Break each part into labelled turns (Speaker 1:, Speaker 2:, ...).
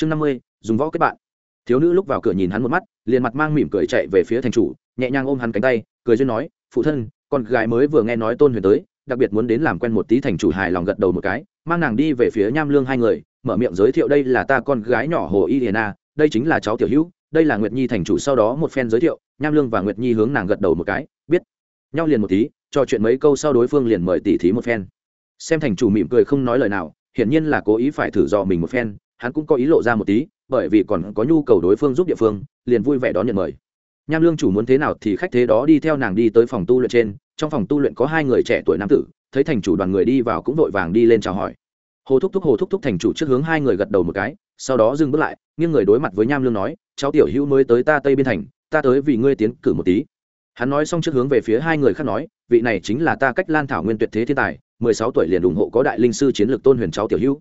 Speaker 1: chương năm mươi, dùng võ kết bạn. Thiếu nữ lúc vào cửa nhìn hắn một mắt, liền mặt mang mỉm cười chạy về phía thành chủ, nhẹ nhàng ôm hắn cánh tay, cười duyên nói, phụ thân, con gái mới vừa nghe nói tôn huyền tới, đặc biệt muốn đến làm quen một tí thành chủ hài lòng gật đầu một cái, mang nàng đi về phía nham lương hai người, mở miệng giới thiệu đây là ta con gái nhỏ hồ y hiền a, đây chính là cháu tiểu hữu, đây là nguyệt nhi thành chủ. Sau đó một phen giới thiệu, nham lương và nguyệt nhi hướng nàng gật đầu một cái, biết. Nhau liền một tí, trò chuyện mấy câu sau đối phương liền mời tỉ thí một phen. Xem thành chủ mỉm cười không nói lời nào, hiển nhiên là cố ý phải thử dò mình một phen hắn cũng có ý lộ ra một tí, bởi vì còn có nhu cầu đối phương giúp địa phương, liền vui vẻ đón nhận mời. Nham lương chủ muốn thế nào thì khách thế đó đi theo nàng đi tới phòng tu luyện trên. Trong phòng tu luyện có hai người trẻ tuổi nam tử, thấy thành chủ đoàn người đi vào cũng vội vàng đi lên chào hỏi. Hồ thúc thúc, hồ thúc thúc thành chủ trước hướng hai người gật đầu một cái, sau đó dừng bước lại, nghiêng người đối mặt với nham lương nói, cháu tiểu hữu mới tới ta tây biên thành, ta tới vì ngươi tiến cử một tí. Hắn nói xong trước hướng về phía hai người khác nói, vị này chính là ta cách lan thảo nguyên tuyệt thế thiên tài, mười sáu tuổi liền ủng hộ có đại linh sư chiến lược tôn huyền cháu tiểu hữu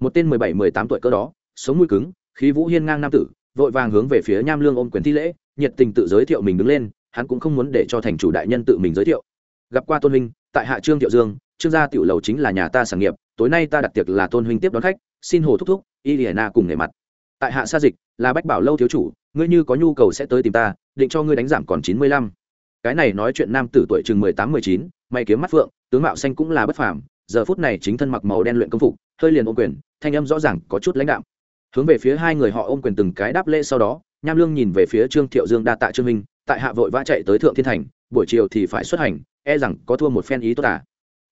Speaker 1: một tên mười bảy, mười tám tuổi cơ đó, sống mũi cứng, khí vũ hiên ngang nam tử, vội vàng hướng về phía nham lương ôm quyền thi lễ, nhiệt tình tự giới thiệu mình đứng lên, hắn cũng không muốn để cho thành chủ đại nhân tự mình giới thiệu. Gặp qua tôn huynh, tại hạ trương thiệu dương, trương gia tiểu lầu chính là nhà ta sản nghiệp, tối nay ta đặt tiệc là tôn huynh tiếp đón khách, xin hồ thúc thúc y lìa na cùng nghề mặt. Tại hạ sa dịch, là bách bảo lâu thiếu chủ, ngươi như có nhu cầu sẽ tới tìm ta, định cho ngươi đánh giảm còn chín mươi lăm. Cái này nói chuyện nam tử tuổi chừng mười tám, mười chín, may kiếm mắt phượng, tướng mạo xanh cũng là bất phàm, giờ phút này chính thân mặc màu đen luyện công phục hơi liền ôm quyền, thanh âm rõ ràng có chút lãnh đạm. Hướng về phía hai người họ ôm quyền từng cái đáp lễ sau đó, nham lương nhìn về phía trương thiệu dương đa tạ trương minh, tại hạ vội vã chạy tới thượng thiên thành, buổi chiều thì phải xuất hành e rằng có thua một phen ý tốt à.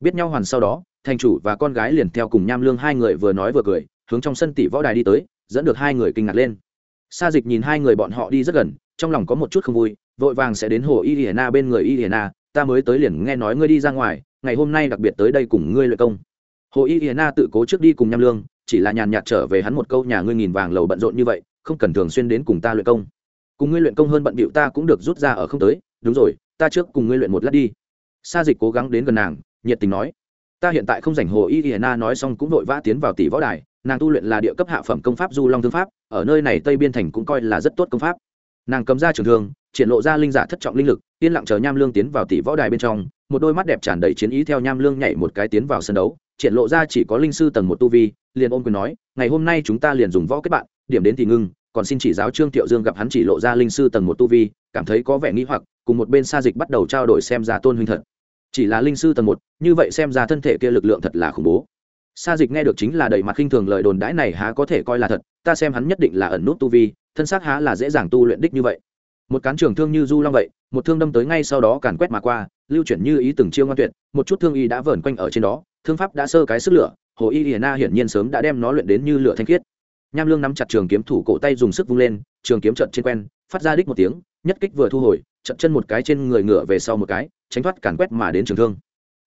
Speaker 1: biết nhau hoàn sau đó, thành chủ và con gái liền theo cùng nham lương hai người vừa nói vừa cười, hướng trong sân tỷ võ đài đi tới, dẫn được hai người kinh ngạc lên. Sa dịch nhìn hai người bọn họ đi rất gần, trong lòng có một chút không vui, vội vàng sẽ đến hồ y hiền na bên người y hiền na, ta mới tới liền nghe nói ngươi đi ra ngoài, ngày hôm nay đặc biệt tới đây cùng ngươi lợi công hồ y hiền na tự cố trước đi cùng nham lương, chỉ là nhàn nhạt trở về hắn một câu, nhà ngươi nghìn vàng lầu bận rộn như vậy, không cần thường xuyên đến cùng ta luyện công. Cùng ngươi luyện công hơn bận bịu ta cũng được rút ra ở không tới, đúng rồi, ta trước cùng ngươi luyện một lát đi. Sa dịch cố gắng đến gần nàng, nhiệt tình nói, ta hiện tại không rảnh. Hồ y hiền na nói xong cũng vội vã tiến vào tỷ võ đài, nàng tu luyện là địa cấp hạ phẩm công pháp du long thương pháp, ở nơi này tây biên thành cũng coi là rất tốt công pháp. Nàng cầm ra trường thương, triển lộ ra linh giả thất trọng linh lực, yên lặng chờ nham lương tiến vào tỷ võ đài bên trong, một đôi mắt đẹp tràn đầy chiến ý theo nham lương nhảy một cái tiến vào sân đấu triển lộ ra chỉ có linh sư tầng một tu vi, liền ôm quyền nói, ngày hôm nay chúng ta liền dùng võ kết bạn, điểm đến thì ngưng, còn xin chỉ giáo trương thiệu dương gặp hắn chỉ lộ ra linh sư tầng một tu vi, cảm thấy có vẻ nghĩ hoặc, cùng một bên xa dịch bắt đầu trao đổi xem ra tôn huynh thật. Chỉ là linh sư tầng một, như vậy xem ra thân thể kia lực lượng thật là khủng bố. Sa dịch nghe được chính là đầy mặt khinh thường lời đồn đãi này há có thể coi là thật, ta xem hắn nhất định là ẩn nút tu vi, thân xác há là dễ dàng tu luyện đích như vậy. Một cán trường thương như du long vậy, một thương đâm tới ngay sau đó càn quét mà qua, lưu chuyển như ý từng chiêu ngoan tuyệt, một chút thương y đã vờn quanh ở trên đó thương pháp đã sơ cái sức lửa, hồ y hiền na hiển nhiên sớm đã đem nó luyện đến như lửa thanh khiết. Nham lương nắm chặt trường kiếm thủ cổ tay dùng sức vung lên, trường kiếm trận trên quen, phát ra đích một tiếng, nhất kích vừa thu hồi trận chân một cái trên người ngựa về sau một cái, tránh thoát càn quét mà đến trường thương.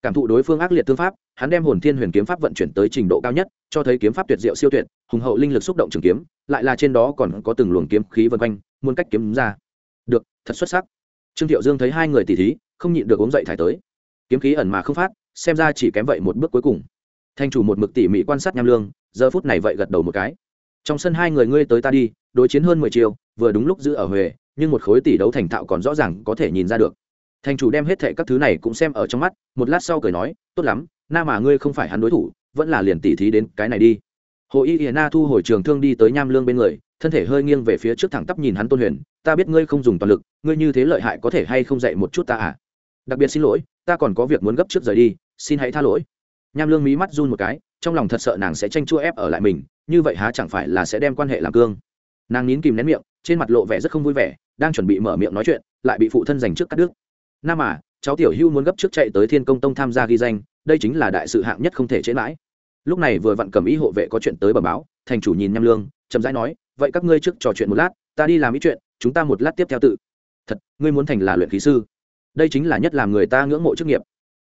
Speaker 1: Cảm thụ đối phương ác liệt thương pháp, hắn đem hồn thiên huyền kiếm pháp vận chuyển tới trình độ cao nhất, cho thấy kiếm pháp tuyệt diệu siêu tuyệt, hùng hậu linh lực xúc động trường kiếm, lại là trên đó còn có từng luồng kiếm khí vân quanh muôn cách kiếm ra. Được, thật xuất sắc. Trương thiệu dương thấy hai người tỉ thí, không nhịn được uống dậy thải tới. Kiếm khí ẩn mà không phát xem ra chỉ kém vậy một bước cuối cùng. Thanh chủ một mực tỉ mỉ quan sát nham lương, giờ phút này vậy gật đầu một cái. Trong sân hai người ngươi tới ta đi, đối chiến hơn mười chiều vừa đúng lúc giữ ở huề nhưng một khối tỷ đấu thành thạo còn rõ ràng có thể nhìn ra được. Thành chủ đem hết thệ các thứ này cũng xem ở trong mắt, một lát sau cười nói, tốt lắm, na mà ngươi không phải hắn đối thủ, vẫn là liền tỉ thí đến cái này đi. Hồ y hiền na thu hồi trường thương đi tới nham lương bên người, thân thể hơi nghiêng về phía trước thẳng tắp nhìn hắn tôn huyền, ta biết ngươi không dùng toàn lực, ngươi như thế lợi hại có thể hay không dạy một chút ta à? Đặc biệt xin lỗi, ta còn có việc muốn gấp trước rời đi xin hãy tha lỗi. Nham lương mí mắt run một cái, trong lòng thật sợ nàng sẽ tranh chua ép ở lại mình, như vậy há chẳng phải là sẽ đem quan hệ làm cương. Nàng nín kìm nén miệng, trên mặt lộ vẻ rất không vui vẻ, đang chuẩn bị mở miệng nói chuyện, lại bị phụ thân giành trước cắt đứt. Nam à cháu tiểu hưu muốn gấp trước chạy tới thiên công tông tham gia ghi danh, đây chính là đại sự hạng nhất không thể chế mãi. Lúc này vừa vặn cầm ý hộ vệ có chuyện tới bờ báo, thành chủ nhìn nham lương, chậm rãi nói, vậy các ngươi trước trò chuyện một lát, ta đi làm ý chuyện, chúng ta một lát tiếp theo tự. Thật, ngươi muốn thành là luyện khí sư? Đây chính là nhất làm người ta ngưỡng mộ chức nghiệp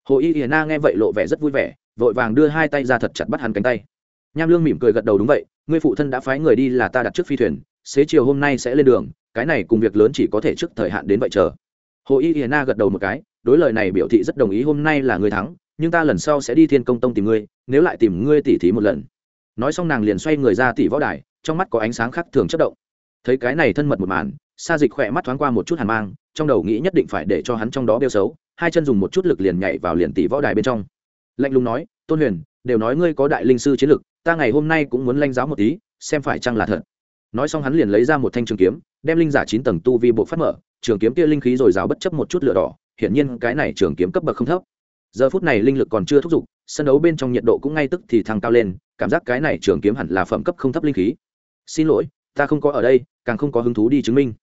Speaker 1: hồ y hiền na nghe vậy lộ vẻ rất vui vẻ, vội vàng đưa hai tay ra thật chặt bắt hắn cánh tay. Nham lương mỉm cười gật đầu đúng vậy, ngươi phụ thân đã phái người đi là ta đặt trước phi thuyền, xế chiều hôm nay sẽ lên đường, cái này cùng việc lớn chỉ có thể trước thời hạn đến vậy chờ. Hồ y hiền na gật đầu một cái, đối lời này biểu thị rất đồng ý hôm nay là người thắng, nhưng ta lần sau sẽ đi thiên công tông tìm ngươi, nếu lại tìm ngươi tỉ thí một lần. Nói xong nàng liền xoay người ra tỉ võ đài, trong mắt có ánh sáng khác thường chất động. Thấy cái này thân mật một màn, sa dịch khỏe mắt thoáng qua một chút hàn mang trong đầu nghĩ nhất định phải để cho hắn trong đó đeo xấu, hai chân dùng một chút lực liền nhảy vào liền tỷ võ đài bên trong. Lạnh lùng nói, tôn huyền, đều nói ngươi có đại linh sư chiến lực, ta ngày hôm nay cũng muốn lanh giáo một tí, xem phải chăng là thật. Nói xong hắn liền lấy ra một thanh trường kiếm, đem linh giả chín tầng tu vi bộ phát mở, trường kiếm kia linh khí rồi giáo bất chấp một chút lửa đỏ, hiển nhiên cái này trường kiếm cấp bậc không thấp. Giờ phút này linh lực còn chưa thúc giục, sân đấu bên trong nhiệt độ cũng ngay tức thì thăng cao lên, cảm giác cái này trường kiếm hẳn là phẩm cấp không thấp linh khí. Xin lỗi, ta không có ở đây, càng không có hứng thú đi chứng minh.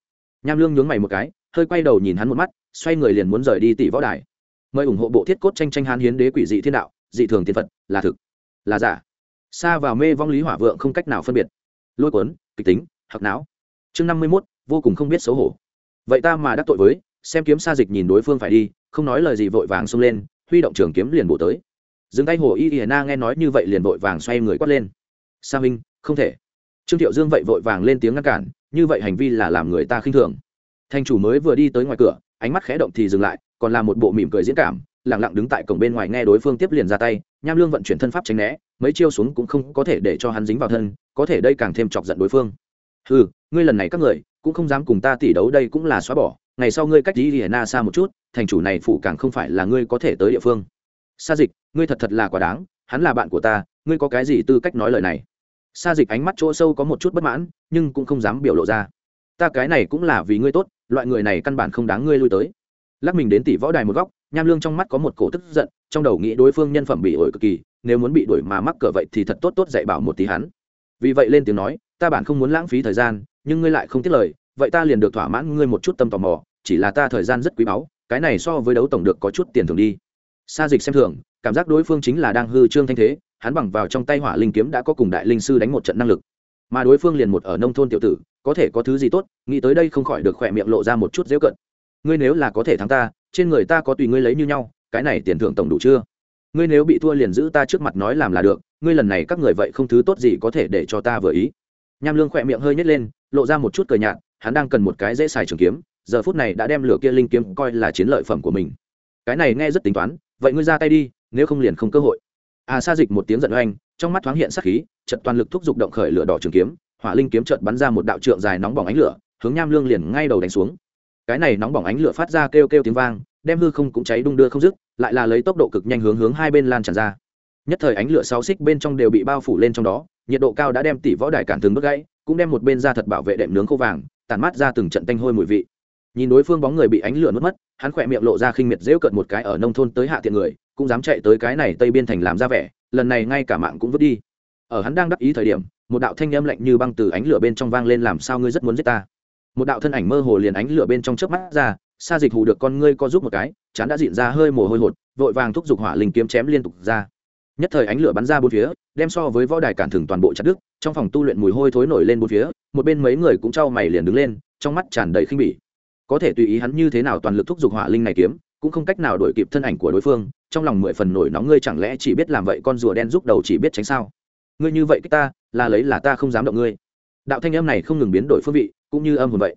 Speaker 1: Nham lương nhướng mày một cái hơi quay đầu nhìn hắn một mắt, xoay người liền muốn rời đi tỷ võ đài. Mời ủng hộ bộ thiết cốt tranh tranh hán hiến đế quỷ dị thiên đạo, dị thường tiên phật, là thực, là giả. Xa vào mê vong lý hỏa vượng không cách nào phân biệt. Lôi cuốn, kịch tính hoặc não. Chương năm mươi mốt, vô cùng không biết xấu hổ. Vậy ta mà đắc tội với, xem kiếm xa dịch nhìn đối phương phải đi, không nói lời gì vội vàng xông lên, huy động trường kiếm liền bổ tới. Dừng tay hồ y y na nghe nói như vậy liền vội vàng xoay người quát lên. Sa minh không thể. Trương thiệu dương vậy vội vàng lên tiếng ngăn cản, như vậy hành vi là làm người ta khinh thường thành chủ mới vừa đi tới ngoài cửa, ánh mắt khẽ động thì dừng lại, còn là một bộ mỉm cười diễn cảm lẳng lặng đứng tại cổng bên ngoài nghe đối phương tiếp liền ra tay, nham lương vận chuyển thân pháp tránh né, mấy chiêu xuống cũng không có thể để cho hắn dính vào thân, có thể đây càng thêm chọc giận đối phương. Ừ ngươi lần này các người, cũng không dám cùng ta tỉ đấu đây cũng là xóa bỏ, ngày sau ngươi cách đi hiển na xa một chút, thành chủ này phụ càng không phải là ngươi có thể tới địa phương. Sa dịch, ngươi thật thật là quá đáng, hắn là bạn của ta, ngươi có cái gì tư cách nói lời này? Sa dịch ánh mắt chỗ sâu có một chút bất mãn, nhưng cũng không dám biểu lộ ra. Ta cái này cũng là vì ngươi tốt loại người này căn bản không đáng ngươi lui tới. Lắc mình đến tỷ võ đài một góc, nham lương trong mắt có một cổ tức giận, trong đầu nghĩ đối phương nhân phẩm bị ổi cực kỳ, nếu muốn bị đuổi mà mắc cỡ vậy thì thật tốt tốt dạy bảo một tí hắn. Vì vậy lên tiếng nói, ta bản không muốn lãng phí thời gian, nhưng ngươi lại không tiết lời, vậy ta liền được thỏa mãn ngươi một chút tâm tò mò, chỉ là ta thời gian rất quý báu, cái này so với đấu tổng được có chút tiền thường đi. Sa dịch xem thường, cảm giác đối phương chính là đang hư trương thanh thế, hắn bằng vào trong tay hỏa linh kiếm đã có cùng đại linh sư đánh một trận năng lực. Mà đối phương liền một ở nông thôn tiểu tử có thể có thứ gì tốt, nghĩ tới đây không khỏi được khỏe miệng lộ ra một chút dễu cận. Ngươi nếu là có thể thắng ta, trên người ta có tùy ngươi lấy như nhau, cái này tiền thưởng tổng đủ chưa? Ngươi nếu bị thua liền giữ ta trước mặt nói làm là được, ngươi lần này các người vậy không thứ tốt gì có thể để cho ta vừa ý. Nham lương khỏe miệng hơi nhét lên, lộ ra một chút cờ nhạt, hắn đang cần một cái dễ xài trường kiếm, giờ phút này đã đem lửa kia linh kiếm coi là chiến lợi phẩm của mình. Cái này nghe rất tính toán, vậy ngươi ra tay đi, nếu không liền không cơ hội. À sa dịch một tiếng giận oanh, trong mắt thoáng hiện sắc khí trận toàn lực thúc giục động khởi lửa đỏ trường kiếm hỏa linh kiếm trận bắn ra một đạo trượng dài nóng bỏng ánh lửa, hướng nham lương liền ngay đầu đánh xuống. Cái này nóng bỏng ánh lửa phát ra kêu kêu tiếng vang, đem hư không cũng cháy đung đưa không dứt, lại là lấy tốc độ cực nhanh hướng hướng hai bên lan tràn ra. Nhất thời ánh lửa sáu xích bên trong đều bị bao phủ lên trong đó, nhiệt độ cao đã đem tỷ võ đài cản thường bước gãy, cũng đem một bên ra thật bảo vệ đệm nướng khô vàng tàn mát ra từng trận tanh hôi mùi vị. Nhìn đối phương bóng người bị ánh lửa nuốt mất, hắn khỏe miệng lộ ra khinh miệt dễu cận một cái ở nông thôn tới hạ tiện người, cũng dám chạy tới cái này tây biên thành làm ra vẻ, lần này ngay cả mạng cũng vứt đi ở hắn đang đắc ý thời điểm một đạo thanh âm lạnh như băng từ ánh lửa bên trong vang lên làm sao ngươi rất muốn giết ta? Một đạo thân ảnh mơ hồ liền ánh lửa bên trong chớp mắt ra sa dịch hù được con ngươi co giúp một cái chán đã dịn ra hơi mồ hôi hột vội vàng thúc giục hỏa linh kiếm chém liên tục ra. Nhất thời ánh lửa bắn ra bốn phía đem so với võ đài cản thừng toàn bộ chặt đứt, trong phòng tu luyện mùi hôi thối nổi lên bốn phía một bên mấy người cũng trao mày liền đứng lên trong mắt tràn đầy khinh bỉ. Có thể tùy ý hắn như thế nào toàn lực thúc giục hỏa linh này kiếm cũng không cách nào đổi kịp thân ảnh của đối phương trong lòng mười phần nổi nóng ngươi chẳng lẽ chỉ biết làm vậy con rùa đen giúp đầu chỉ biết tránh sao? Ngươi như vậy cái ta, là lấy là ta không dám động ngươi. Đạo thanh âm này không ngừng biến đổi phương vị, cũng như âm hồn vậy.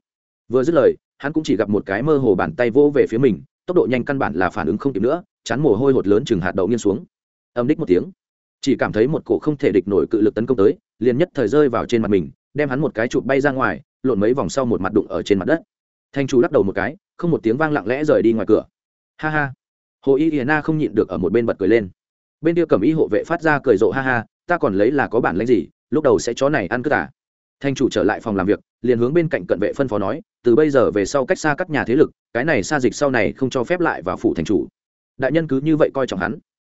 Speaker 1: Vừa dứt lời, hắn cũng chỉ gặp một cái mơ hồ bàn tay vỗ về phía mình, tốc độ nhanh căn bản là phản ứng không kịp nữa chắn mồ hôi hột lớn chừng hạt đậu nghiêng xuống. Âm đích một tiếng. Chỉ cảm thấy một cổ không thể địch nổi cự lực tấn công tới, liền nhất thời rơi vào trên mặt mình, đem hắn một cái chụp bay ra ngoài, lộn mấy vòng sau một mặt đụng ở trên mặt đất. Thanh chủ lắc đầu một cái, không một tiếng vang lặng lẽ rời đi ngoài cửa. Ha ha. Hồ y hiền na không nhịn được ở một bên bật cười lên. Bên kia cầm y hộ vệ phát ra cười rộ ha ha ta còn lấy là có bản lãnh gì, lúc đầu sẽ chó này ăn cất à. thanh chủ trở lại phòng làm việc, liền hướng bên cạnh cận vệ phân phó nói, từ bây giờ về sau cách xa các nhà thế lực, cái này xa dịch sau này không cho phép lại vào phủ thành chủ. Đại nhân cứ như vậy coi trọng hắn.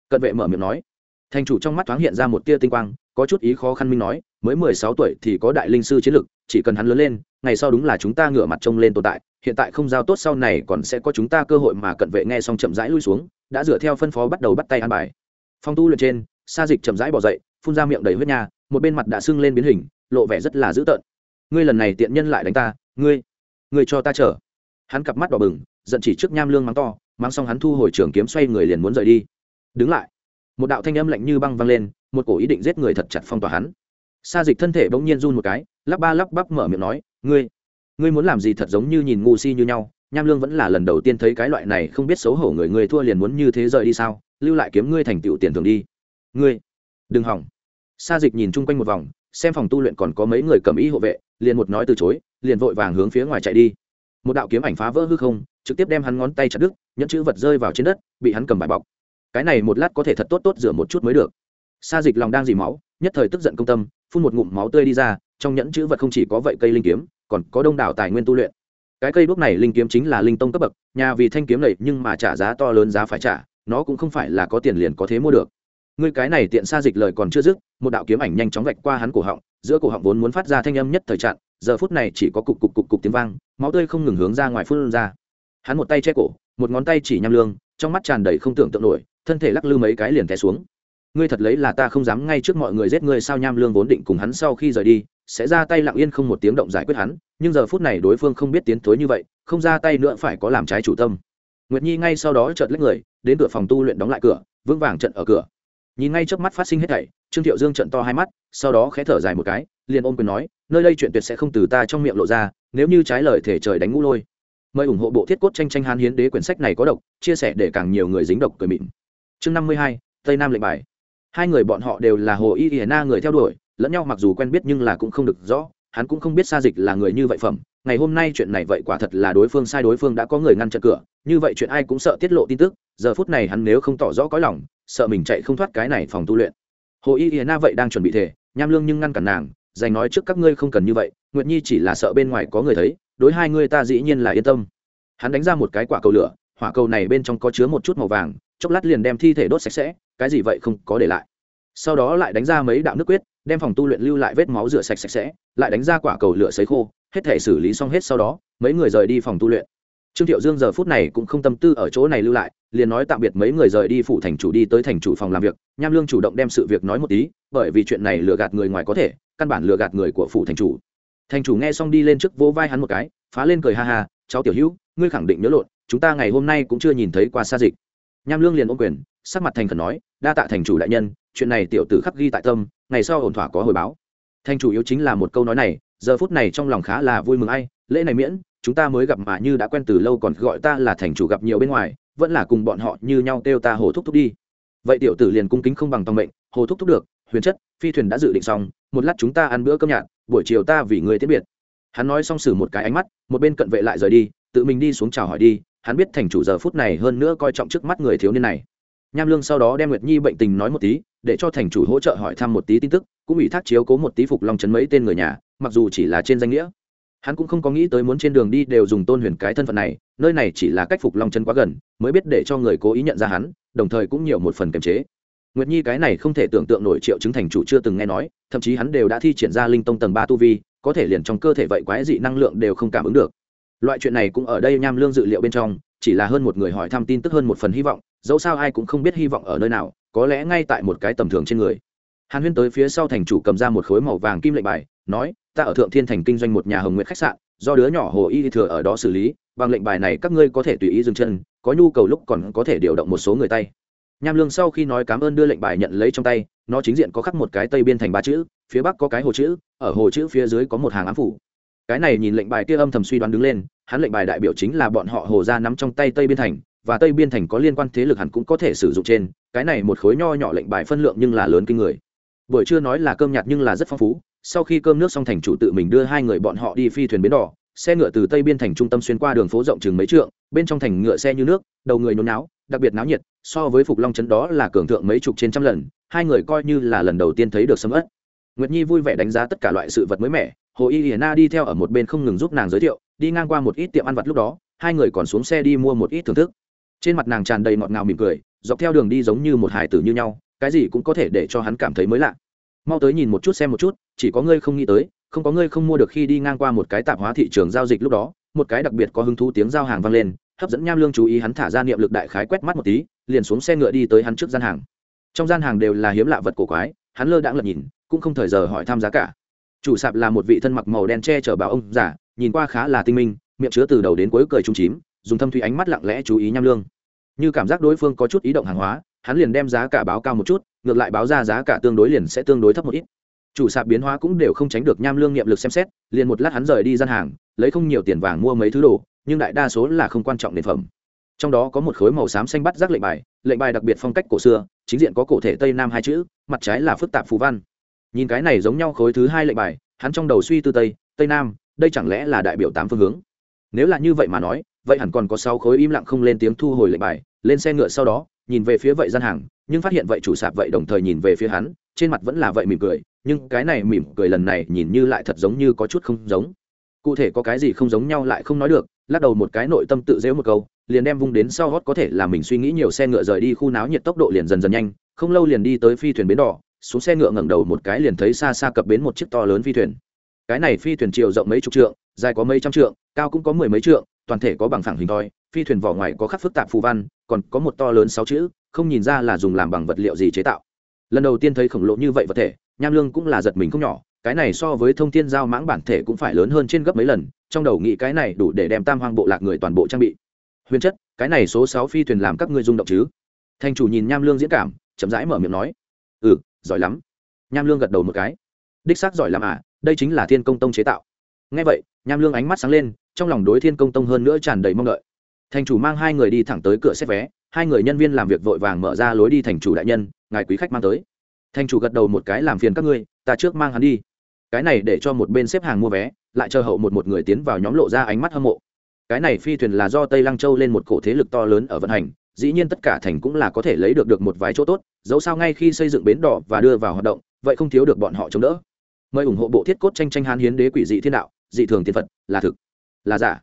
Speaker 1: Cận vệ mở miệng nói. Thành chủ trong mắt thoáng hiện ra một tia tinh quang, có chút ý khó khăn minh nói, mới mười sáu tuổi thì có đại linh sư chiến lực, chỉ cần hắn lớn lên, ngày sau đúng là chúng ta ngửa mặt trông lên tồn tại, hiện tại không giao tốt sau này còn sẽ có chúng ta cơ hội mà cận vệ nghe xong chậm rãi lui xuống, đã dựa theo phân phó bắt đầu bắt tay ăn bài. Phong tu luyện trên sa dịch chậm rãi bỏ dậy phun ra miệng đầy huyết nha, một bên mặt đã sưng lên biến hình, lộ vẻ rất là dữ tợn. Ngươi lần này tiện nhân lại đánh ta, ngươi ngươi cho ta chở. hắn cặp mắt đỏ bừng, giận chỉ trước nham lương mắng to, mắng xong hắn thu hồi trường kiếm xoay người liền muốn rời đi. Đứng lại. Một đạo thanh âm lạnh như băng văng lên, một cổ ý định giết người thật chặt phong tỏa hắn. Sa dịch thân thể bỗng nhiên run một cái, lắp ba lắp bắp mở miệng nói, ngươi ngươi muốn làm gì thật giống như nhìn ngu si như nhau, nham lương vẫn là lần đầu tiên thấy cái loại này không biết xấu hổ người người thua liền muốn như thế rời đi sao? Lưu lại kiếm ngươi thành tựu tiền thường đi. Ngươi đừng hỏng. Sa dịch nhìn chung quanh một vòng, xem phòng tu luyện còn có mấy người cầm ý hộ vệ, liền một nói từ chối, liền vội vàng hướng phía ngoài chạy đi. Một đạo kiếm ảnh phá vỡ hư không, trực tiếp đem hắn ngón tay chặt đứt, nhẫn chữ vật rơi vào trên đất, bị hắn cầm bài bọc. Cái này một lát có thể thật tốt tốt rửa một chút mới được. Sa dịch lòng đang dì máu, nhất thời tức giận công tâm, phun một ngụm máu tươi đi ra, trong nhẫn chữ vật không chỉ có vậy cây linh kiếm, còn có đông đảo tài nguyên tu luyện. Cái cây đuốc này linh kiếm chính là linh tông cấp bậc, nhà vì thanh kiếm này nhưng mà trả giá to lớn giá phải trả, nó cũng không phải là có tiền liền có thế mua được ngươi cái này tiện xa dịch lời còn chưa dứt, một đạo kiếm ảnh nhanh chóng vạch qua hắn cổ họng, giữa cổ họng vốn muốn phát ra thanh âm nhất thời chặn giờ phút này chỉ có cục cục cục cục tiếng vang, máu tươi không ngừng hướng ra ngoài phun ra. Hắn một tay che cổ, một ngón tay chỉ nham lương, trong mắt tràn đầy không tưởng tượng nổi, thân thể lắc lư mấy cái liền té xuống. Ngươi thật lấy là ta không dám ngay trước mọi người giết ngươi sao nham lương vốn định cùng hắn sau khi rời đi, sẽ ra tay lặng yên không một tiếng động giải quyết hắn, nhưng giờ phút này đối phương không biết tiến thối như vậy, không ra tay nữa phải có làm trái chủ tâm. Nguyệt nhi ngay sau đó chợt lấy người, đến cửa phòng tu luyện đóng lại cửa, vững vàng trận ở cửa nhìn ngay trước mắt phát sinh hết thảy, trương thiệu dương trận to hai mắt, sau đó khẽ thở dài một cái, liền ôm quyền nói, nơi đây chuyện tuyệt sẽ không từ ta trong miệng lộ ra, nếu như trái lời thể trời đánh ngũ lôi. Mời ủng hộ bộ thiết cốt tranh tranh hán hiến đế quyển sách này có độc, chia sẻ để càng nhiều người dính độc cười mịn. Chương năm mươi hai, tây nam lệnh bài. Hai người bọn họ đều là hồ y y na người theo đuổi, lẫn nhau mặc dù quen biết nhưng là cũng không được rõ, hắn cũng không biết xa dịch là người như vậy phẩm. Ngày hôm nay chuyện này vậy quả thật là đối phương sai đối phương đã có người ngăn chặn cửa, như vậy chuyện ai cũng sợ tiết lộ tin tức, giờ phút này hắn nếu không tỏ rõ có lòng sợ mình chạy không thoát cái này phòng tu luyện. Hồ y y na vậy đang chuẩn bị thể nham lương nhưng ngăn cản nàng, dành nói trước các ngươi không cần như vậy, nguyệt nhi chỉ là sợ bên ngoài có người thấy, đối hai ngươi ta dĩ nhiên là yên tâm. Hắn đánh ra một cái quả cầu lửa, hỏa cầu này bên trong có chứa một chút màu vàng, chốc lát liền đem thi thể đốt sạch sẽ, cái gì vậy không có để lại. Sau đó lại đánh ra mấy đạo nước quyết, đem phòng tu luyện lưu lại vết máu rửa sạch sạch sẽ, lại đánh ra quả cầu lửa sấy khô, hết thể xử lý xong hết sau đó, mấy người rời đi phòng tu luyện trương thiệu dương giờ phút này cũng không tâm tư ở chỗ này lưu lại, liền nói tạm biệt mấy người rời đi phụ thành chủ đi tới thành chủ phòng làm việc, nham lương chủ động đem sự việc nói một tí, bởi vì chuyện này lừa gạt người ngoài có thể, căn bản lừa gạt người của phụ thành chủ. Thành chủ nghe xong đi lên trước vỗ vai hắn một cái, phá lên cười ha ha, cháu tiểu hữu, ngươi khẳng định nhớ lộn, chúng ta ngày hôm nay cũng chưa nhìn thấy qua xa dịch. Nham lương liền ôm quyền, sắc mặt thành khẩn nói, đa tạ thành chủ đại nhân, chuyện này tiểu tử khắc ghi tại tâm, ngày sau ổn thỏa có hồi báo. Thành chủ yếu chính là một câu nói này, giờ phút này trong lòng khá là vui mừng ai lễ này miễn, chúng ta mới gặp mà như đã quen từ lâu còn gọi ta là thành chủ gặp nhiều bên ngoài, vẫn là cùng bọn họ như nhau kêu ta hồ thúc thúc đi. Vậy tiểu tử liền cung kính không bằng tòng mệnh, hồ thúc thúc được, huyền chất, phi thuyền đã dự định xong, một lát chúng ta ăn bữa cơm nhạt, buổi chiều ta vì người tiễn biệt. Hắn nói xong xử một cái ánh mắt, một bên cận vệ lại rời đi, tự mình đi xuống chào hỏi đi, hắn biết thành chủ giờ phút này hơn nữa coi trọng trước mắt người thiếu niên này. Nham lương sau đó đem nguyệt nhi bệnh tình nói một tí, để cho thành chủ hỗ trợ hỏi thăm một tí tin tức, cũng ủy thác chiếu cố một tí phục long chấn mấy tên người nhà, mặc dù chỉ là trên danh nghĩa hắn cũng không có nghĩ tới muốn trên đường đi đều dùng tôn huyền cái thân phận này, nơi này chỉ là cách phục long chân quá gần, mới biết để cho người cố ý nhận ra hắn, đồng thời cũng nhiều một phần kiềm chế. Nguyệt nhi cái này không thể tưởng tượng nổi triệu chứng thành chủ chưa từng nghe nói, thậm chí hắn đều đã thi triển ra linh tông tầng ba tu vi, có thể liền trong cơ thể vậy quái dị năng lượng đều không cảm ứng được. Loại chuyện này cũng ở đây nham lương dự liệu bên trong, chỉ là hơn một người hỏi thăm tin tức hơn một phần hy vọng, dẫu sao ai cũng không biết hy vọng ở nơi nào, có lẽ ngay tại một cái tầm thường trên người. Hàn huyên tới phía sau thành chủ cầm ra một khối màu vàng kim lệnh bài nói, ta ở thượng thiên thành kinh doanh một nhà hồng nguyện khách sạn, do đứa nhỏ hồ y thừa ở đó xử lý, bằng lệnh bài này các ngươi có thể tùy ý dừng chân, có nhu cầu lúc còn có thể điều động một số người tay. Nham lương sau khi nói cảm ơn đưa lệnh bài nhận lấy trong tay, nó chính diện có khắc một cái tây biên thành ba chữ, phía bắc có cái hồ chữ, ở hồ chữ phía dưới có một hàng ám phủ. Cái này nhìn lệnh bài kia âm thầm suy đoán đứng lên, hắn lệnh bài đại biểu chính là bọn họ hồ ra nắm trong tay tây biên thành, và tây biên thành có liên quan thế lực hẳn cũng có thể sử dụng trên, cái này một khối nho nhỏ lệnh bài phân lượng nhưng là lớn kinh người. Buổi trưa nói là cơm nhạt nhưng là rất phong phú sau khi cơm nước xong thành chủ tự mình đưa hai người bọn họ đi phi thuyền bến đỏ, xe ngựa từ tây biên thành trung tâm xuyên qua đường phố rộng chừng mấy trượng, bên trong thành ngựa xe như nước, đầu người nôn náo, đặc biệt náo nhiệt, so với phục long trấn đó là cường thượng mấy chục trên trăm lần, hai người coi như là lần đầu tiên thấy được sấm ất nguyệt nhi vui vẻ đánh giá tất cả loại sự vật mới mẻ, hồ y hiền na đi theo ở một bên không ngừng giúp nàng giới thiệu, đi ngang qua một ít tiệm ăn vặt lúc đó, hai người còn xuống xe đi mua một ít thưởng thức. Trên mặt nàng tràn đầy ngọt ngào mỉm cười, dọc theo đường đi giống như một hải tử như nhau, cái gì cũng có thể để cho hắn cảm thấy mới lạ mau tới nhìn một chút xem một chút, chỉ có ngươi không nghĩ tới, không có ngươi không mua được khi đi ngang qua một cái tạp hóa thị trường giao dịch lúc đó, một cái đặc biệt có hứng thú tiếng giao hàng vang lên, hấp dẫn nham lương chú ý hắn thả ra niệm lực đại khái quét mắt một tí, liền xuống xe ngựa đi tới hắn trước gian hàng. Trong gian hàng đều là hiếm lạ vật cổ quái, hắn lơ đãng lật nhìn, cũng không thời giờ hỏi thăm giá cả. Chủ sạp là một vị thân mặc màu đen che chở bảo ông giả nhìn qua khá là tinh minh, miệng chứa từ đầu đến cuối cười trung chím, dùng thâm thủy ánh mắt lặng lẽ chú ý nham lương. Như cảm giác đối phương có chút ý động hàng hóa hắn liền đem giá cả báo cao một chút, ngược lại báo ra giá cả tương đối liền sẽ tương đối thấp một ít. Chủ sạp biến hóa cũng đều không tránh được nham lương nghiệm lực xem xét, liền một lát hắn rời đi gian hàng, lấy không nhiều tiền vàng mua mấy thứ đồ, nhưng đại đa số là không quan trọng nền phẩm. Trong đó có một khối màu xám xanh bắt rác lệnh bài lệnh bài đặc biệt phong cách cổ xưa, chính diện có cổ thể tây nam hai chữ, mặt trái là phức tạp phú văn. Nhìn cái này giống nhau khối thứ hai lệnh bài, hắn trong đầu suy tư tây tây nam, đây chẳng lẽ là đại biểu tám phương hướng? Nếu là như vậy mà nói, vậy hẳn còn có sáu khối im lặng không lên tiếng thu hồi lệnh bài, lên xe ngựa sau đó nhìn về phía vậy gian hàng, nhưng phát hiện vậy chủ sạp vậy đồng thời nhìn về phía hắn, trên mặt vẫn là vậy mỉm cười, nhưng cái này mỉm cười lần này nhìn như lại thật giống như có chút không giống. Cụ thể có cái gì không giống nhau lại không nói được, lắc đầu một cái nội tâm tự dễu một câu, liền đem vung đến sau hót có thể là mình suy nghĩ nhiều xe ngựa rời đi khu náo nhiệt tốc độ liền dần dần nhanh, không lâu liền đi tới phi thuyền bến đỏ, xuống xe ngựa ngẩng đầu một cái liền thấy xa xa cập bến một chiếc to lớn phi thuyền. Cái này phi thuyền chiều rộng mấy chục trượng, dài có mấy trăm trượng, cao cũng có mười mấy trượng toàn thể có bằng phẳng hình thoi, phi thuyền vỏ ngoài có khắc phức tạp phù văn, còn có một to lớn sáu chữ, không nhìn ra là dùng làm bằng vật liệu gì chế tạo. Lần đầu tiên thấy khổng lồ như vậy vật thể, nham lương cũng là giật mình không nhỏ, cái này so với thông tin giao mãng bản thể cũng phải lớn hơn trên gấp mấy lần, trong đầu nghĩ cái này đủ để đem tam hoang bộ lạc người toàn bộ trang bị. Huyền chất, cái này số sáu phi thuyền làm các ngươi rung động chứ? Thành chủ nhìn nham lương diễn cảm, chậm rãi mở miệng nói. Ừ giỏi lắm. Nham lương gật đầu một cái. Đích xác giỏi lắm à đây chính là thiên công tông chế tạo. Ngay vậy, nham lương ánh mắt sáng lên trong lòng đối thiên công tông hơn nữa tràn đầy mong đợi. Thành chủ mang hai người đi thẳng tới cửa xét vé, hai người nhân viên làm việc vội vàng mở ra lối đi thành chủ đại nhân, ngài quý khách mang tới. Thành chủ gật đầu một cái làm phiền các ngươi, ta trước mang hắn đi. Cái này để cho một bên xếp hàng mua vé, lại chờ hậu một một người tiến vào nhóm lộ ra ánh mắt hâm mộ. Cái này phi thuyền là do tây lăng châu lên một cổ thế lực to lớn ở vận hành, dĩ nhiên tất cả thành cũng là có thể lấy được được một vài chỗ tốt, dẫu sao ngay khi xây dựng bến đỏ và đưa vào hoạt động, vậy không thiếu được bọn họ chống đỡ. Mời ủng hộ bộ thiết cốt tranh tranh hán hiến đế quỷ dị thiên đạo, dị thường tiền phật, là thực là giả.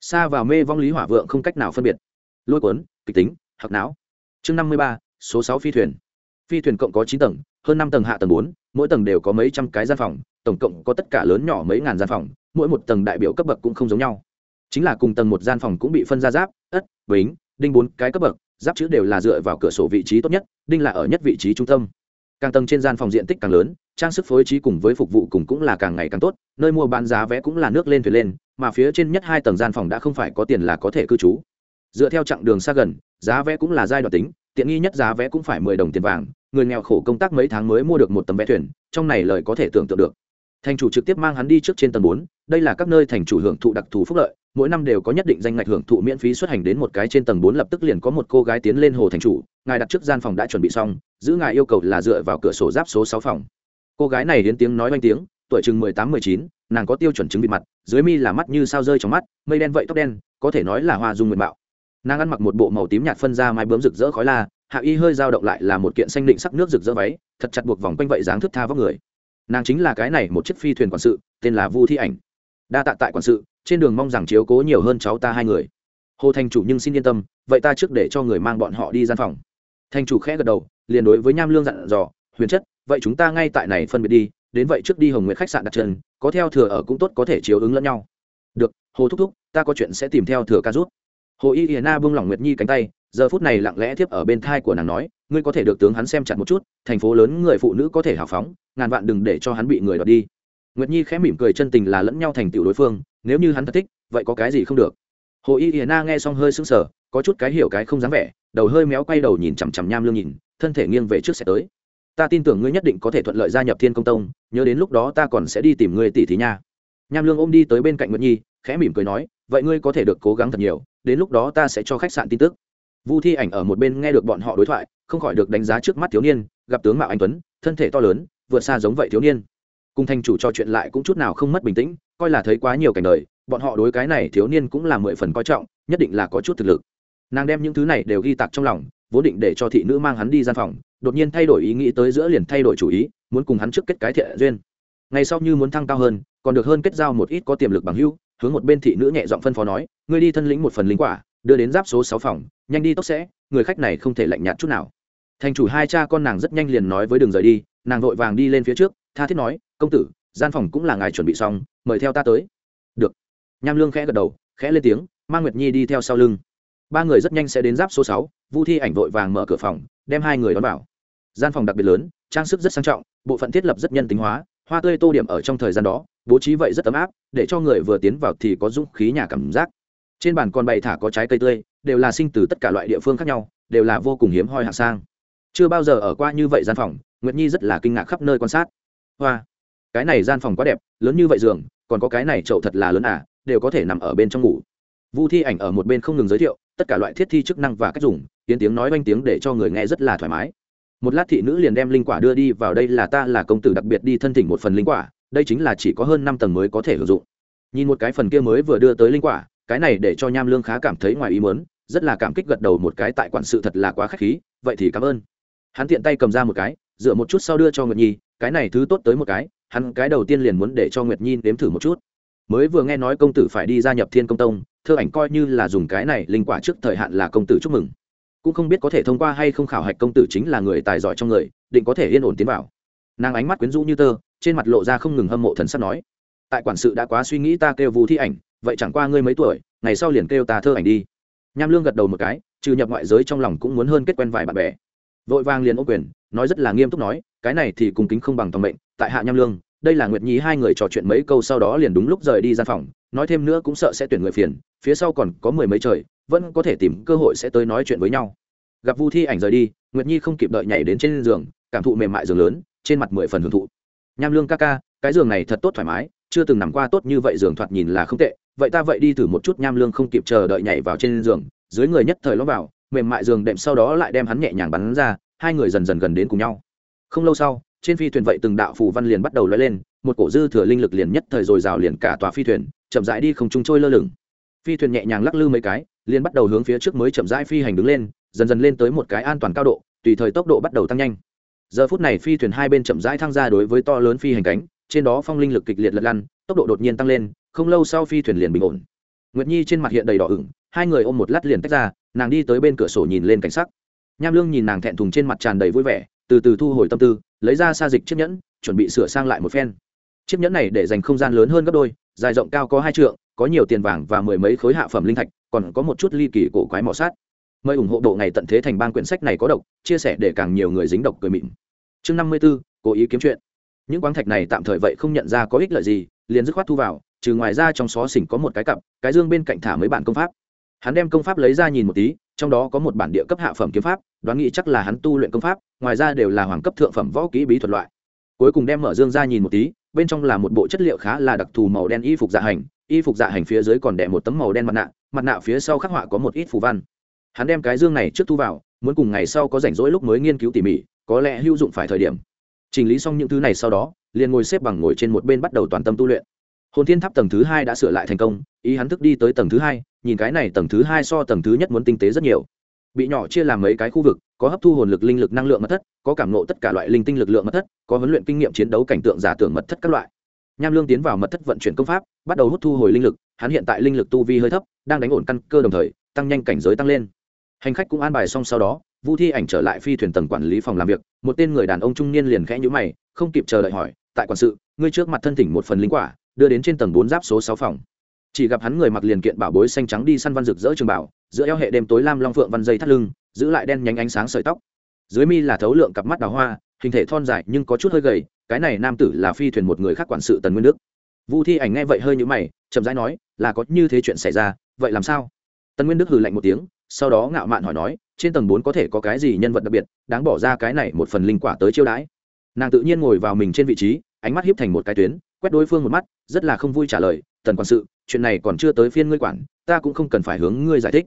Speaker 1: Xa vào mê vong lý hỏa vượng không cách nào phân biệt. Lôi cuốn, kịch tính hoặc não. Chương năm mươi ba, số sáu phi thuyền. Phi thuyền cộng có chín tầng, hơn năm tầng hạ tầng bốn, mỗi tầng đều có mấy trăm cái gian phòng, tổng cộng có tất cả lớn nhỏ mấy ngàn gian phòng, mỗi một tầng đại biểu cấp bậc cũng không giống nhau. Chính là cùng tầng một gian phòng cũng bị phân ra giáp, ất, bính, đinh bốn cái cấp bậc, giáp chữ đều là dựa vào cửa sổ vị trí tốt nhất, đinh là ở nhất vị trí trung tâm. Càng tầng trên gian phòng diện tích càng lớn, trang sức phối trí cùng với phục vụ cùng cũng là càng ngày càng tốt, nơi mua bán giá vé cũng là nước lên thuyền lên mà phía trên nhất hai tầng gian phòng đã không phải có tiền là có thể cư trú. Dựa theo chặng đường xa gần, giá vé cũng là giai đoạn tính, tiện nghi nhất giá vé cũng phải mười đồng tiền vàng, người nghèo khổ công tác mấy tháng mới mua được một tấm vé thuyền, trong này lời có thể tưởng tượng được. Thành chủ trực tiếp mang hắn đi trước trên tầng bốn, đây là các nơi thành chủ hưởng thụ đặc thù phúc lợi, mỗi năm đều có nhất định danh ngạch hưởng thụ miễn phí xuất hành đến một cái trên tầng bốn lập tức liền có một cô gái tiến lên hồ thành chủ, ngài đặt trước gian phòng đã chuẩn bị xong, giữ ngài yêu cầu là dựa vào cửa sổ giáp số sáu phòng. Cô gái này đến tiếng nói oanh tiếng tuổi chừng mười tám, mười chín, nàng có tiêu chuẩn chứng bị mặt, dưới mi là mắt như sao rơi trong mắt, mây đen vậy tóc đen, có thể nói là hoa dung nguyện mạo nàng ăn mặc một bộ màu tím nhạt phân ra mai bướm rực rỡ khói la, hạ y hơi dao động lại là một kiện xanh định sắc nước rực rỡ váy, thật chặt buộc vòng quanh vậy dáng thức tha vóc người. Nàng chính là cái này một chiếc phi thuyền quản sự, tên là vu thi ảnh. Đa tạ tại quản sự, trên đường mong rằng chiếu cố nhiều hơn cháu ta hai người. Hồ thành chủ nhưng xin yên tâm, vậy ta trước để cho người mang bọn họ đi gian phòng. Thành chủ khẽ gật đầu, liền đối với nham lương dặn dò, huyền chất, vậy chúng ta ngay tại này phân biệt đi đến vậy trước đi hồng nguyệt khách sạn đặt chân, có theo thừa ở cũng tốt có thể chiếu ứng lẫn nhau. Được, hồ thúc thúc, ta có chuyện sẽ tìm theo thừa ca rút hồ y hiền na buông lỏng nguyệt nhi cánh tay, giờ phút này lặng lẽ tiếp ở bên thai của nàng nói, ngươi có thể được tướng hắn xem chặt một chút, thành phố lớn người phụ nữ có thể hào phóng, ngàn vạn đừng để cho hắn bị người đọt đi. Nguyệt nhi khẽ mỉm cười chân tình là lẫn nhau thành tựu đối phương, nếu như hắn thật thích, vậy có cái gì không được. Hồ y hiền na nghe xong hơi sững sờ, có chút cái hiểu cái không dám vẻ, đầu hơi méo quay đầu nhìn chằm chằm nham lương nhìn, thân thể nghiêng về trước sẽ tới ta tin tưởng ngươi nhất định có thể thuận lợi gia nhập thiên công tông, nhớ đến lúc đó ta còn sẽ đi tìm ngươi tỷ thí nha. Nham lương ôm đi tới bên cạnh nguyệt nhi, khẽ mỉm cười nói, vậy ngươi có thể được cố gắng thật nhiều, đến lúc đó ta sẽ cho khách sạn tin tức. Vu thi ảnh ở một bên nghe được bọn họ đối thoại, không khỏi được đánh giá trước mắt thiếu niên, gặp tướng mạo anh tuấn, thân thể to lớn, vượt xa giống vậy thiếu niên. Cùng thanh chủ cho chuyện lại cũng chút nào không mất bình tĩnh, coi là thấy quá nhiều cảnh đời, bọn họ đối cái này thiếu niên cũng là mười phần coi trọng, nhất định là có chút thực lực. Nàng đem những thứ này đều ghi tạc trong lòng vốn định để cho thị nữ mang hắn đi gian phòng, đột nhiên thay đổi ý nghĩ tới giữa liền thay đổi chủ ý, muốn cùng hắn trước kết cái thiện duyên. Ngày sau như muốn thăng cao hơn, còn được hơn kết giao một ít có tiềm lực bằng hữu, hướng một bên thị nữ nhẹ giọng phân phó nói, ngươi đi thân lĩnh một phần linh quả, đưa đến giáp số sáu phòng, nhanh đi tốc sẽ, người khách này không thể lạnh nhạt chút nào. Thành chủ hai cha con nàng rất nhanh liền nói với đường rời đi, nàng vội vàng đi lên phía trước, tha thiết nói, công tử, gian phòng cũng là ngài chuẩn bị xong, mời theo ta tới. Được. Nham lương khẽ gật đầu, khẽ lên tiếng, mang nguyệt nhi đi theo sau lưng ba người rất nhanh sẽ đến giáp số sáu, vu thi ảnh vội vàng mở cửa phòng, đem hai người đón vào. Gian phòng đặc biệt lớn, trang sức rất sang trọng, bộ phận thiết lập rất nhân tính hóa, hoa tươi tô điểm ở trong thời gian đó, bố trí vậy rất ấm áp, để cho người vừa tiến vào thì có dũng khí nhà cảm giác. Trên bàn còn bày thả có trái cây tươi, đều là sinh từ tất cả loại địa phương khác nhau, đều là vô cùng hiếm hoi hạng sang. Chưa bao giờ ở qua như vậy gian phòng, nguyệt nhi rất là kinh ngạc khắp nơi quan sát. Hoa, cái này gian phòng quá đẹp, lớn như vậy giường, còn có cái này chậu thật là lớn à đều có thể nằm ở bên trong ngủ. Vu thi ảnh ở một bên không ngừng giới thiệu tất cả loại thiết thi chức năng và cách dùng, tiến tiếng nói oanh tiếng để cho người nghe rất là thoải mái. Một lát thị nữ liền đem linh quả đưa đi vào đây là ta là công tử đặc biệt đi thân thỉnh một phần linh quả, đây chính là chỉ có hơn năm tầng mới có thể sử dụng. Nhìn một cái phần kia mới vừa đưa tới linh quả, cái này để cho nham lương khá cảm thấy ngoài ý muốn, rất là cảm kích gật đầu một cái tại quản sự thật là quá khách khí, vậy thì cảm ơn. Hắn tiện tay cầm ra một cái, dựa một chút sau đưa cho nguyệt nhi, cái này thứ tốt tới một cái, hắn cái đầu tiên liền muốn để cho nguyệt nhi nếm thử một chút. Mới vừa nghe nói công tử phải đi gia nhập thiên công tông thơ ảnh coi như là dùng cái này linh quả trước thời hạn là công tử chúc mừng. Cũng không biết có thể thông qua hay không khảo hạch công tử chính là người tài giỏi trong người, định có thể yên ổn tiến vào. Nàng ánh mắt quyến rũ như tơ, trên mặt lộ ra không ngừng hâm mộ thần sắp nói, tại quản sự đã quá suy nghĩ ta kêu vũ thi ảnh, vậy chẳng qua ngươi mấy tuổi, ngày sau liền kêu ta thơ ảnh đi. Nham lương gật đầu một cái, trừ nhập ngoại giới trong lòng cũng muốn hơn kết quen vài bạn bè. Vội vàng liền ô quyền, nói rất là nghiêm túc nói, cái này thì cùng kính không bằng toàn mệnh, tại hạ nham lương, đây là nguyệt nhi hai người trò chuyện mấy câu sau đó liền đúng lúc rời đi gian phòng nói thêm nữa cũng sợ sẽ tuyển người phiền, phía sau còn có mười mấy trời, vẫn có thể tìm cơ hội sẽ tới nói chuyện với nhau. Gặp vu thi ảnh rời đi, nguyệt nhi không kịp đợi nhảy đến trên giường, cảm thụ mềm mại giường lớn, trên mặt mười phần hưởng thụ. Nham lương ca ca, cái giường này thật tốt thoải mái, chưa từng nằm qua tốt như vậy giường thoạt nhìn là không tệ, vậy ta vậy đi thử một chút nham lương không kịp chờ đợi nhảy vào trên giường, dưới người nhất thời ló vào, mềm mại giường đệm sau đó lại đem hắn nhẹ nhàng bắn ra, hai người dần dần gần đến cùng nhau. Không lâu sau, trên phi thuyền vậy từng đạo phù văn liền bắt đầu lóe lên, một cổ dư thừa linh lực liền nhất thời dồi dào liền cả tòa phi thuyền chậm rãi đi không trung trôi lơ lửng. Phi thuyền nhẹ nhàng lắc lư mấy cái, liền bắt đầu hướng phía trước mới chậm rãi phi hành đứng lên, dần dần lên tới một cái an toàn cao độ, tùy thời tốc độ bắt đầu tăng nhanh. Giờ phút này phi thuyền hai bên chậm rãi thăng ra đối với to lớn phi hành cánh, trên đó phong linh lực kịch liệt lật lăn, tốc độ đột nhiên tăng lên, không lâu sau phi thuyền liền bình ổn. Nguyệt nhi trên mặt hiện đầy đỏ ửng, hai người ôm một lát liền tách ra, nàng đi tới bên cửa sổ nhìn lên cảnh sắc. Nham lương nhìn nàng thẹn thùng trên mặt tràn đầy vui vẻ, từ từ thu hồi tâm tư, lấy ra xa dịch chiếc nhẫn, chuẩn bị sửa sang lại một phen. Chiếc nhẫn này để dành không gian lớn hơn gấp đôi dài rộng cao có hai trượng, có nhiều tiền vàng và mười mấy khối hạ phẩm linh thạch, còn có một chút ly kỳ cổ quái mỏ sát. Mời ủng hộ độ ngày tận thế thành ban quyển sách này có độc, chia sẻ để càng nhiều người dính độc cười mịn. Chương năm mươi b ố cố ý kiếm chuyện. Những quáng thạch này tạm thời vậy không nhận ra có ích lợi gì, liền dứt khoát thu vào, trừ ngoài ra trong xó xỉnh có một cái cặp, cái dương bên cạnh thả mấy bản công pháp. Hắn đem công pháp lấy ra nhìn một tí, trong đó có một bản địa cấp hạ phẩm kiếm pháp, đoán nghĩ chắc là hắn tu luyện công pháp, ngoài ra đều là hoàng cấp thượng phẩm võ kỹ bí thuật loại. Cuối cùng đem mở dương ra nhìn một tí bên trong là một bộ chất liệu khá là đặc thù màu đen y phục dạ hành, y phục dạ hành phía dưới còn đẻ một tấm màu đen mặt nạ mặt nạ phía sau khắc họa có một ít phù văn. Hắn đem cái dương này trước thu vào, muốn cùng ngày sau có rảnh rỗi lúc mới nghiên cứu tỉ mỉ, có lẽ hữu dụng phải thời điểm. Chỉnh lý xong những thứ này sau đó, liền ngồi xếp bằng ngồi trên một bên bắt đầu toàn tâm tu luyện. Hồn thiên tháp tầng thứ hai đã sửa lại thành công, ý hắn thức đi tới tầng thứ hai, nhìn cái này tầng thứ hai so tầng thứ nhất muốn tinh tế rất nhiều bị nhỏ chia làm mấy cái khu vực, có hấp thu hồn lực, linh lực, năng lượng mật thất, có cảm nộ tất cả loại linh tinh lực lượng mật thất, có huấn luyện kinh nghiệm chiến đấu cảnh tượng giả tưởng mật thất các loại. Nham lương tiến vào mật thất vận chuyển công pháp, bắt đầu hút thu hồi linh lực, hắn hiện tại linh lực tu vi hơi thấp, đang đánh ổn căn cơ đồng thời, tăng nhanh cảnh giới tăng lên. Hành khách cũng an bài xong sau đó, vu thi ảnh trở lại phi thuyền tầng quản lý phòng làm việc, một tên người đàn ông trung niên liền khẽ nhữ mày, không kịp chờ đợi hỏi, tại quản sự, ngươi trước mặt thân thỉnh một phần linh quả, đưa đến trên tầng bốn giáp số sáu phòng chỉ gặp hắn người mặc liền kiện bảo bối xanh trắng đi săn văn rực rỡ trường bảo, giữa eo hệ đêm tối lam long phượng văn dây thắt lưng, giữ lại đen nhánh ánh sáng sợi tóc. Dưới mi là thấu lượng cặp mắt đào hoa, hình thể thon dài nhưng có chút hơi gầy, cái này nam tử là phi thuyền một người khác quản sự tần nguyên đức. Vu thi ảnh nghe vậy hơi nhũ mày, chậm rãi nói, là có như thế chuyện xảy ra, vậy làm sao? Tần nguyên đức hừ lạnh một tiếng, sau đó ngạo mạn hỏi nói, trên tầng bốn có thể có cái gì nhân vật đặc biệt, đáng bỏ ra cái này một phần linh quả tới chiêu đãi? Nàng tự nhiên ngồi vào mình trên vị trí, ánh mắt hiếp thành một cái tuyến, quét đối phương một mắt, rất là không vui trả lời tần quản sự, chuyện này còn chưa tới phiên ngươi quản, ta cũng không cần phải hướng ngươi giải thích.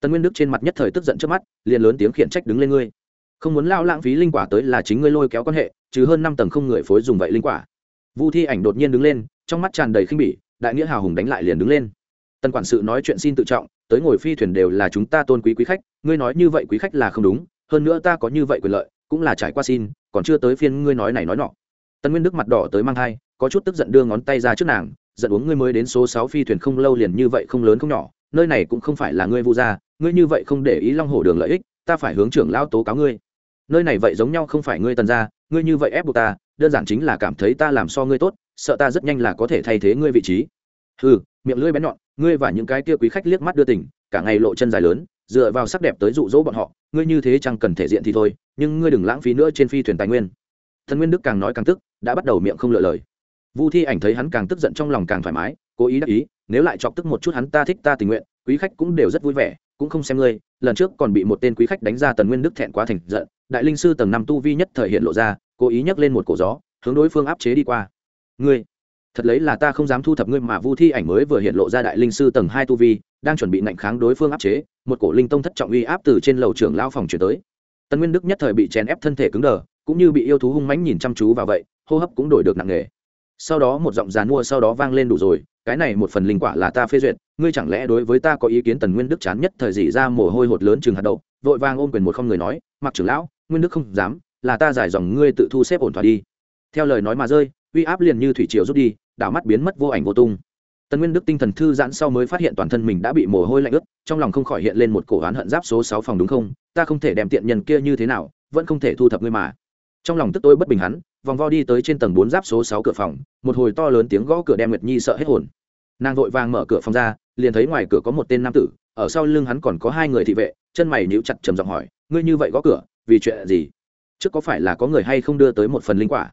Speaker 1: Tần nguyên đức trên mặt nhất thời tức giận trước mắt, liền lớn tiếng khiển trách đứng lên ngươi. Không muốn lao lãng phí linh quả tới là chính ngươi lôi kéo quan hệ chứ hơn năm tầng không người phối dùng vậy linh quả. Vu thi ảnh đột nhiên đứng lên, trong mắt tràn đầy khinh bỉ, đại nghĩa hào hùng đánh lại liền đứng lên. Tần quản sự nói chuyện xin tự trọng, tới ngồi phi thuyền đều là chúng ta tôn quý quý khách, ngươi nói như vậy quý khách là không đúng, hơn nữa ta có như vậy quyền lợi, cũng là trải qua xin, còn chưa tới phiên ngươi nói này nói nọ. Tần nguyên đức mặt đỏ tới mang thai, có chút tức giận đưa ngón tay ra trước nàng giận uống ngươi mới đến số sáu phi thuyền không lâu liền như vậy không lớn không nhỏ nơi này cũng không phải là ngươi vu gia ngươi như vậy không để ý long hổ đường lợi ích ta phải hướng trưởng lão tố cáo ngươi. Nơi này vậy giống nhau không phải ngươi tần gia ngươi như vậy ép buộc ta đơn giản chính là cảm thấy ta làm so ngươi tốt sợ ta rất nhanh là có thể thay thế ngươi vị trí. Hừ, miệng lưỡi bén nhọn ngươi và những cái kia quý khách liếc mắt đưa tình cả ngày lộ chân dài lớn dựa vào sắc đẹp tới dụ dỗ bọn họ ngươi như thế chẳng cần thể diện thì thôi nhưng ngươi đừng lãng phí nữa trên phi thuyền tài nguyên. Thần nguyên đức càng nói càng tức đã bắt đầu miệng không lựa lời vu thi ảnh thấy hắn càng tức giận trong lòng càng thoải mái, cố ý đắc ý, nếu lại chọc tức một chút hắn ta thích ta tình nguyện, quý khách cũng đều rất vui vẻ, cũng không xem ngươi, lần trước còn bị một tên quý khách đánh ra tần nguyên đức thẹn quá thành giận, đại linh sư tầng năm tu vi nhất thời hiện lộ ra, cố ý nhấc lên một cổ gió, hướng đối phương áp chế đi qua. Ngươi, thật lấy là ta không dám thu thập ngươi mà vu thi ảnh mới vừa hiện lộ ra đại linh sư tầng hai tu vi, đang chuẩn bị ngạnh kháng đối phương áp chế, một cổ linh tông thất trọng uy áp từ trên lầu trưởng lao phòng chuyển tới. Tần nguyên đức nhất thời bị chèn ép thân thể cứng đờ, cũng như bị yêu thú hung mãnh nhìn chăm chú vào vậy, hô hấp cũng đổi được nặng nề sau đó một giọng giàn mua sau đó vang lên đủ rồi, cái này một phần linh quả là ta phê duyệt, ngươi chẳng lẽ đối với ta có ý kiến tần nguyên đức chán nhất thời dị ra mồ hôi hột lớn chừng hạt đậu, vội vang ôm quyền một không người nói, mặc trưởng lão, nguyên đức không dám, là ta giải dòng ngươi tự thu xếp ổn thỏa đi. Theo lời nói mà rơi, uy áp liền như thủy triều rút đi, đảo mắt biến mất vô ảnh vô tung. Tần nguyên đức tinh thần thư giãn sau mới phát hiện toàn thân mình đã bị mồ hôi lạnh ướt, trong lòng không khỏi hiện lên một cổ oán hận giáp số sáu phòng đúng không? Ta không thể đem tiện nhân kia như thế nào, vẫn không thể thu thập ngươi mà trong lòng tức tôi bất bình hắn, vòng vo đi tới trên tầng bốn giáp số sáu cửa phòng, một hồi to lớn tiếng gõ cửa đem nguyệt nhi sợ hết hồn. Nàng vội vàng mở cửa phòng ra, liền thấy ngoài cửa có một tên nam tử, ở sau lưng hắn còn có hai người thị vệ, chân mày níu chặt trầm giọng hỏi, ngươi như vậy gõ cửa, vì chuyện gì? Trước có phải là có người hay không đưa tới một phần linh quả?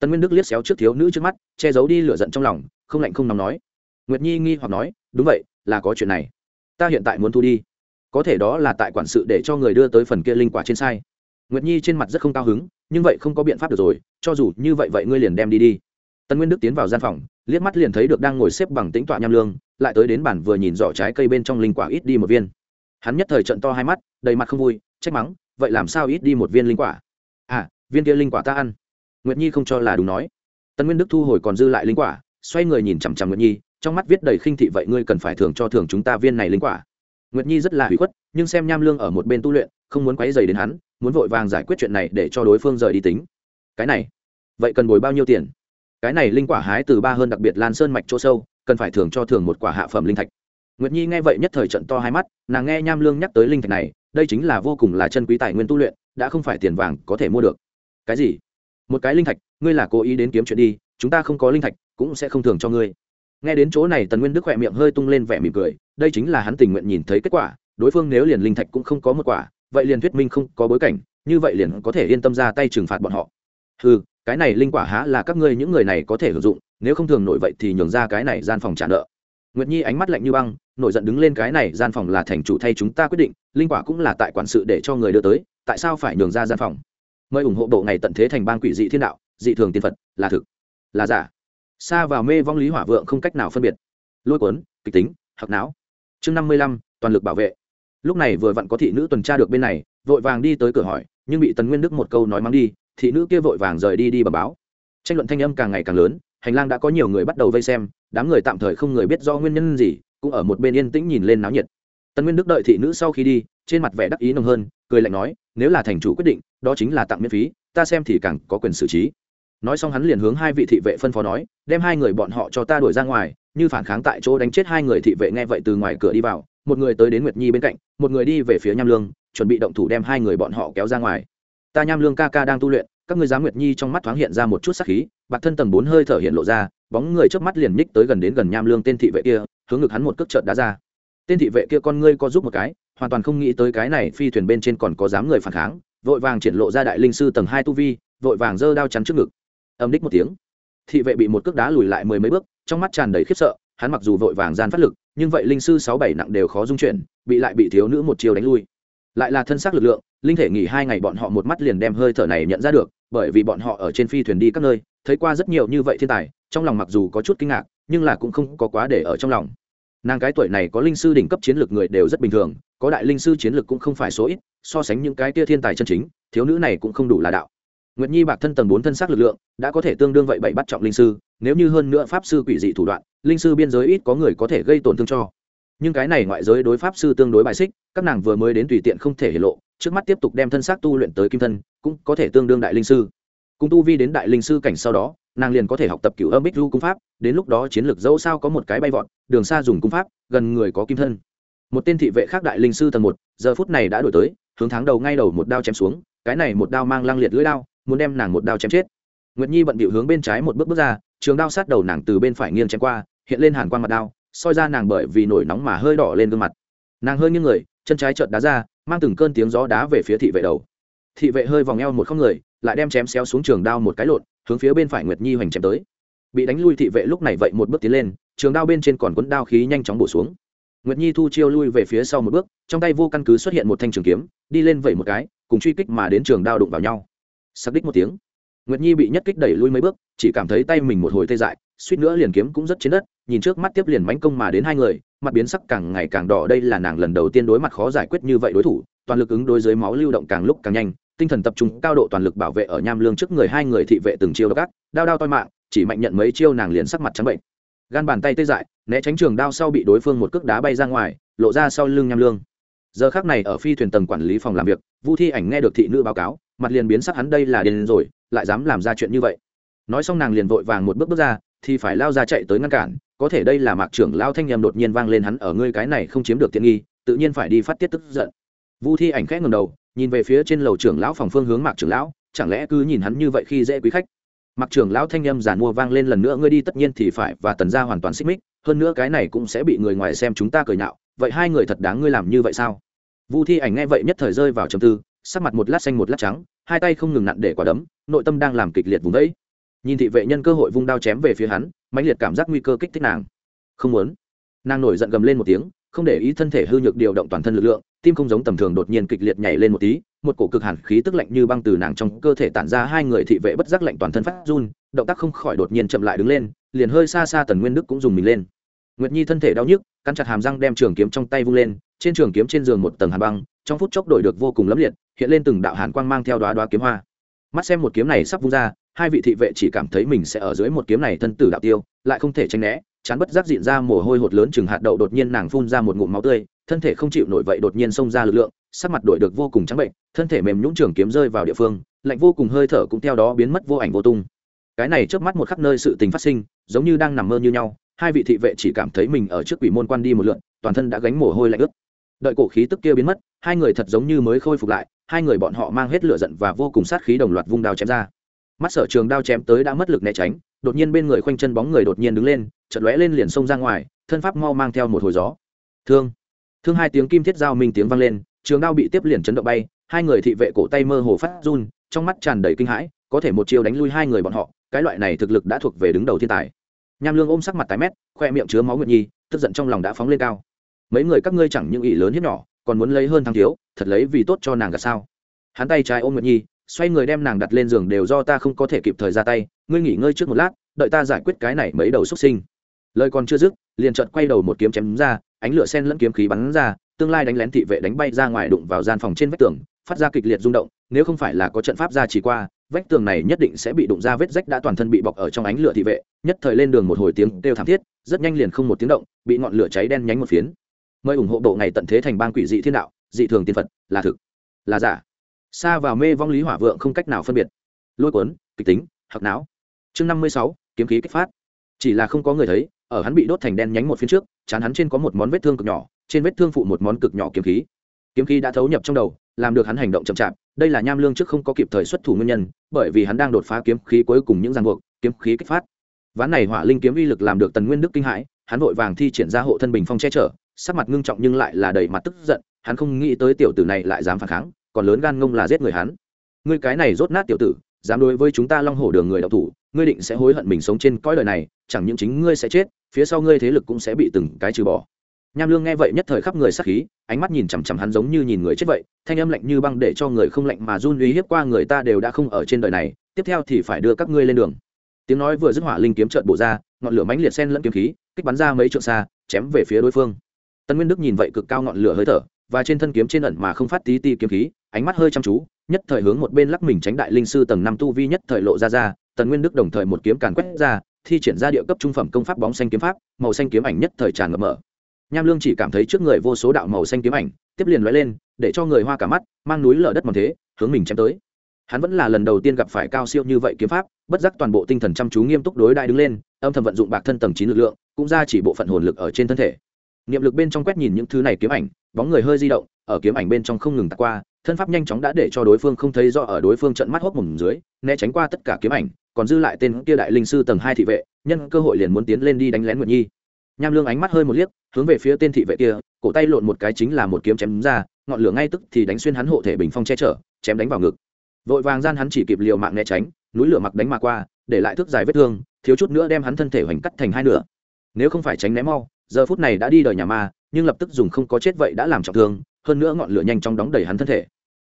Speaker 1: Tần nguyên đức liếc xéo trước thiếu nữ trước mắt, che giấu đi lửa giận trong lòng, không lạnh không nóng nói. Nguyệt nhi nghi hoặc nói, đúng vậy, là có chuyện này. Ta hiện tại muốn thu đi. Có thể đó là tại quản sự để cho người đưa tới phần kia linh quả trên sai. Nguyệt nhi trên mặt rất không cao hứng nhưng vậy không có biện pháp được rồi, cho dù như vậy vậy ngươi liền đem đi đi. Tân nguyên đức tiến vào gian phòng, liếc mắt liền thấy được đang ngồi xếp bằng tĩnh tọa nham lương, lại tới đến bản vừa nhìn giỏ trái cây bên trong linh quả ít đi một viên. Hắn nhất thời trận to hai mắt, đầy mặt không vui, trách mắng, vậy làm sao ít đi một viên linh quả? À viên kia linh quả ta ăn. Nguyệt nhi không cho là đúng nói. Tân nguyên đức thu hồi còn dư lại linh quả, xoay người nhìn chằm chằm nguyệt nhi, trong mắt viết đầy khinh thị vậy ngươi cần phải thưởng cho thưởng chúng ta viên này linh quả. Nguyệt nhi rất là hủy khuất, nhưng xem nham lương ở một bên tu luyện không muốn quấy dày đến hắn, muốn vội vàng giải quyết chuyện này để cho đối phương rời đi tính. Cái này, vậy cần bồi bao nhiêu tiền? Cái này linh quả hái từ ba hơn đặc biệt lan sơn mạch chỗ sâu, cần phải thưởng cho thường một quả hạ phẩm linh thạch. Nguyệt nhi nghe vậy nhất thời trận to hai mắt, nàng nghe nham lương nhắc tới linh thạch này, đây chính là vô cùng là chân quý tài nguyên tu luyện, đã không phải tiền vàng có thể mua được. Cái gì? Một cái linh thạch, ngươi là cố ý đến kiếm chuyện đi, chúng ta không có linh thạch, cũng sẽ không thường cho ngươi. Nghe đến chỗ này tần nguyên đức khỏe miệng hơi tung lên vẻ mỉm cười, đây chính là hắn tình nguyện nhìn thấy kết quả, đối phương nếu liền linh thạch cũng không có một quả vậy liền thuyết minh không có bối cảnh, như vậy liền có thể yên tâm ra tay trừng phạt bọn họ. Ừ cái này linh quả há là các ngươi những người này có thể sử dụng, nếu không thường nổi vậy thì nhường ra cái này gian phòng trả nợ. Nguyệt nhi ánh mắt lạnh như băng, nổi giận đứng lên cái này gian phòng là thành chủ thay chúng ta quyết định, linh quả cũng là tại quản sự để cho người đưa tới, tại sao phải nhường ra gian phòng? Mời ủng hộ bộ ngày tận thế thành bang quỷ dị thiên đạo, dị thường tiên phật, là thực, là giả. Xa vào mê vong lý hỏa vượng không cách nào phân biệt. Lôi cuốn, kịch tính hoặc não. Chương năm mươi lăm, toàn lực bảo vệ lúc này vừa vặn có thị nữ tuần tra được bên này, vội vàng đi tới cửa hỏi, nhưng bị tần nguyên đức một câu nói mắng đi, thị nữ kia vội vàng rời đi đi bờ báo. Tranh luận thanh âm càng ngày càng lớn, hành lang đã có nhiều người bắt đầu vây xem, đám người tạm thời không người biết do nguyên nhân gì, cũng ở một bên yên tĩnh nhìn lên náo nhiệt. Tần nguyên đức đợi thị nữ sau khi đi, trên mặt vẻ đắc ý nồng hơn, cười lạnh nói, nếu là thành chủ quyết định, đó chính là tặng miễn phí, ta xem thì càng có quyền xử trí. Nói xong hắn liền hướng hai vị thị vệ phân phó nói, đem hai người bọn họ cho ta đuổi ra ngoài, như phản kháng tại chỗ đánh chết hai người thị vệ nghe vậy từ ngoài cửa đi vào một người tới đến nguyệt nhi bên cạnh, một người đi về phía nham lương, chuẩn bị động thủ đem hai người bọn họ kéo ra ngoài. Ta nham lương ca ca đang tu luyện, các ngươi dám nguyệt nhi trong mắt thoáng hiện ra một chút sắc khí, bạc thân tầng bốn hơi thở hiện lộ ra, bóng người trước mắt liền nhích tới gần đến gần nham lương tên thị vệ kia, hướng ngực hắn một cước trợt đá ra. Tên thị vệ kia con ngươi co giúp một cái, hoàn toàn không nghĩ tới cái này phi thuyền bên trên còn có dám người phản kháng, vội vàng triển lộ ra đại linh sư tầng hai tu vi, vội vàng giơ đao chắn trước ngực. Âm đích một tiếng, thị vệ bị một cước đá lùi lại mười mấy bước, trong mắt tràn đầy khiếp sợ, hắn mặc dù vội vàng gian phát lực nhưng vậy linh sư sáu bảy nặng đều khó dung chuyển, bị lại bị thiếu nữ một chiều đánh lui. Lại là thân xác lực lượng, linh thể nghỉ hai ngày bọn họ một mắt liền đem hơi thở này nhận ra được, bởi vì bọn họ ở trên phi thuyền đi các nơi, thấy qua rất nhiều như vậy thiên tài, trong lòng mặc dù có chút kinh ngạc, nhưng là cũng không có quá để ở trong lòng. Nàng cái tuổi này có linh sư đỉnh cấp chiến lược người đều rất bình thường, có đại linh sư chiến lược cũng không phải số ít, so sánh những cái tia thiên tài chân chính, thiếu nữ này cũng không đủ là đạo. Nguyệt nhi bạc thân tầng bốn thân xác lực lượng, đã có thể tương đương vậy bảy bắt trọng linh sư, nếu như hơn nữa pháp sư quỷ dị thủ đoạn linh sư biên giới ít có người có thể gây tổn thương cho. Nhưng cái này ngoại giới đối pháp sư tương đối bài xích, các nàng vừa mới đến tùy tiện không thể hiện lộ, trước mắt tiếp tục đem thân xác tu luyện tới kim thân, cũng có thể tương đương đại linh sư. Cung tu vi đến đại linh sư cảnh sau đó, nàng liền có thể học tập cửu âm bích du cung pháp, đến lúc đó chiến lược dẫu sao có một cái bay vọt, đường xa dùng cung pháp, gần người có kim thân. Một tên thị vệ khác đại linh sư tầng một, giờ phút này đã đổi tới, hướng tháng đầu ngay đầu một đao chém xuống, cái này một đao mang lăng liệt lưỡi đao, muốn đem nàng một đao chém chết. Nguyệt nhi bận bịu hướng bên trái một bước bước ra, trường đao sát đầu nàng từ bên phải nghiêng chém qua hiện lên hàn quang mặt đao, soi ra nàng bởi vì nổi nóng mà hơi đỏ lên gương mặt. Nàng hơi như người, chân trái trợn đá ra, mang từng cơn tiếng gió đá về phía thị vệ đầu. Thị vệ hơi vòng eo một không người, lại đem chém xéo xuống trường đao một cái lộn, hướng phía bên phải nguyệt nhi hoành chém tới. Bị đánh lui thị vệ lúc này vậy một bước tiến lên, trường đao bên trên còn quấn đao khí nhanh chóng bổ xuống. Nguyệt nhi thu chiêu lui về phía sau một bước, trong tay vô căn cứ xuất hiện một thanh trường kiếm, đi lên vẩy một cái, cùng truy kích mà đến trường đao đụng vào nhau. Sắc đích một tiếng, nguyệt nhi bị nhất kích đẩy lui mấy bước, chỉ cảm thấy tay mình một hồi tê dại, suýt nữa liền kiếm cũng rất trên đất nhìn trước mắt tiếp liền mánh công mà đến hai người, mặt biến sắc càng ngày càng đỏ. Đây là nàng lần đầu tiên đối mặt khó giải quyết như vậy đối thủ, toàn lực ứng đối dưới máu lưu động càng lúc càng nhanh, tinh thần tập trung cao độ toàn lực bảo vệ ở nham lương trước người hai người thị vệ từng chiêu đ gác đao đao toi mạng, chỉ mạnh nhận mấy chiêu nàng liền sắc mặt trắng bệnh. Gan bàn tay tê dại, né tránh trường đao sau bị đối phương một cước đá bay ra ngoài, lộ ra sau lưng nham lương. Giờ khác này ở phi thuyền tầng quản lý phòng làm việc, vu thi ảnh nghe được thị nữ báo cáo, mặt liền biến sắc hắn đây là điên rồi, lại dám làm ra chuyện như vậy. Nói xong nàng liền vội vàng một bước bước ra, thì phải lao ra chạy tới ngăn cản có thể đây là mạc trưởng lao thanh nhầm đột nhiên vang lên hắn, ở ngươi cái này không chiếm được tiện nghi, tự nhiên phải đi phát tiết tức giận. Vu thi ảnh khẽ ngầm đầu, nhìn về phía trên lầu trưởng lão phòng phương hướng mạc trưởng lão, chẳng lẽ cứ nhìn hắn như vậy khi dễ quý khách? Mạc trưởng lão thanh nhầm giàn mua vang lên, lần nữa ngươi đi, tất nhiên thì phải, và tần ra hoàn toàn xích mích, hơn nữa cái này cũng sẽ bị người ngoài xem chúng ta cười nhạo, vậy hai người thật đáng ngươi làm như vậy sao? Vu thi ảnh nghe vậy nhất thời rơi vào trầm tư, sắc mặt một lát xanh một lát trắng, hai tay không ngừng nặn để quả đấm, nội tâm đang làm kịch liệt vùng đấy nhìn thị vệ nhân cơ hội vung đao chém về phía hắn mãnh liệt cảm giác nguy cơ kích thích nàng. Không muốn. Nàng nổi giận gầm lên một tiếng, không để ý thân thể hư nhược điều động toàn thân lực lượng, tim không giống tầm thường đột nhiên kịch liệt nhảy lên một tí, một cổ cực hàn khí tức lạnh như băng từ nàng trong cơ thể tản ra, hai người thị vệ bất giác lạnh toàn thân phát run, động tác không khỏi đột nhiên chậm lại đứng lên, liền hơi xa xa tần nguyên đức cũng dùng mình lên. Nguyệt nhi thân thể đau nhức, cắn chặt hàm răng đem trường kiếm trong tay vung lên, trên trường kiếm trên giường một tầng hàn băng, trong phút chốc đổi được vô cùng lấm liệt, hiện lên từng đạo hàn quang mang theo đoá đoá kiếm hoa. Mắt xem một kiếm này sắp vung ra hai vị thị vệ chỉ cảm thấy mình sẽ ở dưới một kiếm này thân tử đạo tiêu, lại không thể tránh né, chán bất giác diện ra mồ hôi hột lớn chừng hạt đậu đột nhiên nàng phun ra một ngụm máu tươi, thân thể không chịu nổi vậy đột nhiên xông ra lực lượng, sắc mặt đổi được vô cùng trắng bệnh, thân thể mềm nhũng trường kiếm rơi vào địa phương, lạnh vô cùng hơi thở cũng theo đó biến mất vô ảnh vô tung. Cái này trước mắt một khắc nơi sự tình phát sinh, giống như đang nằm mơ như nhau, hai vị thị vệ chỉ cảm thấy mình ở trước quỷ môn quan đi một lượn, toàn thân đã gánh mồ hôi lạnh ướt. Đợi cổ khí tức kia biến mất, hai người thật giống như mới khôi phục lại, hai người bọn họ mang hết lửa giận và vô cùng sát khí đồng loạt vung đao chém ra mắt sở trường đao chém tới đã mất lực né tránh, đột nhiên bên người khoanh chân bóng người đột nhiên đứng lên chật lóe lên liền xông ra ngoài, thân pháp mau mang theo một hồi gió. Thương. Thương hai tiếng kim thiết giao minh tiếng vang lên, trường đao bị tiếp liền chấn động bay, hai người thị vệ cổ tay mơ hồ phát run, trong mắt tràn đầy kinh hãi, có thể một chiêu đánh lui hai người bọn họ, cái loại này thực lực đã thuộc về đứng đầu thiên tài. Nham lương ôm sắc mặt tái mét, khoe miệng chứa máu nguyệt nhi, tức giận trong lòng đã phóng lên cao. Mấy người các ngươi chẳng những ỷ lớn hiếp nhỏ, còn muốn lấy hơn thằng thiếu, thật lấy vì tốt cho nàng gạt sao? Hắn tay trái ôm nguyệt nhi xoay người đem nàng đặt lên giường đều do ta không có thể kịp thời ra tay, ngươi nghỉ ngơi trước một lát, đợi ta giải quyết cái này mấy đầu xuất sinh. Lời còn chưa dứt, liền chợt quay đầu một kiếm chém ra, ánh lửa sen lẫn kiếm khí bắn ra, tương lai đánh lén thị vệ đánh bay ra ngoài đụng vào gian phòng trên vách tường, phát ra kịch liệt rung động, nếu không phải là có trận pháp ra chỉ qua, vách tường này nhất định sẽ bị đụng ra vết rách đã toàn thân bị bọc ở trong ánh lửa thị vệ, nhất thời lên đường một hồi tiếng kêu thảm thiết, rất nhanh liền không một tiếng động, bị ngọn lửa cháy đen nhánh một phiến. Mời ủng hộ bộ ngày tận thế thành bang quỷ dị thiên đạo, dị thường tiên phật, là thực, là giả xa vào mê vong lý hỏa vượng không cách nào phân biệt. Lôi cuốn, kịch tính hạc não. Chương năm mươi sáu, kiếm khí kích phát. Chỉ là không có người thấy, ở hắn bị đốt thành đen nhánh một phiên trước, chán hắn trên có một món vết thương cực nhỏ, trên vết thương phụ một món cực nhỏ kiếm khí. Kiếm khí đã thấu nhập trong đầu, làm được hắn hành động chậm chạp, đây là nham lương trước không có kịp thời xuất thủ nguyên nhân, bởi vì hắn đang đột phá kiếm khí cuối cùng những ràng buộc, kiếm khí kích phát. Ván này hỏa linh kiếm uy lực làm được tần nguyên đức kinh hãi, hắn vội vàng thi triển ra hộ thân bình phong che chở, sắc mặt ngưng trọng nhưng lại là đầy mặt tức giận, hắn không nghĩ tới tiểu tử này lại dám phản kháng còn lớn gan ngông là giết người hắn. Ngươi cái này rốt nát tiểu tử, dám đối với chúng ta long hổ đường người đạo thủ, ngươi định sẽ hối hận mình sống trên cõi đời này, chẳng những chính ngươi sẽ chết, phía sau ngươi thế lực cũng sẽ bị từng cái trừ bỏ. Nham lương nghe vậy nhất thời khắp người sắc khí, ánh mắt nhìn chằm chằm hắn giống như nhìn người chết vậy, thanh âm lạnh như băng để cho người không lạnh mà run uy hiếp qua người ta đều đã không ở trên đời này, tiếp theo thì phải đưa các ngươi lên đường. Tiếng nói vừa dứt hỏa linh kiếm trợn bổ ra, ngọn lửa mãnh liệt sen lẫn kiếm khí, kích bắn ra mấy trượng xa, chém về phía đối phương. Tân nguyên đức nhìn vậy cực cao ngọn lửa hơi thở, và trên thân kiếm trên ẩn mà không phát tí ti kiếm khí ánh mắt hơi chăm chú, nhất thời hướng một bên lắc mình tránh đại linh sư tầng năm tu vi nhất thời lộ ra ra, tần nguyên đức đồng thời một kiếm càn quét ra, thi triển ra địa cấp trung phẩm công pháp bóng xanh kiếm pháp, màu xanh kiếm ảnh nhất thời tràn ngập mở. Nham lương chỉ cảm thấy trước người vô số đạo màu xanh kiếm ảnh, tiếp liền lóe lên, để cho người hoa cả mắt, mang núi lở đất mòn thế, hướng mình chém tới. Hắn vẫn là lần đầu tiên gặp phải cao siêu như vậy kiếm pháp, bất giác toàn bộ tinh thần chăm chú nghiêm túc đối đại đứng lên, âm thầm vận dụng bạc thân tầng chín lực lượng, cũng ra chỉ bộ phận hồn lực ở trên thân thể. Niệm lực bên trong quét nhìn những thứ này kiếm ảnh, bóng người hơi di động, ở kiếm ảnh bên trong không ngừng tạt qua thân pháp nhanh chóng đã để cho đối phương không thấy rõ ở đối phương trận mắt hốc mồm dưới, né tránh qua tất cả kiếm ảnh, còn dư lại tên kia đại linh sư tầng hai thị vệ, nhân cơ hội liền muốn tiến lên đi đánh lén nguyệt nhi. Nham lương ánh mắt hơi một liếc, hướng về phía tên thị vệ kia, cổ tay lộn một cái chính là một kiếm chém ra, ngọn lửa ngay tức thì đánh xuyên hắn hộ thể bình phong che chở, chém đánh vào ngực. Vội vàng gian hắn chỉ kịp liều mạng né tránh, núi lửa mặc đánh mà qua, để lại thước dài vết thương, thiếu chút nữa đem hắn thân thể hoành cắt thành hai nửa. Nếu không phải tránh né mau, giờ phút này đã đi đời nhà ma, nhưng lập tức dùng không có chết vậy đã làm trọng thương, hơn nữa ngọn lửa nhanh chóng đóng đầy hắn thân thể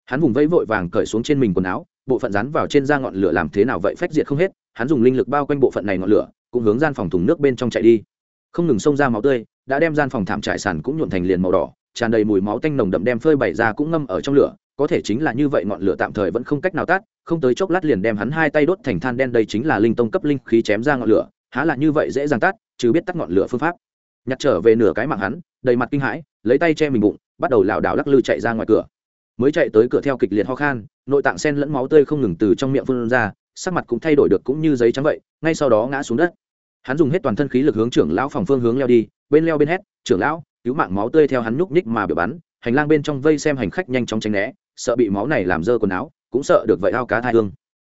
Speaker 1: hắn vùng vẫy vội vàng cởi xuống trên mình quần áo, bộ phận rán vào trên da ngọn lửa làm thế nào vậy phách diệt không hết, hắn dùng linh lực bao quanh bộ phận này ngọn lửa, cũng hướng gian phòng thùng nước bên trong chạy đi. Không ngừng xông ra máu tươi, đã đem gian phòng thảm trải sàn cũng nhuộn thành liền màu đỏ, tràn đầy mùi máu tanh nồng đậm đem phơi bày ra cũng ngâm ở trong lửa, có thể chính là như vậy ngọn lửa tạm thời vẫn không cách nào tắt, không tới chốc lát liền đem hắn hai tay đốt thành than đen đây chính là linh tông cấp linh khí chém ra ngọn lửa, há là như vậy dễ dàng tắt, chứ biết tắt ngọn lửa phương pháp. Nhặt trở về nửa cái mạng hắn, đầy mặt kinh hãi, lấy tay che mình bụng, bắt đầu lảo đảo lắc lư chạy ra ngoài cửa mới chạy tới cửa theo kịch liệt ho khan nội tạng sen lẫn máu tươi không ngừng từ trong miệng phun ra sắc mặt cũng thay đổi được cũng như giấy trắng vậy ngay sau đó ngã xuống đất. Hắn dùng hết toàn thân khí lực hướng trưởng lão phòng phương hướng leo đi bên leo bên hét trưởng lão cứu mạng máu tươi theo hắn nhúc nhích mà bị bắn. Hành lang bên trong vây xem hành khách nhanh chóng tránh né sợ bị máu này làm dơ quần áo cũng sợ được vậy ao cá thai hương.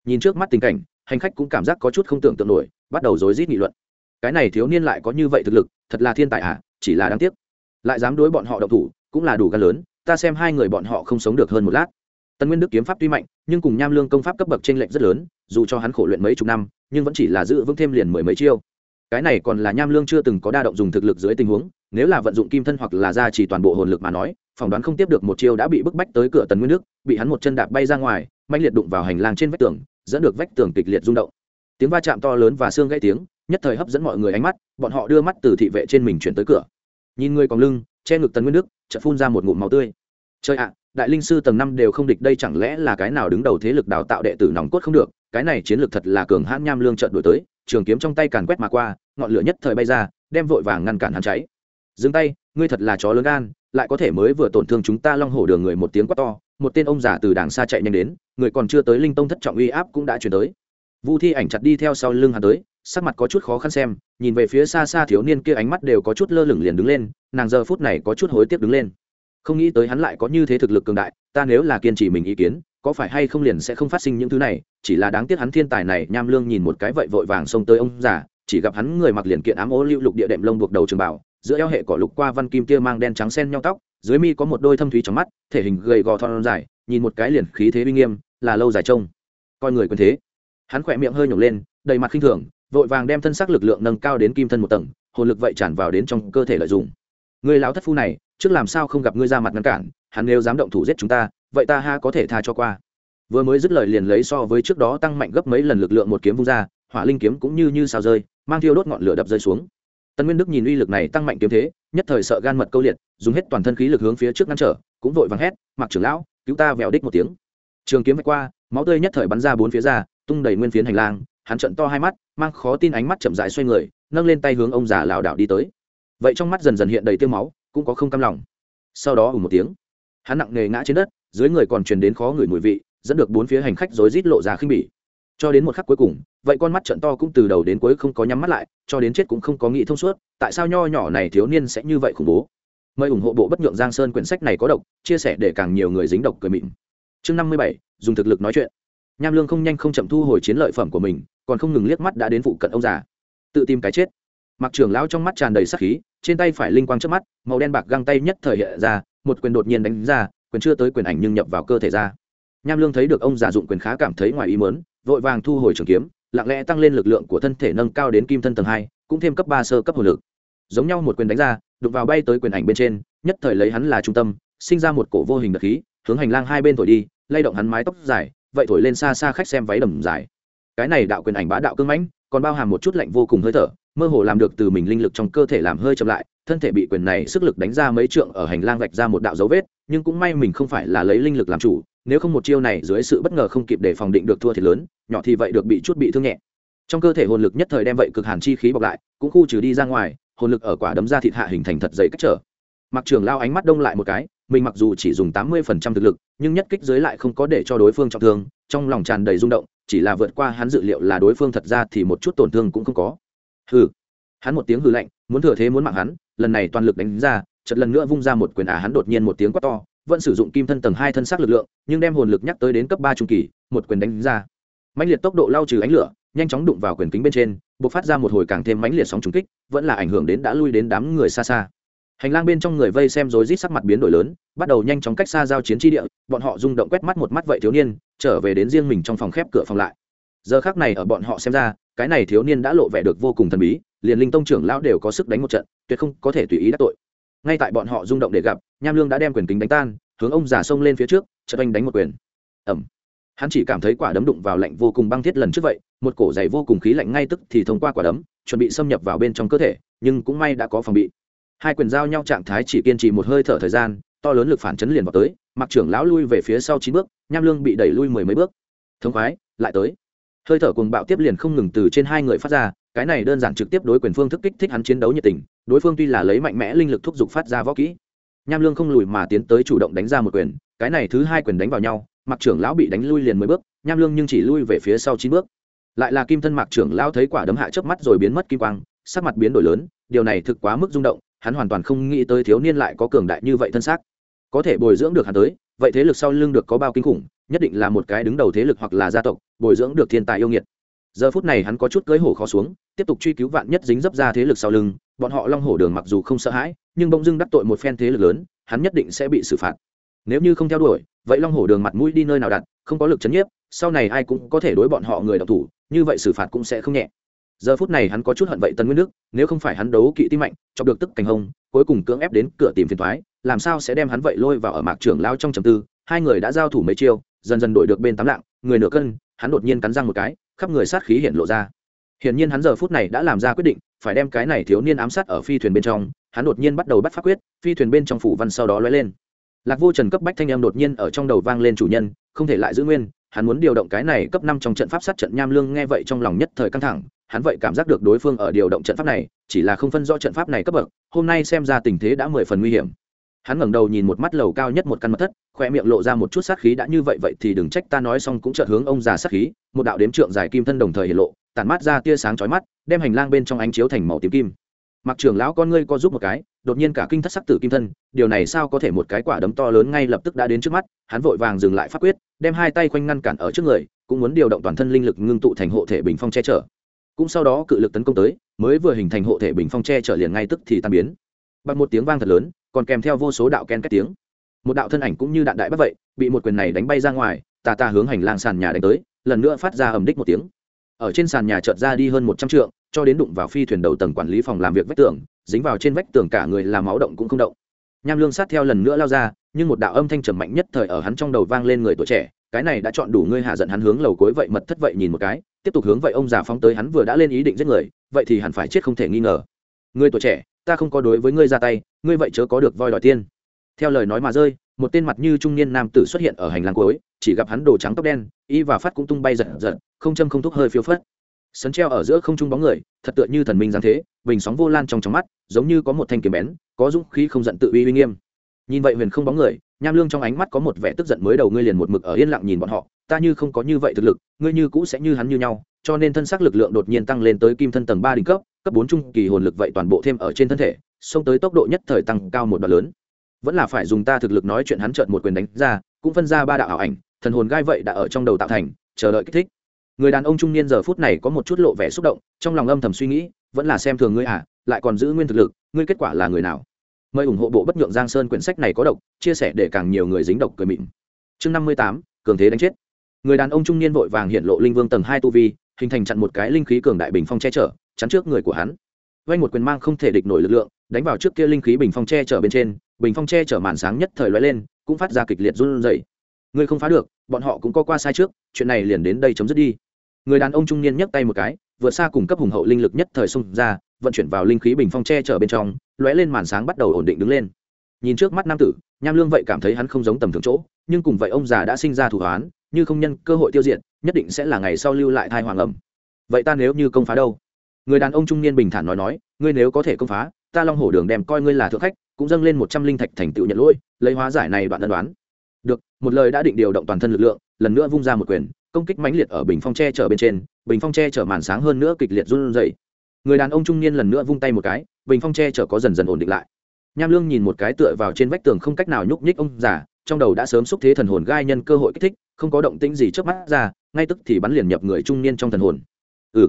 Speaker 1: Nhìn trước mắt tình cảnh hành khách cũng cảm giác có chút không tưởng tượng nổi bắt đầu rối rít nghị luận. Cái này thiếu niên lại có như vậy thực lực thật là thiên tài ạ à, chỉ là đáng tiếc. Lại dám đối bọn họ động thủ cũng là đủ gan lớn ta xem hai người bọn họ không sống được hơn một lát. Tần nguyên đức kiếm pháp tuy mạnh, nhưng cùng nham lương công pháp cấp bậc t r ê n lệch rất lớn, dù cho hắn khổ luyện mấy chục năm, nhưng vẫn chỉ là giữ vững thêm liền mười mấy chiêu. Cái này còn là nham lương chưa từng có đa động dùng thực lực dưới tình huống, nếu là vận dụng kim thân hoặc là ra chỉ toàn bộ hồn lực mà nói, phỏng đoán không tiếp được một chiêu đã bị bức bách tới cửa tần nguyên đức, bị hắn một chân đạp bay ra ngoài mạnh liệt đụng vào hành lang trên vách tường, dẫn được vách tường kịch liệt rung động. Tiếng va chạm to lớn và xương gãy tiếng, nhất thời hấp dẫn mọi người ánh mắt, bọn họ đưa mắt từ thị vệ trên mình chuyển tới cửa nhìn người còn lưng, che ngực tần nguyên đức, chợt phun ra một ngụm máu tươi. Chơi ạ, đại linh sư tầng năm đều không địch đây chẳng lẽ là cái nào đứng đầu thế lực đào tạo đệ tử nòng cốt không được? Cái này chiến lược thật là cường hãn nham lương trợn đổi tới, trường kiếm trong tay càn quét mà qua, ngọn lửa nhất thời bay ra, đem vội vàng ngăn cản hắn cháy. Dừng tay, ngươi thật là chó lớn gan, lại có thể mới vừa tổn thương chúng ta long hổ đường người một tiếng quát to, một tên ông già từ đàng xa chạy nhanh đến, người còn chưa tới linh tông thất trọng uy áp cũng đã chuyển tới. Vu thi ảnh chặt đi theo sau lưng hắn tới sắc mặt có chút khó khăn xem, nhìn về phía xa xa thiếu niên kia ánh mắt đều có chút lơ lửng liền đứng lên, nàng giờ phút này có chút hối tiếc đứng lên. Không nghĩ tới hắn lại có như thế thực lực cường đại, ta nếu là kiên trì mình ý kiến, có phải hay không liền sẽ không phát sinh những thứ này, chỉ là đáng tiếc hắn thiên tài này nham lương nhìn một cái vậy vội vàng xông tới ông già, chỉ gặp hắn người mặc liền kiện ám ô lưu lục địa đệm lông buộc đầu trường bảo, giữa eo hệ cỏ lục qua văn kim kia mang đen trắng sen nhau tóc, dưới mi có một đôi thâm thúy trong mắt, thể hình gầy gò thon dài, nhìn một cái liền khí thế uy nghiêm, là lâu dài trông. Coi người quyền thế. Hắn khỏe miệng hơi nhổng lên, đầy mặt khinh thường vội vàng đem thân xác lực lượng nâng cao đến kim thân một tầng, hồn lực vậy tràn vào đến trong cơ thể lợi dụng. Người lão thất phu này, trước làm sao không gặp ngươi ra mặt ngăn cản, hắn nếu dám động thủ giết chúng ta, vậy ta ha có thể tha cho qua. Vừa mới dứt lời liền lấy so với trước đó tăng mạnh gấp mấy lần lực lượng một kiếm vung ra, hỏa linh kiếm cũng như như sao rơi, mang thiêu đốt ngọn lửa đập rơi xuống. Tân nguyên đức nhìn uy lực này tăng mạnh kiếm thế, nhất thời sợ gan mật câu liệt, dùng hết toàn thân khí lực hướng phía trước ngăn trở, cũng vội vàng hét mặc trưởng lão, cứu ta vèo đích một tiếng. Trường kiếm vạch qua, máu tươi nhất thời bắn ra bốn phía ra, tung đầy nguyên phiến hành lang hắn trận to hai mắt, mang khó tin ánh mắt chậm dại xoay người, nâng lên tay hướng ông già lảo đảo đi tới. Vậy trong mắt dần dần hiện đầy tiêu máu, cũng có không cam lòng. Sau đó ủ một tiếng, hắn nặng nề ngã trên đất, dưới người còn truyền đến khó ngửi mùi vị, dẫn được bốn phía hành khách rối rít lộ ra khinh bỉ. Cho đến một khắc cuối cùng, vậy con mắt trận to cũng từ đầu đến cuối không có nhắm mắt lại, cho đến chết cũng không có nghĩ thông suốt, tại sao nho nhỏ này thiếu niên sẽ như vậy khủng bố? Mời ủng hộ bộ bất nhượng giang sơn quyển sách này có độc, chia sẻ để càng nhiều người dính độc cười mịn. Chương năm mươi bảy, dùng thực lực nói chuyện nham lương không nhanh không chậm thu hồi chiến lợi phẩm của mình, còn không ngừng liếc mắt đã đến phụ cận ông già. Tự tìm cái chết. Mặc trưởng lão trong mắt tràn đầy sắc khí, trên tay phải linh quang trước mắt, màu đen bạc găng tay nhất thời hiện ra, một quyền đột nhiên đánh ra, quyền chưa tới quyền ảnh nhưng nhập vào cơ thể ra. Nham lương thấy được ông giả dụng quyền khá cảm thấy ngoài ý mớn vội vàng thu hồi trường kiếm, lặng lẽ tăng lên lực lượng của thân thể nâng cao đến kim thân tầng hai, cũng thêm cấp ba sơ cấp hồn lực. Giống nhau một quyền đánh ra đục vào bay tới quyền ảnh bên trên, nhất thời lấy hắn là trung tâm, sinh ra một cổ vô hình đặc khí, hướng hành lang hai bên thổi đi, lay động hắn mái tóc dài vậy thổi lên xa xa khách xem váy đầm dài. Cái này đạo quyền ảnh bá đạo cưng mãnh, còn bao hàm một chút lạnh vô cùng hơi thở, mơ hồ làm được từ mình linh lực trong cơ thể làm hơi chậm lại, thân thể bị quyền này sức lực đánh ra mấy trượng ở hành lang vạch ra một đạo dấu vết, nhưng cũng may mình không phải là lấy linh lực làm chủ, nếu không một chiêu này dưới sự bất ngờ không kịp để phòng định được thua thì lớn, nhỏ thì vậy được bị chút bị thương nhẹ. Trong cơ thể hồn lực nhất thời đem vậy cực hàn chi khí bọc lại, cũng khu trừ đi ra ngoài, hồn lực ở quả đấm ra thịt hạ hình thành thật dày cách trở. Mặc trường lao ánh mắt đông lại một cái mình mặc dù chỉ dùng tám mươi phần trăm thực lực, nhưng nhất kích dưới lại không có để cho đối phương trọng thương, trong lòng tràn đầy rung động, chỉ là vượt qua hắn dự liệu là đối phương thật ra thì một chút tổn thương cũng không có. Hừ. Hắn một tiếng hừ lạnh, muốn thừa thế muốn mạng hắn, lần này toàn lực đánh ra, chợt lần nữa vung ra một quyền ả, hắn đột nhiên một tiếng quát to, vẫn sử dụng kim thân tầng hai thân xác lực lượng, nhưng đem hồn lực nhắc tới đến cấp ba trung kỳ, một quyền đánh ra. Mãnh liệt tốc độ lao trừ ánh lửa, nhanh chóng đụng vào quyền kính bên trên b ộ c phát ra một hồi càng thêm mãnh liệt sóng trúng kích, vẫn là ảnh hưởng đến đã lui đến đám người xa xa hành lang bên trong người vây xem rối rít sắc mặt biến đổi lớn, bắt đầu nhanh chóng cách xa giao chiến tri địa, bọn họ rung động quét mắt một mắt vậy thiếu niên, trở về đến riêng mình trong phòng khép cửa phòng lại. Giờ khác này ở bọn họ xem ra, cái này thiếu niên đã lộ vẻ được vô cùng thần bí, liền linh tông trưởng lão đều có sức đánh một trận, tuyệt không có thể tùy ý đắc tội. Ngay tại bọn họ rung động để gặp, nham lương đã đem quyền kính đánh tan, hướng ông già sông lên phía trước, chợt anh đánh một quyền. Ẩm hắn chỉ cảm thấy quả đấm đụng vào lạnh vô cùng băng thiết lần trước vậy, một cổ dày vô cùng khí lạnh ngay tức thì thông qua quả đấm, chuẩn bị xâm nhập vào bên trong cơ thể, nhưng cũng may đã có phòng bị hai quyền giao nhau trạng thái chỉ kiên trì một hơi thở thời gian, to lớn lực phản chấn liền vào tới mặc trưởng lão lui về phía sau chín bước, nham lương bị đẩy lui mười mấy bước. Thống khoái, lại tới. Hơi thở cùng bạo tiếp liền không ngừng từ trên hai người phát ra, cái này đơn giản trực tiếp đối quyền phương thức kích thích hắn chiến đấu nhiệt tình, đối phương tuy là lấy mạnh mẽ linh lực thúc giục phát ra võ kỹ, nham lương không lùi mà tiến tới chủ động đánh ra một quyền, cái này thứ hai quyền đánh vào nhau mặc trưởng lão bị đánh lui liền mười bước, nham lương nhưng chỉ lui về phía sau chín bước. Lại là kim thân mạc trưởng lão thấy quả đấm hạ chớp mắt rồi biến mất kim quang, sắc mặt biến đổi lớn, điều này thực quá mức rung động hắn hoàn toàn không nghĩ tới thiếu niên lại có cường đại như vậy thân xác. Có thể bồi dưỡng được hắn tới, vậy thế lực sau lưng được có bao kinh khủng, nhất định là một cái đứng đầu thế lực hoặc là gia tộc, bồi dưỡng được thiên tài yêu nghiệt. Giờ phút này hắn có chút cưới hổ khó xuống, tiếp tục truy cứu vạn nhất dính dấp ra thế lực sau lưng, bọn họ long hổ đường mặc dù không sợ hãi, nhưng bỗng dưng đắc tội một phen thế lực lớn, hắn nhất định sẽ bị xử phạt. Nếu như không theo đuổi, vậy long hổ đường mặt mũi đi nơi nào đặt, không có lực chấn nhiếp, sau này ai cũng có thể đối bọn họ người đọc thủ, như vậy xử phạt cũng sẽ không nhẹ giờ phút này hắn có chút hận vậy tân nguyên đức, nếu không phải hắn đấu kỵ tim mạnh, chọc được tức cảnh hông cuối cùng cưỡng ép đến cửa tìm phiền thoái làm sao sẽ đem hắn vậy lôi vào ở mạc trưởng lao trong trầm tư, hai người đã giao thủ mấy chiêu, dần dần đổi được bên tám lạng, người nửa cân, hắn đột nhiên cắn răng một cái, khắp người sát khí hiện lộ ra. Hiển nhiên hắn giờ phút này đã làm ra quyết định, phải đem cái này thiếu niên ám sát ở phi thuyền bên trong, hắn đột nhiên bắt đầu bắt pháp quyết, phi thuyền bên trong phủ văn sau đó lóe lên. Lạc vô trần cấp bách thanh âm đột nhiên ở trong đầu vang lên chủ nhân, không thể lại giữ nguyên, hắn muốn điều động cái này cấp năm trong trận pháp sát trận nham lương nghe vậy trong lòng nhất thời căng thẳng hắn vậy cảm giác được đối phương ở điều động trận pháp này, chỉ là không phân rõ trận pháp này cấp bậc, hôm nay xem ra tình thế đã mười phần nguy hiểm. Hắn ngẩng đầu nhìn một mắt lầu cao nhất một căn mật thất, khoe miệng lộ ra một chút sát khí đã như vậy vậy thì đừng trách ta nói xong cũng chợt hướng ông già sát khí, một đạo đếm trượng dài kim thân đồng thời hiện lộ, tản mát ra tia sáng chói mắt, đem hành lang bên trong ánh chiếu thành màu tím kim. Mặc trưởng lão con ngươi co giúp một cái, đột nhiên cả kinh thất sắc tử kim thân, điều này sao có thể một cái quả đấm to lớn ngay lập tức đã đến trước mắt, hắn vội vàng dừng lại phát quyết, đem hai tay quanh ngăn cản ở trước người, cũng muốn điều động toàn thân linh lực ngưng tụ thành hộ thể bình phong che chở cũng sau đó cự lực tấn công tới, mới vừa hình thành hộ thể bình phong che chở liền ngay tức thì tan biến. Bằng một tiếng vang thật lớn, còn kèm theo vô số đạo ken két tiếng. Một đạo thân ảnh cũng như đạn đại bất vậy, bị một quyền này đánh bay ra ngoài, tà tà hướng hành lang sàn nhà đánh tới, lần nữa phát ra ầm đích một tiếng. Ở trên sàn nhà chợt ra đi hơn một trăm trượng, cho đến đụng vào phi thuyền đầu tầng quản lý phòng làm việc vách tường, dính vào trên vách tường cả người làm máu động cũng không động. Nham lương sát theo lần nữa lao ra, nhưng một đạo âm thanh trầm mạnh nhất thời ở hắn trong đầu vang lên người tuổi trẻ, cái này đã chọn đủ ngươi hạ giận hắn hướng lầu cuối vậy mật thất vậy nhìn một cái tiếp tục hướng vậy ông già phóng tới hắn vừa đã lên ý định giết người, vậy thì hẳn phải chết không thể nghi ngờ. Ngươi tuổi trẻ, ta không có đối với ngươi ra tay, ngươi vậy chớ có được voi đòi tiên. Theo lời nói mà rơi, một tên mặt như trung niên nam tử xuất hiện ở hành lang cuối, chỉ gặp hắn đồ trắng tóc đen, y và phát cũng tung bay giật giật, không châm không thúc hơi phiêu phất. Sấn treo ở giữa không trung bóng người, thật tựa như thần minh giáng thế, bình sóng vô lan trong trong mắt, giống như có một thanh kiếm bén, có dũng khí không giận tự uy uy nghiêm. Nhìn vậy huyền không bóng người, nham lương trong ánh mắt có một vẻ tức giận mới đầu ngươi liền một mực ở yên lặng nhìn bọn họ ta như không có như vậy thực lực, ngươi như cũ sẽ như hắn như nhau, cho nên thân xác lực lượng đột nhiên tăng lên tới kim thân tầng ba đỉnh cấp cấp bốn trung kỳ hồn lực vậy toàn bộ thêm ở trên thân thể, xông tới tốc độ nhất thời tăng cao một đoạn lớn. Vẫn là phải dùng ta thực lực nói chuyện hắn trợn một quyền đánh ra, cũng phân ra ba đạo ảo ảnh, thần hồn gai vậy đã ở trong đầu tạo thành, chờ đợi kích thích. Người đàn ông trung niên giờ phút này có một chút lộ vẻ xúc động, trong lòng âm thầm suy nghĩ, vẫn là xem thường ngươi à lại còn giữ nguyên thực lực, ngươi kết quả là người nào? Mời ủng hộ bộ bất nhượng giang sơn quyển sách này có độc, chia sẻ để càng nhiều người dính độc cười mịn. Chương năm mươi tám, cường thế đánh chết người đàn ông trung niên vội vàng hiện lộ linh vương tầng hai tu vi, hình thành chặn một cái linh khí cường đại bình phong che chở, chắn trước người của hắn. Vay một quyền mang không thể địch nổi lực lượng, đánh vào trước kia linh khí bình phong che chở bên trên, bình phong che chở màn sáng nhất thời lóe lên, cũng phát ra kịch liệt run rẩy. Ngươi không phá được, bọn họ cũng có qua sai trước, chuyện này liền đến đây chấm dứt đi. Người đàn ông trung niên nhấc tay một cái, vượt xa cùng cấp hùng hậu linh lực nhất thời xung ra, vận chuyển vào linh khí bình phong che chở bên trong, lóe lên màn sáng bắt đầu ổn định đứng lên. Nhìn trước mắt nam tử, nham lương vậy cảm thấy hắn không giống tầm thường chỗ, nhưng cùng vậy ông già đã sinh ra thủ hoán như không nhân cơ hội tiêu diệt, nhất định sẽ là ngày sau lưu lại thai hoàng ẩm. Vậy ta nếu như công phá đâu? Người đàn ông trung niên bình thản nói nói, ngươi nếu có thể công phá, ta long hổ đường đem coi ngươi là thượng khách, cũng dâng lên một trăm linh thạch thành tựu nhận lỗi, lấy hóa giải này đoạn đơn đoán. Được, một lời đã định điều động toàn thân lực lượng, lần nữa vung ra một quyền, công kích mãnh liệt ở bình phong tre chở bên trên, bình phong tre chở màn sáng hơn nữa kịch liệt run rẩy. Người đàn ông trung niên lần nữa vung tay một cái, bình phong tre chở có dần dần ổn định lại. Nham lương nhìn một cái tựa vào trên vách tường không cách nào nhúc nhích ông già trong đầu đã sớm xúc thế thần hồn gai nhân cơ hội kích thích, không có động tĩnh gì trước mắt ra, ngay tức thì bắn liền nhập người trung niên trong thần hồn. Ừ.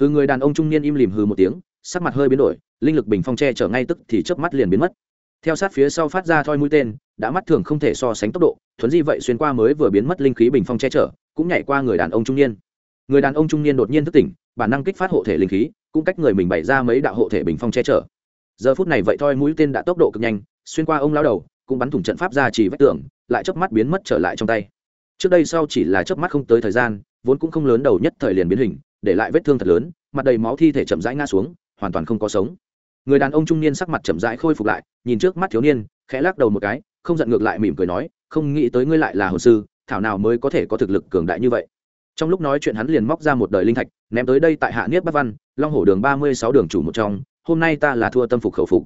Speaker 1: Hừ người đàn ông trung niên im lìm hừ một tiếng, sắc mặt hơi biến đổi, linh lực bình phong che chở ngay tức thì chớp mắt liền biến mất. Theo sát phía sau phát ra thoi mũi tên, đã mắt thường không thể so sánh tốc độ, thuấn di vậy xuyên qua mới vừa biến mất linh khí bình phong che chở, cũng nhảy qua người đàn ông trung niên. Người đàn ông trung niên đột nhiên thức tỉnh, bản năng kích phát hộ thể linh khí, cũng cách người mình bày ra mấy đạo hộ thể bình phong che chở. Giờ phút này vậy thoi mũi tên đã tốc độ cực nhanh, xuyên qua ông lao đầu cũng bắn thủng trận pháp ra chỉ vách tường, lại chớp mắt biến mất trở lại trong tay. Trước đây sau chỉ là chớp mắt không tới thời gian, vốn cũng không lớn đầu nhất thời liền biến hình, để lại vết thương thật lớn, mặt đầy máu thi thể chậm rãi ngã xuống, hoàn toàn không có sống. Người đàn ông trung niên sắc mặt chậm rãi khôi phục lại, nhìn trước mắt thiếu niên, khẽ lắc đầu một cái, không giận ngược lại mỉm cười nói, không nghĩ tới ngươi lại là hồ sư, thảo nào mới có thể có thực lực cường đại như vậy. Trong lúc nói chuyện hắn liền móc ra một đời linh thạch, ném tới đây tại hạ niết bắc văn, long hổ đường ba mươi sáu đường chủ một trong, hôm nay ta là thua tâm phục khẩu phục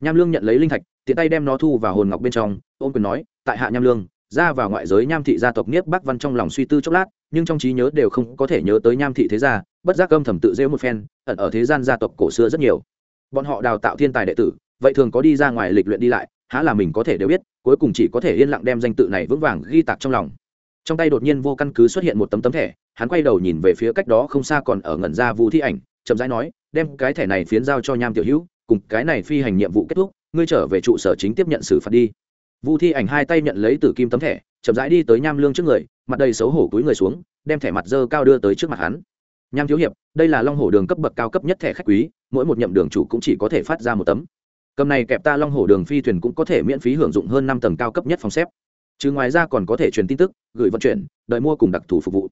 Speaker 1: nham lương nhận lấy linh thạch, tiện tay đem nó thu vào hồn ngọc bên trong, ôm quyền nói, tại hạ nham lương, ra vào ngoại giới nham thị gia tộc niếp bắc văn trong lòng suy tư chốc lát, nhưng trong trí nhớ đều không có thể nhớ tới nham thị thế gia, bất giác âm thầm tự rêu một phen, ẩn ở thế gian gia tộc cổ xưa rất nhiều. Bọn họ đào tạo thiên tài đệ tử, vậy thường có đi ra ngoài lịch luyện đi lại, há là mình có thể đều biết, cuối cùng chỉ có thể yên lặng đem danh tự này vững vàng ghi tạc trong lòng. Trong tay đột nhiên vô căn cứ xuất hiện một tấm tấm thẻ, hắn quay đầu nhìn về phía cách đó không xa còn ở ngẩn ra vũ thi ảnh, chậm rãi nói, đem cái thẻ này phiến giao cho nham tiểu hữu cùng cái này phi hành nhiệm vụ kết thúc, ngươi trở về trụ sở chính tiếp nhận xử phạt đi. Vu thi ảnh hai tay nhận lấy từ kim tấm thẻ, chậm rãi đi tới nham lương trước người, mặt đầy xấu hổ túi người xuống, đem thẻ mặt dơ cao đưa tới trước mặt hắn. Nham thiếu hiệp, đây là long hổ đường cấp bậc cao cấp nhất thẻ khách quý, mỗi một nhậm đường chủ cũng chỉ có thể phát ra một tấm. Cầm này kẹp ta long hổ đường phi thuyền cũng có thể miễn phí hưởng dụng hơn năm tầng cao cấp nhất phòng xếp. Chứ ngoài ra còn có thể truyền tin tức, gửi vận chuyển, đợi mua cùng đặc thù phục vụ.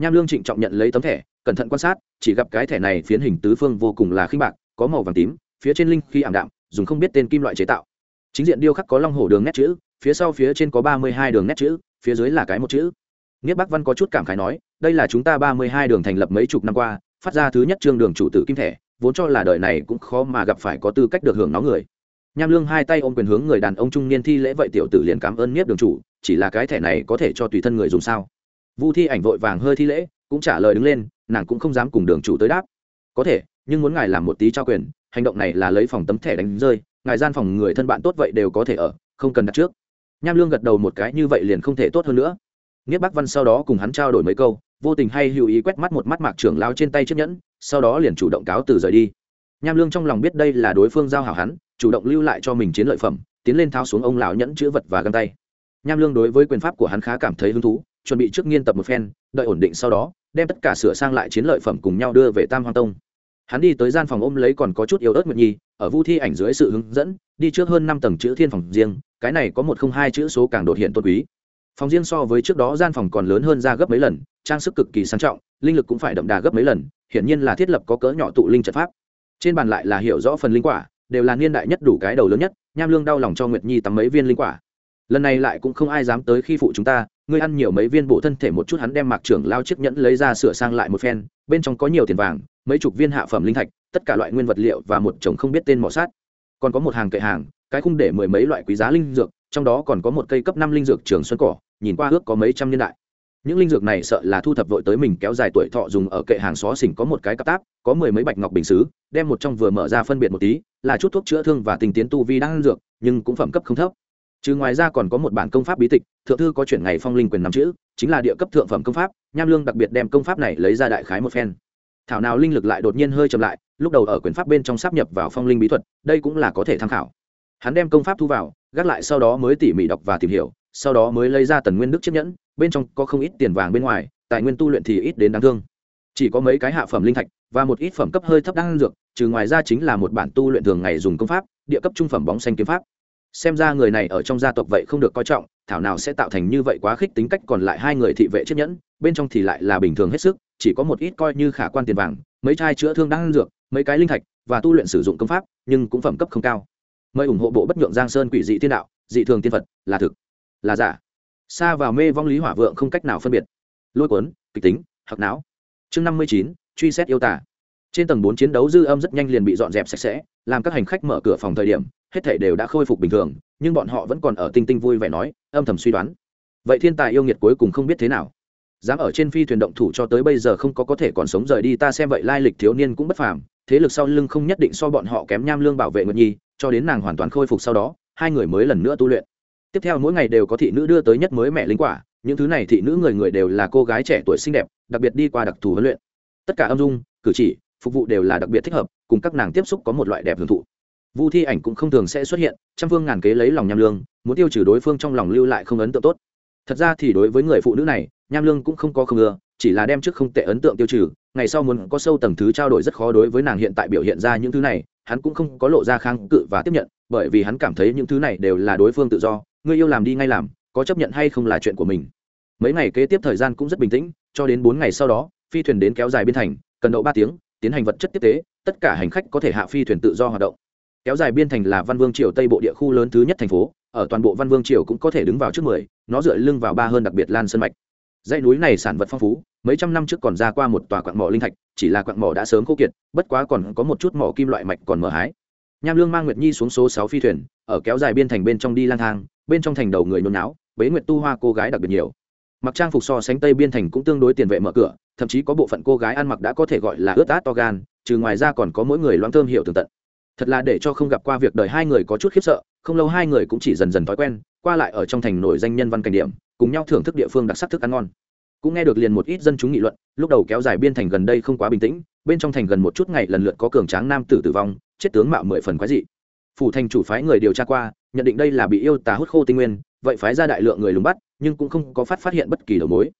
Speaker 1: Nham lương trịnh trọng nhận lấy tấm thẻ, cẩn thận quan sát, chỉ gặp cái thẻ này phiến hình tứ phương vô cùng là khinh bạc, có màu vàng tím phía trên linh khí ảm đạm dùng không biết tên kim loại chế tạo chính diện điêu khắc có long hổ đường nét chữ phía sau phía trên có ba mươi hai đường nét chữ phía dưới là cái một chữ nghiết Bắc Văn có chút cảm khái nói, đây là chúng ta ba mươi hai đường thành lập mấy chục năm qua, phát ra thứ nhất trương đường chủ tử kim thẻ, vốn cho là đời này cũng khó mà gặp phải có tư cách được hưởng nó người. Nham Lương hai tay ôm quyền hướng người đàn ông trung niên thi lễ vậy tiểu tử liền cảm ơn nghiết đường chủ, chỉ là cái thẻ này có thể cho tùy thân người dùng sao? Vu Thi ảnh vội vàng hơi thi lễ, cũng trả lời đứng lên, nàng cũng không dám cùng đường chủ tới đáp. Có thể, nhưng muốn ngài làm một tí trao quyền, hành động này là lấy phòng tấm thẻ đánh rơi, ngài gian phòng người thân bạn tốt vậy đều có thể ở, không cần đặt trước. Nham Lương gật đầu một cái như vậy liền không thể tốt hơn nữa Niết Bắc Văn sau đó cùng hắn trao đổi mấy câu, vô tình hay hữu ý quét mắt một mắt Mạc trưởng lao trên tay chiếc nhẫn, sau đó liền chủ động cáo từ rời đi. Nham Lương trong lòng biết đây là đối phương giao hảo hắn, chủ động lưu lại cho mình chiến lợi phẩm, tiến lên thao xuống ông lão nhẫn chữ vật và găng tay. Nham Lương đối với quyền pháp của hắn khá cảm thấy hứng thú, chuẩn bị trước nghiên tập một phen, đợi ổn định sau đó, đem tất cả sửa sang lại chiến lợi phẩm cùng nhau đưa về Tam Hoang Tông. Hắn đi tới gian phòng ôm lấy còn có chút yếu ớt Nguyệt Nhi, ở Vu Thi ảnh dưới sự hướng dẫn, đi trước hơn năm tầng chữ thiên phòng riêng, cái này có một không hai chữ số càng đột hiện tôn quý. Phòng riêng so với trước đó gian phòng còn lớn hơn ra gấp mấy lần trang sức cực kỳ sang trọng linh lực cũng phải đậm đà gấp mấy lần hiển nhiên là thiết lập có cỡ nhỏ tụ linh trận pháp. Trên bàn lại là hiểu rõ phần linh quả đều là niên đại nhất đủ cái đầu lớn nhất nham lương đau lòng cho nguyệt nhi tắm mấy viên linh quả. Lần này lại cũng không ai dám tới khi phụ chúng ta ngươi ăn nhiều mấy viên bổ thân thể một chút, hắn đem mạc trưởng lao chiếc nhẫn lấy ra sửa sang lại một phen, bên trong có nhiều tiền vàng, mấy chục viên hạ phẩm linh thạch, tất cả loại nguyên vật liệu và một chồng không biết tên mỏ sát. Còn có một hàng kệ hàng, cái khung để mười mấy loại quý giá linh dược, trong đó còn có một cây cấp năm linh dược trường xuân cỏ, nhìn qua ước có mấy trăm niên đại. Những linh dược này sợ là thu thập vội tới mình kéo dài tuổi thọ dùng ở kệ hàng xó xỉnh có một cái cặp táp, có mười mấy bạch ngọc bình xứ, đem một trong vừa mở ra phân biệt một tí, là chút thuốc chữa thương và tình tiến tu vi đang dược, nhưng cũng phẩm cấp không thấp trừ ngoài ra còn có một bản công pháp bí tịch, thượng thư có chuyển ngày phong linh quyền năm chữ, chính là địa cấp thượng phẩm công pháp, nham lương đặc biệt đem công pháp này lấy ra đại khái một phen. Thảo nào linh lực lại đột nhiên hơi chậm lại, lúc đầu ở quyền pháp bên trong sắp nhập vào phong linh bí thuật, đây cũng là có thể tham khảo. Hắn đem công pháp thu vào, gác lại sau đó mới tỉ mỉ đọc và tìm hiểu, sau đó mới lấy ra tần nguyên đức chiếc nhẫn, bên trong có không ít tiền vàng bên ngoài, tài nguyên tu luyện thì ít đến đáng thương. Chỉ có mấy cái hạ phẩm linh thạch, và một ít phẩm cấp hơi thấp đang dược, trừ ngoài ra chính là một bản tu luyện thường ngày dùng công pháp, địa cấp trung phẩm bóng xanh kiếm pháp xem ra người này ở trong gia tộc vậy không được coi trọng, thảo nào sẽ tạo thành như vậy quá khích tính cách còn lại hai người thị vệ chiếc nhẫn, bên trong thì lại là bình thường hết sức, chỉ có một ít coi như khả quan tiền vàng, mấy chai chữa thương đang ăn dược, mấy cái linh thạch và tu luyện sử dụng công pháp, nhưng cũng phẩm cấp không cao. Mời ủng hộ bộ bất nhượng giang sơn quỷ dị thiên đạo, dị thường tiên phật, là thực, là giả. Xa vào mê vong lý hỏa vượng không cách nào phân biệt. Lôi cuốn, kịch tính hoặc não. Chương năm mươi chín, truy xét yêu tả trên tầng bốn chiến đấu dư âm rất nhanh liền bị dọn dẹp sạch sẽ, làm các hành khách mở cửa phòng thời điểm hết thể đều đã khôi phục bình thường, nhưng bọn họ vẫn còn ở tinh tinh vui vẻ nói, âm thầm suy đoán. Vậy thiên tài yêu nghiệt cuối cùng không biết thế nào. Dám ở trên phi thuyền động thủ cho tới bây giờ không có có thể còn sống rời đi, ta xem vậy lai lịch thiếu niên cũng bất phàm. Thế lực sau lưng không nhất định so bọn họ kém nham lương bảo vệ nguyệt nhi, cho đến nàng hoàn toàn khôi phục sau đó, hai người mới lần nữa tu luyện. Tiếp theo mỗi ngày đều có thị nữ đưa tới nhất mới mẹ linh quả, những thứ này thị nữ người người đều là cô gái trẻ tuổi xinh đẹp, đặc biệt đi qua đặc thù huấn luyện. Tất cả âm dung, cử chỉ, phục vụ đều là đặc biệt thích hợp, cùng các nàng tiếp xúc có một loại đẹp hưởng thụ vu thi ảnh cũng không thường sẽ xuất hiện, trăm phương ngàn kế lấy lòng nham lương, muốn tiêu trừ đối phương trong lòng lưu lại không ấn tượng tốt. Thật ra thì đối với người phụ nữ này, nham lương cũng không có không ưa, chỉ là đem trước không tệ ấn tượng tiêu trừ, ngày sau muốn có sâu tầng thứ trao đổi rất khó đối với nàng hiện tại biểu hiện ra những thứ này, hắn cũng không có lộ ra kháng cự và tiếp nhận, bởi vì hắn cảm thấy những thứ này đều là đối phương tự do, người yêu làm đi ngay làm, có chấp nhận hay không là chuyện của mình. Mấy ngày kế tiếp thời gian cũng rất bình tĩnh, cho đến bốn ngày sau đó, phi thuyền đến kéo dài biên thành, cần đậu ba tiếng, tiến hành vật chất tiếp tế, tất cả hành khách có thể hạ phi thuyền tự do hoạt động kéo dài biên thành là văn vương triều tây bộ địa khu lớn thứ nhất thành phố, ở toàn bộ văn vương triều cũng có thể đứng vào trước mười, nó dựa lưng vào ba hơn đặc biệt lan sơn mạch. Dãy núi này sản vật phong phú, mấy trăm năm trước còn ra qua một tòa quặng mỏ linh thạch, chỉ là quặng mỏ đã sớm khô kiệt, bất quá còn có một chút mỏ kim loại mạch còn mở hái. Nham lương mang nguyệt nhi xuống số sáu phi thuyền, ở kéo dài biên thành bên trong đi lang thang, bên trong thành đầu người nôn náo, bế nguyệt tu hoa cô gái đặc biệt nhiều. Mặc trang phục so sánh tây biên thành cũng tương đối tiền vệ mở cửa, thậm chí có bộ phận cô gái ăn mặc đã có thể gọi là ướt át to gan, trừ ngoài ra còn có mỗi người loãng thơm hiệu tường tận thật là để cho không gặp qua việc đời hai người có chút khiếp sợ, không lâu hai người cũng chỉ dần dần thói quen, qua lại ở trong thành nổi danh nhân văn cảnh điểm, cùng nhau thưởng thức địa phương đặc sắc thức ăn ngon. Cũng nghe được liền một ít dân chúng nghị luận, lúc đầu kéo dài biên thành gần đây không quá bình tĩnh, bên trong thành gần một chút ngày lần lượt có cường tráng nam tử tử vong, chết tướng mạo mười phần quái dị. Phủ thành chủ phái người điều tra qua, nhận định đây là bị yêu tà hút khô tinh nguyên, vậy phái ra đại lượng người lùng bắt, nhưng cũng không có phát phát hiện bất kỳ đầu mối.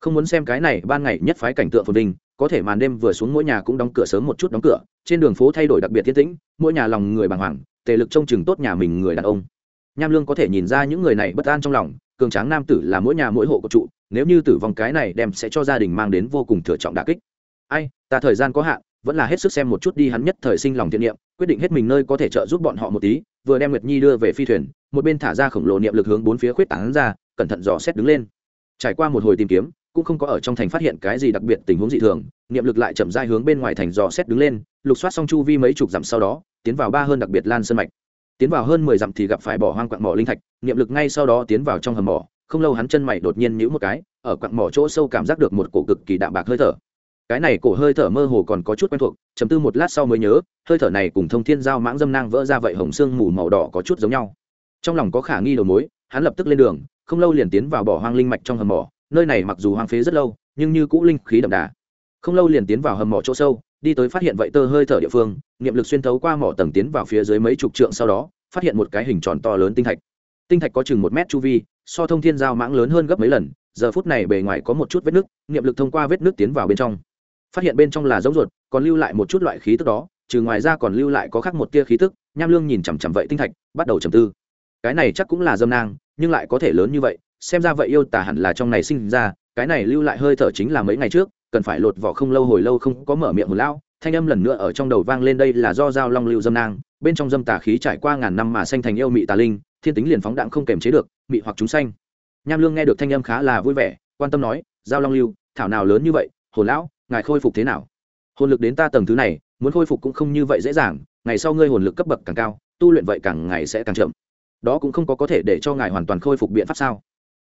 Speaker 1: Không muốn xem cái này ban ngày nhất phái cảnh tượng phồn vinh có thể màn đêm vừa xuống mỗi nhà cũng đóng cửa sớm một chút đóng cửa, trên đường phố thay đổi đặc biệt tiết tĩnh, mỗi nhà lòng người bàng hoàng, tề lực trông chừng tốt nhà mình người đàn ông. Nham lương có thể nhìn ra những người này bất an trong lòng, cường tráng nam tử là mỗi nhà mỗi hộ của trụ, nếu như tử vong cái này đem sẽ cho gia đình mang đến vô cùng thừa trọng đà kích. Ai, ta thời gian có hạn, vẫn là hết sức xem một chút đi hắn nhất thời sinh lòng thiện niệm, quyết định hết mình nơi có thể trợ giúp bọn họ một tí, vừa đem nguyệt nhi đưa về phi thuyền, một bên thả ra khổng lồ niệm lực hướng bốn phía khuyết tảng ra, cẩn thận dò xét đứng lên. Trải qua một hồi tìm kiếm cũng không có ở trong thành phát hiện cái gì đặc biệt tình huống dị thường, niệm lực lại chậm dai hướng bên ngoài thành dò xét đứng lên, lục soát xong chu vi mấy chục dặm sau đó, tiến vào ba hơn đặc biệt lan sân mạch. Tiến vào hơn mười dặm thì gặp phải bỏ hoang quặng mỏ linh thạch, niệm lực ngay sau đó tiến vào trong hầm mỏ, không lâu hắn chân mày đột nhiên nhũ một cái, ở quặng mỏ chỗ sâu cảm giác được một cổ cực kỳ đạm bạc hơi thở. Cái này cổ hơi thở mơ hồ còn có chút quen thuộc, chấm tư một lát sau mới nhớ, hơi thở này cùng thông thiên giao mãng dâm nang vỡ ra vậy hồng xương mù màu đỏ có chút giống nhau. Trong lòng có khả nghi đầu mối, hắn lập tức lên đường, không lâu liền tiến vào bỏ hoang linh mạch trong hầm mỏ nơi này mặc dù hoang phế rất lâu, nhưng như cũ linh khí đậm đà. Không lâu liền tiến vào hầm mỏ chỗ sâu, đi tới phát hiện vậy tơ hơi thở địa phương, niệm lực xuyên thấu qua mỏ tầng tiến vào phía dưới mấy chục trượng sau đó, phát hiện một cái hình tròn to lớn tinh thạch. Tinh thạch có chừng một mét chu vi, so thông thiên giao mãng lớn hơn gấp mấy lần, giờ phút này bề ngoài có một chút vết nước niệm lực thông qua vết nước tiến vào bên trong. Phát hiện bên trong là giống ruột, còn lưu lại một chút loại khí tức đó, trừ ngoài ra còn lưu lại có khác một tia khí tức, nham lương nhìn chằm chằm vậy tinh thạch, bắt đầu trầm tư. Cái này chắc cũng là dâm nang, nhưng lại có thể lớn như vậy xem ra vậy yêu tả hẳn là trong này sinh ra, cái này lưu lại hơi thở chính là mấy ngày trước, cần phải lột vỏ không lâu hồi lâu không có mở miệng hồn lao thanh âm lần nữa ở trong đầu vang lên đây là do dao long lưu dâm nang, bên trong dâm tà khí trải qua ngàn năm mà sanh thành yêu mị tà linh, thiên tính liền phóng đạn không kềm chế được, mị hoặc chúng sanh. Nham lương nghe được thanh âm khá là vui vẻ, quan tâm nói, giao long lưu, thảo nào lớn như vậy, hồn lão, ngài khôi phục thế nào? Hồn lực đến ta tầng thứ này, muốn khôi phục cũng không như vậy dễ dàng, ngày sau ngươi hồn lực cấp bậc càng cao, tu luyện vậy càng ngày sẽ càng chậm. Đó cũng không có có thể để cho ngài hoàn toàn khôi phục biện pháp sao?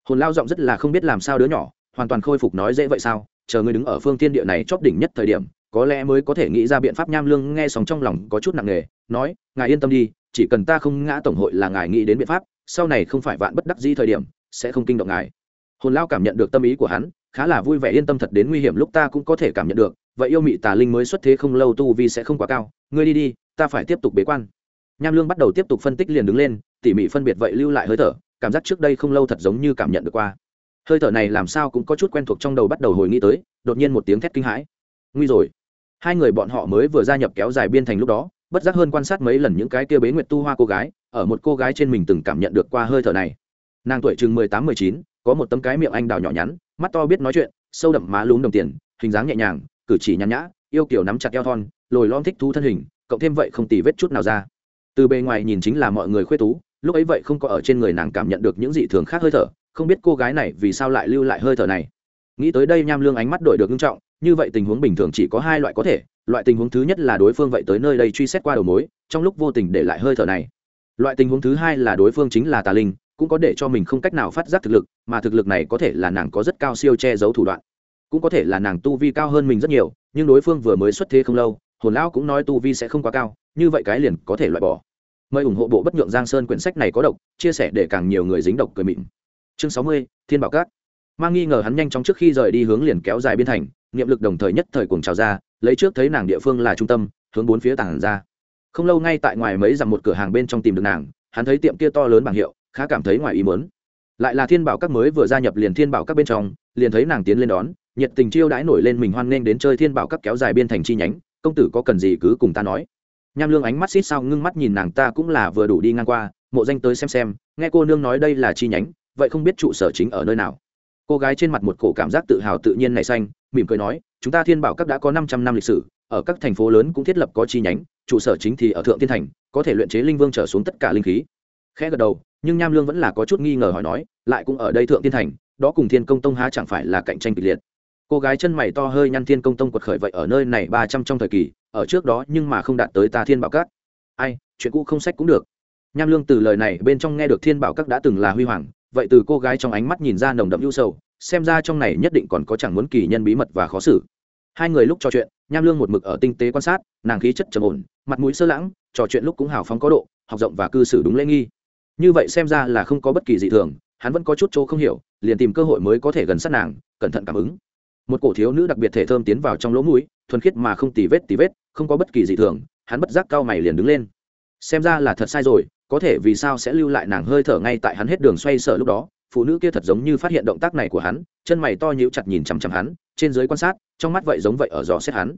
Speaker 1: Hồn lao giọng rất là không biết làm sao đứa nhỏ, hoàn toàn khôi phục nói dễ vậy sao? Chờ ngươi đứng ở phương thiên địa này chóp đỉnh nhất thời điểm, có lẽ mới có thể nghĩ ra biện pháp nham lương nghe sóng trong lòng có chút nặng nề, nói, ngài yên tâm đi, chỉ cần ta không ngã tổng hội là ngài nghĩ đến biện pháp, sau này không phải vạn bất đắc di thời điểm, sẽ không kinh động ngài. Hồn lao cảm nhận được tâm ý của hắn, khá là vui vẻ yên tâm thật đến nguy hiểm lúc ta cũng có thể cảm nhận được, vậy yêu mị tà linh mới xuất thế không lâu tu vi sẽ không quá cao, ngươi đi đi, ta phải tiếp tục bế quan. Nham lương bắt đầu tiếp tục phân tích liền đứng lên, tỉ mỉ phân biệt vậy lưu lại hơi thở cảm giác trước đây không lâu thật giống như cảm nhận được qua. Hơi thở này làm sao cũng có chút quen thuộc trong đầu bắt đầu hồi nghĩ tới, đột nhiên một tiếng thét kinh hãi. Nguy rồi. Hai người bọn họ mới vừa gia nhập kéo dài biên thành lúc đó, bất giác hơn quan sát mấy lần những cái kia bế nguyệt tu hoa cô gái, ở một cô gái trên mình từng cảm nhận được qua hơi thở này. Nàng tuổi chừng mười tám, mười chín, có một tấm cái miệng anh đào nhỏ nhắn, mắt to biết nói chuyện, sâu đậm má lúm đồng tiền, hình dáng nhẹ nhàng, cử chỉ nhàn nhã, yêu kiểu nắm chặt eo thon, lồi lom thích thú thân hình, cộng thêm vậy không tì vết chút nào ra. Từ bề ngoài nhìn chính là mọi người khuyết tú lúc ấy vậy không có ở trên người nàng cảm nhận được những dị thường khác hơi thở, không biết cô gái này vì sao lại lưu lại hơi thở này. Nghĩ tới đây nham lương ánh mắt đổi được nghiêm trọng, như vậy tình huống bình thường chỉ có hai loại có thể, loại tình huống thứ nhất là đối phương vậy tới nơi đây truy xét qua đầu mối, trong lúc vô tình để lại hơi thở này. Loại tình huống thứ hai là đối phương chính là tà linh, cũng có để cho mình không cách nào phát giác thực lực, mà thực lực này có thể là nàng có rất cao siêu che giấu thủ đoạn. Cũng có thể là nàng tu vi cao hơn mình rất nhiều, nhưng đối phương vừa mới xuất thế không lâu, hồn lão cũng nói tu vi sẽ không quá cao, như vậy cái liền có thể loại bỏ mời ủng hộ bộ bất nhượng giang sơn quyển sách này có độc, chia sẻ để càng nhiều người dính độc cười mịn. Chương sáu mươi, thiên bảo cát mang nghi ngờ hắn nhanh chóng trước khi rời đi hướng liền kéo dài biên thành, niệm lực đồng thời nhất thời cuồng trào ra, lấy trước thấy nàng địa phương là trung tâm, hướng bốn phía tảng ra. Không lâu ngay tại ngoài mấy dặm một cửa hàng bên trong tìm được nàng, hắn thấy tiệm kia to lớn bảng hiệu, khá cảm thấy ngoài ý muốn. Lại là thiên bảo các mới vừa gia nhập liền thiên bảo các bên trong, liền thấy nàng tiến lên đón, nhiệt tình chiêu đãi nổi lên mình hoan nghênh đến chơi thiên bảo các kéo dài biên thành chi nhánh, công tử có cần gì cứ cùng ta nói nham lương ánh mắt xít sao ngưng mắt nhìn nàng ta cũng là vừa đủ đi ngang qua, mộ danh tới xem xem, nghe cô nương nói đây là chi nhánh, vậy không biết trụ sở chính ở nơi nào. Cô gái trên mặt một cổ cảm giác tự hào tự nhiên này xanh, mỉm cười nói, chúng ta thiên bảo các đã có năm trăm năm lịch sử, ở các thành phố lớn cũng thiết lập có chi nhánh, trụ sở chính thì ở thượng thiên thành, có thể luyện chế linh vương trở xuống tất cả linh khí. Khẽ gật đầu, nhưng nham lương vẫn là có chút nghi ngờ hỏi nói, lại cũng ở đây thượng thiên thành, đó cùng thiên công tông há chẳng phải là cạnh tranh kịch liệt? Cô gái chân mày to hơi nhăn thiên công tông quật khởi vậy ở nơi này ba trăm trong thời kỳ ở trước đó nhưng mà không đạt tới ta thiên bảo các. Ai, chuyện cũ không sách cũng được. Nham lương từ lời này bên trong nghe được thiên bảo các đã từng là huy hoàng, vậy từ cô gái trong ánh mắt nhìn ra nồng đậm ưu sầu, xem ra trong này nhất định còn có chẳng muốn kỳ nhân bí mật và khó xử. Hai người lúc trò chuyện, nham lương một mực ở tinh tế quan sát, nàng khí chất trầm ổn, mặt mũi sơ lãng, trò chuyện lúc cũng hào phóng có độ, học rộng và cư xử đúng lễ nghi. Như vậy xem ra là không có bất kỳ dị thường, hắn vẫn có chút chỗ không hiểu, liền tìm cơ hội mới có thể gần sát nàng, cẩn thận cảm ứng. Một cổ thiếu nữ đặc biệt thể thơm tiến vào trong lỗ mũi thuần khiết mà không tì vết tì vết, không có bất kỳ dị thường, hắn bất giác cao mày liền đứng lên. Xem ra là thật sai rồi, có thể vì sao sẽ lưu lại nàng hơi thở ngay tại hắn hết đường xoay sở lúc đó, phụ nữ kia thật giống như phát hiện động tác này của hắn, chân mày to nhíu chặt nhìn chằm chằm hắn, trên dưới quan sát, trong mắt vậy giống vậy ở dò xét hắn.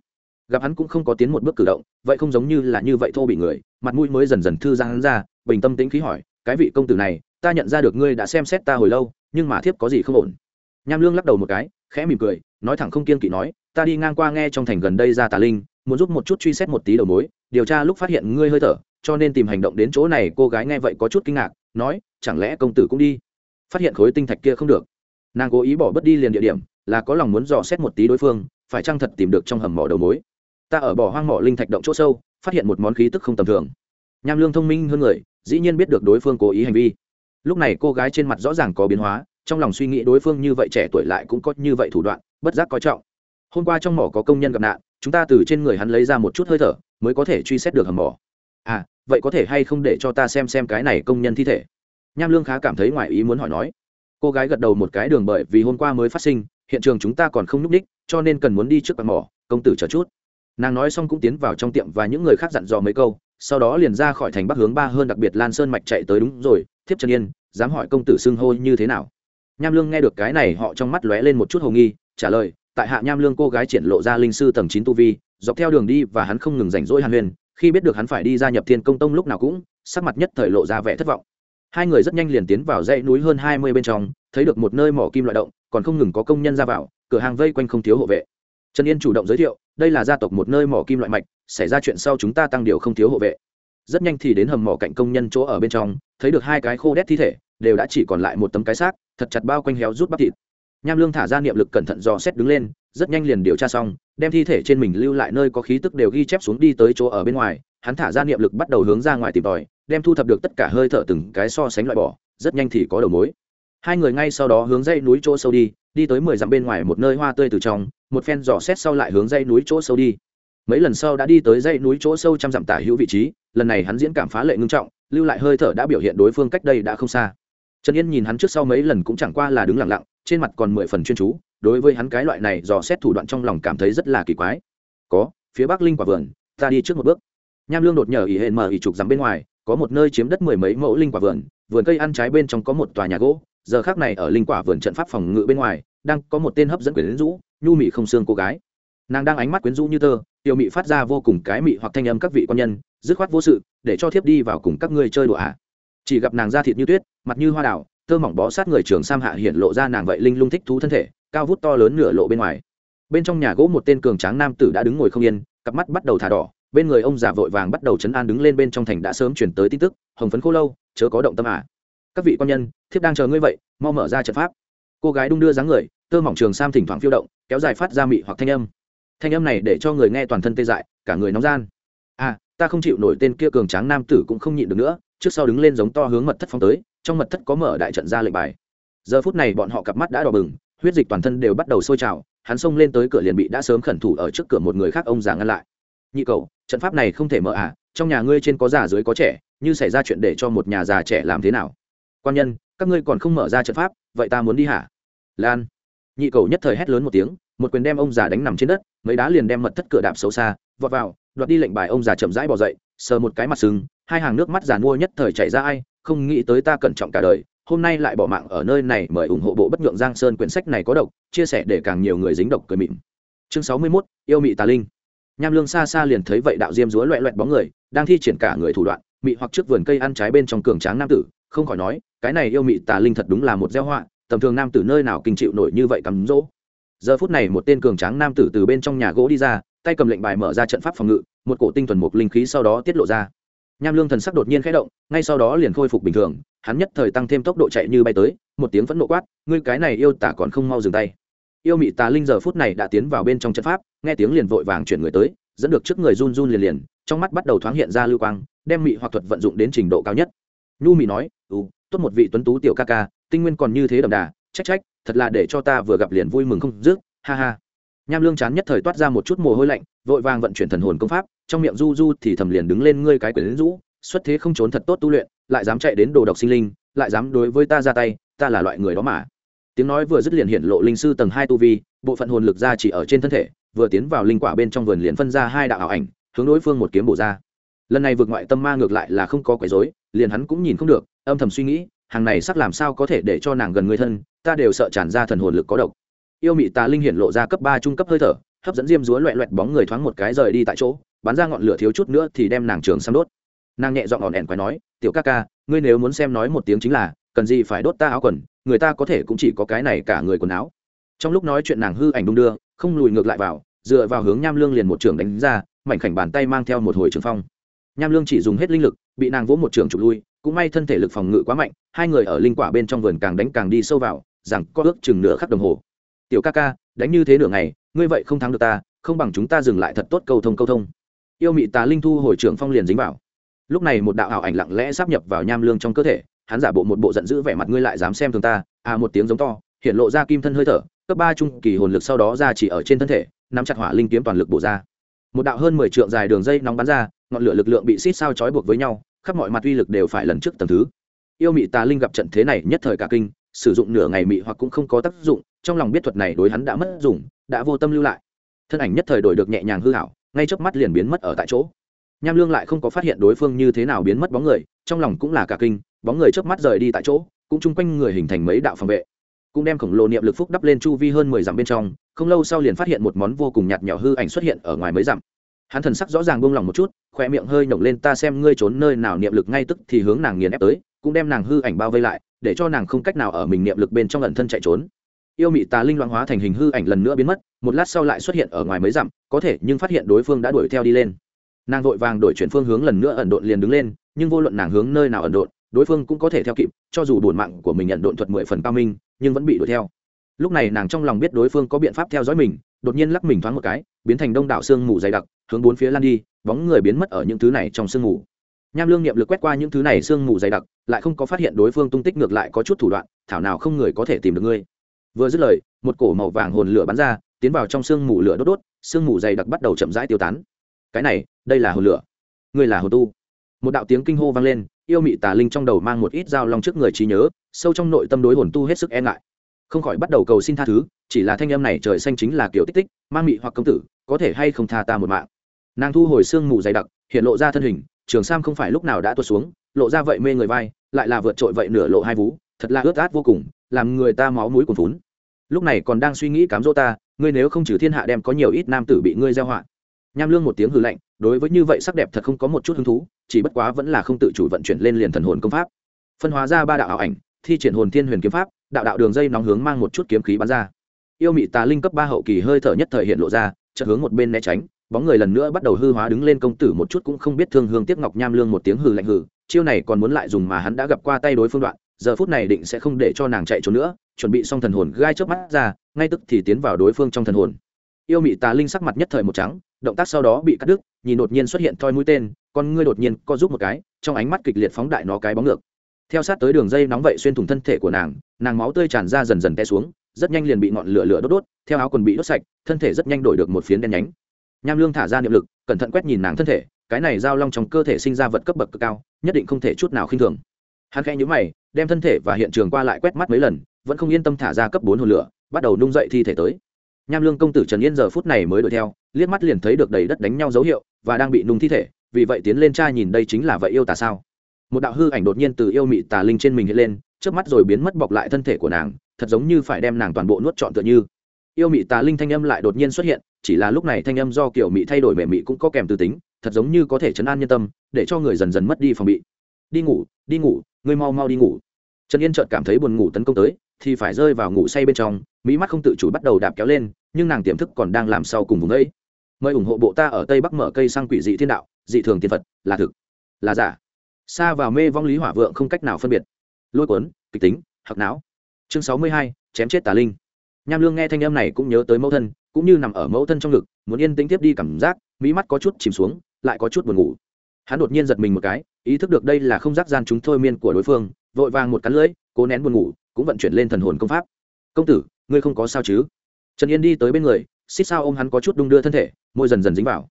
Speaker 1: Gặp hắn cũng không có tiến một bước cử động, vậy không giống như là như vậy thô bị người, mặt mũi mới dần dần thư ra hắn ra, bình tâm tĩnh khí hỏi, cái vị công tử này, ta nhận ra được ngươi đã xem xét ta hồi lâu, nhưng mà thiếp có gì không ổn? Nham lương lắc đầu một cái, khẽ mỉm cười nói thẳng không kiên kỵ nói, ta đi ngang qua nghe trong thành gần đây ra tà linh, muốn giúp một chút truy xét một tí đầu mối, điều tra lúc phát hiện ngươi hơi thở, cho nên tìm hành động đến chỗ này. Cô gái nghe vậy có chút kinh ngạc, nói, chẳng lẽ công tử cũng đi? Phát hiện khối tinh thạch kia không được. Nàng cố ý bỏ bất đi liền địa điểm, là có lòng muốn dò xét một tí đối phương, phải chăng thật tìm được trong hầm mỏ đầu mối. Ta ở bỏ hoang mỏ linh thạch động chỗ sâu, phát hiện một món khí tức không tầm thường. Nham lương thông minh hơn người, dĩ nhiên biết được đối phương cố ý hành vi. Lúc này cô gái trên mặt rõ ràng có biến hóa, trong lòng suy nghĩ đối phương như vậy trẻ tuổi lại cũng có như vậy thủ đoạn bất giác coi trọng. Hôm qua trong mỏ có công nhân gặp nạn, chúng ta từ trên người hắn lấy ra một chút hơi thở, mới có thể truy xét được hầm mỏ. À vậy có thể hay không để cho ta xem xem cái này công nhân thi thể? Nham lương khá cảm thấy ngoài ý muốn hỏi nói. Cô gái gật đầu một cái đường bởi vì hôm qua mới phát sinh, hiện trường chúng ta còn không nhúc ních cho nên cần muốn đi trước mặt mỏ, công tử chờ chút. Nàng nói xong cũng tiến vào trong tiệm và những người khác dặn dò mấy câu, sau đó liền ra khỏi thành bắc hướng ba hơn đặc biệt lan sơn mạch chạy tới đúng rồi, thiếp trần yên, dám hỏi công tử xưng hô như thế nào? Nham lương nghe được cái này, họ trong mắt lóe lên một chút hồ nghi trả lời, tại hạ nham lương cô gái triển lộ ra linh sư tầng chín tu vi, dọc theo đường đi và hắn không ngừng rảnh rỗi hàn huyền, khi biết được hắn phải đi gia nhập thiên công tông lúc nào cũng, sắc mặt nhất thời lộ ra vẻ thất vọng. Hai người rất nhanh liền tiến vào dãy núi hơn hai mươi bên trong, thấy được một nơi mỏ kim loại động, còn không ngừng có công nhân ra vào, cửa hàng vây quanh không thiếu hộ vệ. Trần yên chủ động giới thiệu, đây là gia tộc một nơi mỏ kim loại mạch, xảy ra chuyện sau chúng ta tăng điều không thiếu hộ vệ. Rất nhanh thì đến hầm mỏ cạnh công nhân chỗ ở bên trong, thấy được hai cái khô đét thi thể, đều đã chỉ còn lại một tấm cái xác, thật chặt bao quanh héo rút bắp thịt nham lương thả ra niệm lực cẩn thận dò xét đứng lên, rất nhanh liền điều tra xong, đem thi thể trên mình lưu lại nơi có khí tức đều ghi chép xuống đi tới chỗ ở bên ngoài. Hắn thả ra niệm lực bắt đầu hướng ra ngoài tìm tòi, đem thu thập được tất cả hơi thở từng cái so sánh loại bỏ, rất nhanh thì có đầu mối. Hai người ngay sau đó hướng dây núi chỗ sâu đi đi tới mười dặm bên ngoài một nơi hoa tươi từ trong, một phen dò xét sau lại hướng dây núi chỗ sâu đi. Mấy lần sau đã đi tới dây núi chỗ sâu trăm dặm tả hữu vị trí, lần này hắn diễn cảm phá lệ ngưng trọng, lưu lại hơi thở đã biểu hiện đối phương cách đây đã không xa trần yên nhìn hắn trước sau mấy lần cũng chẳng qua là đứng lặng lặng, trên mặt còn mười phần chuyên chú, đối với hắn cái loại này dò xét thủ đoạn trong lòng cảm thấy rất là kỳ quái. Có, phía bắc linh quả vườn, ta đi trước một bước. Nham lương đột nhờ ỉ hển mở ỉ trục dằm bên ngoài, có một nơi chiếm đất mười mấy mẫu linh quả vườn vườn cây ăn trái bên trong có một tòa nhà gỗ, giờ khác này ở linh quả vườn trận pháp phòng ngự bên ngoài, đang có một tên hấp dẫn quyến rũ, nhu mị không xương cô gái. Nàng đang ánh mắt quyến rũ như tơ, tiểu mị phát ra vô cùng cái mị hoặc thanh âm các vị quan nhân, dứt khoát vô sự, để cho thiếp đi vào cùng các ngươi chơi đùa ạ. à chỉ gặp nàng da thịt như tuyết, mặt như hoa đào, tơ mỏng bó sát người trường sam hạ hiện lộ ra nàng vậy linh lung thích thú thân thể, cao vút to lớn nửa lộ bên ngoài. Bên trong nhà gỗ một tên cường tráng nam tử đã đứng ngồi không yên, cặp mắt bắt đầu thả đỏ, bên người ông già vội vàng bắt đầu chấn an đứng lên bên trong thành đã sớm chuyển tới tin tức, hồng phấn khô lâu, chớ có động tâm à. các vị quan nhân, thiếp đang chờ ngươi vậy, mau mở ra trận pháp. Cô gái đung đưa dáng người, tơ mỏng trường sam thỉnh thoảng phiêu động, kéo dài phát ra mị hoặc thanh âm. Thanh âm này để cho người nghe toàn thân tê dại, cả người nóng gian. À ta không chịu nổi tên kia cường tráng nam tử cũng không nhịn được nữa trước sau đứng lên giống to hướng mật thất phong tới, trong mật thất có mở đại trận ra lệnh bài. Giờ phút này bọn họ cặp mắt đã đỏ bừng, huyết dịch toàn thân đều bắt đầu sôi trào, hắn xông lên tới cửa liền bị đã sớm khẩn thủ ở trước cửa một người khác ông già ngăn lại. Nhị cầu trận pháp này không thể mở à trong nhà ngươi trên có già dưới có trẻ, như xảy ra chuyện để cho một nhà già trẻ làm thế nào? Quan nhân, các ngươi còn không mở ra trận pháp, vậy ta muốn đi hả? Lan. Nhị cầu nhất thời hét lớn một tiếng, một quyền đem ông già đánh nằm trên đất, mấy đá liền đem mật thất cửa đạp xấu xa, vọt vào, đoạt đi lệnh bài ông già chậm rãi bỏ dậy, sờ một cái mặt sưng hai hàng nước mắt giàn mua nhất thời chảy ra ai không nghĩ tới ta cẩn trọng cả đời hôm nay lại bỏ mạng ở nơi này mời ủng hộ bộ bất nhượng giang sơn quyển sách này có độc chia sẻ để càng nhiều người dính độc cười mịn. Chương sáu mươi 61, yêu mị tà linh. Nham lương xa xa liền thấy vậy đạo diêm rúa loẹ loẹt bóng người đang thi triển cả người thủ đoạn mị hoặc trước vườn cây ăn trái bên trong cường tráng nam tử không khỏi nói cái này yêu mị tà linh thật đúng là một gieo họa tầm thường nam tử nơi nào kinh chịu nổi như vậy cắm rỗ. Giờ phút này một tên cường tráng nam tử từ bên trong nhà gỗ đi ra tay cầm lệnh bài mở ra trận pháp phòng ngự một cổ tinh thuần mục linh khí sau đó tiết lộ ra nham lương thần sắc đột nhiên khẽ động, ngay sau đó liền khôi phục bình thường, hắn nhất thời tăng thêm tốc độ chạy như bay tới, một tiếng phẫn nộ quát, ngươi cái này yêu tả còn không mau dừng tay. Yêu mị tà linh giờ phút này đã tiến vào bên trong trận pháp, nghe tiếng liền vội vàng chuyển người tới, dẫn được trước người run run liền liền, trong mắt bắt đầu thoáng hiện ra lưu quang, đem mị hoặc thuật vận dụng đến trình độ cao nhất. Nhu mị nói ừ tốt một vị tuấn tú tiểu ca ca, tinh nguyên còn như thế đậm đà, trách trách, thật là để cho ta vừa gặp liền vui mừng không dứt, ha ha. Nham lương chán nhất thời toát ra một chút mồ hôi lạnh, vội vàng vận chuyển thần hồn công pháp trong miệng du du thì thầm liền đứng lên ngươi cái quyển rũ, xuất thế không trốn thật tốt tu luyện, lại dám chạy đến đồ độc sinh linh, lại dám đối với ta ra tay, ta là loại người đó mà. Tiếng nói vừa dứt liền hiện lộ linh sư tầng hai tu vi, bộ phận hồn lực ra chỉ ở trên thân thể, vừa tiến vào linh quả bên trong vườn liền phân ra hai đạo ảo ảnh, hướng đối phương một kiếm bổ ra. Lần này vượt ngoại tâm ma ngược lại là không có quấy rối, liền hắn cũng nhìn không được, âm thầm suy nghĩ, hàng này sắc làm sao có thể để cho nàng gần người thân, ta đều sợ tràn ra thần hồn lực có độc. Yêu mị tà linh hiện lộ ra cấp ba trung cấp hơi thở hấp dẫn diêm dúa loẹ loẹt bóng người thoáng một cái rời đi tại chỗ, bắn ra ngọn lửa thiếu chút nữa thì đem nàng trường xăm đốt. Nàng nhẹ dọn ỏn ẻn quái nói, tiểu ca ca, ngươi nếu muốn xem nói một tiếng chính là, cần gì phải đốt ta áo quần, người ta có thể cũng chỉ có cái này cả người quần áo. Trong lúc nói chuyện nàng hư ảnh đung đưa, không lùi ngược lại vào, dựa vào hướng nham lương liền một trường đánh ra, mảnh khảnh bàn tay mang theo một hồi trường phong. Nham lương chỉ dùng hết linh lực, bị nàng vỗ một trường trục lui, cũng may thân thể lực phòng ngự quá mạnh, hai người ở linh quả bên trong vườn càng đánh càng đi sâu vào, rằng có ước chừng nửa khắc đồng hồ. Tiểu ca ca, đánh như thế nửa ngày ngươi vậy không thắng được ta, không bằng chúng ta dừng lại thật tốt câu thông câu thông. Yêu mị tà linh thu hồi trưởng phong liền dính vào. Lúc này một đạo ảo ảnh lặng lẽ sắp nhập vào nham lương trong cơ thể, hắn giả bộ một bộ giận dữ vẻ mặt ngươi lại dám xem thường ta à một tiếng giống to, hiện lộ ra kim thân hơi thở, cấp ba trung kỳ hồn lực sau đó ra chỉ ở trên thân thể, nắm chặt hỏa linh kiếm toàn lực bổ ra. Một đạo hơn mười trượng dài đường dây nóng bắn ra, ngọn lửa lực lượng bị xít sao trói buộc với nhau, khắp mọi mặt uy lực đều phải lần trước tầm thứ. Yêu mị tà linh gặp trận thế này nhất thời cả kinh, sử dụng nửa ngày mị hoặc cũng không có tác dụng, trong lòng biết thuật này đối hắn đã mất dùng đã vô tâm lưu lại. Thân ảnh nhất thời đổi được nhẹ nhàng hư hảo, ngay chớp mắt liền biến mất ở tại chỗ. Nham lương lại không có phát hiện đối phương như thế nào biến mất bóng người, trong lòng cũng là cả kinh, bóng người chớp mắt rời đi tại chỗ, cũng chung quanh người hình thành mấy đạo phòng vệ. Cũng đem khổng lồ niệm lực phúc đắp lên chu vi hơn mười dặm bên trong, không lâu sau liền phát hiện một món vô cùng nhạt nhỏ hư ảnh xuất hiện ở ngoài mấy dặm. Hắn thần sắc rõ ràng buông lỏng một chút khoe miệng hơi nhổng lên, ta xem ngươi trốn nơi nào niệm lực ngay tức thì hướng nàng nghiền ép tới, cũng đem nàng hư ảnh bao vây lại, để cho nàng không cách nào ở mình niệm lực bên trong ẩn thân chạy trốn yêu mị tà linh loạn hóa thành hình hư ảnh lần nữa biến mất, một lát sau lại xuất hiện ở ngoài mấy dặm, có thể nhưng phát hiện đối phương đã đuổi theo đi lên. Nàng vội vàng đổi chuyển phương hướng lần nữa ẩn độn liền đứng lên, nhưng vô luận nàng hướng nơi nào ẩn độn, đối phương cũng có thể theo kịp, cho dù bổn mạng của mình nhận độn thuật mười phần cao minh, nhưng vẫn bị đuổi theo. Lúc này nàng trong lòng biết đối phương có biện pháp theo dõi mình, đột nhiên lắc mình thoáng một cái, biến thành đông đảo sương mù dày đặc, hướng bốn phía lan đi, bóng người biến mất ở những thứ này trong sương mù. Nham lương nghiệm lực quét qua những thứ này sương mù dày đặc, lại không có phát hiện đối phương tung tích ngược lại có chút thủ đoạn, thảo nào không người có thể tìm được ngươi vừa dứt lời, một cổ màu vàng hồn lửa bắn ra, tiến vào trong sương mù lửa đốt đốt, sương mù dày đặc bắt đầu chậm rãi tiêu tán. Cái này, đây là hồn lửa. Ngươi là hồn tu. Một đạo tiếng kinh hô vang lên, yêu mị tà linh trong đầu mang một ít dao long trước người trí nhớ, sâu trong nội tâm đối hồn tu hết sức e ngại. Không khỏi bắt đầu cầu xin tha thứ, chỉ là thanh âm này trời xanh chính là kiểu tích tích, mang mị hoặc công tử, có thể hay không tha ta một mạng. Nàng thu hồi sương mù dày đặc, hiện lộ ra thân hình, trường sam không phải lúc nào đã tuột xuống, lộ ra vậy mê người vai, lại là vượt trội vậy nửa lộ hai vú, thật là ướt át vô cùng làm người ta máu mũi cuồn phún. Lúc này còn đang suy nghĩ cám dỗ ta, ngươi nếu không trừ thiên hạ đem có nhiều ít nam tử bị ngươi gieo họa. Nham lương một tiếng hư lạnh, đối với như vậy sắc đẹp thật không có một chút hứng thú, chỉ bất quá vẫn là không tự chủ vận chuyển lên liền thần hồn công pháp. Phân hóa ra ba đạo ảo ảnh, thi triển hồn thiên huyền kiếm pháp, đạo đạo đường dây nóng hướng mang một chút kiếm khí bắn ra. Yêu mị tà linh cấp ba hậu kỳ hơi thở nhất thời hiện lộ ra, chợt hướng một bên né tránh, bóng người lần nữa bắt đầu hư hóa đứng lên công tử một chút cũng không biết thương hương tiếc ngọc nham lương một tiếng hừ lạnh hừ, chiêu này còn muốn lại dùng mà hắn đã gặp qua tay đối phương đoạn giờ phút này định sẽ không để cho nàng chạy trốn nữa, chuẩn bị xong thần hồn gai chớp mắt ra, ngay tức thì tiến vào đối phương trong thần hồn. Yêu mị tà linh sắc mặt nhất thời một trắng, động tác sau đó bị cắt đứt, nhìn đột nhiên xuất hiện thoi mũi tên, con ngươi đột nhiên co giúp một cái, trong ánh mắt kịch liệt phóng đại nó cái bóng ngược. Theo sát tới đường dây nóng vậy xuyên thủng thân thể của nàng nàng máu tươi tràn ra dần dần té xuống, rất nhanh liền bị ngọn lửa lửa đốt đốt, theo áo quần bị đốt sạch, thân thể rất nhanh đổi được một phiến đen nhánh. Nham lương thả ra niệm lực, cẩn thận quét nhìn nàng thân thể, cái này giao long trong cơ thể sinh ra vật cấp bậc cực cao, nhất định không thể chút nào khinh thường. Hắn khẽ nhíu mày đem thân thể và hiện trường qua lại quét mắt mấy lần, vẫn không yên tâm thả ra cấp bốn hồn lửa, bắt đầu nung dậy thi thể tới. Nham lương công tử trần yên giờ phút này mới đuổi theo, liếc mắt liền thấy được đầy đất đánh nhau dấu hiệu và đang bị nung thi thể, vì vậy tiến lên trai nhìn đây chính là vậy yêu tà sao. Một đạo hư ảnh đột nhiên từ yêu mị tà linh trên mình hiện lên trước mắt rồi biến mất bọc lại thân thể của nàng, thật giống như phải đem nàng toàn bộ nuốt trọn tựa như. Yêu mị tà linh thanh âm lại đột nhiên xuất hiện, chỉ là lúc này thanh âm do kiểu mị thay đổi mẹ mị cũng có kèm từ tính, thật giống như có thể chấn an nhân tâm, để cho người dần dần mất đi phòng bị. Đi ngủ đi ngủ, ngươi mau mau đi ngủ. Trần yên trợt cảm thấy buồn ngủ tấn công tới, thì phải rơi vào ngủ say bên trong, mỹ mắt không tự chủ bắt đầu đạp kéo lên, nhưng nàng tiềm thức còn đang làm sau cùng vùng ấy. Mời ủng hộ bộ ta ở tây bắc mở cây sang quỷ dị thiên đạo, dị thường tiên phật, là thực, là giả. Xa vào mê vong lý hỏa vượng không cách nào phân biệt. Lôi cuốn, kịch tính hoặc não. Chương sáu mươi hai, chém chết tà linh. Nham lương nghe thanh âm này cũng nhớ tới mẫu thân, cũng như nằm ở mẫu thân trong ngực, muốn yên tĩnh tiếp đi cảm giác, mỹ mắt có chút chìm xuống, lại có chút buồn ngủ. Hắn đột nhiên giật mình một cái ý thức được đây là không giác gian chúng thôi miên của đối phương, vội vàng một cắn lưỡi, cố nén buồn ngủ, cũng vận chuyển lên thần hồn công pháp. Công tử, ngươi không có sao chứ? Trần yên đi tới bên người, xích sao ôm hắn có chút đung đưa thân thể, môi dần dần dính vào.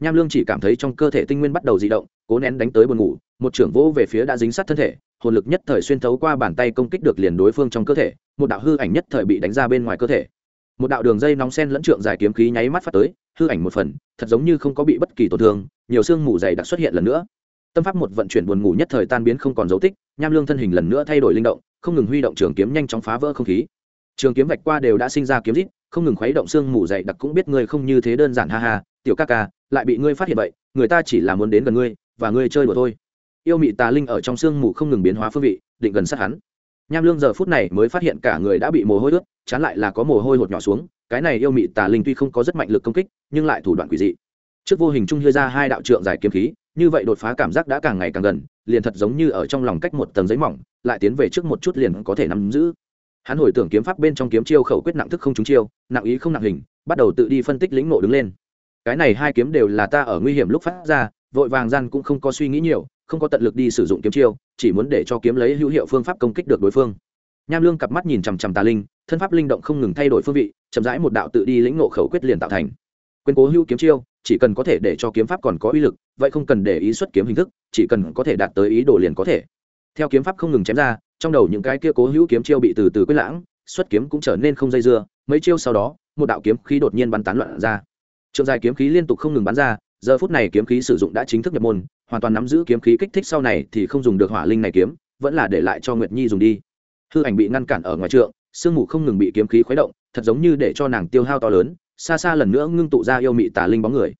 Speaker 1: Nham lương chỉ cảm thấy trong cơ thể tinh nguyên bắt đầu di động, cố nén đánh tới buồn ngủ, một trưởng vỗ về phía đã dính sát thân thể, hồn lực nhất thời xuyên thấu qua bàn tay công kích được liền đối phương trong cơ thể, một đạo hư ảnh nhất thời bị đánh ra bên ngoài cơ thể. Một đạo đường dây nóng sen lẫn trượng dài kiếm khí nháy mắt phát tới, hư ảnh một phần, thật giống như không có bị bất kỳ tổn thương, nhiều xương mù dày đặc xuất hiện lần nữa tâm pháp một vận chuyển buồn ngủ nhất thời tan biến không còn dấu tích nham lương thân hình lần nữa thay đổi linh động không ngừng huy động trường kiếm nhanh chóng phá vỡ không khí. Trường kiếm vạch qua đều đã sinh ra kiếm rít không ngừng khuấy động xương mù dậy, đặc cũng biết ngươi không như thế đơn giản ha ha tiểu ca ca lại bị ngươi phát hiện vậy người ta chỉ là muốn đến gần ngươi và ngươi chơi đùa thôi. Yêu mị tà linh ở trong xương mù không ngừng biến hóa phương vị định gần sát hắn. Nham lương giờ phút này mới phát hiện cả người đã bị mồ hôi ướt chán lại là có mồ hôi hột nhỏ xuống cái này yêu mị tà linh tuy không có rất mạnh lực công kích nhưng lại thủ đoạn quỷ dị. Trước vô hình trung hơi ra hai đạo trượng dài kiếm khí như vậy đột phá cảm giác đã càng ngày càng gần, liền thật giống như ở trong lòng cách một tầng giấy mỏng, lại tiến về trước một chút liền có thể nắm giữ. Hắn hồi tưởng kiếm pháp bên trong kiếm chiêu khẩu quyết nặng thức không trúng chiêu, nặng ý không nặng hình, bắt đầu tự đi phân tích lĩnh nộ đứng lên. Cái này hai kiếm đều là ta ở nguy hiểm lúc phát ra, vội vàng gian cũng không có suy nghĩ nhiều, không có tận lực đi sử dụng kiếm chiêu, chỉ muốn để cho kiếm lấy hữu hiệu phương pháp công kích được đối phương. Nham lương cặp mắt nhìn chằm chằm tà linh, thân pháp linh động không ngừng thay đổi phương vị, chậm rãi một đạo tự đi lĩnh nộ khẩu quyết liền tạo thành. Quyên cố hữu kiếm chiêu chỉ cần có thể để cho kiếm pháp còn có uy lực, vậy không cần để ý xuất kiếm hình thức, chỉ cần có thể đạt tới ý đồ liền có thể. Theo kiếm pháp không ngừng chém ra, trong đầu những cái kia cố hữu kiếm chiêu bị từ từ quyết lãng, xuất kiếm cũng trở nên không dây dưa, mấy chiêu sau đó, một đạo kiếm khí đột nhiên bắn tán loạn ra. Trường dài kiếm khí liên tục không ngừng bắn ra, giờ phút này kiếm khí sử dụng đã chính thức nhập môn, hoàn toàn nắm giữ kiếm khí kích thích sau này thì không dùng được hỏa linh này kiếm, vẫn là để lại cho nguyệt nhi dùng đi. Hư ảnh bị ngăn cản ở ngoài trượng, sương mù không ngừng bị kiếm khí khuấy động, thật giống như để cho nàng tiêu hao to lớn xa xa lần nữa ngưng tụ ra yêu mị tà linh bóng người.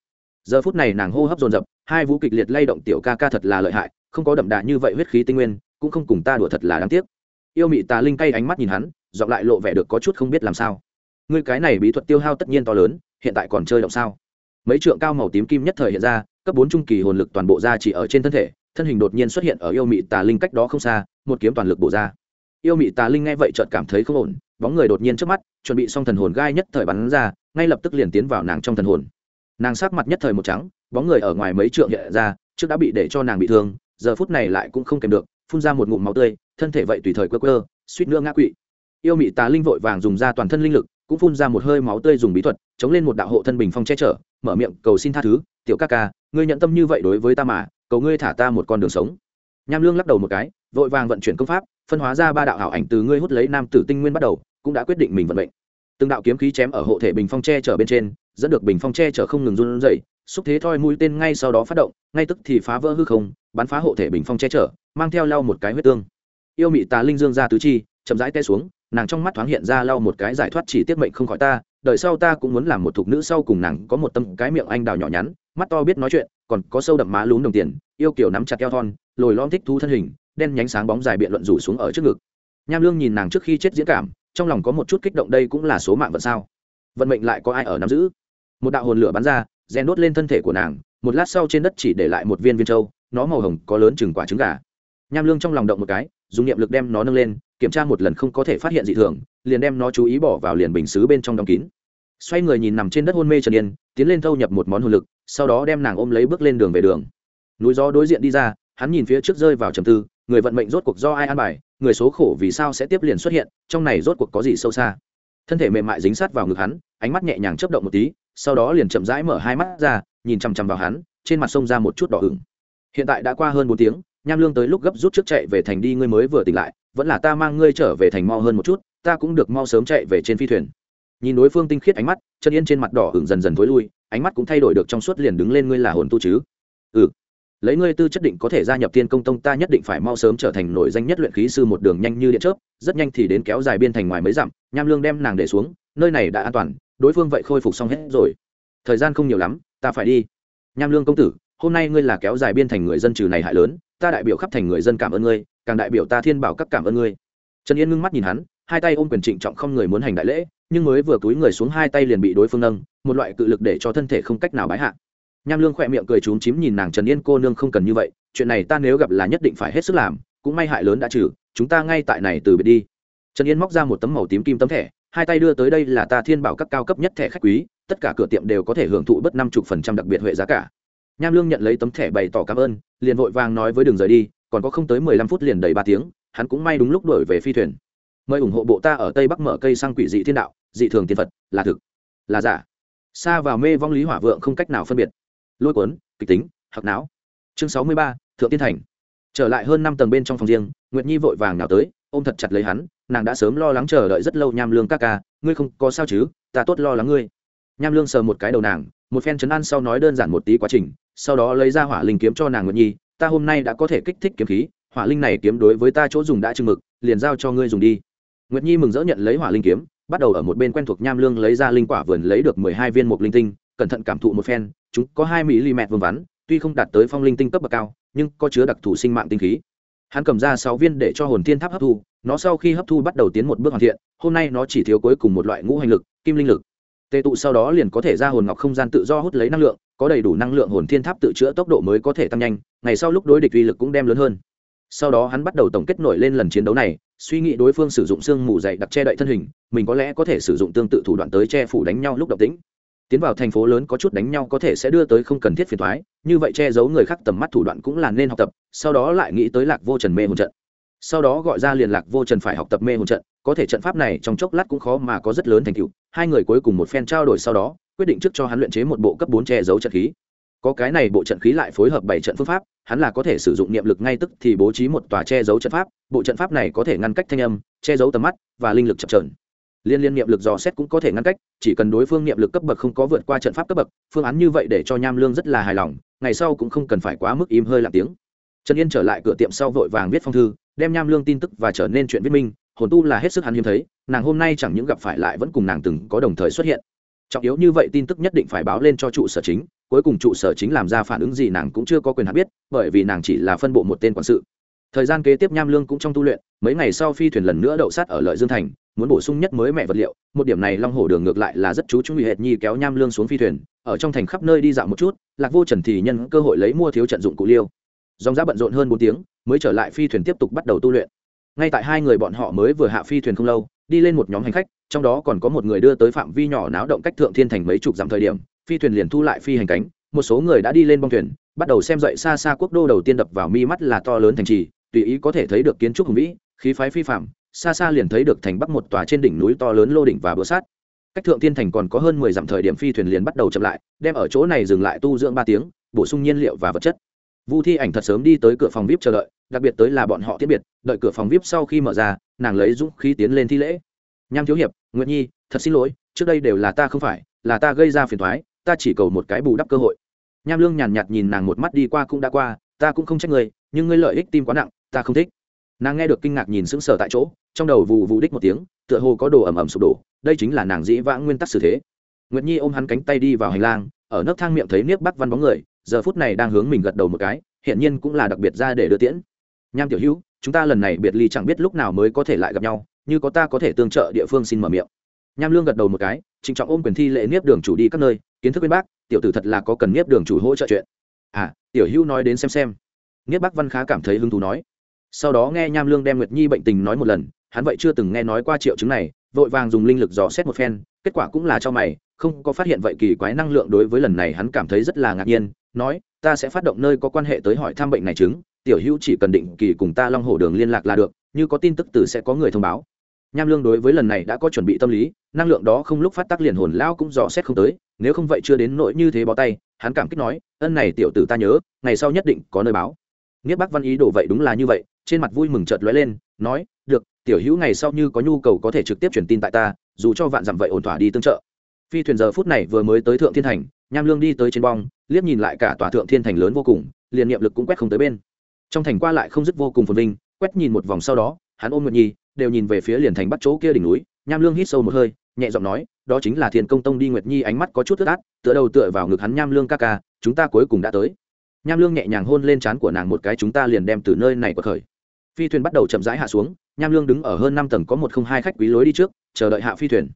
Speaker 1: Giờ phút này nàng hô hấp dồn dập, hai vũ kịch liệt lay động tiểu ca ca thật là lợi hại, không có đậm đà như vậy huyết khí tinh nguyên, cũng không cùng ta đùa thật là đáng tiếc. Yêu mị tà linh cay ánh mắt nhìn hắn dọc lại lộ vẻ được có chút không biết làm sao. Ngươi cái này bí thuật tiêu hao tất nhiên to lớn, hiện tại còn chơi động sao? Mấy trượng cao màu tím kim nhất thời hiện ra, cấp bốn trung kỳ hồn lực toàn bộ ra chỉ ở trên thân thể, thân hình đột nhiên xuất hiện ở yêu mị tà linh cách đó không xa, một kiếm toàn lực bổ ra. Yêu mị tà linh nghe vậy chợt cảm thấy không ổn, bóng người đột nhiên trước mắt, chuẩn bị xong thần hồn gai nhất thời bắn ra ngay lập tức liền tiến vào nàng trong thần hồn. Nàng sắc mặt nhất thời một trắng, bóng người ở ngoài mấy trượng hiện ra, trước đã bị để cho nàng bị thương, giờ phút này lại cũng không kèm được, phun ra một ngụm máu tươi, thân thể vậy tùy thời quơ quơ, suýt nữa ngã quỵ. Yêu mị tà linh vội vàng dùng ra toàn thân linh lực, cũng phun ra một hơi máu tươi dùng bí thuật, chống lên một đạo hộ thân bình phong che chở, mở miệng, cầu xin tha thứ, tiểu ca ca, ngươi nhận tâm như vậy đối với ta mà, cầu ngươi thả ta một con đường sống. Nham lương lắc đầu một cái, vội vàng vận chuyển công pháp, phân hóa ra ba đạo hảo ảnh từ ngươi hút lấy nam tử tinh nguyên bắt đầu, cũng đã quyết định mình vận mệnh từng đạo kiếm khí chém ở hộ thể bình phong tre chở bên trên, dẫn được bình phong tre chở không ngừng run rẩy, xúc thế thoi mũi tên ngay sau đó phát động, ngay tức thì phá vỡ hư không, bắn phá hộ thể bình phong che chở, mang theo lau một cái huyết tương. Yêu mị tà linh dương ra tứ chi, chậm rãi té xuống, nàng trong mắt thoáng hiện ra lau một cái giải thoát chỉ tiết mệnh không khỏi ta, đợi sau ta cũng muốn làm một thục nữ sau cùng nàng có một tâm cái miệng anh đào nhỏ nhắn, mắt to biết nói chuyện, còn có sâu đậm má lún đồng tiền, yêu kiểu nắm chặt eo thon, lồi lom thích thu thân hình, đen nhánh sáng bóng dài biện luận rủ xuống ở trước ngực. Nham lương nhìn nàng trước khi chết diễn cảm trong lòng có một chút kích động đây cũng là số mạng vận sao. Vận mệnh lại có ai ở nắm giữ? Một đạo hồn lửa bắn ra rèn đốt lên thân thể của nàng, một lát sau trên đất chỉ để lại một viên viên trâu nó màu hồng, có lớn chừng quả trứng gà. Nham lương trong lòng động một cái, dùng niệm lực đem nó nâng lên, kiểm tra một lần không có thể phát hiện dị thường, liền đem nó chú ý bỏ vào liền bình xứ bên trong đóng kín. Xoay người nhìn nằm trên đất hôn mê trần yên, tiến lên thâu nhập một món hồn lực, sau đó đem nàng ôm lấy bước lên đường về đường. Núi gió đối diện đi ra, hắn nhìn phía trước rơi vào trầm tư, người vận mệnh rốt cuộc do ai an bài người số khổ vì sao sẽ tiếp liền xuất hiện, trong này rốt cuộc có gì sâu xa? Thân thể mềm mại dính sát vào ngực hắn, ánh mắt nhẹ nhàng chấp động một tí, sau đó liền chậm rãi mở hai mắt ra, nhìn chằm chằm vào hắn, trên mặt sông ra một chút đỏ hửng. hiện tại đã qua hơn bốn tiếng, nham lương tới lúc gấp rút trước chạy về thành đi, ngươi mới vừa tỉnh lại, vẫn là ta mang ngươi trở về thành mau hơn một chút, ta cũng được mau sớm chạy về trên phi thuyền. Nhìn đối phương tinh khiết ánh mắt, chân yên trên mặt đỏ hửng dần dần thối lui, ánh mắt cũng thay đổi được trong suốt liền đứng lên, ngươi là hồn tu chứ? Ừ lấy ngươi tư chất định có thể gia nhập tiên công tông, ta nhất định phải mau sớm trở thành nổi danh nhất luyện khí sư một đường nhanh như điện chớp, rất nhanh thì đến kéo dài biên thành ngoài mấy dặm, nham lương đem nàng để xuống, nơi này đã an toàn, đối phương vậy khôi phục xong hết rồi. Thời gian không nhiều lắm, ta phải đi. Nham lương công tử, hôm nay ngươi là kéo dài biên thành người dân trừ này hại lớn, ta đại biểu khắp thành người dân cảm ơn ngươi, càng đại biểu ta thiên bảo các cảm ơn ngươi. Trần yên ngưng mắt nhìn hắn, hai tay ôm quyền trịnh trọng không người muốn hành đại lễ, nhưng mới vừa túi người xuống hai tay liền bị đối phương nâng, một loại cự lực để cho thân thể không cách nào bái hạ nham lương khỏe miệng cười trúng chím nhìn nàng trần yên cô nương không cần như vậy, chuyện này ta nếu gặp là nhất định phải hết sức làm, cũng may hại lớn đã trừ, chúng ta ngay tại này từ biệt đi. Trần yên móc ra một tấm màu tím kim tấm thẻ, hai tay đưa tới đây là ta thiên bảo các cao cấp nhất thẻ khách quý, tất cả cửa tiệm đều có thể hưởng thụ bất năm chục phần trăm đặc biệt huệ giá cả. Nham lương nhận lấy tấm thẻ bày tỏ cảm ơn, liền vội vàng nói với đường rời đi, còn có không tới mười lăm phút liền đầy ba tiếng, hắn cũng may đúng lúc đổi về phi thuyền. Mời ủng hộ bộ ta ở tây bắc mở cây sang quỷ dị thiên đạo, dị thường tiên phật, là thực, là giả. Xa vào mê vong lý hỏa vượng không cách nào phân biệt lôi cuốn, kịch tính hoặc não. Chương sáu mươi ba, thượng tiên thành. Trở lại hơn năm tầng bên trong phòng riêng, nguyệt nhi vội vàng nào tới, ôm thật chặt lấy hắn, nàng đã sớm lo lắng chờ đợi rất lâu nham lương ca ca, ngươi không có sao chứ, ta tốt lo lắng ngươi. Nham lương sờ một cái đầu nàng, một phen chấn an sau nói đơn giản một tí quá trình, sau đó lấy ra hỏa linh kiếm cho nàng nguyệt nhi, ta hôm nay đã có thể kích thích kiếm khí, hỏa linh này kiếm đối với ta chỗ dùng đã chừng mực, liền giao cho ngươi dùng đi. Nguyệt nhi mừng rỡ nhận lấy hỏa linh kiếm, bắt đầu ở một bên quen thuộc nham lương lấy ra linh quả vườn lấy được mười hai viên mục linh tinh cẩn thận cảm thụ một phen, chúng có hai mỹ vương vắn, tuy không đạt tới phong linh tinh cấp bậc cao, nhưng có chứa đặc thù sinh mạng tinh khí. Hắn cầm ra sáu viên để cho hồn thiên tháp hấp thu, nó sau khi hấp thu bắt đầu tiến một bước hoàn thiện, hôm nay nó chỉ thiếu cuối cùng một loại ngũ hành lực, kim linh lực. Tệ tụ sau đó liền có thể ra hồn ngọc không gian tự do hút lấy năng lượng, có đầy đủ năng lượng hồn thiên tháp tự chữa tốc độ mới có thể tăng nhanh, ngày sau lúc đối địch uy lực cũng đem lớn hơn. Sau đó hắn bắt đầu tổng kết nổi lên lần chiến đấu này, suy nghĩ đối phương sử dụng xương mù dày đặc che đậy thân hình, mình có lẽ có thể sử dụng tương tự thủ đoạn tới che phủ đánh nhau lúc độc tĩnh tiến vào thành phố lớn có chút đánh nhau có thể sẽ đưa tới không cần thiết phiền thoái, như vậy che giấu người khác tầm mắt thủ đoạn cũng là nên học tập, sau đó lại nghĩ tới lạc vô trần mê hồn trận. Sau đó gọi ra liền lạc vô trần phải học tập mê hồn trận, có thể trận pháp này trong chốc lát cũng khó mà có rất lớn thành tựu, hai người cuối cùng một phen trao đổi sau đó, quyết định trước cho hắn luyện chế một bộ cấp bốn che giấu trận khí. Có cái này bộ trận khí lại phối hợp bảy trận phương pháp, hắn là có thể sử dụng niệm lực ngay tức thì bố trí một tòa che giấu trận pháp, bộ trận pháp này có thể ngăn cách thanh âm, che giấu tầm mắt và linh lực chập trờn liên liên niệm lực dò xét cũng có thể ngăn cách, chỉ cần đối phương niệm lực cấp bậc không có vượt qua trận pháp cấp bậc, phương án như vậy để cho nham lương rất là hài lòng, ngày sau cũng không cần phải quá mức im hơi lặng tiếng. Trần yên trở lại cửa tiệm sau vội vàng viết phong thư, đem nham lương tin tức và trở nên chuyện viết minh, hồn tu là hết sức hắn hiếm thấy, nàng hôm nay chẳng những gặp phải lại vẫn cùng nàng từng có đồng thời xuất hiện. Trọng yếu như vậy tin tức nhất định phải báo lên cho trụ sở chính, cuối cùng trụ sở chính làm ra phản ứng gì nàng cũng chưa có quyền hạn biết, bởi vì nàng chỉ là phân bộ một tên quản sự. Thời gian kế tiếp nham lương cũng trong tu luyện, mấy ngày sau phi thuyền lần nữa đậu sát ở lợi dương thành muốn bổ sung nhất mới mẹ vật liệu, một điểm này long hồ đường ngược lại là rất chú trung bị hệt nhi kéo nham lương xuống phi thuyền, ở trong thành khắp nơi đi dạo một chút, lạc vô trần thì nhân cơ hội lấy mua thiếu trận dụng cụ liêu. Dòng giá bận rộn hơn bốn tiếng, mới trở lại phi thuyền tiếp tục bắt đầu tu luyện. Ngay tại hai người bọn họ mới vừa hạ phi thuyền không lâu, đi lên một nhóm hành khách, trong đó còn có một người đưa tới phạm vi nhỏ náo động cách thượng thiên thành mấy chục dặm thời điểm, phi thuyền liền thu lại phi hành cánh, một số người đã đi lên bong thuyền, bắt đầu xem dậy xa xa quốc đô đầu tiên đập vào mi mắt là to lớn thành trì, tùy ý có thể thấy được kiến trúc hùng vĩ, khí phái phi phạm xa xa liền thấy được thành bắc một tòa trên đỉnh núi to lớn lô đỉnh và bữa sát. Cách thượng thiên thành còn có hơn mười dặm thời điểm phi thuyền liền bắt đầu chậm lại, đem ở chỗ này dừng lại tu dưỡng ba tiếng, bổ sung nhiên liệu và vật chất. Vu thi ảnh thật sớm đi tới cửa phòng vip chờ đợi, đặc biệt tới là bọn họ tiết biệt, đợi cửa phòng vip sau khi mở ra, nàng lấy dũng khí tiến lên thi lễ. Nham thiếu hiệp nguyện nhi, thật xin lỗi, trước đây đều là ta không phải, là ta gây ra phiền thoái ta chỉ cầu một cái bù đắp cơ hội. Nham lương nhàn nhạt nhìn nàng một mắt đi qua cũng đã qua, ta cũng không trách người nhưng ngươi lợi ích tim quá nặng, ta không thích nàng nghe được kinh ngạc nhìn sững sờ tại chỗ, trong đầu vù vù đích một tiếng, tựa hồ có đồ ẩm ẩm sụp đổ, đây chính là nàng dĩ vãng nguyên tắc xử thế. Nguyệt nhi ôm hắn cánh tay đi vào hành lang, ở nấc thang miệng thấy niếp bắc văn bóng người, giờ phút này đang hướng mình gật đầu một cái hiện nhiên cũng là đặc biệt ra để đưa tiễn. Nham tiểu hữu, chúng ta lần này biệt ly chẳng biết lúc nào mới có thể lại gặp nhau, như có ta có thể tương trợ địa phương xin mở miệng. Nham lương gật đầu một cái, trịnh trọng ôm quyền thi lệ niếp đường chủ đi các nơi, kiến thức bên bác tiểu tử thật là có cần niếp đường chủ hỗ trợ chuyện. À tiểu hữu nói đến xem xem. Niếp bắc văn khá cảm thấy hứng thú nói sau đó nghe nham lương đem nguyệt nhi bệnh tình nói một lần, hắn vậy chưa từng nghe nói qua triệu chứng này, vội vàng dùng linh lực dò xét một phen, kết quả cũng là cho mày, không có phát hiện vậy kỳ quái năng lượng đối với lần này hắn cảm thấy rất là ngạc nhiên, nói, ta sẽ phát động nơi có quan hệ tới hỏi thăm bệnh này chứng, tiểu hữu chỉ cần định kỳ cùng ta long hồ đường liên lạc là được, như có tin tức từ sẽ có người thông báo. Nham lương đối với lần này đã có chuẩn bị tâm lý, năng lượng đó không lúc phát tác liền hồn lao cũng dò xét không tới, nếu không vậy chưa đến nỗi như thế bó tay, hắn cảm kích nói, ân này tiểu tử ta nhớ, ngày sau nhất định có nơi báo. Nghiếp bắc văn ý đồ vậy đúng là như vậy trên mặt vui mừng chợt lóe lên, nói, được, tiểu hữu ngày sau như có nhu cầu có thể trực tiếp truyền tin tại ta, dù cho vạn dặm vậy ổn thỏa đi tương trợ. Phi thuyền giờ phút này vừa mới tới thượng thiên thành, nham lương đi tới trên bong, liếc nhìn lại cả tòa thượng thiên thành lớn vô cùng, liền niệm lực cũng quét không tới bên. Trong thành qua lại không dứt vô cùng phồn vinh, quét nhìn một vòng sau đó, hắn ôm nguyệt nhi, đều nhìn về phía liền thành bắt chỗ kia đỉnh núi, nham lương hít sâu một hơi, nhẹ giọng nói, đó chính là thiên công tông đi. Nguyệt nhi ánh mắt có chút tức át, tựa đầu tựa vào ngực hắn nham lương ca ca, chúng ta cuối cùng đã tới. Nham lương nhẹ nhàng hôn lên trán của nàng một cái, chúng ta liền đem từ nơi này quật khởi phi thuyền bắt đầu chậm rãi hạ xuống, nham lương đứng ở hơn năm tầng có một không hai khách quý lối đi trước, chờ đợi hạ phi thuyền.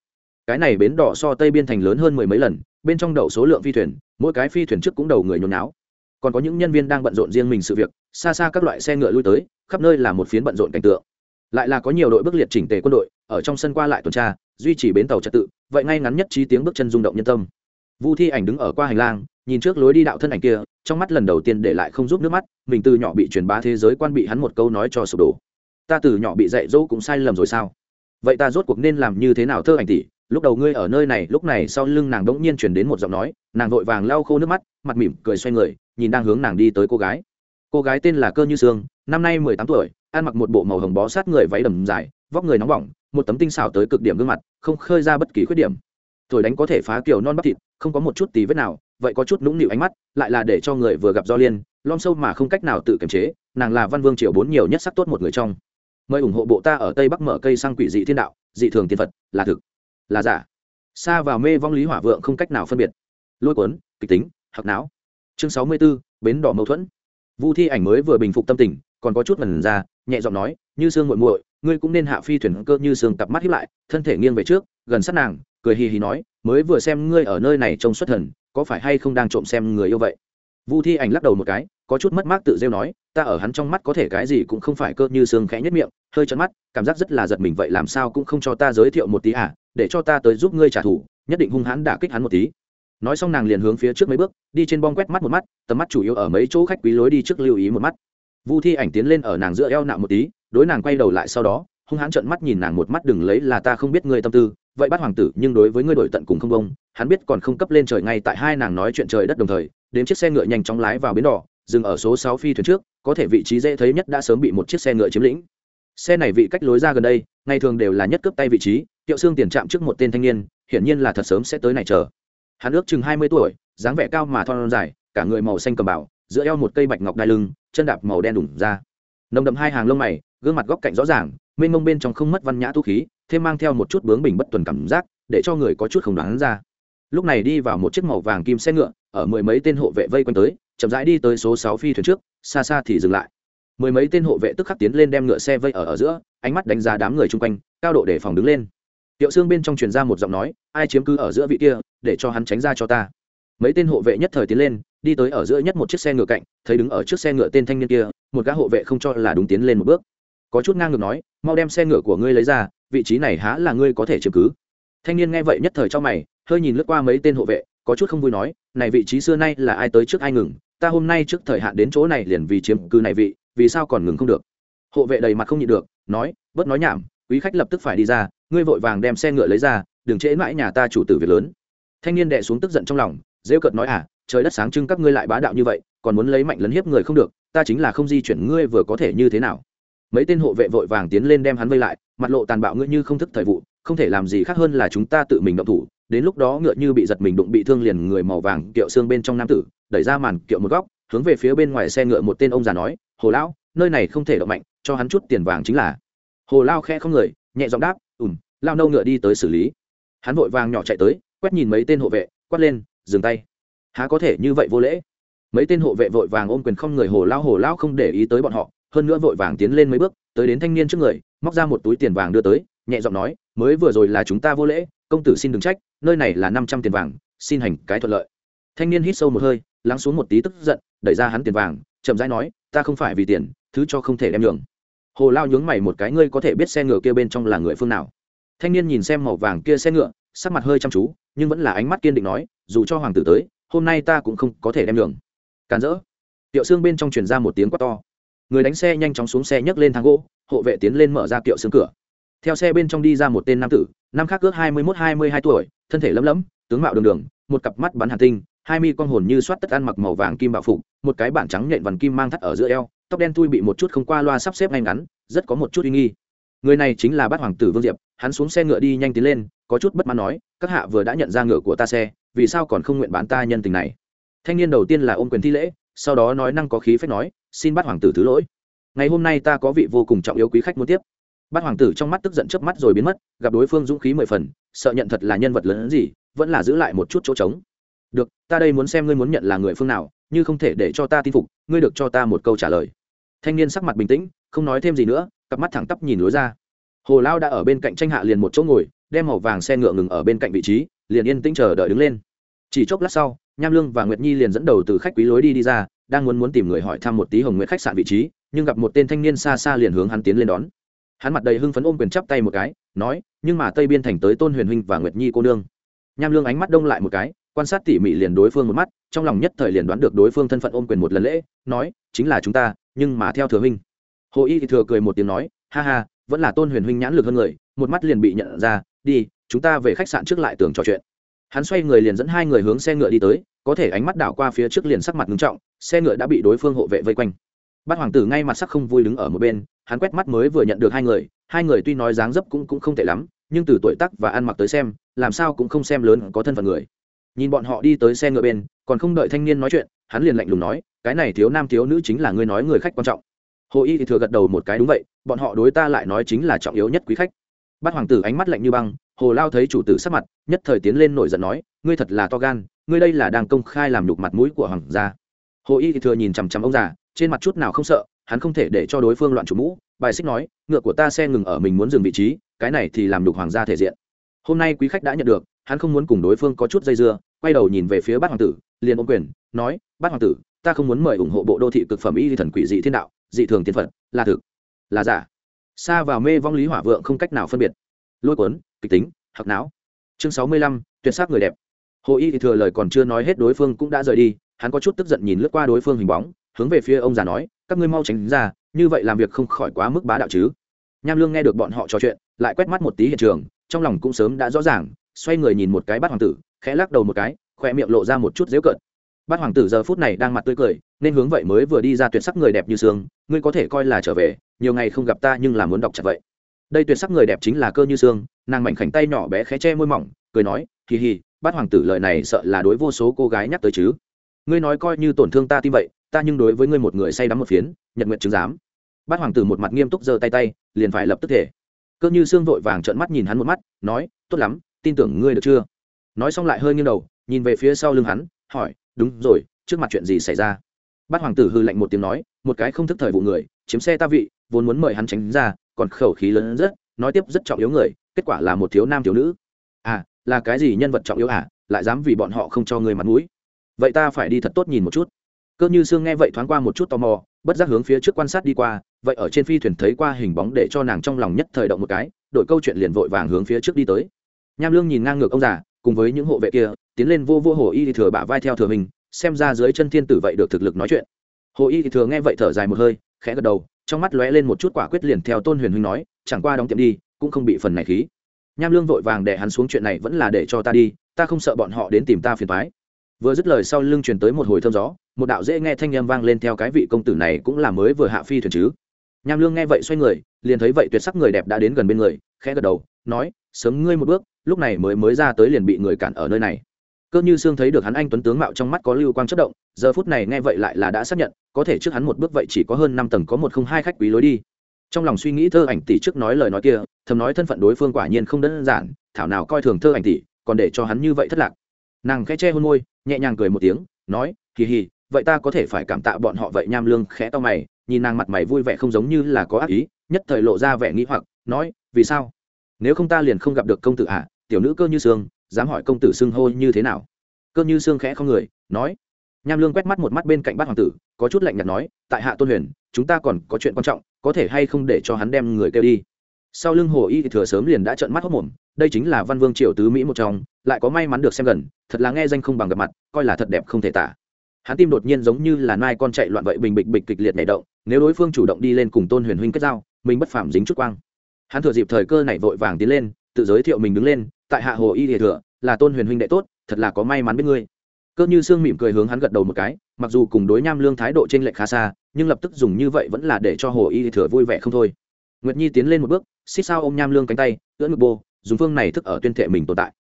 Speaker 1: Cái này bến đỏ so tây biên thành lớn hơn mười mấy lần, bên trong đậu số lượng phi thuyền, mỗi cái phi thuyền trước cũng đầu người nhốn náo còn có những nhân viên đang bận rộn riêng mình sự việc, xa xa các loại xe ngựa lui tới, khắp nơi là một phiến bận rộn cảnh tượng. Lại là có nhiều đội bước liệt chỉnh tề quân đội, ở trong sân qua lại tuần tra, duy trì bến tàu trật tự, vậy ngay ngắn nhất trí tiếng bước chân rung động nhân tâm. Vu thi ảnh đứng ở qua hành lang nhìn trước lối đi đạo thân ảnh kia, trong mắt lần đầu tiên để lại không giúp nước mắt, mình từ nhỏ bị truyền bá thế giới quan bị hắn một câu nói cho sụp đổ. Ta từ nhỏ bị dạy dỗ cũng sai lầm rồi sao? Vậy ta rốt cuộc nên làm như thế nào thơ ảnh tỷ? Lúc đầu ngươi ở nơi này, lúc này sau lưng nàng đỗng nhiên chuyển đến một giọng nói, nàng vội vàng lau khô nước mắt, mặt mỉm cười xoay người, nhìn đang hướng nàng đi tới cô gái. Cô gái tên là cơ như sương, năm nay mười tám tuổi, ăn mặc một bộ màu hồng bó sát người váy đầm dài, vóc người nóng bỏng, một tấm tinh xảo tới cực điểm gương mặt, không khơi ra bất kỳ khuyết điểm. Thổi đánh có thể phá kiểu non bắp thịt, không có một chút tí vết nào vậy có chút nũng nịu ánh mắt lại là để cho người vừa gặp do liên lom sâu mà không cách nào tự kiềm chế nàng là văn vương triều bốn nhiều nhất sắc tốt một người trong. Mời ủng hộ bộ ta ở tây bắc mở cây sang quỷ dị thiên đạo dị thường tiên phật là thực là giả. Xa vào mê vong lý hỏa vượng không cách nào phân biệt. Lôi cuốn kịch tính hạc não. Chương sáu mươi 64, bến đỏ mâu thuẫn. Vu thi ảnh mới vừa bình phục tâm tình còn có chút mần ra nhẹ giọng nói như sương muội muội ngươi cũng nên hạ phi thuyền cơ như sương cặp mắt hiếp lại thân thể nghiêng về trước gần sát nàng cười hì hì nói mới vừa xem ngươi ở nơi này trông xuất thần có phải hay không đang trộm xem người yêu vậy? Vu thi ảnh lắc đầu một cái, có chút mất mát tự rêu nói, ta ở hắn trong mắt có thể cái gì cũng không phải cơ, như xương khẽ nhất miệng, hơi chân mắt, cảm giác rất là giật mình, vậy làm sao cũng không cho ta giới thiệu một tí à để cho ta tới giúp ngươi trả thù, nhất định hung hãn đả kích hắn một tí. Nói xong nàng liền hướng phía trước mấy bước, đi trên bong quét mắt một mắt, tầm mắt chủ yếu ở mấy chỗ khách quý lối đi trước lưu ý một mắt. Vu thi ảnh tiến lên ở nàng giữa eo nạo một tí, đối nàng quay đầu lại sau đó, hung hãn trợn mắt nhìn nàng một mắt, đừng lấy là ta không biết ngươi tâm tư, vậy bắt hoàng tử, nhưng đối với ngươi đổi tận cùng không công hắn biết còn không cấp lên trời ngay tại hai nàng nói chuyện trời đất đồng thời, đến chiếc xe ngựa nhanh chóng lái vào bến đỏ, dừng ở số sáu phi thuyền trước, có thể vị trí dễ thấy nhất đã sớm bị một chiếc xe ngựa chiếm lĩnh. Xe này vị cách lối ra gần đây, ngày thường đều là nhất cướp tay vị trí tiệu xương tiền chạm trước một tên thanh niên, hiển nhiên là thật sớm sẽ tới này chờ. Hắn ước chừng hai mươi tuổi, dáng vẻ cao mà thon dài, cả người màu xanh cầm bảo giữa eo một cây bạch ngọc đai lưng, chân đạp màu đen đủng ra. Nồng đậm hai hàng lông mày, gương mặt góc cạnh rõ ràng, mênh mông bên trong không mất văn nhã tu khí, thêm mang theo một chút bướng bình bất tuần cảm giác, để cho người có chút không đoán ra lúc này đi vào một chiếc màu vàng kim xe ngựa, ở mười mấy tên hộ vệ vây quanh tới, chậm rãi đi tới số sáu phi thuyền trước, xa xa thì dừng lại. Mười mấy tên hộ vệ tức khắc tiến lên đem ngựa xe vây ở ở giữa, ánh mắt đánh giá đám người chung quanh, cao độ để phòng đứng lên. Tiệu xương bên trong truyền ra một giọng nói, ai chiếm cứ ở giữa vị kia, để cho hắn tránh ra cho ta. Mấy tên hộ vệ nhất thời tiến lên, đi tới ở giữa nhất một chiếc xe ngựa cạnh, thấy đứng ở trước xe ngựa tên thanh niên kia, một gã hộ vệ không cho là đúng tiến lên một bước. Có chút ngang ngược nói, mau đem xe ngựa của ngươi lấy ra, vị trí này há là ngươi có thể chiếm cứ thanh niên nghe vậy nhất thời cho mày, hơi nhìn lướt qua mấy tên hộ vệ, có chút không vui nói, này vị trí xưa nay là ai tới trước ai ngừng? Ta hôm nay trước thời hạn đến chỗ này liền vì chiếm cư này vị, vì sao còn ngừng không được? Hộ vệ đầy mặt không nhịn được, nói, bớt nói nhảm, quý khách lập tức phải đi ra, ngươi vội vàng đem xe ngựa lấy ra, đừng trễ mãi nhà ta chủ tử việc lớn. Thanh niên đệ xuống tức giận trong lòng, rêu cợt nói à trời đất sáng trưng các ngươi lại bá đạo như vậy, còn muốn lấy mạnh lấn hiếp người không được, ta chính là không di chuyển ngươi vừa có thể như thế nào? Mấy tên hộ vệ vội vàng tiến lên đem hắn vây lại, mặt lộ tàn bạo ngươi như không thức thời vụ không thể làm gì khác hơn là chúng ta tự mình động thủ, đến lúc đó ngựa như bị giật mình đụng bị thương liền người màu vàng kiệu xương bên trong nam tử, đẩy ra màn kiệu một góc, hướng về phía bên ngoài xe ngựa một tên ông già nói, hồ lão, nơi này không thể động mạnh, cho hắn chút tiền vàng chính là. Hồ lao khe không người, nhẹ giọng đáp ùm lao nâu ngựa đi tới xử lý. Hắn vội vàng nhỏ chạy tới, quét nhìn mấy tên hộ vệ, quát lên, dừng tay. Há có thể như vậy vô lễ? Mấy tên hộ vệ vội vàng ôm quyền không người, hồ lao hồ lao không để ý tới bọn họ. Hơn nữa vội vàng tiến lên mấy bước, tới đến thanh niên trước người, móc ra một túi tiền vàng đưa tới, nhẹ giọng nói mới vừa rồi là chúng ta vô lễ, công tử xin đừng trách, nơi này là năm trăm tiền vàng, xin hành cái thuận lợi. Thanh niên hít sâu một hơi, lắng xuống một tí tức giận, đẩy ra hắn tiền vàng, chậm rãi nói, ta không phải vì tiền, thứ cho không thể đem nhường. Hồ lao nhướng mày một cái, ngươi có thể biết xe ngựa kia bên trong là người phương nào? Thanh niên nhìn xem màu vàng kia xe ngựa, sắc mặt hơi chăm chú, nhưng vẫn là ánh mắt kiên định nói, dù cho hoàng tử tới, hôm nay ta cũng không có thể đem nhường. Càn rỡ. Tiệu xương bên trong truyền ra một tiếng quát to. Người đánh xe nhanh chóng xuống xe nhấc lên thang gỗ, hộ vệ tiến lên mở ra tiệu xương cửa theo xe bên trong đi ra một tên nam tử, năm khác ước hai mươi mốt, hai mươi hai tuổi, thân thể lấm lấm, tướng mạo đường đường, một cặp mắt bắn hàn tinh, hai mi con hồn như soát tất ăn mặc màu vàng kim bảo phục, một cái bản trắng nhện vằn kim mang thắt ở giữa eo, tóc đen thui bị một chút không qua loa sắp xếp ngay ngắn, rất có một chút uy nghi. Người này chính là bát hoàng tử vương diệp, hắn xuống xe ngựa đi nhanh tiến lên, có chút bất mãn nói, các hạ vừa đã nhận ra ngựa của ta xe, vì sao còn không nguyện bán ta nhân tình này? Thanh niên đầu tiên là ôm quyền thi lễ, sau đó nói năng có khí phép nói, xin bát hoàng tử thứ lỗi. Ngày hôm nay ta có vị vô cùng trọng yếu quý khách muốn tiếp bát hoàng tử trong mắt tức giận chớp mắt rồi biến mất, gặp đối phương dũng khí mười phần, sợ nhận thật là nhân vật lớn hơn gì, vẫn là giữ lại một chút chỗ trống. Được, ta đây muốn xem ngươi muốn nhận là người phương nào, như không thể để cho ta tin phục, ngươi được cho ta một câu trả lời. Thanh niên sắc mặt bình tĩnh, không nói thêm gì nữa, cặp mắt thẳng tắp nhìn lối ra. Hồ lao đã ở bên cạnh tranh hạ liền một chỗ ngồi, đem màu vàng xe ngựa ngừng ở bên cạnh vị trí, liền yên tĩnh chờ đợi đứng lên. Chỉ chốc lát sau, nham lương và nguyệt nhi liền dẫn đầu từ khách quý lối đi đi ra, đang muốn muốn tìm người hỏi thăm một tí hồng nguyệt khách sạn vị trí, nhưng gặp một tên thanh niên xa xa liền hướng hắn tiến lên đón hắn mặt đầy hưng phấn ôm quyền chắp tay một cái, nói, nhưng mà tây biên thành tới tôn huyền huynh và nguyệt nhi cô nương. Nham lương ánh mắt đông lại một cái, quan sát tỉ mỉ liền đối phương một mắt, trong lòng nhất thời liền đoán được đối phương thân phận ôm quyền một lần lễ, nói, chính là chúng ta, nhưng mà theo thừa huynh. Hồ y thì thừa cười một tiếng nói, ha ha, vẫn là tôn huyền huynh nhãn lực hơn người, một mắt liền bị nhận ra, đi, chúng ta về khách sạn trước lại tường trò chuyện. Hắn xoay người liền dẫn hai người hướng xe ngựa đi tới, có thể ánh mắt đảo qua phía trước liền sắc mặt ngưng trọng, xe ngựa đã bị đối phương hộ vệ vây quanh bát hoàng tử ngay mặt sắc không vui đứng ở một bên, hắn quét mắt mới vừa nhận được hai người hai người tuy nói dáng dấp cũng cũng không tệ lắm, nhưng từ tuổi tác và ăn mặc tới xem, làm sao cũng không xem lớn có thân phận người. Nhìn bọn họ đi tới xe ngựa bên, còn không đợi thanh niên nói chuyện, hắn liền lạnh lùng nói, cái này thiếu nam thiếu nữ chính là ngươi nói người khách quan trọng. Hồ y thì thừa gật đầu một cái, đúng vậy, bọn họ đối ta lại nói chính là trọng yếu nhất quý khách. Bát hoàng tử ánh mắt lạnh như băng, hồ lao thấy chủ tử sắc mặt, nhất thời tiến lên nổi giận nói, ngươi thật là to gan, ngươi đây là đang công khai làm nhục mặt mũi của hoàng gia. Hồ y thì thừa nhìn chằm chằm ông già trên mặt chút nào không sợ, hắn không thể để cho đối phương loạn chủ mũ. Bài xích nói, ngựa của ta xe ngừng ở mình muốn dừng vị trí, cái này thì làm đục hoàng gia thể diện. Hôm nay quý khách đã nhận được, hắn không muốn cùng đối phương có chút dây dưa, quay đầu nhìn về phía bát hoàng tử, liền ôm quyền, nói, bát hoàng tử, ta không muốn mời ủng hộ bộ đô thị cực phẩm y thần quỷ dị thiên đạo, dị thường tiên phật, là thực, là giả. Xa vào mê vong lý hỏa vượng không cách nào phân biệt. Lôi cuốn, kịch tính hạc não. Chương sáu mươi lăm, tuyệt sắc người đẹp. Hồ y thì thừa lời còn chưa nói hết đối phương cũng đã rời đi, hắn có chút tức giận nhìn lướt qua đối phương hình bóng hướng về phía ông già nói, các ngươi mau tránh ra, như vậy làm việc không khỏi quá mức bá đạo chứ. Nham lương nghe được bọn họ trò chuyện, lại quét mắt một tí hiện trường, trong lòng cũng sớm đã rõ ràng, xoay người nhìn một cái bát hoàng tử, khẽ lắc đầu một cái, khoe miệng lộ ra một chút dễu cợt. Bát hoàng tử giờ phút này đang mặt tươi cười, nên hướng vậy mới vừa đi ra tuyệt sắc người đẹp như sương, ngươi có thể coi là trở về, nhiều ngày không gặp ta nhưng là muốn đọc chặt vậy. Đây tuyệt sắc người đẹp chính là cơ như sương, nàng mảnh khảnh tay nhỏ bé khẽ che môi mỏng, cười nói kỳ hì, bát hoàng tử lời này sợ là đối vô số cô gái nhắc tới chứ. Ngươi nói coi như tổn thương ta tim vậy ta nhưng đối với ngươi một người say đắm một phiến, nhật nguyện chứng giám. Bát hoàng tử một mặt nghiêm túc giơ tay tay, liền phải lập tức thể. Cơ như xương vội vàng trợn mắt nhìn hắn một mắt, nói, tốt lắm, tin tưởng ngươi được chưa? Nói xong lại hơi nghiêng đầu, nhìn về phía sau lưng hắn, hỏi, đúng rồi, trước mặt chuyện gì xảy ra? Bát hoàng tử hư lạnh một tiếng nói, một cái không thức thời vụ người, chiếm xe ta vị, vốn muốn mời hắn tránh ra, còn khẩu khí lớn rất, nói tiếp rất trọng yếu người, kết quả là một thiếu nam thiếu nữ. À là cái gì nhân vật trọng yếu à lại dám vì bọn họ không cho ngươi mặt mũi? Vậy ta phải đi thật tốt nhìn một chút cơ như sương nghe vậy thoáng qua một chút tò mò, bất giác hướng phía trước quan sát đi qua, vậy ở trên phi thuyền thấy qua hình bóng để cho nàng trong lòng nhất thời động một cái đội câu chuyện liền vội vàng hướng phía trước đi tới. Nham lương nhìn ngang ngược ông già, cùng với những hộ vệ kia, tiến lên vô vô hồ y thì thừa bả vai theo thừa mình xem ra dưới chân thiên tử vậy được thực lực nói chuyện. Hồ y thì thừa nghe vậy thở dài một hơi, khẽ gật đầu, trong mắt lóe lên một chút quả quyết liền theo tôn huyền huynh nói, chẳng qua đóng tiệm đi, cũng không bị phần này khí. Nham lương vội vàng để hắn xuống chuyện này vẫn là để cho ta đi, ta không sợ bọn họ đến tìm ta phiền thoái vừa dứt lời sau lưng truyền tới một hồi thơm gió một đạo dễ nghe thanh âm vang lên theo cái vị công tử này cũng là mới vừa hạ phi thuyền chứ. Nham lương nghe vậy xoay người, liền thấy vậy tuyệt sắc người đẹp đã đến gần bên người, khẽ gật đầu, nói, sớm ngươi một bước, lúc này mới mới ra tới liền bị người cản ở nơi này. Cơ như sương thấy được hắn anh tuấn tướng mạo trong mắt có lưu quang chất động, giờ phút này nghe vậy lại là đã xác nhận, có thể trước hắn một bước vậy chỉ có hơn năm tầng có một không hai khách quý lối đi. Trong lòng suy nghĩ thơ ảnh tỷ trước nói lời nói kia, thầm nói thân phận đối phương quả nhiên không đơn giản, thảo nào coi thường thơ ảnh tỷ, còn để cho hắn như vậy thất lạc. Nàng khẽ che hôn môi, nhẹ nhàng cười một tiếng, nói, kỳ hì vậy ta có thể phải cảm tạ bọn họ vậy nham lương khẽ to mày nhìn nàng mặt mày vui vẻ không giống như là có ác ý nhất thời lộ ra vẻ nghĩ hoặc nói vì sao? Nếu không ta liền không gặp được công tử ạ à, tiểu nữ cơ như sương dám hỏi công tử xưng hô như thế nào? Cơ như sương khẽ không người nói. Nham lương quét mắt một mắt bên cạnh bát hoàng tử có chút lạnh nhạt nói tại hạ tôn huyền chúng ta còn có chuyện quan trọng có thể hay không để cho hắn đem người kêu đi? Sau lưng hồ y thì thừa sớm liền đã trợn mắt hốc mồm đây chính là văn vương triều tứ mỹ một trong lại có may mắn được xem gần thật là nghe danh không bằng gặp mặt coi là thật đẹp không thể tả hắn tim đột nhiên giống như là nai con chạy loạn vậy, bình bịch bịch kịch liệt nhảy động, nếu đối phương chủ động đi lên cùng tôn huyền huynh kết giao, mình bất phạm dính chút quang. Hắn thừa dịp thời cơ này vội vàng tiến lên, tự giới thiệu mình đứng lên, tại hạ hồ y địa thừa, là tôn huyền huynh đệ tốt, thật là có may mắn biết ngươi. Cơ như sương mỉm cười hướng hắn gật đầu một cái, mặc dù cùng đối nham lương thái độ t r ê n lệch khá xa, nhưng lập tức dùng như vậy vẫn là để cho hồ y thừa vui vẻ không thôi. Nguyệt nhi tiến lên một bước, xích sao ôm nham lương cánh tay, ưỡn ngực bô, dùng phương này thức ở tuyên thệ mình tồn tại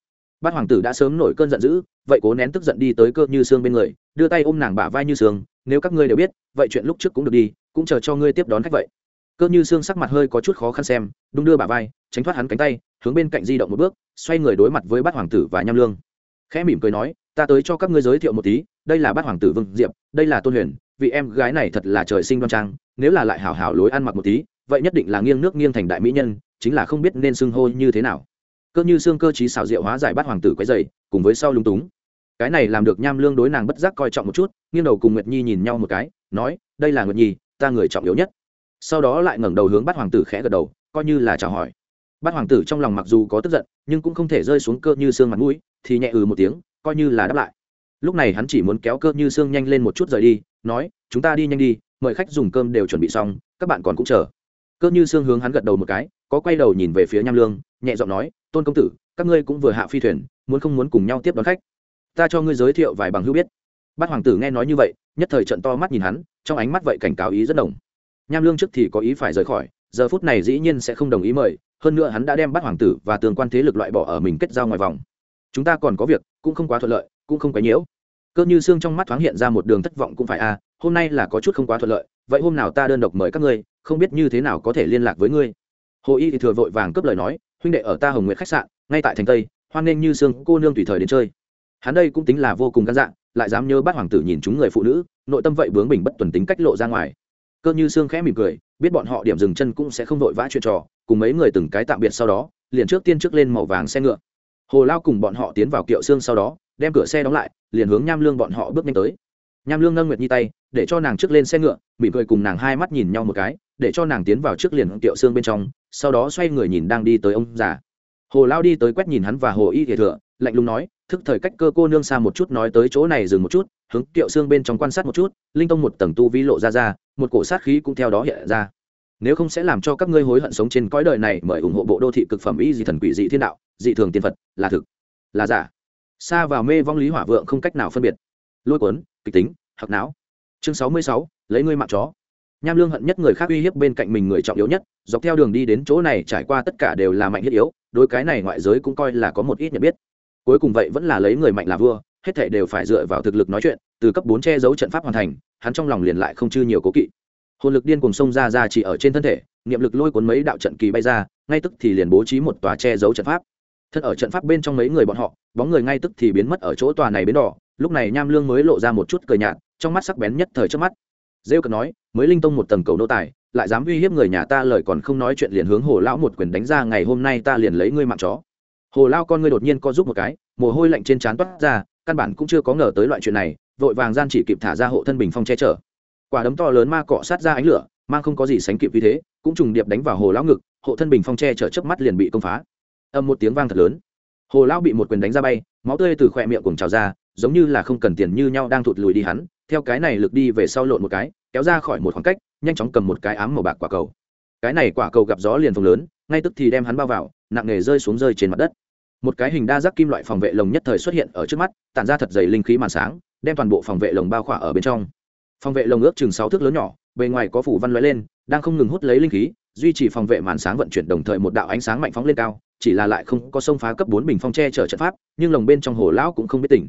Speaker 1: bát hoàng tử đã sớm nổi cơn giận dữ, vậy cố nén tức giận đi tới cơ như sương bên người, đưa tay ôm nàng bả vai như sương nếu các ngươi đều biết, vậy chuyện lúc trước cũng được đi, cũng chờ cho ngươi tiếp đón khách vậy. Cơ như xương sắc mặt hơi có chút khó khăn xem, đung đưa bả vai, tránh thoát hắn cánh tay, hướng bên cạnh di động một bước, xoay người đối mặt với bát hoàng tử và nham lương. Khẽ mỉm cười nói, ta tới cho các ngươi giới thiệu một tí, đây là bát hoàng tử vương diệp, đây là tôn huyền vị em gái này thật là trời sinh đoan trang, nếu là lại hảo hảo lối ăn mặc một tí, vậy nhất định là nghiêng nước nghiêng thành đại mỹ nhân, chính là không biết nên xưng hô như thế nào cơ như xương cơ chí xảo diệu hóa giải bát hoàng tử quấy dày cùng với sau lung túng. Cái này làm được nham lương đối nàng bất giác coi trọng một chút, nghiêng đầu cùng nguyệt nhi nhìn nhau một cái, nói, đây là nguyệt nhi, ta người trọng yếu nhất. Sau đó lại ngẩng đầu hướng bát hoàng tử khẽ gật đầu, coi như là chào hỏi. Bát hoàng tử trong lòng mặc dù có tức giận, nhưng cũng không thể rơi xuống cơ như xương mặt mũi, thì nhẹ ừ một tiếng, coi như là đáp lại. Lúc này hắn chỉ muốn kéo cơ như xương nhanh lên một chút rời đi, nói, chúng ta đi nhanh đi, mời khách dùng cơm đều chuẩn bị xong, các bạn còn cũng chờ. Cơ như xương hướng hắn gật đầu một cái, có quay đầu nhìn về phía nham lương, nhẹ giọng nói tôn công tử, các ngươi cũng vừa hạ phi thuyền, muốn không muốn cùng nhau tiếp đón khách. Ta cho ngươi giới thiệu vài bằng hữu biết. Bát hoàng tử nghe nói như vậy, nhất thời trận to mắt nhìn hắn, trong ánh mắt vậy cảnh cáo ý rất đồng. Nham lương trước thì có ý phải rời khỏi, giờ phút này dĩ nhiên sẽ không đồng ý mời, hơn nữa hắn đã đem bắt hoàng tử và tương quan thế lực loại bỏ ở mình kết giao ngoài vòng. Chúng ta còn có việc, cũng không quá thuận lợi, cũng không quá nhiễu. Cơ như xương trong mắt thoáng hiện ra một đường thất vọng cũng phải a à, hôm nay là có chút không quá thuận lợi, vậy hôm nào ta đơn độc mời các ngươi, không biết như thế nào có thể liên lạc với ngươi. Hồ y thì thừa vội vàng cướp lời nói huynh đệ ở ta hồng nguyện khách sạn, ngay tại thành tây, hoan nghênh như sương cô nương tùy thời đến chơi. Hắn đây cũng tính là vô cùng gan dạng lại dám nhớ bắt hoàng tử nhìn chúng người phụ nữ, nội tâm vậy bướng bình bất tuần tính cách lộ ra ngoài. Cơ như sương khẽ mỉm cười, biết bọn họ điểm dừng chân cũng sẽ không vội vã chuyện trò, cùng mấy người từng cái tạm biệt sau đó, liền trước tiên trước lên màu vàng xe ngựa. Hồ lao cùng bọn họ tiến vào kiệu xương sau đó, đem cửa xe đóng lại, liền hướng nham lương bọn họ bước nhanh tới nham lương nâng nguyệt nhi tay, để cho nàng trước lên xe ngựa, mỉm cười cùng nàng hai mắt nhìn nhau một cái, để cho nàng tiến vào trước liền tiệu xương bên trong, sau đó xoay người nhìn đang đi tới ông già. Hồ lao đi tới quét nhìn hắn và hồ y thể thừa lạnh lùng nói, thức thời cách cơ cô nương xa một chút nói tới chỗ này dừng một chút, hướng tiệu xương bên trong quan sát một chút, linh tông một tầng tu vi lộ ra ra, một cổ sát khí cũng theo đó hiện ra. Nếu không sẽ làm cho các ngươi hối hận sống trên cõi đời này mời ủng hộ bộ đô thị cực phẩm y dị thần quỷ dị thiên đạo, dị thường tiên phật, là thực, là giả. Xa vào mê vong lý hỏa vượng không cách nào phân biệt lôi cuốn, kịch tính hoặc não. Chương sáu mươi sáu, lấy ngươi mạng chó. Nham lương hận nhất người khác uy hiếp bên cạnh mình người trọng yếu nhất, dọc theo đường đi đến chỗ này trải qua tất cả đều là mạnh thiết yếu, đối cái này ngoại giới cũng coi là có một ít nhận biết. Cuối cùng vậy vẫn là lấy người mạnh là vua, hết thảy đều phải dựa vào thực lực nói chuyện, từ cấp bốn che giấu trận pháp hoàn thành, hắn trong lòng liền lại không chư nhiều cố kỵ. Hồn lực điên cùng sông ra ra chỉ ở trên thân thể, niệm lực lôi cuốn mấy đạo trận kỳ bay ra, ngay tức thì liền bố trí một tòa che giấu trận pháp. Thân ở trận pháp bên trong mấy người bọn họ, bóng người ngay tức thì biến mất ở chỗ tòa này bến đỏ lúc này nham lương mới lộ ra một chút cười nhạt, trong mắt sắc bén nhất thời trước mắt. Rêu cần nói, mới linh tông một tầng cầu nô tài, lại dám uy hiếp người nhà ta lời còn không nói chuyện liền hướng hồ lão một quyền đánh ra, ngày hôm nay ta liền lấy ngươi mạng chó. Hồ lao con ngươi đột nhiên co giúp một cái, mồ hôi lạnh trên trán toát ra, căn bản cũng chưa có ngờ tới loại chuyện này, vội vàng gian chỉ kịp thả ra hộ thân bình phong che chở. Quả đấm to lớn ma cọ sát ra ánh lửa, mang không có gì sánh kịp vì thế, cũng trùng điệp đánh vào hồ lão ngực, hộ thân bình phong che chở trước mắt liền bị công phá. Âm một tiếng vang thật lớn. Hồ lão bị một quyền đánh ra bay, máu tươi từ khỏe miệng cùng trào ra giống như là không cần tiền như nhau đang thụt lùi đi hắn, theo cái này lực đi về sau lộn một cái, kéo ra khỏi một khoảng cách, nhanh chóng cầm một cái ám màu bạc quả cầu. Cái này quả cầu gặp gió liền phồng lớn, ngay tức thì đem hắn bao vào, nặng nề rơi xuống rơi trên mặt đất. Một cái hình đa giác kim loại phòng vệ lồng nhất thời xuất hiện ở trước mắt, tản ra thật dày linh khí màn sáng, đem toàn bộ phòng vệ lồng bao khỏa ở bên trong. Phòng vệ lồng ước chừng sáu thước lớn nhỏ, bề ngoài có phủ văn lóe lên, đang không ngừng hút lấy linh khí, duy trì phòng vệ màn sáng vận chuyển đồng thời một đạo ánh sáng mạnh phóng lên cao, chỉ là lại không có sông phá cấp bốn bình phong tre chở trận pháp, nhưng lồng bên trong hồ lão cũng không biết tỉnh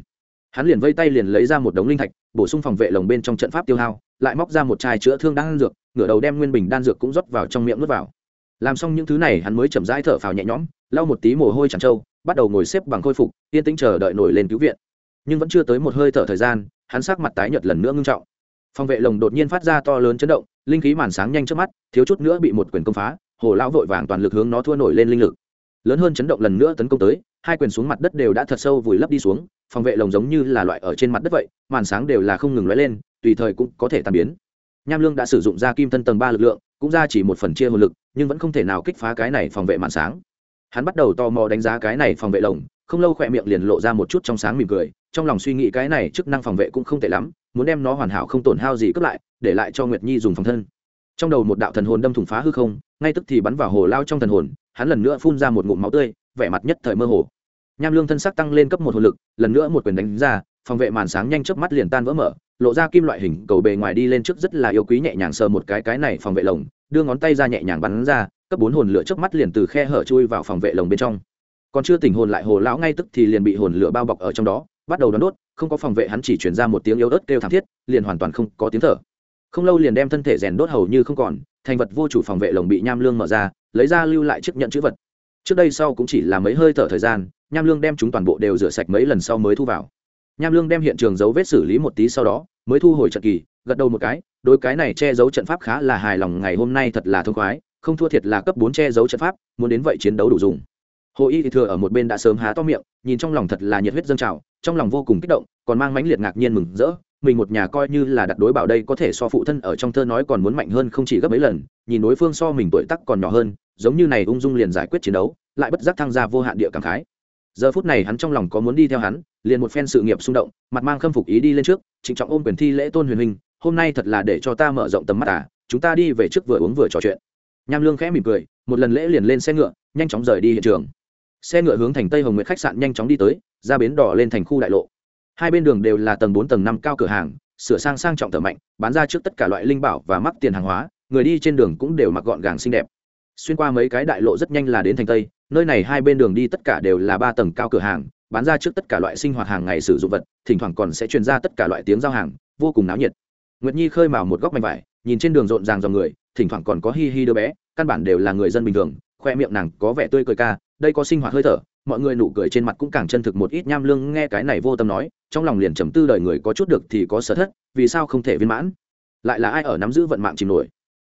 Speaker 1: hắn liền vây tay liền lấy ra một đống linh thạch, bổ sung phòng vệ lồng bên trong trận pháp tiêu hao, lại móc ra một chai chữa thương đan dược, ngửa đầu đem nguyên bình đan dược cũng rót vào trong miệng nuốt vào. Làm xong những thứ này, hắn mới chậm rãi thở phào nhẹ nhõm, lau một tí mồ hôi chẳng trâu, bắt đầu ngồi xếp bằng khôi phục, yên tĩnh chờ đợi nổi lên cứu viện. Nhưng vẫn chưa tới một hơi thở thời gian, hắn sắc mặt tái nhợt lần nữa ngưng trọng. Phòng vệ lồng đột nhiên phát ra to lớn chấn động, linh khí màn sáng nhanh trước mắt, thiếu chút nữa bị một quyền công phá, hồ lão vội vàng toàn lực hướng nó thua nổi lên linh lực lớn hơn chấn động lần nữa tấn công tới, hai quyền xuống mặt đất đều đã thật sâu vùi lấp đi xuống, phòng vệ lồng giống như là loại ở trên mặt đất vậy, màn sáng đều là không ngừng lóe lên, tùy thời cũng có thể tàn biến. Nham lương đã sử dụng ra kim thân tầng ba lực lượng, cũng ra chỉ một phần chia hồn lực, nhưng vẫn không thể nào kích phá cái này phòng vệ màn sáng. Hắn bắt đầu tò mò đánh giá cái này phòng vệ lồng, không lâu khỏe miệng liền lộ ra một chút trong sáng mỉm cười, trong lòng suy nghĩ cái này chức năng phòng vệ cũng không tệ lắm, muốn đem nó hoàn hảo không tổn hao gì cướp lại, để lại cho nguyệt nhi dùng phòng thân trong đầu một đạo thần hồn đâm thủng phá hư không, ngay tức thì bắn vào hồ lao trong thần hồn, hắn lần nữa phun ra một ngụm máu tươi, vẻ mặt nhất thời mơ hồ. Nham lương thân sắc tăng lên cấp một hồn lực, lần nữa một quyền đánh ra, phòng vệ màn sáng nhanh chớp mắt liền tan vỡ mở, lộ ra kim loại hình cầu bề ngoài đi lên trước rất là yêu quý nhẹ nhàng sờ một cái cái này phòng vệ lồng, đưa ngón tay ra nhẹ nhàng bắn ra, cấp bốn hồn lửa trước mắt liền từ khe hở chui vào phòng vệ lồng bên trong. Còn chưa tỉnh hồn lại hồ lão ngay tức thì liền bị hồn lửa bao bọc ở trong đó, bắt đầu đón đốt, không có phòng vệ hắn chỉ chuyển ra một tiếng yếu ớt kêu thảm thiết, liền hoàn toàn không có tiếng thở không lâu liền đem thân thể rèn đốt hầu như không còn, thành vật vô chủ phòng vệ lồng bị nham lương mở ra, lấy ra lưu lại chiếc nhận chữ vật. Trước đây sau cũng chỉ là mấy hơi thở thời gian, nham lương đem chúng toàn bộ đều rửa sạch mấy lần sau mới thu vào. Nham lương đem hiện trường dấu vết xử lý một tí sau đó, mới thu hồi trận kỳ, gật đầu một cái đôi cái này che giấu trận pháp khá là hài lòng, ngày hôm nay thật là thông khoái, không thua thiệt là cấp bốn che giấu trận pháp, muốn đến vậy chiến đấu đủ dùng. Hồ y thì thừa ở một bên đã sớm há to miệng, nhìn trong lòng thật là nhiệt huyết dâng trào, trong lòng vô cùng kích động, còn mang mãnh liệt ngạc nhiên mừng rỡ mình một nhà coi như là đặt đối bảo đây có thể so phụ thân ở trong thơ nói còn muốn mạnh hơn không chỉ gấp mấy lần, nhìn đối phương so mình tuổi tắc còn nhỏ hơn, giống như này ung dung liền giải quyết chiến đấu, lại bất giác thăng ra vô hạn địa cảm khái. Giờ phút này hắn trong lòng có muốn đi theo hắn, liền một phen sự nghiệp xung động, mặt mang khâm phục ý đi lên trước, trịnh trọng ôm quyền thi lễ tôn huyền hình hôm nay thật là để cho ta mở rộng tầm mắt à chúng ta đi về trước vừa uống vừa trò chuyện. Nham lương khẽ mỉm cười, một lần lễ liền lên xe ngựa, nhanh chóng rời đi hiện trường. Xe ngựa hướng thành tây hồng nguyệt khách sạn nhanh chóng đi tới, ra bến đỏ lên thành khu đại lộ hai bên đường đều là tầng bốn, tầng năm cao cửa hàng, sửa sang sang trọng thợ mạnh, bán ra trước tất cả loại linh bảo và mắc tiền hàng hóa, người đi trên đường cũng đều mặc gọn gàng xinh đẹp. Xuyên qua mấy cái đại lộ rất nhanh là đến thành tây, nơi này hai bên đường đi tất cả đều là ba tầng cao cửa hàng, bán ra trước tất cả loại sinh hoạt hàng ngày sử dụng vật, thỉnh thoảng còn sẽ truyền ra tất cả loại tiếng giao hàng, vô cùng náo nhiệt. Nguyệt nhi khơi mào một góc mảnh vải, nhìn trên đường rộn ràng dòng người, thỉnh thoảng còn có hi hi đứa bé, căn bản đều là người dân bình thường, khoe miệng nàng có vẻ tươi cười ca, đây có sinh hoạt hơi thở mọi người nụ cười trên mặt cũng càng chân thực một ít. Nham lương nghe cái này vô tâm nói, trong lòng liền trầm tư đời người có chút được thì có sở thất, vì sao không thể viên mãn? Lại là ai ở nắm giữ vận mạng chìm nổi?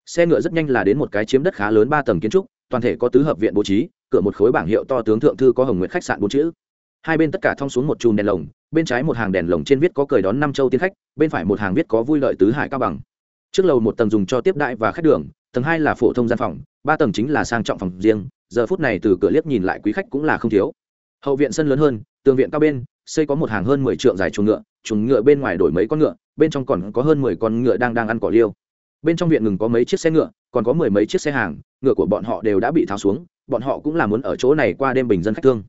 Speaker 1: Xe ngựa rất nhanh là đến một cái chiếm đất khá lớn ba tầng kiến trúc, toàn thể có tứ hợp viện bố trí, cửa một khối bảng hiệu to tướng thượng thư có hồng nguyện khách sạn bốn chữ. Hai bên tất cả thong xuống một chùm đèn lồng, bên trái một hàng đèn lồng trên viết có cười đón năm châu tiên khách, bên phải một hàng viết có vui lợi tứ hải cao bằng. Trước lầu một tầng dùng cho tiếp đại và khách đường, tầng hai là phổ thông gian phòng ba tầng chính là sang trọng phòng riêng, giờ phút này từ cửa liếc nhìn lại quý khách cũng là không thiếu. Hậu viện sân lớn hơn, tường viện cao bên, xây có một hàng hơn mười trượng dài chuồng ngựa chuồng ngựa bên ngoài đổi mấy con ngựa, bên trong còn có hơn mười con ngựa đang đang ăn cỏ liêu. Bên trong viện ngừng có mấy chiếc xe ngựa, còn có mười mấy chiếc xe hàng, ngựa của bọn họ đều đã bị tháo xuống, bọn họ cũng là muốn ở chỗ này qua đêm bình dân khách thương.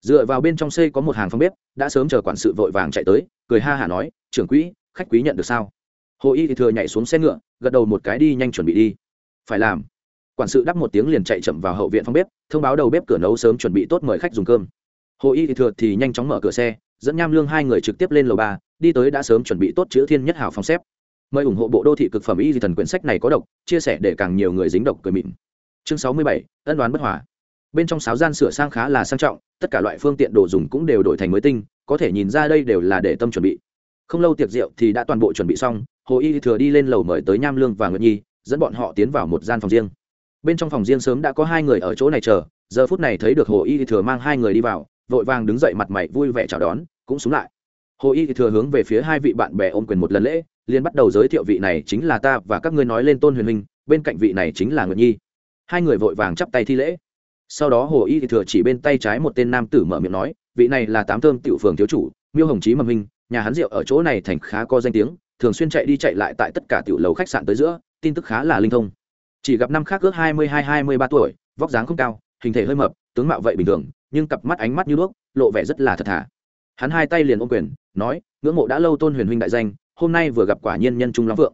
Speaker 1: Dựa vào bên trong xây có một hàng phòng bếp, đã sớm chờ quản sự vội vàng chạy tới, cười ha hả nói, trưởng quỹ, khách quý nhận được sao? Hồ y thì thừa nhảy xuống xe ngựa, gật đầu một cái đi nhanh chuẩn bị đi. Phải làm quản sự đắp một tiếng liền chạy chậm vào hậu viện phòng bếp, thông báo đầu bếp cửa nấu sớm chuẩn bị tốt mời khách dùng cơm. Hồ y thì thừa thì nhanh chóng mở cửa xe, dẫn nham lương hai người trực tiếp lên lầu ba, đi tới đã sớm chuẩn bị tốt chữ thiên nhất hảo phòng xếp. Mời ủng hộ bộ đô thị cực phẩm y di thần quyển sách này có độc, chia sẻ để càng nhiều người dính độc cười mịn. Chương sáu mươi bảy, ân đoán bất hòa. Bên trong sáo gian sửa sang khá là sang trọng, tất cả loại phương tiện đồ dùng cũng đều đổi thành mới tinh, có thể nhìn ra đây đều là để tâm chuẩn bị. Không lâu tiệc rượu thì đã toàn bộ chuẩn bị xong, hồ y thừa đi lên lầu mời tới nham lương và nguyệt nhi, dẫn bọn họ tiến vào một gian phòng riêng bên trong phòng riêng sớm đã có hai người ở chỗ này chờ, giờ phút này thấy được hồ y thừa mang hai người đi vào, vội vàng đứng dậy mặt mày vui vẻ chào đón, cũng xuống lại. Hồ y thừa hướng về phía hai vị bạn bè ôm quyền một lần lễ, liền bắt đầu giới thiệu vị này chính là ta và các ngươi nói lên tôn huyền minh, bên cạnh vị này chính là nguyệt nhi. Hai người vội vàng chắp tay thi lễ. Sau đó hồ y thừa chỉ bên tay trái một tên nam tử mở miệng nói, vị này là tám thơm tiểu phường thiếu chủ, miêu hồng chí mầm minh, nhà hắn rượu ở chỗ này thành khá có danh tiếng, thường xuyên chạy đi chạy lại tại tất cả tiểu lầu khách sạn tới giữa, tin tức khá là linh thông chỉ gặp năm khác ước hai mươi hai hai mươi ba tuổi, vóc dáng không cao, hình thể hơi mập, tướng mạo vậy bình thường, nhưng cặp mắt ánh mắt như đuốc, lộ vẻ rất là thật thà. Hắn hai tay liền ôm quyền, nói, ngưỡng mộ đã lâu tôn huyền huynh đại danh, hôm nay vừa gặp quả nhiên nhân trung lắm vượng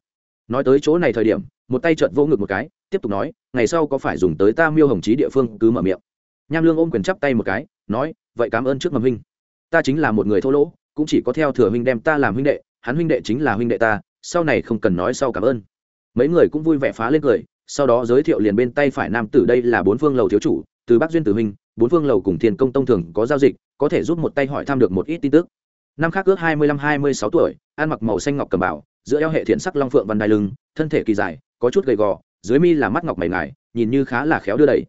Speaker 1: nói tới chỗ này thời điểm, một tay trợt vô ngực một cái, tiếp tục nói, ngày sau có phải dùng tới ta miêu hồng trí địa phương cứ mở miệng. Nham lương ôm quyền chắp tay một cái, nói, vậy cảm ơn trước mầm huynh. Ta chính là một người thô lỗ, cũng chỉ có theo thừa huynh đem ta làm huynh đệ, hắn huynh đệ chính là huynh đệ ta, sau này không cần nói sau cảm ơn. Mấy người cũng vui vẻ phá lên cười sau đó giới thiệu liền bên tay phải nam tử đây là bốn phương lầu thiếu chủ, từ bắc duyên tử huynh, bốn phương lầu cùng thiên công tông thường có giao dịch, có thể giúp một tay hỏi thăm được một ít tin tức. Năm khác ước hai mươi lăm hai mươi sáu tuổi, ăn mặc màu xanh ngọc cầm bảo giữa eo hệ thiện sắc long phượng văn đai lưng, thân thể kỳ dài, có chút gầy gò, dưới mi là mắt ngọc mày ngài, nhìn như khá là khéo đưa đẩy.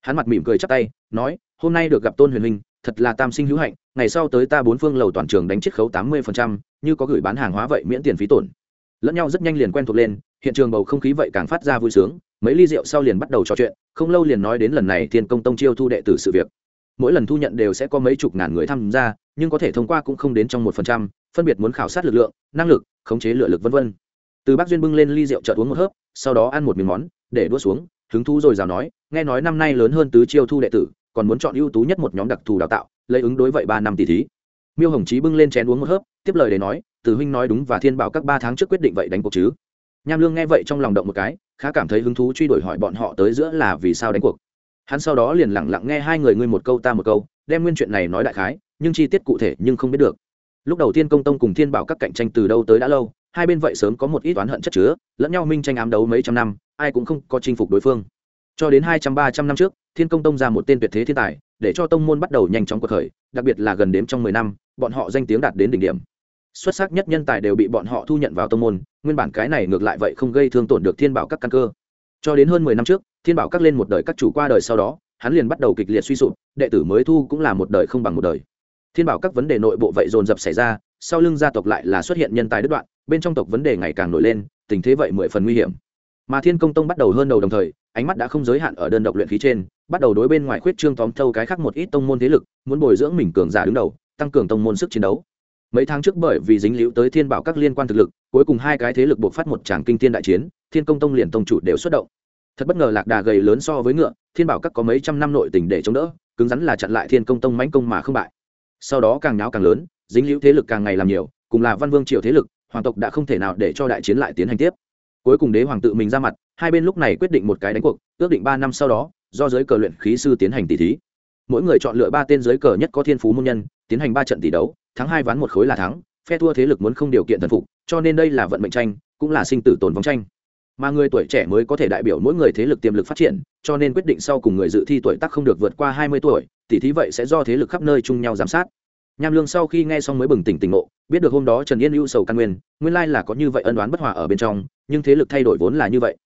Speaker 1: Hắn mặt mỉm cười chắp tay, nói, hôm nay được gặp tôn huyền minh thật là tam sinh hữu hạnh, ngày sau tới ta bốn phương lầu toàn trường đánh chiết khấu tám mươi như có gửi bán hàng hóa vậy miễn tiền phí tổn. Lẫn nhau rất nhanh liền quen thuộc lên hiện trường bầu không khí vậy càng phát ra vui sướng, mấy ly rượu sau liền bắt đầu trò chuyện, không lâu liền nói đến lần này thiên công tông chiêu thu đệ tử sự việc. Mỗi lần thu nhận đều sẽ có mấy chục ngàn người tham gia, nhưng có thể thông qua cũng không đến trong một phần trăm, phân biệt muốn khảo sát lực lượng, năng lực, khống chế lựa lực v v từ bác duyên bưng lên ly rượu chợt uống một hớp, sau đó ăn một miếng món, để đua xuống, hứng thú rồi rào nói, nghe nói năm nay lớn hơn tứ chiêu thu đệ tử, còn muốn chọn ưu tú nhất một nhóm đặc thù đào tạo, lấy ứng đối vậy ba năm tỷ thí. Miêu hồng chí bưng lên chén uống một hớp, tiếp lời để nói, từ huynh nói đúng và thiên bảo các ba tháng trước quyết định vậy đánh cuộc chứ? Nham lương nghe vậy trong lòng động một cái, khá cảm thấy hứng thú truy đuổi hỏi bọn họ tới giữa là vì sao đánh cuộc. Hắn sau đó liền lẳng lặng nghe hai người ngươi một câu ta một câu, đem nguyên chuyện này nói đại khái, nhưng chi tiết cụ thể nhưng không biết được. Lúc đầu tiên công tông cùng thiên bảo các cạnh tranh từ đâu tới đã lâu, hai bên vậy sớm có một ít oán hận chất chứa, lẫn nhau minh tranh ám đấu mấy trăm năm, ai cũng không có chinh phục đối phương. Cho đến hai trăm ba trăm năm trước, thiên công tông ra một tên tuyệt thế thiên tài, để cho tông môn bắt đầu nhanh chóng cuộc khởi, đặc biệt là gần đếm trong mười năm, bọn họ danh tiếng đạt đến đỉnh điểm xuất sắc nhất nhân tài đều bị bọn họ thu nhận vào tông môn, nguyên bản cái này ngược lại vậy không gây thương tổn được thiên bảo các căn cơ. Cho đến hơn mười năm trước, thiên bảo các lên một đời các chủ qua đời sau đó, hắn liền bắt đầu kịch liệt suy sụp, đệ tử mới thu cũng là một đời không bằng một đời. Thiên bảo các vấn đề nội bộ vậy dồn dập xảy ra, sau lưng gia tộc lại là xuất hiện nhân tài đứt đoạn, bên trong tộc vấn đề ngày càng nổi lên, tình thế vậy mười phần nguy hiểm. Mà thiên công tông bắt đầu hơn đầu đồng thời, ánh mắt đã không giới hạn ở đơn độc luyện khí trên, bắt đầu đối bên ngoài khuyết trương tóm thâu cái khác một ít tông môn thế lực, muốn bồi dưỡng mình cường giả đứng đầu, tăng cường tông môn sức chiến đấu mấy tháng trước bởi vì dính líu tới thiên bảo các liên quan thực lực, cuối cùng hai cái thế lực buộc phát một tràng kinh thiên đại chiến, thiên công tông liền tông chủ đều xuất động. Thật bất ngờ lạc đà gầy lớn so với ngựa, thiên bảo các có mấy trăm năm nội tình để chống đỡ, cứng rắn là chặn lại thiên công tông mãnh công mà không bại. Sau đó càng nháo càng lớn, dính liễu thế lực càng ngày làm nhiều, cùng là văn vương triều thế lực, hoàng tộc đã không thể nào để cho đại chiến lại tiến hành tiếp. Cuối cùng đế hoàng tự mình ra mặt, hai bên lúc này quyết định một cái đánh cuộc, ước định ba năm sau đó, do giới cờ luyện khí sư tiến hành tỷ thí. Mỗi người chọn lựa ba tên giới cờ nhất có thiên phú môn nhân, tiến hành ba trận tỷ đấu thắng hai ván một khối là thắng, phe thua thế lực muốn không điều kiện thần phục, cho nên đây là vận mệnh tranh, cũng là sinh tử tồn vong tranh. Mà người tuổi trẻ mới có thể đại biểu mỗi người thế lực tiềm lực phát triển, cho nên quyết định sau cùng người dự thi tuổi tác không được vượt qua hai mươi tuổi tỷ thí vậy sẽ do thế lực khắp nơi chung nhau giám sát. Nham lương sau khi nghe xong mới bừng tỉnh tỉnh ngộ, biết được hôm đó trần yên ưu sầu căn nguyên nguyên lai là có như vậy ân đoán bất hòa ở bên trong, nhưng thế lực thay đổi vốn là như vậy.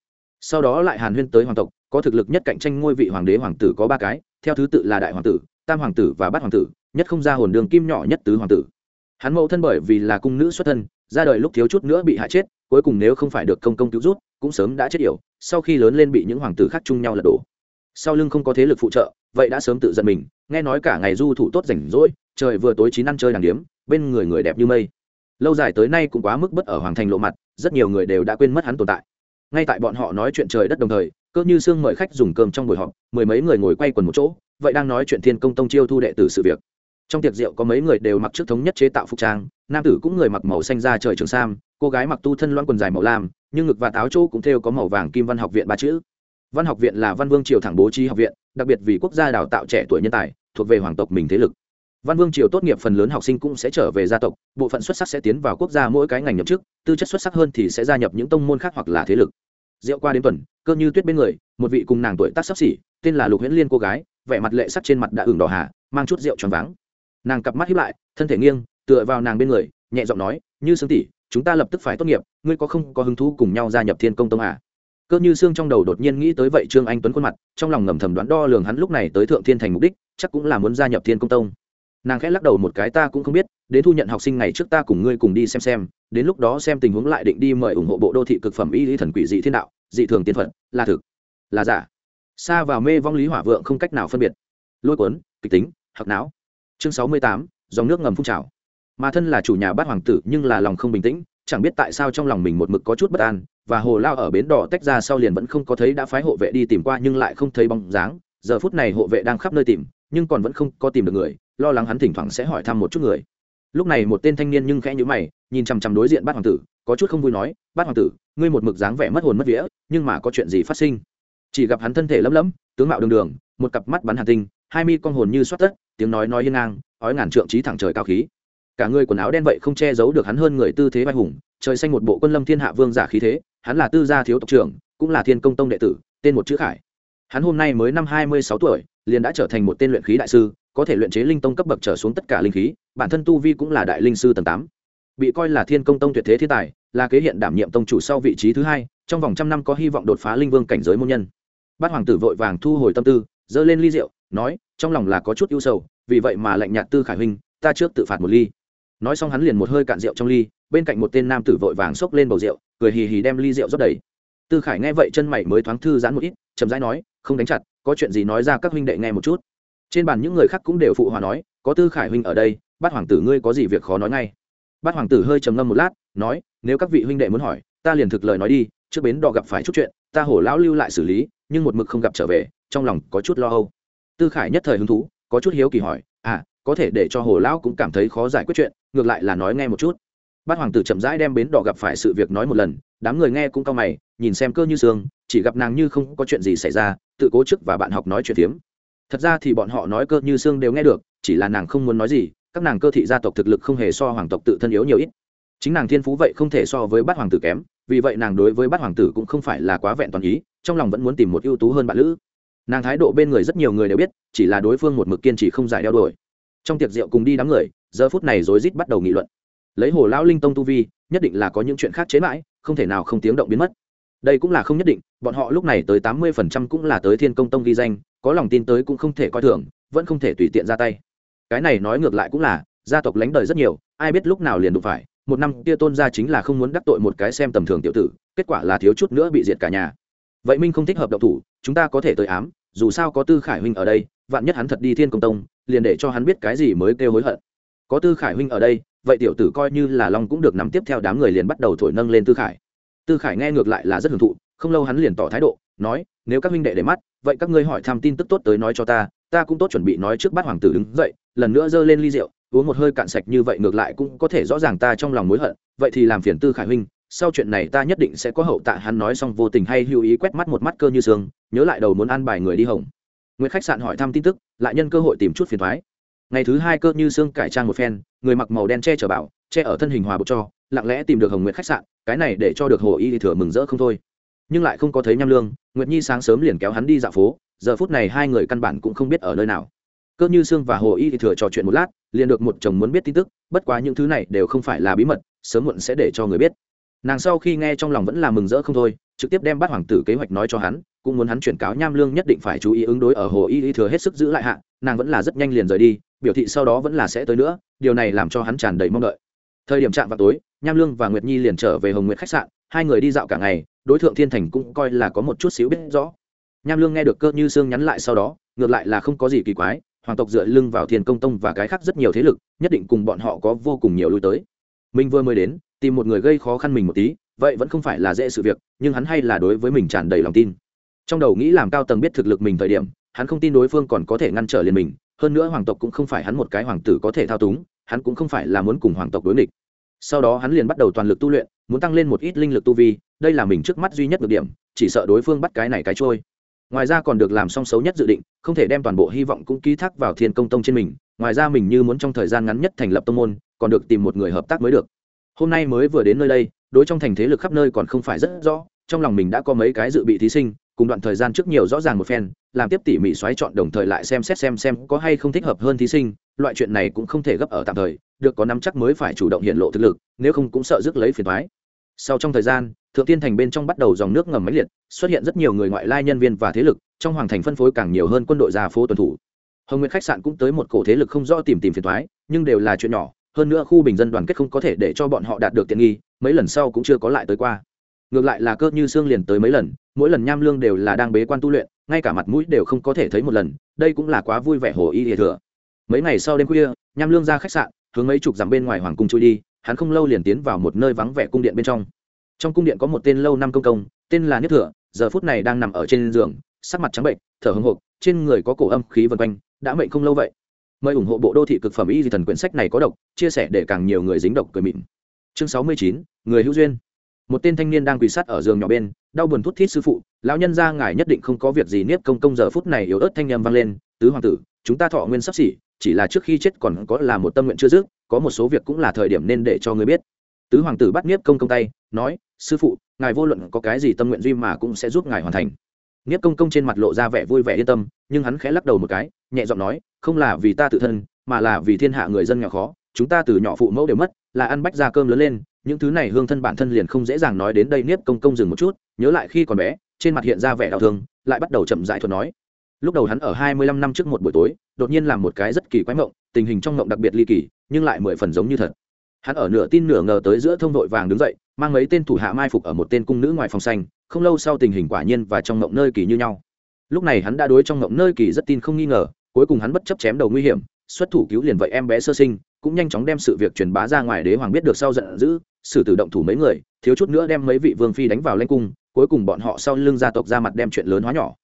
Speaker 1: Sau đó lại hàn huyên tới hoàng tộc, có thực lực nhất cạnh tranh ngôi vị hoàng đế hoàng tử có ba cái, theo thứ tự là đại hoàng tử, tam hoàng tử và bát hoàng tử nhất không ra hồn đường kim nhỏ nhất tứ hoàng tử. Hắn mẫu thân bởi vì là cung nữ xuất thân, ra đời lúc thiếu chút nữa bị hại chết, cuối cùng nếu không phải được công công cứu rút cũng sớm đã chết yểu, sau khi lớn lên bị những hoàng tử khác chung nhau lật đổ. Sau lưng không có thế lực phụ trợ, vậy đã sớm tự giận mình, nghe nói cả ngày du thủ tốt rảnh rỗi, trời vừa tối chín ăn chơi đàng điếm, bên người người đẹp như mây. Lâu dài tới nay cũng quá mức bất ở hoàng thành lộ mặt, rất nhiều người đều đã quên mất hắn tồn tại. Ngay tại bọn họ nói chuyện trời đất đồng thời, cơ như sương mời khách dùng cơm trong buổi họp, mười mấy người ngồi quay quần một chỗ, vậy đang nói chuyện thiên công tông chiêu thu đệ tử sự việc trong tiệc rượu có mấy người đều mặc trước thống nhất chế tạo phục trang, nam tử cũng người mặc màu xanh da trời trường sam, cô gái mặc tu thân loan quần dài màu lam, nhưng ngực và táo chỗ cũng thêu có màu vàng kim văn học viện ba chữ. Văn học viện là văn vương triều thẳng bố trí học viện, đặc biệt vì quốc gia đào tạo trẻ tuổi nhân tài, thuộc về hoàng tộc mình thế lực. Văn vương triều tốt nghiệp phần lớn học sinh cũng sẽ trở về gia tộc, bộ phận xuất sắc sẽ tiến vào quốc gia mỗi cái ngành nhậm chức, tư chất xuất sắc hơn thì sẽ gia nhập những tông môn khác hoặc là thế lực. Rượu qua đến tuần, cơ như tuyết bên người, một vị cùng nàng tuổi tác sắp xỉ, tên là lục huyễn liên cô gái, vẻ mặt lệ sắc trên mặt đã ửng đỏ hà, mang chút rượu tròn váng nàng cặp mắt hiếp lại thân thể nghiêng tựa vào nàng bên người nhẹ giọng nói như sương tỷ chúng ta lập tức phải tốt nghiệp ngươi có không có hứng thú cùng nhau gia nhập thiên công tông à? cơ như sương trong đầu đột nhiên nghĩ tới vậy trương anh tuấn khuôn mặt trong lòng ngầm thầm đoán đo lường hắn lúc này tới thượng thiên thành mục đích chắc cũng là muốn gia nhập thiên công tông. Nàng khẽ lắc đầu một cái ta cũng không biết đến thu nhận học sinh ngày trước ta cùng ngươi cùng đi xem xem đến lúc đó xem tình huống lại định đi mời ủng hộ bộ đô thị cực phẩm y lý thần quỷ dị thiên đạo dị thường tiên phật, là thực là giả. Xa vào mê vong lý hỏa vượng không cách nào phân biệt. Lôi cuốn kịch tính hoặc não chương sáu mươi tám, dòng nước ngầm phun trào. Mà thân là chủ nhà bát hoàng tử nhưng là lòng không bình tĩnh, chẳng biết tại sao trong lòng mình một mực có chút bất an, và hồ lao ở bến đỏ tách ra sau liền vẫn không có thấy đã phái hộ vệ đi tìm qua nhưng lại không thấy bóng dáng. Giờ phút này hộ vệ đang khắp nơi tìm, nhưng còn vẫn không có tìm được người, lo lắng hắn thỉnh thoảng sẽ hỏi thăm một chút người. Lúc này một tên thanh niên nhưng khẽ nhữ mày, nhìn chằm chằm đối diện bát hoàng tử, có chút không vui nói, bát hoàng tử, ngươi một mực dáng vẻ mất hồn mất vía, nhưng mà có chuyện gì phát sinh? Chỉ gặp hắn thân thể lấm lấm, tướng mạo đường đường, một cặp mắt bắn hà tinh, hai mi con hồn như xoát tất tiếng nói nói hiên ngang, ói ngàn trượng trí thẳng trời cao khí. Cả người quần áo đen vậy không che giấu được hắn hơn người tư thế vai hùng, trời xanh một bộ quân lâm thiên hạ vương giả khí thế, hắn là tư gia thiếu tộc trưởng, cũng là thiên công tông đệ tử, tên một chữ khải. Hắn hôm nay mới năm hai mươi sáu tuổi, liền đã trở thành một tên luyện khí đại sư, có thể luyện chế linh tông cấp bậc trở xuống tất cả linh khí, bản thân tu vi cũng là đại linh sư tầng tám. Bị coi là thiên công tông tuyệt thế thiên tài, là kế hiện đảm nhiệm tông chủ sau vị trí thứ hai, trong vòng trăm năm có hy vọng đột phá linh vương cảnh giới môn nhân. Bát hoàng tử vội vàng thu hồi tâm tư, giơ lên ly rượu nói, trong lòng là có chút ưu sầu, vì vậy mà lệnh nhạt tư khải huynh, ta trước tự phạt một ly. Nói xong hắn liền một hơi cạn rượu trong ly, bên cạnh một tên nam tử vội vàng xốc lên bầu rượu, cười hì hì đem ly rượu rót đầy. Tư khải nghe vậy chân mày mới thoáng thư giãn một ít, chậm rãi nói, không đánh chặt, có chuyện gì nói ra các huynh đệ nghe một chút. Trên bàn những người khác cũng đều phụ hòa nói, có tư khải huynh ở đây, bát hoàng tử ngươi có gì việc khó nói ngay. Bát hoàng tử hơi trầm ngâm một lát, nói, nếu các vị huynh đệ muốn hỏi, ta liền thực lời nói đi, trước bến đò gặp phải chút chuyện, ta hổ lão lưu lại xử lý, nhưng một mực không gặp trở về, trong lòng có chút lo âu tư khải nhất thời hứng thú, có chút hiếu kỳ hỏi à có thể để cho hồ lão cũng cảm thấy khó giải quyết chuyện, ngược lại là nói nghe một chút. Bát hoàng tử chậm rãi đem bến đỏ gặp phải sự việc nói một lần, đám người nghe cũng cao mày, nhìn xem cơ như sương chỉ gặp nàng như không có chuyện gì xảy ra, tự cố chức và bạn học nói chuyện tiếm. thật ra thì bọn họ nói cơ như sương đều nghe được, chỉ là nàng không muốn nói gì, các nàng cơ thị gia tộc thực lực không hề so hoàng tộc tự thân yếu nhiều ít. Chính nàng thiên phú vậy không thể so với bát hoàng tử kém, vì vậy nàng đối với bát hoàng tử cũng không phải là quá vẹn toàn ý, trong lòng vẫn muốn tìm một ưu tú hơn bạn lữ nàng thái độ bên người rất nhiều người đều biết, chỉ là đối phương một mực kiên trì không giải đeo đuổi. Trong tiệc rượu cùng đi đám người, giờ phút này rối rít bắt đầu nghị luận. Lấy hồ lão linh tông tu vi, nhất định là có những chuyện khác chế mãi, không thể nào không tiếng động biến mất. Đây cũng là không nhất định, bọn họ lúc này tới tám mươi phần trăm cũng là tới thiên công tông ghi danh, có lòng tin tới cũng không thể coi thường, vẫn không thể tùy tiện ra tay. Cái này nói ngược lại cũng là, gia tộc lánh đời rất nhiều, ai biết lúc nào liền đụng phải, một năm kia tôn gia chính là không muốn đắc tội một cái xem tầm thường tiểu tử, kết quả là thiếu chút nữa bị diệt cả nhà vậy minh không thích hợp độc thủ, chúng ta có thể tới ám, dù sao có tư khải huynh ở đây, vạn nhất hắn thật đi thiên công tông, liền để cho hắn biết cái gì mới kêu hối hận. Có tư khải huynh ở đây, vậy tiểu tử coi như là long cũng được nắm tiếp theo đám người liền bắt đầu thổi nâng lên tư khải. Tư khải nghe ngược lại là rất hưởng thụ, không lâu hắn liền tỏ thái độ, nói, nếu các huynh đệ để mắt, vậy các ngươi hỏi thăm tin tức tốt tới nói cho ta ta cũng tốt chuẩn bị nói trước bát hoàng tử đứng dậy, lần nữa giơ lên ly rượu, uống một hơi cạn sạch như vậy ngược lại cũng có thể rõ ràng ta trong lòng mối hận, vậy thì làm phiền tư khải huynh sau chuyện này ta nhất định sẽ có hậu tạ hắn nói xong vô tình hay hữu ý quét mắt một mắt cơ như sương, nhớ lại đầu muốn ăn bài người đi hồng. Nguyệt khách sạn hỏi thăm tin tức, lại nhân cơ hội tìm chút phiền thoái. Ngày thứ hai cơ như sương cải trang một phen, người mặc màu đen che chở bảo, che ở thân hình hòa bột cho, lặng lẽ tìm được hồng nguyệt khách sạn, cái này để cho được hồ y thừa mừng rỡ không thôi. Nhưng lại không có thấy nham lương, nguyệt nhi sáng sớm liền kéo hắn đi dạo phố, giờ phút này hai người căn bản cũng không biết ở nơi nào. Cơ như sương và hồ y thừa trò chuyện một lát, liền được một chồng muốn biết tin tức, bất quá những thứ này đều không phải là bí mật, sớm muộn sẽ để cho người biết nàng sau khi nghe trong lòng vẫn là mừng rỡ không thôi, trực tiếp đem bắt hoàng tử kế hoạch nói cho hắn, cũng muốn hắn chuyển cáo nham lương nhất định phải chú ý ứng đối ở hồ y y thừa hết sức giữ lại hạ, nàng vẫn là rất nhanh liền rời đi, biểu thị sau đó vẫn là sẽ tới nữa, điều này làm cho hắn tràn đầy mong đợi. Thời điểm chạm vào tối, nham lương và nguyệt nhi liền trở về hồng nguyệt khách sạn, hai người đi dạo cả ngày, đối tượng thiên thành cũng coi là có một chút xíu biết rõ. Nham lương nghe được cơ như sương nhắn lại sau đó, ngược lại là không có gì kỳ quái, hoàng tộc dựa lưng vào thiên công tông và cái khác rất nhiều thế lực, nhất định cùng bọn họ có vô cùng nhiều lui tới. Mình vừa mới đến tìm một người gây khó khăn mình một tí, vậy vẫn không phải là dễ sự việc, nhưng hắn hay là đối với mình tràn đầy lòng tin. Trong đầu nghĩ làm cao tầng biết thực lực mình thời điểm, hắn không tin đối phương còn có thể ngăn trở liền mình, hơn nữa hoàng tộc cũng không phải hắn một cái hoàng tử có thể thao túng, hắn cũng không phải là muốn cùng hoàng tộc đối nghịch. Sau đó hắn liền bắt đầu toàn lực tu luyện, muốn tăng lên một ít linh lực tu vi, đây là mình trước mắt duy nhất được điểm, chỉ sợ đối phương bắt cái này cái trôi. Ngoài ra còn được làm song xấu nhất dự định, không thể đem toàn bộ hy vọng cũng ký thác vào thiên công tông trên mình, ngoài ra mình như muốn trong thời gian ngắn nhất thành lập tông môn, còn được tìm một người hợp tác mới được hôm nay mới vừa đến nơi đây, đối trong thành thế lực khắp nơi còn không phải rất rõ, trong lòng mình đã có mấy cái dự bị thí sinh, cùng đoạn thời gian trước nhiều rõ ràng một phen, làm tiếp tỉ mỉ xoáy chọn đồng thời lại xem xét xem xem có hay không thích hợp hơn thí sinh, loại chuyện này cũng không thể gấp ở tạm thời, được có nắm chắc mới phải chủ động hiện lộ thực lực, nếu không cũng sợ rước lấy phiền thoái sau trong thời gian, thượng tiên thành bên trong bắt đầu dòng nước ngầm máy liệt, xuất hiện rất nhiều người ngoại lai nhân viên và thế lực, trong hoàng thành phân phối càng nhiều hơn quân đội già phố tuần thủ. Hồng nguyện khách sạn cũng tới một cổ thế lực không rõ tìm tìm phiền thoái nhưng đều là chuyện nhỏ hơn nữa khu bình dân đoàn kết không có thể để cho bọn họ đạt được tiện nghi, mấy lần sau cũng chưa có lại tới qua. Ngược lại là cơ như xương liền tới mấy lần, mỗi lần nham lương đều là đang bế quan tu luyện, ngay cả mặt mũi đều không có thể thấy một lần, đây cũng là quá vui vẻ hồ y địa thừa. Mấy ngày sau đêm khuya, nham lương ra khách sạn, hướng mấy chục dặm bên ngoài hoàng cung chui đi, hắn không lâu liền tiến vào một nơi vắng vẻ cung điện bên trong. Trong cung điện có một tên lâu năm công công, tên là nhất thừa, giờ phút này đang nằm ở trên giường, sắc mặt trắng bệnh, thở hưng hộp trên người có cổ âm khí vân quanh, đã mệnh không lâu vậy mời ủng hộ bộ đô thị cực phẩm y di thần quyển sách này có độc, chia sẻ để càng nhiều người dính độc cười mịn. Chương sáu mươi chín, người hữu duyên. Một tên thanh niên đang quỳ sát ở giường nhỏ bên, đau buồn thút thít sư phụ, lão nhân ra ngài nhất định không có việc gì niết công công giờ phút này yếu ớt thanh â vang lên, tứ hoàng tử, chúng ta thọ nguyên sắp xỉ, chỉ là trước khi chết còn có là một tâm nguyện chưa dứt, có một số việc cũng là thời điểm nên để cho người biết. Tứ hoàng tử bắt niết công công tay, nói, sư phụ, ngài vô luận có cái gì tâm nguyện duy mà cũng sẽ giúp ngài hoàn thành. Niết công công trên mặt lộ ra vẻ vui vẻ yên tâm, nhưng hắn khẽ lắc đầu một cái, nhẹ giọng nói không là vì ta tự thân, mà là vì thiên hạ người dân nghèo khó, chúng ta từ nhỏ phụ mẫu đều mất, là ăn bách ra cơm lớn lên, những thứ này hương thân bản thân liền không dễ dàng nói đến đây niếp công công dừng một chút, nhớ lại khi còn bé, trên mặt hiện ra vẻ đau thương, lại bắt đầu chậm dại thuật nói. Lúc đầu hắn ở hai mươi lăm năm trước một buổi tối, đột nhiên làm một cái rất kỳ quái mộng, tình hình trong mộng đặc biệt ly kỳ, nhưng lại mười phần giống như thật. Hắn ở nửa tin nửa ngờ tới giữa thông đội vàng đứng dậy, mang mấy tên thủ hạ mai phục ở một tên cung nữ ngoài phòng xanh, không lâu sau tình hình quả nhiên và trong mộng nơi kỳ như nhau. Lúc này hắn đã đối trong mộng nơi kỳ rất tin không nghi ngờ cuối cùng hắn bất chấp chém đầu nguy hiểm, xuất thủ cứu liền vậy em bé sơ sinh, cũng nhanh chóng đem sự việc truyền bá ra ngoài đế hoàng biết được sau giận dữ, xử tử động thủ mấy người, thiếu chút nữa đem mấy vị vương phi đánh vào lanh cung, cuối cùng bọn họ sau lưng gia tộc ra mặt đem chuyện lớn hóa nhỏ.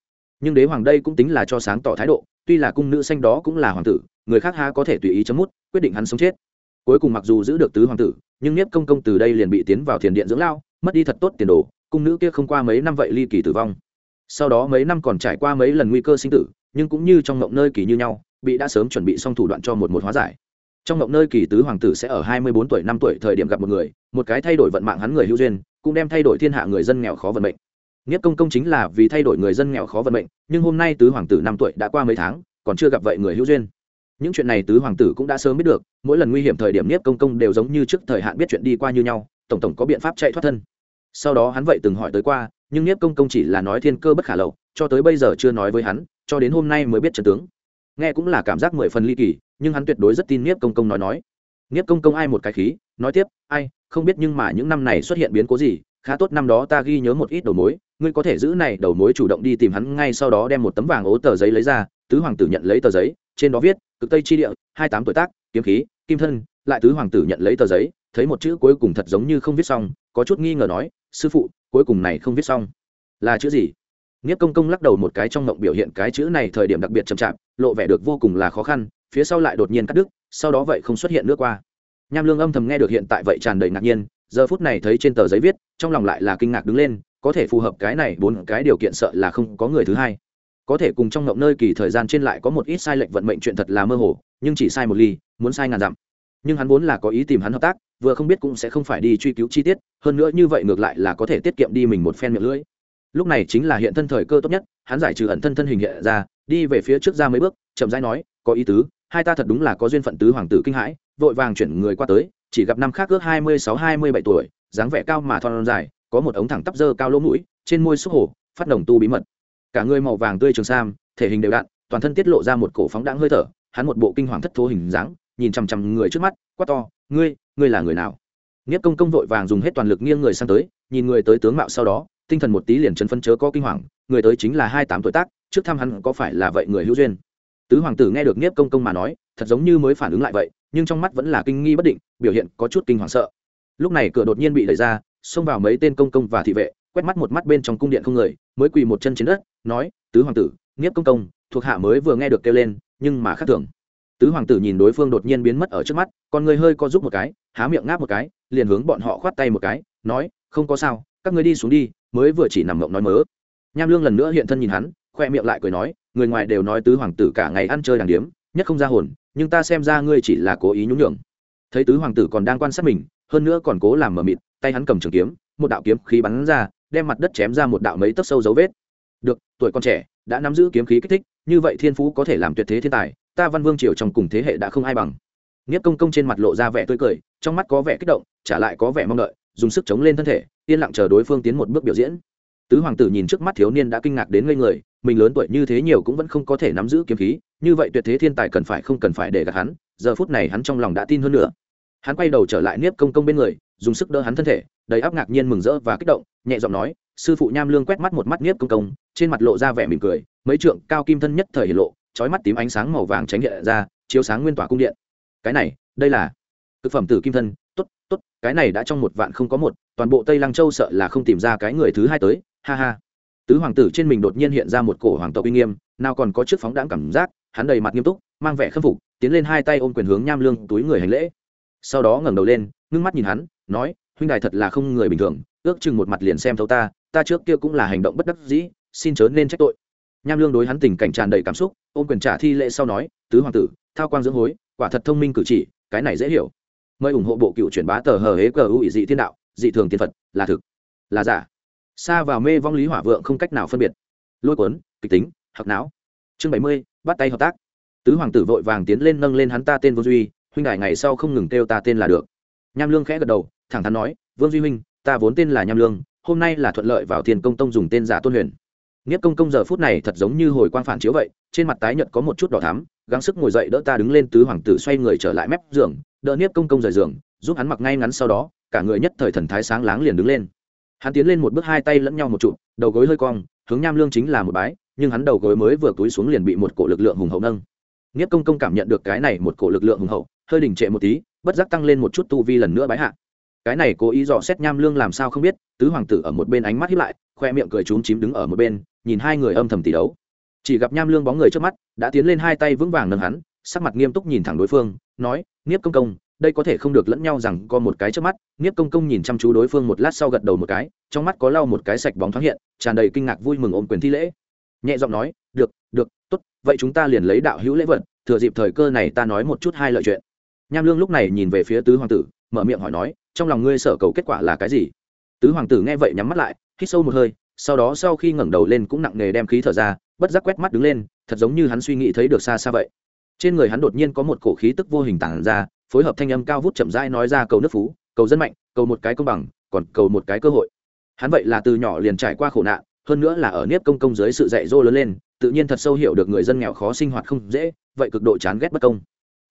Speaker 1: Nhưng đế hoàng đây cũng tính là cho sáng tỏ thái độ, tuy là cung nữ xanh đó cũng là hoàng tử, người khác ha có thể tùy ý chấm mút, quyết định hắn sống chết. Cuối cùng mặc dù giữ được tứ hoàng tử, nhưng nếp công công từ đây liền bị tiến vào thiền điện dưỡng lao, mất đi thật tốt tiền đồ, cung nữ kia không qua mấy năm vậy ly kỳ tử vong. Sau đó mấy năm còn trải qua mấy lần nguy cơ sinh tử nhưng cũng như trong mộng nơi kỳ như nhau, bị đã sớm chuẩn bị xong thủ đoạn cho một một hóa giải. Trong mộng nơi kỳ tứ hoàng tử sẽ ở hai mươi bốn tuổi năm tuổi thời điểm gặp một người, một cái thay đổi vận mạng hắn người hữu duyên, cũng đem thay đổi thiên hạ người dân nghèo khó vận mệnh. Nghiếp công công chính là vì thay đổi người dân nghèo khó vận mệnh, nhưng hôm nay tứ hoàng tử năm tuổi đã qua mấy tháng, còn chưa gặp vậy người hữu duyên. Những chuyện này tứ hoàng tử cũng đã sớm biết được, mỗi lần nguy hiểm thời điểm nghiếp công công đều giống như trước thời hạn biết chuyện đi qua như nhau, tổng tổng có biện pháp chạy thoát thân. Sau đó hắn vậy từng hỏi tới qua, nhưng nghiếp công công chỉ là nói thiên cơ bất khả lậu, cho tới bây giờ chưa nói với hắn cho đến hôm nay mới biết trận tướng. Nghe cũng là cảm giác mười phần ly kỳ, nhưng hắn tuyệt đối rất tin nghiếp công công nói nói. Nghiếp công công ai một cái khí, nói tiếp, ai, không biết nhưng mà những năm này xuất hiện biến cố gì, khá tốt năm đó ta ghi nhớ một ít đầu mối, ngươi có thể giữ này đầu mối chủ động đi tìm hắn ngay sau đó đem một tấm vàng ố tờ giấy lấy ra, tứ hoàng tử nhận lấy tờ giấy, trên đó viết, cực tây chi địa, hai tám tuổi tác, kiếm khí, kim thân, lại tứ hoàng tử nhận lấy tờ giấy, thấy một chữ cuối cùng thật giống như không viết xong, có chút nghi ngờ nói, sư phụ, cuối cùng này không viết xong, là chữ gì? Nghiếp công công lắc đầu một cái trong mộng biểu hiện cái chữ này thời điểm đặc biệt chậm chạp, lộ vẻ được vô cùng là khó khăn, phía sau lại đột nhiên cắt đứt, sau đó vậy không xuất hiện nước qua. Nham lương âm thầm nghe được hiện tại vậy tràn đầy ngạc nhiên, giờ phút này thấy trên tờ giấy viết, trong lòng lại là kinh ngạc đứng lên, có thể phù hợp cái này bốn cái điều kiện sợ là không có người thứ hai. Có thể cùng trong ngộng nơi kỳ thời gian trên lại có một ít sai lệch vận mệnh chuyện thật là mơ hồ, nhưng chỉ sai một ly, muốn sai ngàn dặm. Nhưng hắn vốn là có ý tìm hắn hợp tác, vừa không biết cũng sẽ không phải đi truy cứu chi tiết, hơn nữa như vậy ngược lại là có thể tiết kiệm đi mình một phen miệng lưỡi lúc này chính là hiện thân thời cơ tốt nhất, hắn giải trừ ẩn thân thân hình hiện ra, đi về phía trước ra mấy bước, chậm rãi nói, có ý tứ, hai ta thật đúng là có duyên phận tứ hoàng tử kinh hãi, vội vàng chuyển người qua tới, chỉ gặp năm khác ước hai mươi sáu hai mươi bảy tuổi, dáng vẻ cao mà thon dài, có một ống thẳng tắp dơ cao lỗ mũi, trên môi xúc hổ, phát đồng tu bí mật. Cả người màu vàng tươi trường sam, thể hình đều đặn, toàn thân tiết lộ ra một cổ phóng đãng hơi thở, hắn một bộ kinh hoàng thất thố hình dáng, nhìn chằm chằm người trước mắt, quát to, ngươi ngươi là người nào? Nghiếp công công vội vàng dùng hết toàn lực nghiêng người sang tới, nhìn người tới tướng mạo sau đó tinh thần một tí liền chấn phân chớ có kinh hoàng, người tới chính là hai tám tuổi tác, trước thăm hắn có phải là vậy người hữu duyên? Tứ hoàng tử nghe được nghiếp công công mà nói, thật giống như mới phản ứng lại vậy, nhưng trong mắt vẫn là kinh nghi bất định, biểu hiện có chút kinh hoàng sợ. Lúc này cửa đột nhiên bị đẩy ra, xông vào mấy tên công công và thị vệ, quét mắt một mắt bên trong cung điện không người, mới quỳ một chân trên đất, nói, tứ hoàng tử, nghiếp công công, thuộc hạ mới vừa nghe được kêu lên, nhưng mà khác thường. Tứ hoàng tử nhìn đối phương đột nhiên biến mất ở trước mắt, con người hơi co giúp một cái, há miệng ngáp một cái, liền hướng bọn họ khoát tay một cái, nói, không có sao các người đi xuống đi, mới vừa chỉ nằm mộng nói mớ. Nham lương lần nữa hiện thân nhìn hắn, khoe miệng lại cười nói, người ngoài đều nói tứ hoàng tử cả ngày ăn chơi đàng điếm, nhất không ra hồn, nhưng ta xem ra ngươi chỉ là cố ý nhún nhường. Thấy tứ hoàng tử còn đang quan sát mình, hơn nữa còn cố làm mờ mịt, tay hắn cầm trường kiếm, một đạo kiếm khí bắn ra, đem mặt đất chém ra một đạo mấy tấc sâu dấu vết. Được, tuổi con trẻ, đã nắm giữ kiếm khí kích thích, như vậy thiên phú có thể làm tuyệt thế thiên tài, ta văn vương triều trong cùng thế hệ đã không ai bằng. Nghiếp công công trên mặt lộ ra vẻ tươi cười, trong mắt có vẻ kích động, trả lại có vẻ mong đợi dùng sức chống lên thân thể, yên lặng chờ đối phương tiến một bước biểu diễn. Tứ hoàng tử nhìn trước mắt thiếu niên đã kinh ngạc đến ngây người, mình lớn tuổi như thế nhiều cũng vẫn không có thể nắm giữ kiếm khí, như vậy tuyệt thế thiên tài cần phải không cần phải để gạt hắn, giờ phút này hắn trong lòng đã tin hơn nữa. Hắn quay đầu trở lại niếp công công bên người, dùng sức đỡ hắn thân thể, đầy áp ngạc nhiên mừng rỡ và kích động, nhẹ giọng nói, sư phụ nham lương quét mắt một mắt niếp công công, trên mặt lộ ra vẻ mỉm cười, mấy trượng cao kim thân nhất thời hiển lộ trói mắt tím ánh sáng màu vàng tránh hiện ra, chiếu sáng nguyên tỏa cung điện. Cái này, đây là thực phẩm tử kim thân tốt, cái này đã trong một vạn không có một, toàn bộ tây lăng châu sợ là không tìm ra cái người thứ hai tới, ha ha. Tứ hoàng tử trên mình đột nhiên hiện ra một cổ hoàng tộc uy nghiêm, nào còn có trước phóng đãng cảm giác, hắn đầy mặt nghiêm túc, mang vẻ khâm phục, tiến lên hai tay ôm quyền hướng nham lương túi người hành lễ. Sau đó ngẩng đầu lên, ngưng mắt nhìn hắn, nói, huynh đài thật là không người bình thường, ước chừng một mặt liền xem thấu ta ta trước kia cũng là hành động bất đắc dĩ, xin chớ nên trách tội. Nham lương đối hắn tình cảnh tràn đầy cảm xúc, ôm quyền trả thi lễ sau nói, tứ hoàng tử, thao quang dưỡng hối, quả thật thông minh cử chỉ, cái này dễ hiểu mời ủng hộ bộ cựu truyền bá tờ hờ hế cờ ưu dị thiên đạo, dị thường tiên phật, là thực, là giả. Xa vào mê vong lý hỏa vượng không cách nào phân biệt. Lôi cuốn, kịch tính hoặc não. Chương bảy mươi, bắt tay hợp tác. Tứ hoàng tử vội vàng tiến lên nâng lên hắn ta tên vương duy, huynh đại ngày sau không ngừng kêu ta tên là được. Nham lương khẽ gật đầu, thẳng thắn nói, vương duy huynh, ta vốn tên là nham lương, hôm nay là thuận lợi vào thiên công tông dùng tên giả tôn huyền. Nghiếp công công giờ phút này thật giống như hồi quang phản chiếu vậy, trên mặt tái nhợt có một chút đỏ thắm, gắng sức ngồi dậy đỡ ta đứng lên tứ hoàng tử xoay người trở lại mép giường đỡ niếp công công rời giường, giúp hắn mặc ngay ngắn sau đó, cả người nhất thời thần thái sáng láng liền đứng lên. Hắn tiến lên một bước hai tay lẫn nhau một trụ, đầu gối hơi cong, hướng nham lương chính là một bái, nhưng hắn đầu gối mới vừa túi xuống liền bị một cổ lực lượng hùng hậu nâng. Nghiếp công công cảm nhận được cái này một cổ lực lượng hùng hậu, hơi đình trệ một tí, bất giác tăng lên một chút tu vi lần nữa bái hạ. Cái này cố ý dò xét nham lương làm sao không biết, tứ hoàng tử ở một bên ánh mắt hiếp lại, khoe miệng cười trúng chím đứng ở một bên, nhìn hai người âm thầm tỷ đấu. Chỉ gặp nham lương bóng người trước mắt, đã tiến lên hai tay vững vàng nâng hắn, sắc mặt nghiêm túc nhìn thẳng đối phương, nói nghiếp công công, đây có thể không được lẫn nhau rằng có một cái trước mắt. Nghiếp công công nhìn chăm chú đối phương một lát sau gật đầu một cái, trong mắt có lau một cái sạch bóng thoáng hiện, tràn đầy kinh ngạc vui mừng ôm quyền thi lễ. Nhẹ giọng nói, được được, tốt, vậy chúng ta liền lấy đạo hữu lễ vật, thừa dịp thời cơ này ta nói một chút hai lợi chuyện. Nham lương lúc này nhìn về phía tứ hoàng tử, mở miệng hỏi nói, trong lòng ngươi sở cầu kết quả là cái gì? Tứ hoàng tử nghe vậy nhắm mắt lại, hít sâu một hơi, sau đó sau khi ngẩng đầu lên cũng nặng nề đem khí thở ra, bất giác quét mắt đứng lên, thật giống như hắn suy nghĩ thấy được xa xa vậy trên người hắn đột nhiên có một cổ khí tức vô hình tản ra, phối hợp thanh âm cao vút chậm rãi nói ra, cầu nước phú, cầu dân mạnh, cầu một cái công bằng, còn cầu một cái cơ hội. Hắn vậy là từ nhỏ liền trải qua khổ nạn, hơn nữa là ở nếp công công dưới sự dạy dỗ lớn lên, tự nhiên thật sâu hiểu được người dân nghèo khó sinh hoạt không dễ, vậy cực độ chán ghét bất công.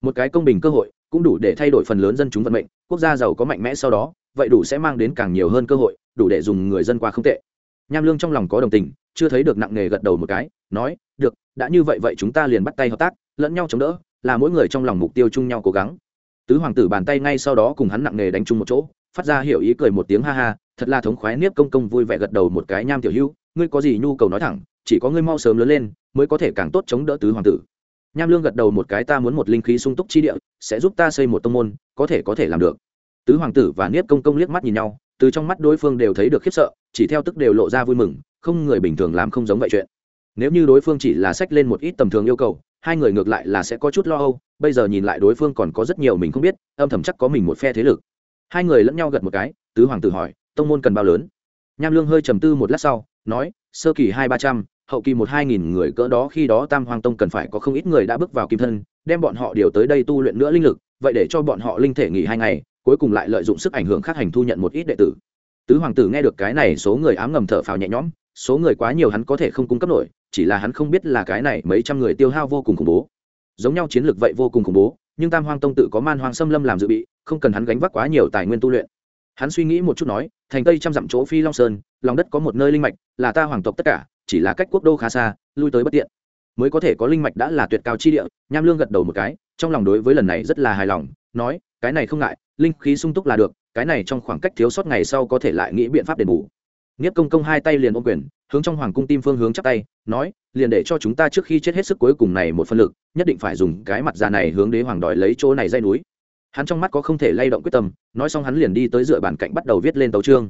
Speaker 1: Một cái công bình cơ hội cũng đủ để thay đổi phần lớn dân chúng vận mệnh, quốc gia giàu có mạnh mẽ sau đó, vậy đủ sẽ mang đến càng nhiều hơn cơ hội, đủ để dùng người dân qua không tệ. Nham lương trong lòng có đồng tình, chưa thấy được nặng nề gật đầu một cái, nói, được, đã như vậy vậy chúng ta liền bắt tay hợp tác lẫn nhau chống đỡ, là mỗi người trong lòng mục tiêu chung nhau cố gắng. Tứ hoàng tử bàn tay ngay sau đó cùng hắn nặng nề đánh chung một chỗ, phát ra hiểu ý cười một tiếng ha ha, thật là thống khoái niếp công công vui vẻ gật đầu một cái, nham tiểu hữu, ngươi có gì nhu cầu nói thẳng, chỉ có ngươi mau sớm lớn lên, mới có thể càng tốt chống đỡ tứ hoàng tử. Nham lương gật đầu một cái, ta muốn một linh khí sung túc chi địa, sẽ giúp ta xây một tông môn, có thể có thể làm được. Tứ hoàng tử và niếp công công liếc mắt nhìn nhau, từ trong mắt đối phương đều thấy được khiếp sợ, chỉ theo tức đều lộ ra vui mừng, không người bình thường làm không giống vậy chuyện. Nếu như đối phương chỉ là sách lên một ít tầm thường yêu cầu hai người ngược lại là sẽ có chút lo âu, bây giờ nhìn lại đối phương còn có rất nhiều mình không biết, âm thầm chắc có mình một phe thế lực. Hai người lẫn nhau gật một cái, tứ hoàng tử hỏi, tông môn cần bao lớn? Nham lương hơi trầm tư một lát sau, nói, sơ kỳ hai ba trăm, hậu kỳ một hai nghìn người cỡ đó, khi đó tam hoàng tông cần phải có không ít người đã bước vào kim thân, đem bọn họ điều tới đây tu luyện nữa linh lực, vậy để cho bọn họ linh thể nghỉ hai ngày, cuối cùng lại lợi dụng sức ảnh hưởng khác hành thu nhận một ít đệ tử. Tứ hoàng tử nghe được cái này, số người ám ngầm thở phào nhẹ nhõm, số người quá nhiều hắn có thể không cung cấp nổi chỉ là hắn không biết là cái này mấy trăm người tiêu hao vô cùng khủng bố. Giống nhau chiến lược vậy vô cùng khủng bố, nhưng tam hoang tông tự có man hoang xâm lâm làm dự bị, không cần hắn gánh vác quá nhiều tài nguyên tu luyện. Hắn suy nghĩ một chút nói, thành tây trăm dặm chỗ phi long sơn, lòng đất có một nơi linh mạch, là ta hoàng tộc tất cả, chỉ là cách quốc đô khá xa, lui tới bất tiện. Mới có thể có linh mạch đã là tuyệt cao chi địa, nham lương gật đầu một cái, trong lòng đối với lần này rất là hài lòng, nói, cái này không ngại, linh khí sung túc là được, cái này trong khoảng cách thiếu sót ngày sau có thể lại nghĩ biện pháp đền bù nghiếp công công hai tay liền ôm quyền, hướng trong hoàng cung tim phương hướng chắp tay, nói, liền để cho chúng ta trước khi chết hết sức cuối cùng này một phân lực, nhất định phải dùng cái mặt già này hướng đế hoàng đòi lấy chỗ này dây núi. Hắn trong mắt có không thể lay động quyết tâm, nói xong hắn liền đi tới dựa bàn cạnh bắt đầu viết lên tấu trương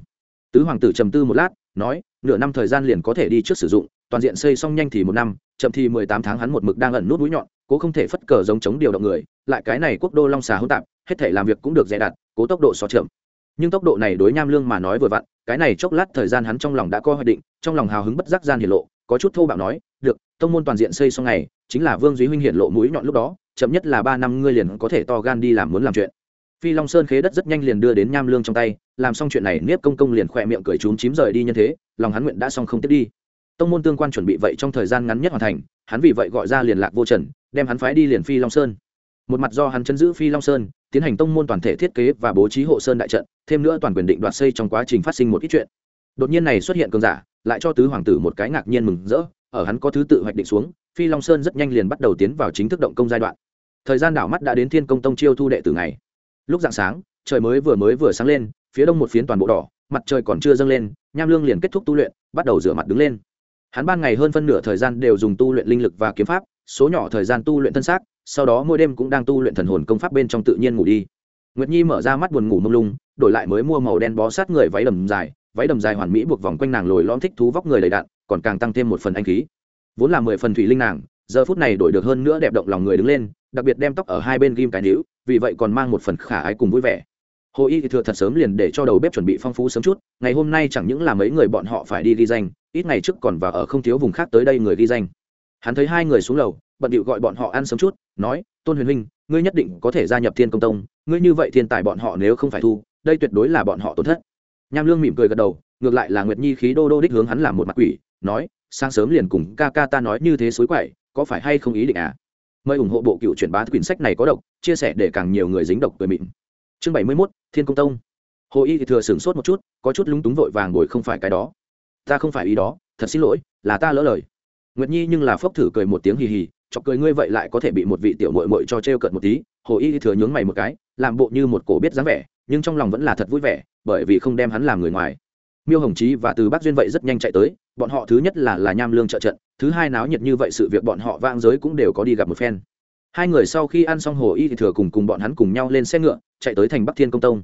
Speaker 1: tứ hoàng tử trầm tư một lát, nói, nửa năm thời gian liền có thể đi trước sử dụng, toàn diện xây xong nhanh thì một năm, chậm thì mười tám tháng hắn một mực đang ẩn nút mũi nhọn, cố không thể phất cờ giống chống điều động người, lại cái này quốc đô long xà hỗn tạp, hết thể làm việc cũng được dè đặt cố tốc độ so chậm. Nhưng tốc độ này đối nham lương mà nói vừa vặn cái này chốc lát thời gian hắn trong lòng đã có hoạch định, trong lòng hào hứng bất giác gian hiển lộ, có chút thô bạo nói, được, tông môn toàn diện xây xong ngày chính là vương duy huynh hiển lộ mũi nhọn lúc đó, chậm nhất là ba năm ngươi liền có thể to gan đi làm muốn làm chuyện. Phi long sơn khế đất rất nhanh liền đưa đến nham lương trong tay, làm xong chuyện này nếp công công liền khỏe miệng cười trúng chím rời đi như thế, lòng hắn nguyện đã xong không tiếp đi. Tông môn tương quan chuẩn bị vậy trong thời gian ngắn nhất hoàn thành, hắn vì vậy gọi ra liền lạc vô trần, đem hắn phái đi liền phi long sơn. Một mặt do hắn chân giữ phi long sơn tiến hành tông môn toàn thể thiết kế và bố trí hộ sơn đại trận, thêm nữa toàn quyền định đoạt xây trong quá trình phát sinh một ít chuyện. Đột nhiên này xuất hiện cường giả, lại cho tứ hoàng tử một cái ngạc nhiên mừng rỡ, ở hắn có thứ tự hoạch định xuống, phi long sơn rất nhanh liền bắt đầu tiến vào chính thức động công giai đoạn. Thời gian đảo mắt đã đến thiên công tông chiêu thu đệ từ ngày. Lúc dạng sáng, trời mới vừa mới vừa sáng lên, phía đông một phiến toàn bộ đỏ, mặt trời còn chưa dâng lên, nham lương liền kết thúc tu luyện, bắt đầu rửa mặt đứng lên. Hắn ban ngày hơn phân nửa thời gian đều dùng tu luyện linh lực và kiếm pháp, số nhỏ thời gian tu luyện thân xác sau đó mỗi đêm cũng đang tu luyện thần hồn công pháp bên trong tự nhiên ngủ đi. Nguyệt nhi mở ra mắt buồn ngủ mông lung, đổi lại mới mua màu đen bó sát người váy đầm dài, váy đầm dài hoàn mỹ buộc vòng quanh nàng lồi lõm thích thú vóc người đầy đạn, còn càng tăng thêm một phần anh khí. Vốn là mười phần thủy linh nàng, giờ phút này đổi được hơn nữa đẹp động lòng người đứng lên, đặc biệt đem tóc ở hai bên ghim cái níu, vì vậy còn mang một phần khả ái cùng vui vẻ. Hồ y thì thừa thật sớm liền để cho đầu bếp chuẩn bị phong phú sớm chút, ngày hôm nay chẳng những là mấy người bọn họ phải đi ghi danh, ít ngày trước còn vào ở không thiếu vùng khác tới đây người ghi danh. Hắn thấy hai người xuống lầu bận điệu gọi bọn họ ăn sớm chút, nói, tôn huyền huynh ngươi nhất định có thể gia nhập thiên công tông, ngươi như vậy thiên tài bọn họ nếu không phải thu, đây tuyệt đối là bọn họ tổn thất. Nham lương mỉm cười gật đầu, ngược lại là nguyệt nhi khí đô đô đích hướng hắn làm một mặt quỷ, nói, sáng sớm liền cùng ca ca ta nói như thế xối quậy, có phải hay không ý định à? Mời ủng hộ bộ cựu chuyển bá quyển sách này có độc, chia sẻ để càng nhiều người dính độc cười mịn. Chương bảy mươi mốt, thiên công tông. Hồ y thì thừa sửng sốt một chút, có chút lúng túng vội vàng ngồi không phải cái đó. Ta không phải ý đó, thật xin lỗi, là ta lỡ lời. Nguyệt nhi nhưng là phốc thử cười một tiếng hì hì chọc cười ngươi vậy lại có thể bị một vị tiểu mội mội cho t r e o cợt một tí, hồ y thừa nhướng mày một cái, làm bộ như một cổ biết dáng vẻ, nhưng trong lòng vẫn là thật vui vẻ, bởi vì không đem hắn làm người ngoài. Miêu hồng chí và từ bắc duyên vậy rất nhanh chạy tới, bọn họ thứ nhất là là nham lương trợ trận, thứ hai náo nhiệt như vậy sự việc bọn họ vang giới cũng đều có đi gặp một phen. Hai người sau khi ăn xong hồ y thì thừa cùng cùng bọn hắn cùng nhau lên xe ngựa, chạy tới thành bắc thiên công tông.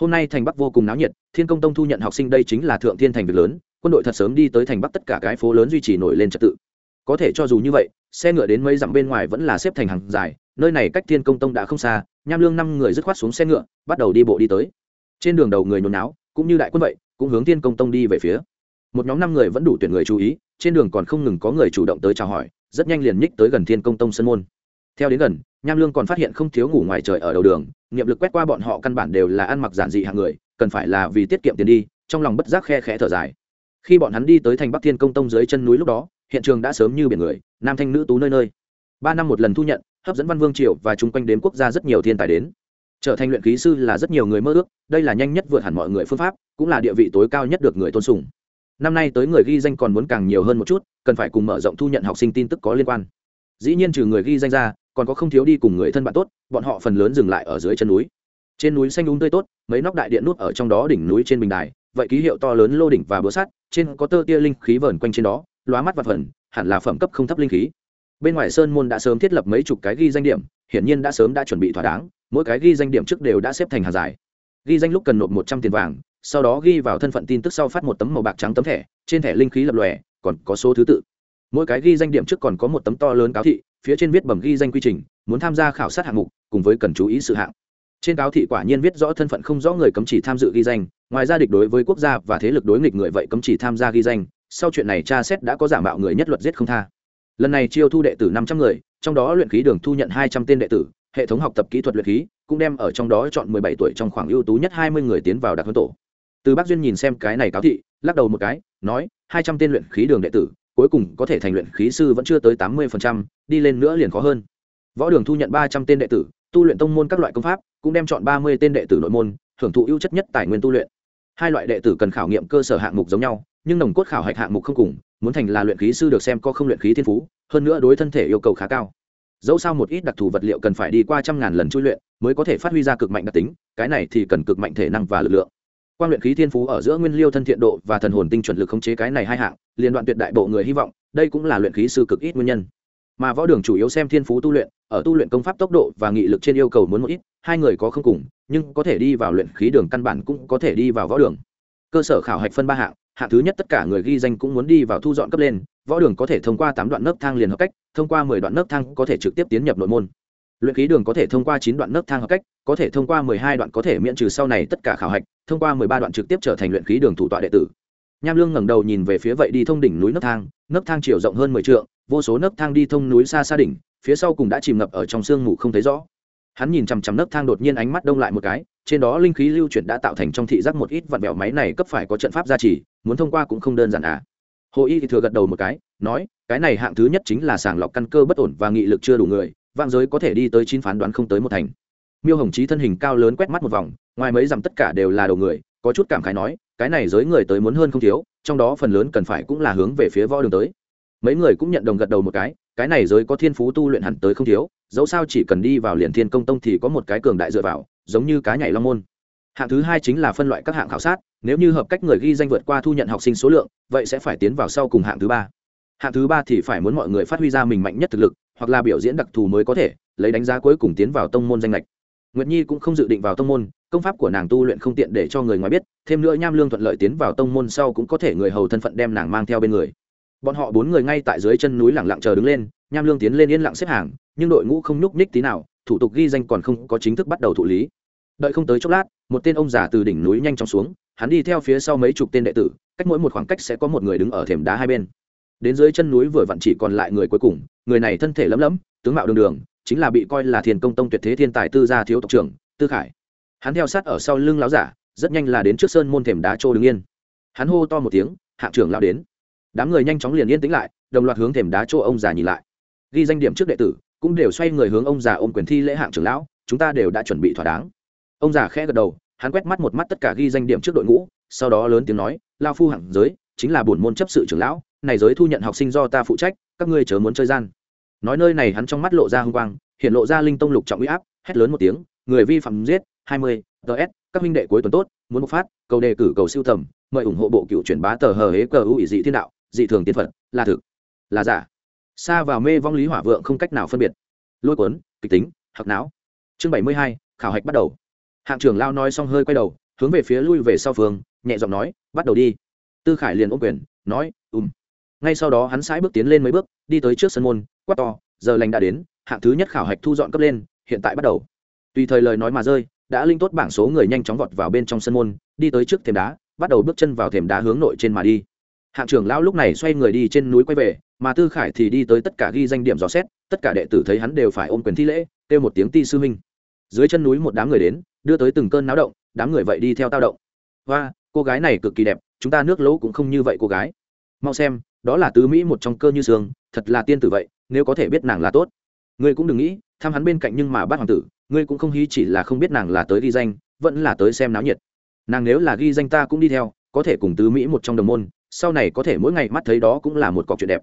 Speaker 1: Hôm nay thành bắc vô cùng náo nhiệt, thiên công tông thu nhận học sinh đây chính là thượng thiên thành việc lớn, quân đội thật sớm đi tới thành bắc tất cả cái phố lớn duy trì nổi lên trật tự. Có thể cho dù như vậy xe ngựa đến mấy dặm bên ngoài vẫn là xếp thành hàng dài, nơi này cách thiên công tông đã không xa, nham lương năm người dứt khoát xuống xe ngựa, bắt đầu đi bộ đi tới. Trên đường đầu người nhồi náo cũng như đại quân vậy, cũng hướng thiên công tông đi về phía. Một nhóm năm người vẫn đủ tuyển người chú ý, trên đường còn không ngừng có người chủ động tới chào hỏi, rất nhanh liền nhích tới gần thiên công tông sân môn. Theo đến gần, nham lương còn phát hiện không thiếu ngủ ngoài trời ở đầu đường nghiệm lực quét qua bọn họ căn bản đều là ăn mặc giản dị hạng người, cần phải là vì tiết kiệm tiền đi, trong lòng bất giác khe khẽ thở dài. Khi bọn hắn đi tới thành bắc thiên công tông dưới chân núi lúc đó hiện trường đã sớm như biển người, nam thanh nữ tú nơi nơi. Ba năm một lần thu nhận, hấp dẫn văn vương triều và chung quanh đến quốc gia rất nhiều thiên tài đến. Trở thành luyện khí sư là rất nhiều người mơ ước, đây là nhanh nhất vượt hẳn mọi người phương pháp, cũng là địa vị tối cao nhất được người tôn sùng. Năm nay tới người ghi danh còn muốn càng nhiều hơn một chút, cần phải cùng mở rộng thu nhận học sinh tin tức có liên quan. Dĩ nhiên trừ người ghi danh ra, còn có không thiếu đi cùng người thân bạn tốt, bọn họ phần lớn dừng lại ở dưới chân núi. Trên núi xanh đúng tươi tốt, mấy nóc đại điện nút ở trong đó đỉnh núi trên bình đài, vậy ký hiệu to lớn lô đỉnh và búa sắt, trên có tơ tia linh khí vờn quanh trên đó lóa mắt và phần, hẳn là phẩm cấp không thấp linh khí. Bên ngoài sơn môn đã sớm thiết lập mấy chục cái ghi danh điểm, hiển nhiên đã sớm đã chuẩn bị thỏa đáng, mỗi cái ghi danh điểm trước đều đã xếp thành hàng dài. Ghi danh lúc cần nộp một trăm tiền vàng, sau đó ghi vào thân phận tin tức sau phát một tấm màu bạc trắng tấm thẻ, trên thẻ linh khí lập lòe, còn có số thứ tự. Mỗi cái ghi danh điểm trước còn có một tấm to lớn cáo thị, phía trên viết bẩm ghi danh quy trình, muốn tham gia khảo sát hạng mục, cùng với cần chú ý sự hạng. Trên cáo thị quả nhiên viết rõ thân phận không rõ người cấm chỉ tham dự ghi danh, ngoài ra địch đối với quốc gia và thế lực đối nghịch người vậy cấm chỉ tham gia ghi danh sau chuyện này cha xét đã có giả mạo người nhất luật giết không tha. Lần này chiêu thu đệ tử năm trăm người, trong đó luyện khí đường thu nhận hai trăm tên đệ tử, hệ thống học tập kỹ thuật luyện khí cũng đem ở trong đó chọn mười bảy tuổi trong khoảng ưu tú nhất hai mươi người tiến vào đặc huấn tổ. Từ bác duyên nhìn xem cái này cáo thị, lắc đầu một cái, nói, hai trăm tên luyện khí đường đệ tử, cuối cùng có thể thành luyện khí sư vẫn chưa tới tám mươi đi lên nữa liền khó hơn. Võ đường thu nhận ba trăm tên đệ tử, tu luyện tông môn các loại công pháp cũng đem chọn ba mươi tên đệ tử nội môn, hưởng thụ ưu chất nhất tài nguyên tu luyện. Hai loại đệ tử cần khảo nghiệm cơ sở hạng mục giống nhau nhưng nồng cốt khảo hạch hạng mục không cùng, muốn thành là luyện khí sư được xem có không luyện khí thiên phú, hơn nữa đối thân thể yêu cầu khá cao. Dẫu sao một ít đặc thù vật liệu cần phải đi qua trăm ngàn lần chui luyện mới có thể phát huy ra cực mạnh đặc tính, cái này thì cần cực mạnh thể năng và lực lượng. Quan luyện khí thiên phú ở giữa nguyên liêu thân thiện độ và thần hồn tinh chuẩn lực khống chế cái này hai hạng, liên đoạn tuyệt đại bộ người hy vọng, đây cũng là luyện khí sư cực ít nguyên nhân. Mà võ đường chủ yếu xem thiên phú tu luyện, ở tu luyện công pháp tốc độ và nghị lực trên yêu cầu muốn một ít, hai người có không cùng, nhưng có thể đi vào luyện khí đường căn bản cũng có thể đi vào võ đường. Cơ sở khảo hạch phân ba hạng hạng thứ nhất tất cả người ghi danh cũng muốn đi vào thu dọn cấp lên, võ đường có thể thông qua tám đoạn nấc thang liền hợp cách, thông qua mười đoạn nấc thang có thể trực tiếp tiến nhập nội môn. Luyện khí đường có thể thông qua chín đoạn nấc thang hợp cách, có thể thông qua mười hai đoạn có thể miễn trừ sau này tất cả khảo hạch, thông qua mười ba đoạn trực tiếp trở thành luyện khí đường thủ tọa đệ tử. Nham lương ngẩng đầu nhìn về phía vậy đi thông đỉnh núi nấc thang nấc thang chiều rộng hơn mười trượng, vô số nấc thang đi thông núi xa xa đỉnh, phía sau cùng đã chìm ngập ở trong sương mù không thấy rõ. Hắn nhìn chằm chằm nấc thang đột nhiên ánh mắt đông lại một cái, trên đó linh khí lưu chuyển đã tạo thành trong thị giác một ít vặn vẹo máy này cấp phải có trận pháp gia trì muốn thông qua cũng không đơn giản à. Hồ y thì thừa gật đầu một cái, nói, cái này hạng thứ nhất chính là sàng lọc căn cơ bất ổn và nghị lực chưa đủ người, vạn giới có thể đi tới chín phán đoán không tới một thành. Miêu hồng trí thân hình cao lớn quét mắt một vòng, ngoài mấy dặm tất cả đều là đầu người, có chút cảm khái nói, cái này giới người tới muốn hơn không thiếu, trong đó phần lớn cần phải cũng là hướng về phía võ đường tới. Mấy người cũng nhận đồng gật đầu một cái cái này giới có thiên phú tu luyện hẳn tới không thiếu, dẫu sao chỉ cần đi vào liền thiên công tông thì có một cái cường đại dựa vào, giống như cá nhảy long môn hạng thứ hai chính là phân loại các hạng khảo sát, nếu như hợp cách người ghi danh vượt qua thu nhận học sinh số lượng, vậy sẽ phải tiến vào sau cùng hạng thứ ba. Hạng thứ ba thì phải muốn mọi người phát huy ra mình mạnh nhất thực lực, hoặc là biểu diễn đặc thù mới có thể, lấy đánh giá cuối cùng tiến vào tông môn danh lệch. Nguyệt nhi cũng không dự định vào tông môn, công pháp của nàng tu luyện không tiện để cho người ngoài biết, thêm nữa nham lương thuận lợi tiến vào tông môn sau cũng có thể người hầu thân phận đem nàng mang theo bên người. Bọn họ bốn người ngay tại dưới chân núi lẳng lặng chờ đứng lên, nham lương tiến lên yên lặng xếp hàng, nhưng đội ngũ không nhúc nhích tí nào, thủ tục ghi danh còn không có chính thức bắt đầu thụ lý đợi không tới chốc lát, một tên ông già từ đỉnh núi nhanh chóng xuống, hắn đi theo phía sau mấy chục tên đệ tử, cách mỗi một khoảng cách sẽ có một người đứng ở thềm đá hai bên. Đến dưới chân núi vừa vặn chỉ còn lại người cuối cùng, người này thân thể lấm lấm, tướng mạo đường đường, chính là bị coi là thiền công tông tuyệt thế thiên tài tư gia thiếu tộc trưởng, tư khải. Hắn theo sát ở sau lưng láo giả, rất nhanh là đến trước sơn môn thềm đá trô đứng yên. Hắn hô to một tiếng, hạng trưởng lao đến. Đám người nhanh chóng liền yên tĩnh lại, đồng loạt hướng thềm đá chỗ ông già nhìn lại. Ghi danh điểm trước đệ tử, cũng đều xoay người hướng ông già ôm quyền thi lễ hạng trưởng lão, chúng ta đều đã chuẩn bị thỏa đáng ông già khẽ gật đầu, hắn quét mắt một mắt tất cả ghi danh điểm trước đội ngũ, sau đó lớn tiếng nói, lao phu hẳn giới, chính là bổn môn chấp sự trưởng lão, này giới thu nhận học sinh do ta phụ trách, các ngươi chớ muốn chơi gian. Nói nơi này hắn trong mắt lộ ra hung quang, hiện lộ ra linh tông lục trọng uy áp, hét lớn một tiếng, người vi phạm giết, hai mươi ts các huynh đệ cuối tuần tốt, muốn bộc phát, cầu đề cử cầu siêu tầm, mời ủng hộ bộ cựu truyền bá tờ hờ hế cờ hữu dị thiên đạo, dị thường tiên phật, là thực, là giả. Xa vào mê vong lý hỏa vượng không cách nào phân biệt. Lôi cuốn, kịch tính hặc não. Chương bảy mươi hai, khảo hạch bắt đầu hạng trưởng lao nói xong hơi quay đầu, hướng về phía lui về sau phương, nhẹ giọng nói, bắt đầu đi. Tư khải liền ôm quyền, nói ùm ngay sau đó hắn sãi bước tiến lên mấy bước, đi tới trước sân môn, quát to, giờ lành đã đến, hạng thứ nhất khảo hạch thu dọn cấp lên, hiện tại bắt đầu. Tùy thời lời nói mà rơi, đã linh tốt bảng số người nhanh chóng vọt vào bên trong sân môn, đi tới trước thềm đá, bắt đầu bước chân vào thềm đá hướng nội trên mà đi. Hạng trưởng lão lúc này xoay người đi trên núi quay về, mà tư khải thì đi tới tất cả ghi danh điểm dò xét, tất cả đệ tử thấy hắn đều phải ôm quyền thi lễ, kêu một tiếng ti sư minh. dưới chân núi một đám người đến đưa tới từng cơn náo động, đám người vậy đi theo tao động. Và cô gái này cực kỳ đẹp, chúng ta nước lỗ cũng không như vậy cô gái. Mau xem, đó là tứ mỹ một trong cơ như sương thật là tiên tử vậy, nếu có thể biết nàng là tốt. Ngươi cũng đừng nghĩ, thăm hắn bên cạnh nhưng mà bác hoàng tử, ngươi cũng không hí chỉ là không biết nàng là tới ghi danh, vẫn là tới xem náo nhiệt. Nàng nếu là ghi danh ta cũng đi theo, có thể cùng tứ mỹ một trong đồng môn, sau này có thể mỗi ngày mắt thấy đó cũng là một cọc chuyện đẹp.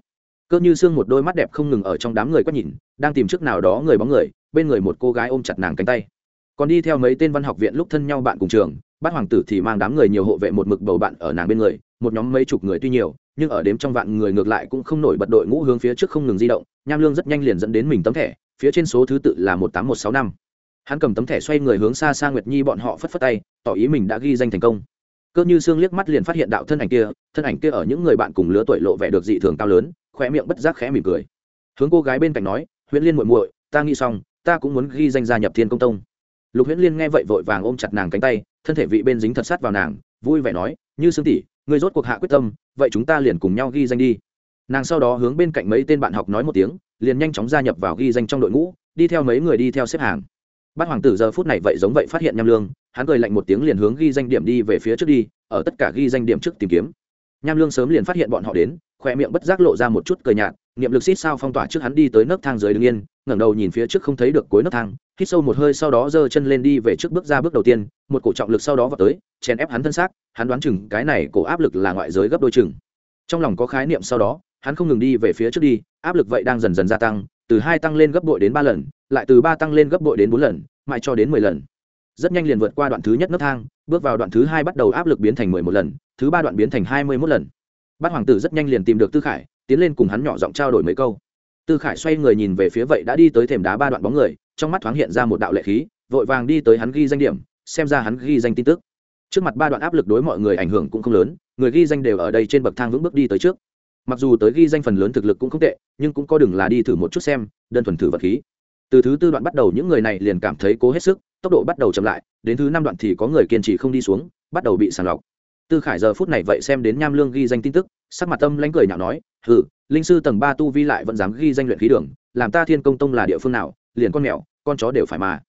Speaker 1: Cơ như xương một đôi mắt đẹp không ngừng ở trong đám người quét nhìn, đang tìm trước nào đó người bóng người, bên người một cô gái ôm chặt nàng cánh tay còn đi theo mấy tên văn học viện lúc thân nhau bạn cùng trường, bát hoàng tử thì mang đám người nhiều hộ vệ một mực bầu bạn ở nàng bên người, một nhóm mấy chục người tuy nhiều, nhưng ở đếm trong vạn người ngược lại cũng không nổi bật đội ngũ hướng phía trước không ngừng di động, nham lương rất nhanh liền dẫn đến mình tấm thẻ, phía trên số thứ tự là một tám một sáu năm. Hắn cầm tấm thẻ xoay người hướng xa xa nguyệt nhi bọn họ phất phất tay, tỏ ý mình đã ghi danh thành công. Cơ như xương liếc mắt liền phát hiện đạo thân ảnh kia, thân ảnh kia ở những người bạn cùng lứa tuổi lộ vẻ được dị thường cao lớn khỏe miệng bất giác khẽ mỉm cười. Hướng cô gái bên cạnh nói, huyễn liên muội muội, ta nghĩ xong, ta cũng muốn ghi danh gia nhập thiên công tông lục huyễn liên nghe vậy vội vàng ôm chặt nàng cánh tay, thân thể vị bên dính thật sát vào nàng, vui vẻ nói, như sương tỷ người rốt cuộc hạ quyết tâm, vậy chúng ta liền cùng nhau ghi danh đi. Nàng sau đó hướng bên cạnh mấy tên bạn học nói một tiếng, liền nhanh chóng gia nhập vào ghi danh trong đội ngũ, đi theo mấy người đi theo xếp hàng. Bát hoàng tử giờ phút này vậy giống vậy phát hiện nham lương, hắn cười lạnh một tiếng liền hướng ghi danh điểm đi về phía trước đi, ở tất cả ghi danh điểm trước tìm kiếm. Nham lương sớm liền phát hiện bọn họ đến, khoe miệng bất giác lộ ra một chút cười nhạt niệm lực xít sao phong tỏa trước hắn đi tới nấc thang dưới đứng yên, ngẩng đầu nhìn phía trước không thấy được cuối nấc thang, hít sâu một hơi sau đó giơ chân lên đi về trước bước ra bước đầu tiên, một cổ trọng lực sau đó vào tới, chèn ép hắn thân xác, hắn đoán chừng cái này cổ áp lực là ngoại giới gấp đôi chừng. Trong lòng có khái niệm sau đó, hắn không ngừng đi về phía trước đi, áp lực vậy đang dần dần gia tăng, từ hai tăng lên gấp bội đến ba lần, lại từ ba tăng lên gấp bội đến bốn lần, mãi cho đến mười lần. Rất nhanh liền vượt qua đoạn thứ nhất nấc thang, bước vào đoạn thứ hai bắt đầu áp lực biến thành mười một lần, thứ ba đoạn biến thành hai mươi mốt lần. Bát hoàng tử rất nhanh liền tìm được tư khải tiến lên cùng hắn nhỏ giọng trao đổi mấy câu. Tư khải xoay người nhìn về phía vậy đã đi tới thềm đá ba đoạn bóng người, trong mắt thoáng hiện ra một đạo lệ khí, vội vàng đi tới hắn ghi danh điểm, xem ra hắn ghi danh tin tức. Trước mặt ba đoạn áp lực đối mọi người ảnh hưởng cũng không lớn, người ghi danh đều ở đây trên bậc thang vững bước đi tới trước. Mặc dù tới ghi danh phần lớn thực lực cũng không tệ, nhưng cũng có đừng là đi thử một chút xem, đơn thuần thử vật khí. Từ thứ tư đoạn bắt đầu những người này liền cảm thấy cố hết sức, tốc độ bắt đầu chậm lại, đến thứ năm đoạn thì có người kiên trì không đi xuống, bắt đầu bị sàng lọc. Tư khải giờ phút này vậy xem đến nham lương ghi danh tin tức sắc mặt tâm lãnh cười nhạo nói, hừ, linh sư tầng ba tu vi lại vẫn dám ghi danh luyện khí đường, làm ta thiên công tông là địa phương nào, liền con mèo, con chó đều phải mà.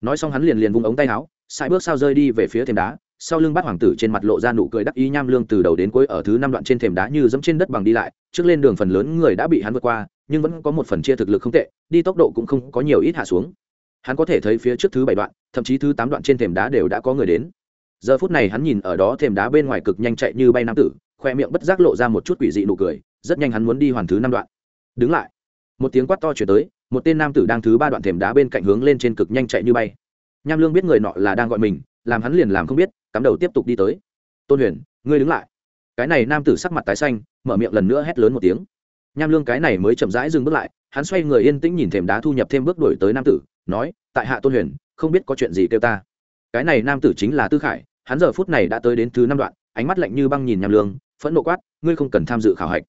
Speaker 1: Nói xong hắn liền liền vung ống tay áo sai bước sao rơi đi về phía thềm đá, sau lưng bát hoàng tử trên mặt lộ ra nụ cười đắc ý nham lương từ đầu đến cuối ở thứ năm đoạn trên thềm đá như dẫm trên đất bằng đi lại, trước lên đường phần lớn người đã bị hắn vượt qua, nhưng vẫn có một phần chia thực lực không tệ, đi tốc độ cũng không có nhiều ít hạ xuống. Hắn có thể thấy phía trước thứ bảy đoạn, thậm chí thứ tám đoạn trên thềm đá đều đã có người đến. Giờ phút này hắn nhìn ở đó thềm đá bên ngoài cực nhanh chạy như bay nam tử khoe miệng bất giác lộ ra một chút quỷ dị nụ cười, rất nhanh hắn muốn đi hoàn thứ năm đoạn. Đứng lại. Một tiếng quát to chuyển tới, một tên nam tử đang thứ ba đoạn thềm đá bên cạnh hướng lên trên cực nhanh chạy như bay. Nham lương biết người nọ là đang gọi mình, làm hắn liền làm không biết, cắm đầu tiếp tục đi tới. Tôn huyền, ngươi đứng lại. Cái này nam tử sắc mặt tái xanh, mở miệng lần nữa hét lớn một tiếng. Nham lương cái này mới chậm rãi dừng bước lại, hắn xoay người yên tĩnh nhìn thềm đá thu nhập thêm bước đổi tới nam tử, nói, tại hạ tôn huyền, không biết có chuyện gì kêu ta. Cái này nam tử chính là tư khải, hắn giờ phút này đã tới đến thứ năm đoạn, ánh mắt lạnh như băng nhìn nham lương phẫn nộ quát, ngươi không cần tham dự khảo hạch.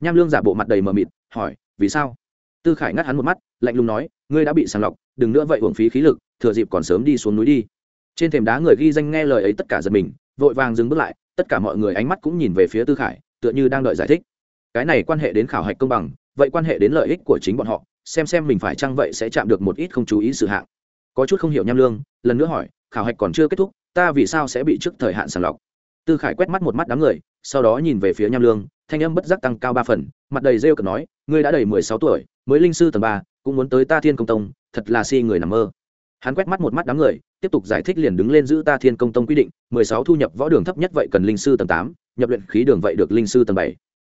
Speaker 1: Nham lương giả bộ mặt đầy mờ mịt, hỏi, vì sao? Tư khải ngắt hắn một mắt, lạnh lùng nói, ngươi đã bị sàng lọc, đừng nữa vậy hưởng phí khí lực, thừa dịp còn sớm đi xuống núi đi. Trên thềm đá người ghi danh nghe lời ấy tất cả giật mình, vội vàng dừng bước lại, tất cả mọi người ánh mắt cũng nhìn về phía tư khải, tựa như đang đợi giải thích. Cái này quan hệ đến khảo hạch công bằng, vậy quan hệ đến lợi ích của chính bọn họ, xem xem mình phải chăng vậy sẽ chạm được một ít không chú ý sự hạng. Có chút không hiểu nham lương, lần nữa hỏi, khảo hạch còn chưa kết thúc, ta vì sao sẽ bị trước thời hạn sàng lọc? Tư khải quét mắt một mắt đám người sau đó nhìn về phía nham lương, thanh âm bất giác tăng cao ba phần, mặt đầy rêu cực nói, ngươi đã đầy mười sáu tuổi, mới linh sư tầng ba, cũng muốn tới ta thiên công tông, thật là si người nằm mơ. Hắn quét mắt một mắt đám người, tiếp tục giải thích liền đứng lên giữ ta thiên công tông quy định, mười sáu thu nhập võ đường thấp nhất vậy cần linh sư tầng tám, nhập luyện khí đường vậy được linh sư tầng bảy.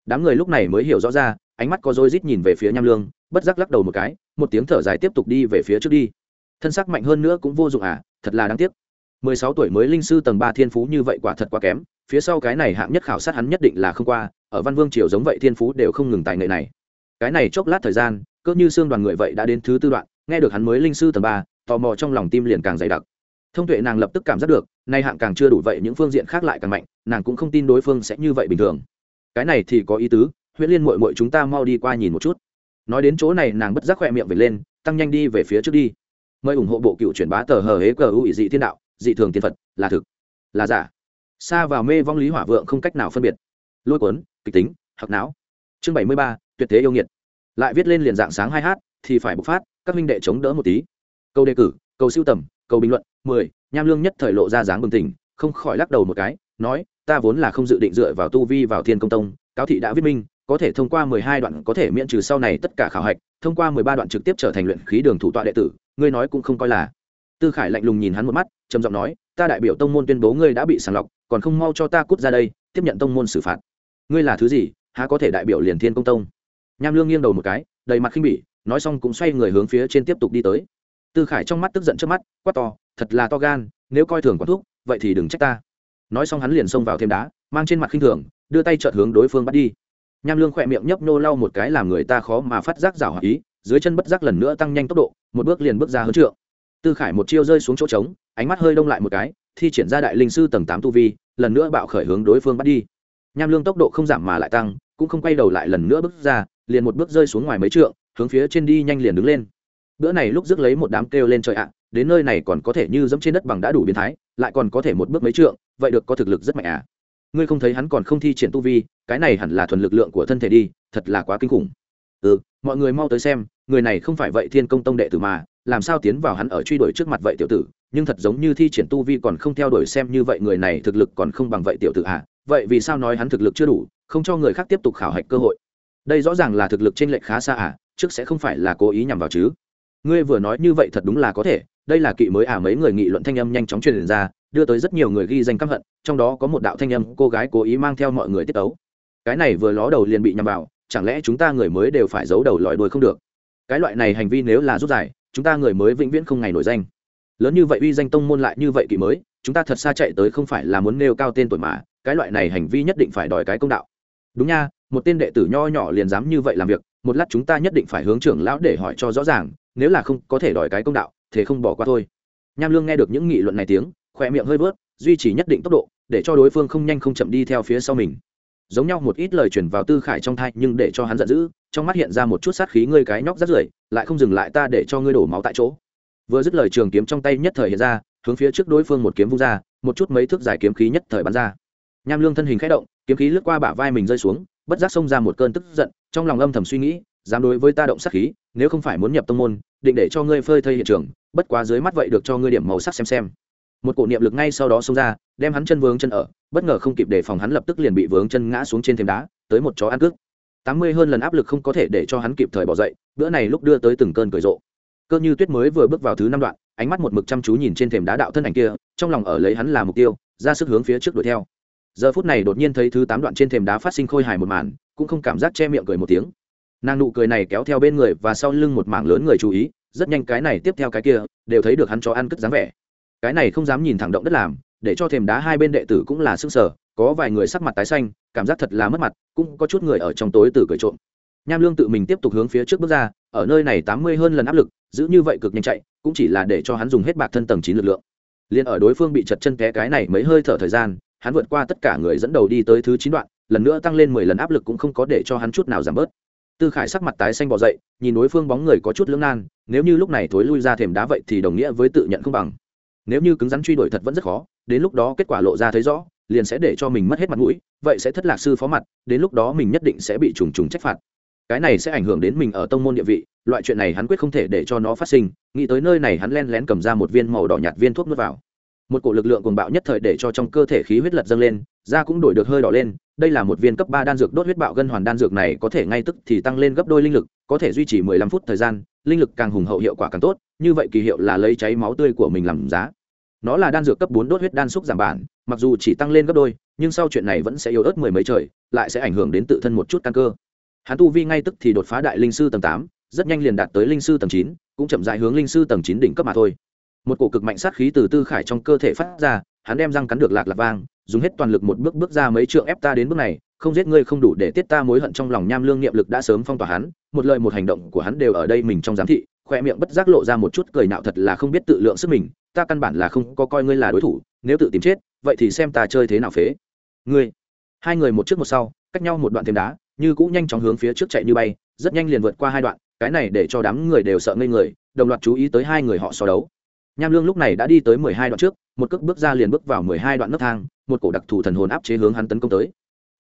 Speaker 1: Đám người lúc này mới hiểu rõ ra, ánh mắt có dôi rít nhìn về phía nham lương, bất giác lắc đầu một cái, một tiếng thở dài tiếp tục đi về phía trước đi. Thân xác mạnh hơn nữa cũng vô dụng à thật là đáng tiếc. Mười sáu tuổi mới linh sư tầng ba thiên phú như vậy quả thật quá kém phía sau cái này hạng nhất khảo sát hắn nhất định là không qua, ở văn vương triều giống vậy thiên phú đều không ngừng tài nghệ này. Cái này chốc lát thời gian cỡ như xương đoàn người vậy đã đến thứ tư đoạn, nghe được hắn mới linh sư tầng ba, tò mò trong lòng tim liền càng dày đặc. Thông tuệ nàng lập tức cảm giác được, nay hạng càng chưa đủ vậy những phương diện khác lại càng mạnh, nàng cũng không tin đối phương sẽ như vậy bình thường. Cái này thì có ý tứ, huyễn liên mội mội chúng ta mau đi qua nhìn một chút. Nói đến chỗ này nàng bất giác khỏe miệng về lên, tăng nhanh đi về phía trước đi. Mời ủng hộ bộ cựu truyền bá tờ hờ hế cờ u dị thiên đạo, dị thường tiên phật, là thực, là giả xa vào mê vong lý hỏa vượng không cách nào phân biệt. Lôi cuốn, kịch tính hoặc não. Chương bảy mươi ba, tuyệt thế yêu nghiệt. Lại viết lên liền dạng sáng hai h thì phải bộc phát, các minh đệ chống đỡ một tí. Câu đề cử, câu siêu tầm, câu bình luận, mười, nham lương nhất thời lộ ra dáng bừng tỉnh, không khỏi lắc đầu một cái, nói, ta vốn là không dự định dựa vào tu vi vào thiên công tông, cáo thị đã viết minh, có thể thông qua mười hai đoạn có thể miễn trừ sau này tất cả khảo hạch, thông qua mười ba đoạn trực tiếp trở thành luyện khí đường thủ tọa đệ tử, ngươi nói cũng không coi là. Tư khải lạnh lùng nhìn hắn một mắt, trầm giọng nói, ta đại biểu tông môn tuyên bố ngươi đã bị sàng lọc còn không mau cho ta cút ra đây, tiếp nhận tông môn xử phạt. Ngươi là thứ gì, há có thể đại biểu liền thiên công tông? Nham lương nghiêng đầu một cái, đầy mặt khinh bỉ, nói xong cũng xoay người hướng phía trên tiếp tục đi tới. Tư khải trong mắt tức giận trước mắt, quát to, thật là to gan, nếu coi thường quán thuốc vậy thì đừng trách ta. Nói xong hắn liền xông vào thêm đá, mang trên mặt khinh thường, đưa tay chợt hướng đối phương bắt đi. Nham lương khỏe miệng nhấp nô lau một cái làm người ta khó mà phát giác rào hỏa ý, dưới chân bất giác lần nữa tăng nhanh tốc độ, một bước liền bước ra hứa trượng. Tư khải một chiêu rơi xuống chỗ trống, ánh mắt hơi đông lại một cái thi triển ra đại linh sư tầng tám tu vi, lần nữa bạo khởi hướng đối phương bắt đi. Nham lương tốc độ không giảm mà lại tăng, cũng không quay đầu lại lần nữa bước ra, liền một bước rơi xuống ngoài mấy trượng, hướng phía trên đi nhanh liền đứng lên. Bữa này lúc rước lấy một đám kêu lên trời ạ, đến nơi này còn có thể như dẫm trên đất bằng đã đủ biến thái, lại còn có thể một bước mấy trượng, vậy được có thực lực rất mạnh à ngươi không thấy hắn còn không thi triển tu vi, cái này hẳn là thuần lực lượng của thân thể đi, thật là quá kinh khủng. Ừ mọi người mau tới xem, người này không phải vậy thiên công tông đệ tử mà, làm sao tiến vào hắn ở truy đuổi trước mặt vậy tiểu tử? Nhưng thật giống như thi triển tu vi còn không theo đuổi xem như vậy người này thực lực còn không bằng vậy tiểu tử à vậy vì sao nói hắn thực lực chưa đủ, không cho người khác tiếp tục khảo hạch cơ hội? Đây rõ ràng là thực lực trên lệch khá xa à trước sẽ không phải là cố ý nhằm vào chứ. Ngươi vừa nói như vậy thật đúng là có thể, đây là kỵ mới à mấy người nghị luận thanh âm nhanh chóng truyền ra, đưa tới rất nhiều người ghi danh căm hận, trong đó có một đạo thanh âm cô gái cố ý mang theo mọi người tiết tấu. Cái này vừa ló đầu liền bị nhằm vào, chẳng lẽ chúng ta người mới đều phải giấu đầu lòi đuôi không được? Cái loại này hành vi nếu là rút dài, chúng ta người mới vĩnh viễn không ngày nổi danh lớn như vậy uy danh tông môn lại như vậy kỳ mới, chúng ta thật xa chạy tới không phải là muốn nêu cao tên tuổi mà, cái loại này hành vi nhất định phải đòi cái công đạo. Đúng nha, một tên đệ tử nho nhỏ liền dám như vậy làm việc, một lát chúng ta nhất định phải hướng trưởng lão để hỏi cho rõ ràng, nếu là không có thể đòi cái công đạo, thế không bỏ qua thôi. Nham lương nghe được những nghị luận này tiếng, khỏe miệng hơi vớt, duy trì nhất định tốc độ, để cho đối phương không nhanh không chậm đi theo phía sau mình. Giống nhau một ít lời chuyển vào tư khải trong thai, nhưng để cho hắn giận dữ, trong mắt hiện ra một chút sát khí ngươi cái nhóc rất rưởi, lại không dừng lại ta để cho ngươi đổ máu tại chỗ vừa dứt lời trường kiếm trong tay nhất thời hiện ra, hướng phía trước đối phương một kiếm vung ra, một chút mấy thước giải kiếm khí nhất thời bắn ra. Nham lương thân hình khẽ động, kiếm khí lướt qua bả vai mình rơi xuống, bất giác xông ra một cơn tức giận, trong lòng âm thầm suy nghĩ, dám đối với ta động sát khí, nếu không phải muốn nhập tông môn, định để cho ngươi phơi thây hiện trường, bất quá dưới mắt vậy được cho ngươi điểm màu sắc xem xem. Một cổ niệm lực ngay sau đó xông ra, đem hắn chân vướng chân ở, bất ngờ không kịp đề phòng hắn lập tức liền bị vướng chân ngã xuống trên thềm đá, tới một chó ăn cước tám mươi hơn lần áp lực không có thể để cho hắn kịp thời bỏ dậy, bữa này lúc đưa tới từng cơn cười rộ cơ như tuyết mới vừa bước vào thứ năm đoạn, ánh mắt một mực chăm chú nhìn trên thềm đá đạo thân ảnh kia, trong lòng ở lấy hắn là mục tiêu, ra sức hướng phía trước đuổi theo. Giờ phút này đột nhiên thấy thứ tám đoạn trên thềm đá phát sinh khôi hài một màn, cũng không cảm giác che miệng cười một tiếng. Nàng nụ cười này kéo theo bên người và sau lưng một mảng lớn người chú ý, rất nhanh cái này tiếp theo cái kia, đều thấy được hắn cho ăn cất dáng vẻ. Cái này không dám nhìn thẳng động đất làm, để cho thềm đá hai bên đệ tử cũng là sức sở có vài người sắc mặt tái xanh, cảm giác thật là mất mặt, cũng có chút người ở trong tối từ cười trộm. Nham lương tự mình tiếp tục hướng phía trước bước ra ở nơi này tám mươi hơn lần áp lực, giữ như vậy cực nhanh chạy, cũng chỉ là để cho hắn dùng hết bạc thân tầng chín lực lượng. Liền ở đối phương bị chật chân té cái này mấy hơi thở thời gian, hắn vượt qua tất cả người dẫn đầu đi tới thứ chín đoạn, lần nữa tăng lên mười lần áp lực cũng không có để cho hắn chút nào giảm bớt. Tư khải sắc mặt tái xanh bỏ dậy, nhìn đối phương bóng người có chút lưỡng nan, nếu như lúc này thối lui ra thềm đá vậy thì đồng nghĩa với tự nhận không bằng. Nếu như cứng rắn truy đuổi thật vẫn rất khó, đến lúc đó kết quả lộ ra thấy rõ, liền sẽ để cho mình mất hết mặt mũi, vậy sẽ thất lạc sư phó mặt, đến lúc đó mình nhất định sẽ bị trùng trùng trách phạt cái này sẽ ảnh hưởng đến mình ở tông môn địa vị, loại chuyện này hắn quyết không thể để cho nó phát sinh, nghĩ tới nơi này hắn len lén cầm ra một viên màu đỏ nhạt viên thuốc nuốt vào. Một cổ lực lượng cuồng bạo nhất thời để cho trong cơ thể khí huyết lật dâng lên, da cũng đổi được hơi đỏ lên, đây là một viên cấp ba đan dược đốt huyết bạo gân hoàn đan dược này có thể ngay tức thì tăng lên gấp đôi linh lực, có thể duy trì mười lăm phút thời gian, linh lực càng hùng hậu hiệu quả càng tốt, như vậy kỳ hiệu là lấy cháy máu tươi của mình làm giá. Nó là đan dược cấp bốn đốt huyết đan xúc giảm bản, mặc dù chỉ tăng lên gấp đôi, nhưng sau chuyện này vẫn sẽ yếu ớt mười mấy trời, lại sẽ ảnh hưởng đến tự thân một chút căn cơ hắn tu vi ngay tức thì đột phá đại linh sư tầng tám, rất nhanh liền đạt tới linh sư tầng chín, cũng chậm dại hướng linh sư tầng chín đỉnh cấp mà thôi. Một cổ cực mạnh sát khí từ tư khải trong cơ thể phát ra, hắn đem răng cắn được lạc lạc vang, dùng hết toàn lực một bước bước ra mấy trượng ép ta đến bước này, không giết ngươi không đủ để tiết ta mối hận trong lòng nham lương niệm lực đã sớm phong tỏa hắn, một lời một hành động của hắn đều ở đây mình trong giám thị, khoe miệng bất giác lộ ra một chút cười nạo thật là không biết tự lượng sức mình, ta căn bản là không có coi ngươi là đối thủ, nếu tự tìm chết, vậy thì xem ta chơi thế nào phế. Ngươi, hai người một trước một sau, cách nhau một đoạn thêm đá như cũng nhanh chóng hướng phía trước chạy như bay, rất nhanh liền vượt qua hai đoạn, cái này để cho đám người đều sợ ngây người, đồng loạt chú ý tới hai người họ so đấu. Nham lương lúc này đã đi tới mười hai đoạn trước, một cước bước ra liền bước vào mười hai đoạn nấc thang, một cổ đặc thù thần hồn áp chế hướng hắn tấn công tới.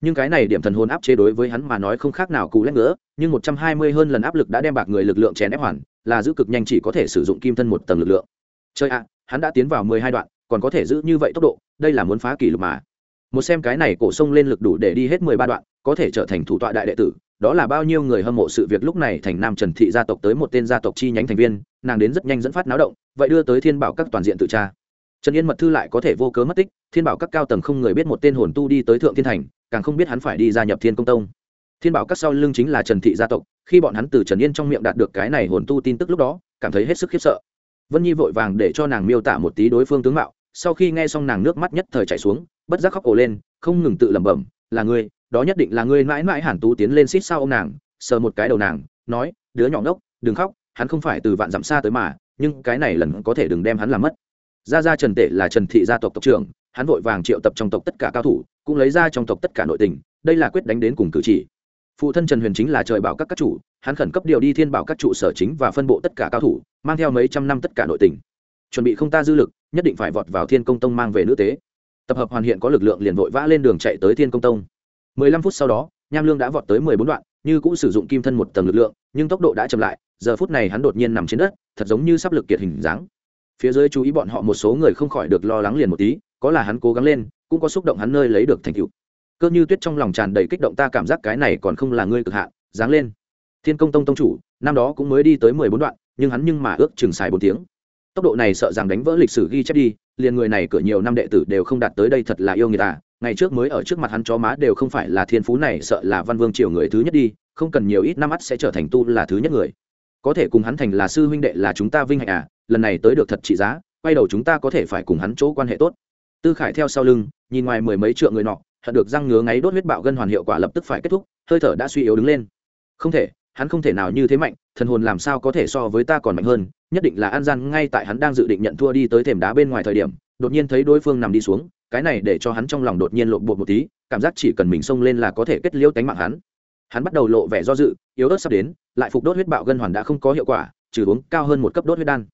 Speaker 1: Nhưng cái này điểm thần hồn áp chế đối với hắn mà nói không khác nào cù lét nữa, nhưng một trăm hai mươi hơn lần áp lực đã đem bạc người lực lượng chèn ép hoàn, là giữ cực nhanh chỉ có thể sử dụng kim thân một tầng lực lượng. Chơi ạ, hắn đã tiến vào mười hai đoạn, còn có thể giữ như vậy tốc độ, đây là muốn phá kỷ lục mà. Một xem cái này cổ sông lên lực đủ để đi hết mười ba đoạn có thể trở thành thủ tọa đại đệ tử, đó là bao nhiêu người hâm mộ sự việc lúc này thành nam trần thị gia tộc tới một tên gia tộc chi nhánh thành viên, nàng đến rất nhanh dẫn phát náo động, vậy đưa tới thiên bảo các toàn diện tự tra. Trần yên mật thư lại có thể vô cớ mất tích, thiên bảo các cao tầng không người biết một tên hồn tu đi tới thượng thiên thành, càng không biết hắn phải đi gia nhập thiên công tông. Thiên bảo các sau lưng chính là trần thị gia tộc, khi bọn hắn từ trần yên trong miệng đạt được cái này hồn tu tin tức lúc đó, cảm thấy hết sức khiếp sợ. Vân nhi vội vàng để cho nàng miêu tả một tí đối phương tướng mạo, sau khi nghe xong nàng nước mắt nhất thời chảy xuống, bất giác khóc ồ lên, không ngừng tự lẩm bẩm, là ngươi đó nhất định là ngươi mãi mãi hàn tú tiến lên xít sao ô m nàng, sờ một cái đầu nàng, nói, đứa nhỏ ngốc, đừng khóc, hắn không phải từ vạn dặm xa tới mà, nhưng cái này lần có thể đừng đem hắn làm mất. Gia gia trần tể là trần thị gia tộc tộc trưởng, hắn vội vàng triệu tập trong tộc tất cả cao thủ, cũng lấy ra trong tộc tất cả nội tình, đây là quyết đánh đến cùng cử chỉ. Phụ thân trần huyền chính là trời bảo các các chủ, hắn khẩn cấp điều đi thiên bảo các trụ sở chính và phân bộ tất cả cao thủ, mang theo mấy trăm năm tất cả nội tình. Chuẩn bị không ta dư lực, nhất định phải vọt vào thiên công tông mang về nữ tế. Tập hợp hoàn hiện có lực lượng liền vội vã lên đường chạy tới thiên công tông mười lăm phút sau đó, nham lương đã vọt tới mười bốn đoạn, như cũng sử dụng kim thân một tầng lực lượng, nhưng tốc độ đã chậm lại, giờ phút này hắn đột nhiên nằm trên đất, thật giống như sắp lực kiệt hình dáng. Phía dưới chú ý bọn họ một số người không khỏi được lo lắng liền một tí, có là hắn cố gắng lên, cũng có xúc động hắn nơi lấy được thành tựu. Cơ như tuyết trong lòng tràn đầy kích động ta cảm giác cái này còn không là ngươi cực hạn, dáng lên. Thiên công tông tông chủ, năm đó cũng mới đi tới mười bốn đoạn, nhưng hắn nhưng mà ước chừng xài bốn tiếng. Tốc độ này sợ rằng đánh vỡ lịch sử ghi chép đi, liền người này cửa nhiều năm đệ tử đều không đạt tới đây thật là yêu người ta à ngày trước mới ở trước mặt hắn chó má đều không phải là thiên phú này, sợ là văn vương triều người thứ nhất đi, không cần nhiều ít năm mắt sẽ trở thành tu là thứ nhất người. Có thể cùng hắn thành là sư huynh đệ là chúng ta vinh hạnh à lần này tới được thật trị giá, quay đầu chúng ta có thể phải cùng hắn chỗ quan hệ tốt. Tư khải theo sau lưng, nhìn ngoài mười mấy triệu người nọ, hận được răng ngứa ngáy đốt huyết bạo gân hoàn hiệu quả lập tức phải kết thúc, hơi thở đã suy yếu đứng lên. Không thể, hắn không thể nào như thế mạnh, thần hồn làm sao có thể so với ta còn mạnh hơn, nhất định là an gian ngay tại hắn đang dự định nhận thua đi tới thềm đá bên ngoài thời điểm, đột nhiên thấy đối phương nằm đi xuống cái này để cho hắn trong lòng đột nhiên lộn bột một tí, cảm giác chỉ cần mình xông lên là có thể kết liêu tánh mạng hắn. Hắn bắt đầu lộ vẻ do dự, yếu ớt sắp đến, lại phục đốt huyết bạo gân hoàn đã không có hiệu quả, trừ uống cao hơn một cấp đốt huyết đan.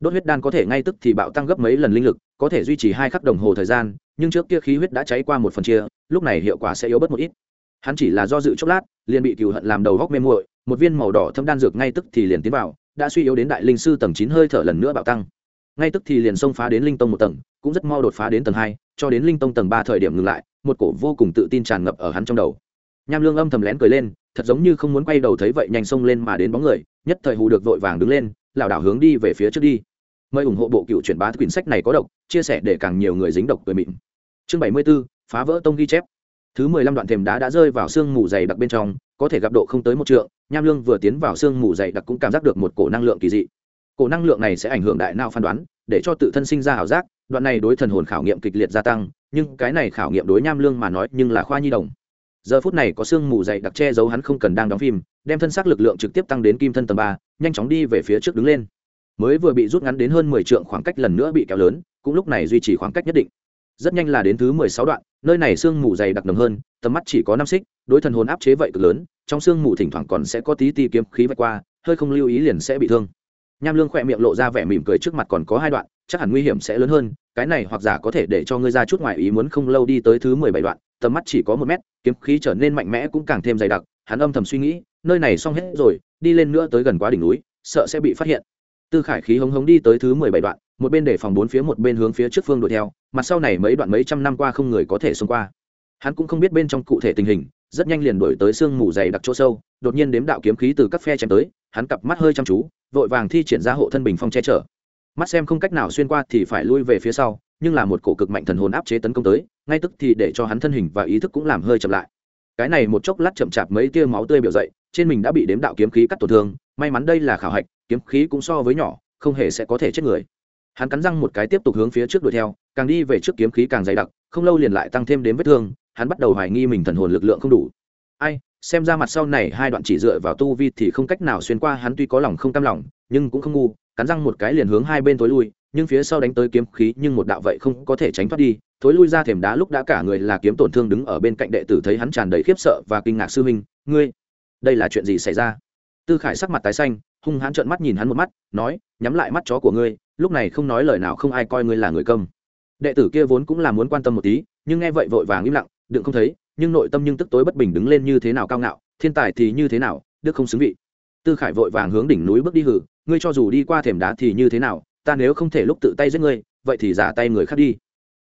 Speaker 1: Đốt huyết đan có thể ngay tức thì bạo tăng gấp mấy lần linh lực, có thể duy trì hai khắc đồng hồ thời gian, nhưng trước kia khí huyết đã cháy qua một phần chia, lúc này hiệu quả sẽ yếu bớt một ít. Hắn chỉ là do dự chốc lát, liền bị cựu hận làm đầu góc mê muội, một viên màu đỏ thâm đan dược ngay tức thì liền tiến vào, đã suy yếu đến đại linh sư tầng chín hơi thở lần nữa bạo tăng ngay tức thì liền xông phá đến linh tông một tầng cũng rất mau đột phá đến tầng hai cho đến linh tông tầng ba thời điểm ngừng lại một cổ vô cùng tự tin tràn ngập ở hắn trong đầu. Nham lương âm thầm lén cười lên thật giống như không muốn quay đầu thấy vậy nhanh xông lên mà đến bóng người nhất thời hù được vội vàng đứng lên lảo đảo hướng đi về phía trước đi. Mời ủng hộ bộ cựu truyền bá quyển sách này có độc chia sẻ để càng nhiều người dính độc cười mịn. Chương bảy mươi 74, phá vỡ tông ghi chép. Thứ mười lăm đoạn thềm đá đã rơi vào sương mù dày đặc bên trong có thể gặp độ không tới một trượng nham lương vừa tiến vào sương mù dày đặc cũng cảm giác được một cổ năng lượng kỳ dị cổ năng lượng này sẽ ảnh hưởng đại não phán đoán, để cho tự thân sinh ra ảo giác. Đoạn này đối thần hồn khảo nghiệm kịch liệt gia tăng, nhưng cái này khảo nghiệm đối nham lương mà nói nhưng là khoa nhi đồng. Giờ phút này có sương mù dày đặc che giấu hắn không cần đang đóng phim, đem thân xác lực lượng trực tiếp tăng đến kim thân tầng ba, nhanh chóng đi về phía trước đứng lên. Mới vừa bị rút ngắn đến hơn mười trượng, khoảng cách lần nữa bị kéo lớn, cũng lúc này duy trì khoảng cách nhất định. Rất nhanh là đến thứ mười sáu đoạn, nơi này sương mù dày đặc nồng hơn, tầm mắt chỉ có năm xích, đối thần hồn áp chế vậy cực lớn, trong sương mù thỉnh thoảng còn sẽ có tí ti kiếm khí vạch qua, hơi không lưu ý liền sẽ bị thương nham lương khỏe miệng lộ ra vẻ mỉm cười trước mặt còn có hai đoạn, chắc hẳn nguy hiểm sẽ lớn hơn, cái này hoặc giả có thể để cho ngươi ra chút ngoài ý muốn không lâu đi tới thứ mười bảy đoạn, tầm mắt chỉ có một mét, kiếm khí trở nên mạnh mẽ cũng càng thêm dày đặc, hắn âm thầm suy nghĩ, nơi này xong hết rồi, đi lên nữa tới gần quá đỉnh núi, sợ sẽ bị phát hiện. Tư khải khí hống hống đi tới thứ mười bảy đoạn, một bên để phòng bốn phía, một bên hướng phía trước phương đuổi theo mặt sau này mấy đoạn mấy trăm năm qua không người có thể xông qua. Hắn cũng không biết bên trong cụ thể tình hình, rất nhanh liền đuổi tới sương mù dày đặc chỗ sâu, đột nhiên đếm đạo kiếm khí từ các phe chém tới, hắn cặp mắt hơi chăm chú vội vàng thi triển ra hộ thân bình phong che chở. Mắt xem không cách nào xuyên qua thì phải lui về phía sau, nhưng là một cổ cực mạnh thần hồn áp chế tấn công tới, ngay tức thì để cho hắn thân hình và ý thức cũng làm hơi chậm lại. Cái này một chốc lát chậm chạp mấy tia máu tươi biểu dậy, trên mình đã bị đếm đạo kiếm khí cắt tổn thương, may mắn đây là khảo hạch, kiếm khí cũng so với nhỏ, không hề sẽ có thể chết người. Hắn cắn răng một cái tiếp tục hướng phía trước đuổi theo, càng đi về trước kiếm khí càng dày đặc, không lâu liền lại tăng thêm đến vết thương, hắn bắt đầu hoài nghi mình thần hồn lực lượng không đủ. Ai xem ra mặt sau này hai đoạn chỉ dựa vào tu vi thì không cách nào xuyên qua, hắn tuy có lòng không cam lòng, nhưng cũng không ngu, cắn răng một cái liền hướng hai bên tối lui, nhưng phía sau đánh tới kiếm khí nhưng một đạo vậy không có thể tránh thoát đi. Thối lui ra thềm đá lúc đã cả người là kiếm tổn thương đứng ở bên cạnh đệ tử thấy hắn tràn đầy khiếp sợ và kinh ngạc sư huynh, ngươi, đây là chuyện gì xảy ra? Tư khải sắc mặt tái xanh, hung hãn trợn mắt nhìn hắn một mắt, nói, nhắm lại mắt chó của ngươi, lúc này không nói lời nào không ai coi ngươi là người công đệ tử kia vốn cũng là muốn quan tâm một tí, nhưng nghe vậy vội vàng im lặng, đừng không thấy nhưng nội tâm nhưng tức tối bất bình đứng lên như thế nào cao ngạo, thiên tài thì như thế nào, đức không xứng vị. Tư khải vội vàng hướng đỉnh núi bước đi hử, ngươi cho dù đi qua thềm đá thì như thế nào, ta nếu không thể lúc tự tay giết ngươi, vậy thì giả tay người khác đi.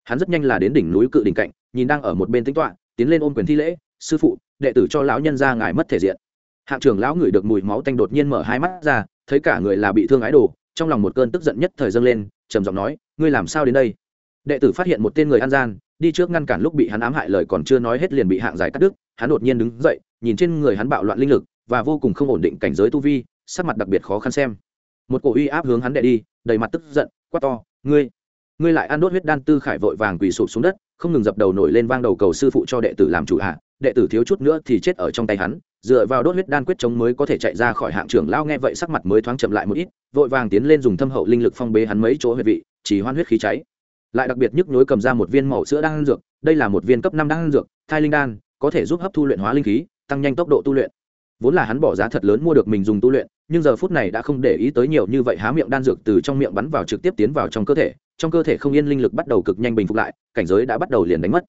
Speaker 1: Hắn rất nhanh là đến đỉnh núi cự đỉnh cạnh, nhìn đang ở một bên tính toạ tiến lên ôm quyền thi lễ, sư phụ, đệ tử cho lão nhân ra ngài mất thể diện. Hạng trưởng lão ngửi được mùi máu tanh đột nhiên mở hai mắt ra, thấy cả người là bị thương ái đồ, trong lòng một cơn tức giận nhất thời dâng lên, trầm giọng nói, ngươi làm sao đến đây? Đệ tử phát hiện một tên người ăn gian đi trước ngăn cản lúc bị hắn ám hại lời còn chưa nói hết liền bị hạng giải cắt đứt, hắn đột nhiên đứng dậy, nhìn trên người hắn bạo loạn linh lực, và vô cùng không ổn định cảnh giới tu vi, sắc mặt đặc biệt khó khăn xem. Một cổ uy áp hướng hắn đệ đi, đầy mặt tức giận, quát to, ngươi ngươi lại ăn đốt huyết đan tư khải vội vàng quỳ sụp xuống đất, không ngừng dập đầu nổi lên vang đầu cầu sư phụ cho đệ tử làm chủ hạ, đệ tử thiếu chút nữa thì chết ở trong tay hắn, dựa vào đốt huyết đan quyết chống mới có thể chạy ra khỏi hạng trưởng lao. Nghe vậy sắc mặt mới thoáng chậm lại một ít, vội vàng tiến lên dùng thâm hậu linh lực phong bế hắn mấy chỗ huyệt vị chỉ hoan huyết khí cháy lại đặc biệt nhức nhối cầm ra một viên màu sữa đan dược, đây là một viên cấp năm đan dược, thai linh đan, có thể giúp hấp thu luyện hóa linh khí, tăng nhanh tốc độ tu luyện. Vốn là hắn bỏ giá thật lớn mua được mình dùng tu luyện, nhưng giờ phút này đã không để ý tới nhiều như vậy há miệng đan dược từ trong miệng bắn vào trực tiếp tiến vào trong cơ thể, trong cơ thể không yên linh lực bắt đầu cực nhanh bình phục lại, cảnh giới đã bắt đầu liền đánh mất.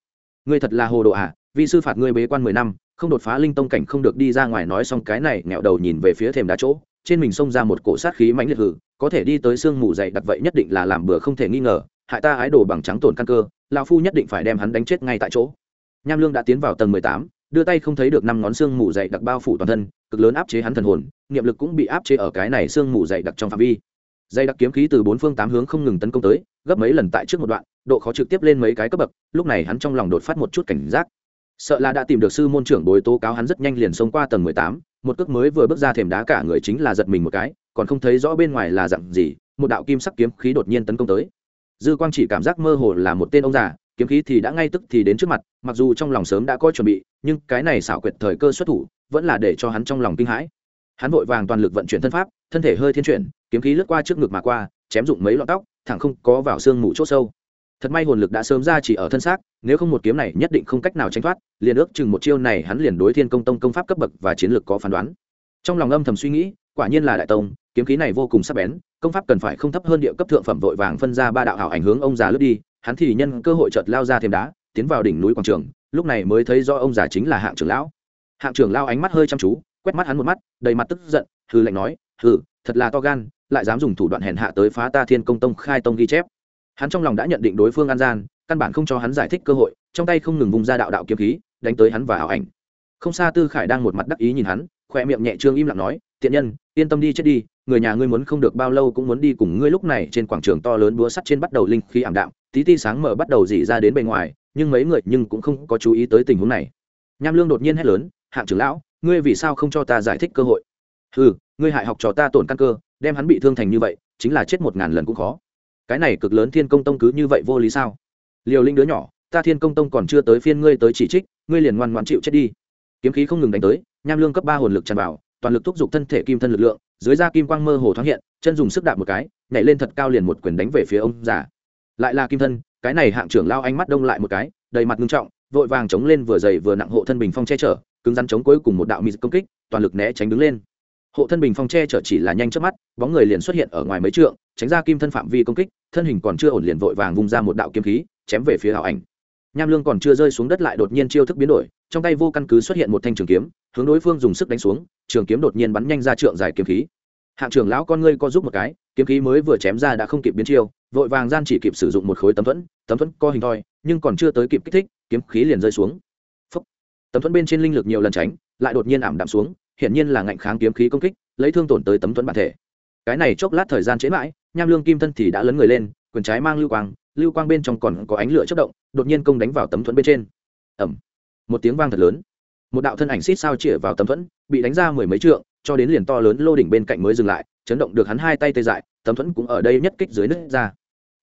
Speaker 1: Ngươi thật là hồ đồ à vì sư phạt ngươi bế quan mười năm, không đột phá linh tông cảnh không được đi ra ngoài nói xong cái này nghẹo đầu nhìn về phía thềm đá chỗ, trên mình xông ra một cổ sát khí mãnh liệt hử, có thể đi tới sương mù dày đặc vậy nhất định là làm bừa không thể nghi ngờ hại ta ái đồ bằng trắng tổn căn cơ, lão phu nhất định phải đem hắn đánh chết ngay tại chỗ. Nham lương đã tiến vào tầng mười tám, đưa tay không thấy được năm ngón xương mù dày đặc bao phủ toàn thân, cực lớn áp chế hắn thần hồn, niệm lực cũng bị áp chế ở cái này xương mù dày đặc trong phạm vi. Dày đặc kiếm khí từ bốn phương tám hướng không ngừng tấn công tới, gấp mấy lần tại trước một đoạn, độ khó trực tiếp lên mấy cái cấp bậc, lúc này hắn trong lòng đột phát một chút cảnh giác. Sợ là đã tìm được sư môn trưởng bồi tố cáo hắn rất nhanh liền xông qua tầng mười tám, một cước mới vừa bước ra thềm đá cả người chính là giật mình một cái, còn không thấy rõ bên ngoài là dặn gì, một đạo kim sắc kiếm khí đột nhiên tấn công tới dư quang chỉ cảm giác mơ hồ là một tên ông già, kiếm khí thì đã ngay tức thì đến trước mặt, mặc dù trong lòng sớm đã có chuẩn bị, nhưng cái này xảo quyệt thời cơ xuất thủ, vẫn là để cho hắn trong lòng kinh hãi. Hắn vội vàng toàn lực vận chuyển thân pháp, thân thể hơi thiên chuyển, kiếm khí lướt qua trước ngực mà qua, chém dụng mấy lọn tóc, thẳng không có vào xương mù c h sâu. Thật may hồn lực đã sớm ra chỉ ở thân xác, nếu không một kiếm này nhất định không cách nào tránh thoát, liền ước chừng một chiêu này hắn liền đối thiên công tông công pháp cấp bậc và chiến lược có phán đoán. Trong lòng âm thầm suy nghĩ, quả nhiên là đại tông, kiếm khí này vô cùng sắc bén công pháp cần phải không thấp hơn địa cấp thượng phẩm vội vàng phân ra ba đạo hảo ảnh hướng ông già lướt đi, hắn thì nhân cơ hội chợt lao ra thêm đá, tiến vào đỉnh núi quảng trường, lúc này mới thấy do ông già chính là hạng trưởng lão. Hạng trưởng lao ánh mắt hơi chăm chú, quét mắt hắn một mắt, đầy mặt tức giận, hừ lạnh nói, hừ, thật là to gan, lại dám dùng thủ đoạn hèn hạ tới phá ta thiên công tông khai tông ghi chép. Hắn trong lòng đã nhận định đối phương an gian, căn bản không cho hắn giải thích cơ hội, trong tay không ngừng vùng ra đạo đạo kiếm khí, đánh tới hắn và ảo ảnh. Không xa tư khải đang một mặt đắc ý nhìn hắn khoe miệng nhẹ trương im lặng nói, tiện nhân, yên tâm đi chết đi, người nhà ngươi muốn không được bao lâu cũng muốn đi cùng ngươi lúc này trên quảng trường to lớn búa sắt trên bắt đầu linh khí ảm đạm, tí ti sáng mở bắt đầu dỉ ra đến bề ngoài, nhưng mấy người nhưng cũng không có chú ý tới tình huống này. Nham lương đột nhiên hét lớn, hạng trưởng lão, ngươi vì sao không cho ta giải thích cơ hội? Ừ ngươi hại học trò ta tổn căn cơ, đem hắn bị thương thành như vậy, chính là chết một ngàn lần cũng khó. Cái này cực lớn thiên công tông cứ như vậy vô lý sao? Liều linh đứa nhỏ, ta thiên công tông còn chưa tới phiên ngươi tới chỉ trích, ngươi liền ngoan ngoan chịu chết đi. Kiếm khí không ngừng đánh tới nham lương cấp ba hồn lực tràn vào, toàn lực thúc giục thân thể kim thân lực lượng, dưới da kim quang mơ hồ thoáng hiện, chân dùng sức đạp một cái, nhảy lên thật cao liền một quyền đánh về phía ông già. Lại là kim thân, cái này hạng trưởng lao ánh mắt đông lại một cái, đầy mặt ngưng trọng, vội vàng chống lên vừa dày vừa nặng hộ thân bình phong che chở, cứng rắn chống cuối cùng một đạo mịt công kích, toàn lực né tránh đứng lên. Hộ thân bình phong che chở chỉ là nhanh chớp mắt, bóng người liền xuất hiện ở ngoài mấy trượng, tránh ra kim thân phạm vi công kích, thân hình còn chưa ổn liền vội vàng vung ra một đạo kiếm khí, chém về phía hảo ảnh nham lương còn chưa rơi xuống đất lại đột nhiên chiêu thức biến đổi, trong tay vô căn cứ xuất hiện một thanh trường kiếm, hướng đối phương dùng sức đánh xuống, trường kiếm đột nhiên bắn nhanh ra trượng dài kiếm khí. Hạng trưởng lão con ngươi co giúp một cái, kiếm khí mới vừa chém ra đã không kịp biến chiêu, vội vàng gian chỉ kịp sử dụng một khối tấm thuẫn tấm thuẫn co hình thoi, nhưng còn chưa tới kịp kích thích, kiếm khí liền rơi xuống. Phúc. tấm thuẫn bên trên linh lực nhiều lần tránh, lại đột nhiên ảm đạm xuống, hiển nhiên là ngạnh kháng kiếm khí công kích, lấy thương tổn tới tấm thuẫn bản thể. Cái này chốc lát thời gian chế mãi, nham lương kim thân thì đã lấn người lên quần trái mang lưu quang lưu quang bên trong còn có ánh lửa chất động, đột nhiên công đánh vào tấm thuẫn bên trên. Ẩm một tiếng vang thật lớn. Một đạo thân ảnh xít sao chĩa vào tấm thuẫn, bị đánh ra mười mấy trượng, cho đến liền to lớn lô đỉnh bên cạnh mới dừng lại, chấn động được hắn hai tay tê dại, tấm thuẫn cũng ở đây nhất kích dưới nứt ra.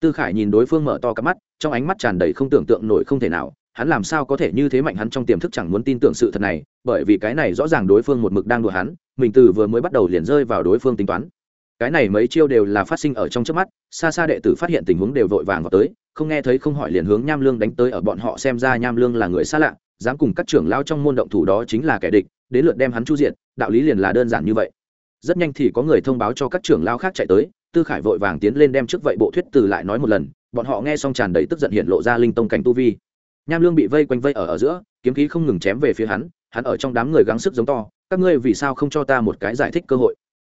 Speaker 1: Tư khải nhìn đối phương mở to cặp mắt, trong ánh mắt tràn đầy không tưởng tượng nổi không thể nào, hắn làm sao có thể như thế mạnh hắn trong tiềm thức chẳng muốn tin tưởng sự thật này, bởi vì cái này rõ ràng đối phương một mực đang đùa hắn, mình từ vừa mới bắt đầu liền rơi vào đối phương tính toán cái này mấy chiêu đều là phát sinh ở trong trước mắt, xa xa đệ tử phát hiện tình huống đều vội vàng vào tới, không nghe thấy không hỏi liền hướng nham lương đánh tới ở bọn họ xem ra nham lương là người xa lạ, dám cùng các trưởng lao trong môn động thủ đó chính là kẻ địch, đến lượt đem hắn chu diện đạo lý liền là đơn giản như vậy. Rất nhanh thì có người thông báo cho các trưởng lao khác chạy tới, tư khải vội vàng tiến lên đem trước vậy bộ thuyết từ lại nói một lần, bọn họ nghe xong tràn đầy tức giận hiện lộ ra linh tông cảnh tu vi. Nham lương bị vây quanh vây ở ở giữa, kiếm khí không ngừng chém về phía hắn hắn ở trong đám người gắng sức giống to, các ngươi vì sao không cho ta một cái giải thích cơ hội?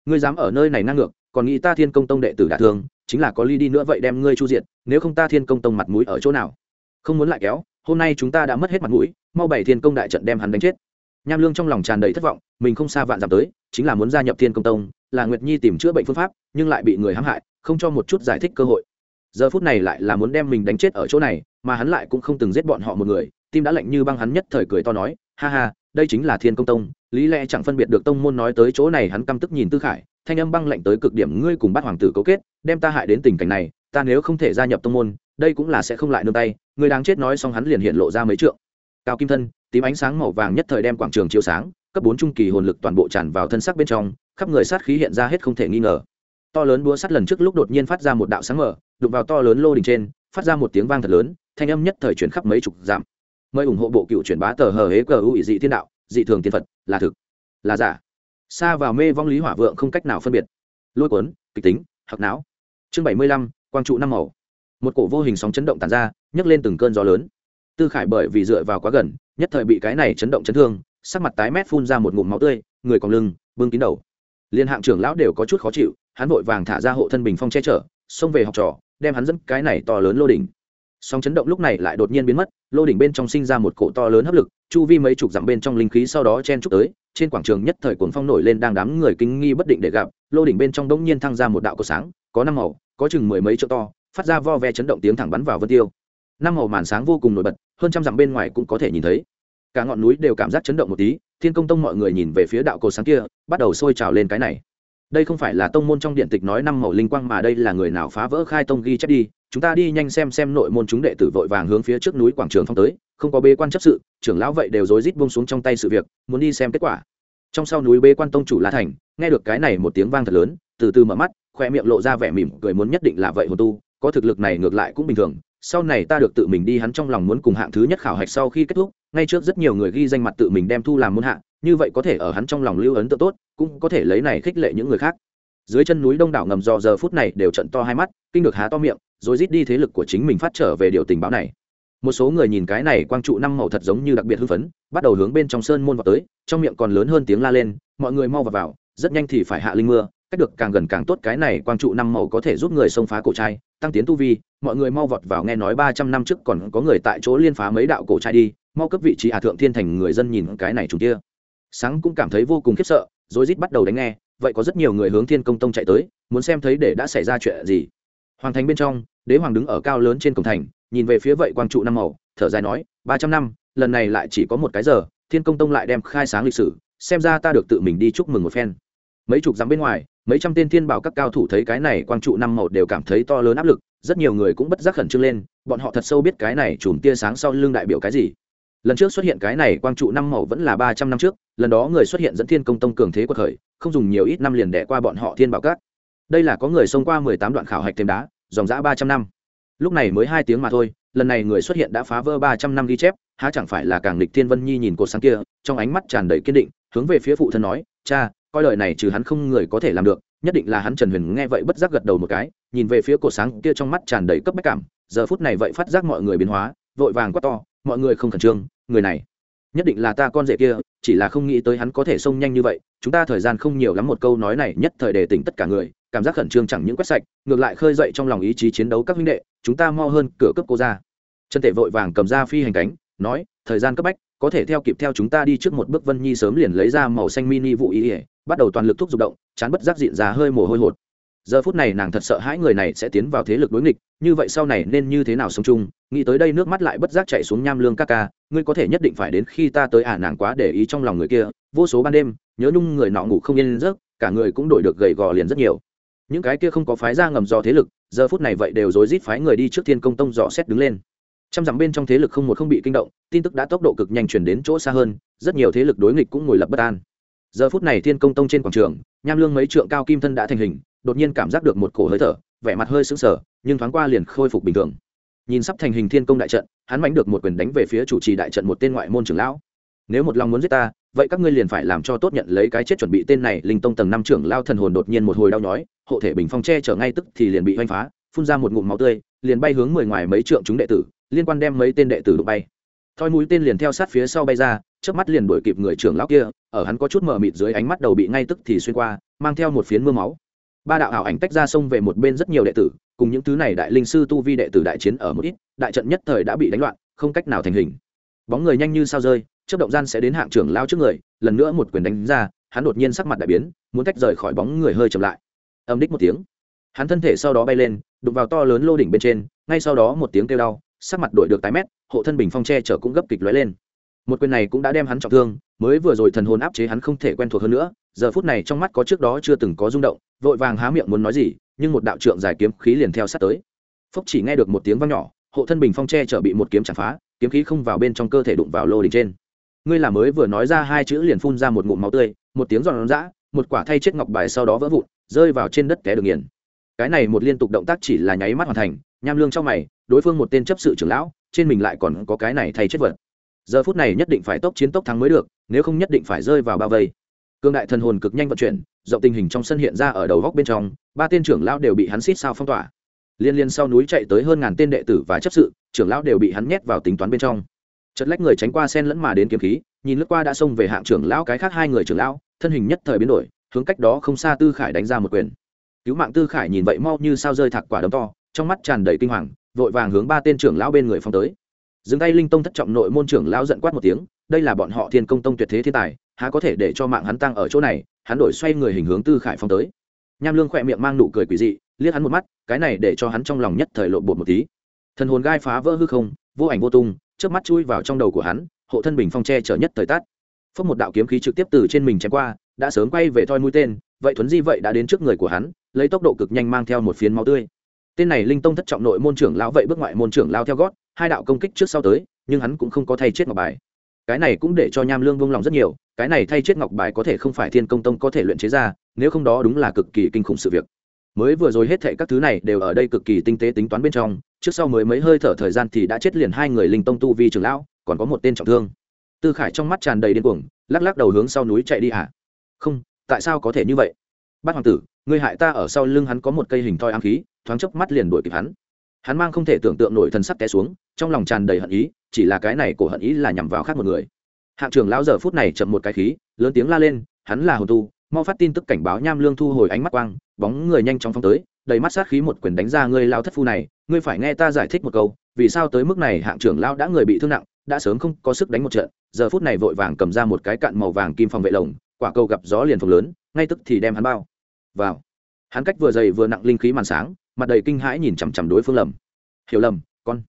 Speaker 1: Ngươi dám ở nơi này ngang ngược, còn nghĩ ta thiên công tông đệ tử đả thương, chính là có ly đi nữa vậy đem ngươi chu diện nếu không ta thiên công tông mặt mũi ở chỗ nào? Không muốn lại kéo, hôm nay chúng ta đã mất hết mặt mũi, mau bảy thiên công đại trận đem hắn đánh chết. Nham lương trong lòng tràn đầy thất vọng, mình không xa vạn giảm tới, chính là muốn gia nhập thiên công tông, là nguyệt nhi tìm chữa bệnh phương pháp, nhưng lại bị người hãm hại, không cho một chút giải thích cơ hội. Giờ phút này lại là muốn đem mình đánh chết ở chỗ này, mà hắn lại cũng không từng giết bọn họ một người, tim đã lạnh như băng hắn nhất thời cười to nói, ha ha đây chính là thiên công tông, lý lẽ chẳng phân biệt được tông môn nói tới chỗ này hắn căm tức nhìn tư khải, thanh âm băng lạnh tới cực điểm, ngươi cùng bắt hoàng tử cấu kết, đem ta hại đến tình cảnh này, ta nếu không thể gia nhập tông môn, đây cũng là sẽ không lại nương tay người đáng chết nói xong hắn liền hiện lộ ra mấy trượng. Cao kim thân, tím ánh sáng màu vàng nhất thời đem quảng trường chiếu sáng, cấp bốn trung kỳ hồn lực toàn bộ tràn vào thân xác bên trong, khắp người sát khí hiện ra hết không thể nghi ngờ. To lớn búa sắt lần trước lúc đột nhiên phát ra một đạo sáng mở đục vào to lớn lô đỉnh trên, phát ra một tiếng vang thật lớn, thanh âm nhất thời chuyển khắp mấy chục dặm mời ủng hộ bộ cựu truyền bá tờ hờ hế cờ u dị thiên đạo, dị thường tiên phật, là thực, là giả. Xa vào mê vong lý hỏa vượng không cách nào phân biệt. Lôi cuốn, kịch tính hoặc não. Chương bảy mươi lăm, quang trụ năm màu. Một cổ vô hình sóng chấn động tàn ra, nhấc lên từng cơn gió lớn. Tư khải bởi vì dựa vào quá gần, nhất thời bị cái này chấn động chấn thương, sắc mặt tái mét phun ra một ngụm máu tươi, người còn lưng, bưng kín đầu. Liên hạng trưởng lão đều có chút khó chịu, hắn vội vàng thả ra hộ thân bình phong che chở, xông về học trò, đem hắn dẫn cái này to lớn lô đỉnh sóng chấn động lúc này lại đột nhiên biến mất, lô đỉnh bên trong sinh ra một cổ to lớn hấp lực, chu vi mấy chục dặm bên trong linh khí sau đó chen trúc tới, trên quảng trường nhất thời cuồng phong nổi lên đang đám người kinh nghi bất định để gặp, lô đỉnh bên trong đống nhiên thăng ra một đạo cổ sáng, có năm màu, có chừng mười mấy chỗ to, phát ra vo ve chấn động tiếng thẳng bắn vào vân tiêu. Năm màu màn sáng vô cùng nổi bật, hơn trăm dặm bên ngoài cũng có thể nhìn thấy. Cả ngọn núi đều cảm giác chấn động một tí, thiên công tông mọi người nhìn về phía đạo cổ sáng kia, bắt đầu sôi trào lên cái này. Đây không phải là tông môn trong điện tịch nói năm màu linh quang mà đây là người nào phá vỡ khai tông ghi chép đi chúng ta đi nhanh xem xem nội môn chúng đệ tử vội vàng hướng phía trước núi quảng trường phong tới, không có bế quan chấp sự, trưởng lão vậy đều rối rít buông xuống trong tay sự việc, muốn đi xem kết quả. Trong sau núi bế quan tông chủ la thành, nghe được cái này một tiếng vang thật lớn, từ từ mở mắt, khoe miệng lộ ra vẻ mỉm cười muốn nhất định là vậy hồn tu, có thực lực này ngược lại cũng bình thường, sau này ta được tự mình đi hắn trong lòng muốn cùng hạng thứ nhất khảo hạch sau khi kết thúc, ngay trước rất nhiều người ghi danh mặt tự mình đem thu làm môn hạ, như vậy có thể ở hắn trong lòng lưu ấn tượng tốt, cũng có thể lấy này khích lệ những người khác dưới chân núi đông đảo ngầm do giờ phút này đều trận to hai mắt, kinh được há to miệng, rồi rít đi thế lực của chính mình phát trở về điều tình báo này. Một số người nhìn cái này quang trụ năm màu thật giống như đặc biệt hưng phấn, bắt đầu hướng bên trong sơn môn vào tới, trong miệng còn lớn hơn tiếng la lên, mọi người mau vào vào, rất nhanh thì phải hạ linh mưa, cách được càng gần càng tốt cái này quang trụ năm màu có thể giúp người xông phá cổ trai, tăng tiến tu vi, mọi người mau vọt vào nghe nói ba trăm năm trước còn có người tại chỗ liên phá mấy đạo cổ trai đi, mau cấp vị trí ả thượng thiên thành người dân nhìn cái này trùng kia sáng cũng cảm thấy vô cùng khiếp sợ, rồi rít bắt đầu đánh nghe vậy có rất nhiều người hướng thiên công tông chạy tới, muốn xem thấy để đã xảy ra chuyện gì. Hoàng thành bên trong, đế hoàng đứng ở cao lớn trên cổng thành, nhìn về phía vậy quang trụ năm màu, thở dài nói, ba trăm năm, lần này lại chỉ có một cái giờ, thiên công tông lại đem khai sáng lịch sử, xem ra ta được tự mình đi chúc mừng một phen. Mấy chục dặm bên ngoài, mấy trăm tên thiên bảo các cao thủ thấy cái này quang trụ năm màu đều cảm thấy to lớn áp lực, rất nhiều người cũng bất giác khẩn trương lên, bọn họ thật sâu biết cái này chùm tia sáng sau lưng đại biểu cái gì lần trước xuất hiện cái này quang trụ năm màu vẫn là ba trăm năm trước, lần đó người xuất hiện dẫn thiên công tông cường thế quật khởi, không dùng nhiều ít năm liền đẻ qua bọn họ thiên bảo các. Đây là có người xông qua mười tám đoạn khảo hạch thêm đá, dòng dã ba trăm năm. Lúc này mới hai tiếng mà thôi, lần này người xuất hiện đã phá vỡ ba trăm năm ghi chép, há chẳng phải là càng lịch thiên vân nhi nhìn cột sáng kia, trong ánh mắt tràn đầy kiên định, hướng về phía phụ thân nói, cha, coi lời này trừ hắn không người có thể làm được, nhất định là hắn trần huyền nghe vậy bất giác gật đầu một cái, nhìn về phía cột sáng kia trong mắt tràn đầy cấp bách cảm, giờ phút này vậy phát giác mọi người biến hóa, vội vàng quát to, mọi người không khẩn trương người này. Nhất định là ta con rể kia, chỉ là không nghĩ tới hắn có thể xông nhanh như vậy, chúng ta thời gian không nhiều lắm một câu nói này nhất thời đề tỉnh tất cả người, cảm giác khẩn trương chẳng những quét sạch, ngược lại khơi dậy trong lòng ý chí chiến đấu các huynh đệ, chúng ta mau hơn cửa cấp cô ra. Chân tệ vội vàng cầm ra phi hành cánh, nói, thời gian cấp bách, có thể theo kịp theo chúng ta đi trước một bước. Vân nhi sớm liền lấy ra màu xanh mini vụ ý ỉa bắt đầu toàn lực thúc giục động, chán bất giác diện ra hơi mồ hôi hột giờ phút này nàng thật sợ hãi người này sẽ tiến vào thế lực đối nghịch như vậy sau này nên như thế nào sống chung? Nghĩ tới đây nước mắt lại bất giác chạy xuống nham lương ca ca ngươi có thể nhất định phải đến khi ta tới ả à, nàng quá để ý trong lòng người kia vô số ban đêm nhớ nhung người nọ ngủ không yên giấc cả người cũng đổi được gầy gò liền rất nhiều. Những cái kia không có phái ra ngầm do thế lực giờ phút này vậy đều rối rít phái người đi trước thiên công tông dò xét đứng lên. Trăm dặm bên trong thế lực không một không bị kinh động tin tức đã tốc độ cực nhanh chuyển đến chỗ xa hơn rất nhiều thế lực đối nghịch cũng ngồi lập bất an. Giờ phút này thiên công tông trên quảng trường nham lương mấy trượng cao kim thân đã thành hình đột nhiên cảm giác được một cổ hơi thở, vẻ mặt hơi sững sờ, nhưng thoáng qua liền khôi phục bình thường. Nhìn sắp thành hình thiên công đại trận, hắn mánh được một quyền đánh về phía chủ trì đại trận một tên ngoại môn trưởng lão. Nếu một lòng muốn giết ta, vậy các ngươi liền phải làm cho tốt nhận lấy cái chết chuẩn bị tên này. Linh tông tầng năm trưởng lao thần hồn đột nhiên một hồi đau nhói, hộ thể bình phong che chở ngay tức thì liền bị oanh phá, phun ra một ngụm máu tươi, liền bay hướng mười ngoài mấy trượng chúng đệ tử, liên quan đem mấy tên đệ tử đụng bay. Thoi mũi tên liền theo sát phía sau bay ra trước mắt liền đuổi kịp người trưởng lão kia, ở hắn có chút mờ mịt dưới ánh mắt đầu bị ngay tức thì xuyên qua, mang theo một phiến mưa máu ba đạo ảo ảnh tách ra sông về một bên rất nhiều đệ tử, cùng những thứ này đại linh sư tu vi đệ tử đại chiến ở một ít, đại trận nhất thời đã bị đánh loạn, không cách nào thành hình. Bóng người nhanh như sao rơi chấp động gian sẽ đến hạng trưởng lao trước người, lần nữa một quyền đánh ra, hắn đột nhiên sắc mặt đại biến, muốn tách rời khỏi bóng người hơi chậm lại. Âm đích một tiếng, hắn thân thể sau đó bay lên, đụng vào to lớn lô đỉnh bên trên, ngay sau đó một tiếng kêu đau, sắc mặt đổi được tái mét, hộ thân bình phong tre chở cũng gấp kịch lóe lên. Một quyền này cũng đã đem hắn trọng thương mới vừa rồi thần hồn áp chế hắn không thể quen thuộc hơn nữa, giờ phút này trong mắt có trước đó chưa từng có rung động, vội vàng há miệng muốn nói gì, nhưng một đạo trượng dài kiếm khí liền theo sát tới. Phúc chỉ nghe được một tiếng vang nhỏ, hộ thân bình phong tre trở bị một kiếm chặt phá, kiếm khí không vào bên trong cơ thể đụng vào lô đỉnh trên. Ngươi là mới vừa nói ra hai chữ liền phun ra một ngụm máu tươi, một tiếng giòn giã, một quả thay chết ngọc bài sau đó vỡ vụn, rơi vào trên đất té đường nghiền. Cái này một liên tục động tác chỉ là nháy mắt hoàn thành, nham lương trong mày, đối phương một tên chấp sự trưởng lão, trên mình lại còn có cái này thay chết vật. Giờ phút này nhất định phải tốc chiến tốc thắng mới được nếu không nhất định phải rơi vào bao vây. Cương đại thần hồn cực nhanh vận chuyển, rộng tình hình trong sân hiện ra ở đầu góc bên trong, ba tên trưởng lão đều bị hắn xít sao phong tỏa. Liên liên sau núi chạy tới hơn ngàn tên đệ tử và chấp sự, trưởng lão đều bị hắn nhét vào tính toán bên trong. Chật lách người tránh qua sen lẫn mà đến kiếm khí, nhìn lướt qua đã xông về hạng trưởng lão cái khác hai người trưởng lão, thân hình nhất thời biến đổi, hướng cách đó không xa tư khải đánh ra một quyền. Cứu mạng tư khải nhìn vậy mau như sao rơi thạc quả đấm to, trong mắt tràn đầy kinh hoàng, vội vàng hướng ba tên trưởng lão bên người phong tới. Dừng tay linh tông thất trọng nội môn trưởng lão giận quát một tiếng đây là bọn họ thiên công tông tuyệt thế thiên tài, há có thể để cho mạng hắn tăng ở chỗ này, hắn đổi xoay người hình hướng tư khải phong tới. Nham lương khỏe miệng mang nụ cười quỷ dị, liếc hắn một mắt, cái này để cho hắn trong lòng nhất thời lộn bột một tí. Thần hồn gai phá vỡ hư không, vô ảnh vô tung trước mắt chui vào trong đầu của hắn, hộ thân bình phong tre chở nhất thời tát Phất một đạo kiếm khí trực tiếp từ trên mình chém qua, đã sớm quay về thoi mũi tên, vậy thuấn di vậy đã đến trước người của hắn, lấy tốc độ cực nhanh mang theo một phiến máu tươi. Tên này linh tông thất trọng nội môn trưởng lão vậy bước ngoại môn trưởng lao theo gót, hai đạo công kích trước sau tới, nhưng hắn cũng không có thay chết ngọc bài cái này cũng để cho nham lương vung lòng rất nhiều, cái này thay chết ngọc bài có thể không phải thiên công tông có thể luyện chế ra, nếu không đó đúng là cực kỳ kinh khủng sự việc. Mới vừa rồi hết thệ các thứ này đều ở đây cực kỳ tinh tế tính toán bên trong, trước sau mới mấy hơi thở thời gian thì đã chết liền hai người linh tông tu vi trưởng lão, còn có một tên trọng thương. Tư khải trong mắt tràn đầy điên cuồng, lắc lắc đầu hướng sau núi chạy đi hả? À? không, tại sao có thể như vậy? Bát hoàng tử, ngươi hại ta ở sau lưng hắn có một cây hình thoi ám khí, thoáng chốc mắt liền đuổi kịp hắn hắn mang không thể tưởng tượng nổi thần sắc té xuống, trong lòng tràn đầy hận ý, chỉ là cái này của hận ý là nhằm vào khác một người. Hạng trưởng lão giờ phút này chậm một cái khí, lớn tiếng la lên, hắn là hồn tu, mau phát tin tức cảnh báo nham lương thu hồi ánh mắt quang, bóng người nhanh chóng phóng tới, đầy mắt sát khí một quyền đánh ra ngươi lao thất phu này, ngươi phải nghe ta giải thích một câu, vì sao tới mức này hạng trưởng lao đã người bị thương nặng, đã sớm không có sức đánh một trận, giờ phút này vội vàng cầm ra một cái cạn màu vàng kim phòng vệ lồng, quả cầu gặp gió liền phồng lớn, ngay tức thì đem hắn bao vào. Hắn cách vừa dày vừa nặng linh khí màn sáng mặt đầy kinh hãi nhìn chằm chằm đối phương lầm. Hiểu lầm, con.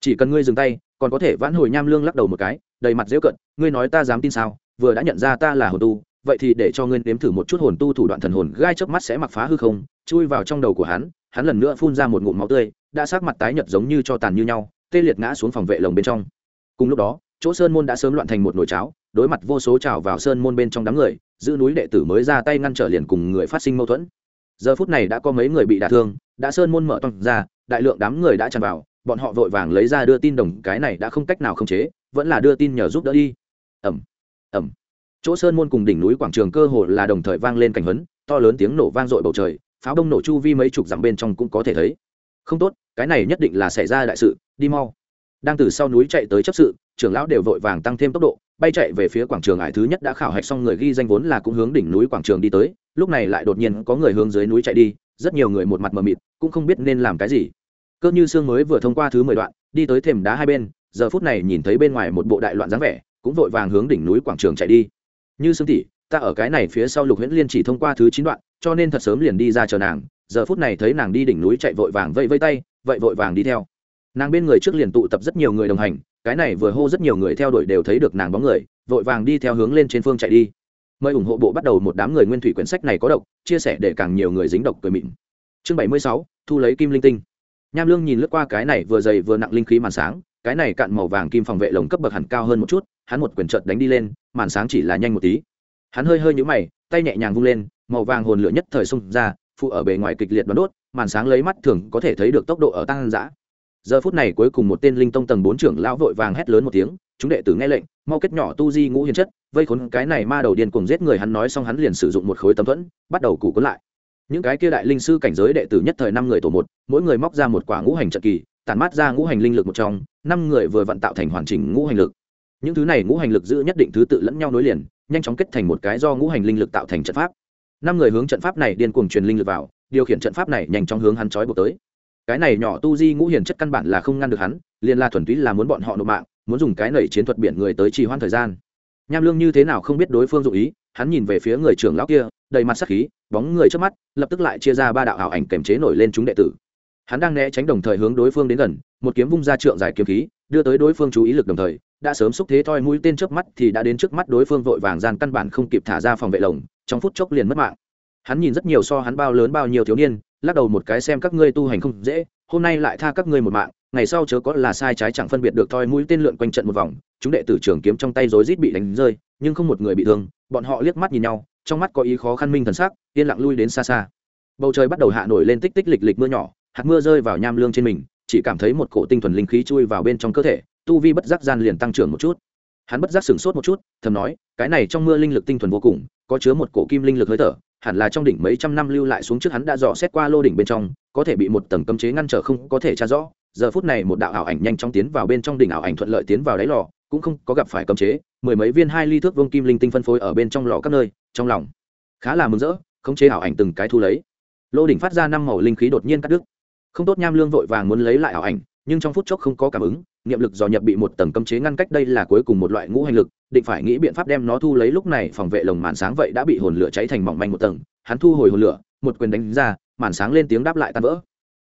Speaker 1: Chỉ cần ngươi dừng tay, còn có thể vãn hồi nham lương lắc đầu một cái, đầy mặt dễu cận ngươi nói ta dám tin sao? Vừa đã nhận ra ta là hồn tu, vậy thì để cho ngươi nếm thử một chút hồn tu thủ đoạn thần hồn gai chớp mắt sẽ mặc phá hư không? Chui vào trong đầu của hắn hắn lần nữa phun ra một ngụm máu tươi, đã sát mặt tái nhợt giống như cho tàn như nhau, tê liệt ngã xuống phòng vệ lồng bên trong. Cùng lúc đó, chỗ sơn môn đã sớm loạn thành một nồi cháo, đối mặt vô số trào vào sơn môn bên trong đám người, giữ núi đệ tử mới ra tay ngăn trở liền cùng người phát sinh mâu thuẫn. Giờ phút này đã có mấy người bị đả thương đã sơn môn mở toang ra, đại lượng đám người đã tràn vào, bọn họ vội vàng lấy ra đưa tin đồng, cái này đã không cách nào khống chế, vẫn là đưa tin nhờ giúp đỡ đi. Ẩm ẩm chỗ sơn môn cùng đỉnh núi quảng trường cơ hồ là đồng thời vang lên cảnh huấn, to lớn tiếng nổ vang dội bầu trời, pháo đông nổ chu vi mấy chục dặm bên trong cũng có thể thấy. Không tốt, cái này nhất định là xảy ra đại sự, đi mau. Đang từ sau núi chạy tới chấp sự, trưởng lão đều vội vàng tăng thêm tốc độ, bay chạy về phía quảng trường ải thứ nhất đã khảo hạch xong người ghi danh vốn là cũng hướng đỉnh núi quảng trường đi tới, lúc này lại đột nhiên có người hướng dưới núi chạy đi rất nhiều người một mặt mờ mịt, cũng không biết nên làm cái gì. Cơ như sương mới vừa thông qua thứ mười đoạn, đi tới thềm đá hai bên, giờ phút này nhìn thấy bên ngoài một bộ đại loạn dáng vẻ, cũng vội vàng hướng đỉnh núi quảng trường chạy đi. Như sương tỷ, ta ở cái này phía sau lục huyễn liên chỉ thông qua thứ chín đoạn, cho nên thật sớm liền đi ra chờ nàng. Giờ phút này thấy nàng đi đỉnh núi chạy vội vàng vây vây tay, vậy vội vàng đi theo. Nàng bên người trước liền tụ tập rất nhiều người đồng hành, cái này vừa hô rất nhiều người theo đuổi đều thấy được nàng bóng người, vội vàng đi theo hướng lên trên phương chạy đi mời ủng hộ bộ bắt đầu một đám người nguyên thủy quyển sách này có độc, chia sẻ để càng nhiều người dính độc cười mịn. Chương bảy mươi sáu, thu lấy kim linh tinh. Nham lương nhìn lướt qua cái này vừa dày vừa nặng linh khí màn sáng, cái này cạn màu vàng kim phòng vệ lồng cấp bậc hẳn cao hơn một chút, hắn một quyển trợt đánh đi lên, màn sáng chỉ là nhanh một tí. Hắn hơi hơi nhũ mày, tay nhẹ nhàng vung lên, màu vàng hồn lửa nhất thời xông ra, phụ ở bề ngoài kịch liệt bắn đốt, màn sáng lấy mắt thường có thể thấy được tốc độ ở tăng dã giờ phút này cuối cùng một tên linh tông tầng bốn trưởng lão vội vàng hét lớn một tiếng, chúng đệ tử nghe lệnh, mau kết nhỏ tu di ngũ hiền chất, vây khốn cái này ma đầu điên cùng giết người hắn nói xong hắn liền sử dụng một khối tấm thuẫn, bắt đầu củ cuốn lại. Những cái kia đại linh sư cảnh giới đệ tử nhất thời năm người tổ một, mỗi người móc ra một quả ngũ hành trận kỳ, tản mát ra ngũ hành linh lực một trong, năm người vừa vận tạo thành hoàn chỉnh ngũ hành lực. Những thứ này ngũ hành lực giữ nhất định thứ tự lẫn nhau nối liền, nhanh chóng kết thành một cái do ngũ hành linh lực tạo thành trận pháp. Năm người hướng trận pháp này điên cuồng truyền linh lực vào, điều khiển trận pháp này nhanh chóng hướng hắn trói buộc tới cái này nhỏ tu di ngũ hiền chất căn bản là không ngăn được hắn, liền là thuần túy là muốn bọn họ nộp mạng, muốn dùng cái nảy chiến thuật biển người tới trì hoãn thời gian. Nham lương như thế nào không biết đối phương dụ ý, hắn nhìn về phía người trưởng lão kia, đầy mặt sắc khí, bóng người trước mắt, lập tức lại chia ra ba đạo ảo ảnh kềm chế nổi lên chúng đệ tử. Hắn đang né tránh đồng thời hướng đối phương đến gần, một kiếm vung ra trượng dài kiếm khí, đưa tới đối phương chú ý lực đồng thời, đã sớm xúc thế thoi mũi tên trước mắt thì đã đến trước mắt đối phương vội vàng gian căn bản không kịp thả ra phòng vệ lồng, trong phút chốc liền mất mạng hắn nhìn rất nhiều so hắn bao lớn bao nhiêu thiếu niên, lắc đầu một cái xem các ngươi tu hành không dễ, hôm nay lại tha các ngươi một mạng, ngày sau chớ có là sai trái chẳng phân biệt được thoi mũi tên lượn quanh trận một vòng, chúng đệ tử trường kiếm trong tay rối rít bị đánh rơi, nhưng không một người bị thương, bọn họ liếc mắt nhìn nhau, trong mắt có ý khó khăn minh thần sắc, yên lặng lui đến xa xa. Bầu trời bắt đầu hạ nổi lên tích tích lịch lịch mưa nhỏ, hạt mưa rơi vào nham lương trên mình, chỉ cảm thấy một cổ tinh thuần linh khí chui vào bên trong cơ thể, tu vi bất giác gian liền tăng trưởng một chút. Hắn bất giác sửng sốt một chút, thầm nói, cái này trong mưa linh lực tinh thuần vô cùng có chứa một cổ kim linh lực hơi thở, hẳn là trong đỉnh mấy trăm năm lưu lại xuống trước hắn đã dò xét qua lô đỉnh bên trong, có thể bị một tầng cấm chế ngăn trở không có thể tra rõ. Giờ phút này một đạo ảo ảnh nhanh chóng tiến vào bên trong đỉnh ảo ảnh thuận lợi tiến vào đáy lò, cũng không có gặp phải cấm chế, mười mấy viên hai ly thước vương kim linh tinh phân phối ở bên trong lò các nơi, trong lòng khá là mừng rỡ, khống chế ảo ảnh từng cái thu lấy. Lô đỉnh phát ra năm màu linh khí đột nhiên cắt đứt. Không tốt nham lương vội vàng muốn lấy lại ảo ảnh nhưng trong phút chốc không có cảm ứng, niệm lực dò nhập bị một tầng cấm chế ngăn cách đây là cuối cùng một loại ngũ hành lực, định phải nghĩ biện pháp đem nó thu lấy. Lúc này phòng vệ lồng màn sáng vậy đã bị hồn lửa cháy thành mỏng manh một tầng, hắn thu hồi hồn lửa, một quyền đánh ra, màn sáng lên tiếng đáp lại tan vỡ.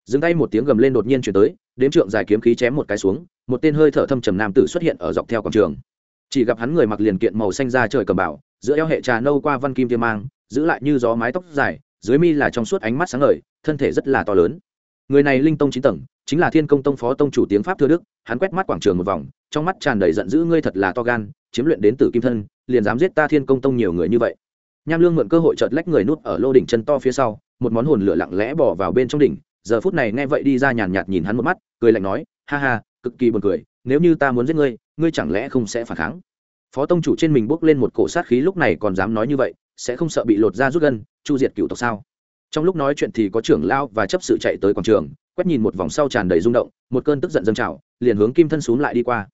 Speaker 1: Dừng tay một tiếng gầm lên đột nhiên chuyển tới, đếm trượng dài kiếm khí chém một cái xuống, một tên hơi thở thâm trầm nam tử xuất hiện ở dọc theo quảng trường. Chỉ gặp hắn người mặc liền kiện màu xanh da trời cầm bảo giữa eo hệ trà nâu qua văn kim tiêm mang, giữ lại như gió mái tóc dài, dưới mi là trong suốt ánh mắt sáng ngời, thân thể rất là to lớn người này linh tông chín tầng, chính là thiên công tông phó tông chủ tiếng pháp thưa đức, hắn quét mắt quảng trường một vòng, trong mắt tràn đầy giận dữ, ngươi thật là to gan, chiếm luyện đến từ kim thân, liền dám giết ta thiên công tông nhiều người như vậy. Nham lương mượn cơ hội chợt lách người nút ở lô đỉnh chân to phía sau, một món hồn lửa lặng lẽ bỏ vào bên trong đỉnh, giờ phút này nghe vậy đi ra nhàn nhạt nhìn hắn một mắt, cười lạnh nói, ha ha, cực kỳ buồn cười, nếu như ta muốn giết ngươi ngươi chẳng lẽ không sẽ phản kháng? Phó tông chủ trên mình bước lên một cổ sát khí lúc này còn dám nói như vậy, sẽ không sợ bị lột ra rút gân, chu diệt cựu tộc sao? Trong lúc nói chuyện thì có trưởng lao và chấp sự chạy tới quảng trường, quét nhìn một vòng sau tràn đầy rung động, một cơn tức giận dâng trào, liền hướng kim thân xuống lại đi qua.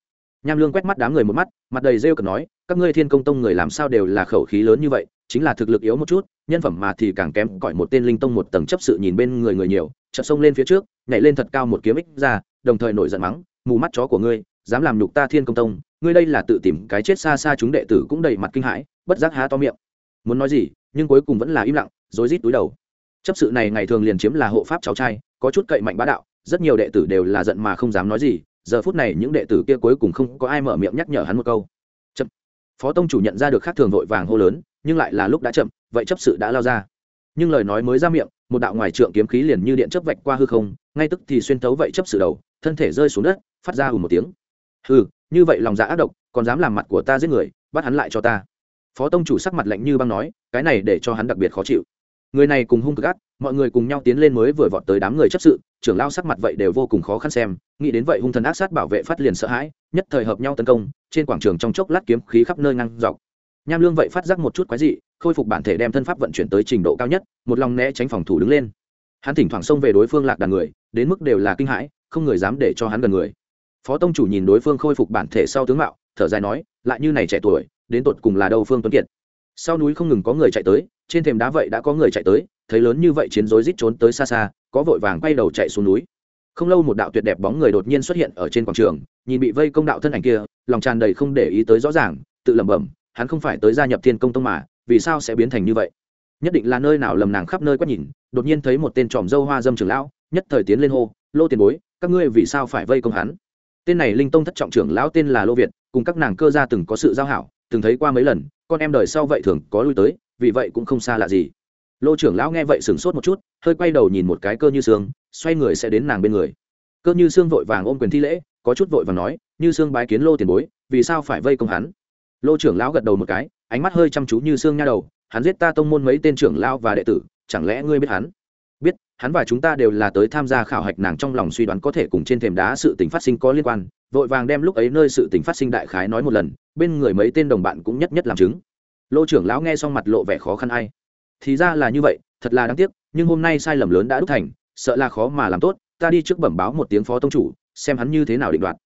Speaker 1: Nham lương quét mắt đám người một mắt, mặt đầy rêu cần nói, các ngươi thiên công tông người làm sao đều là khẩu khí lớn như vậy, chính là thực lực yếu một chút, nhân phẩm mà thì càng kém, cõi một tên linh tông một tầng chấp sự nhìn bên người người nhiều, chợt xông lên phía trước, nhảy lên thật cao một kiếm ích ra, đồng thời nổi giận mắng, mù mắt chó của ngươi, dám làm nhục ta thiên công tông, ngươi đây là tự tìm cái chết xa xa chúng đệ tử cũng đầy mặt kinh hãi, bất giác há to miệng. Muốn nói gì, nhưng cuối cùng vẫn là im lặng, rối rít túi đầu chấp sự này ngày thường liền chiếm là hộ pháp cháu trai, có chút cậy mạnh bá đạo, rất nhiều đệ tử đều là giận mà không dám nói gì, giờ phút này những đệ tử kia cuối cùng không có ai mở miệng nhắc nhở hắn một câu. Chậm. Phó tông chủ nhận ra được khác thường vội vàng hô lớn, nhưng lại là lúc đã chậm, vậy chấp sự đã lao ra. Nhưng lời nói mới ra miệng, một đạo ngoài trượng kiếm khí liền như điện chấp vạch qua hư không, ngay tức thì xuyên thấu vậy chấp sự đầu, thân thể rơi xuống đất, phát ra hù một tiếng. Hừ, như vậy lòng dạ ác độc, còn dám làm mặt của ta giết người, bắt hắn lại cho ta. Phó tông chủ sắc mặt lạnh như băng nói, cái này để cho hắn đặc biệt khó chịu người này cùng hung cực ác, mọi người cùng nhau tiến lên mới vừa vọt tới đám người chấp sự, trưởng lao sắc mặt vậy đều vô cùng khó khăn xem, nghĩ đến vậy hung thần ác sát bảo vệ phát liền sợ hãi, nhất thời hợp nhau tấn công, trên quảng trường trong chốc lát kiếm khí khắp nơi ngăn dọc. Nham lương vậy phát giác một chút quái dị, khôi phục bản thể đem thân pháp vận chuyển tới trình độ cao nhất, một lòng né tránh phòng thủ đứng lên. Hắn thỉnh thoảng xông về đối phương lạc đàn người, đến mức đều là kinh hãi, không người dám để cho hắn gần người. Phó tông chủ nhìn đối phương khôi phục bản thể sau tướng mạo, thở dài nói, lại như này trẻ tuổi, đến tột cùng là đâu phương tuấn kiệt? Sau núi không ngừng có người chạy tới, trên thềm đá vậy đã có người chạy tới, thấy lớn như vậy chiến rối rít trốn tới xa xa, có vội vàng quay đầu chạy xuống núi. Không lâu một đạo tuyệt đẹp bóng người đột nhiên xuất hiện ở trên quảng trường, nhìn bị vây công đạo thân ảnh kia, lòng tràn đầy không để ý tới rõ ràng, tự lẩm bẩm, hắn không phải tới gia nhập thiên công tông mà, vì sao sẽ biến thành như vậy? Nhất định là nơi nào lầm nàng khắp nơi quét nhìn, đột nhiên thấy một tên tròm dâu hoa dâm trưởng lão, nhất thời tiến lên hô, lô tiền bối, các ngươi vì sao phải vây công hắn? Tên này linh tông thất trọng trưởng lão tên là lô việt, cùng các nàng cơ gia từng có sự giao hảo từng thấy qua mấy lần, con em đời sau vậy thường có lui tới, vì vậy cũng không xa lạ gì. Lô trưởng lão nghe vậy sửng sốt một chút, hơi quay đầu nhìn một cái cơ như sương, xoay người sẽ đến nàng bên người. Cơ như sương vội vàng ôm quyền thi lễ, có chút vội vàng nói, như sương bái kiến lô tiền bối, vì sao phải vây công hắn? Lô trưởng lão gật đầu một cái, ánh mắt hơi chăm chú như sương nha đầu, hắn giết ta tông môn mấy tên trưởng lão và đệ tử, chẳng lẽ ngươi biết hắn? Biết, hắn và chúng ta đều là tới tham gia khảo hạch nàng trong lòng suy đoán có thể cùng trên thềm đá sự tình phát sinh có liên quan vội vàng đem lúc ấy nơi sự tình phát sinh đại khái nói một lần, bên người mấy tên đồng bạn cũng nhất nhất làm chứng. Lô trưởng lão nghe xong mặt lộ vẻ khó khăn ai. Thì ra là như vậy, thật là đáng tiếc, nhưng hôm nay sai lầm lớn đã đúc thành, sợ là khó mà làm tốt, ta đi trước bẩm báo một tiếng phó tông chủ, xem hắn như thế nào định đoạt.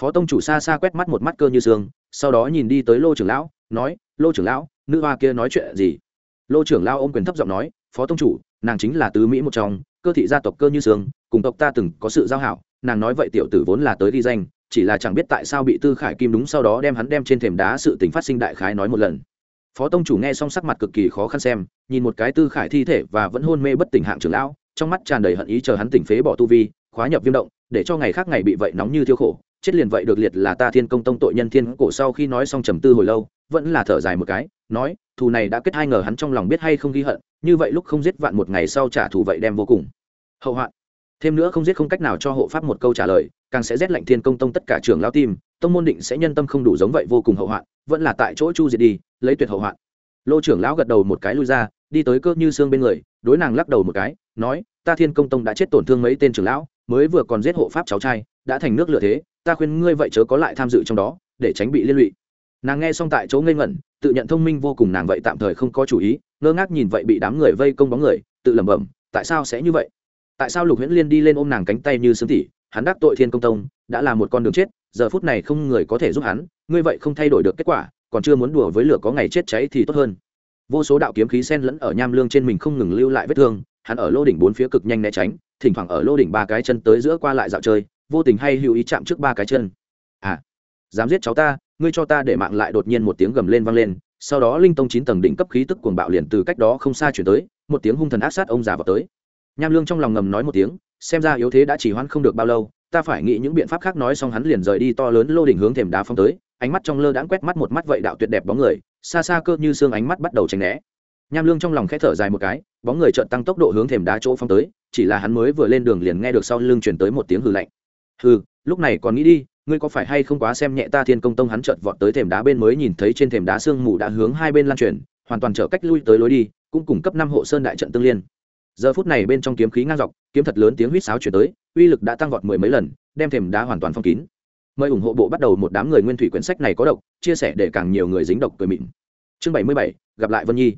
Speaker 1: Phó tông chủ xa xa quét mắt một mắt cơ như sương sau đó nhìn đi tới lô trưởng lão, nói, lô trưởng lão, nữ hoa kia nói chuyện gì? Lô trưởng lão ôm quyền thấp giọng nói, phó tông chủ, nàng chính là tứ mỹ một trong, cơ thị gia tộc cơ như sương cùng tộc ta từng có sự giao hảo, nàng nói vậy tiểu tử vốn là tới ghi danh chỉ là chẳng biết tại sao bị tư khải kim đúng sau đó đem hắn đem trên thềm đá sự tình phát sinh đại khái nói một lần. Phó tông chủ nghe xong sắc mặt cực kỳ khó khăn xem, nhìn một cái tư khải thi thể và vẫn hôn mê bất tỉnh hạng trưởng lão, trong mắt tràn đầy hận ý chờ hắn tỉnh phế bỏ tu vi, khóa nhập viêm động, để cho ngày khác ngày bị vậy nóng như thiêu khổ, chết liền vậy được liệt là ta thiên công tông tội nhân thiên cổ sau khi nói xong trầm tư hồi lâu, vẫn là thở dài một cái, nói, thù này đã kết hai ngờ hắn trong lòng biết hay không ghi hận, như vậy lúc không giết vạn một ngày sau trả thù vậy đem vô cùng. Hậu hoạn. Thêm nữa không giết không cách nào cho hộ pháp một câu trả lời càng sẽ rét lạnh thiên công tông tất cả trường lao tim, tông môn định sẽ nhân tâm không đủ giống vậy vô cùng hậu hoạn, vẫn là tại chỗ chu diệt đi, lấy tuyệt hậu hoạn. Lô trưởng lão gật đầu một cái lui ra, đi tới cơ như xương bên người, đối nàng lắc đầu một cái, nói, ta thiên công tông đã chết tổn thương mấy tên trưởng lão, mới vừa còn giết hộ pháp cháu trai, đã thành nước lửa thế, ta khuyên ngươi vậy chớ có lại tham dự trong đó, để tránh bị liên lụy. Nàng nghe xong tại chỗ ngây ngẩn, tự nhận thông minh vô cùng nàng vậy tạm thời không có chủ ý, ngơ ngác nhìn vậy bị đám người vây công bóng người, tự lẩm bẩm, tại sao sẽ như vậy? Tại sao lục huyễn liên đi lên ôm nàng cánh tay như sướng tỉ hắn đắc tội thiên công tông, đã là một con đường chết, giờ phút này không người có thể giúp hắn, ngươi vậy không thay đổi được kết quả, còn chưa muốn đùa với lửa có ngày chết cháy thì tốt hơn. Vô số đạo kiếm khí sen lẫn ở nham lương trên mình không ngừng lưu lại vết thương, hắn ở lô đỉnh bốn phía cực nhanh né tránh, thỉnh thoảng ở lô đỉnh ba cái chân tới giữa qua lại dạo chơi, vô tình hay hữu ý chạm trước ba cái chân. À dám giết cháu ta, ngươi cho ta để mạng lại đột nhiên một tiếng gầm lên vang lên, sau đó linh tông chín tầng đỉnh cấp khí tức cuồng bạo liền từ cách đó không xa chuyển tới, một tiếng hung thần ác sát ông già vào tới. Nham lương trong lòng ngầm nói một tiếng xem ra yếu thế đã chỉ hoãn không được bao lâu, ta phải nghĩ những biện pháp khác nói xong hắn liền rời đi to lớn lô đỉnh hướng thềm đá phong tới, ánh mắt trong lơ đãng quét mắt một mắt vậy đạo tuyệt đẹp bóng người, xa xa cơ như xương ánh mắt bắt đầu tránh né. Nham lương trong lòng khẽ thở dài một cái, bóng người chợt tăng tốc độ hướng thềm đá chỗ phong tới, chỉ là hắn mới vừa lên đường liền nghe được sau lưng chuyển tới một tiếng hừ lạnh. Hừ, lúc này còn nghĩ đi, ngươi có phải hay không quá xem nhẹ ta thiên công tông hắn chợt vọt tới thềm đá bên mới nhìn thấy trên thềm đá sương mù đã hướng hai bên lan truyền, hoàn toàn trở cách lui tới lối đi, cũng cung cấp năm hộ sơn đại trận tương liên giờ phút này bên trong kiếm khí ngang dọc, kiếm thật lớn tiếng huýt sáo chuyển tới, uy lực đã tăng vọt mười mấy lần, đem thềm đá hoàn toàn phong kín. Mời ủng hộ bộ bắt đầu một đám người nguyên thủy quyển sách này có độc, chia sẻ để càng nhiều người dính độc cười mịn. Chương bảy mươi bảy, gặp lại vân nhi.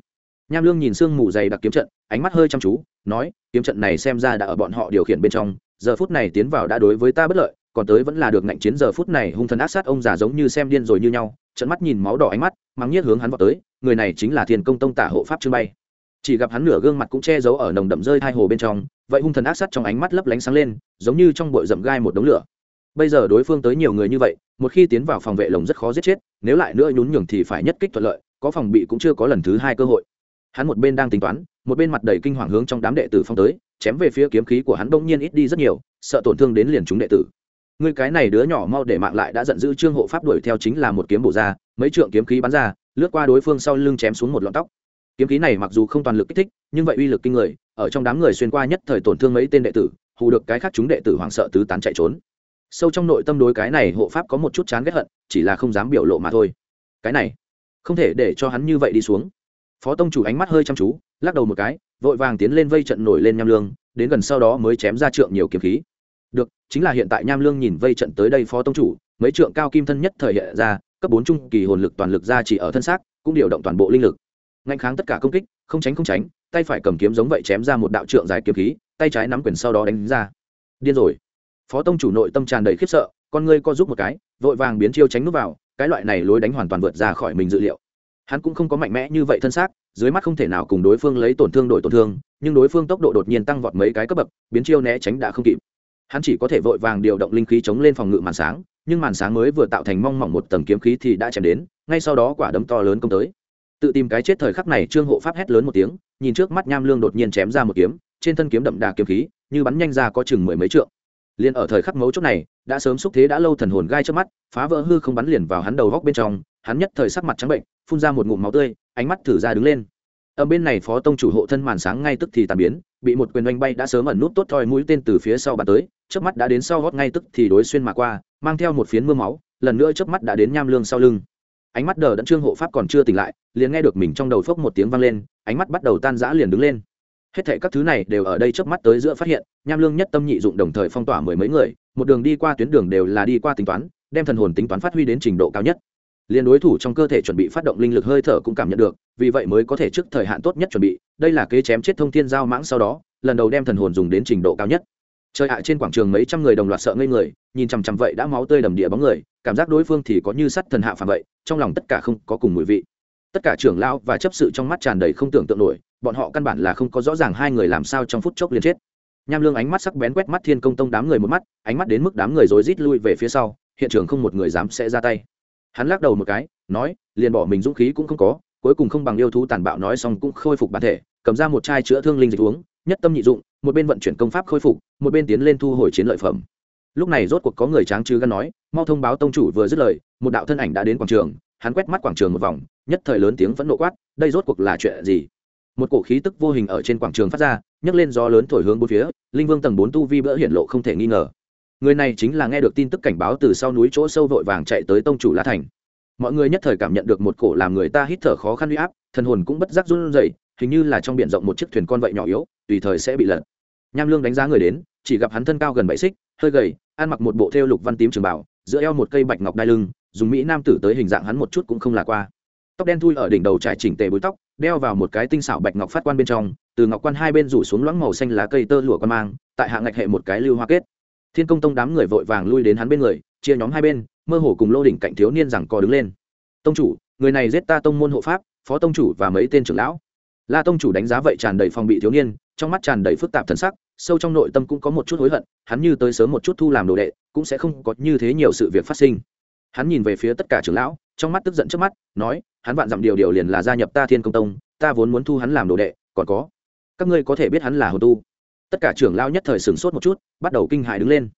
Speaker 1: Nham lương nhìn sương mù dày đặc kiếm trận, ánh mắt hơi chăm chú, nói, kiếm trận này xem ra đã ở bọn họ điều khiển bên trong, giờ phút này tiến vào đã đối với ta bất lợi, còn tới vẫn là được ngạnh chiến giờ phút này hung thần ác sát ông già giống như xem điên rồi như nhau trận mắt nhìn máu đỏ ánh mắt, mắng nhiếc hướng hắn vào tới, người này chính là thiên công tông tả hộ pháp trương bay chỉ gặp hắn nửa gương mặt cũng che giấu ở nồng đậm rơi hai hồ bên trong, vậy hung thần ác sắt trong ánh mắt lấp lánh sáng lên, giống như trong bụi rậm gai một đống lửa. Bây giờ đối phương tới nhiều người như vậy, một khi tiến vào phòng vệ lồng rất khó giết chết, nếu lại nữa nhún nhường thì phải nhất kích thuận lợi, có phòng bị cũng chưa có lần thứ hai cơ hội. Hắn một bên đang tính toán, một bên mặt đầy kinh hoàng hướng trong đám đệ tử phong tới, chém về phía kiếm khí của hắn bỗng nhiên ít đi rất nhiều, sợ tổn thương đến liền chúng đệ tử. Người cái này đứa nhỏ mau để mạng lại đã giận dữ trương hộ pháp đuổi theo chính là một kiếm bổ ra, mấy trượng kiếm khí bắn ra, lướt qua đối phương sau lưng chém xuống một lọn tóc kiếm khí này mặc dù không toàn lực kích thích, nhưng vậy uy lực kinh người, ở trong đám người xuyên qua nhất thời tổn thương mấy tên đệ tử, hù được cái khác chúng đệ tử hoảng sợ tứ tán chạy trốn. Sâu trong nội tâm đối cái này hộ pháp có một chút chán ghét hận, chỉ là không dám biểu lộ mà thôi. Cái này, không thể để cho hắn như vậy đi xuống. Phó tông chủ ánh mắt hơi chăm chú, lắc đầu một cái, vội vàng tiến lên vây trận nổi lên nham lương, đến gần sau đó mới chém ra trượng nhiều kiếm khí. Được, chính là hiện tại nham lương nhìn vây trận tới đây phó tông chủ, mấy trượng cao kim thân nhất thời hiện ra, cấp bốn trung kỳ hồn lực toàn lực ra chỉ ở thân xác, cũng điều động toàn bộ linh lực ngạnh kháng tất cả công kích, không tránh không tránh, tay phải cầm kiếm giống vậy chém ra một đạo trượng dài kiếm khí, tay trái nắm quyền sau đó đánh ra. Điên rồi. Phó tông chủ nội tâm tràn đầy khiếp sợ, con ngươi co giúp một cái, vội vàng biến chiêu tránh nút vào, cái loại này lối đánh hoàn toàn vượt ra khỏi mình dự liệu. Hắn cũng không có mạnh mẽ như vậy thân xác, dưới mắt không thể nào cùng đối phương lấy tổn thương đổi tổn thương, nhưng đối phương tốc độ đột nhiên tăng vọt mấy cái cấp bậc, biến chiêu né tránh đã không kịp. Hắn chỉ có thể vội vàng điều động linh khí chống lên phòng ngự màn sáng, nhưng màn sáng mới vừa tạo thành mong mỏng một tầng kiếm khí thì đã chém đến, ngay sau đó quả đấm to lớn công tới tự tìm cái chết thời khắc này trương hộ pháp hét lớn một tiếng, nhìn trước mắt nham lương đột nhiên chém ra một kiếm, trên thân kiếm đậm đà kiếm khí, như bắn nhanh ra có chừng mười mấy trượng. Liền ở thời khắc mấu chốt này, đã sớm xúc thế đã lâu thần hồn gai trước mắt, phá vỡ hư không bắn liền vào hắn đầu góc bên trong, hắn nhất thời sắc mặt trắng bệnh, phun ra một ngụm máu tươi, ánh mắt thử ra đứng lên. Ở bên này phó tông chủ hộ thân màn sáng ngay tức thì tàn biến, bị một quyền oanh bay đã sớm ẩn nút tốt thoi mũi tên từ phía sau bàn tới trước mắt đã đến sau gót ngay tức thì đối xuyên mà qua, mang theo một phiến mưa máu, lần nữa trước mắt đã đến nham lương sau lưng. Ánh mắt đờ đẫn trương hộ pháp còn chưa tỉnh lại liền nghe được mình trong đầu phốc một tiếng vang lên, ánh mắt bắt đầu tan rã liền đứng lên. Hết thệ các thứ này đều ở đây trước mắt tới giữa phát hiện, nham lương nhất tâm nhị dụng đồng thời phong tỏa mười mấy người, một đường đi qua tuyến đường đều là đi qua tính toán, đem thần hồn tính toán phát huy đến trình độ cao nhất. Liền đối thủ trong cơ thể chuẩn bị phát động linh lực hơi thở cũng cảm nhận được, vì vậy mới có thể trước thời hạn tốt nhất chuẩn bị, đây là kế chém chết thông thiên giao mãng sau đó, lần đầu đem thần hồn dùng đến trình độ cao nhất. Trời ạ, trên quảng trường mấy trăm người đồng loạt sợ ngây người, nhìn chằm chằm vậy đã máu tươi đầm địa bóng người, cảm giác đối phương thì có như sắt thần hạ phàm vậy, trong lòng tất cả không có cùng mùi vị tất cả trưởng lao và chấp sự trong mắt tràn đầy không tưởng tượng nổi, bọn họ căn bản là không có rõ ràng hai người làm sao trong phút chốc liền chết. Nham lương ánh mắt sắc bén quét mắt thiên công tông đám người một mắt, ánh mắt đến mức đám người rối rít lui về phía sau, hiện trường không một người dám sẽ ra tay. Hắn lắc đầu một cái, nói, liền bỏ mình dũng khí cũng không có, cuối cùng không bằng yêu thú tàn bạo nói xong cũng khôi phục bản thể, cầm ra một chai chữa thương linh dịch uống, nhất tâm nhị dụng, một bên vận chuyển công pháp khôi phục, một bên tiến lên thu hồi chiến lợi phẩm. Lúc này rốt cuộc có người tráng chứ gắn nói, mau thông báo tông chủ vừa dứt lời, một đạo thân ảnh đã đến quảng trường hắn quét mắt quảng trường một vòng, nhất thời lớn tiếng vẫn nộ quát, đây rốt cuộc là chuyện gì? Một cổ khí tức vô hình ở trên quảng trường phát ra, nhấc lên gió lớn thổi hướng bốn phía, linh vương tầng bốn tu vi bỡ hiển lộ không thể nghi ngờ. Người này chính là nghe được tin tức cảnh báo từ sau núi chỗ sâu vội vàng chạy tới tông chủ lá thành. Mọi người nhất thời cảm nhận được một cổ làm người ta hít thở khó khăn huy áp, thần hồn cũng bất giác run rẩy, hình như là trong biển rộng một chiếc thuyền con vậy nhỏ yếu, tùy thời sẽ bị lật. Nham lương đánh giá người đến, chỉ gặp hắn thân cao gần bảy xích, hơi gầy, ăn mặc một bộ thêu lục văn tím trường bảo giữa eo một cây bạch ngọc đai lưng dùng mỹ nam tử tới hình dạng hắn một chút cũng không là qua. Tóc đen thui ở đỉnh đầu trải chỉnh tề búi tóc, đeo vào một cái tinh xảo bạch ngọc phát quan bên trong, từ ngọc quan hai bên rủ xuống loãng màu xanh lá cây tơ lụa quan mang, tại hạ ngạch hệ một cái lưu hoa kết. Thiên công tông đám người vội vàng lui đến hắn bên người, chia nhóm hai bên, mơ hồ cùng lô đỉnh cạnh thiếu niên rằng co đứng lên. Tông chủ, người này giết ta tông môn hộ pháp, phó tông chủ và mấy tên trưởng lão. La tông chủ đánh giá vậy tràn đầy phòng bị thiếu niên, trong mắt tràn đầy phức tạp thần sắc, sâu trong nội tâm cũng có một chút hối hận, hắn như tới sớm một chút thu làm đồ đệ, cũng sẽ không có như thế nhiều sự việc phát sinh hắn nhìn về phía tất cả trưởng lão, trong mắt tức giận trước mắt, nói, hắn vạn dặm điều điều liền là gia nhập ta thiên công tông, ta vốn muốn thu hắn làm đồ đệ, còn có, các ngươi có thể biết hắn là hồn tu. Tất cả trưởng lão nhất thời sửng sốt một chút, bắt đầu kinh hại đứng lên.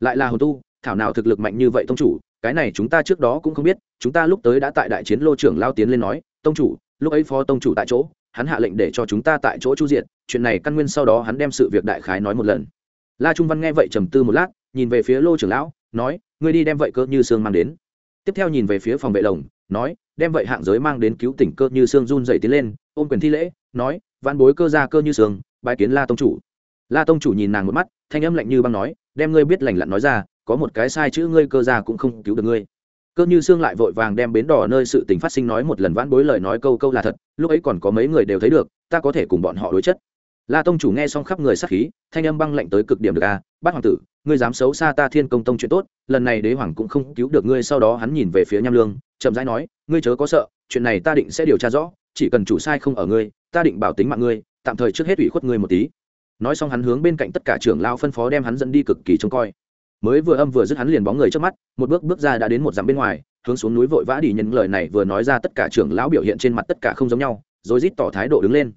Speaker 1: Lại là hồn tu, thảo nào thực lực mạnh như vậy tông chủ, cái này chúng ta trước đó cũng không biết, chúng ta lúc tới đã tại đại chiến lô trưởng lao tiến lên nói, tông chủ, lúc ấy phó tông chủ tại chỗ, hắn hạ lệnh để cho chúng ta tại chỗ chu diện, chuyện này căn nguyên sau đó hắn đem sự việc đại khái nói một lần. La trung văn nghe vậy trầm tư một lát, nhìn về phía lô trưởng lão, nói, ngươi đi đem vậy cơ như sương mang đến tiếp theo nhìn về phía phòng vệ lồng, nói, đem vậy hạng giới mang đến cứu tỉnh cơ như sương run dậy tiến lên, ôm quyền thi lễ, nói văn bối cơ ra cơ như sương bài kiến la tông chủ. La tông chủ nhìn nàng một mắt, thanh âm lạnh như băng nói, đem ngươi biết lành lặn nói ra, có một cái sai chữ ngươi cơ ra cũng không cứu được ngươi. Cơ như sương lại vội vàng đem bến đỏ nơi sự tình phát sinh nói một lần vãn bối lời nói câu câu là thật, lúc ấy còn có mấy người đều thấy được, ta có thể cùng bọn họ đối chất la tông chủ nghe xong khắp người sắc khí thanh âm băng lạnh tới cực điểm được a à, bát hoàng tử ngươi dám xấu xa ta thiên công tông chuyện tốt lần này đế hoàng cũng không cứu được ngươi sau đó hắn nhìn về phía nham lương chậm rãi nói ngươi chớ có sợ chuyện này ta định sẽ điều tra rõ chỉ cần chủ sai không ở ngươi ta định bảo tính mạng ngươi tạm thời trước hết ủy khuất ngươi một tí. Nói xong hắn hướng bên cạnh tất cả trưởng lao phân phó đem hắn dẫn đi cực kỳ trông coi. Mới vừa âm vừa dứt hắn liền bóng người trước mắt một bước bước ra đã đến một dặm bên ngoài hướng xuống núi vội vã đi nhân lời này vừa nói ra tất cả trưởng lão biểu hiện trên mặt tất cả không giống nhau rồi rít tỏ thái độ đứng lên.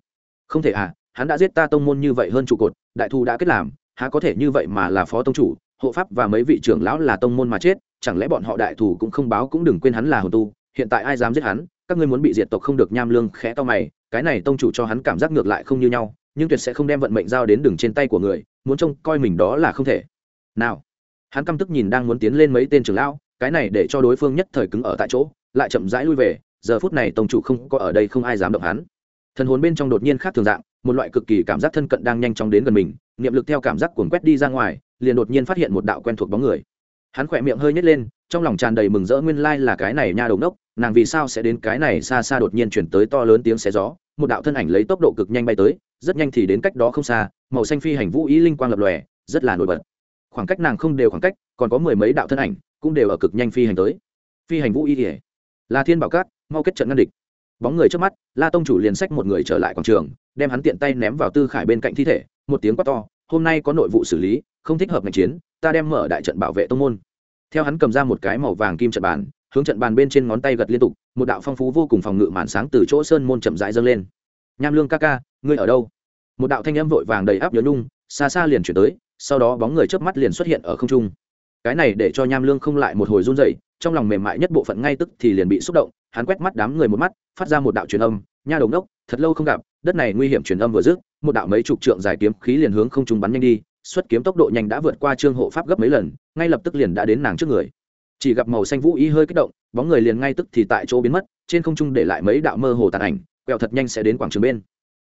Speaker 1: Không thể à hắn đã giết ta tông môn như vậy hơn trụ cột, đại thu đã kết làm, há có thể như vậy mà là phó tông chủ, hộ pháp và mấy vị trưởng lão là tông môn mà chết, chẳng lẽ bọn họ đại thủ cũng không báo cũng đừng quên hắn là hồn tu, hiện tại ai dám giết hắn, các ngươi muốn bị diệt tộc không được nham lương khẽ to mày, cái này tông chủ cho hắn cảm giác ngược lại không như nhau, nhưng tuyệt sẽ không đem vận mệnh giao đến đường trên tay của người, muốn trông coi mình đó là không thể. Nào, hắn căm tức nhìn đang muốn tiến lên mấy tên trưởng lão, cái này để cho đối phương nhất thời cứng ở tại chỗ, lại chậm rãi lui về, giờ phút này tông chủ không có ở đây không ai dám động hắn thần hồn bên trong đột nhiên khác thường dạng, một loại cực kỳ cảm giác thân cận đang nhanh chóng đến gần mình, niệm lực theo cảm giác cuồng quét đi ra ngoài, liền đột nhiên phát hiện một đạo quen thuộc bóng người. Hắn khỏe miệng hơi nhét lên, trong lòng tràn đầy mừng rỡ nguyên lai là cái này nha đầu nốc nàng vì sao sẽ đến cái này xa xa đột nhiên chuyển tới to lớn tiếng xé gió, một đạo thân ảnh lấy tốc độ cực nhanh bay tới, rất nhanh thì đến cách đó không xa, màu xanh phi hành vũ ý linh quang lập lòe, rất là nổi bật. Khoảng cách nàng không đều khoảng cách, còn có mười mấy đạo thân ảnh, cũng đều ở cực nhanh phi hành tới. Phi hành vũ ý ỉa là thiên bảo cát, mau kết trận ngăn địch bóng người trước mắt, la tông chủ liền sách một người trở lại quảng trường, đem hắn tiện tay ném vào tư khải bên cạnh thi thể, một tiếng quát to, hôm nay có nội vụ xử lý, không thích hợp ngành chiến, ta đem mở đại trận bảo vệ tông môn. Theo hắn cầm ra một cái màu vàng kim trận bàn, hướng trận bàn bên trên ngón tay gật liên tục, một đạo phong phú vô cùng phòng ngự màn sáng từ chỗ sơn môn chậm rãi dâng lên. Nham lương ca ca, ngươi ở đâu? Một đạo thanh âm vội vàng đầy áp nhớ nhung, xa xa liền chuyển tới, sau đó bóng người chớp mắt liền xuất hiện ở không trung. Cái này để cho nham lương không lại một hồi run rẩy trong lòng mềm mại nhất bộ phận ngay tức thì liền bị xúc động, hắn quét mắt đám người một mắt, phát ra một đạo truyền âm, nha đồng đốc thật lâu không gặp, đất này nguy hiểm truyền âm vừa dứt, một đạo mấy chục trượng dài kiếm khí liền hướng không trung bắn nhanh đi, xuất kiếm tốc độ nhanh đã vượt qua trương hộ pháp gấp mấy lần, ngay lập tức liền đã đến nàng trước người. Chỉ gặp màu xanh vũ y hơi kích động, bóng người liền ngay tức thì tại chỗ biến mất, trên không trung để lại mấy đạo mơ hồ tàn ảnh, quẹo thật nhanh sẽ đến quảng trường bên.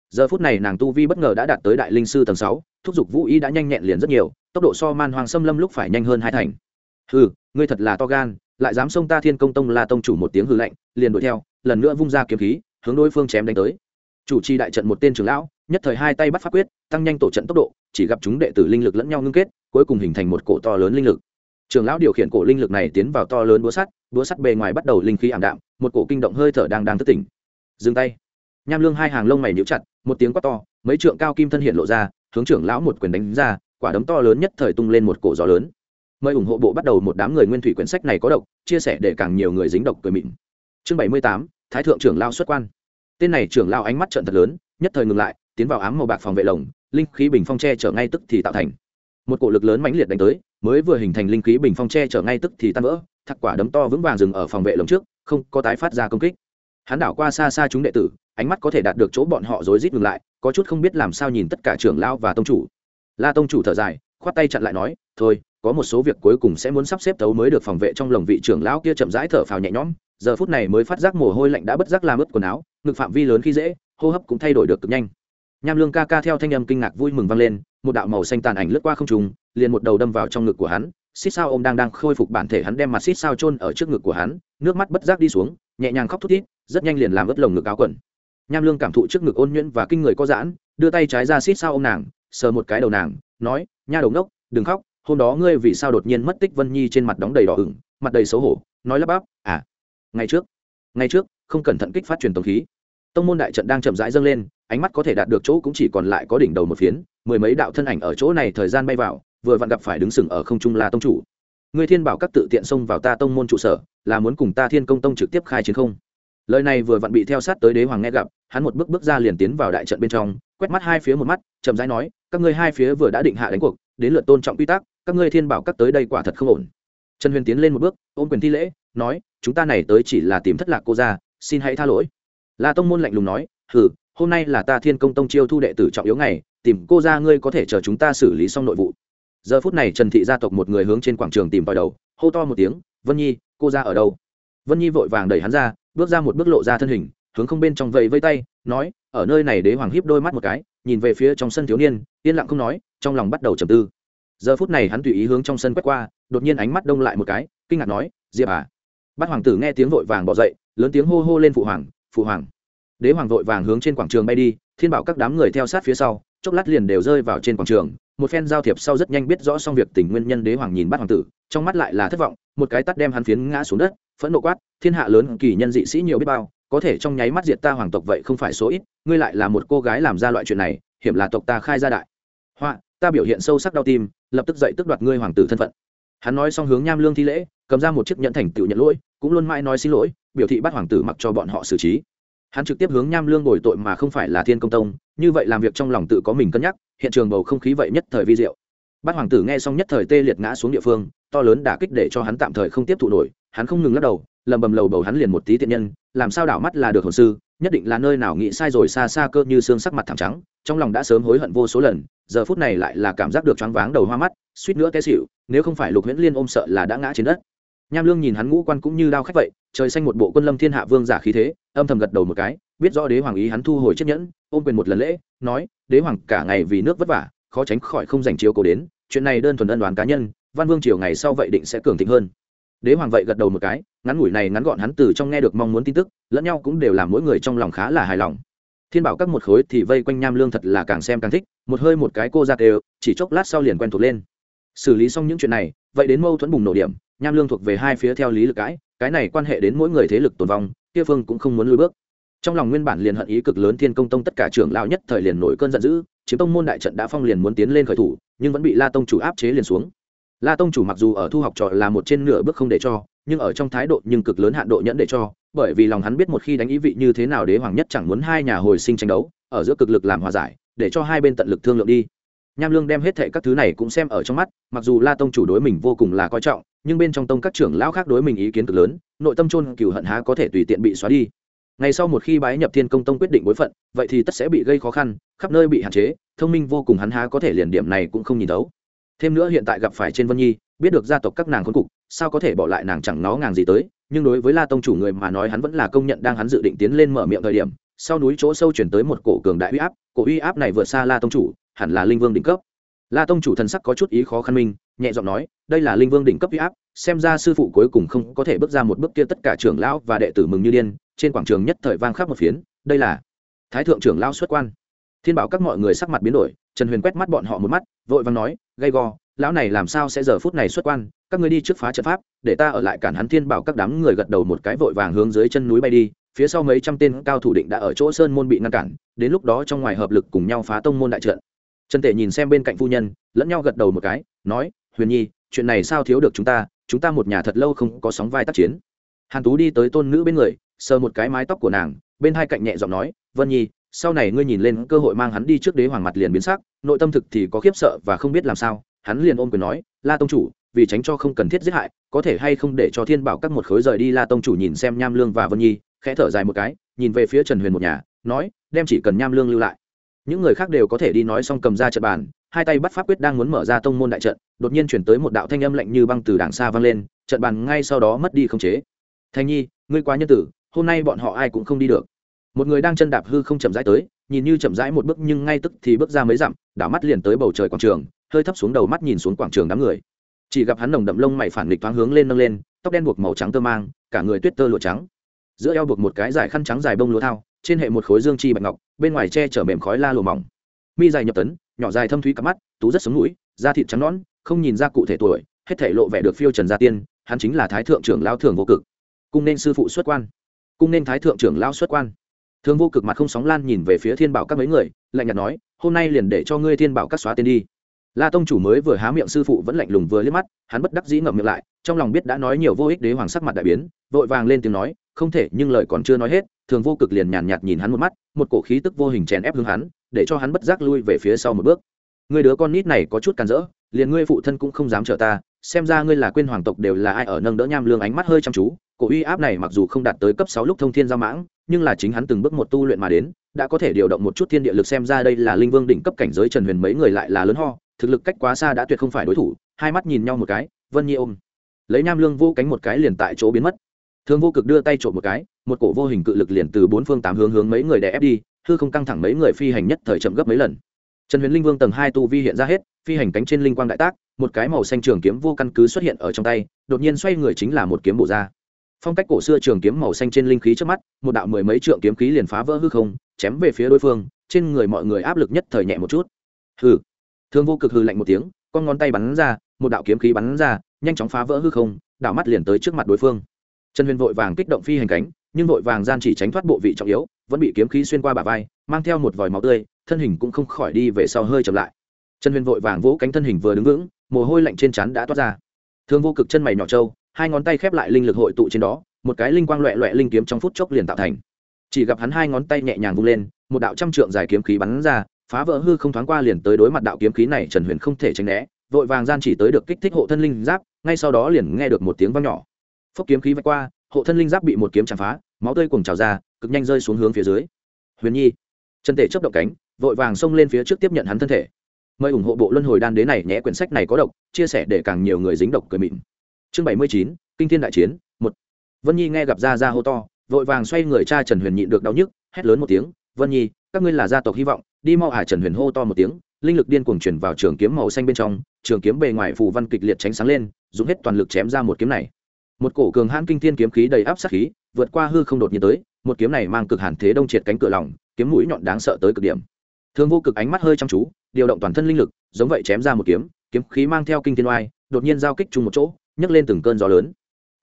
Speaker 1: Giờ phút này nàng tu vi bất ngờ đã đạt tới đại linh sư tầng sáu, thúc giục vũ y đã nhanh nhẹn liền rất nhiều, tốc độ so man hoàng xâm lâm lúc phải nhanh hơn hai thành. Ừ ngươi thật là to gan lại dám xông ta thiên công tông la tông chủ một tiếng hư lạnh, liền đuổi theo, lần nữa vung ra kiếm khí, hướng đối phương chém đánh tới. Chủ trì đại trận một tên trưởng lão, nhất thời hai tay bắt pháp quyết, tăng nhanh tổ trận tốc độ, chỉ gặp chúng đệ tử linh lực lẫn nhau ngưng kết, cuối cùng hình thành một cổ to lớn linh lực. Trưởng lão điều khiển cổ linh lực này tiến vào to lớn búa sắt búa sắt bề ngoài bắt đầu linh khí ảm đạm, một cổ kinh động hơi thở đang đang thất tỉnh. Dừng tay. Nham lương hai hàng lông mày níu chặt, một tiếng quát to, mấy trượng cao kim thân hiện lộ ra, hướng trưởng lão một quyền đánh ra, quả đấm to lớn nhất thời tung lên một cổ gió lớn mời ủng hộ bộ bắt đầu một đám người nguyên thủy quyển sách này có độc, chia sẻ để càng nhiều người dính độc cười mịn. Chương bảy mươi tám, thái thượng trưởng lao xuất quan. Tên này trưởng lao ánh mắt trận thật lớn, nhất thời ngừng lại, tiến vào ám màu bạc phòng vệ lồng, linh khí bình phong tre trở ngay tức thì tạo thành. Một cổ lực lớn mãnh liệt đánh tới, mới vừa hình thành linh khí bình phong tre trở ngay tức thì tan vỡ thặc quả đấm to vững vàng dừng ở phòng vệ lồng trước, không có tái phát ra công kích. Hắn đảo qua xa xa chúng đệ tử, ánh mắt có thể đạt được chỗ bọn họ rối rít ngừng lại, có chút không biết làm sao nhìn tất cả trưởng lao và tông chủ. La tông chủ thở dài, khoát tay chặn lại nói, thôi có một số việc cuối cùng sẽ muốn sắp xếp tấu mới được phòng vệ trong lồng vị trưởng lão kia chậm rãi thở phào nhẹ nhõm. Giờ phút này mới phát giác mồ hôi lạnh đã bất giác làm ướt quần áo, ngực phạm vi lớn khi dễ, hô hấp cũng thay đổi được cực nhanh. Nham lương ca ca theo thanh âm kinh ngạc vui mừng vang lên, một đạo màu xanh tàn ảnh lướt qua không trùng liền một đầu đâm vào trong ngực của hắn. Xít sao ô m đang đang khôi phục bản thể hắn đem mặt xít sao chôn ở trước ngực của hắn, nước mắt bất giác đi xuống, nhẹ nhàng khóc thút thít, rất nhanh liền làm ướt lồng ngực áo quần. Nham lương cảm thụ trước ngực ôn nhuyễn và kinh người có giãn, đưa tay trái ra xít sao ô m nàng, sờ một cái đầu nàng, nói, nha đầu ngốc, đừng khóc hôm đó ngươi vì sao đột nhiên mất tích vân nhi trên mặt đóng đầy đỏ ửng, mặt đầy xấu hổ, nói lắp bắp à ngày trước ngày trước, không cẩn thận kích phát truyền tống khí. Tông môn đại trận đang chậm rãi dâng lên, ánh mắt có thể đạt được chỗ cũng chỉ còn lại có đỉnh đầu một phiến, mười mấy đạo thân ảnh ở chỗ này thời gian bay vào, vừa vặn gặp phải đứng sừng ở không trung la tông chủ. Người thiên bảo các tự tiện xông vào ta tông môn trụ sở, là muốn cùng ta thiên công tông trực tiếp khai chiến không? Lời này vừa vặn bị theo sát tới đế hoàng nghe gặp, hắn một bước bước ra liền tiến vào đại trận bên trong, quét mắt hai phía một mắt, chậm rãi nói, các ngươi hai phía vừa đã định hạ đánh cuộc đến lượt tôn trọng quy tắc, các ngươi thiên bảo các tới đây quả thật không ổn. Trần huyền tiến lên một bước, ôm quyền thi lễ, nói, chúng ta này tới chỉ là tìm thất lạc cô ra xin hãy tha lỗi. La tông môn lạnh lùng nói, hừ, hôm nay là ta thiên công tông chiêu thu đệ tử trọng yếu ngày, tìm cô ra ngươi có thể chờ chúng ta xử lý xong nội vụ. Giờ phút này trần thị gia tộc một người hướng trên quảng trường tìm vào đầu, hô to một tiếng, vân nhi, cô ra ở đâu? Vân nhi vội vàng đẩy hắn ra, bước ra một bước lộ ra thân hình, hướng không bên trong vẫy vây tay, nói, ở nơi này đế hoàng hiếp đôi mắt một cái, nhìn về phía trong sân thiếu niên, yên lặng không nói trong lòng bắt đầu trầm tư. Giờ phút này hắn tùy ý hướng trong sân quét qua, đột nhiên ánh mắt đông lại một cái, kinh ngạc nói, diệp à. Bát hoàng tử nghe tiếng vội vàng bỏ dậy, lớn tiếng hô hô lên phụ hoàng phụ hoàng. Đế hoàng vội vàng hướng trên quảng trường bay đi, thiên bảo các đám người theo sát phía sau, chốc lát liền đều rơi vào trên quảng trường. Một phen giao thiệp sau rất nhanh biết rõ xong việc tình nguyên nhân đế hoàng nhìn bát hoàng tử, trong mắt lại là thất vọng, một cái tắt đem hắn phiến ngã xuống đất, phẫn nộ quát, thiên hạ lớn, kỳ nhân dị sĩ nhiều biết bao, có thể trong nháy mắt diệt ta hoàng tộc vậy không phải số ít, ngươi lại là một cô gái làm ra loại chuyện này, hiểm là tộc ta khai ra đại. Họa ta biểu hiện sâu sắc đau tim, lập tức dậy tức đoạt ngươi hoàng tử thân phận. Hắn nói xong hướng nham lương thi lễ, cầm ra một chiếc nhẫn thành tựu nhận lỗi, cũng luôn mãi nói xin lỗi, biểu thị bắt hoàng tử mặc cho bọn họ xử trí. Hắn trực tiếp hướng nham lương bồi tội mà không phải là thiên công tông, như vậy làm việc trong lòng tự có mình cân nhắc, hiện trường bầu không khí vậy nhất thời vi diệu. Bát hoàng tử nghe xong nhất thời tê liệt ngã xuống địa phương, to lớn đả kích để cho hắn tạm thời không tiếp thụ nổi, hắn không ngừng lắc đầu, lầm bầm lầu bầu hắn liền một tí tiện nhân, làm sao đảo mắt là được hồn sư nhất định là nơi nào nghĩ sai rồi xa xa cơ như xương sắc mặt thẳng trắng, trong lòng đã sớm hối hận vô số lần, giờ phút này lại là cảm giác được choáng váng đầu hoa mắt, suýt nữa té xịu nếu không phải lục huyễn liên ôm sợ là đã ngã trên đất. Nham lương nhìn hắn ngũ quan cũng như đao khách vậy, trời xanh một bộ quân lâm thiên hạ vương giả khí thế, âm thầm gật đầu một cái, biết rõ đế hoàng ý hắn thu hồi chiếc nhẫn, ôm quyền một lần lễ, nói, đế hoàng, cả ngày vì nước vất vả, khó tránh khỏi không dành chiếu cố đến, chuyện này đơn thuần ân đoán cá nhân, văn vương triều ngày sau vậy định sẽ cường thịnh hơn đế hoàng vậy gật đầu một cái, ngắn ngủi này ngắn gọn hắn từ trong nghe được mong muốn tin tức, lẫn nhau cũng đều làm mỗi người trong lòng khá là hài lòng. Thiên bảo các một khối thì vây quanh nham lương thật là càng xem càng thích, một hơi một cái cô ra đều, chỉ chốc lát sau liền quen thuộc lên. Xử lý xong những chuyện này, vậy đến mâu thuẫn bùng nổ điểm, nham lương thuộc về hai phía theo lý lực cãi, cái này quan hệ đến mỗi người thế lực tồn vong, kia phương cũng không muốn lùi bước. Trong lòng nguyên bản liền hận ý cực lớn thiên công tông tất cả trưởng lao nhất thời liền nổi cơn giận dữ, chiếm tông môn đại trận đã phong liền muốn tiến lên khởi thủ, nhưng vẫn bị la tông chủ áp chế liền xuống la tông chủ mặc dù ở thu học trò là một trên nửa bước không để cho, nhưng ở trong thái độ nhưng cực lớn hạn độ nhẫn để cho, bởi vì lòng hắn biết một khi đánh ý vị như thế nào đế hoàng nhất chẳng muốn hai nhà hồi sinh tranh đấu, ở giữa cực lực làm hòa giải, để cho hai bên tận lực thương lượng đi. Nham lương đem hết thệ các thứ này cũng xem ở trong mắt, mặc dù la tông chủ đối mình vô cùng là coi trọng, nhưng bên trong tông các trưởng lão khác đối mình ý kiến cực lớn, nội tâm chôn cừu hận há có thể tùy tiện bị xóa đi. Ngày sau một khi bái nhập thiên công tông quyết định bối phận, vậy thì tất sẽ bị gây khó khăn, khắp nơi bị hạn chế, thông minh vô cùng hắn há có thể liền điểm này cũng không nhìn thấu thêm nữa hiện tại gặp phải trên vân nhi, biết được gia tộc các nàng khốn cục, sao có thể bỏ lại nàng chẳng nó ngàng gì tới, nhưng đối với la tông chủ người mà nói hắn vẫn là công nhận đang hắn dự định tiến lên mở miệng thời điểm, sau núi chỗ sâu chuyển tới một cổ cường đại uy áp, cổ uy áp này vượt xa la tông chủ, hẳn là linh vương đỉnh cấp. La tông chủ thần sắc có chút ý khó khăn minh nhẹ giọng nói, đây là linh vương đỉnh cấp uy áp, xem ra sư phụ cuối cùng không có thể bước ra một bước kia tất cả trưởng lão và đệ tử mừng như điên, trên quảng trường nhất thời vang khắp một phiến, đây là thái thượng trưởng lão xuất quan. Thiên bảo các mọi người sắc mặt biến đổi trần huyền quét mắt bọn họ một mắt, vội vàng nói, gay go, lão này làm sao sẽ giờ phút này xuất quan? Các ngươi đi trước phá trận pháp, để ta ở lại cản hắn thiên bảo các đám người gật đầu một cái vội vàng hướng dưới chân núi bay đi. Phía sau mấy trăm tên cao thủ định đã ở chỗ sơn môn bị ngăn cản, đến lúc đó trong ngoài hợp lực cùng nhau phá tông môn đại trận. Trần tể nhìn xem bên cạnh phu nhân, lẫn nhau gật đầu một cái, nói, huyền nhi, chuyện này sao thiếu được chúng ta? Chúng ta một nhà thật lâu không có sóng vai tác chiến. Hàn tú đi tới tôn nữ bên người, sờ một cái mái tóc của nàng, bên hai cạnh nhẹ giọng nói, vân nhi sau này ngươi nhìn lên cơ hội mang hắn đi trước đế hoàng mặt liền biến sắc, nội tâm thực thì có khiếp sợ và không biết làm sao, hắn liền ôm quyền nói, la tông chủ, vì tránh cho không cần thiết giết hại, có thể hay không để cho thiên bảo các một khối rời đi? La tông chủ nhìn xem nham lương và vân nhi, khẽ thở dài một cái, nhìn về phía trần huyền một nhà, nói, đem chỉ cần nham lương lưu lại. Những người khác đều có thể đi nói xong cầm ra trận bàn, hai tay bắt pháp quyết đang muốn mở ra tông môn đại trận, đột nhiên chuyển tới một đạo thanh âm lạnh như băng từ đàng xa vang lên, trận bàn ngay sau đó mất đi không chế. Thanh nhi, ngươi quá nhân tử, hôm nay bọn họ ai cũng không đi được một người đang chân đạp hư không chậm rãi tới, nhìn như chậm rãi một bước nhưng ngay tức thì bước ra mấy dặm, đảo mắt liền tới bầu trời quảng trường, hơi thấp xuống đầu mắt nhìn xuống quảng trường đám người. Chỉ gặp hắn nồng đậm lông mày phản nghịch thoáng hướng lên nâng lên, tóc đen buộc màu trắng tơ mang, cả người tuyết tơ lụa trắng. Giữa eo buộc một cái dài khăn trắng dài bông lúa thao, trên hệ một khối dương chi bạch ngọc, bên ngoài che chở mềm khói la lùa mỏng. Mi dài nhập tấn, nhỏ dài thâm thúy cặp mắt, tú rất sống mũi, da thịt trắng nõn, không nhìn ra cụ thể tuổi, hết thể lộ vẻ được phiêu trần gia tiên, hắn chính là thái thượng trưởng lao thường vô cực. Cung nên sư phụ xuất quan. Cung nên thái thượng trưởng lao xuất quan. Thương vô cực mặt không sóng lan nhìn về phía thiên bảo các mấy người, lạnh nhạt nói, hôm nay liền để cho ngươi thiên bảo các xóa tên đi. La tông chủ mới vừa há miệng sư phụ vẫn lạnh lùng vừa liếc mắt, hắn bất đắc dĩ ngậm miệng lại, trong lòng biết đã nói nhiều vô ích đế hoàng sắc mặt đại biến, vội vàng lên tiếng nói, không thể, nhưng lời còn chưa nói hết thường vô cực liền nhàn nhạt nhìn hắn một mắt, một cổ khí tức vô hình chèn ép hướng hắn, để cho hắn bất giác lui về phía sau một bước. Người đứa con nít này có chút càn rỡ, liền ngươi phụ thân cũng không dám trợ ta, xem ra ngươi là quên hoàng tộc đều là ai ở nâng đỡ nham lương ánh mắt hơi chăm chú cổ uy áp này mặc dù không đạt tới cấp sáu lúc thông thiên giao mãng, nhưng là chính hắn từng bước một tu luyện mà đến, đã có thể điều động một chút thiên địa lực xem ra đây là linh vương đỉnh cấp cảnh giới trần huyền mấy người lại là lớn ho, thực lực cách quá xa đã tuyệt không phải đối thủ, hai mắt nhìn nhau một cái, vân nhi ôm. Lấy nham lương vô cánh một cái liền tại chỗ biến mất. Thương vô cực đưa tay trộm một cái, một cổ vô hình cự lực liền từ bốn phương tám hướng hướng mấy người đè ép đi, hư không căng thẳng mấy người phi hành nhất thời chậm gấp mấy lần. Trần huyền linh vương tầng hai tu vi hiện ra hết, phi hành cánh trên linh quang đại tác, một cái màu xanh trường kiếm vô căn cứ xuất hiện ở trong tay, đột nhiên xoay người chính là một kiếm bổ ra phong cách cổ xưa trường kiếm màu xanh trên linh khí trước mắt, một đạo mười mấy trượng kiếm khí liền phá vỡ hư không, chém về phía đối phương, trên người mọi người áp lực nhất thời nhẹ một chút. Hư thương vô cực hư lạnh một tiếng, con ngón tay bắn ra, một đạo kiếm khí bắn ra, nhanh chóng phá vỡ hư không, đảo mắt liền tới trước mặt đối phương. Trần huyền vội vàng kích động phi hành cánh, nhưng vội vàng gian chỉ tránh thoát bộ vị trọng yếu, vẫn bị kiếm khí xuyên qua bả vai, mang theo một vòi máu tươi, thân hình cũng không khỏi đi về sau hơi chậm lại. Trần huyền vội vàng vỗ cánh thân hình vừa đứng vững, mồ hôi lạnh trên chắn đã toát ra. Thương vô cực chân mày nhỏ trâu hai ngón tay khép lại linh lực hội tụ trên đó, một cái linh quang loẹ loẹ linh kiếm trong phút chốc liền tạo thành. Chỉ gặp hắn hai ngón tay nhẹ nhàng vung lên, một đạo trăm trượng dài kiếm khí bắn ra, phá vỡ hư không thoáng qua liền tới đối mặt đạo kiếm khí này trần huyền không thể tránh né, vội vàng gian chỉ tới được kích thích hộ thân linh giáp, ngay sau đó liền nghe được một tiếng vang nhỏ. Phốc kiếm khí vạch qua, hộ thân linh giáp bị một kiếm chạm phá, máu tươi cùng trào ra, cực nhanh rơi xuống hướng phía dưới. Huyền nhi, chân tể chấp động cánh, vội vàng xông lên phía trước tiếp nhận hắn thân thể. Mời ủng hộ bộ luân hồi đan đế này nhé, quyển sách này có độc, chia sẻ để càng nhiều người dính độc cười mịn chương bảy mươi chín, kinh thiên đại chiến, một. Vân nhi nghe gặp ra ra hô to, vội vàng xoay người cha trần huyền nhịn được đau nhức, hét lớn một tiếng, vân nhi, các ngươi là gia tộc hy vọng, đi mau hải trần huyền hô to một tiếng, linh lực điên cuồng chuyển vào trường kiếm màu xanh bên trong, trường kiếm bề ngoài phù văn kịch liệt tránh sáng lên, dùng hết toàn lực chém ra một kiếm này. Một cổ cường hãn kinh thiên kiếm khí đầy áp sát khí, vượt qua hư không đột nhiên tới, một kiếm này mang cực hàn thế đông triệt cánh cửa lòng, kiếm mũi nhọn đáng sợ tới cực điểm. Thương vô cực ánh mắt hơi chăm chú, điều động toàn thân linh lực, giống vậy chém ra một kiếm kiếm khí mang theo kinh thiên oai, đột nhiên giao kích chung một chỗ nhấc lên từng cơn gió lớn.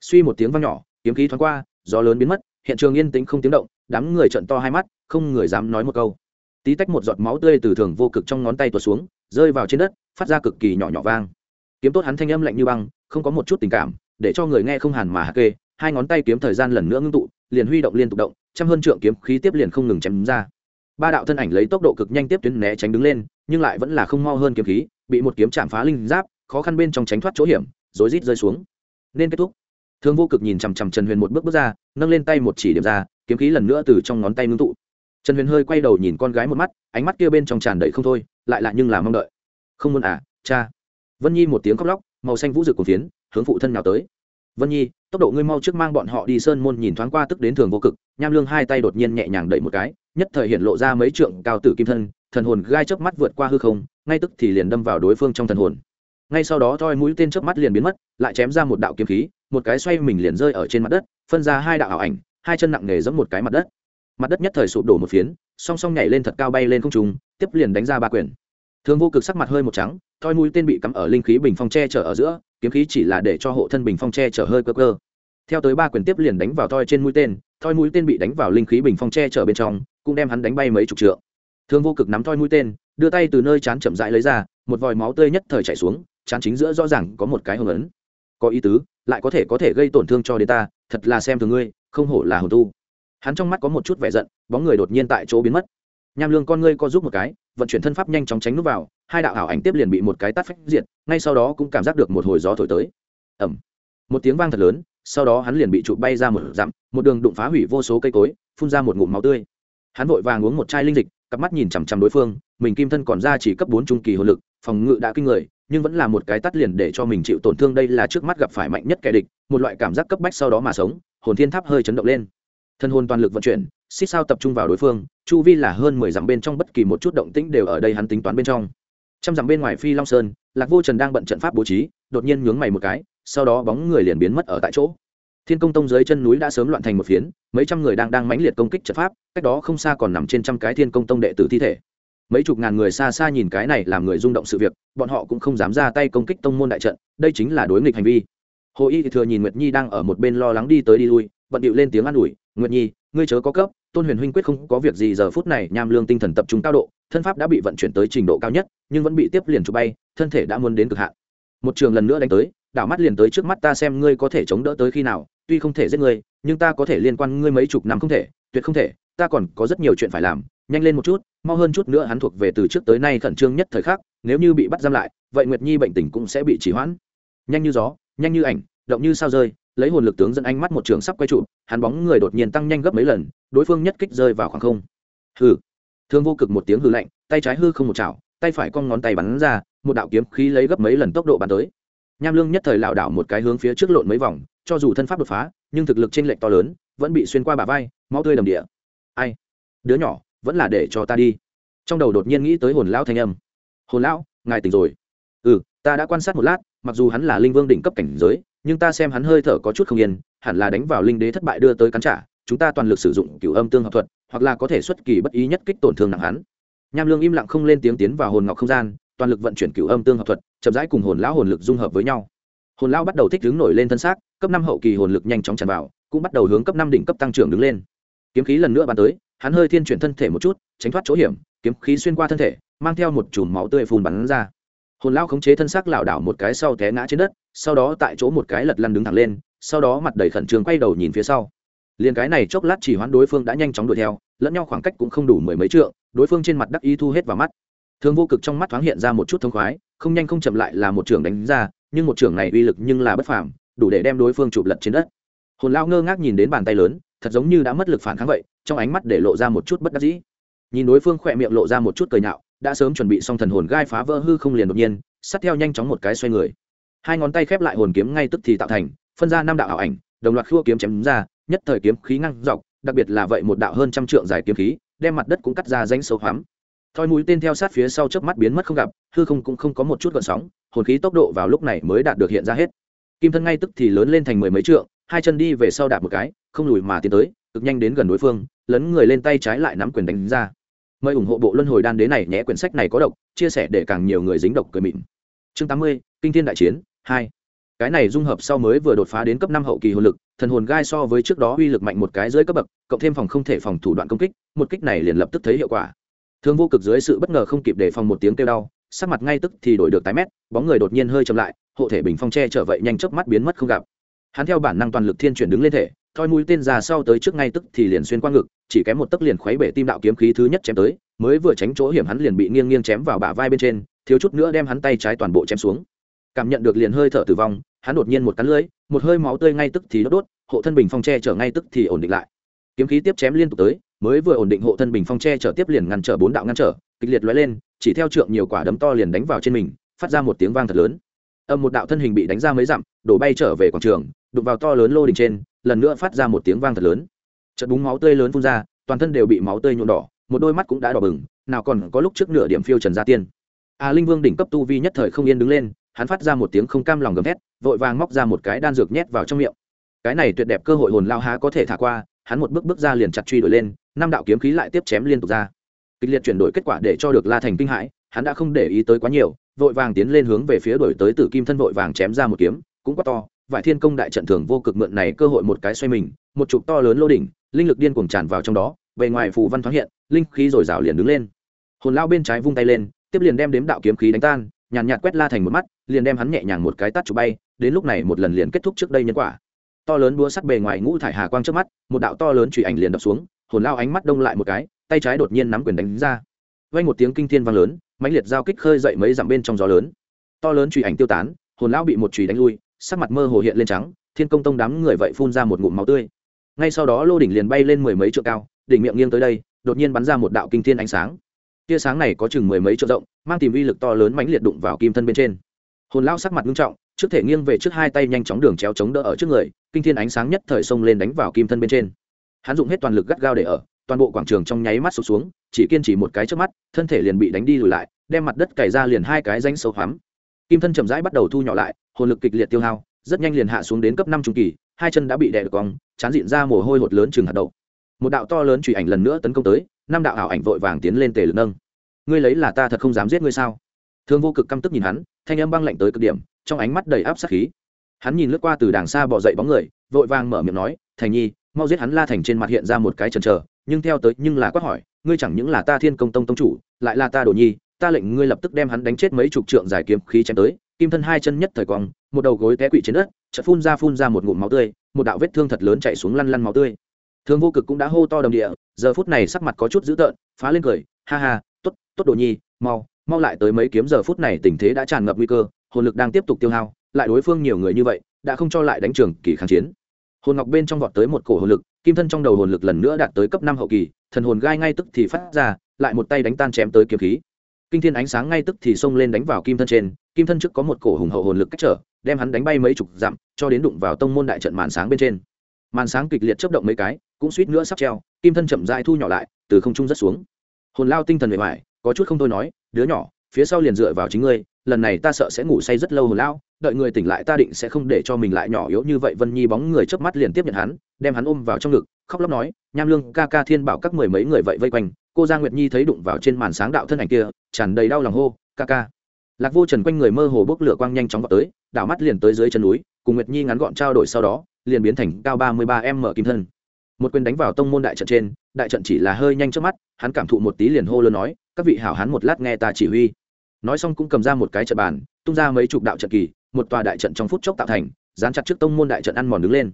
Speaker 1: Suy một tiếng vang nhỏ, kiếm khí thoáng qua, gió lớn biến mất, hiện trường yên tĩnh không tiếng động, đám người trận to hai mắt, không người dám nói một câu. Tí tách một giọt máu tươi từ thường vô cực trong ngón tay tuột xuống, rơi vào trên đất, phát ra cực kỳ nhỏ nhỏ vang. Kiếm tốt hắn thanh âm lạnh như băng, không có một chút tình cảm, để cho người nghe không hàn mà hạ kê, hai ngón tay kiếm thời gian lần nữa ngưng tụ, liền huy động liên tục động, trăm hơn trượng kiếm khí tiếp liền không ngừng chém ra. Ba đạo thân ảnh lấy tốc độ cực nhanh tiếp tuyến né tránh đứng lên, nhưng lại vẫn là không mo hơn kiếm khí, bị một kiếm chạm phá linh giáp, khó khăn bên trong tránh thoát chỗ hiểm rối rít rơi xuống. Nên kết thúc. Thương vô cực nhìn chằm chằm trần huyền một bước bước ra, nâng lên tay một chỉ điểm ra, kiếm khí lần nữa từ trong ngón tay ngưng tụ. Trần huyền hơi quay đầu nhìn con gái một mắt, ánh mắt kia bên trong tràn đầy không thôi, lại lạ nhưng là mong đợi. Không muốn à cha. Vân nhi một tiếng khóc lóc, màu xanh vũ rực của phiến, hướng phụ thân nào tới. Vân nhi, tốc độ ngươi mau trước mang bọn họ đi sơn môn nhìn thoáng qua tức đến thường vô cực, nham lương hai tay đột nhiên nhẹ nhàng đẩy một cái, nhất thời hiện lộ ra mấy trượng cao tử kim thân, thần hồn gai chớp mắt vượt qua hư không, ngay tức thì liền đâm vào đối phương trong thần hồn ngay sau đó thoi mũi tên chớp mắt liền biến mất, lại chém ra một đạo kiếm khí, một cái xoay mình liền rơi ở trên mặt đất, phân ra hai đạo ảo ảnh, hai chân nặng nề giống một cái mặt đất. Mặt đất nhất thời sụp đổ một phiến, song song nhảy lên thật cao bay lên không trung, tiếp liền đánh ra ba quyền. Thường vô cực sắc mặt hơi một trắng, thoi mũi tên bị cắm ở linh khí bình phong tre chở ở giữa, kiếm khí chỉ là để cho hộ thân bình phong tre chở hơi cơ cơ. Theo tới ba quyền tiếp liền đánh vào thoi trên mũi tên, thoi mũi tên bị đánh vào linh khí bình phong tre chở bên trong, cũng đem hắn đánh bay mấy chục trượng. Thương vô cực nắm thoi mũi tên, đưa tay từ nơi chán chậm rãi lấy ra, một vòi máu tươi nhất thời chảy xuống chán chính giữa rõ ràng có một cái hồng ấn. Có ý tứ, lại có thể có thể gây tổn thương cho đến ta, thật là xem thường ngươi, không hổ là hồn tu. Hắn trong mắt có một chút vẻ giận, bóng người đột nhiên tại chỗ biến mất. Nham lương con ngươi co giúp một cái, vận chuyển thân pháp nhanh chóng tránh núp vào, hai đạo ảo ảnh tiếp liền bị một cái tắt phách diệt, ngay sau đó cũng cảm giác được một hồi gió thổi tới. Ẩm một tiếng vang thật lớn, sau đó hắn liền bị trụ bay ra một dặm, một đường đụng phá hủy vô số cây cối, phun ra một ngụm máu tươi. Hắn vội vàng uống một chai linh dịch, cặp mắt nhìn chằm chằm đối phương, mình kim thân còn ra chỉ cấp bốn trung kỳ hồn lực, phòng ngự đã kinh người nhưng vẫn là một cái tắt liền để cho mình chịu tổn thương đây là trước mắt gặp phải mạnh nhất kẻ địch, một loại cảm giác cấp bách sau đó mà sống, hồn thiên tháp hơi chấn động lên. Thân hồn toàn lực vận chuyển, xích sao tập trung vào đối phương, chu vi là hơn mười dặm bên trong bất kỳ một chút động tĩnh đều ở đây hắn tính toán bên trong. Trăm dặm bên ngoài phi long sơn, lạc vô trần đang bận trận pháp bố trí, đột nhiên nhướng mày một cái, sau đó bóng người liền biến mất ở tại chỗ. Thiên công tông dưới chân núi đã sớm loạn thành một phiến, mấy trăm người đang đang mãnh liệt công kích trận pháp, cách đó không xa còn nằm trên trăm cái thiên công tông đệ tử thi thể mấy chục ngàn người xa xa nhìn cái này làm người rung động sự việc, bọn họ cũng không dám ra tay công kích tông môn đại trận, đây chính là đối nghịch hành vi. Hồ y thừa nhìn nguyệt nhi đang ở một bên lo lắng đi tới đi lui, bận điệu lên tiếng an ủi, nguyệt nhi, ngươi chớ có cấp, tôn huyền huynh quyết không có việc gì giờ phút này, nham lương tinh thần tập trung cao độ, thân pháp đã bị vận chuyển tới trình độ cao nhất, nhưng vẫn bị tiếp liền chụp bay, thân thể đã muốn đến cực hạn. Một trường lần nữa đánh tới, đảo mắt liền tới trước mắt ta xem ngươi có thể chống đỡ tới khi nào, tuy không thể giết ngươi, nhưng ta có thể liên quan ngươi mấy chục năm không thể, tuyệt không thể, ta còn có rất nhiều chuyện phải làm nhanh lên một chút, mau hơn chút nữa hắn thuộc về từ trước tới nay khẩn trương nhất thời khắc, nếu như bị bắt giam lại, vậy nguyệt nhi bệnh tình cũng sẽ bị trì hoãn. Nhanh như gió, nhanh như ảnh, động như sao rơi, lấy hồn lực tướng dẫn ánh mắt một trường sắp quay trụ, hắn bóng người đột nhiên tăng nhanh gấp mấy lần, đối phương nhất kích rơi vào khoảng không. Hừ. Thương vô cực một tiếng hư lạnh, tay trái hư không một chảo, tay phải cong ngón tay bắn ra, một đạo kiếm khí lấy gấp mấy lần tốc độ bắn tới. Nham lương nhất thời lảo đảo một cái hướng phía trước lộn mấy vòng, cho dù thân pháp đột phá, nhưng thực lực trên lệnh to lớn, vẫn bị xuyên qua bả vai, máu tươi đầm địa. Ai? Đứa nhỏ vẫn là để cho ta đi. Trong đầu đột nhiên nghĩ tới hồn lão thanh âm. Hồn lão, ngài tỉnh rồi. Ừ ta đã quan sát một lát, mặc dù hắn là linh vương đỉnh cấp cảnh giới, nhưng ta xem hắn hơi thở có chút không yên, hẳn là đánh vào linh đế thất bại đưa tới cắn trả, chúng ta toàn lực sử dụng cửu âm tương hợp thuật, hoặc là có thể xuất kỳ bất ý nhất kích tổn thương nặng hắn. Nham lương im lặng không lên tiếng tiến vào hồn ngọc không gian, toàn lực vận chuyển cửu âm tương hợp thuật, chậm rãi cùng hồn lão hồn lực dung hợp với nhau. Hồn lão bắt đầu thích đứng nổi lên thân xác, cấp năm hậu kỳ hồn lực nhanh chóng tràn vào, cũng bắt đầu hướng cấp năm đỉnh cấp tăng trưởng đứng lên. Kiếm khí lần nữa bắn tới hắn hơi thiên chuyển thân thể một chút, tránh thoát chỗ hiểm, kiếm khí xuyên qua thân thể, mang theo một chùm máu tươi phun bắn ra. Hồn lão khống chế thân xác lảo đảo một cái sau té ngã trên đất, sau đó tại chỗ một cái lật lăn đứng thẳng lên, sau đó mặt đầy khẩn trương quay đầu nhìn phía sau. Liền cái này chốc lát chỉ hoán đối phương đã nhanh chóng đuổi theo, lẫn nhau khoảng cách cũng không đủ mười mấy trượng, đối phương trên mặt đắc ý thu hết vào mắt. Thương vô cực trong mắt thoáng hiện ra một chút thông khoái, không nhanh không chậm lại là một trường đánh ra, nhưng một trường này uy lực nhưng là bất phàm, đủ để đem đối phương chụp lật trên đất. Hồn lao ngơ ngác nhìn đến bàn tay lớn thật giống như đã mất lực phản kháng vậy, trong ánh mắt để lộ ra một chút bất đắc dĩ. Nhìn đối phương khỏe miệng lộ ra một chút cười nhạo, đã sớm chuẩn bị xong thần hồn gai phá vỡ hư không liền đột nhiên, sát theo nhanh chóng một cái xoay người. Hai ngón tay khép lại hồn kiếm ngay tức thì tạo thành, phân ra năm đạo ảo ảnh, đồng loạt khua kiếm chém ra, nhất thời kiếm khí ngăn dọc, đặc biệt là vậy một đạo hơn trăm trượng dài kiếm khí, đem mặt đất cũng cắt ra danh sâu hoắm. Thoi mũi tên theo sát phía sau chớp mắt biến mất không gặp, hư không cũng không có một chút gợn sóng, hồn khí tốc độ vào lúc này mới đạt được hiện ra hết. Kim thân ngay tức thì lớn lên thành mười mấy trượng hai chân đi về sau đạp một cái, không lùi mà tiến tới, cực nhanh đến gần đối phương, lấn người lên tay trái lại nắm quyền đánh ra. Mời ủng hộ bộ luân hồi đan đế này nhé, quyển sách này có độc, chia sẻ để càng nhiều người dính độc cười mịn. Chương tám mươi, kinh thiên đại chiến, hai. Cái này dung hợp sau mới vừa đột phá đến cấp năm hậu kỳ hồn lực, thần hồn gai so với trước đó uy lực mạnh một cái dưới cấp bậc, cộng thêm phòng không thể phòng thủ đoạn công kích, một kích này liền lập tức thấy hiệu quả. Thương vô cực dưới sự bất ngờ không kịp đề phòng một tiếng kêu đau, sắc mặt ngay tức thì đổi được tái mét, bóng người đột nhiên hơi chậm lại, hộ thể bình phong tre trở vậy nhanh chớp mắt biến mất không gặp hắn theo bản năng toàn lực thiên chuyển đứng lên thể, thoi mũi tên ra sau tới trước ngay tức thì liền xuyên qua ngực, chỉ kém một tấc liền khuấy bể tim đạo kiếm khí thứ nhất chém tới, mới vừa tránh chỗ hiểm hắn liền bị nghiêng nghiêng chém vào bả vai bên trên, thiếu chút nữa đem hắn tay trái toàn bộ chém xuống. Cảm nhận được liền hơi thở tử vong, hắn đột nhiên một cắn lưỡi, một hơi máu tươi ngay tức thì đốt đốt, hộ thân bình phong tre chở ngay tức thì ổn định lại. Kiếm khí tiếp chém liên tục tới, mới vừa ổn định hộ thân bình phong tre chở tiếp liền ngăn trở bốn đạo ngăn trở, kịch liệt lóe lên, chỉ theo trượng nhiều quả đấm to liền đánh vào trên mình, phát ra một tiếng vang thật lớn. Âm một đạo thân hình bị đánh ra mấy dặm, đổ bay trở về quảng trường đục vào to lớn lô đỉnh trên, lần nữa phát ra một tiếng vang thật lớn. Chợt búng máu tươi lớn phun ra, toàn thân đều bị máu tươi nhuộm đỏ, một đôi mắt cũng đã đỏ bừng, nào còn có lúc trước nửa điểm phiêu trần gia tiên. A linh vương đỉnh cấp tu vi nhất thời không yên đứng lên, hắn phát ra một tiếng không cam lòng gầm thét, vội vàng móc ra một cái đan dược nhét vào trong miệng. Cái này tuyệt đẹp cơ hội hồn lao há có thể thả qua, hắn một bước bước ra liền chặt truy đuổi lên, năm đạo kiếm khí lại tiếp chém liên tục ra. Kịch liệt chuyển đổi kết quả để cho được la thành kinh hãi, hắn đã không để ý tới quá nhiều, vội vàng tiến lên hướng về phía đổi tới tử kim thân vội vàng chém ra một kiếm, cũng quá to vải thiên công đại trận thường vô cực mượn này cơ hội một cái xoay mình một chục to lớn lô đỉnh linh lực điên cuồng tràn vào trong đó bề ngoài phù văn thoáng hiện linh khí rồi rào liền đứng lên. Hồn lao bên trái vung tay lên tiếp liền đem đếm đạo kiếm khí đánh tan nhàn nhạt, quét la thành một mắt liền đem hắn nhẹ nhàng một cái tát chụp bay đến lúc này một lần liền kết thúc trước đây nhân quả. To lớn búa sắt bề ngoài ngũ thải hà quang trước mắt một đạo to lớn chùy ảnh liền đập xuống hồn lao ánh mắt đông lại một cái tay trái đột nhiên nắm quyền đánh ra. Vang một tiếng kinh thiên vang lớn mãnh liệt giao kích khơi dậy mấy dặm bên trong gió lớn. To lớn chùy ảnh tiêu tán hồn lao bị một chùy đánh lui sắc mặt mơ hồ hiện lên trắng, thiên công tông đám người vậy phun ra một ngụm máu tươi. Ngay sau đó lô đỉnh liền bay lên mười mấy trượng cao, đỉnh miệng nghiêng tới đây, đột nhiên bắn ra một đạo kinh thiên ánh sáng. Tia sáng này có chừng mười mấy trượng rộng, mang tìm uy lực to lớn mãnh liệt đụng vào kim thân bên trên. Hồn lao sắc mặt nghiêm trọng, trước thể nghiêng về trước hai tay nhanh chóng đường chéo chống đỡ ở trước người, kinh thiên ánh sáng nhất thời xông lên đánh vào kim thân bên trên. Hắn dùng hết toàn lực gắt gao để ở, toàn bộ quảng trường trong nháy mắt sụp xuống, chỉ kiên trì một cái trước mắt, thân thể liền bị đánh đi lùi lại, đem mặt đất cày ra liền hai cái danh sâu hoắm. Kim thân chậm rãi bắt đầu thu nhỏ lại hồn lực kịch liệt tiêu hao, rất nhanh liền hạ xuống đến cấp năm trung kỳ, hai chân đã bị đè được cong, chán dịn ra mồ hôi hột lớn chừng hạt đậu. Một đạo to lớn chùy ảnh lần nữa tấn công tới, năm đạo ảo ảnh vội vàng tiến lên tề lực nâng. Ngươi lấy là ta thật không dám giết ngươi sao? Thương vô cực căm tức nhìn hắn, thanh âm băng lạnh tới cực điểm, trong ánh mắt đầy áp sát khí. Hắn nhìn lướt qua từ đàng xa bỏ dậy bóng người, vội vàng mở miệng nói, thành nhi, mau giết hắn la thành trên mặt hiện ra một cái chần chờ, nhưng theo tới nhưng là quát hỏi, ngươi chẳng những là ta thiên công tông tông chủ, lại là ta đồ nhi, ta lệnh ngươi lập tức đem hắn đánh chết mấy chục trượng giải kiếm khí chém tới kim thân hai chân nhất thời quòng một đầu gối té quỵ trên đất, chợt phun ra phun ra một ngụm máu tươi, một đạo vết thương thật lớn chạy xuống lăn lăn máu tươi. Thương vô cực cũng đã hô to đầm địa, giờ phút này sắc mặt có chút dữ tợn, phá lên cười, ha ha, tốt tốt đồ nhi, mau mau lại tới mấy kiếm giờ phút này tình thế đã tràn ngập nguy cơ, hồn lực đang tiếp tục tiêu hao, lại đối phương nhiều người như vậy, đã không cho lại đánh trường kỳ kháng chiến. Hồn ngọc bên trong vọt tới một cổ hồn lực, kim thân trong đầu hồn lực lần nữa đạt tới cấp năm hậu kỳ, thần hồn gai ngay tức thì phát ra, lại một tay đánh tan chém tới kiếm khí kinh thiên ánh sáng ngay tức thì xông lên đánh vào kim thân trên, kim thân trước có một cổ hùng hậu hồn lực cách trở, đem hắn đánh bay mấy chục dặm, cho đến đụng vào tông môn đại trận màn sáng bên trên. Màn sáng kịch liệt chấp động mấy cái, cũng suýt nữa sắp treo, kim thân chậm dại thu nhỏ lại, từ không trung rất xuống. Hồn lao tinh thần bề ngoài có chút không thôi nói, đứa nhỏ, phía sau liền dựa vào chính ngươi, lần này ta sợ sẽ ngủ say rất lâu hồn lao, đợi người tỉnh lại ta định sẽ không để cho mình lại nhỏ yếu như vậy. Vân nhi bóng người chớp mắt liền tiếp nhận hắn, đem hắn ôm vào trong ngực khóc lóc nói, nham lương, ca ca thiên bảo các mười mấy người vậy vây quanh. Cô gia nguyệt nhi thấy đụng vào trên màn sáng đạo thân ảnh kia, tràn đầy đau lòng hô, ca ca. Lạc vô trần quanh người mơ hồ bốc lửa quang nhanh chóng vào tới, đảo mắt liền tới dưới chân núi, cùng nguyệt nhi ngắn gọn trao đổi sau đó, liền biến thành cao ba mươi ba em mở kim thân. Một quyền đánh vào tông môn đại trận trên, đại trận chỉ là hơi nhanh trước mắt, hắn cảm thụ một tí liền hô lớn nói, các vị hảo hán một lát nghe ta chỉ huy. Nói xong cũng cầm ra một cái trận bàn, tung ra mấy chục đạo trận kỳ, một tòa đại trận trong phút chốc tạo thành, dán chặt trước tông môn đại trận ăn mòn đứng lên.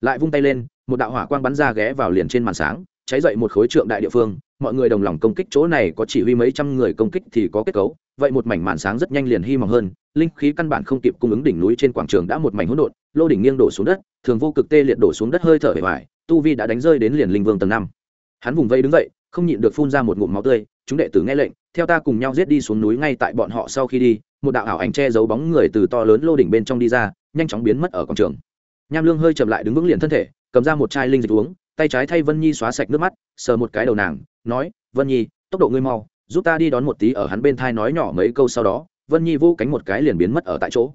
Speaker 1: Lại vung tay lên một đạo hỏa quang bắn ra ghé vào liền trên màn sáng, cháy dậy một khối trượng đại địa phương. Mọi người đồng lòng công kích chỗ này có chỉ huy mấy trăm người công kích thì có kết cấu. Vậy một mảnh màn sáng rất nhanh liền hy mỏng hơn. Linh khí căn bản không kịp cung ứng đỉnh núi trên quảng trường đã một mảnh hỗn độn, lô đỉnh nghiêng đổ xuống đất, thường vô cực tê liệt đổ xuống đất hơi thở bề ngoài tu vi đã đánh rơi đến liền linh vương tầng năm. Hắn vùng vây đứng dậy, không nhịn được phun ra một ngụm máu tươi, chúng đệ tử nghe lệnh, theo ta cùng nhau giết đi xuống núi ngay tại bọn họ sau khi đi, một đạo ảo ảnh che giấu bóng người từ to lớn lô đỉnh bên trong đi ra, nhanh chóng biến mất ở quảng trường. Nham lương hơi chậm lại đứng vững liền thân thể cầm ra một chai linh dịch uống, tay trái thay vân nhi xóa sạch nước mắt, sờ một cái đầu nàng, nói, vân nhi, tốc độ ngươi mau, giúp ta đi đón một tí ở hắn bên thai nói nhỏ mấy câu sau đó. Vân nhi vô cánh một cái liền biến mất ở tại chỗ.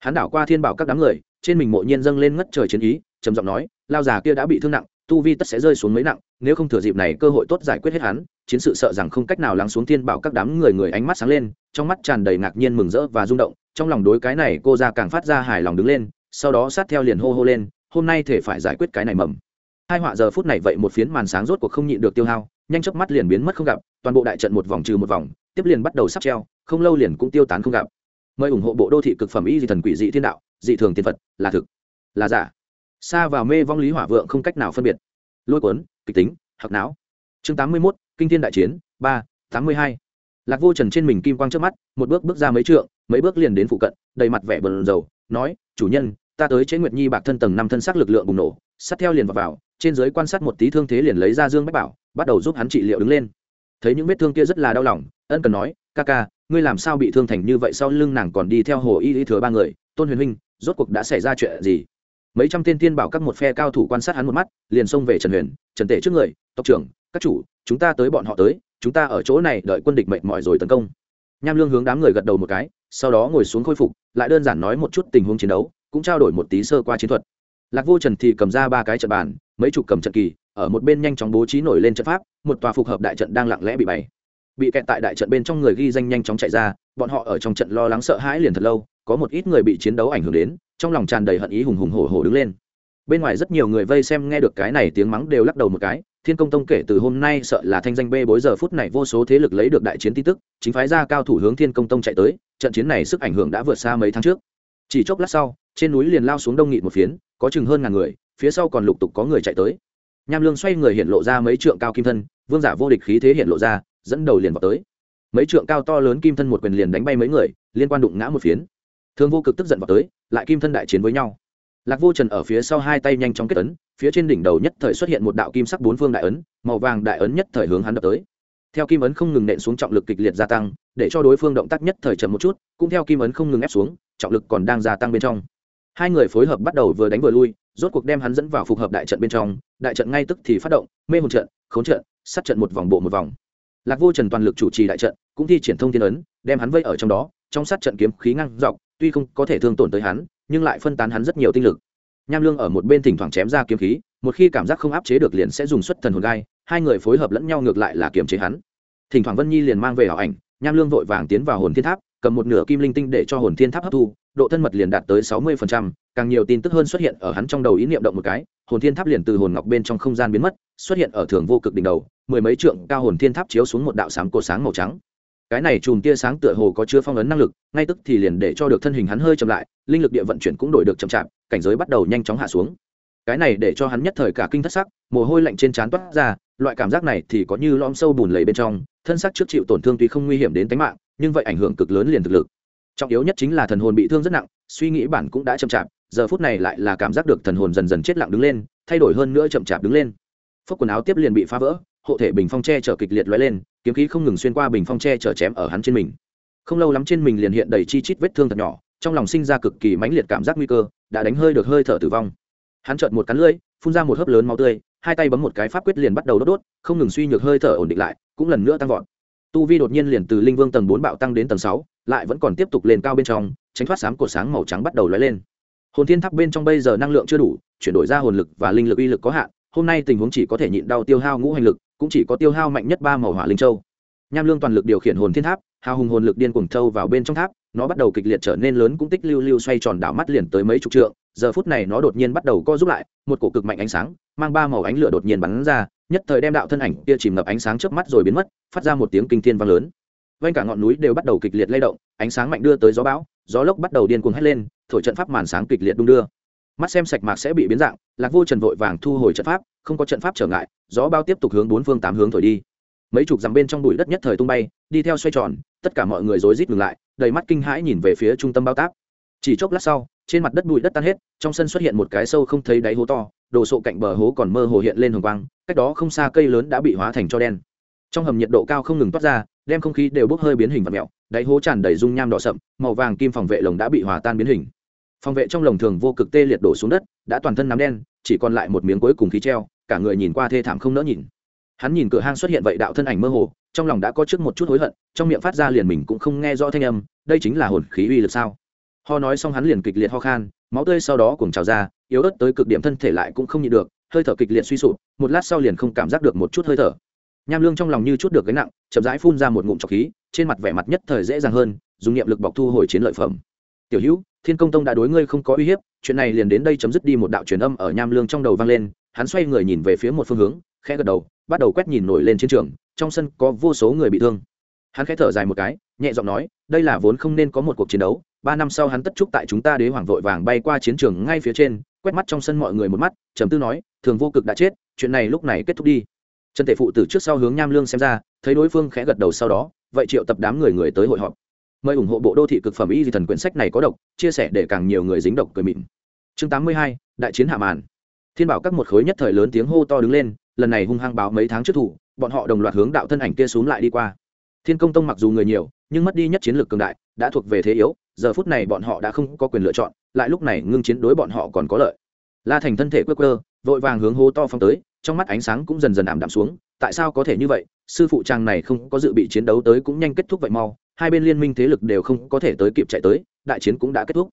Speaker 1: Hắn đảo qua thiên bảo các đám người, trên mình mộ nhiên dâng lên ngất trời chiến ý, trầm giọng nói, lao già kia đã bị thương nặng, tu vi tất sẽ rơi xuống mấy nặng, nếu không thừa dịp này cơ hội tốt giải quyết hết hắn. Chiến sự sợ rằng không cách nào lắng xuống thiên bảo các đám người người ánh mắt sáng lên, trong mắt tràn đầy ngạc nhiên mừng rỡ và rung động, trong lòng đối cái này cô ra càng phát ra hài lòng đứng lên, sau đó sát theo liền hô hô lên hôm nay thể phải giải quyết cái này mầm. Hai họa giờ phút này vậy một phiến màn sáng rốt cuộc không nhịn được tiêu hao nhanh chớp mắt liền biến mất không gặp toàn bộ đại trận một vòng trừ một vòng tiếp liền bắt đầu sắp treo không lâu liền cũng tiêu tán không gặp. Mời ủng hộ bộ đô thị cực phẩm y dị thần quỷ dị thiên đạo dị thường tiên phật là thực là giả. Xa vào mê vong lý hỏa vượng không cách nào phân biệt. Lôi cuốn kịch tính hoặc não. Chương tám mươi 81, kinh thiên đại chiến ba tám mươi hai. Lạc vô trần trên mình kim quang trước mắt một bước bước ra mấy trượng mấy bước liền đến phụ cận đầy mặt vẻ bờn dầu nói chủ nhân ta tới chế nguyệt nhi bạc thân tầng năm thân xác lực lượng bùng nổ sát theo liền vào, vào trên giới quan sát một tí thương thế liền lấy ra dương bách bảo bắt đầu giúp hắn trị liệu đứng lên. Thấy những vết thương kia rất là đau lòng ân cần nói ca ca ngươi làm sao bị thương thành như vậy sau lưng nàng còn đi theo hồ y y thừa ba người? Tôn huyền huynh rốt cuộc đã xảy ra chuyện gì? Mấy trăm tên tiên bảo các một phe cao thủ quan sát hắn một mắt liền xông về trần huyền trần tể trước người tộc trưởng các chủ chúng ta tới bọn họ tới chúng ta ở chỗ này đợi quân địch mệt mỏi rồi tấn công. Nham lương hướng đám người gật đầu một cái sau đó ngồi xuống khôi phục lại đơn giản nói một chút tình huống chiến đấu cũng trao đổi một tí sơ qua chiến thuật. Lạc vô trần thì cầm ra ba cái trận bàn, mấy chục cầm trận kỳ, ở một bên nhanh chóng bố trí nổi lên trận pháp, một tòa phục hợp đại trận đang lặng lẽ bị bày. Bị kẹt tại đại trận bên trong người ghi danh nhanh chóng chạy ra, bọn họ ở trong trận lo lắng sợ hãi liền thật lâu, có một ít người bị chiến đấu ảnh hưởng đến, trong lòng tràn đầy hận ý hùng hùng hổ hổ đứng lên. Bên ngoài rất nhiều người vây xem nghe được cái này tiếng mắng đều lắc đầu một cái, thiên công tông kể từ hôm nay sợ là thanh danh bê bối giờ phút này vô số thế lực lấy được đại chiến tin tức, chính phái ra cao thủ hướng thiên công tông chạy tới, trận chiến này sức ảnh hưởng đã vượt xa mấy tháng trước. Chỉ chốc lát sau trên núi liền lao xuống đông nghị một phiến, có chừng hơn ngàn người, phía sau còn lục tục có người chạy tới. Nham lương xoay người hiện lộ ra mấy trượng cao kim thân, vương giả vô địch khí thế hiện lộ ra, dẫn đầu liền vào tới. Mấy trượng cao to lớn kim thân một quyền liền đánh bay mấy người, liên quan đụng ngã một phiến. Thương vô cực tức giận vào tới, lại kim thân đại chiến với nhau. Lạc vô trần ở phía sau hai tay nhanh chóng kết ấn, phía trên đỉnh đầu nhất thời xuất hiện một đạo kim sắc bốn phương đại ấn, màu vàng đại ấn nhất thời hướng hắn đập tới. Theo kim ấn không ngừng nện xuống trọng lực kịch liệt gia tăng, để cho đối phương động tác nhất thời chậm một chút, cũng theo kim ấn không ngừng ép xuống, trọng lực còn đang gia tăng bên trong hai người phối hợp bắt đầu vừa đánh vừa lui, rốt cuộc đem hắn dẫn vào phục hợp đại trận bên trong, đại trận ngay tức thì phát động, mê hồn trận, khốn trận, sát trận một vòng bộ một vòng. Lạc vô trần toàn lực chủ trì đại trận, cũng thi triển thông thiên ấn, đem hắn vây ở trong đó, trong sát trận kiếm khí ngang dọc, tuy không có thể thương tổn tới hắn, nhưng lại phân tán hắn rất nhiều tinh lực. Nham lương ở một bên thỉnh thoảng chém ra kiếm khí, một khi cảm giác không áp chế được liền sẽ dùng xuất thần hồn gai, hai người phối hợp lẫn nhau ngược lại là kiềm chế hắn. Thỉnh thoảng vân nhi liền mang về ảo ảnh, nham lương vội vàng tiến vào hồn thiên tháp, cầm một nửa kim linh tinh để cho hồn thiên tháp hấp thu độ thân mật liền đạt tới sáu mươi càng nhiều tin tức hơn xuất hiện ở hắn trong đầu ý niệm động một cái, hồn thiên tháp liền từ hồn ngọc bên trong không gian biến mất, xuất hiện ở thường vô cực đỉnh đầu, mười mấy trượng cao hồn thiên tháp chiếu xuống một đạo sáng cô sáng màu trắng. Cái này chùm tia sáng tựa hồ có chứa phong ấn năng lực, ngay tức thì liền để cho được thân hình hắn hơi chậm lại, linh lực địa vận chuyển cũng đổi được chậm chạp, cảnh giới bắt đầu nhanh chóng hạ xuống. Cái này để cho hắn nhất thời cả kinh thất sắc, mồ hôi lạnh trên trán toát ra, loại cảm giác này thì có như lõm sâu bùn lầy bên trong, thân xác trước chịu tổn thương tuy không nguy hiểm đến tính mạng, nhưng vậy ảnh hưởng cực lớn liền thực lực trọng yếu nhất chính là thần hồn bị thương rất nặng, suy nghĩ bản cũng đã chậm chạp, giờ phút này lại là cảm giác được thần hồn dần dần chết lặng đứng lên, thay đổi hơn nữa chậm chạp đứng lên. Phốc quần áo tiếp liền bị phá vỡ, hộ thể bình phong tre chở kịch liệt lóe lên, kiếm khí không ngừng xuyên qua bình phong tre chở chém ở hắn trên mình. Không lâu lắm trên mình liền hiện đầy chi chít vết thương thật nhỏ, trong lòng sinh ra cực kỳ mãnh liệt cảm giác nguy cơ, đã đánh hơi được hơi thở tử vong. Hắn chợt một cắn lưỡi, phun ra một hớp lớn máu tươi, hai tay bấm một cái pháp quyết liền bắt đầu đốt đốt, không ngừng suy nhược hơi thở ổn định lại, cũng lần nữa tăng vọt. Tu vi đột nhiên liền từ linh vương tầng bốn bạo tăng đến tầng sáu lại vẫn còn tiếp tục lên cao bên trong, tránh thoát sám cột sáng màu trắng bắt đầu lóe lên. Hồn thiên tháp bên trong bây giờ năng lượng chưa đủ, chuyển đổi ra hồn lực và linh lực uy lực có hạn, hôm nay tình huống chỉ có thể nhịn đau tiêu hao ngũ hành lực, cũng chỉ có tiêu hao mạnh nhất ba màu hỏa linh châu. Nham lương toàn lực điều khiển hồn thiên tháp, hào hùng hồn lực điên cuồng thâu vào bên trong tháp, nó bắt đầu kịch liệt trở nên lớn cũng tích lưu lưu xoay tròn đảo mắt liền tới mấy chục trượng, giờ phút này nó đột nhiên bắt đầu co giúp lại, một cổ cực mạnh ánh sáng, mang ba màu ánh lửa đột nhiên bắn ra, nhất thời đem đạo thân ảnh kia chìm ngập ánh sáng trước mắt rồi biến mất, phát ra một tiếng kinh thiên vang lớn vanh cả ngọn núi đều bắt đầu kịch liệt lay động, ánh sáng mạnh đưa tới gió bão, gió lốc bắt đầu điên cuồng hét lên, thổi trận pháp màn sáng kịch liệt đung đưa. Mắt xem sạch mạc sẽ bị biến dạng, lạc vô trần vội vàng thu hồi trận pháp, không có trận pháp trở ngại, gió bao tiếp tục hướng bốn phương tám hướng thổi đi. Mấy chục dặm bên trong bụi đất nhất thời tung bay, đi theo xoay tròn, tất cả mọi người rối rít ngừng lại, đầy mắt kinh hãi nhìn về phía trung tâm bao tác chỉ chốc lát sau, trên mặt đất bụi đất tan hết, trong sân xuất hiện một cái sâu không thấy đáy hố to, đồ sộ cạnh bờ hố còn mơ hồ hiện lên hồng quang, cách đó không xa cây lớn đã bị hóa thành cho đen trong hầm nhiệt độ cao không ngừng toát ra, đem không khí đều bốc hơi biến hình và mẹo, đáy hố tràn đầy dung nham đỏ sậm, màu vàng kim phòng vệ lồng đã bị hòa tan biến hình. Phòng vệ trong lồng thường vô cực tê liệt đổ xuống đất, đã toàn thân nắm đen, chỉ còn lại một miếng cuối cùng khí treo, cả người nhìn qua thê thảm không nỡ nhìn. Hắn nhìn cửa hang xuất hiện vậy đạo thân ảnh mơ hồ, trong lòng đã có trước một chút hối hận, trong miệng phát ra liền mình cũng không nghe rõ thanh âm, đây chính là hồn khí uy lực sao? Ho nói xong hắn liền kịch liệt ho khan, máu tươi sau đó cùng trào ra, yếu ớt tới cực điểm thân thể lại cũng không nhịn được, hơi thở kịch liệt suy sụp, một lát sau liền không cảm giác được một chút hơi thở nham lương trong lòng như chút được gánh nặng, chậm rãi phun ra một ngụm trọc khí, trên mặt vẻ mặt nhất thời dễ dàng hơn, dùng niệm lực bọc thu hồi chiến lợi phẩm. Tiểu hữu, thiên công tông đã đối ngươi không có uy hiếp, chuyện này liền đến đây chấm dứt đi. Một đạo truyền âm ở nham lương trong đầu vang lên, hắn xoay người nhìn về phía một phương hướng, khẽ gật đầu, bắt đầu quét nhìn nổi lên chiến trường, trong sân có vô số người bị thương. Hắn khẽ thở dài một cái, nhẹ giọng nói, đây là vốn không nên có một cuộc chiến đấu, ba năm sau hắn tất trúc tại chúng ta đế hoàng vội vàng bay qua chiến trường ngay phía trên, quét mắt trong sân mọi người một mắt, trầm tư nói, thường vô cực đã chết, chuyện này lúc này kết thúc đi trần tể phụ từ trước sau hướng nham lương xem ra, thấy đối phương khẽ gật đầu sau đó, vậy triệu tập đám người người tới hội họp. Mời ủng hộ bộ đô thị cực phẩm y di thần quyển sách này có độc, chia sẻ để càng nhiều người dính độc cười mịn. Chương tám mươi hai, đại chiến hạ màn. Thiên bảo các một khối nhất thời lớn tiếng hô to đứng lên, lần này hung hăng báo mấy tháng trước thủ, bọn họ đồng loạt hướng đạo thân ảnh kia xuống lại đi qua. Thiên công tông mặc dù người nhiều, nhưng mất đi nhất chiến lược cường đại, đã thuộc về thế yếu, giờ phút này bọn họ đã không có quyền lựa chọn, lại lúc này ngưng chiến đối bọn họ còn có lợi. La thành thân thể quơ quơ, vội vàng hướng hô to phong tới trong mắt ánh sáng cũng dần dần ảm đạm xuống, tại sao có thể như vậy? Sư phụ trang này không có dự bị chiến đấu tới cũng nhanh kết thúc vậy mau, hai bên liên minh thế lực đều không có thể tới kịp chạy tới, đại chiến cũng đã kết thúc.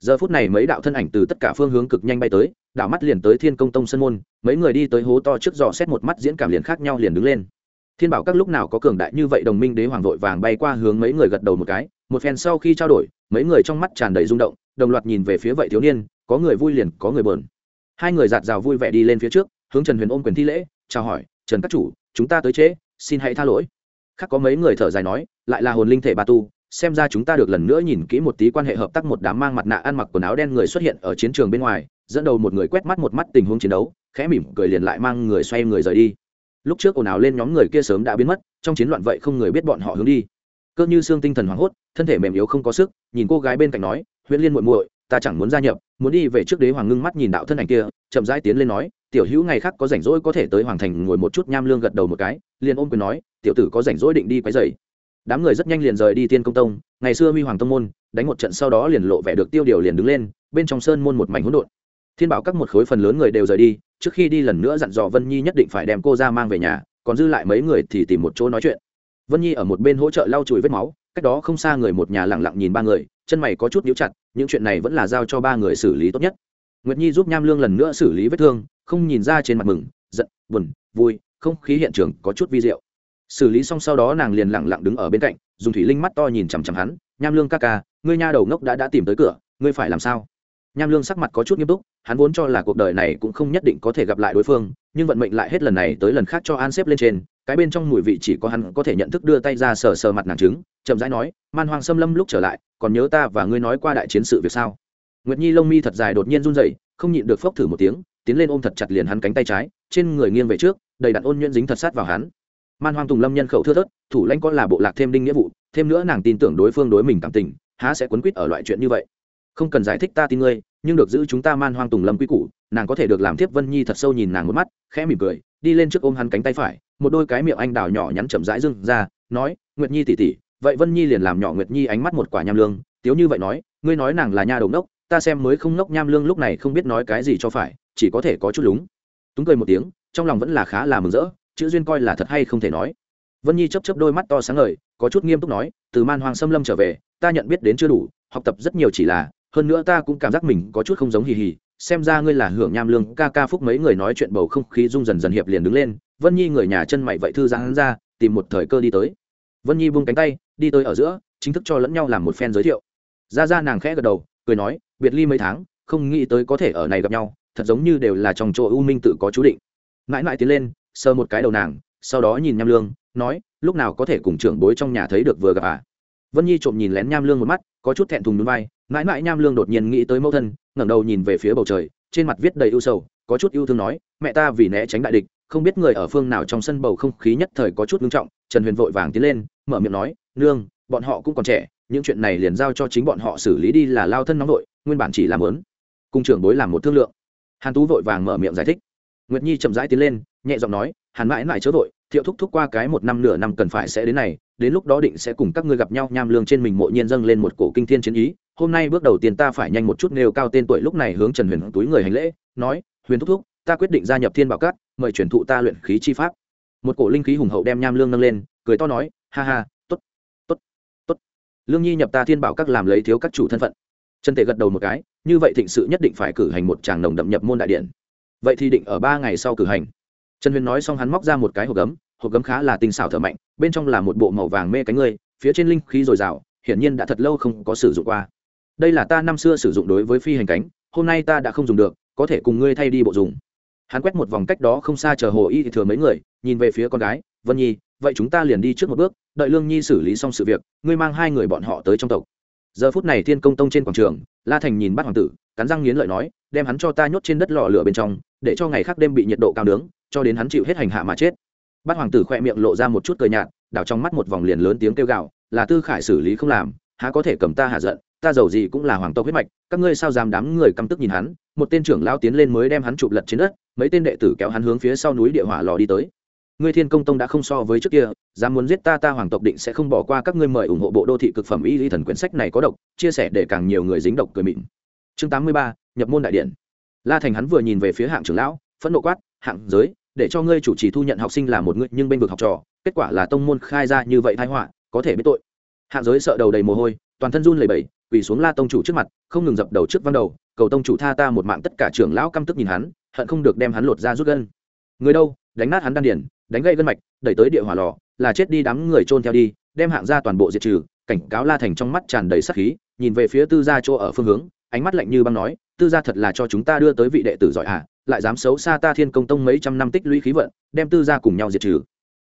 Speaker 1: Giờ phút này mấy đạo thân ảnh từ tất cả phương hướng cực nhanh bay tới, đảo mắt liền tới thiên công tông sân môn, mấy người đi tới hố to trước dò xét một mắt diễn cảm liền khác nhau liền đứng lên. Thiên bảo các lúc nào có cường đại như vậy đồng minh đế hoàng vội vàng bay qua hướng mấy người gật đầu một cái, một phen sau khi trao đổi, mấy người trong mắt tràn đầy rung động, đồng loạt nhìn về phía vậy thiếu niên, có người vui liền, có người bờn hai người giạt rào vui vẻ đi lên phía trước hướng trần huyền ôm quyền thi lễ, chào hỏi, trần các chủ, chúng ta tới trễ, xin hãy tha lỗi. Khác có mấy người thở dài nói, lại là hồn linh thể ba tu, xem ra chúng ta được lần nữa nhìn kỹ một tí quan hệ hợp tác một đám mang mặt nạ ăn mặc quần áo đen người xuất hiện ở chiến trường bên ngoài, dẫn đầu một người quét mắt một mắt tình huống chiến đấu, khẽ mỉm cười liền lại mang người xoay người rời đi. Lúc trước ồn ào lên nhóm người kia sớm đã biến mất, trong chiến loạn vậy không người biết bọn họ hướng đi. Cơ như xương tinh thần hoảng hốt, thân thể mềm yếu không có sức, nhìn cô gái bên cạnh nói, huyễn liên muội muội, ta chẳng muốn gia nhập, muốn đi về trước đế hoàng ngưng mắt nhìn đạo thân ảnh kia, chậm rãi tiến lên nói tiểu hữu ngày khác có rảnh rỗi có thể tới hoàng thành ngồi một chút nham lương gật đầu một cái, liền ôm quyền nói, tiểu tử có rảnh rỗi định đi quấy dày đám người rất nhanh liền rời đi tiên công tông, ngày xưa huy hoàng tông môn, đánh một trận sau đó liền lộ vẻ được tiêu điều liền đứng lên, bên trong sơn môn một mảnh hỗn độn. Thiên bảo các một khối phần lớn người đều rời đi, trước khi đi lần nữa dặn dò vân nhi nhất định phải đem cô ra mang về nhà, còn dư lại mấy người thì tìm một chỗ nói chuyện. Vân nhi ở một bên hỗ trợ lau chùi vết máu, cách đó không xa người một nhà lặng lặng nhìn ba người, chân mày có chút nhíu chặt, những chuyện này vẫn là giao cho ba người xử lý tốt nhất. Nguyệt nhi giúp nham lương lần nữa xử lý vết thương không nhìn ra trên mặt mừng, giận, buồn, vui, không khí hiện trường có chút vi diệu. Xử lý xong sau đó nàng liền lặng lặng đứng ở bên cạnh, dùng thủy linh mắt to nhìn chằm chằm hắn, nham lương ca ca, ngươi nha đầu ngốc đã đã tìm tới cửa, ngươi phải làm sao? Nham lương sắc mặt có chút nghiêm túc, hắn vốn cho là cuộc đời này cũng không nhất định có thể gặp lại đối phương, nhưng vận mệnh lại hết lần này tới lần khác cho an xếp lên trên, cái bên trong mùi vị chỉ có hắn có thể nhận thức đưa tay ra sờ sờ mặt nàng trứng, chậm rãi nói, man hoang xâm lâm lúc trở lại, còn nhớ ta và ngươi nói qua đại chiến sự việc sao? Nguyệt nhi lông mi thật dài đột nhiên run rẩy, không nhịn được phốc thử một tiếng tiến lên ôm thật chặt liền hắn cánh tay trái, trên người nghiêng về trước, đầy đặn ôn nhuyễn dính thật sát vào hắn. Man hoang tùng lâm nhân khẩu thưa thớt, thủ lãnh có là bộ lạc thêm đinh nghĩa vụ, thêm nữa nàng tin tưởng đối phương đối mình cảm tình, há sẽ quấn quýt ở loại chuyện như vậy. Không cần giải thích ta tin ngươi, nhưng được giữ chúng ta man hoang tùng lâm quy củ, nàng có thể được làm thiếp vân nhi thật sâu nhìn nàng một mắt, khẽ mỉm cười, đi lên trước ôm hắn cánh tay phải, một đôi cái miệng anh đào nhỏ nhắn chậm rãi dưng ra, nói, nguyệt nhi tỉ tỉ vậy vân nhi liền làm nhỏ nguyệt nhi ánh mắt một quả nham lương, tiếu như vậy nói, ngươi nói nàng là nha đầu nốc ta xem mới không ngốc nham lương lúc này không biết nói cái gì cho phải, chỉ có thể có chút lúng. Túng cười một tiếng, trong lòng vẫn là khá là mừng rỡ, chữ duyên coi là thật hay không thể nói. Vân nhi chấp chấp đôi mắt to sáng ngời, có chút nghiêm túc nói, từ man hoàng xâm lâm trở về, ta nhận biết đến chưa đủ, học tập rất nhiều chỉ là, hơn nữa ta cũng cảm giác mình có chút không giống hì hì, xem ra ngươi là hưởng nham lương, ca ca phúc mấy người nói chuyện bầu không khí rung dần dần hiệp liền đứng lên. Vân nhi người nhà chân mày vậy thư giãn ra, tìm một thời cơ đi tới. Vân nhi buông cánh tay, đi tới ở giữa, chính thức cho lẫn nhau làm một phen giới thiệu. Ra ra nàng khẽ gật đầu cười nói, biệt ly mấy tháng, không nghĩ tới có thể ở này gặp nhau, thật giống như đều là trong chỗ u minh tự có chú định. Mãi mãi tiến lên, sờ một cái đầu nàng, sau đó nhìn nham lương, nói, lúc nào có thể cùng trưởng bối trong nhà thấy được vừa gặp à? Vân nhi trộm nhìn lén nham lương một mắt, có chút thẹn thùng núi vai, mãi mãi nham lương đột nhiên nghĩ tới mẫu thân, ngẩng đầu nhìn về phía bầu trời, trên mặt viết đầy ưu sầu, có chút yêu thương nói, mẹ ta vì né tránh đại địch, không biết người ở phương nào trong sân bầu không khí nhất thời có chút ngưng trọng. Trần huyền vội vàng tiến lên, mở miệng nói, nương, bọn họ cũng còn trẻ những chuyện này liền giao cho chính bọn họ xử lý đi là lao thân nóng vội, nguyên bản chỉ làm lớn cung trưởng bối làm một thương lượng. Hàn tú vội vàng mở miệng giải thích. Nguyệt nhi chậm rãi tiến lên, nhẹ giọng nói, hàn mãi mãi chớ vội, thiệu thúc thúc qua cái một năm nửa năm cần phải sẽ đến này, đến lúc đó định sẽ cùng các ngươi gặp nhau nham lương trên mình mộ nhiên dâng lên một cổ kinh thiên chiến ý. Hôm nay bước đầu tiên ta phải nhanh một chút nêu cao tên tuổi lúc này hướng trần huyền túi người hành lễ, nói, huyền thúc thúc, ta quyết định gia nhập thiên bảo cát mời truyền thụ ta luyện khí chi pháp. Một cổ linh khí hùng hậu đem nham lương nâng lên, cười to nói, ha ha t ố t t ố t t ố t lương nhi nhập ta thiên bảo các làm lấy thiếu các chủ thân phận. Trần tề gật đầu một cái, như vậy thịnh sự nhất định phải cử hành một tràng nồng đậm nhập môn đại điện. Vậy thì định ở ba ngày sau cử hành. Trần huyền nói xong hắn móc ra một cái hộp gấm hộp gấm khá là tinh xảo thở mạnh, bên trong là một bộ màu vàng mê cánh ngươi, phía trên linh khí dồi dào, hiển nhiên đã thật lâu không có sử dụng qua. Đây là ta năm xưa sử dụng đối với phi hành cánh, hôm nay ta đã không dùng được, có thể cùng ngươi thay đi bộ dùng. Hắn quét một vòng cách đó không xa chờ hồ y thì thừa mấy người, nhìn về phía con gái, vân nhi vậy chúng ta liền đi trước một bước, đợi lương nhi xử lý xong sự việc, ngươi mang hai người bọn họ tới trong tộc. Giờ phút này thiên công tông trên quảng trường, la thành nhìn bắt hoàng tử, cắn răng nghiến lợi nói, đem hắn cho ta nhốt trên đất lò lửa bên trong, để cho ngày khác đêm bị nhiệt độ cao nướng, cho đến hắn chịu hết hành hạ mà chết. Bắt hoàng tử khoe miệng lộ ra một chút cười nhạt, đảo trong mắt một vòng liền lớn tiếng kêu gạo là tư khải xử lý không làm, há có thể cầm ta hạ giận, ta giàu gì cũng là hoàng tộc huyết mạch, các ngươi sao dám đám người căm tức nhìn hắn? Một tên trưởng lao tiến lên mới đem hắn chụp lật trên đất, mấy tên đệ tử kéo hắn hướng phía sau núi địa hỏa lò đi tới ngươi thiên công tông đã không so với trước kia, dám muốn giết ta ta hoàng tộc định sẽ không bỏ qua các ngươi mời ủng hộ bộ đô thị cực phẩm y lý thần quyển sách này có độc, chia sẻ để càng nhiều người dính độc cười mịn. Chương tám mươi ba, nhập môn đại điện. La thành hắn vừa nhìn về phía hạng trưởng lão, phẫn nộ quát, hạng giới, để cho ngươi chủ trì thu nhận học sinh là một ngươi nhưng bên vực học trò, kết quả là tông môn khai ra như vậy thái họa, có thể biết tội. Hạng giới sợ đầu đầy mồ hôi, toàn thân run lẩy bẩy, quỳ xuống la tông chủ trước mặt, không ngừng dập đầu trước văn đầu, cầu tông chủ tha ta một mạng. Tất cả trưởng lão căm tức nhìn hắn, hận không được đem hắn lột ra rút gân. Người đâu? Đánh nát hắn đan điển đánh gãy gân mạch, đẩy tới địa hỏa lò, là chết đi đám người trôn theo đi, đem hạng ra toàn bộ diệt trừ, cảnh cáo la thành trong mắt tràn đầy sắc khí, nhìn về phía tư gia chỗ ở phương hướng, ánh mắt lạnh như băng nói, tư gia thật là cho chúng ta đưa tới vị đệ tử giỏi hạ lại dám xấu xa ta thiên công tông mấy trăm năm tích lũy khí vận, đem tư gia cùng nhau diệt trừ.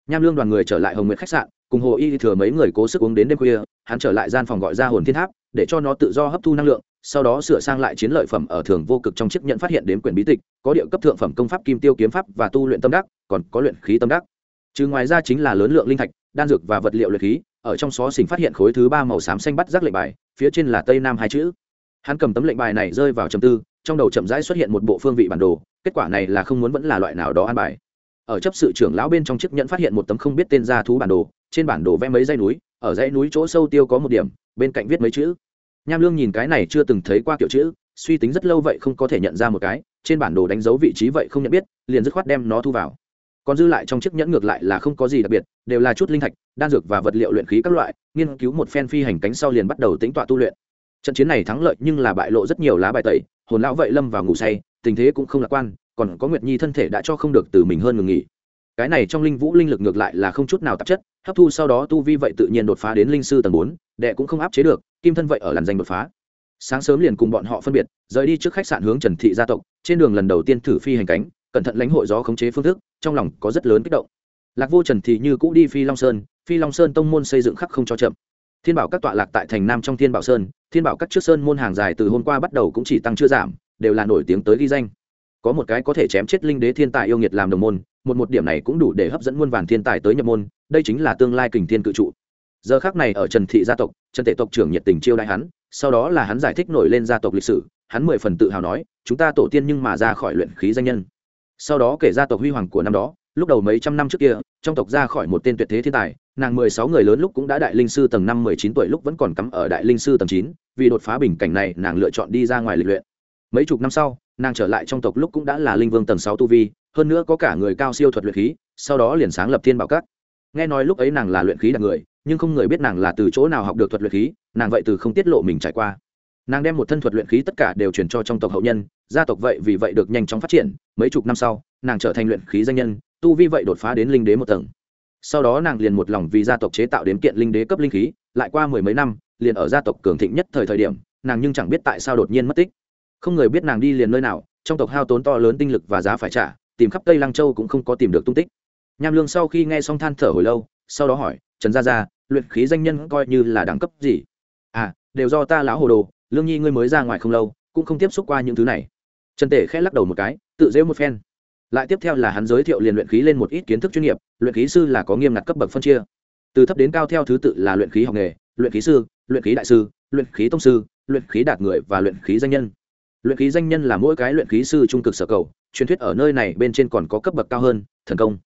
Speaker 1: Nham lương đoàn người trở lại hồng nguyệt khách sạn, cùng hồ y thừa mấy người cố sức uống đến đêm khuya hắn trở lại gian phòng gọi ra hồn thiên tháp, để cho nó tự do hấp thu năng lượng, sau đó sửa sang lại chiến lợi phẩm ở thường vô cực trong chiếc nhận phát hiện đến quyển bí tịch, có địa cấp thượng phẩm công pháp kim tiêu kiếm pháp và tu luyện tâm đắc, còn có luyện khí tâm đắc. Trừ ngoài ra chính là lớn lượng linh thạch, đan dược và vật liệu luyện khí, ở trong xó xỉnh phát hiện khối thứ ba màu xám xanh bắt rác lệnh bài, phía trên là tây nam hai chữ. Hắn cầm tấm lệnh bài này rơi vào trầm tư, trong đầu chậm rãi xuất hiện một bộ phương vị bản đồ, kết quả này là không muốn vẫn là loại nào đó an bài. Ở chấp sự trưởng lão bên trong chiếc nhẫn phát hiện một tấm không biết tên gia thú bản đồ, trên bản đồ vẽ mấy dãy núi ở dãy núi chỗ sâu tiêu có một điểm, bên cạnh viết mấy chữ. Nham lương nhìn cái này chưa từng thấy qua kiểu chữ, suy tính rất lâu vậy không có thể nhận ra một cái, trên bản đồ đánh dấu vị trí vậy không nhận biết, liền dứt khoát đem nó thu vào. Còn dư lại trong chiếc nhẫn ngược lại là không có gì đặc biệt, đều là chút linh thạch, đan dược và vật liệu luyện khí các loại, nghiên cứu một phen phi hành cánh sau liền bắt đầu tính tọa tu luyện. Trận chiến này thắng lợi nhưng là bại lộ rất nhiều lá bài tẩy, hồn lão vậy lâm vào ngủ say, tình thế cũng không lạc quan, còn có nguyệt nhi thân thể đã cho không được từ mình hơn ngừng nghỉ cái này trong linh vũ linh lực ngược lại là không chút nào tạp chất, hấp thu sau đó tu vi vậy tự nhiên đột phá đến linh sư tầng bốn, đệ cũng không áp chế được, kim thân vậy ở làn danh đột phá. Sáng sớm liền cùng bọn họ phân biệt, rời đi trước khách sạn hướng trần thị gia tộc, trên đường lần đầu tiên thử phi hành cánh, cẩn thận lãnh hội gió khống chế phương thức, trong lòng có rất lớn kích động. Lạc vô trần thì như cũ đi phi long sơn, phi long sơn tông môn xây dựng khắc không cho chậm. Thiên bảo các tọa lạc tại thành nam trong thiên bảo sơn, thiên bảo các trước sơn môn hàng dài từ hôm qua bắt đầu cũng chỉ tăng chưa giảm, đều là nổi tiếng tới ghi danh. Có một cái có thể chém chết linh đế thiên tài yêu nghiệt làm đồng môn một một điểm này cũng đủ để hấp dẫn muôn vàn thiên tài tới nhập môn, đây chính là tương lai kình thiên cự trụ. Giờ khác này ở trần thị gia tộc, trần tệ tộc trưởng nhiệt tình chiêu đại hắn, sau đó là hắn giải thích nổi lên gia tộc lịch sử, hắn mười phần tự hào nói, chúng ta tổ tiên nhưng mà ra khỏi luyện khí danh nhân. Sau đó kể gia tộc huy hoàng của năm đó, lúc đầu mấy trăm năm trước kia, trong tộc ra khỏi một tên tuyệt thế thiên tài, nàng mười sáu người lớn lúc cũng đã đại linh sư tầng năm mười chín tuổi lúc vẫn còn cắm ở đại linh sư tầng chín, vì đột phá bình cảnh này, nàng lựa chọn đi ra ngoài lịch luyện. Mấy chục năm sau, nàng trở lại trong tộc lúc cũng đã là linh vương tầng sáu tu vi hơn nữa có cả người cao siêu thuật luyện khí, sau đó liền sáng lập thiên bảo các. Nghe nói lúc ấy nàng là luyện khí đặc người, nhưng không người biết nàng là từ chỗ nào học được thuật luyện khí, nàng vậy từ không tiết lộ mình trải qua. Nàng đem một thân thuật luyện khí tất cả đều truyền cho trong tộc hậu nhân, gia tộc vậy vì vậy được nhanh chóng phát triển, mấy chục năm sau, nàng trở thành luyện khí danh nhân, tu vi vậy đột phá đến linh đế một tầng. Sau đó nàng liền một lòng vì gia tộc chế tạo đến kiện linh đế cấp linh khí, lại qua mười mấy năm, liền ở gia tộc cường thịnh nhất thời thời điểm, nàng nhưng chẳng biết tại sao đột nhiên mất tích. Không người biết nàng đi liền nơi nào, trong tộc hao tốn to lớn tinh lực và giá phải trả tìm khắp tây lăng châu cũng không có tìm được tung tích. Nham lương sau khi nghe xong than thở hồi lâu, sau đó hỏi, trần gia gia, luyện khí danh nhân coi như là đẳng cấp gì? À đều do ta lão hồ đồ, lương nhi ngươi mới ra ngoài không lâu, cũng không tiếp xúc qua những thứ này. Trần tể khẽ lắc đầu một cái, tự dễ một phen. Lại tiếp theo là hắn giới thiệu liền luyện khí lên một ít kiến thức chuyên nghiệp, luyện khí sư là có nghiêm ngặt cấp bậc phân chia. Từ thấp đến cao theo thứ tự là luyện khí học nghề, luyện khí sư, luyện khí đại sư, luyện khí tông sư, luyện khí đạt người và luyện khí danh nhân luyện khí danh nhân là mỗi cái luyện khí sư trung cực sở cầu, truyền thuyết ở nơi này bên trên còn có cấp bậc cao hơn, thần công.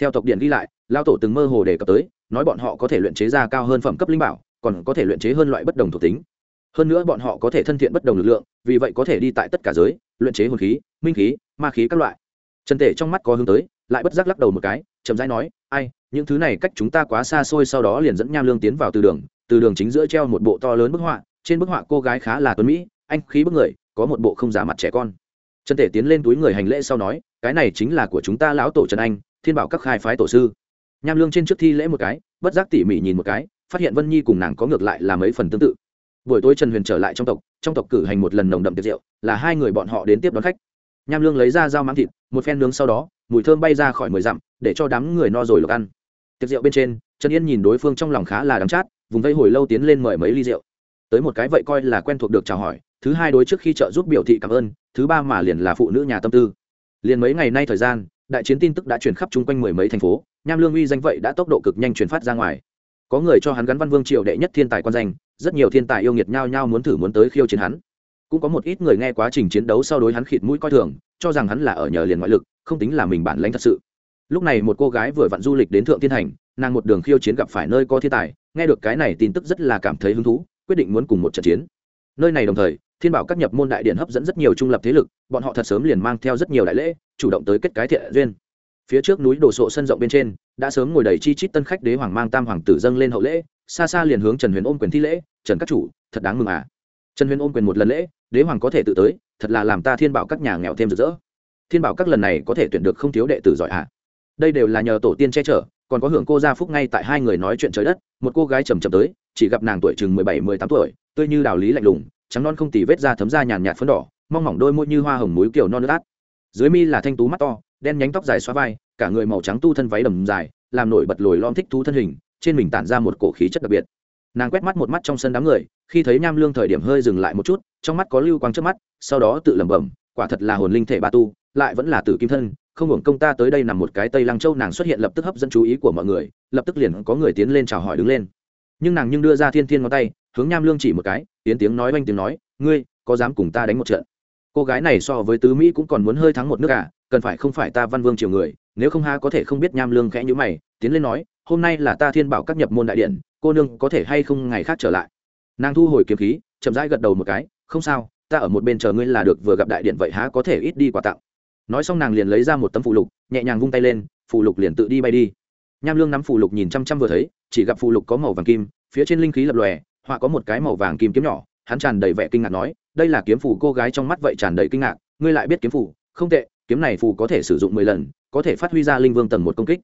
Speaker 1: Theo tộc điện ghi lại lao tổ từng mơ hồ đề cập tới, nói bọn họ có thể luyện chế ra cao hơn phẩm cấp linh bảo, còn có thể luyện chế hơn loại bất đồng thuộc tính. Hơn nữa bọn họ có thể thân thiện bất đồng lực lượng, vì vậy có thể đi tại tất cả giới, luyện chế hồn khí, minh khí, ma khí các loại. Trần tể trong mắt có hướng tới, lại bất giác lắc đầu một cái, chậm rãi nói, ai, những thứ này cách chúng ta quá xa xôi sau đó liền dẫn nham lương tiến vào từ đường từ đường chính giữa treo một bộ to lớn bức họa, trên bức họa cô gái khá là tuấn mỹ, anh khí bức người có một bộ không giả mặt trẻ con. Trần tể tiến lên túi người hành lễ sau nói, cái này chính là của chúng ta lão tổ trần anh, thiên bảo các khai phái tổ sư. Nham lương trên trước thi lễ một cái, bất giác tỉ mỉ nhìn một cái, phát hiện vân nhi cùng nàng có ngược lại là mấy phần tương tự. Buổi tối trần huyền trở lại trong tộc trong tộc cử hành một lần nồng đậm tiệc rượu, là hai người bọn họ đến tiếp đón khách. Nham lương lấy ra dao mắm thịt, một phen nướng sau đó, mùi thơm bay ra khỏi mười dặm, để cho đám người no rồi lộc ăn. Tiệc rượu bên trên, trần yên nhìn đối phương trong lòng khá là đắng chát, vùng vây hồi lâu tiến lên mời mấy ly rượu. Tới một cái vậy coi là quen thuộc được chào hỏi thứ hai đối trước khi trợ giúp biểu thị cảm ơn, thứ ba mà liền là phụ nữ nhà tâm tư. Liền mấy ngày nay thời gian, đại chiến tin tức đã truyền khắp chung quanh mười mấy thành phố, nham lương uy danh vậy đã tốc độ cực nhanh truyền phát ra ngoài. Có người cho hắn gắn văn vương triều đệ nhất thiên tài quan danh, rất nhiều thiên tài yêu nghiệt nhau nhau muốn thử muốn tới khiêu chiến hắn. Cũng có một ít người nghe quá trình chiến đấu sau đối hắn khịt mũi coi thường, cho rằng hắn là ở nhờ liền ngoại lực, không tính là mình bản lãnh thật sự. Lúc này một cô gái vừa vặn du lịch đến thượng thiên thành, nàng một đường khiêu chiến gặp phải nơi có thiên tài, nghe được cái này tin tức rất là cảm thấy hứng thú, quyết định muốn cùng một trận chiến nơi này đồng thời, thiên bảo các nhập môn đại điện hấp dẫn rất nhiều trung lập thế lực, bọn họ thật sớm liền mang theo rất nhiều đại lễ, chủ động tới kết cái thiện duyên. Phía trước núi đồ sộ sân rộng bên trên, đã sớm ngồi đầy chi chít tân khách đế hoàng mang tam hoàng tử dâng lên hậu lễ, xa xa liền hướng trần huyền ôm quyền thi lễ, trần các chủ, thật đáng mừng à. Trần huyền ôm quyền một lần lễ, đế hoàng có thể tự tới, thật là làm ta thiên bảo các nhà nghèo thêm rực rỡ. Thiên bảo các lần này có thể tuyển được không thiếu đệ tử giỏi à. Đây đều là nhờ tổ tiên che chở, còn có hưởng cô gia phúc ngay tại hai người nói chuyện trời đất, một cô gái chầm chậm tới, chỉ gặp nàng tuổi chừng mười bảy, mười tám tuổi tươi như đào lý lạnh lùng, trắng non không tì vết da thấm da nhàn nhạt phấn đỏ, mong mỏng đôi môi như hoa hồng múi kiểu non nước át. Dưới mi là thanh tú mắt to, đen nhánh tóc dài xóa vai, cả người màu trắng tu thân váy đầm dài, làm nổi bật lồi lom thích thú thân hình, trên mình tản ra một cổ khí chất đặc biệt. Nàng quét mắt một mắt trong sân đám người, khi thấy nham lương thời điểm hơi dừng lại một chút, trong mắt có lưu quang trước mắt, sau đó tự lẩm bẩm, quả thật là hồn linh thể ba tu, lại vẫn là tử kim thân, không hưởng công ta tới đây nằm một cái tây lăng châu nàng xuất hiện lập tức hấp dẫn chú ý của mọi người, lập tức liền có người tiến lên chào hỏi đứng lên nhưng nàng nhưng đưa ra thiên thiên ngón tay, hướng nham lương chỉ một cái, tiến tiếng nói oanh tiếng nói, ngươi, có dám cùng ta đánh một trận? Cô gái này so với tứ mỹ cũng còn muốn hơi thắng một nước à cần phải không phải ta văn vương triều người, nếu không ha có thể không biết nham lương khẽ nhữ mày, tiến lên nói, hôm nay là ta thiên bảo các nhập môn đại điện, cô nương có thể hay không ngày khác trở lại? Nàng thu hồi kiếm khí, chậm rãi gật đầu một cái, không sao, ta ở một bên chờ ngươi là được, vừa gặp đại điện vậy há có thể ít đi quà tặng. Nói xong nàng liền lấy ra một tấm phụ lục, nhẹ nhàng vung tay lên, phụ lục liền tự đi bay đi nham lương nắm phụ lục nhìn chăm chăm vừa thấy, chỉ gặp phụ lục có màu vàng kim, phía trên linh khí lập lòe, họa có một cái màu vàng kim kiếm nhỏ. Hắn tràn đầy vẻ kinh ngạc nói, đây là kiếm phủ cô gái trong mắt vậy tràn đầy kinh ngạc, ngươi lại biết kiếm phủ không tệ, kiếm này phù có thể sử dụng mười lần, có thể phát huy ra linh vương tầng một công kích.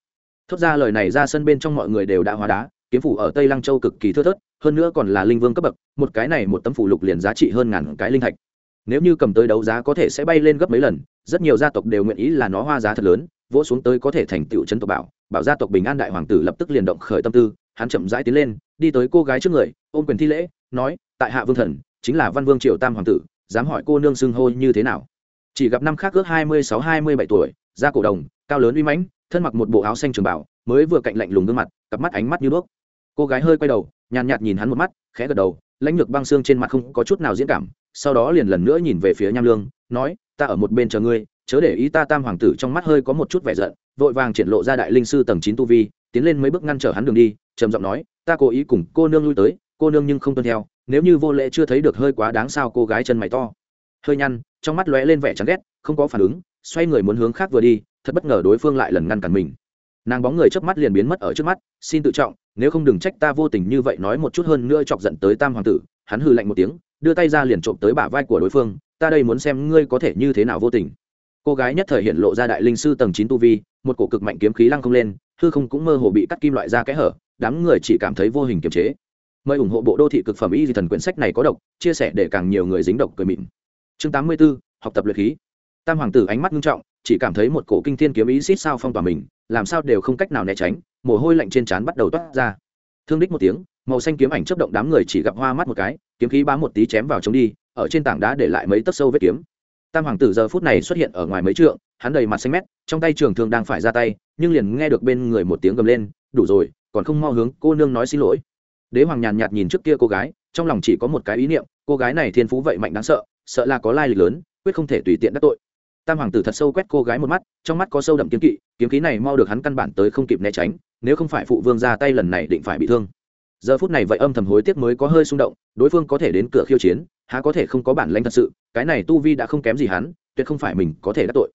Speaker 1: Thốt ra lời này ra sân bên trong mọi người đều đã hóa đá, kiếm phủ ở tây lăng châu cực kỳ thưa thớt, hơn nữa còn là linh vương cấp bậc, một cái này một tấm phủ lục liền giá trị hơn ngàn cái linh thạch. Nếu như cầm tới đấu giá có thể sẽ bay lên gấp mấy lần, rất nhiều gia tộc đều nguyện ý là nó hoa giá thật lớn, vỗ xuống tới có thể thành tựu chân tộc bảo bảo gia tộc bình an đại hoàng tử lập tức liền động khởi tâm tư, hắn chậm rãi tiến lên, đi tới cô gái trước người, ôm quyền thi lễ, nói, tại hạ vương thần, chính là văn vương triều tam hoàng tử, dám hỏi cô nương xưng hô như thế nào? Chỉ gặp năm khác ước hai mươi sáu, hai mươi bảy tuổi, da cổ đồng, cao lớn uy mãnh, thân mặc một bộ áo xanh trường bảo, mới vừa cạnh lạnh lùng gương mặt, cặp mắt ánh mắt như đuốc. Cô gái hơi quay đầu, nhàn nhạt nhìn hắn một mắt, khẽ gật đầu, lãnh lược băng xương trên mặt không có chút nào diễn cảm, sau đó liền lần nữa nhìn về phía nham lương, nói, ta ở một bên chờ ngươi, chớ để ý ta tam hoàng tử trong mắt hơi có một chút vẻ giận vội vàng triển lộ ra đại linh sư tầng chín tu vi, tiến lên mấy bước ngăn trở hắn đường đi, trầm giọng nói, ta cố ý cùng cô nương lui tới, cô nương nhưng không tuân theo, nếu như vô lễ chưa thấy được hơi quá đáng sao? Cô gái chân mày to, hơi nhăn, trong mắt lóe lên vẻ chán ghét, không có phản ứng, xoay người muốn hướng khác vừa đi, thật bất ngờ đối phương lại lần ngăn cản mình. Nàng bóng người chớp mắt liền biến mất ở trước mắt, xin tự trọng, nếu không đừng trách ta vô tình như vậy nói một chút hơn nữa chọc giận tới tam hoàng tử. Hắn hừ lạnh một tiếng, đưa tay ra liền trộm tới bả vai của đối phương, ta đây muốn xem ngươi có thể như thế nào vô tình. Cô gái nhất thời hiện lộ ra đại linh sư tầng chín tu vi một cổ cực mạnh kiếm khí lăng không lên hư không cũng mơ hồ bị cắt kim loại ra kẽ hở đám người chỉ cảm thấy vô hình kiềm chế. Mời ủng hộ bộ đô thị cực phẩm y di thần quyển sách này có độc chia sẻ để càng nhiều người dính độc cười mịn. Chương tám mươi 84, học tập luyện khí. Tam hoàng tử ánh mắt nghiêm trọng chỉ cảm thấy một cổ kinh thiên kiếm ý xít sao phong tỏa mình làm sao đều không cách nào né tránh mồ hôi lạnh trên trán bắt đầu toát ra. Thương đích một tiếng màu xanh kiếm ảnh chấp động đám người chỉ gặp hoa mắt một cái kiếm khí bám một tí chém vào chống đi ở trên tảng đá để lại mấy tấc sâu vết kiếm. Tam hoàng tử giờ phút này xuất hiện ở ngoài mấy trượng hắn đầy mặt xanh mét, trong tay trường thương đang phải ra tay, nhưng liền nghe được bên người một tiếng gầm lên, đủ rồi, còn không mau hướng cô nương nói xin lỗi. Đế hoàng nhàn nhạt nhìn trước kia cô gái, trong lòng chỉ có một cái ý niệm, cô gái này thiên phú vậy mạnh đáng sợ sợ là có lai lịch lớn, quyết không thể tùy tiện đắc tội. Tam hoàng tử thật sâu quét cô gái một mắt, trong mắt có sâu đậm kiếm kỵ, kiếm khí này mau được hắn căn bản tới không kịp né tránh, nếu không phải phụ vương ra tay lần này định phải bị thương. Giờ phút này vậy âm thầm hối tiếc mới có hơi xung động, đối phương có thể đến cửa khiêu chiến, há có thể không có bản lãnh thật sự, cái này tu vi đã không kém gì hắn, tuyệt không phải mình có thể đắc tội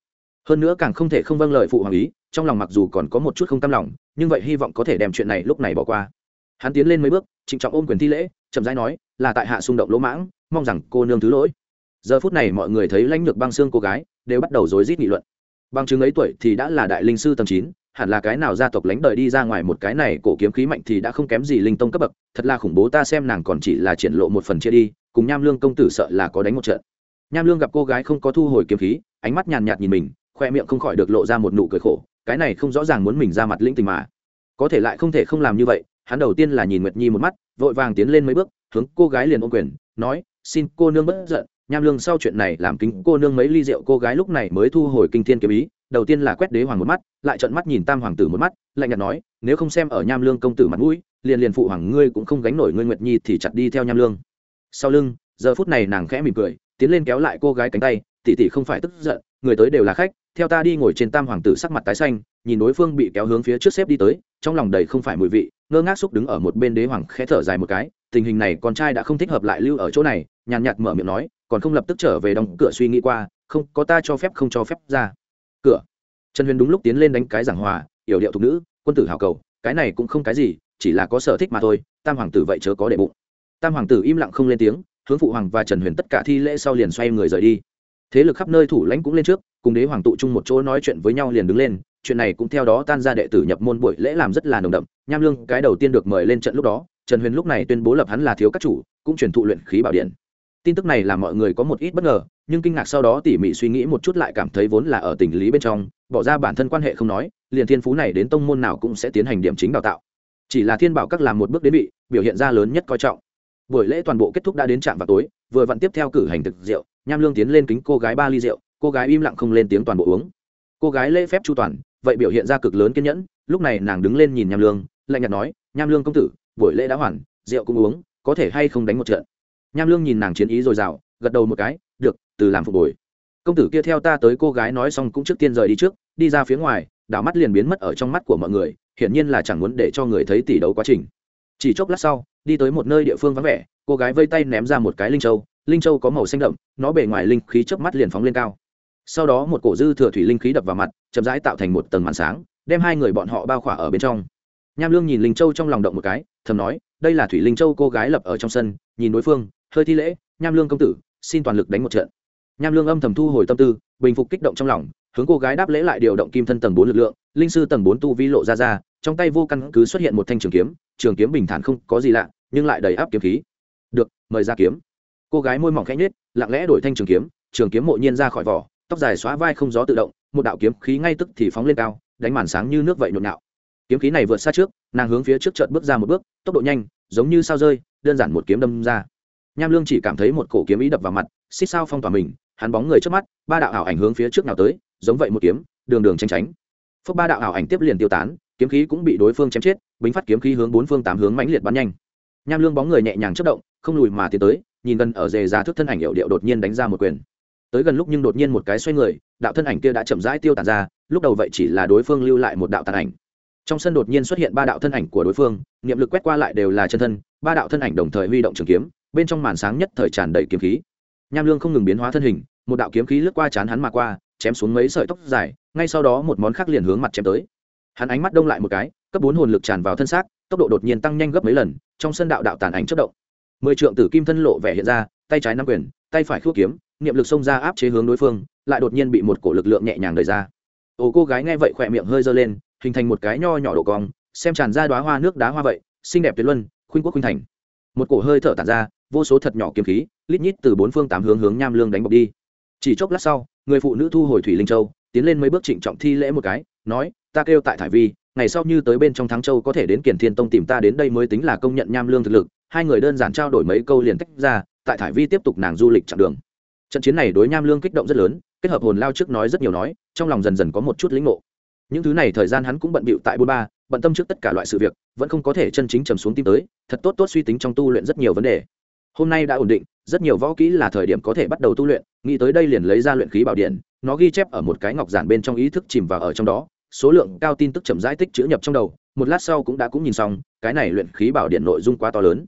Speaker 1: hơn nữa càng không thể không vâng lời phụ hoàng ý, trong lòng mặc dù còn có một chút không tâm lòng, nhưng vậy hy vọng có thể đem chuyện này lúc này bỏ qua. Hắn tiến lên mấy bước, trịnh trọng ôm quyền thi lễ, chậm rãi nói, là tại hạ xung động lỗ mãng, mong rằng cô nương thứ lỗi. Giờ phút này mọi người thấy lãnh lược băng xương cô gái, đều bắt đầu rối rít nghị luận. Bằng chứng ấy tuổi thì đã là đại linh sư tầng chín, hẳn là cái nào gia tộc lãnh đời đi ra ngoài một cái này cổ kiếm khí mạnh thì đã không kém gì linh tông cấp bậc, thật là khủng bố ta xem nàng còn chỉ là triển lộ một phần chia đi, cùng nham lương công tử sợ là có đánh một trận. Nham lương gặp cô gái không có thu hồi kiếm khí, ánh mắt nhàn nhạt nhìn mình khoe miệng không khỏi được lộ ra một nụ cười khổ, cái này không rõ ràng muốn mình ra mặt linh tình mà. Có thể lại không thể không làm như vậy, hắn đầu tiên là nhìn nguyệt nhi một mắt, vội vàng tiến lên mấy bước, hướng cô gái liền ôm quyền, nói, xin cô nương bất giận, nham lương sau chuyện này làm kính cô nương mấy ly rượu, cô gái lúc này mới thu hồi kinh thiên kiếm ý, đầu tiên là quét đế hoàng một mắt, lại trợn mắt nhìn tam hoàng tử một mắt, lạnh nhạt nói, nếu không xem ở nham lương công tử mặt mũi, liền liền phụ hoàng ngươi cũng không gánh nổi ngươi nguyệt nhi thì chặt đi theo nham lương. Sau lưng, giờ phút này nàng khẽ mỉm cười, tiến lên kéo lại cô gái cánh tay tỷ tỷ không phải tức giận, người tới đều là khách, theo ta đi ngồi trên tam hoàng tử sắc mặt tái xanh, nhìn đối phương bị kéo hướng phía trước xếp đi tới, trong lòng đầy không phải mùi vị, ngơ ngác xúc đứng ở một bên đế hoàng khẽ thở dài một cái, tình hình này con trai đã không thích hợp lại lưu ở chỗ này, nhàn nhạt mở miệng nói, còn không lập tức trở về đóng cửa suy nghĩ qua, không, có ta cho phép không cho phép ra. Cửa. Trần huyền đúng lúc tiến lên đánh cái giảng hòa, yểu điệu thục nữ, quân tử hào cầu, cái này cũng không cái gì, chỉ là có sở thích mà thôi, tam hoàng tử vậy chớ có để bụng. Tam hoàng tử im lặng không lên tiếng, hướng phụ hoàng và trần huyền tất cả thi lễ sau liền xoay người rời đi thế lực khắp nơi thủ lãnh cũng lên trước, cùng đế hoàng tụ chung một chỗ nói chuyện với nhau liền đứng lên, chuyện này cũng theo đó tan ra đệ tử nhập môn buổi lễ làm rất là nồng đậm, nham lương cái đầu tiên được mời lên trận lúc đó, trần huyền lúc này tuyên bố lập hắn là thiếu các chủ, cũng truyền thụ luyện khí bảo điện. Tin tức này làm mọi người có một ít bất ngờ, nhưng kinh ngạc sau đó tỉ mỉ suy nghĩ một chút lại cảm thấy vốn là ở tình lý bên trong, bỏ ra bản thân quan hệ không nói, liền thiên phú này đến tông môn nào cũng sẽ tiến hành điểm chính đào tạo. Chỉ là thiên bảo các làm một bước đến bị biểu hiện ra lớn nhất coi trọng buổi lễ toàn bộ kết thúc đã đến trạm vào tối, vừa vặn tiếp theo cử hành thực rượu, nham lương tiến lên kính cô gái ba ly rượu, cô gái im lặng không lên tiếng toàn bộ uống. Cô gái lễ phép chu toàn, vậy biểu hiện ra cực lớn kiên nhẫn, lúc này nàng đứng lên nhìn nham lương, lạnh nhạt nói, nham lương công tử, buổi lễ đã hoàn, rượu cũng uống, có thể hay không đánh một trận? Nham lương nhìn nàng chiến ý dồi dào, gật đầu một cái, được, từ làm phục hồi công tử kia theo ta tới cô gái nói xong cũng trước tiên rời đi trước, đi ra phía ngoài, đảo mắt liền biến mất ở trong mắt của mọi người, hiển nhiên là chẳng muốn để cho người thấy tỷ đấu quá trình chỉ chốc lát sau, đi tới một nơi địa phương vắng vẻ, cô gái vây tay ném ra một cái linh châu linh châu có màu xanh đậm, nó bề ngoài linh khí chớp mắt liền phóng lên cao. Sau đó một cổ dư thừa thủy linh khí đập vào mặt, chậm rãi tạo thành một tầng màn sáng, đem hai người bọn họ bao khỏa ở bên trong. Nham lương nhìn linh châu trong lòng động một cái, thầm nói, đây là thủy linh châu cô gái lập ở trong sân, nhìn đối phương, hơi thi lễ, nham lương công tử, xin toàn lực đánh một trận. Nham lương âm thầm thu hồi tâm tư, bình phục kích động trong lòng, hướng cô gái đáp lễ lại điều động kim thân tầng bốn lực lượng, linh sư tầng bốn tu vi lộ ra ra trong tay vô căn cứ xuất hiện một thanh trường kiếm trường kiếm bình thản không có gì lạ, nhưng lại đầy áp kiếm khí. Được, mời ra kiếm. Cô gái môi mỏng khẽ nhết lặng lẽ đổi thanh trường kiếm trường kiếm mộ nhiên ra khỏi vỏ, tóc dài xóa vai không gió tự động, một đạo kiếm khí ngay tức thì phóng lên cao, đánh màn sáng như nước vậy nhộn nhạo. Kiếm khí này vượt xa trước, nàng hướng phía trước trận bước ra một bước, tốc độ nhanh, giống như sao rơi, đơn giản một kiếm đâm ra. Nham lương chỉ cảm thấy một cổ kiếm ý đập vào mặt, xích sao phong tỏa mình, hắn bóng người trước mắt, ba đạo ảo ảnh hướng phía trước nào tới, giống vậy một kiếm, đường đường tranh tránh. Phước ba đạo ảo ảnh tiếp liền tiêu tán kiếm khí cũng bị đối phương chém chết, bính phát kiếm khí hướng bốn phương tám hướng mãnh liệt bắn nhanh. Nham lương bóng người nhẹ nhàng chất động, không lùi mà tiến tới, nhìn gần ở dề giá thước thân ảnh hiệu điệu đột nhiên đánh ra một quyền. Tới gần lúc nhưng đột nhiên một cái xoay người, đạo thân ảnh kia đã chậm rãi tiêu tàn ra, lúc đầu vậy chỉ là đối phương lưu lại một đạo tàn ảnh. Trong sân đột nhiên xuất hiện ba đạo thân ảnh của đối phương, niệm lực quét qua lại đều là chân thân, ba đạo thân ảnh đồng thời huy động trường kiếm, bên trong màn sáng nhất thời tràn đầy kiếm khí. Nham lương không ngừng biến hóa thân hình, một đạo kiếm khí lướt qua chán hắn mà qua, chém xuống mấy sợi tóc dài, ngay sau đó một món khác liền hướng mặt chém tới hắn ánh mắt đông lại một cái, cấp bốn hồn lực tràn vào thân xác, tốc độ đột nhiên tăng nhanh gấp mấy lần, trong sân đạo đạo tàn ảnh chất động. Mười trượng tử kim thân lộ vẻ hiện ra, tay trái nắm quyền, tay phải khước kiếm, niệm lực xông ra áp chế hướng đối phương, lại đột nhiên bị một cổ lực lượng nhẹ nhàng đẩy ra. Ồ cô gái nghe vậy khỏe miệng hơi dơ lên, hình thành một cái nho nhỏ độ cong, xem tràn ra đoá hoa nước đá hoa vậy, xinh đẹp tuyệt luân, khuynh quốc khuynh thành. Một cổ hơi thở tản ra, vô số thật nhỏ kiếm khí, lít nhít từ bốn phương tám hướng hướng nham lương đánh bọc đi. Chỉ chốc lát sau, người phụ nữ thu hồi thủy linh châu, tiến lên mấy bước trịnh trọng thi lễ một cái nói, ta kêu tại thải vi, ngày sau như tới bên trong thắng châu có thể đến kiển thiên tông tìm ta đến đây mới tính là công nhận nham lương thực lực. Hai người đơn giản trao đổi mấy câu liền tách ra, tại thải vi tiếp tục nàng du lịch chặng đường. Trận chiến này đối nham lương kích động rất lớn, kết hợp hồn lao trước nói rất nhiều nói, trong lòng dần dần có một chút lĩnh ngộ. Những thứ này thời gian hắn cũng bận bịu tại bôn ba, bận tâm trước tất cả loại sự việc, vẫn không có thể chân chính trầm xuống tim tới, thật tốt tốt suy tính trong tu luyện rất nhiều vấn đề. Hôm nay đã ổn định, rất nhiều võ kỹ là thời điểm có thể bắt đầu tu luyện, nghĩ tới đây liền lấy ra luyện khí bảo điện, nó ghi chép ở một cái ngọc giản bên trong ý thức chìm vào ở trong đó số lượng cao tin tức chậm rãi tích chữ nhập trong đầu, một lát sau cũng đã cũng nhìn xong, cái này luyện khí bảo điện nội dung quá to lớn.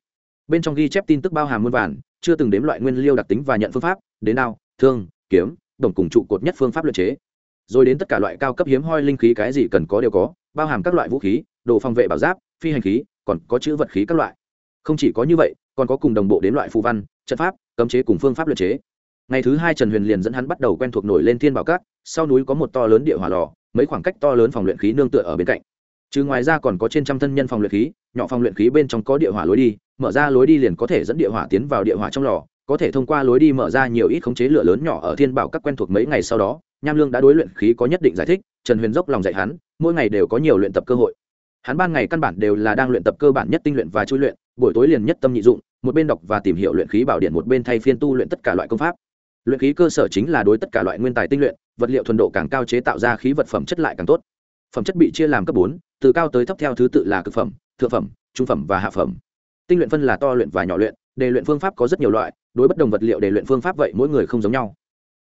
Speaker 1: Bên trong ghi chép tin tức bao hàm muôn vàn, chưa từng đếm loại nguyên liêu đặc tính và nhận phương pháp, đến nào thương, kiếm, đồng cùng trụ cột nhất phương pháp luyện chế. Rồi đến tất cả loại cao cấp hiếm hoi linh khí cái gì cần có đều có, bao hàm các loại vũ khí, đồ phòng vệ bảo giáp, phi hành khí, còn có chữ vật khí các loại. Không chỉ có như vậy, còn có cùng đồng bộ đến loại phù văn, trận pháp, cấm chế cùng phương pháp luyện chế. Ngày thứ hai trần huyền liền dẫn hắn bắt đầu quen thuộc nổi lên thiên bảo cát sau núi có một to lớn địa hỏa lò, mấy khoảng cách to lớn phòng luyện khí nương tựa ở bên cạnh. Chứ ngoài ra còn có trên trăm thân nhân phòng luyện khí, nhỏ phòng luyện khí bên trong có địa hỏa lối đi, mở ra lối đi liền có thể dẫn địa hỏa tiến vào địa hỏa trong lò, có thể thông qua lối đi mở ra nhiều ít khống chế lửa lớn nhỏ ở thiên bảo các quen thuộc mấy ngày sau đó, nham lương đã đối luyện khí có nhất định giải thích, trần huyền dốc lòng dạy hắn, mỗi ngày đều có nhiều luyện tập cơ hội. Hắn ban ngày căn bản đều là đang luyện tập cơ bản nhất tinh luyện và chui luyện, buổi tối liền nhất tâm nhị dụng, một bên đọc và tìm hiểu luyện khí bảo điện, một bên thay phiên tu luyện tất cả loại công pháp luyện khí cơ sở chính là đối tất cả loại nguyên tài tinh luyện, vật liệu thuần độ càng cao chế tạo ra khí vật phẩm chất lại càng tốt. Phẩm chất bị chia làm cấp bốn, từ cao tới thấp theo thứ tự là cực phẩm, thượng phẩm, trung phẩm và hạ phẩm. Tinh luyện phân là to luyện và nhỏ luyện đề luyện phương pháp có rất nhiều loại, đối bất đồng vật liệu đề luyện phương pháp vậy mỗi người không giống nhau.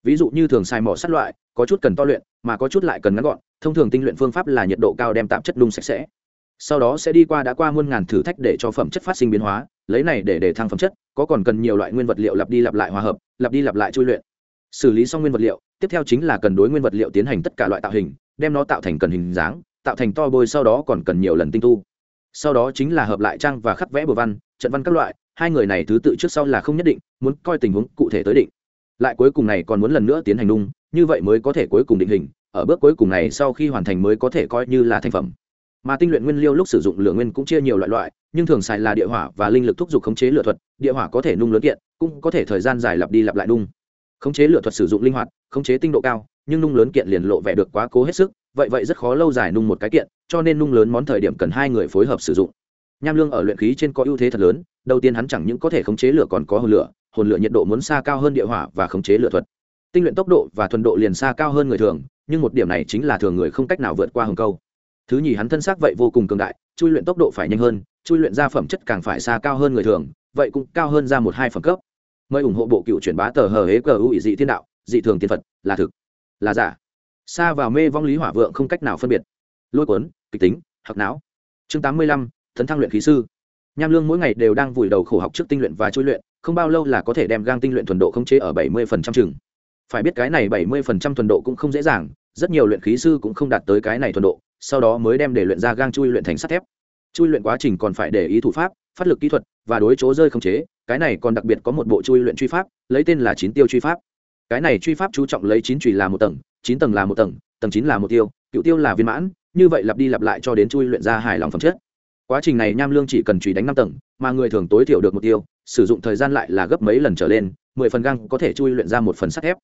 Speaker 1: Ví dụ như thường xài mỏ sắt loại, có chút cần to luyện, mà có chút lại cần ngắn gọn, thông thường tinh luyện phương pháp là nhiệt độ cao đem tạp chất đun sạch sẽ. Sau đó sẽ đi qua đã qua muôn ngàn thử thách để cho phẩm chất phát sinh biến hóa lấy này để để thăng phẩm chất, có còn cần nhiều loại nguyên vật liệu lặp đi lặp lại hòa hợp, lặp đi lặp lại chui luyện. Xử lý xong nguyên vật liệu, tiếp theo chính là cần đối nguyên vật liệu tiến hành tất cả loại tạo hình, đem nó tạo thành cần hình dáng, tạo thành to bôi sau đó còn cần nhiều lần tinh tu. Sau đó chính là hợp lại trang và khắc vẽ bừa văn, trận văn các loại, hai người này thứ tự trước sau là không nhất định, muốn coi tình huống cụ thể tới định. Lại cuối cùng này còn muốn lần nữa tiến hành nung, như vậy mới có thể cuối cùng định hình, ở bước cuối cùng này sau khi hoàn thành mới có thể coi như là thành phẩm mà tinh luyện nguyên liêu lúc sử dụng lửa nguyên cũng chia nhiều loại loại, nhưng thường xài là địa hỏa và linh lực thúc giục khống chế lửa thuật, địa hỏa có thể nung lớn kiện, cũng có thể thời gian dài lặp đi lặp lại nung. Khống chế lửa thuật sử dụng linh hoạt, khống chế tinh độ cao, nhưng nung lớn kiện liền lộ vẻ được quá cố hết sức, vậy vậy rất khó lâu dài nung một cái kiện, cho nên nung lớn món thời điểm cần hai người phối hợp sử dụng. Nham lương ở luyện khí trên có ưu thế thật lớn, đầu tiên hắn chẳng những có thể khống chế lửa còn có hồn lửa hồn lửa nhiệt độ muốn xa cao hơn địa hỏa và khống chế lửa thuật. Tinh luyện tốc độ và thuần độ liền xa cao hơn người thường, nhưng một điểm này chính là thường người không cách nào vượt qua hồng câu thứ nhì hắn thân xác vậy vô cùng cường đại, chui luyện tốc độ phải nhanh hơn, chui luyện ra phẩm chất càng phải xa cao hơn người thường, vậy cũng cao hơn ra một hai phẩm cấp. Mời ủng hộ bộ cựu truyền bá tờ hờ hế cờ u dị thiên đạo, dị thường tiên phật, là thực, là giả. Xa vào mê vong lý hỏa vượng không cách nào phân biệt. Lôi cuốn, kịch tính hoặc não. Chương tám mươi lăm thấn thăng luyện khí sư. Nham lương mỗi ngày đều đang vùi đầu khổ học trước tinh luyện và chui luyện, không bao lâu là có thể đem gang tinh luyện thuần độ khống chế ở bảy mươi phần trăm chừng. Phải biết cái này bảy mươi phần trăm thuần độ cũng không dễ dàng rất nhiều luyện khí sư cũng không đạt tới cái này thuần độ, sau đó mới đem để luyện ra gang chui luyện thành sắt thép. Chui luyện quá trình còn phải để ý thủ pháp, phát lực kỹ thuật và đối chỗ rơi không chế, cái này còn đặc biệt có một bộ chui luyện truy pháp, lấy tên là chín tiêu truy pháp. Cái này truy pháp chú trọng lấy chín chùy là một tầng, chín tầng là một tầng tầng chín là một tiêu, cựu tiêu là viên mãn, như vậy lặp đi lặp lại cho đến chui luyện ra hài lòng phẩm chất. Quá trình này nham lương chỉ cần chùy đánh năm tầng, mà người thường tối thiểu được một tiêu, sử dụng thời gian lại là gấp mấy lần trở lên, mười phần găng có thể chui luyện ra một phần sắt thép.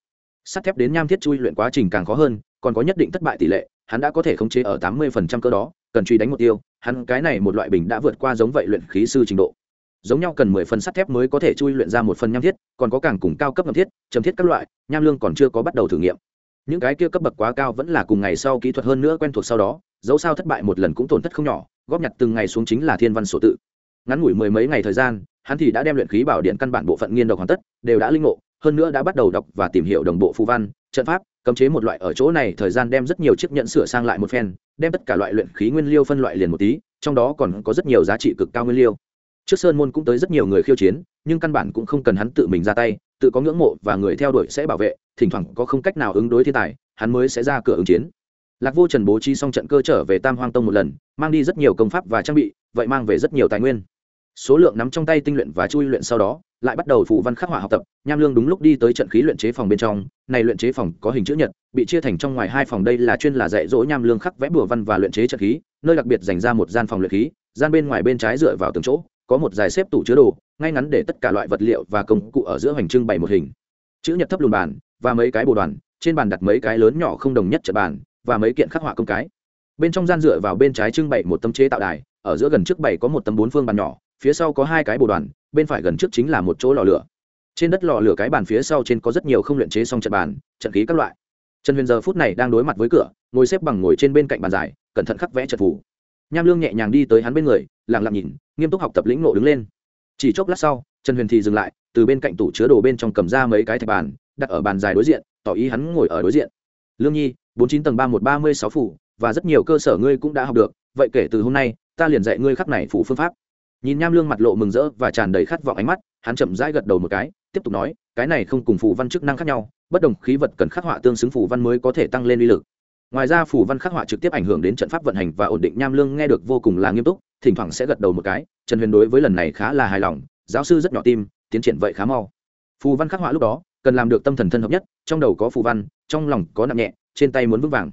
Speaker 1: Sắt thép đến nham thiết chui luyện quá trình càng khó hơn còn có nhất định thất bại tỷ lệ, hắn đã có thể khống chế ở tám mươi phần trăm cơ đó, cần truy đánh một tiêu, hắn cái này một loại bình đã vượt qua giống vậy luyện khí sư trình độ. Giống nhau cần mười phần sắt thép mới có thể chui luyện ra một phần nham thiết, còn có càng cùng cao cấp nham thiết chấm thiết các loại, nham lương còn chưa có bắt đầu thử nghiệm. Những cái kia cấp bậc quá cao vẫn là cùng ngày sau kỹ thuật hơn nữa quen thuộc sau đó, dẫu sao thất bại một lần cũng tổn thất không nhỏ, góp nhặt từng ngày xuống chính là thiên văn sổ tự. Ngắn ngủi mười mấy ngày thời gian, hắn thì đã đem luyện khí bảo điện căn bản bộ phận nghiên độc hoàn tất, đều đã linh ngộ, hơn nữa đã bắt đầu đọc và tìm hiểu đồng bộ phù văn, trận pháp cấm chế một loại ở chỗ này thời gian đem rất nhiều chiếc nhận sửa sang lại một phen, đem tất cả loại luyện khí nguyên liêu phân loại liền một tí, trong đó còn có rất nhiều giá trị cực cao nguyên liêu. Trước sơn môn cũng tới rất nhiều người khiêu chiến, nhưng căn bản cũng không cần hắn tự mình ra tay, tự có ngưỡng mộ và người theo đuổi sẽ bảo vệ, thỉnh thoảng có không cách nào ứng đối thiên tài, hắn mới sẽ ra cửa ứng chiến. Lạc vô trần bố trí xong trận cơ trở về tam hoang tông một lần, mang đi rất nhiều công pháp và trang bị, vậy mang về rất nhiều tài nguyên. Số lượng nắm trong tay tinh luyện và chui luyện sau đó lại bắt đầu phụ văn khắc họa học tập, nham lương đúng lúc đi tới trận khí luyện chế phòng bên trong, này luyện chế phòng có hình chữ nhật, bị chia thành trong ngoài hai phòng đây là chuyên là dạy dỗ nham lương khắc vẽ bùa văn và luyện chế trận khí, nơi đặc biệt dành ra một gian phòng luyện khí, gian bên ngoài bên trái dựa vào từng chỗ, có một dài xếp tủ chứa đồ, ngay ngắn để tất cả loại vật liệu và công cụ ở giữa hành trưng bày một hình. Chữ nhật thấp lùn bàn, và mấy cái bồ đoàn, trên bàn đặt mấy cái lớn nhỏ không đồng nhất trận bàn, và mấy kiện khắc họa công cái. Bên trong gian dựa vào bên trái trưng bày một tấm chế tạo đài, ở giữa gần trước bày có một tấm bốn phương bàn nhỏ, phía sau có hai cái bồ đoàn bên phải gần trước chính là một chỗ lò lửa. Trên đất lò lửa cái bàn phía sau trên có rất nhiều không luyện chế xong trận bàn, trận khí các loại. Trần huyền giờ phút này đang đối mặt với cửa, ngồi xếp bằng ngồi trên bên cạnh bàn dài cẩn thận khắc vẽ trận phủ nham lương nhẹ nhàng đi tới hắn bên người, lặng lặng nhìn, nghiêm túc học tập lĩnh nộ đứng lên. Chỉ chốc lát sau, trần huyền thì dừng lại, từ bên cạnh tủ chứa đồ bên trong cầm ra mấy cái thạch bàn, đặt ở bàn dài đối diện, tỏ ý hắn ngồi ở đối diện. Lương nhi, bốn chín tầng ba một ba mươi sáu phủ, và rất nhiều cơ sở ngươi cũng đã học được, vậy kể từ hôm nay, ta liền dạy ngươi khắc này phủ phương pháp nhìn nham lương mặt lộ mừng rỡ và tràn đầy khát vọng ánh mắt, hắn chậm rãi gật đầu một cái, tiếp tục nói, cái này không cùng phù văn chức năng khác nhau, bất đồng khí vật cần khắc họa tương xứng phù văn mới có thể tăng lên uy lực. Ngoài ra phù văn khắc họa trực tiếp ảnh hưởng đến trận pháp vận hành và ổn định, nham lương nghe được vô cùng là nghiêm túc, thỉnh thoảng sẽ gật đầu một cái, trần huyền đối với lần này khá là hài lòng, giáo sư rất nhỏ tim, tiến triển vậy khá mau. Phù văn khắc họa lúc đó, cần làm được tâm thần thân hợp nhất, trong đầu có phù văn, trong lòng có nặng nhẹ, trên tay muốn vững vàng.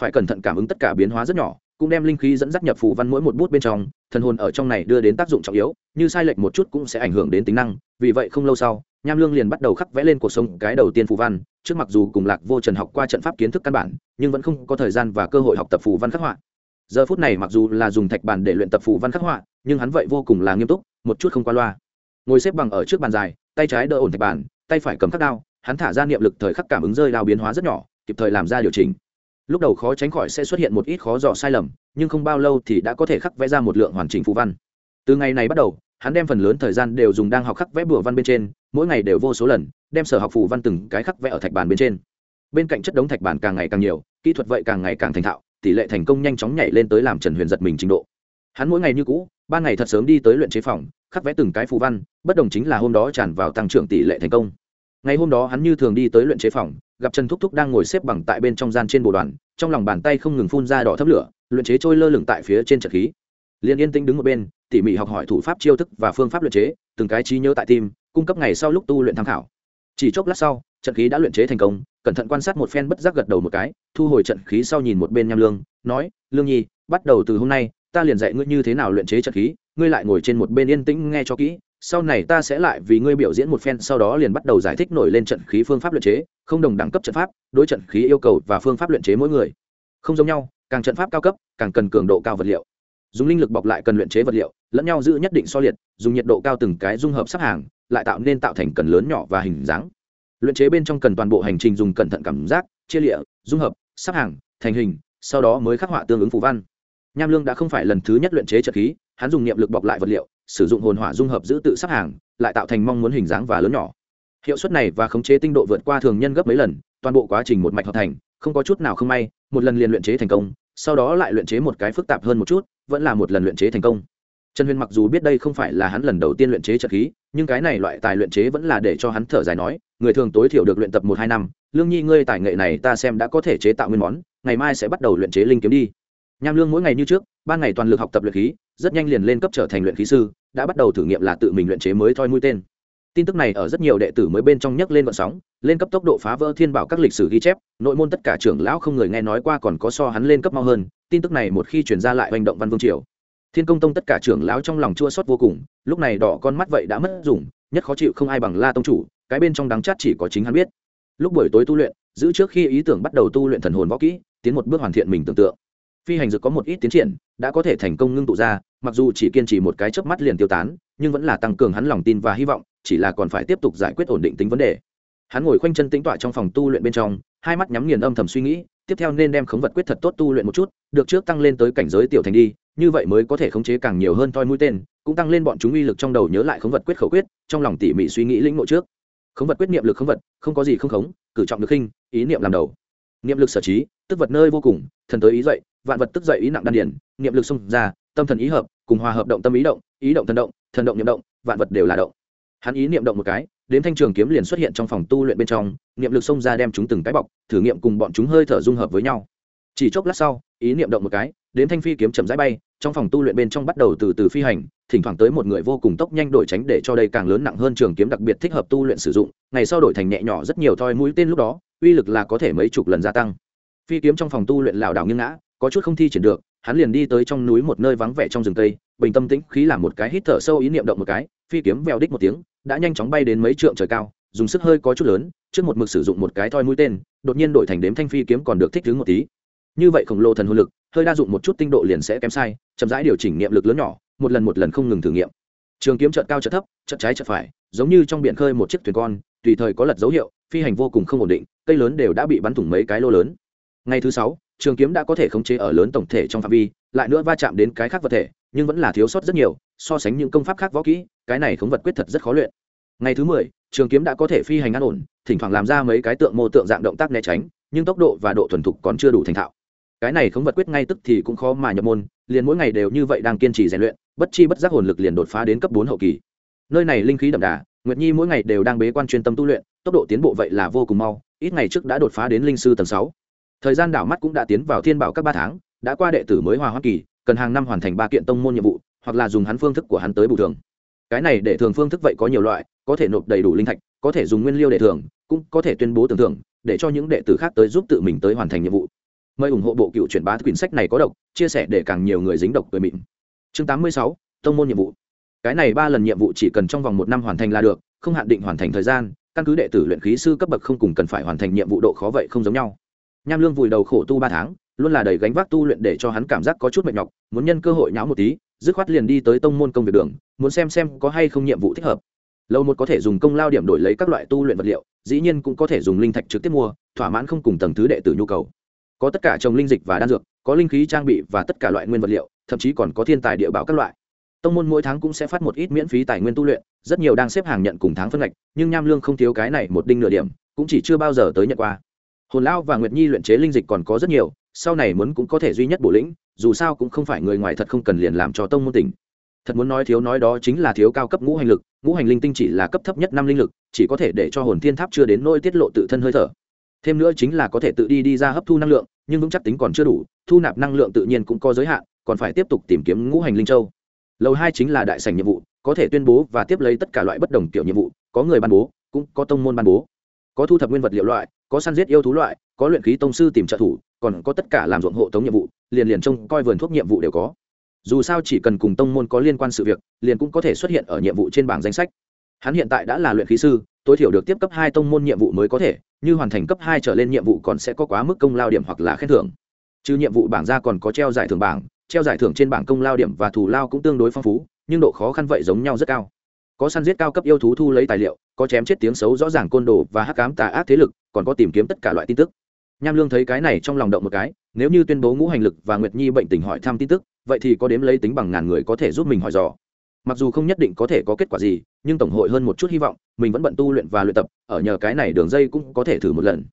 Speaker 1: Phải cẩn thận cảm ứng tất cả biến hóa rất nhỏ cũng đem linh khí dẫn dắt nhập phù văn mỗi một bút bên trong, thần hồn ở trong này đưa đến tác dụng trọng yếu, như sai lệch một chút cũng sẽ ảnh hưởng đến tính năng, vì vậy không lâu sau, nham lương liền bắt đầu khắc vẽ lên cuộc sống cái đầu tiên phù văn, trước mặc dù cùng lạc vô trần học qua trận pháp kiến thức căn bản, nhưng vẫn không có thời gian và cơ hội học tập phù văn khắc họa. Giờ phút này mặc dù là dùng thạch bàn để luyện tập phù văn khắc họa, nhưng hắn vậy vô cùng là nghiêm túc, một chút không qua loa. Ngồi xếp bằng ở trước bàn dài, tay trái đỡ ổn thạch bàn, tay phải cầm khắc đao, hắn thả ra niệm lực thời khắc cảm ứng rơi đao biến hóa rất nhỏ, kịp thời làm ra điều chỉnh lúc đầu khó tránh khỏi sẽ xuất hiện một ít khó dò sai lầm, nhưng không bao lâu thì đã có thể khắc vẽ ra một lượng hoàn chỉnh phù văn. Từ ngày này bắt đầu, hắn đem phần lớn thời gian đều dùng đang học khắc vẽ bùa văn bên trên, mỗi ngày đều vô số lần, đem sở học phù văn từng cái khắc vẽ ở thạch bàn bên trên. Bên cạnh chất đống thạch bàn càng ngày càng nhiều, kỹ thuật vậy càng ngày càng thành thạo, tỷ lệ thành công nhanh chóng nhảy lên tới làm trần huyền giật mình trình độ. Hắn mỗi ngày như cũ ban ngày thật sớm đi tới luyện chế phòng, khắc vẽ từng cái phù văn, bất đồng chính là hôm đó tràn vào tăng trưởng tỷ lệ thành công. Ngày hôm đó hắn như thường đi tới luyện chế phòng gặp trần thúc thúc đang ngồi xếp bằng tại bên trong gian trên bồ đoàn, trong lòng bàn tay không ngừng phun ra đỏ thấp lửa, luyện chế trôi lơ lửng tại phía trên trận khí. Liền yên tĩnh đứng một bên, tỉ mỉ học hỏi thủ pháp chiêu thức và phương pháp luyện chế, từng cái trí nhớ tại tim, cung cấp ngày sau lúc tu luyện tham khảo. Chỉ chốc lát sau, trận khí đã luyện chế thành công, cẩn thận quan sát một phen bất giác gật đầu một cái, thu hồi trận khí sau nhìn một bên nham lương, nói, lương nhi, bắt đầu từ hôm nay, ta liền dạy ngươi như thế nào luyện chế trận khí, ngươi lại ngồi trên một bên yên tĩnh nghe cho kỹ sau này ta sẽ lại vì ngươi biểu diễn một phen, sau đó liền bắt đầu giải thích nổi lên trận khí phương pháp luyện chế, không đồng đẳng cấp trận pháp, đối trận khí yêu cầu và phương pháp luyện chế mỗi người. Không giống nhau, càng trận pháp cao cấp, càng cần cường độ cao vật liệu. Dùng linh lực bọc lại cần luyện chế vật liệu, lẫn nhau giữ nhất định so liệt, dùng nhiệt độ cao từng cái dung hợp sắp hàng, lại tạo nên tạo thành cần lớn nhỏ và hình dáng. Luyện chế bên trong cần toàn bộ hành trình dùng cẩn thận cảm giác, chia lịa, dung hợp, sắp hàng, thành hình, sau đó mới khắc họa tương ứng phù văn. Nham lương đã không phải lần thứ nhất luyện chế trận khí, hắn dùng niệm lực bọc lại vật liệu sử dụng hồn hỏa dung hợp giữ tự sắp hàng, lại tạo thành mong muốn hình dáng và lớn nhỏ. Hiệu suất này và khống chế tinh độ vượt qua thường nhân gấp mấy lần, toàn bộ quá trình một mạch hợp thành, không có chút nào không may, một lần liền luyện chế thành công, sau đó lại luyện chế một cái phức tạp hơn một chút, vẫn là một lần luyện chế thành công. Trần huyền mặc dù biết đây không phải là hắn lần đầu tiên luyện chế trợ khí, nhưng cái này loại tài luyện chế vẫn là để cho hắn thở dài nói, người thường tối thiểu được luyện tập một hai năm, lương nhi ngươi tài nghệ này ta xem đã có thể chế tạo nguyên món, ngày mai sẽ bắt đầu luyện chế linh kiếm đi. Nham lương mỗi ngày như trước ban ngày toàn lực học tập luyện khí, rất nhanh liền lên cấp trở thành luyện khí sư, đã bắt đầu thử nghiệm là tự mình luyện chế mới thoi mũi tên. Tin tức này ở rất nhiều đệ tử mới bên trong nhấc lên vận sóng, lên cấp tốc độ phá vỡ thiên bảo các lịch sử ghi chép, nội môn tất cả trưởng lão không người nghe nói qua còn có so hắn lên cấp mau hơn, tin tức này một khi chuyển ra lại hành động văn vương triều. Thiên công tông tất cả trưởng lão trong lòng chua xót vô cùng, lúc này đỏ con mắt vậy đã mất dùng, nhất khó chịu không ai bằng la tông chủ, cái bên trong đắng chát chỉ có chính hắn biết. Lúc buổi tối tu luyện, giữ trước khi ý tưởng bắt đầu tu luyện thần hồn võ kỹ, tiến một bước hoàn thiện mình tưởng tượng phi hành dược có một ít tiến triển, đã có thể thành công ngưng tụ ra, mặc dù chỉ kiên trì một cái chớp mắt liền tiêu tán, nhưng vẫn là tăng cường hắn lòng tin và hy vọng, chỉ là còn phải tiếp tục giải quyết ổn định tính vấn đề. Hắn ngồi khoanh chân tĩnh tọa trong phòng tu luyện bên trong, hai mắt nhắm nghiền âm thầm suy nghĩ, tiếp theo nên đem khống vật quyết thật tốt tu luyện một chút, được trước tăng lên tới cảnh giới tiểu thành đi, như vậy mới có thể khống chế càng nhiều hơn toi mũi tên, cũng tăng lên bọn chúng uy lực trong đầu nhớ lại khống vật quyết khẩu quyết, trong lòng tỉ mỉ suy nghĩ lĩnh nội trước. Khống vật quyết niệm lực khống vật, không có gì không khống, cử trọng được khinh, ý niệm làm đầu niệm lực sở trí, tức vật nơi vô cùng, thần tới ý dậy, vạn vật tức dậy ý nặng đan điển niệm lực xông ra, tâm thần ý hợp, cùng hòa hợp động tâm ý động ý động thần động thần động niệm động, vạn vật đều là động. Hắn ý niệm động một cái, đến thanh trường kiếm liền xuất hiện trong phòng tu luyện bên trong, niệm lực xông ra đem chúng từng cái bọc, thử nghiệm cùng bọn chúng hơi thở dung hợp với nhau. Chỉ chốc lát sau, ý niệm động một cái, đến thanh phi kiếm chậm rãi bay, trong phòng tu luyện bên trong bắt đầu từ từ phi hành, thỉnh thoảng tới một người vô cùng tốc nhanh đổi tránh để cho đây càng lớn nặng hơn trường kiếm đặc biệt thích hợp tu luyện sử dụng, ngày sau đổi thành nhẹ nhỏ rất nhiều thoi mũi tên lúc đó uy lực là có thể mấy chục lần gia tăng. Phi kiếm trong phòng tu luyện lảo đảo nghiêng ngã, có chút không thi triển được, hắn liền đi tới trong núi một nơi vắng vẻ trong rừng cây bình tâm tĩnh khí làm một cái hít thở sâu ý niệm động một cái, phi kiếm vèo đích một tiếng, đã nhanh chóng bay đến mấy trượng trời cao, dùng sức hơi có chút lớn, trước một mực sử dụng một cái thoi mũi tên, đột nhiên đổi thành đếm thanh phi kiếm còn được thích thứ một tí. Như vậy khổng lồ thần hồn lực, hơi đa dụng một chút tinh độ liền sẽ kém sai, chậm rãi điều chỉnh niệm lực lớn nhỏ, một lần một lần không ngừng thử nghiệm. Trường kiếm chợt cao chợt thấp, chợt trái chợt phải, giống như trong biển khơi một chiếc thuyền con, tùy thời có lật dấu hiệu phi hành vô cùng không ổn định, cây lớn đều đã bị bắn thủng mấy cái lô lớn. Ngày thứ sáu, trường kiếm đã có thể khống chế ở lớn tổng thể trong phạm vi, lại nữa va chạm đến cái khác vật thể, nhưng vẫn là thiếu sót rất nhiều, so sánh những công pháp khác võ kỹ, cái này khống vật quyết thật rất khó luyện. Ngày thứ mười, trường kiếm đã có thể phi hành an ổn, thỉnh thoảng làm ra mấy cái tượng mô tượng dạng động tác né tránh, nhưng tốc độ và độ thuần thục còn chưa đủ thành thạo. Cái này khống vật quyết ngay tức thì cũng khó mà nhập môn, liền mỗi ngày đều như vậy đang kiên trì rèn luyện, bất chi bất giác hồn lực liền đột phá đến cấp bốn hậu kỳ. Nơi này linh khí đậm đà, nguyệt nhi mỗi ngày đều đang bế quan chuyên tâm tu luyện tốc độ tiến bộ vậy là vô cùng mau, ít ngày trước đã đột phá đến linh sư tầng sáu. Thời gian đảo mắt cũng đã tiến vào thiên bảo các ba tháng, đã qua đệ tử mới hòa hoa kỳ, cần hàng năm hoàn thành ba kiện tông môn nhiệm vụ, hoặc là dùng hắn phương thức của hắn tới bù thường. Cái này để thường phương thức vậy có nhiều loại, có thể nộp đầy đủ linh thạch, có thể dùng nguyên liêu để thường cũng có thể tuyên bố tưởng thưởng, để cho những đệ tử khác tới giúp tự mình tới hoàn thành nhiệm vụ. Mời ủng hộ bộ cựu truyền bá quyển sách này có độc, chia sẻ để càng nhiều người dính độc cười mịn. Chương tám mươi sáu, tông môn nhiệm vụ. Cái này ba lần nhiệm vụ chỉ cần trong vòng một năm hoàn thành là được, không hạn định hoàn thành thời gian căn cứ đệ tử luyện khí sư cấp bậc không cùng cần phải hoàn thành nhiệm vụ độ khó vậy không giống nhau. Nham lương vùi đầu khổ tu ba tháng, luôn là đầy gánh vác tu luyện để cho hắn cảm giác có chút mệt nhọc, muốn nhân cơ hội nháo một tí, dứt khoát liền đi tới tông môn công việc đường, muốn xem xem có hay không nhiệm vụ thích hợp. Lâu một có thể dùng công lao điểm đổi lấy các loại tu luyện vật liệu, dĩ nhiên cũng có thể dùng linh thạch trực tiếp mua, thỏa mãn không cùng tầng thứ đệ tử nhu cầu. Có tất cả trồng linh dịch và đan dược, có linh khí trang bị và tất cả loại nguyên vật liệu, thậm chí còn có thiên tài địa bảo các loại tông môn mỗi tháng cũng sẽ phát một ít miễn phí tài nguyên tu luyện, rất nhiều đang xếp hàng nhận cùng tháng phân ngạch, nhưng nham lương không thiếu cái này một đinh nửa điểm, cũng chỉ chưa bao giờ tới nhận qua. Hồn lao và nguyệt nhi luyện chế linh dịch còn có rất nhiều, sau này muốn cũng có thể duy nhất bổ lĩnh, dù sao cũng không phải người ngoài thật không cần liền làm cho tông môn tỉnh. Thật muốn nói thiếu nói đó chính là thiếu cao cấp ngũ hành lực, ngũ hành linh tinh chỉ là cấp thấp nhất năm linh lực, chỉ có thể để cho hồn thiên tháp chưa đến nỗi tiết lộ tự thân hơi thở. Thêm nữa chính là có thể tự đi đi ra hấp thu năng lượng, nhưng vững chắc tính còn chưa đủ, thu nạp năng lượng tự nhiên cũng có giới hạn, còn phải tiếp tục tìm kiếm ngũ hành linh châu lầu hai chính là đại sảnh nhiệm vụ, có thể tuyên bố và tiếp lấy tất cả loại bất đồng kiểu nhiệm vụ, có người ban bố, cũng có tông môn ban bố. Có thu thập nguyên vật liệu loại, có săn giết yêu thú loại, có luyện khí tông sư tìm trợ thủ, còn có tất cả làm ruộng hộ tống nhiệm vụ, liền liền trông coi vườn thuốc nhiệm vụ đều có. Dù sao chỉ cần cùng tông môn có liên quan sự việc, liền cũng có thể xuất hiện ở nhiệm vụ trên bảng danh sách. Hắn hiện tại đã là luyện khí sư, tối thiểu được tiếp cấp hai tông môn nhiệm vụ mới có thể, như hoàn thành cấp hai trở lên nhiệm vụ còn sẽ có quá mức công lao điểm hoặc là khen thưởng. Chứ nhiệm vụ bảng ra còn có treo giải thưởng bảng treo giải thưởng trên bảng công lao điểm và thù lao cũng tương đối phong phú, nhưng độ khó khăn vậy giống nhau rất cao. Có săn giết cao cấp yêu thú thu lấy tài liệu, có chém chết tiếng xấu rõ ràng côn đồ và hắc cám tà ác thế lực, còn có tìm kiếm tất cả loại tin tức. Nham lương thấy cái này trong lòng động một cái, nếu như tuyên bố ngũ hành lực và nguyệt nhi bệnh tình hỏi thăm tin tức, vậy thì có đếm lấy tính bằng ngàn người có thể giúp mình hỏi dò. Mặc dù không nhất định có thể có kết quả gì, nhưng tổng hội hơn một chút hy vọng, mình vẫn bận tu luyện và luyện tập, ở nhờ cái này đường dây cũng có thể thử một lần.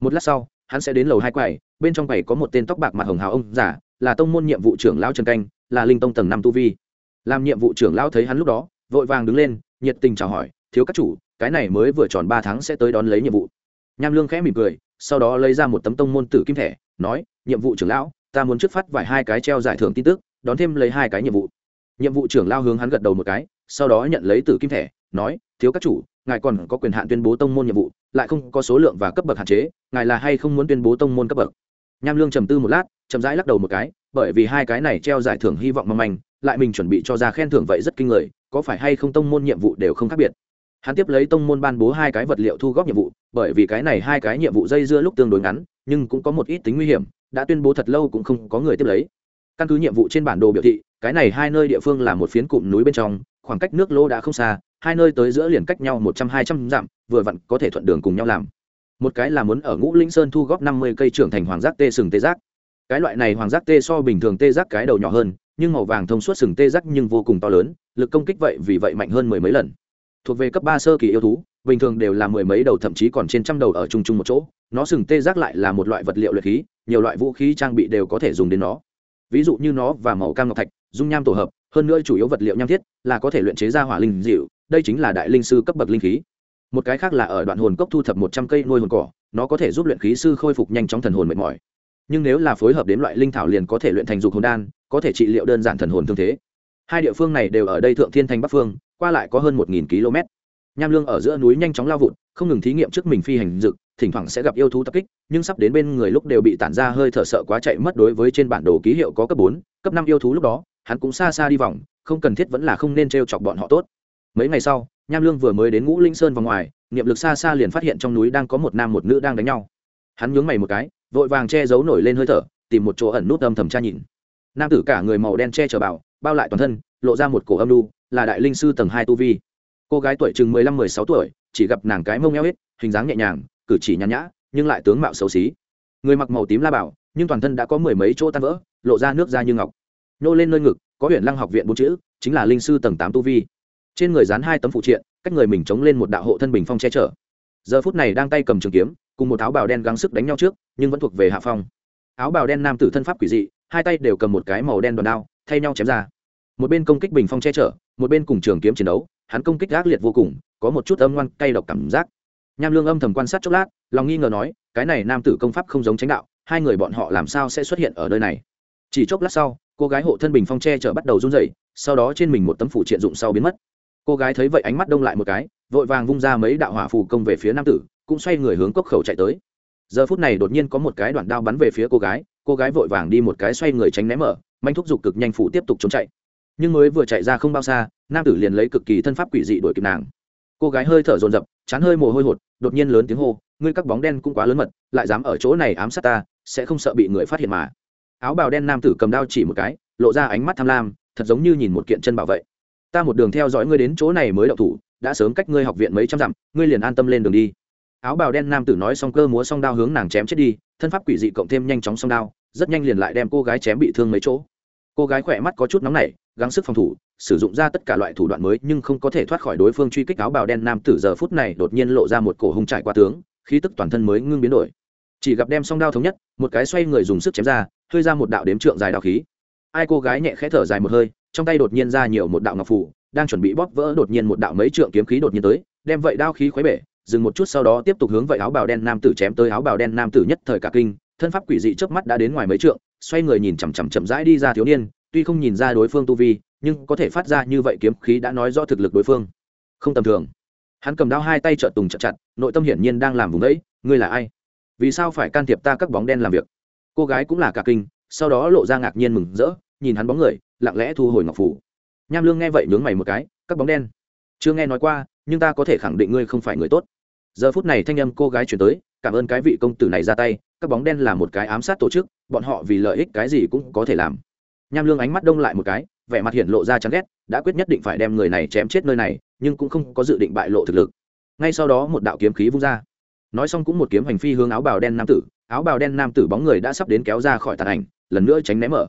Speaker 1: Một lát sau, hắn sẽ đến lầu hai quầy, bên trong quầy có một tên tóc bạc mặt hồng hào ông giả là tông môn nhiệm vụ trưởng lão trần canh, là linh tông tầng năm tu vi. Làm nhiệm vụ trưởng lão thấy hắn lúc đó, vội vàng đứng lên, nhiệt tình chào hỏi, thiếu các chủ, cái này mới vừa tròn ba tháng sẽ tới đón lấy nhiệm vụ. Nham lương khẽ mỉm cười, sau đó lấy ra một tấm tông môn tử kim thẻ, nói, nhiệm vụ trưởng lão, ta muốn trước phát vài hai cái treo giải thưởng tin tức, đón thêm lấy hai cái nhiệm vụ. Nhiệm vụ trưởng lao hướng hắn gật đầu một cái, sau đó nhận lấy tử kim thẻ, nói, thiếu các chủ, ngài còn có quyền hạn tuyên bố tông môn nhiệm vụ, lại không có số lượng và cấp bậc hạn chế, ngài là hay không muốn tuyên bố tông môn cấp bậc? Nham lương trầm tư một lát, chậm rãi lắc đầu một cái, bởi vì hai cái này treo giải thưởng hy vọng mong manh, lại mình chuẩn bị cho ra khen thưởng vậy rất kinh người, có phải hay không tông môn nhiệm vụ đều không khác biệt. Hắn tiếp lấy tông môn ban bố hai cái vật liệu thu góp nhiệm vụ, bởi vì cái này hai cái nhiệm vụ dây dưa lúc tương đối ngắn, nhưng cũng có một ít tính nguy hiểm, đã tuyên bố thật lâu cũng không có người tiếp lấy. Căn cứ nhiệm vụ trên bản đồ biểu thị, cái này hai nơi địa phương là một phiến cụm núi bên trong, khoảng cách nước lô đã không xa, hai nơi tới giữa liền cách nhau một trăm hai trăm dặm, vừa vặn có thể thuận đường cùng nhau làm một cái là muốn ở ngũ linh sơn thu góp năm mươi cây trưởng thành hoàng giác tê sừng tê giác. Cái loại này hoàng giác tê so bình thường tê giác cái đầu nhỏ hơn, nhưng màu vàng thông suốt sừng tê giác nhưng vô cùng to lớn, lực công kích vậy vì vậy mạnh hơn mười mấy lần. Thuộc về cấp ba sơ kỳ yêu thú, bình thường đều là mười mấy đầu, thậm chí còn trên trăm đầu ở chung chung một chỗ. Nó sừng tê giác lại là một loại vật liệu luyện khí, nhiều loại vũ khí trang bị đều có thể dùng đến nó. Ví dụ như nó và màu cam ngọc thạch, dung nham tổ hợp, hơn nữa chủ yếu vật liệu nham thiết là có thể luyện chế ra hỏa linh dịu, đây chính là đại linh sư cấp bậc linh khí một cái khác là ở đoạn hồn cốc thu thập một trăm cây nuôi hồn cỏ, nó có thể giúp luyện khí sư khôi phục nhanh chóng thần hồn mệt mỏi. Nhưng nếu là phối hợp đến loại linh thảo liền có thể luyện thành dục hồn đan, có thể trị liệu đơn giản thần hồn thương thế. Hai địa phương này đều ở đây thượng thiên thành bắc phương, qua lại có hơn một km. Nham lương ở giữa núi nhanh chóng lao vụt, không ngừng thí nghiệm trước mình phi hành dực thỉnh thoảng sẽ gặp yêu thú tập kích, nhưng sắp đến bên người lúc đều bị tản ra hơi thở sợ quá chạy mất đối với trên bản đồ ký hiệu có cấp bốn, cấp năm yêu thú lúc đó, hắn cũng xa xa đi vòng, không cần thiết vẫn là không nên t chọc bọn họ tốt mấy ngày sau, nham lương vừa mới đến ngũ linh sơn vào ngoài, niệm lực xa xa liền phát hiện trong núi đang có một nam một nữ đang đánh nhau. Hắn nhướng mày một cái, vội vàng che giấu nổi lên hơi thở, tìm một chỗ ẩn nút âm thầm tra nhìn. Nam tử cả người màu đen che chở bảo, bao lại toàn thân, lộ ra một cổ âm đu là đại linh sư tầng hai tu vi. Cô gái tuổi chừng mười lăm, mười sáu tuổi, chỉ gặp nàng cái mông eo hết, hình dáng nhẹ nhàng, cử chỉ nhàn nhã, nhưng lại tướng mạo xấu xí. Người mặc màu tím la bảo, nhưng toàn thân đã có mười mấy chỗ tan vỡ, lộ ra nước da như ngọc. Nhô lên nơi ngực, có huyện lăng học viện bốn chữ, chính là linh sư tầng tám tu vi trên người dán hai tấm phụ triện, cách người mình chống lên một đạo hộ thân bình phong che chở. Giờ phút này đang tay cầm trường kiếm, cùng một áo bào đen gắng sức đánh nhau trước, nhưng vẫn thuộc về hạ phong. Áo bào đen nam tử thân pháp quỷ dị, hai tay đều cầm một cái màu đen đòn đao, thay nhau chém ra. Một bên công kích bình phong che chở, một bên cùng trường kiếm chiến đấu, hắn công kích gác liệt vô cùng, có một chút âm ngoan, cay độc cảm giác. Nham lương âm thầm quan sát chốc lát, lòng nghi ngờ nói, cái này nam tử công pháp không giống tránh đạo, hai người bọn họ làm sao sẽ xuất hiện ở nơi này? Chỉ chốc lát sau, cô gái hộ thân bình phong che chở bắt đầu run rẩy, sau đó trên mình một tấm phủ triện dụng sau biến mất cô gái thấy vậy ánh mắt đông lại một cái, vội vàng vung ra mấy đạo hỏa phù công về phía nam tử, cũng xoay người hướng cốc khẩu chạy tới. Giờ phút này đột nhiên có một cái đoạn đao bắn về phía cô gái cô gái vội vàng đi một cái xoay người tránh né mở, manh thúc giục cực nhanh phủ tiếp tục trốn chạy. Nhưng mới vừa chạy ra không bao xa, nam tử liền lấy cực kỳ thân pháp quỷ dị đuổi kịp nàng. Cô gái hơi thở dồn dập, chán hơi mồ hôi hột, đột nhiên lớn tiếng hô, ngươi các bóng đen cũng quá lớn mật, lại dám ở chỗ này ám sát ta, sẽ không sợ bị người phát hiện mà. Áo bào đen nam tử cầm đao chỉ một cái, lộ ra ánh mắt tham lam, thật giống như nhìn một kiện chân bảo vệ ta một đường theo dõi ngươi đến chỗ này mới đậu thủ, đã sớm cách ngươi học viện mấy trăm dặm, ngươi liền an tâm lên đường đi. Áo bào đen nam tử nói xong cơ múa song đao hướng nàng chém chết đi, thân pháp quỷ dị cộng thêm nhanh chóng song đao, rất nhanh liền lại đem cô gái chém bị thương mấy chỗ. Cô gái khỏe mắt có chút nóng nảy, gắng sức phòng thủ, sử dụng ra tất cả loại thủ đoạn mới nhưng không có thể thoát khỏi đối phương truy kích áo bào đen nam tử giờ phút này đột nhiên lộ ra một cổ hung trải qua tướng, khí tức toàn thân mới ngưng biến đổi. Chỉ gặp đem song đao thống nhất, một cái xoay người dùng sức chém ra, hơi ra một đạo đếm trượng dài đạo khí ai cô gái nhẹ khẽ thở dài một hơi, trong tay đột nhiên ra nhiều một đạo ngọc phủ, đang chuẩn bị bóp vỡ đột nhiên một đạo mấy trượng kiếm khí đột nhiên tới, đem vậy đao khí khuấy bể, dừng một chút sau đó tiếp tục hướng vậy áo bào đen nam tử chém tới áo bào đen nam tử nhất thời cả kinh, thân pháp quỷ dị trước mắt đã đến ngoài mấy trượng, xoay người nhìn chằm chằm chậm rãi đi ra thiếu niên, tuy không nhìn ra đối phương tu vi, nhưng có thể phát ra như vậy kiếm khí đã nói rõ thực lực đối phương. Không tầm thường. Hắn cầm đao hai tay trợ tùng chặt chặt, nội tâm hiển nhiên đang làm vùng đấy, ngươi là ai? Vì sao phải can thiệp ta các bóng đen làm việc? Cô gái cũng là cả kinh, sau đó lộ ra ngạc nhiên mừng rỡ nhìn hắn bóng người, lặng lẽ thu hồi ngọc phủ. Nham lương nghe vậy nhướng mày một cái, các bóng đen. Chưa nghe nói qua, nhưng ta có thể khẳng định ngươi không phải người tốt. Giờ phút này thanh âm cô gái chuyển tới, cảm ơn cái vị công tử này ra tay, các bóng đen là một cái ám sát tổ chức, bọn họ vì lợi ích cái gì cũng có thể làm. Nham lương ánh mắt đông lại một cái, vẻ mặt hiện lộ ra chán ghét, đã quyết nhất định phải đem người này chém chết nơi này, nhưng cũng không có dự định bại lộ thực lực. Ngay sau đó một đạo kiếm khí vung ra. Nói xong cũng một kiếm hành phi hướng áo bào đen nam tử, áo bào đen nam tử bóng người đã sắp đến kéo ra khỏi tàn ảnh, lần nữa tránh né mở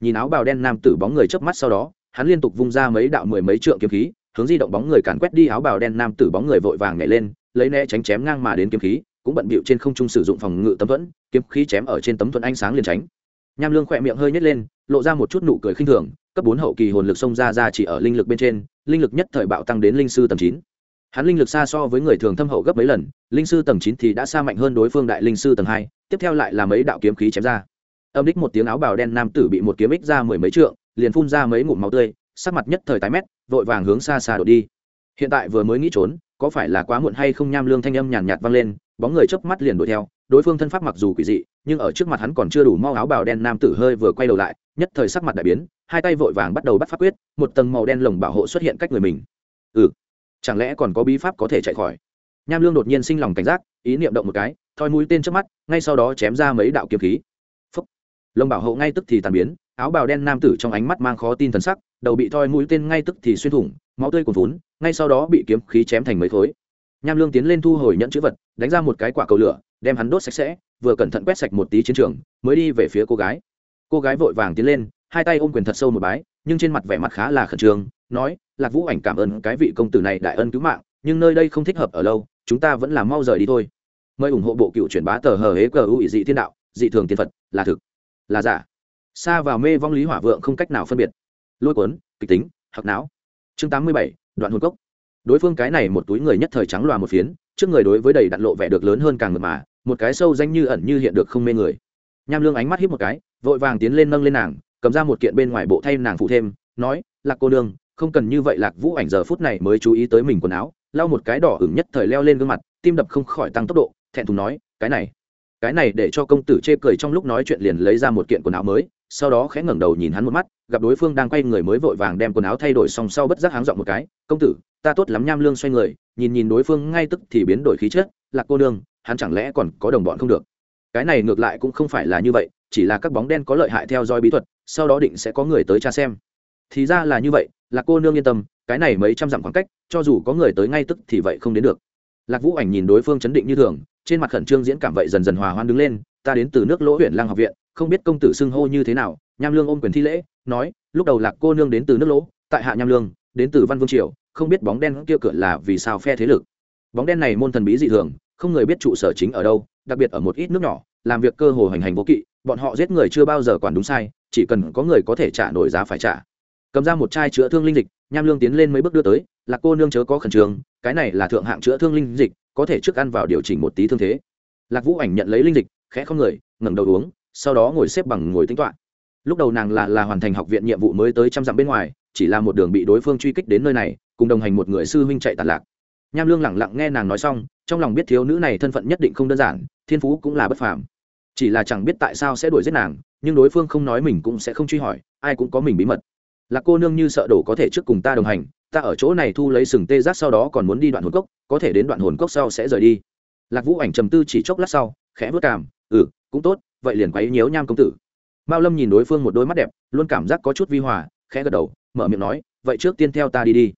Speaker 1: nhìn áo bào đen nam tử bóng người chớp mắt sau đó, hắn liên tục vung ra mấy đạo mười mấy trượng kiếm khí, hướng di động bóng người càn quét đi áo bào đen nam tử bóng người vội vàng nhảy lên, lấy né tránh chém ngang mà đến kiếm khí, cũng bận bịu trên không trung sử dụng phòng ngự tấm thuẫn, kiếm khí chém ở trên tấm thuẫn ánh sáng liền tránh. Nham lương khỏe miệng hơi nhếch lên, lộ ra một chút nụ cười khinh thường, cấp bốn hậu kỳ hồn lực xông ra ra chỉ ở linh lực bên trên, linh lực nhất thời bạo tăng đến linh sư tầng chín. Hắn linh lực xa so với người thường thâm hậu gấp mấy lần, linh sư tầng chín thì đã xa mạnh hơn đối phương đại linh sư tầng hai, tiếp theo lại là mấy đạo kiếm khí chém ra âm đích một tiếng áo bào đen nam tử bị một kiếm ích ra mười mấy trượng, liền phun ra mấy ngụm máu tươi, sắc mặt nhất thời tái mét, vội vàng hướng xa xa đổ đi. Hiện tại vừa mới nghĩ trốn, có phải là quá muộn hay không nham lương thanh âm nhàn nhạt vang lên, bóng người chớp mắt liền đuổi theo, đối phương thân pháp mặc dù quỷ dị, nhưng ở trước mặt hắn còn chưa đủ mau áo bào đen nam tử hơi vừa quay đầu lại, nhất thời sắc mặt đại biến, hai tay vội vàng bắt đầu bắt pháp quyết, một tầng màu đen lồng bảo hộ xuất hiện cách người mình. Ừ chẳng lẽ còn có bí pháp có thể chạy khỏi? Nham lương đột nhiên sinh lòng cảnh giác, ý niệm động một cái, thoi mũi tên trước mắt, ngay sau đó chém ra mấy đạo kiếm khí. Phúc. lồng bảo hộ ngay tức thì tàn biến, áo bào đen nam tử trong ánh mắt mang khó tin thần sắc, đầu bị thoi mũi tên ngay tức thì xuyên thủng, máu tươi cuồn vốn ngay sau đó bị kiếm khí chém thành mấy khối. Nham lương tiến lên thu hồi nhận chữ vật, đánh ra một cái quả cầu lửa, đem hắn đốt sạch sẽ, vừa cẩn thận quét sạch một tí chiến trường, mới đi về phía cô gái. Cô gái vội vàng tiến lên, hai tay ôm quyền thật sâu một bái, nhưng trên mặt vẻ mặt khá là khẩn trương, nói, lạc vũ ảnh cảm ơn cái vị công tử này đại ân cứu mạng, nhưng nơi đây không thích hợp ở lâu, chúng ta vẫn là mau rời đi thôi. Mời ủng hộ bộ cựu truyền bá tờ hờ hế cờ u dị thiên đạo, dị thường tiên phật, là thực là giả. Xa vào mê vong lý hỏa vượng không cách nào phân biệt. Lôi cuốn, kịch tính hoặc não. Chương tám mươi bảy, đoạn hồn cốc. Đối phương cái này một túi người nhất thời trắng loà một phiến, trước người đối với đầy đặt lộ vẻ được lớn hơn càng mượt mà, một cái sâu danh như ẩn như hiện được không mê người. Nham lương ánh mắt hít một cái, vội vàng tiến lên nâng lên nàng, cầm ra một kiện bên ngoài bộ thay nàng phụ thêm, nói, lạc cô đương không cần như vậy lạc vũ ảnh giờ phút này mới chú ý tới mình quần áo. Lau một cái đỏ ửng nhất thời leo lên gương mặt, tim đập không khỏi tăng tốc độ, thẹn thùng nói, cái này cái này để cho công tử chê cười trong lúc nói chuyện liền lấy ra một kiện quần áo mới, sau đó khẽ ngẩng đầu nhìn hắn một mắt, gặp đối phương đang quay người mới vội vàng đem quần áo thay đổi xong sau bất giác háng dọn một cái, công tử, ta tốt lắm nham lương xoay người, nhìn nhìn đối phương ngay tức thì biến đổi khí chất là cô nương, hắn chẳng lẽ còn có đồng bọn không được? Cái này ngược lại cũng không phải là như vậy, chỉ là các bóng đen có lợi hại theo dõi bí thuật, sau đó định sẽ có người tới tra xem. Thì ra là như vậy là cô nương yên tâm, cái này mấy trăm dặm khoảng cách, cho dù có người tới ngay tức thì vậy không đến được. Lạc vũ ảnh nhìn đối phương chấn định như thường trên mặt khẩn trương diễn cảm vậy dần dần hòa hoan đứng lên, ta đến từ nước lỗ huyện lang học viện, không biết công tử xưng hô như thế nào. Nham lương ôm quyền thi lễ, nói, lúc đầu lạc cô nương đến từ nước lỗ, tại hạ nham lương, đến từ văn vương triều, không biết bóng đen kia cửa là vì sao phe thế lực. Bóng đen này môn thần bí dị thường, không người biết trụ sở chính ở đâu, đặc biệt ở một ít nước nhỏ, làm việc cơ hồ hành hành vô kỵ, bọn họ giết người chưa bao giờ quản đúng sai, chỉ cần có người có thể trả nổi giá phải trả. Cầm ra một chai chữa thương linh dịch, nham lương tiến lên mấy bước đưa tới là cô nương chớ có khẩn trương, cái này là thượng hạng chữa thương linh dịch có thể trước ăn vào điều chỉnh một tí thương thế. Lạc vũ ảnh nhận lấy linh dịch, khẽ không người, ngẩng đầu uống, sau đó ngồi xếp bằng ngồi tính toạ lúc đầu nàng là là hoàn thành học viện nhiệm vụ mới tới trăm dặm bên ngoài, chỉ là một đường bị đối phương truy kích đến nơi này, cùng đồng hành một người sư huynh chạy tàn lạc. Nham lương lẳng lặng nghe nàng nói xong, trong lòng biết thiếu nữ này thân phận nhất định không đơn giản, thiên phú cũng là bất phàm. Chỉ là chẳng biết tại sao sẽ đuổi giết nàng, nhưng đối phương không nói mình cũng sẽ không truy hỏi, ai cũng có mình bí mật. Là cô nương như sợ đổ có thể trước cùng ta đồng hành, ta ở chỗ này thu lấy sừng tê giác sau đó còn muốn đi đoạn hồn cốc có thể đến đoạn hồn cốc sau sẽ rời đi. Lạc vũ ảnh trầm tư chỉ chốc lát sau, khẽ vớt cảm ừ cũng tốt, vậy liền quấy nhiễu nham công tử. Mao lâm nhìn đối phương một đôi mắt đẹp, luôn cảm giác có chút vi hòa, khẽ gật đầu, mở miệng nói, vậy trước tiên theo ta đi đi.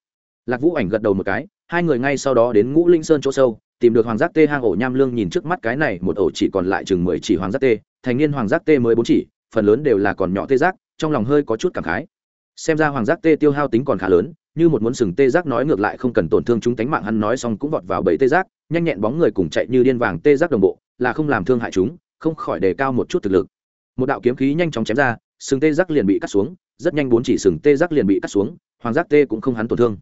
Speaker 1: Lạc vũ ảnh gật đầu một cái, hai người ngay sau đó đến ngũ linh sơn chỗ sâu, tìm được hoàng giác tê hang ổ nham lương nhìn trước mắt cái này, một ổ chỉ còn lại chừng mười chỉ hoàng giác tê, thành niên hoàng giác tê mới bốn chỉ, phần lớn đều là còn nhỏ tê giác, trong lòng hơi có chút cảm khái. Xem ra hoàng giác tê tiêu hao tính còn khá lớn như một muốn sừng tê giác nói ngược lại không cần tổn thương chúng tánh mạng, hắn nói xong cũng vọt vào bẫy tê giác, nhanh nhẹn bóng người cùng chạy như điên vàng tê giác đồng bộ, là không làm thương hại chúng, không khỏi đề cao một chút thực lực. Một đạo kiếm khí nhanh chóng chém ra, sừng tê giác liền bị cắt xuống, rất nhanh bốn chỉ sừng tê giác liền bị cắt xuống, hoàng giác tê cũng không hắn tổn thương.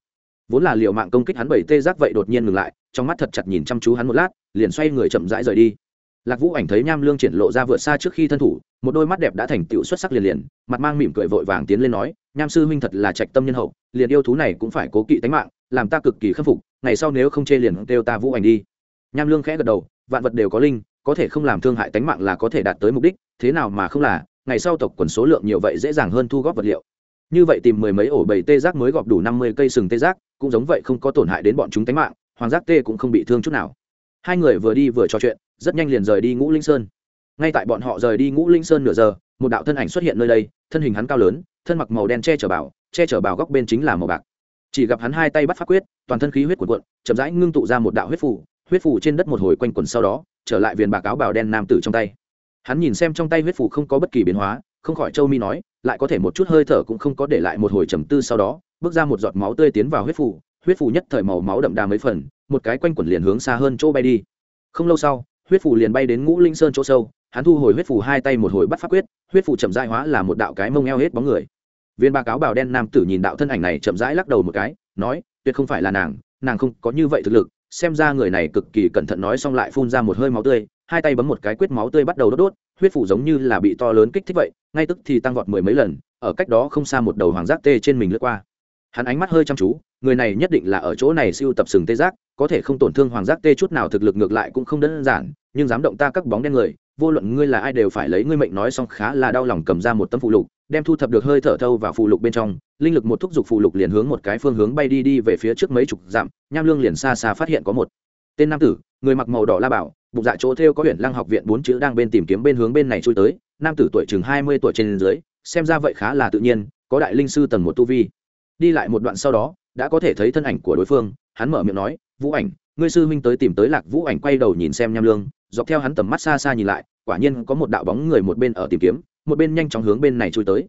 Speaker 1: Vốn là liệu mạng công kích hắn bảy tê giác vậy đột nhiên ngừng lại, trong mắt thật chặt nhìn chăm chú hắn một lát, liền xoay người chậm rãi rời đi lạc vũ ảnh thấy nham lương triển lộ ra vượt xa trước khi thân thủ, một đôi mắt đẹp đã thành tựu xuất sắc liền liền, mặt mang mỉm cười vội vàng tiến lên nói, nham sư huynh thật là trạch tâm nhân hậu, liền yêu thú này cũng phải cố kỵ tánh mạng, làm ta cực kỳ khâm phục, ngày sau nếu không chê liền kêu ta vũ ảnh đi. Nham lương khẽ gật đầu, vạn vật đều có linh, có thể không làm thương hại tánh mạng là có thể đạt tới mục đích, thế nào mà không là, ngày sau tộc quần số lượng nhiều vậy dễ dàng hơn thu góp vật liệu. Như vậy tìm mười mấy ổ bầy tê giác mới gọp đủ năm mươi cây sừng tê giác, cũng giống vậy không có tổn hại đến bọn chúng tánh mạng, hoàng giác tê cũng không bị thương chút nào. Hai người vừa đi vừa trò chuyện rất nhanh liền rời đi ngũ linh sơn. Ngay tại bọn họ rời đi ngũ linh sơn nửa giờ, một đạo thân ảnh xuất hiện nơi đây, thân hình hắn cao lớn, thân mặc màu đen che chở bảo che chở bảo góc bên chính là màu bạc. Chỉ gặp hắn hai tay bắt phát quyết, toàn thân khí huyết cuộn cuộn, chậm rãi ngưng tụ ra một đạo huyết phủ huyết phủ trên đất một hồi quanh quần sau đó, trở lại viền bạc áo bảo đen nam tử trong tay. Hắn nhìn xem trong tay huyết phủ không có bất kỳ biến hóa, không khỏi châu mi nói, lại có thể một chút hơi thở cũng không có để lại một hồi trầm tư sau đó, bước ra một giọt máu tươi tiến vào huyết phủ huyết phủ nhất thời màu máu đậm đà mấy phần, một cái quanh quẩn liền hướng xa hơn chỗ bay đi. Không lâu sau huyết phủ liền bay đến ngũ linh sơn chỗ sâu, hắn thu hồi huyết phủ hai tay một hồi bắt phát quyết, huyết phủ chậm rãi hóa là một đạo cái mông eo hết bóng người. Viên ba cáo bào đen nam tử nhìn đạo thân ảnh này chậm rãi lắc đầu một cái, nói, tuyệt không phải là nàng nàng không có như vậy thực lực. Xem ra người này cực kỳ cẩn thận nói xong lại phun ra một hơi máu tươi, hai tay bấm một cái quyết máu tươi bắt đầu đốt đốt, huyết phủ giống như là bị to lớn kích thích vậy, ngay tức thì tăng vọt mười mấy lần, ở cách đó không xa một đầu hoàng giác tê trên mình lướt qua hắn ánh mắt hơi chăm chú, người này nhất định là ở chỗ này siêu tập sừng tê giác, có thể không tổn thương hoàng giác tê chút nào thực lực ngược lại cũng không đơn giản, nhưng dám động ta các bóng đen người, vô luận ngươi là ai đều phải lấy ngươi mệnh nói xong khá là đau lòng cầm ra một tấm phụ lục, đem thu thập được hơi thở thâu vào phụ lục bên trong, linh lực một thúc giục phụ lục liền hướng một cái phương hướng bay đi đi về phía trước mấy chục dặm, nham lương liền xa xa phát hiện có một tên nam tử, người mặc màu đỏ la bảo, bụng dạ chỗ theo có huyện lăng học viện bốn chữ đang bên tìm kiếm bên hướng bên này chui tới, nam tử tuổi chừng hai mươi tuổi trên dưới, xem ra vậy khá là tự nhiên, có đại linh sư tầng một tu vi đi lại một đoạn sau đó, đã có thể thấy thân ảnh của đối phương, hắn mở miệng nói, vũ ảnh, ngươi sư huynh tới tìm tới lạc vũ ảnh quay đầu nhìn xem nham lương, dọc theo hắn tầm mắt xa xa nhìn lại, quả nhiên có một đạo bóng người một bên ở tìm kiếm, một bên nhanh chóng hướng bên này chui tới.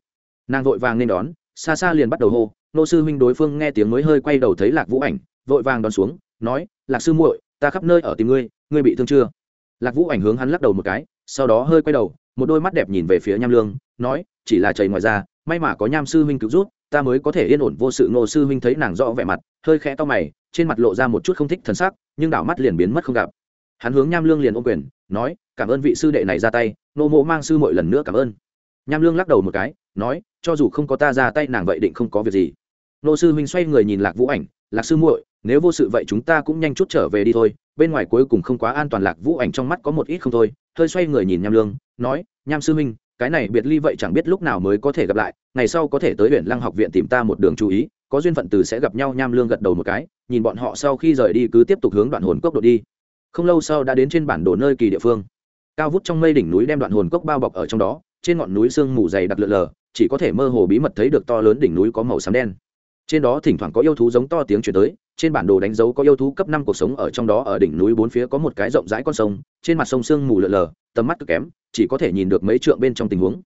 Speaker 1: Nàng vội vàng nên đón, xa xa liền bắt đầu hô, nô sư huynh đối phương nghe tiếng mới hơi quay đầu thấy lạc vũ ảnh, vội vàng đón xuống, nói, lạc sư muội, ta khắp nơi ở tìm ngươi ngươi bị thương chưa? Lạc vũ ảnh hướng hắn lắc đầu một cái, sau đó hơi quay đầu, một đôi mắt đẹp nhìn về phía nham lương, nói, chỉ là chảy ngoài ra may mà có nham sư huynh cứu rút ta mới có thể yên ổn vô sự nô sư huynh thấy nàng rõ vẻ mặt, hơi khẽ to mày, trên mặt lộ ra một chút không thích thần sắc, nhưng đảo mắt liền biến mất không gặp. Hắn hướng nham lương liền ôm quyền, nói, cảm ơn vị sư đệ này ra tay nô mộ mang sư mọi lần nữa cảm ơn. Nham lương lắc đầu một cái, nói, cho dù không có ta ra tay, nàng vậy định không có việc gì. Nô sư huynh xoay người nhìn lạc vũ ảnh, lạc sư muội, nếu vô sự vậy chúng ta cũng nhanh chút trở về đi thôi, bên ngoài cuối cùng không quá an toàn lạc vũ ảnh trong mắt có một ít không thôi. Hơi xoay người nhìn nham lương, nói, nham sư huynh cái này biệt ly vậy chẳng biết lúc nào mới có thể gặp lại, ngày sau có thể tới huyện lăng học viện tìm ta một đường chú ý, có duyên phận từ sẽ gặp nhau nham lương gật đầu một cái, nhìn bọn họ sau khi rời đi cứ tiếp tục hướng đoạn hồn cốc độ đi. Không lâu sau đã đến trên bản đồ nơi kỳ địa phương. Cao vút trong mây đỉnh núi đem đoạn hồn cốc bao bọc ở trong đó, trên ngọn núi sương mù dày đặc lượn lờ, chỉ có thể mơ hồ bí mật thấy được to lớn đỉnh núi có màu xám đen. Trên đó thỉnh thoảng có yêu thú giống to tiếng chuyển tới trên bản đồ đánh dấu có yêu thú cấp năm cuộc sống ở trong đó, ở đỉnh núi bốn phía có một cái rộng rãi con sông, trên mặt sông sương mù lờ lờ tầm mắt cực kém, chỉ có thể nhìn được mấy trượng bên trong tình huống.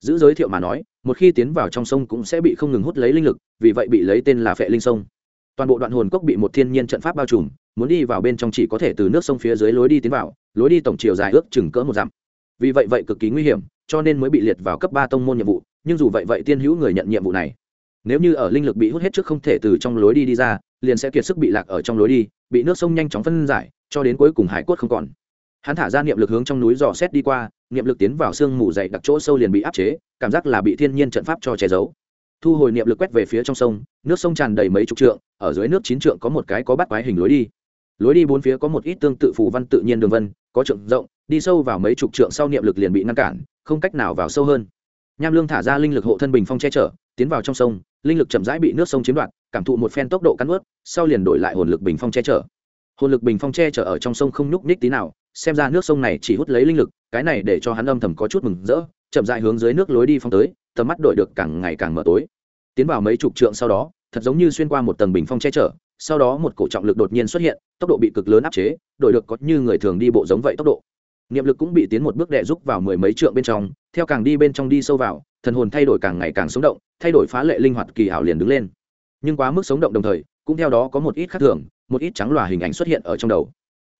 Speaker 1: Giữ giới thiệu mà nói, một khi tiến vào trong sông cũng sẽ bị không ngừng hút lấy linh lực, vì vậy bị lấy tên là phệ linh sông. Toàn bộ đoạn hồn cốc bị một thiên nhiên trận pháp bao trùm, muốn đi vào bên trong chỉ có thể từ nước sông phía dưới lối đi tiến vào, lối đi tổng chiều dài ước chừng cỡ một dặm. Vì vậy vậy cực kỳ nguy hiểm, cho nên mới bị liệt vào cấp ba tông môn nhiệm vụ, nhưng dù vậy vậy tiên hữu người nhận nhiệm vụ này. Nếu như ở linh lực bị hút hết trước không thể từ trong lối đi đi ra liền sẽ kiệt sức bị lạc ở trong lối đi, bị nước sông nhanh chóng phân giải, cho đến cuối cùng hải cốt không còn. Hắn thả ra niệm lực hướng trong núi dò xét đi qua, niệm lực tiến vào sương mù dày đặc chỗ sâu liền bị áp chế, cảm giác là bị thiên nhiên trận pháp cho che giấu. Thu hồi niệm lực quét về phía trong sông, nước sông tràn đầy mấy chục trượng, ở dưới nước chín trượng có một cái có bắt quái hình lối đi. Lối đi bốn phía có một ít tương tự phù văn tự nhiên đường vân, có trượng rộng, đi sâu vào mấy chục trượng sau niệm lực liền bị ngăn cản, không cách nào vào sâu hơn nham lương thả ra linh lực hộ thân bình phong che chở, tiến vào trong sông, linh lực chậm rãi bị nước sông chiếm đoạt, cảm thụ một phen tốc độ cắn ướt sau liền đổi lại hồn lực bình phong che chở. Hồn lực bình phong che chở ở trong sông không nhúc nhích tí nào, xem ra nước sông này chỉ hút lấy linh lực, cái này để cho hắn âm thầm có chút mừng rỡ, chậm rãi hướng dưới nước lối đi phong tới, tầm mắt đổi được càng ngày càng mở tối. Tiến vào mấy chục trượng sau đó, thật giống như xuyên qua một tầng bình phong che chở, sau đó một cổ trọng lực đột nhiên xuất hiện, tốc độ bị cực lớn áp chế, đổi được có như người thường đi bộ giống vậy tốc độ niệm lực cũng bị tiến một bước đệ rút vào mười mấy trượng bên trong, theo càng đi bên trong đi sâu vào, thần hồn thay đổi càng ngày càng sống động, thay đổi phá lệ linh hoạt kỳ ảo liền đứng lên. Nhưng quá mức sống động đồng thời, cũng theo đó có một ít khác thường, một ít trắng lòa hình ảnh xuất hiện ở trong đầu.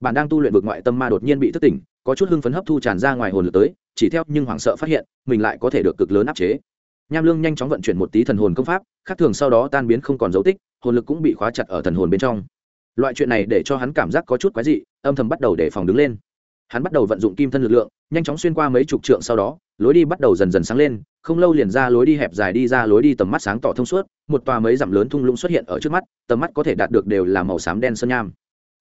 Speaker 1: Bạn đang tu luyện vực ngoại tâm ma đột nhiên bị thức tỉnh, có chút hưng phấn hấp thu tràn ra ngoài hồn lực tới, chỉ theo nhưng hoảng sợ phát hiện, mình lại có thể được cực lớn áp chế. Nham lương nhanh chóng vận chuyển một tí thần hồn công pháp, khác thường sau đó tan biến không còn dấu tích, hồn lực cũng bị khóa chặt ở thần hồn bên trong. Loại chuyện này để cho hắn cảm giác có chút quái dị, âm thầm bắt đầu để phòng đứng lên hắn bắt đầu vận dụng kim thân lực lượng, nhanh chóng xuyên qua mấy chục trượng sau đó, lối đi bắt đầu dần dần sáng lên, không lâu liền ra lối đi hẹp dài đi ra lối đi tầm mắt sáng tỏ thông suốt, một tòa mấy dặm lớn thung lũng xuất hiện ở trước mắt, tầm mắt có thể đạt được đều là màu xám đen sơn nham.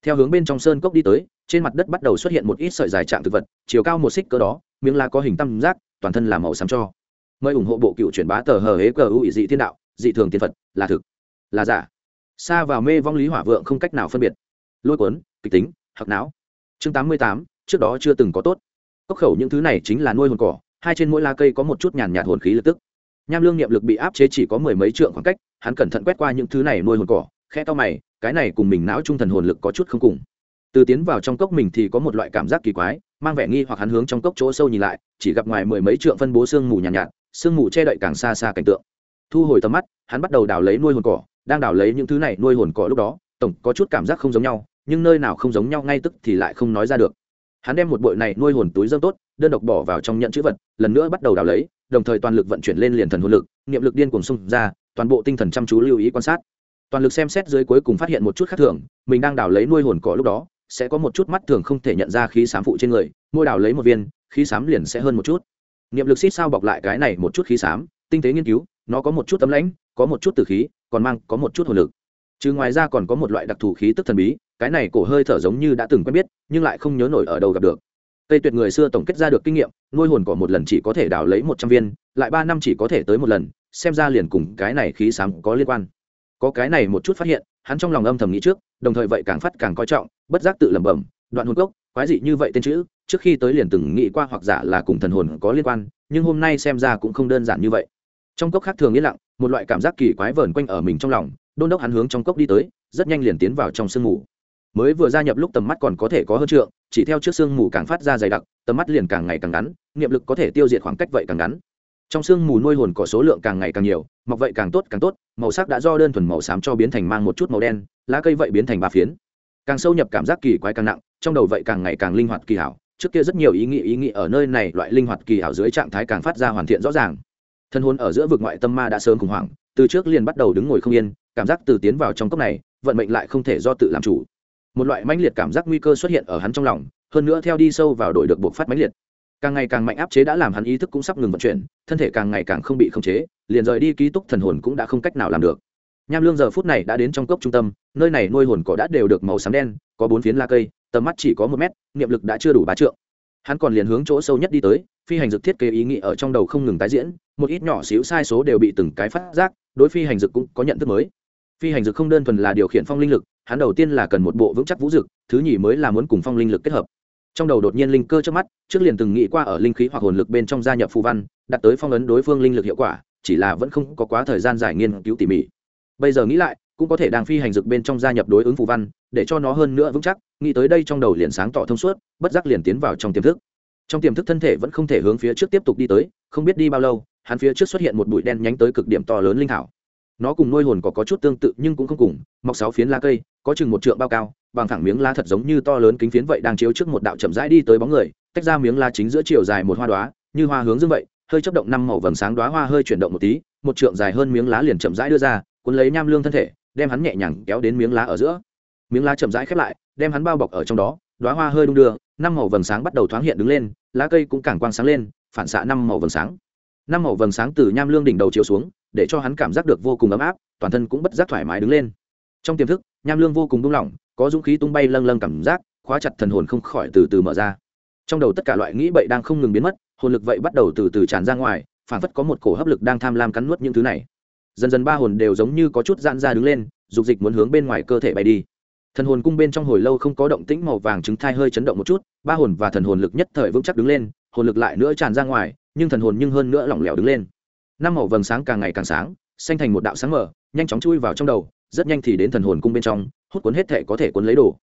Speaker 1: Theo hướng bên trong sơn cốc đi tới, trên mặt đất bắt đầu xuất hiện một ít sợi dài trạng thực vật, chiều cao một xích cỡ đó, miếng lá có hình tam giác, toàn thân là màu xám cho. Mời ủng hộ bộ cựu truyền bá tờ hờ hế cờ u dị thiên đạo, dị thường tiên phật, là thực, là giả. Xa vào mê vong lý hỏa vượng không cách nào phân biệt. Lôi cuốn, kịch tính hoặc não. Chương tám mươi tám trước đó chưa từng có tốt. Cốc khẩu những thứ này chính là nuôi hồn cỏ hai trên mỗi lá cây có một chút nhàn nhạt hồn khí lập tức. Nham lương niệm lực bị áp chế chỉ có mười mấy trượng khoảng cách hắn cẩn thận quét qua những thứ này nuôi hồn cỏ khe to mày cái này cùng mình não trung thần hồn lực có chút không cùng. Từ tiến vào trong cốc mình thì có một loại cảm giác kỳ quái mang vẻ nghi hoặc hắn hướng trong cốc chỗ sâu nhìn lại chỉ gặp ngoài mười mấy trượng phân bố sương mù nhàn nhạt, nhạt sương mù che đậy càng xa xa cảnh tượng. Thu hồi tầm mắt hắn bắt đầu đào lấy nuôi hồn cỏ đang đào lấy những thứ này nuôi hồn cỏ lúc đó tổng có chút cảm giác không giống nhau nhưng nơi nào không giống nhau ngay tức thì lại không nói ra được hắn đem một bội này nuôi hồn túi dâm tốt, đơn độc bỏ vào trong nhận chữ vật, lần nữa bắt đầu đào lấy, đồng thời toàn lực vận chuyển lên liền thần hồn lực, niệm lực điên cuồng xung ra, toàn bộ tinh thần chăm chú lưu ý quan sát. Toàn lực xem xét dưới cuối cùng phát hiện một chút khác thường, mình đang đào lấy nuôi hồn cỏ lúc đó, sẽ có một chút mắt thường không thể nhận ra khí sám phụ trên người môi đào lấy một viên, khí sám liền sẽ hơn một chút. Niệm lực xít sao bọc lại cái này một chút khí sám, tinh tế nghiên cứu, nó có một chút tấm lãnh, có một chút từ khí, còn mang có một chút hồn lực. Chứ ngoài ra còn có một loại đặc thù khí tức thần bí cái này cổ hơi thở giống như đã từng quen biết, nhưng lại không nhớ nổi ở đâu gặp được. Cây tuyệt người xưa tổng kết ra được kinh nghiệm, nuôi hồn cỏ một lần chỉ có thể đào lấy một trăm viên, lại ba năm chỉ có thể tới một lần, xem ra liền cùng cái này khí sám có liên quan. Có cái này một chút phát hiện, hắn trong lòng âm thầm nghĩ trước, đồng thời vậy càng phát càng coi trọng, bất giác tự lẩm bẩm, đoạn hồn cốc, quái dị như vậy tên chữ, trước khi tới liền từng nghĩ qua hoặc giả là cùng thần hồn có liên quan, nhưng hôm nay xem ra cũng không đơn giản như vậy. Trong cốc khác thường yên lặng, một loại cảm giác kỳ quái vờn quanh ở mình trong lòng, đôn đốc hắn hướng trong cốc đi tới, rất nhanh liền tiến vào trong sương mù mới vừa gia nhập lúc tầm mắt còn có thể có hơn trượng, chỉ theo trước sương mù càng phát ra dày đặc, tầm mắt liền càng ngày càng ngắn, niệm lực có thể tiêu diệt khoảng cách vậy càng ngắn. Trong sương mù nuôi hồn có số lượng càng ngày càng nhiều, mọc vậy càng tốt càng tốt, màu sắc đã do đơn thuần màu xám cho biến thành mang một chút màu đen, lá cây vậy biến thành ba phiến. Càng sâu nhập cảm giác kỳ quái càng nặng, trong đầu vậy càng ngày càng linh hoạt kỳ hảo, trước kia rất nhiều ý nghĩ ý nghĩ ở nơi này loại linh hoạt kỳ hảo dưới trạng thái càng phát ra hoàn thiện rõ ràng. Thân hồn ở giữa vực ngoại tâm ma đã sớm khủng hoảng, từ trước liền bắt đầu đứng ngồi không yên, cảm giác từ tiến vào trong cốc này, vận mệnh lại không thể do tự làm chủ một loại mãnh liệt cảm giác nguy cơ xuất hiện ở hắn trong lòng, hơn nữa theo đi sâu vào đội được buộc phát mãnh liệt. Càng ngày càng mạnh áp chế đã làm hắn ý thức cũng sắp ngừng vận chuyển, thân thể càng ngày càng không bị khống chế, liền rời đi ký túc thần hồn cũng đã không cách nào làm được. Nham lương giờ phút này đã đến trong cốc trung tâm, nơi này nuôi hồn cỏ đã đều được màu xám đen, có bốn phiến la cây, tầm mắt chỉ có một mét, niệm lực đã chưa đủ ba trượng. Hắn còn liền hướng chỗ sâu nhất đi tới, phi hành dực thiết kế ý nghĩ ở trong đầu không ngừng tái diễn, một ít nhỏ xíu sai số đều bị từng cái phát giác, đối phi hành dực cũng có nhận thức mới. Phi hành dực không đơn thuần là điều khiển phong linh lực hắn đầu tiên là cần một bộ vững chắc vũ dực, thứ nhì mới là muốn cùng phong linh lực kết hợp. Trong đầu đột nhiên linh cơ trước mắt, trước liền từng nghĩ qua ở linh khí hoặc hồn lực bên trong gia nhập phù văn, đặt tới phong ấn đối phương linh lực hiệu quả, chỉ là vẫn không có quá thời gian giải nghiên cứu tỉ mỉ. Bây giờ nghĩ lại, cũng có thể đang phi hành dực bên trong gia nhập đối ứng phù văn, để cho nó hơn nữa vững chắc, nghĩ tới đây trong đầu liền sáng tỏ thông suốt, bất giác liền tiến vào trong tiềm thức. Trong tiềm thức thân thể vẫn không thể hướng phía trước tiếp tục đi tới, không biết đi bao lâu, hắn phía trước xuất hiện một bụi đen nhánh tới cực điểm to lớn linh thảo nó cùng nuôi hồn có, có chút tương tự nhưng cũng không cùng mọc sáu phiến lá cây có chừng một trượng bao cao bằng thẳng miếng lá thật giống như to lớn kính phiến vậy đang chiếu trước một đạo chậm rãi đi tới bóng người tách ra miếng lá chính giữa chiều dài một hoa đoá như hoa hướng dương vậy hơi chấp động năm màu vầng sáng đoá hoa hơi chuyển động một tí một trượng dài hơn miếng lá liền chậm rãi đưa ra cuốn lấy nham lương thân thể đem hắn nhẹ nhàng kéo đến miếng lá ở giữa. Miếng lá chậm rãi khép lại đem hắn bao bọc ở trong đó đoá hoa hơi đung đưa năm màu vầng sáng bắt đầu thoáng hiện đứng lên lá cây cũng càng quang sáng lên phản xạ năm màu vầng sáng. Năm màu vầng sáng từ nham lương đỉnh đầu chiếu xuống để cho hắn cảm giác được vô cùng ấm áp, toàn thân cũng bất giác thoải mái đứng lên. Trong tiềm thức, nham lương vô cùng đung lỏng, có dũng khí tung bay lâng lâng cảm giác, khóa chặt thần hồn không khỏi từ từ mở ra. Trong đầu tất cả loại nghĩ bậy đang không ngừng biến mất, hồn lực vậy bắt đầu từ từ tràn ra ngoài phản phất có một cổ hấp lực đang tham lam cắn nuốt những thứ này. Dần dần ba hồn đều giống như có chút giãn ra đứng lên, dục dịch muốn hướng bên ngoài cơ thể bay đi. Thần hồn cung bên trong hồi lâu không có động tĩnh, màu vàng trứng thai hơi chấn động một chút, ba hồn và thần hồn lực nhất thời vững chắc đứng lên, hồn lực lại nữa tràn ra ngoài, nhưng thần hồn nhưng hơn nữa lỏng lẻo đứng lên năm màu vầng sáng càng ngày càng sáng, xanh thành một đạo sáng mở nhanh chóng chui vào trong đầu, rất nhanh thì đến thần hồn cung bên trong, hút cuốn hết thể có thể cuốn lấy đồ.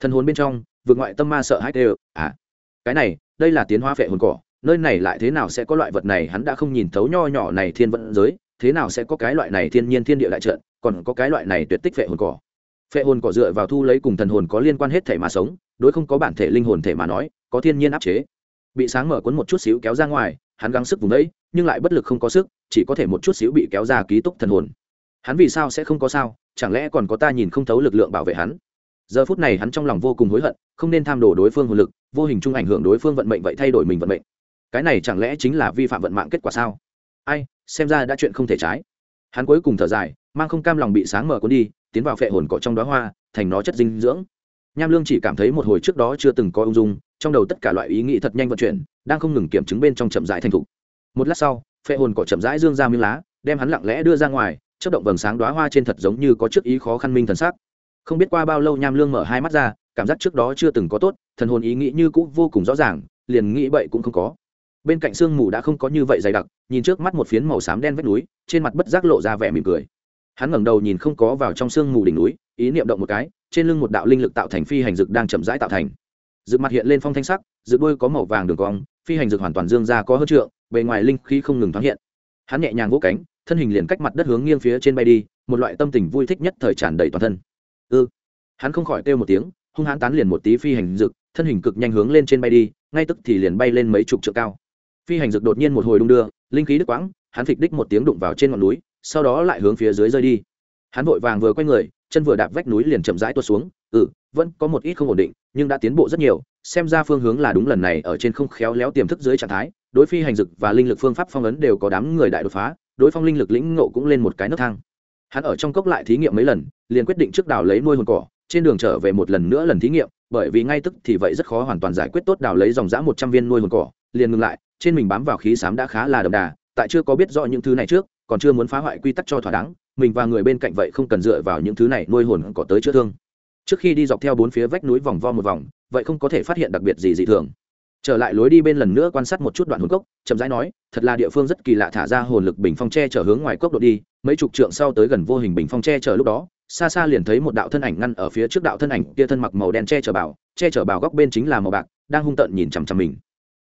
Speaker 1: Thần hồn bên trong, vượt ngoại tâm ma sợ hãi đều à. Cái này, đây là tiến hóa phệ hồn cỏ, nơi này lại thế nào sẽ có loại vật này hắn đã không nhìn thấu nho nhỏ này thiên vận giới, thế nào sẽ có cái loại này thiên nhiên thiên địa đại trận, còn có cái loại này tuyệt tích phệ hồn cỏ. Phệ hồn cỏ dựa vào thu lấy cùng thần hồn có liên quan hết thể mà sống, đối không có bản thể linh hồn thể mà nói, có thiên nhiên áp chế. Bị sáng mở cuốn một chút xíu kéo ra ngoài hắn gắng sức vùng đấy, nhưng lại bất lực không có sức, chỉ có thể một chút xíu bị kéo ra ký túc thần hồn. Hắn vì sao sẽ không có sao, chẳng lẽ còn có ta nhìn không thấu lực lượng bảo vệ hắn? Giờ phút này hắn trong lòng vô cùng hối hận, không nên tham đồ đối phương hồn lực, vô hình chung ảnh hưởng đối phương vận mệnh vậy thay đổi mình vận mệnh. Cái này chẳng lẽ chính là vi phạm vận mạng kết quả sao? Ai, xem ra đã chuyện không thể trái. Hắn cuối cùng thở dài, mang không cam lòng bị sáng mở cuốn đi, tiến vào phệ hồn cỏ trong đóa hoa, thành nó chất dinh dưỡng. Nham lương chỉ cảm thấy một hồi trước đó chưa từng có ung dung, trong đầu tất cả loại ý nghĩ thật nhanh vận chuyển đang không ngừng kiểm chứng bên trong chậm rãi thành thục. Một lát sau, phệ hồn cỏ chậm rãi dương ra miếng lá, đem hắn lặng lẽ đưa ra ngoài chất động vầng sáng đoá hoa trên thật giống như có trước ý khó khăn minh thần sắc. Không biết qua bao lâu nham lương mở hai mắt ra, cảm giác trước đó chưa từng có tốt, thần hồn ý nghĩ như cũ vô cùng rõ ràng, liền nghĩ bậy cũng không có. Bên cạnh sương mù đã không có như vậy dày đặc, nhìn trước mắt một phiến màu xám đen vách núi, trên mặt bất giác lộ ra vẻ mỉm cười. Hắn ngẩng đầu nhìn không có vào trong sương mù đỉnh núi, ý niệm động một cái, trên lưng một đạo linh lực tạo thành phi hành dực đang chậm rãi tạo thành dực mặt hiện lên phong thanh sắc, dự đôi có màu vàng đường cong, phi hành dược hoàn toàn dương ra có hơn trượng, bề ngoài linh khí không ngừng thoáng hiện. Hắn nhẹ nhàng vỗ cánh, thân hình liền cách mặt đất hướng nghiêng phía trên bay đi, một loại tâm tình vui thích nhất thời tràn đầy toàn thân. Ư ừ. hắn không khỏi kêu một tiếng, hung hãn tán liền một tí phi hành dực thân hình cực nhanh hướng lên trên bay đi, ngay tức thì liền bay lên mấy chục trượng cao. Phi hành dực đột nhiên một hồi đung đưa, linh khí đứt quãng, hắn phịch đích một tiếng đụng vào trên ngọn núi, sau đó lại hướng phía dưới rơi đi. Hắn vội vàng vừa quay người, chân vừa đạp vách núi liền chậm rãi tuột xuống ừ vẫn có một ít không ổn định, nhưng đã tiến bộ rất nhiều, xem ra phương hướng là đúng lần này, ở trên không khéo léo tiềm thức dưới trạng thái, đối phi hành dực và linh lực phương pháp phong ấn đều có đám người đại đột phá, đối phong linh lực lĩnh ngộ cũng lên một cái nấc thang. Hắn ở trong cốc lại thí nghiệm mấy lần, liền quyết định trước đào lấy nuôi hồn cỏ, trên đường trở về một lần nữa lần thí nghiệm, bởi vì ngay tức thì vậy rất khó hoàn toàn giải quyết tốt đào lấy dòng dã một trăm viên nuôi hồn cỏ, liền ngừng lại, trên mình bám vào khí sám đã khá là đậm đà, tại chưa có biết rõ những thứ này trước, còn chưa muốn phá hoại quy tắc cho thỏa đáng, mình và người bên cạnh vậy không cần dựa vào những thứ này nuôi hồn cỏ tới chữa thương trước khi đi dọc theo bốn phía vách núi vòng vo một vòng, vậy không có thể phát hiện đặc biệt gì dị thường. Trở lại lối đi bên lần nữa quan sát một chút đoạn hồn cốc, chậm rãi nói, thật là địa phương rất kỳ lạ thả ra hồn lực bình phong tre chở hướng ngoài cốc độ đi, mấy chục trượng sau tới gần vô hình bình phong tre chở lúc đó, xa xa liền thấy một đạo thân ảnh ngăn ở phía trước đạo thân ảnh kia thân mặc màu đen che chở bảo, che chở bảo góc bên chính là màu bạc, đang hung tợn nhìn chằm chằm mình.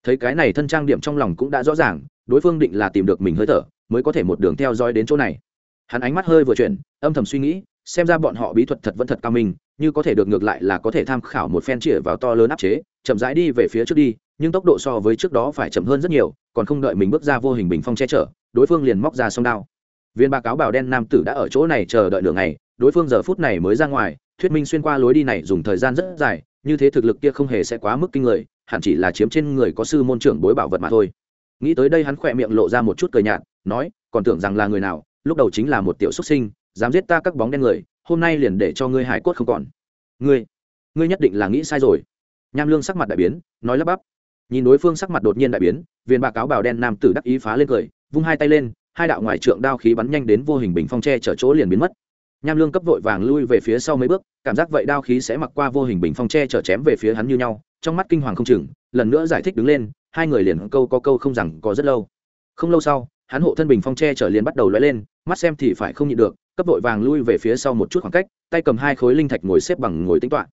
Speaker 1: Thấy cái này thân trang điểm trong lòng cũng đã rõ ràng, đối phương định là tìm được mình hơi thở, mới có thể một đường theo dõi đến chỗ này. Hắn ánh mắt hơi vừa chuyển, âm thầm suy nghĩ xem ra bọn họ bí thuật thật vẫn thật cao minh, như có thể được ngược lại là có thể tham khảo một phen chĩa vào to lớn áp chế, chậm rãi đi về phía trước đi, nhưng tốc độ so với trước đó phải chậm hơn rất nhiều, còn không đợi mình bước ra vô hình bình phong che chở, đối phương liền móc ra sông đao. Viên ba cáo bảo đen nam tử đã ở chỗ này chờ đợi đường này đối phương giờ phút này mới ra ngoài, thuyết minh xuyên qua lối đi này dùng thời gian rất dài, như thế thực lực kia không hề sẽ quá mức kinh người, hẳn chỉ là chiếm trên người có sư môn trưởng bối bảo vật mà thôi. Nghĩ tới đây hắn khỏe miệng lộ ra một chút cười nhạt, nói, còn tưởng rằng là người nào, lúc đầu chính là một tiểu xuất sinh dám giết ta các bóng đen người, hôm nay liền để cho ngươi hải cốt không còn. Ngươi ngươi nhất định là nghĩ sai rồi. Nham lương sắc mặt đại biến, nói lắp bắp. Nhìn đối phương sắc mặt đột nhiên đại biến viên bạc cáo bào đen nam tử đắc ý phá lên cười, vung hai tay lên, hai đạo ngoại trượng đao khí bắn nhanh đến vô hình bình phong tre chở chỗ liền biến mất. Nham lương cấp vội vàng lui về phía sau mấy bước, cảm giác vậy đao khí sẽ mặc qua vô hình bình phong tre chở chém về phía hắn như nhau, trong mắt kinh hoàng không chừng, lần nữa giải thích đứng lên, hai người liền câu có câu không rằng có rất lâu. Không lâu sau, hắn hộ thân bình phong tre chở liền bắt đầu lóe lên, mắt xem thì phải không nhịn được cấp vội vàng lui về phía sau một chút khoảng cách, tay cầm hai khối linh thạch ngồi xếp bằng ngồi tính toạ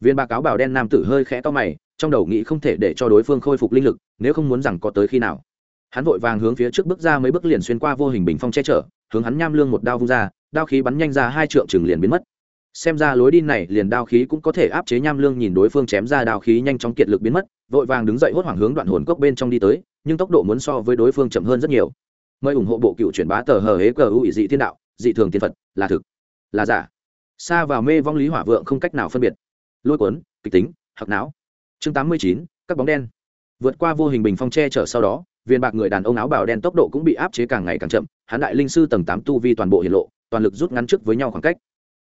Speaker 1: viên bà cáo bảo đen nam tử hơi khẽ to mày, trong đầu nghĩ không thể để cho đối phương khôi phục linh lực, nếu không muốn rằng có tới khi nào. Hắn vội vàng hướng phía trước bước ra mấy bước liền xuyên qua vô hình bình phong che chở, hướng hắn nham lương một đao vung ra, đao khí bắn nhanh ra hai trượng chừng liền biến mất. Xem ra lối đi này liền đao khí cũng có thể áp chế nham lương nhìn đối phương chém ra đao khí nhanh chóng kiệt lực biến mất, vội vàng đứng dậy hốt hoảng hướng đoạn hồn cốc bên trong đi tới, nhưng tốc độ muốn so với đối phương chậm hơn rất nhiều. Mời ủng hộ bộ cựu truyền bá tờ hờ hế cờ u dị thiên đạo dị thường tiên phật, là thực, là giả. Xa vào mê vong lý hỏa vượng không cách nào phân biệt. Lôi cuốn, kịch tính hạc não. Chương tám mươi chín, các bóng đen. Vượt qua vô hình bình phong che chở sau đó, viên bạc người đàn ông áo bào đen tốc độ cũng bị áp chế càng ngày càng chậm hãn đại linh sư tầng tám tu vi toàn bộ hiện lộ, toàn lực rút ngắn trước với nhau khoảng cách.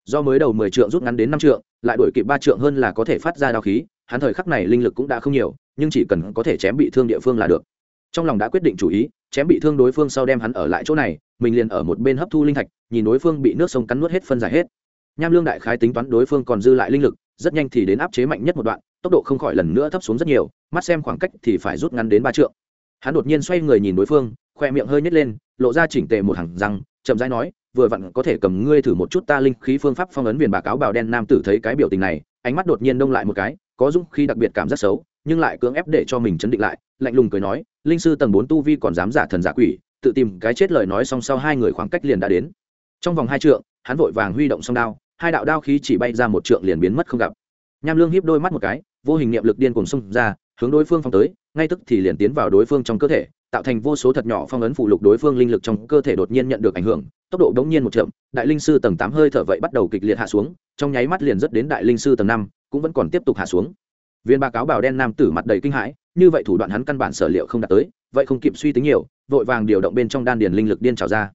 Speaker 1: Do mới đầu mười trượng rút ngắn đến năm trượng, lại đổi kịp ba trượng hơn là có thể phát ra đao khí, hắn thời khắc này linh lực cũng đã không nhiều, nhưng chỉ cần có thể chém bị thương địa phương là được trong lòng đã quyết định chủ ý, chém bị thương đối phương sau đem hắn ở lại chỗ này, mình liền ở một bên hấp thu linh thạch, nhìn đối phương bị nước sông cắn nuốt hết phân giải hết. Nham lương đại khái tính toán đối phương còn dư lại linh lực, rất nhanh thì đến áp chế mạnh nhất một đoạn, tốc độ không khỏi lần nữa thấp xuống rất nhiều, mắt xem khoảng cách thì phải rút ngắn đến ba trượng. Hắn đột nhiên xoay người nhìn đối phương, khoe miệng hơi nhét lên, lộ ra chỉnh tề một hàng răng, chậm rãi nói, vừa vặn có thể cầm ngươi thử một chút ta linh khí phương pháp phong ấn viền bà cáo bào đen nam tử thấy cái biểu tình này, ánh mắt đột nhiên đông lại một cái, có dũng khi đặc biệt cảm giác xấu, nhưng lại cưỡng ép để cho mình chấn định lại, lạnh lùng cười nói linh sư tầng bốn tu vi còn dám giả thần giả quỷ, tự tìm cái chết lời nói song sau hai người khoảng cách liền đã đến. Trong vòng hai trượng, hắn vội vàng huy động song đao, hai đạo đao khí chỉ bay ra một trượng liền biến mất không gặp. Nham lương hiếp đôi mắt một cái, vô hình niệm lực điên cùng xông ra, hướng đối phương phong tới, ngay tức thì liền tiến vào đối phương trong cơ thể, tạo thành vô số thật nhỏ phong ấn phụ lục đối phương linh lực trong cơ thể đột nhiên nhận được ảnh hưởng, tốc độ đống nhiên một chậm, đại linh sư tầng tám hơi thở vậy bắt đầu kịch liệt hạ xuống, trong nháy mắt liền rất đến đại linh sư tầng năm, cũng vẫn còn tiếp tục hạ xuống viên ba cáo bảo đen nam tử mặt đầy kinh hãi, như vậy thủ đoạn hắn căn bản sở liệu không đạt tới, vậy không kịp suy tính nhiều, vội vàng điều động bên trong đan điền linh lực điên trào ra.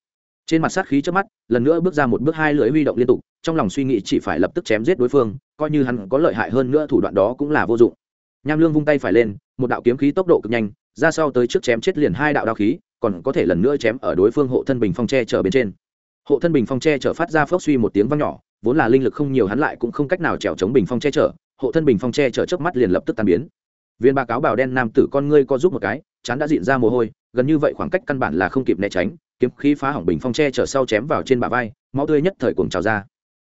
Speaker 1: Trên mặt sát khí trước mắt, lần nữa bước ra một bước hai lưỡi huy động liên tục, trong lòng suy nghĩ chỉ phải lập tức chém giết đối phương, coi như hắn có lợi hại hơn nữa thủ đoạn đó cũng là vô dụng. Nham lương vung tay phải lên, một đạo kiếm khí tốc độ cực nhanh, ra sau tới trước chém chết liền hai đạo đao khí, còn có thể lần nữa chém ở đối phương hộ thân bình phong tre chở bên trên. Hộ thân bình phong tre chở phát ra phốc suy một tiếng vang nhỏ, vốn là linh lực không nhiều hắn lại cũng không cách nào trèo chống bình phong che chở hộ thân bình phong tre chở trước mắt liền lập tức tan biến. Viên ba cáo bào đen nam tử con ngươi co giúp một cái, chán đã diện ra mồ hôi, gần như vậy khoảng cách căn bản là không kịp né tránh, kiếm khí phá hỏng bình phong tre chở sau chém vào trên bả vai, máu tươi nhất thời cuồng trào ra.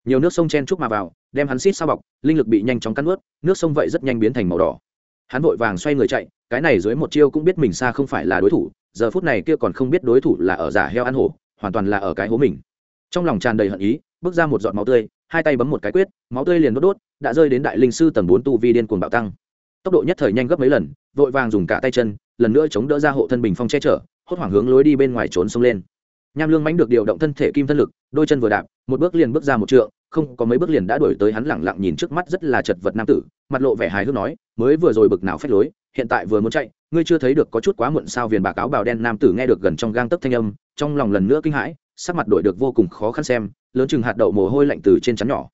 Speaker 1: Nhiều nước sông chen chúc mà vào, đem hắn xít sao bọc, linh lực bị nhanh chóng cắn ướt nước sông vậy rất nhanh biến thành màu đỏ. Hắn vội vàng xoay người chạy, cái này dưới một chiêu cũng biết mình xa không phải là đối thủ, giờ phút này kia còn không biết đối thủ là ở giả heo ăn hổ, hoàn toàn là ở cái hố mình. Trong lòng tràn đầy hận ý, bước ra một giọt máu tươi hai tay bấm một cái quyết, máu tươi liền đốt đốt, đã rơi đến đại linh sư tầng bốn tu vi điên cuồng bạo tăng. Tốc độ nhất thời nhanh gấp mấy lần, vội vàng dùng cả tay chân, lần nữa chống đỡ ra hộ thân bình phong che chở, hốt hoảng hướng lối đi bên ngoài trốn xông lên. Nham lương mánh được điều động thân thể kim thân lực, đôi chân vừa đạp, một bước liền bước ra một trượng, không có mấy bước liền đã đuổi tới hắn lẳng lặng nhìn trước mắt rất là chật vật nam tử, mặt lộ vẻ hài hước nói, mới vừa rồi bực nào phách lối, hiện tại vừa muốn chạy, ngươi chưa thấy được có chút quá muộn sao? Viền bà cáo bào đen nam tử nghe được gần trong gang tấc thanh âm, trong lòng lần nữa kinh hãi sắc mặt đổi được vô cùng khó khăn xem, lớn chừng hạt đậu mồ hôi lạnh từ trên chắn nhỏ.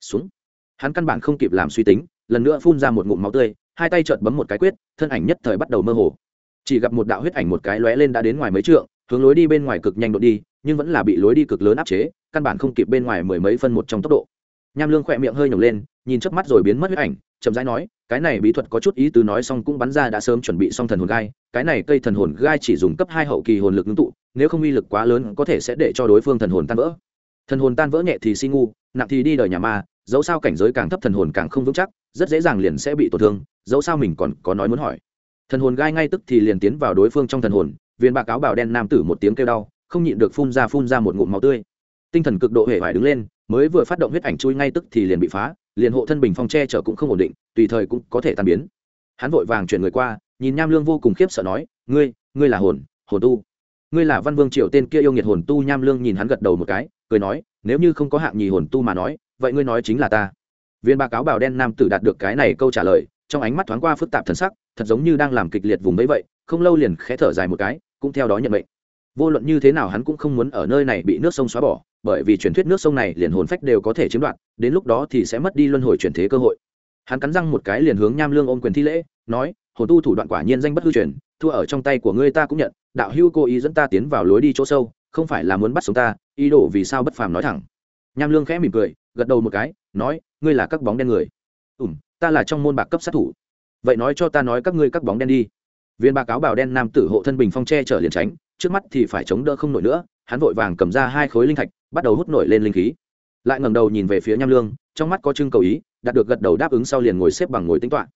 Speaker 1: Xuống. Hắn căn bản không kịp làm suy tính, lần nữa phun ra một ngụm máu tươi, hai tay chợt bấm một cái quyết, thân ảnh nhất thời bắt đầu mơ hồ. Chỉ gặp một đạo huyết ảnh một cái lóe lên đã đến ngoài mấy trượng, hướng lối đi bên ngoài cực nhanh đột đi, nhưng vẫn là bị lối đi cực lớn áp chế, căn bản không kịp bên ngoài mười mấy phân một trong tốc độ. Nham lương khỏe miệng hơi nhổng lên, nhìn trước mắt rồi biến mất huyết ảnh chậm rãi nói, cái này bí thuật có chút ý tứ nói xong cũng bắn ra đã sớm chuẩn bị xong thần hồn gai, cái này cây thần hồn gai chỉ dùng cấp hai hậu kỳ hồn lực ngưng tụ, nếu không uy lực quá lớn có thể sẽ để cho đối phương thần hồn tan vỡ. Thần hồn tan vỡ nhẹ thì si ngu, nặng thì đi đời nhà ma, dẫu sao cảnh giới càng thấp thần hồn càng không vững chắc, rất dễ dàng liền sẽ bị tổn thương, dẫu sao mình còn có nói muốn hỏi. Thần hồn gai ngay tức thì liền tiến vào đối phương trong thần hồn, viên bạc áo bảo đen nam tử một tiếng kêu đau, không nhịn được phun ra phun ra một ngụm máu tươi. Tinh thần cực độ hề phải đứng lên, mới vừa phát động huyết ảnh chui ngay tức thì liền bị phá liền hộ thân bình phong che chở cũng không ổn định, tùy thời cũng có thể tan biến. Hắn vội vàng chuyển người qua, nhìn nham lương vô cùng khiếp sợ nói, ngươi ngươi là hồn hồn tu. Ngươi là văn vương triều tên kia yêu nghiệt hồn tu. Nham lương nhìn hắn gật đầu một cái, cười nói, nếu như không có hạng nhì hồn tu mà nói, vậy ngươi nói chính là ta. Viên bạc áo bào đen nam tử đạt được cái này câu trả lời, trong ánh mắt thoáng qua phức tạp thần sắc, thật giống như đang làm kịch liệt vùng đấy vậy, không lâu liền khẽ thở dài một cái, cũng theo đó nhận mệnh vô luận như thế nào hắn cũng không muốn ở nơi này bị nước sông xóa bỏ, bởi vì truyền thuyết nước sông này liền hồn phách đều có thể chiếm đoạt, đến lúc đó thì sẽ mất đi luân hồi chuyển thế cơ hội. Hắn cắn răng một cái liền hướng nham lương ôm quyền thi lễ, nói, hồn tu thủ đoạn quả nhiên danh bất hư truyền, thua ở trong tay của ngươi ta cũng nhận, đạo hưu cố ý dẫn ta tiến vào lối đi chỗ sâu, không phải là muốn bắt sống ta, ý đồ vì sao bất phàm nói thẳng. Nham lương khẽ mỉm cười, gật đầu một cái, nói, ngươi là các bóng đen người. Ủm ta là trong môn bạc cấp sát thủ. Vậy nói cho ta nói các ngươi các bóng đen đi viên ba cáo bào đen nam tử hộ thân bình phong che chở liền tránh, trước mắt thì phải chống đỡ không nổi nữa, hắn vội vàng cầm ra hai khối linh thạch, bắt đầu hút nổi lên linh khí. Lại ngẩng đầu nhìn về phía nham lương, trong mắt có trưng cầu ý, đạt được gật đầu đáp ứng sau liền ngồi xếp bằng ngồi tính toạ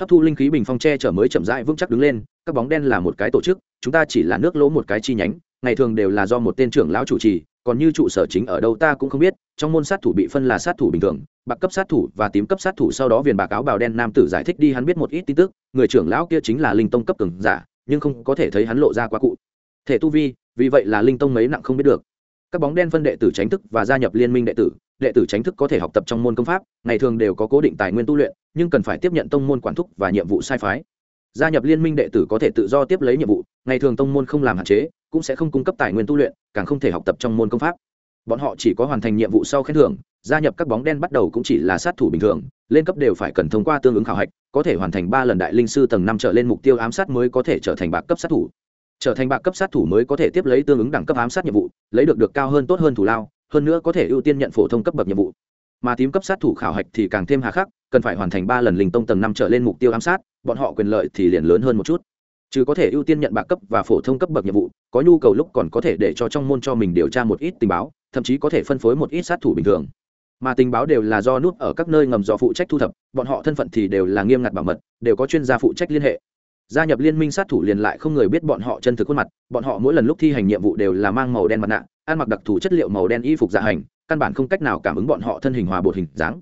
Speaker 1: hấp thu linh khí bình phong che trở mới chậm rãi vững chắc đứng lên, các bóng đen là một cái tổ chức, chúng ta chỉ là nước lỗ một cái chi nhánh, ngày thường đều là do một tên trưởng lão chủ trì còn như trụ sở chính ở đâu ta cũng không biết, trong môn sát thủ bị phân là sát thủ bình thường, bạc cấp sát thủ và tím cấp sát thủ sau đó viền bạc áo bào đen nam tử giải thích đi hắn biết một ít tin tức, người trưởng lão kia chính là linh tông cấp cường giả, nhưng không có thể thấy hắn lộ ra quá cụ. Thể tu vi, vì vậy là linh tông mấy nặng không biết được. Các bóng đen phân đệ tử tránh thức và gia nhập liên minh đệ tử đệ tử tránh thức có thể học tập trong môn công pháp, ngày thường đều có cố định tài nguyên tu luyện, nhưng cần phải tiếp nhận tông môn quản thúc và nhiệm vụ sai phái. Gia nhập liên minh đệ tử có thể tự do tiếp lấy nhiệm vụ ngày thường tông môn không làm hạn chế, cũng sẽ không cung cấp tài nguyên tu luyện, càng không thể học tập trong môn công pháp. Bọn họ chỉ có hoàn thành nhiệm vụ sau khen thưởng, gia nhập các bóng đen bắt đầu cũng chỉ là sát thủ bình thường, lên cấp đều phải cần thông qua tương ứng khảo hạch, có thể hoàn thành ba lần đại linh sư tầng năm trở lên mục tiêu ám sát mới có thể trở thành bạc cấp sát thủ. Trở thành bạc cấp sát thủ mới có thể tiếp lấy tương ứng đẳng cấp ám sát nhiệm vụ, lấy được được cao hơn tốt hơn thủ lao, hơn nữa có thể ưu tiên nhận phổ thông cấp bậc nhiệm vụ. Mà tím cấp sát thủ khảo hạch thì càng thêm hà khắc, cần phải hoàn thành ba lần linh tông tầng năm trở lên mục tiêu ám sát, bọn họ quyền lợi thì liền lớn hơn một chút chứ có thể ưu tiên nhận bạc cấp và phổ thông cấp bậc nhiệm vụ, có nhu cầu lúc còn có thể để cho trong môn cho mình điều tra một ít tình báo, thậm chí có thể phân phối một ít sát thủ bình thường. Mà tình báo đều là do nút ở các nơi ngầm do phụ trách thu thập, bọn họ thân phận thì đều là nghiêm ngặt bảo mật, đều có chuyên gia phụ trách liên hệ. Gia nhập liên minh sát thủ liền lại không người biết bọn họ chân thực khuôn mặt, bọn họ mỗi lần lúc thi hành nhiệm vụ đều là mang màu đen mặt nạ, ăn mặc đặc thù chất liệu màu đen y phục dạ hành, căn bản không cách nào cảm ứng bọn họ thân hình hòa bột hình dáng.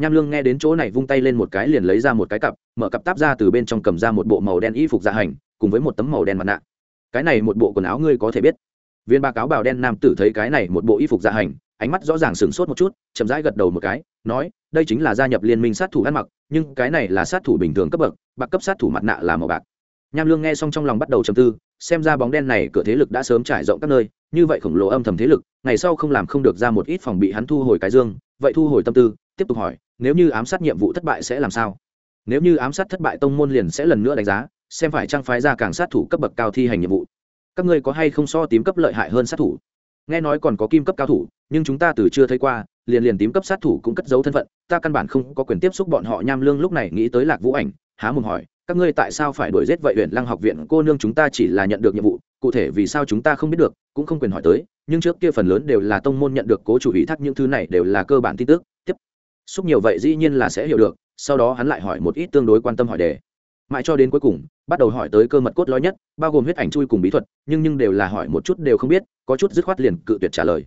Speaker 1: Nham lương nghe đến chỗ này vung tay lên một cái liền lấy ra một cái cặp, mở cặp táp ra từ bên trong cầm ra một bộ màu đen y phục dạ hành cùng với một tấm màu đen mặt nạ. Cái này một bộ quần áo ngươi có thể biết. Viên ba cáo bào đen nam tử thấy cái này một bộ y phục dạ hành, ánh mắt rõ ràng sửng sốt một chút, chậm rãi gật đầu một cái, nói, đây chính là gia nhập liên minh sát thủ ăn mặc, nhưng cái này là sát thủ bình thường cấp bậc, bạc cấp sát thủ mặt nạ là màu bạc. Nham lương nghe xong trong lòng bắt đầu trầm tư, xem ra bóng đen này cửa thế lực đã sớm trải rộng các nơi, như vậy khổng lồ âm thầm thế lực, ngày sau không làm không được ra một ít phòng bị hắn thu hồi cái dương, vậy thu hồi tâm tư, tiếp tục hỏi, nếu như ám sát nhiệm vụ thất bại sẽ làm sao? Nếu như ám sát thất bại tông môn liền sẽ lần nữa đánh giá xem phải trang phái ra càng sát thủ cấp bậc cao thi hành nhiệm vụ. Các ngươi có hay không so tím cấp lợi hại hơn sát thủ? Nghe nói còn có kim cấp cao thủ, nhưng chúng ta từ chưa thấy qua, liền liền tím cấp sát thủ cũng cất giấu thân phận, ta căn bản không có quyền tiếp xúc bọn họ nham lương lúc này nghĩ tới lạc vũ ảnh, há mồm hỏi, các ngươi tại sao phải đuổi giết vậy huyện lăng học viện cô nương chúng ta chỉ là nhận được nhiệm vụ, cụ thể vì sao chúng ta không biết được, cũng không quyền hỏi tới, nhưng trước kia phần lớn đều là tông môn nhận được cố chủ ý thác những thứ này đều là cơ bản tin tức. Tiếp. Xúc nhiều vậy dĩ nhiên là sẽ hiểu được, sau đó hắn lại hỏi một ít tương đối quan tâm hỏi đề mãi cho đến cuối cùng, bắt đầu hỏi tới cơ mật cốt lõi nhất, bao gồm huyết ảnh chui cùng bí thuật, nhưng nhưng đều là hỏi một chút đều không biết, có chút dứt khoát liền cự tuyệt trả lời.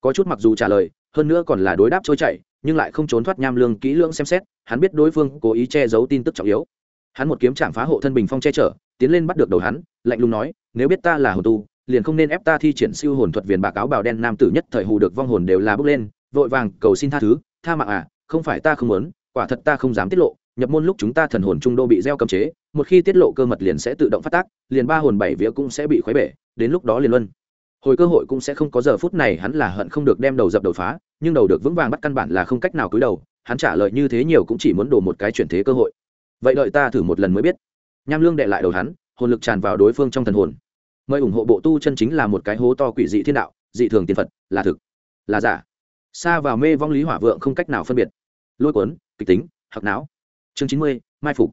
Speaker 1: Có chút mặc dù trả lời, hơn nữa còn là đối đáp trôi chảy, nhưng lại không trốn thoát nham lương kỹ lưỡng xem xét, hắn biết đối phương cố ý che giấu tin tức trọng yếu. Hắn một kiếm chạm phá hộ thân bình phong che chở, tiến lên bắt được đầu hắn, lạnh lùng nói, nếu biết ta là hồn tu, liền không nên ép ta thi triển siêu hồn thuật viền bạc áo bào đen nam tử nhất thời hù được vong hồn đều là bước lên, vội vàng cầu xin tha thứ, tha mạng à không phải ta không muốn, quả thật ta không dám tiết lộ nhập môn lúc chúng ta thần hồn trung đô bị gieo cấm chế, một khi tiết lộ cơ mật liền sẽ tự động phát tác, liền ba hồn bảy vía cũng sẽ bị khuấy bể, đến lúc đó liền luân. Hồi cơ hội cũng sẽ không có giờ phút này, hắn là hận không được đem đầu dập đầu phá, nhưng đầu được vững vàng bắt căn bản là không cách nào cúi đầu, hắn trả lời như thế nhiều cũng chỉ muốn đổ một cái chuyển thế cơ hội. Vậy đợi ta thử một lần mới biết. Nham lương đệ lại đầu hắn, hồn lực tràn vào đối phương trong thần hồn. Mời ủng hộ bộ tu chân chính là một cái hố to quỷ dị thiên đạo, dị thường tiên phật, là thực, là giả. Xa vào mê vong lý hỏa vượng không cách nào phân biệt. Lôi cuốn, kịch tính hoặc não chương chín mươi, mai phục.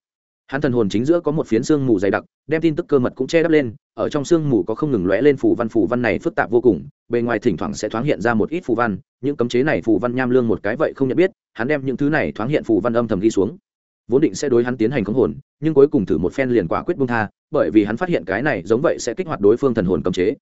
Speaker 1: Hắn thần hồn chính giữa có một phiến xương mù dày đặc, đem tin tức cơ mật cũng che đắp lên, ở trong xương mù có không ngừng lóe lên phù văn phù văn này phức tạp vô cùng, bề ngoài thỉnh thoảng sẽ thoáng hiện ra một ít phù văn, những cấm chế này phù văn nham lương một cái vậy không nhận biết, hắn đem những thứ này thoáng hiện phù văn âm thầm ghi xuống. Vốn định sẽ đối hắn tiến hành khống hồn, nhưng cuối cùng thử một phen liền quả quyết bung tha, bởi vì hắn phát hiện cái này giống vậy sẽ kích hoạt đối phương thần hồn cấm chế.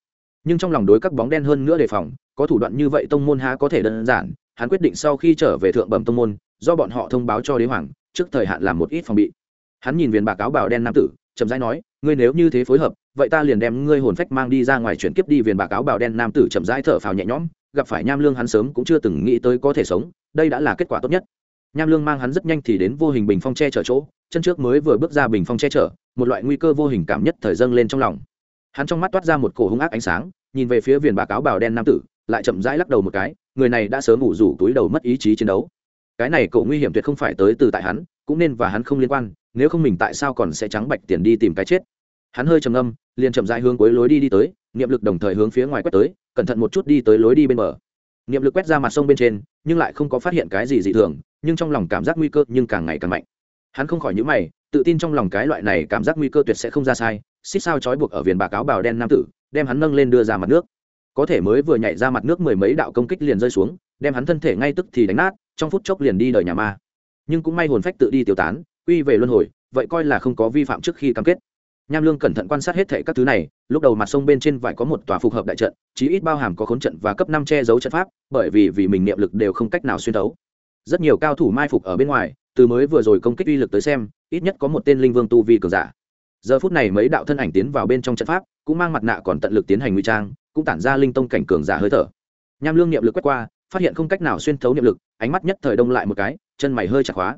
Speaker 1: Nhưng trong lòng đối các bóng đen hơn nữa đề phòng, có thủ đoạn như vậy tông môn há có thể đơn giản, hắn quyết định sau khi trở về thượng bẩm tông môn, do bọn họ thông báo cho đế hoàng trước thời hạn làm một ít phòng bị. Hắn nhìn viên bà cáo bào đen nam tử, chậm rãi nói, ngươi nếu như thế phối hợp, vậy ta liền đem ngươi hồn phách mang đi ra ngoài chuyển kiếp đi. Viên bà cáo bào đen nam tử chậm rãi thở phào nhẹ nhõm, gặp phải nham lương hắn sớm cũng chưa từng nghĩ tới có thể sống, đây đã là kết quả tốt nhất. Nham lương mang hắn rất nhanh thì đến vô hình bình phong che chở chỗ, chân trước mới vừa bước ra bình phong che chở, một loại nguy cơ vô hình cảm nhất thời dâng lên trong lòng. Hắn trong mắt toát ra một cổ hung ác ánh sáng, nhìn về phía viền bà cáo bào đen nam tử, lại chậm rãi lắc đầu một cái, người này đã sớm ngủ rủ túi đầu mất ý chí chiến đấu cái này cậu nguy hiểm tuyệt không phải tới từ tại hắn, cũng nên và hắn không liên quan, nếu không mình tại sao còn sẽ trắng bạch tiền đi tìm cái chết? Hắn hơi trầm âm liền chậm rãi hướng cuối lối đi đi tới, niệm lực đồng thời hướng phía ngoài quét tới, cẩn thận một chút đi tới lối đi bên bờ. Niệm lực quét ra mặt sông bên trên, nhưng lại không có phát hiện cái gì dị thường, nhưng trong lòng cảm giác nguy cơ nhưng càng ngày càng mạnh. Hắn không khỏi nhữ mày, tự tin trong lòng cái loại này cảm giác nguy cơ tuyệt sẽ không ra sai, xích sao trói buộc ở viền bà cáo bào đen nam tử, đem hắn nâng lên đưa ra mặt nước. Có thể mới vừa nhảy ra mặt nước mười mấy đạo công kích liền rơi xuống, đem hắn thân thể ngay tức thì đánh nát trong phút chốc liền đi đời nhà ma. Nhưng cũng may hồn phách tự đi tiêu tán, quy về luân hồi, vậy coi là không có vi phạm trước khi cam kết. Nham lương cẩn thận quan sát hết thệ các thứ này, lúc đầu mặt sông bên trên vải có một tòa phục hợp đại trận, chí ít bao hàm có khốn trận và cấp năm che giấu trận pháp, bởi vì vì mình niệm lực đều không cách nào xuyên tấu rất nhiều cao thủ mai phục ở bên ngoài, từ mới vừa rồi công kích uy lực tới xem, ít nhất có một tên linh vương tu vi cường giả. Giờ phút này mấy đạo thân ảnh tiến vào bên trong trận pháp, cũng mang mặt nạ còn tận lực tiến hành nguy trang, cũng tản ra linh tông cảnh cường giả hơi thở. Nham lương niệm lực quét qua, phát hiện không cách nào xuyên thấu niệm lực ánh mắt nhất thời đông lại một cái, chân mày hơi chặt khóa.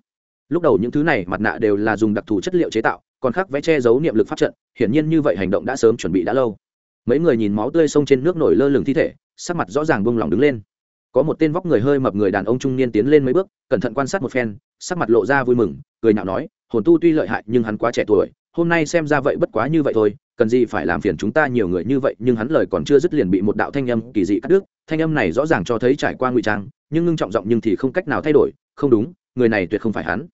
Speaker 1: Lúc đầu những thứ này mặt nạ đều là dùng đặc thù chất liệu chế tạo, còn khác vẽ che giấu niệm lực pháp trận, hiển nhiên như vậy hành động đã sớm chuẩn bị đã lâu. Mấy người nhìn máu tươi sông trên nước nổi lơ lửng thi thể, sắc mặt rõ ràng buông lỏng đứng lên. Có một tên vóc người hơi mập người đàn ông trung niên tiến lên mấy bước, cẩn thận quan sát một phen, sắc mặt lộ ra vui mừng, cười nhạo nói, hồn tu tuy lợi hại nhưng hắn quá trẻ tuổi, hôm nay xem ra vậy bất quá như vậy thôi cần gì phải làm phiền chúng ta nhiều người như vậy, nhưng hắn lời còn chưa dứt liền bị một đạo thanh âm kỳ dị cắt đứt. Thanh âm này rõ ràng cho thấy trải qua ngụy trang, nhưng ngưng trọng giọng nhưng thì không cách nào thay đổi. Không đúng, người này tuyệt không phải hắn.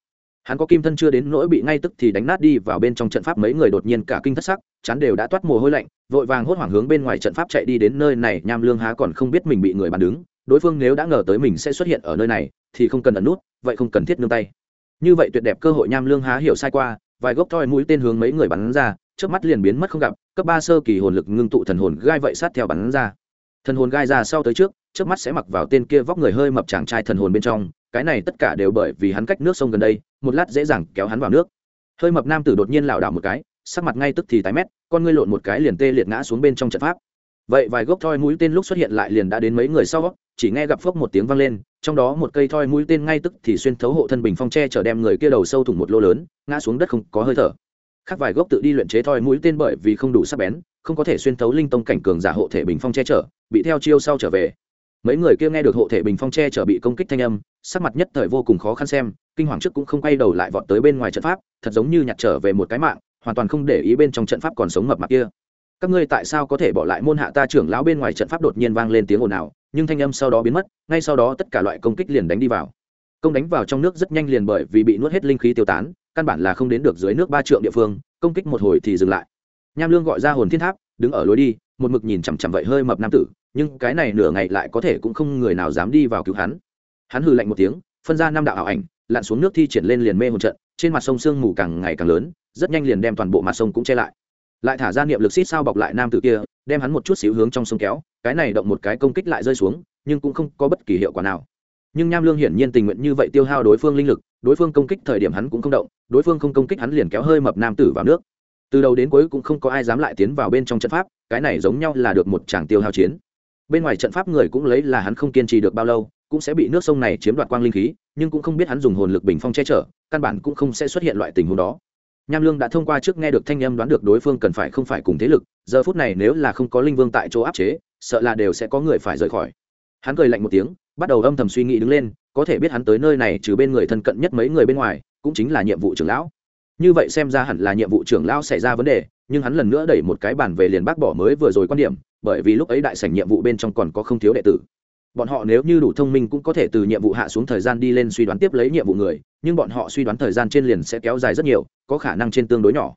Speaker 1: Hắn có kim thân chưa đến nỗi bị ngay tức thì đánh nát đi vào bên trong trận pháp, mấy người đột nhiên cả kinh thất sắc, chán đều đã toát mồ hôi lạnh, vội vàng hốt hoảng hướng bên ngoài trận pháp chạy đi đến nơi này, nham lương há còn không biết mình bị người bàn đứng. Đối phương nếu đã ngờ tới mình sẽ xuất hiện ở nơi này, thì không cần ẩn nút, vậy không cần thiết nương tay. Như vậy tuyệt đẹp cơ hội nham lương há hiểu sai qua, vài gốc thoi mũi tên hướng mấy người bắn ra trước mắt liền biến mất không gặp, cấp ba sơ kỳ hồn lực ngưng tụ thần hồn gai vậy sát theo bắn ra. Thần hồn gai ra sau tới trước trước mắt sẽ mặc vào tên kia vóc người hơi mập chàng trai thần hồn bên trong, cái này tất cả đều bởi vì hắn cách nước sông gần đây, một lát dễ dàng kéo hắn vào nước. Hơi mập nam tử đột nhiên lảo đảo một cái, sắc mặt ngay tức thì tái mét, con ngươi lộn một cái liền tê liệt ngã xuống bên trong trận pháp. Vậy vài gốc thoi mũi tên lúc xuất hiện lại liền đã đến mấy người sau, chỉ nghe gặp phốc một tiếng vang lên, trong đó một cây thoi mũi tên ngay tức thì xuyên thấu hộ thân bình phong tre chở đem người kia đầu sâu thủng một lô lớn, ngã xuống đất không có hơi thở khác vài gốc tự đi luyện chế thoi mũi tên bởi vì không đủ sắc bén, không có thể xuyên thấu linh tông cảnh cường giả hộ thể bình phong che chở, bị theo chiêu sau trở về. Mấy người kia nghe được hộ thể bình phong che chở bị công kích thanh âm, sắc mặt nhất thời vô cùng khó khăn xem, kinh hoàng trước cũng không quay đầu lại vọt tới bên ngoài trận pháp, thật giống như nhặt trở về một cái mạng, hoàn toàn không để ý bên trong trận pháp còn sống mập mặt kia. Các ngươi tại sao có thể bỏ lại môn hạ ta trưởng lão bên ngoài trận pháp đột nhiên vang lên tiếng ồn ào, nhưng thanh âm sau đó biến mất, ngay sau đó tất cả loại công kích liền đánh đi vào. Công đánh vào trong nước rất nhanh liền bởi vì bị nuốt hết linh khí tiêu tán căn bản là không đến được dưới nước ba trượng địa phương, công kích một hồi thì dừng lại. Nham lương gọi ra hồn thiên tháp, đứng ở lối đi, một mực nhìn chằm chằm vậy hơi mập nam tử, nhưng cái này nửa ngày lại có thể cũng không người nào dám đi vào cứu hắn. Hắn hừ lạnh một tiếng, phân ra năm đạo ảo ảnh, lặn xuống nước thi triển lên liền mê hồn trận, trên mặt sông sương mù càng ngày càng lớn, rất nhanh liền đem toàn bộ mặt sông cũng che lại. Lại thả ra niệm lực xít sao bọc lại nam tử kia, đem hắn một chút xíu hướng trong sông kéo, cái này động một cái công kích lại rơi xuống, nhưng cũng không có bất kỳ hiệu quả nào nhưng nham lương hiển nhiên tình nguyện như vậy tiêu hao đối phương linh lực, đối phương công kích thời điểm hắn cũng không động, đối phương không công kích hắn liền kéo hơi mập nam tử vào nước. Từ đầu đến cuối cũng không có ai dám lại tiến vào bên trong trận pháp, cái này giống nhau là được một tràng tiêu hao chiến. Bên ngoài trận pháp người cũng lấy là hắn không kiên trì được bao lâu, cũng sẽ bị nước sông này chiếm đoạt quang linh khí, nhưng cũng không biết hắn dùng hồn lực bình phong che chở, căn bản cũng không sẽ xuất hiện loại tình huống đó. Nham lương đã thông qua trước nghe được thanh âm đoán được đối phương cần phải không phải cùng thế lực, giờ phút này nếu là không có linh vương tại chỗ áp chế, sợ là đều sẽ có người phải rời khỏi. Hắn cười lạnh một tiếng bắt đầu âm thầm suy nghĩ đứng lên, có thể biết hắn tới nơi này trừ bên người thân cận nhất mấy người bên ngoài, cũng chính là nhiệm vụ trưởng lão. Như vậy xem ra hẳn là nhiệm vụ trưởng lão xảy ra vấn đề, nhưng hắn lần nữa đẩy một cái bàn về liền bác bỏ mới vừa rồi quan điểm, bởi vì lúc ấy đại sảnh nhiệm vụ bên trong còn có không thiếu đệ tử. Bọn họ nếu như đủ thông minh cũng có thể từ nhiệm vụ hạ xuống thời gian đi lên suy đoán tiếp lấy nhiệm vụ người, nhưng bọn họ suy đoán thời gian trên liền sẽ kéo dài rất nhiều, có khả năng trên tương đối nhỏ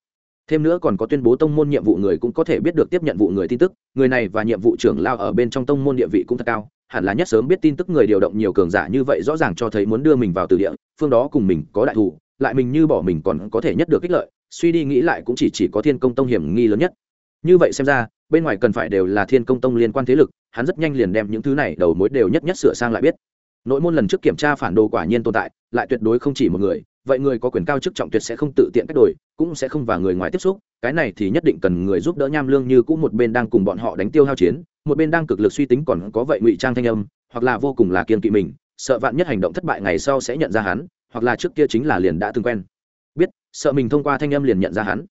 Speaker 1: thêm nữa còn có tuyên bố tông môn nhiệm vụ người cũng có thể biết được tiếp nhận vụ người tin tức. Người này và nhiệm vụ trưởng lao ở bên trong tông môn địa vị cũng thật cao. Hẳn là nhất sớm biết tin tức người điều động nhiều cường giả như vậy rõ ràng cho thấy muốn đưa mình vào từ địa, phương đó cùng mình có đại thù, lại mình như bỏ mình còn có thể nhất được ích lợi, suy đi nghĩ lại cũng chỉ chỉ có thiên công tông hiểm nghi lớn nhất. Như vậy xem ra, bên ngoài cần phải đều là thiên công tông liên quan thế lực, hắn rất nhanh liền đem những thứ này đầu mối đều nhất nhất sửa sang lại biết. Nội môn lần trước kiểm tra phản đồ quả nhiên tồn tại, lại tuyệt đối không chỉ một người vậy người có quyền cao chức trọng tuyệt sẽ không tự tiện cách đổi, cũng sẽ không và người ngoài tiếp xúc, cái này thì nhất định cần người giúp đỡ nham lương như cũng một bên đang cùng bọn họ đánh tiêu hao chiến, một bên đang cực lực suy tính còn có vậy ngụy trang thanh âm, hoặc là vô cùng là kiên kỵ mình, sợ vạn nhất hành động thất bại ngày sau sẽ nhận ra hắn, hoặc là trước kia chính là liền đã từng quen. Biết, sợ mình thông qua thanh âm liền nhận ra hắn.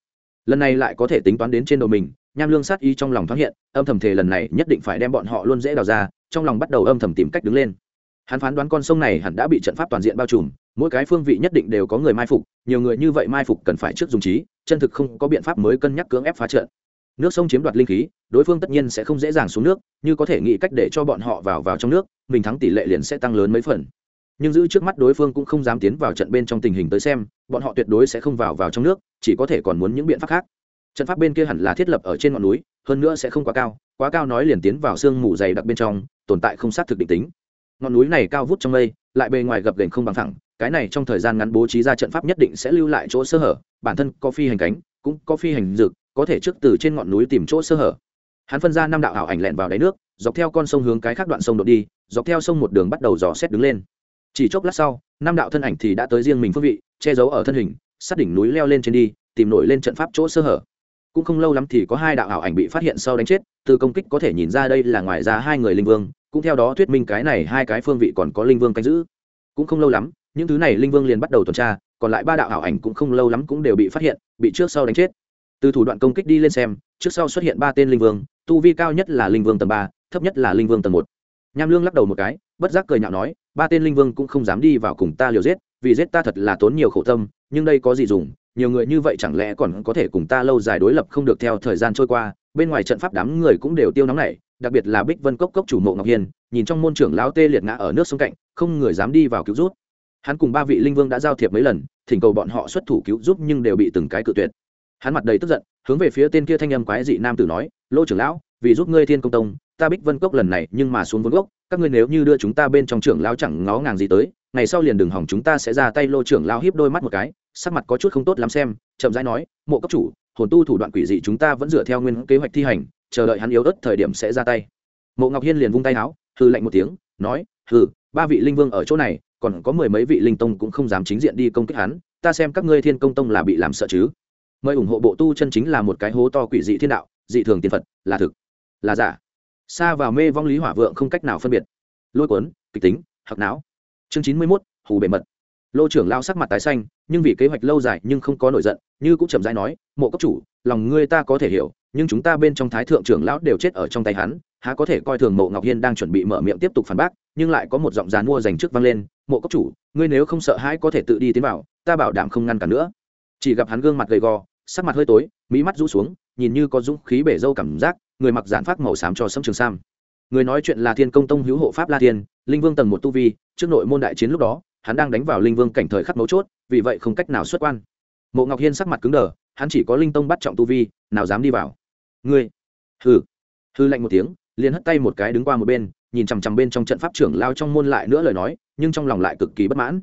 Speaker 1: Lần này lại có thể tính toán đến trên đầu mình, nham lương sát ý trong lòng thoáng hiện, âm thầm thề lần này nhất định phải đem bọn họ luôn dễ đào ra, trong lòng bắt đầu âm thầm tìm cách đứng lên hắn phán đoán con sông này hẳn đã bị trận pháp toàn diện bao trùm, mỗi cái phương vị nhất định đều có người mai phục, nhiều người như vậy mai phục cần phải trước dùng trí, chân thực không có biện pháp mới cân nhắc cưỡng ép phá trận. Nước sông chiếm đoạt linh khí, đối phương tất nhiên sẽ không dễ dàng xuống nước, như có thể nghĩ cách để cho bọn họ vào vào trong nước, mình thắng tỷ lệ liền sẽ tăng lớn mấy phần. Nhưng giữ trước mắt đối phương cũng không dám tiến vào trận bên trong tình hình tới xem, bọn họ tuyệt đối sẽ không vào vào trong nước, chỉ có thể còn muốn những biện pháp khác. Trận pháp bên kia hẳn là thiết lập ở trên ngọn núi, hơn nữa sẽ không quá cao quá cao nói liền tiến vào sương mù dày đặc bên trong, tồn tại không xác thực định tính ngọn núi này cao vút trong mây, lại bề ngoài gập ghềnh không bằng thẳng cái này trong thời gian ngắn bố trí ra trận pháp nhất định sẽ lưu lại chỗ sơ hở, bản thân có phi hành cánh, cũng có phi hành dực có thể trước từ trên ngọn núi tìm chỗ sơ hở. Hắn phân ra năm đạo ảo ảnh lẹn vào đáy nước, dọc theo con sông hướng cái khác đoạn sông đột đi, dọc theo sông một đường bắt đầu dò xét đứng lên. Chỉ chốc lát sau, năm đạo thân ảnh thì đã tới riêng mình phương vị, che giấu ở thân hình, sát đỉnh núi leo lên trên đi, tìm nổi lên trận pháp chỗ sơ hở. Cũng không lâu lắm thì có hai đạo ảo ảnh bị phát hiện sau đánh chết, từ công kích có thể nhìn ra đây là ngoài ra hai người linh vương cũng theo đó thuyết minh cái này hai cái phương vị còn có linh vương canh giữ. Cũng không lâu lắm, những thứ này linh vương liền bắt đầu tuần tra, còn lại ba đạo ảo ảnh cũng không lâu lắm cũng đều bị phát hiện, bị trước sau đánh chết. Từ thủ đoạn công kích đi lên xem, trước sau xuất hiện ba tên linh vương, tu vi cao nhất là linh vương tầng ba, thấp nhất là linh vương tầng một. Nham lương lắc đầu một cái, bất giác cười nhạo nói, ba tên linh vương cũng không dám đi vào cùng ta liều giết, vì giết ta thật là tốn nhiều khổ tâm, nhưng đây có gì dùng, nhiều người như vậy chẳng lẽ còn có thể cùng ta lâu dài đối lập không được theo thời gian trôi qua bên ngoài trận pháp đám người cũng đều tiêu nóng này đặc biệt là bích vân cốc cốc chủ mộ ngọc Hiền nhìn trong môn trưởng lão tê liệt ngã ở nước sông cạnh, không người dám đi vào cứu rút hắn cùng ba vị linh vương đã giao thiệp mấy lần, thỉnh cầu bọn họ xuất thủ cứu giúp nhưng đều bị từng cái cự tuyệt. Hắn mặt đầy tức giận, hướng về phía tên kia thanh âm quái dị nam tử nói, lô trưởng lão, vì giúp ngươi thiên công tông, ta bích vân cốc lần này nhưng mà xuống vốn gốc, các ngươi nếu như đưa chúng ta bên trong trưởng lão chẳng ngó ngàng gì tới, ngày sau liền đừng hỏng chúng ta sẽ ra tay. Lô trưởng lão hiếp đôi mắt một cái, sắc mặt có chút không tốt lắm xem, chậm rãi nói, mộ cấp chủ hồn tu thủ đoạn quỷ dị chúng ta vẫn dựa theo nguyên kế hoạch thi hành, chờ đợi hắn yếu ớt thời điểm sẽ ra tay. Mộ ngọc hiên liền vung tay áo hư lạnh một tiếng, nói hư ba vị linh vương ở chỗ này, còn có mười mấy vị linh tông cũng không dám chính diện đi công kích hắn, ta xem các ngươi thiên công tông là bị làm sợ chứ? Mời ủng hộ bộ tu chân chính là một cái hố to quỷ dị thiên đạo, dị thường tiên phật, là thực, là giả. Xa vào mê vong lý hỏa vượng không cách nào phân biệt. Lôi cuốn, kịch tính hạc não. Chương chín mươi mốt, hù bề mật lô trưởng lao sắc mặt tái xanh, nhưng vì kế hoạch lâu dài nhưng không có nổi giận, như cũng chậm rãi nói, mộ cấp chủ, lòng ngươi ta có thể hiểu, nhưng chúng ta bên trong thái thượng trưởng lão đều chết ở trong tay hắn, há có thể coi thường mộ ngọc hiên đang chuẩn bị mở miệng tiếp tục phản bác, nhưng lại có một giọng dàn mua dành trước vang lên, mộ cấp chủ, ngươi nếu không sợ hãi có thể tự đi tiến vào, ta bảo đảm không ngăn cản nữa. Chỉ gặp hắn gương mặt gầy gò, sắc mặt hơi tối mỹ mắt rũ xuống, nhìn như có dũng khí bể dâu cảm giác, người mặc giản phát màu xám cho sâm trường sam. Người nói chuyện là thiên công tông hữu hộ pháp la thiên, linh vương tầng một tu vi, trước nội môn đại chiến lúc đó hắn đang đánh vào linh vương cảnh thời khắc mấu chốt, vì vậy không cách nào xuất quan. Mộ ngọc hiên sắc mặt cứng đờ, hắn chỉ có linh tông bắt trọng tu vi, nào dám đi vào. Ngươi? Hừ. Hư lạnh một tiếng, liền hất tay một cái đứng qua một bên, nhìn chằm chằm bên trong trận pháp trưởng lao trong môn lại nữa lời nói, nhưng trong lòng lại cực kỳ bất mãn.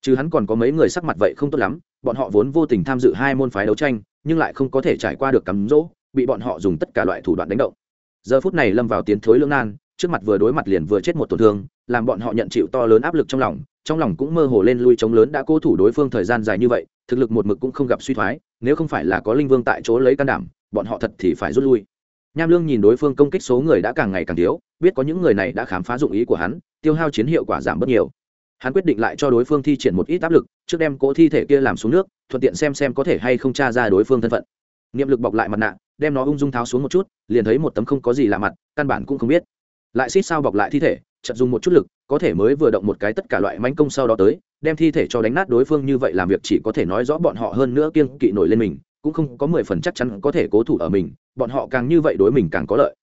Speaker 1: Chứ hắn còn có mấy người sắc mặt vậy không tốt lắm, bọn họ vốn vô tình tham dự hai môn phái đấu tranh, nhưng lại không có thể trải qua được cắm rỗ, bị bọn họ dùng tất cả loại thủ đoạn đánh động. Giờ phút này lâm vào tiến thối lưỡng nan, trước mặt vừa đối mặt liền vừa chết một tổn thương, làm bọn họ nhận chịu to lớn áp lực trong lòng trong lòng cũng mơ hồ lên lui chống lớn đã cố thủ đối phương thời gian dài như vậy, thực lực một mực cũng không gặp suy thoái, nếu không phải là có linh vương tại chỗ lấy can đảm, bọn họ thật thì phải rút lui. Nham lương nhìn đối phương công kích số người đã càng ngày càng thiếu, biết có những người này đã khám phá dụng ý của hắn, tiêu hao chiến hiệu quả giảm bớt nhiều. Hắn quyết định lại cho đối phương thi triển một ít áp lực, trước đem cỗ thi thể kia làm xuống nước, thuận tiện xem xem có thể hay không tra ra đối phương thân phận. Niệm lực bọc lại mặt nạ, đem nó ung dung tháo xuống một chút, liền thấy một tấm không có gì lạ mặt, căn bản cũng không biết. Lại xít sao bọc lại thi thể chật dùng một chút lực, có thể mới vừa động một cái tất cả loại manh công sau đó tới, đem thi thể cho đánh nát đối phương như vậy làm việc chỉ có thể nói rõ bọn họ hơn nữa kiên kỵ nổi lên mình, cũng không có mười phần chắc chắn có thể cố thủ ở mình, bọn họ càng như vậy đối mình càng có lợi.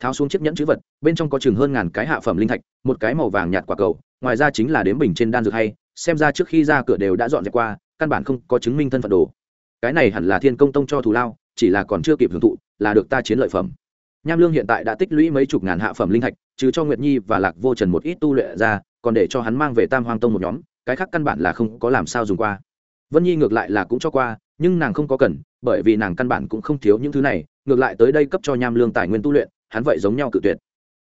Speaker 1: Tháo xuống chiếc nhẫn chữ vật, bên trong có chừng hơn ngàn cái hạ phẩm linh thạch, một cái màu vàng nhạt quả cầu, ngoài ra chính là đếm bình trên đan dược hay, xem ra trước khi ra cửa đều đã dọn dẹp qua, căn bản không có chứng minh thân phận đồ. Cái này hẳn là thiên công tông cho thù lao, chỉ là còn chưa kịp hưởng thụ, là được ta chiến lợi phẩm nham lương hiện tại đã tích lũy mấy chục ngàn hạ phẩm linh thạch chứ cho nguyệt nhi và lạc vô trần một ít tu luyện ra còn để cho hắn mang về tam hoang tông một nhóm cái khác căn bản là không có làm sao dùng qua. Vân nhi ngược lại là cũng cho qua nhưng nàng không có cần bởi vì nàng căn bản cũng không thiếu những thứ này ngược lại tới đây cấp cho nham lương tài nguyên tu luyện hắn vậy giống nhau cự tuyệt.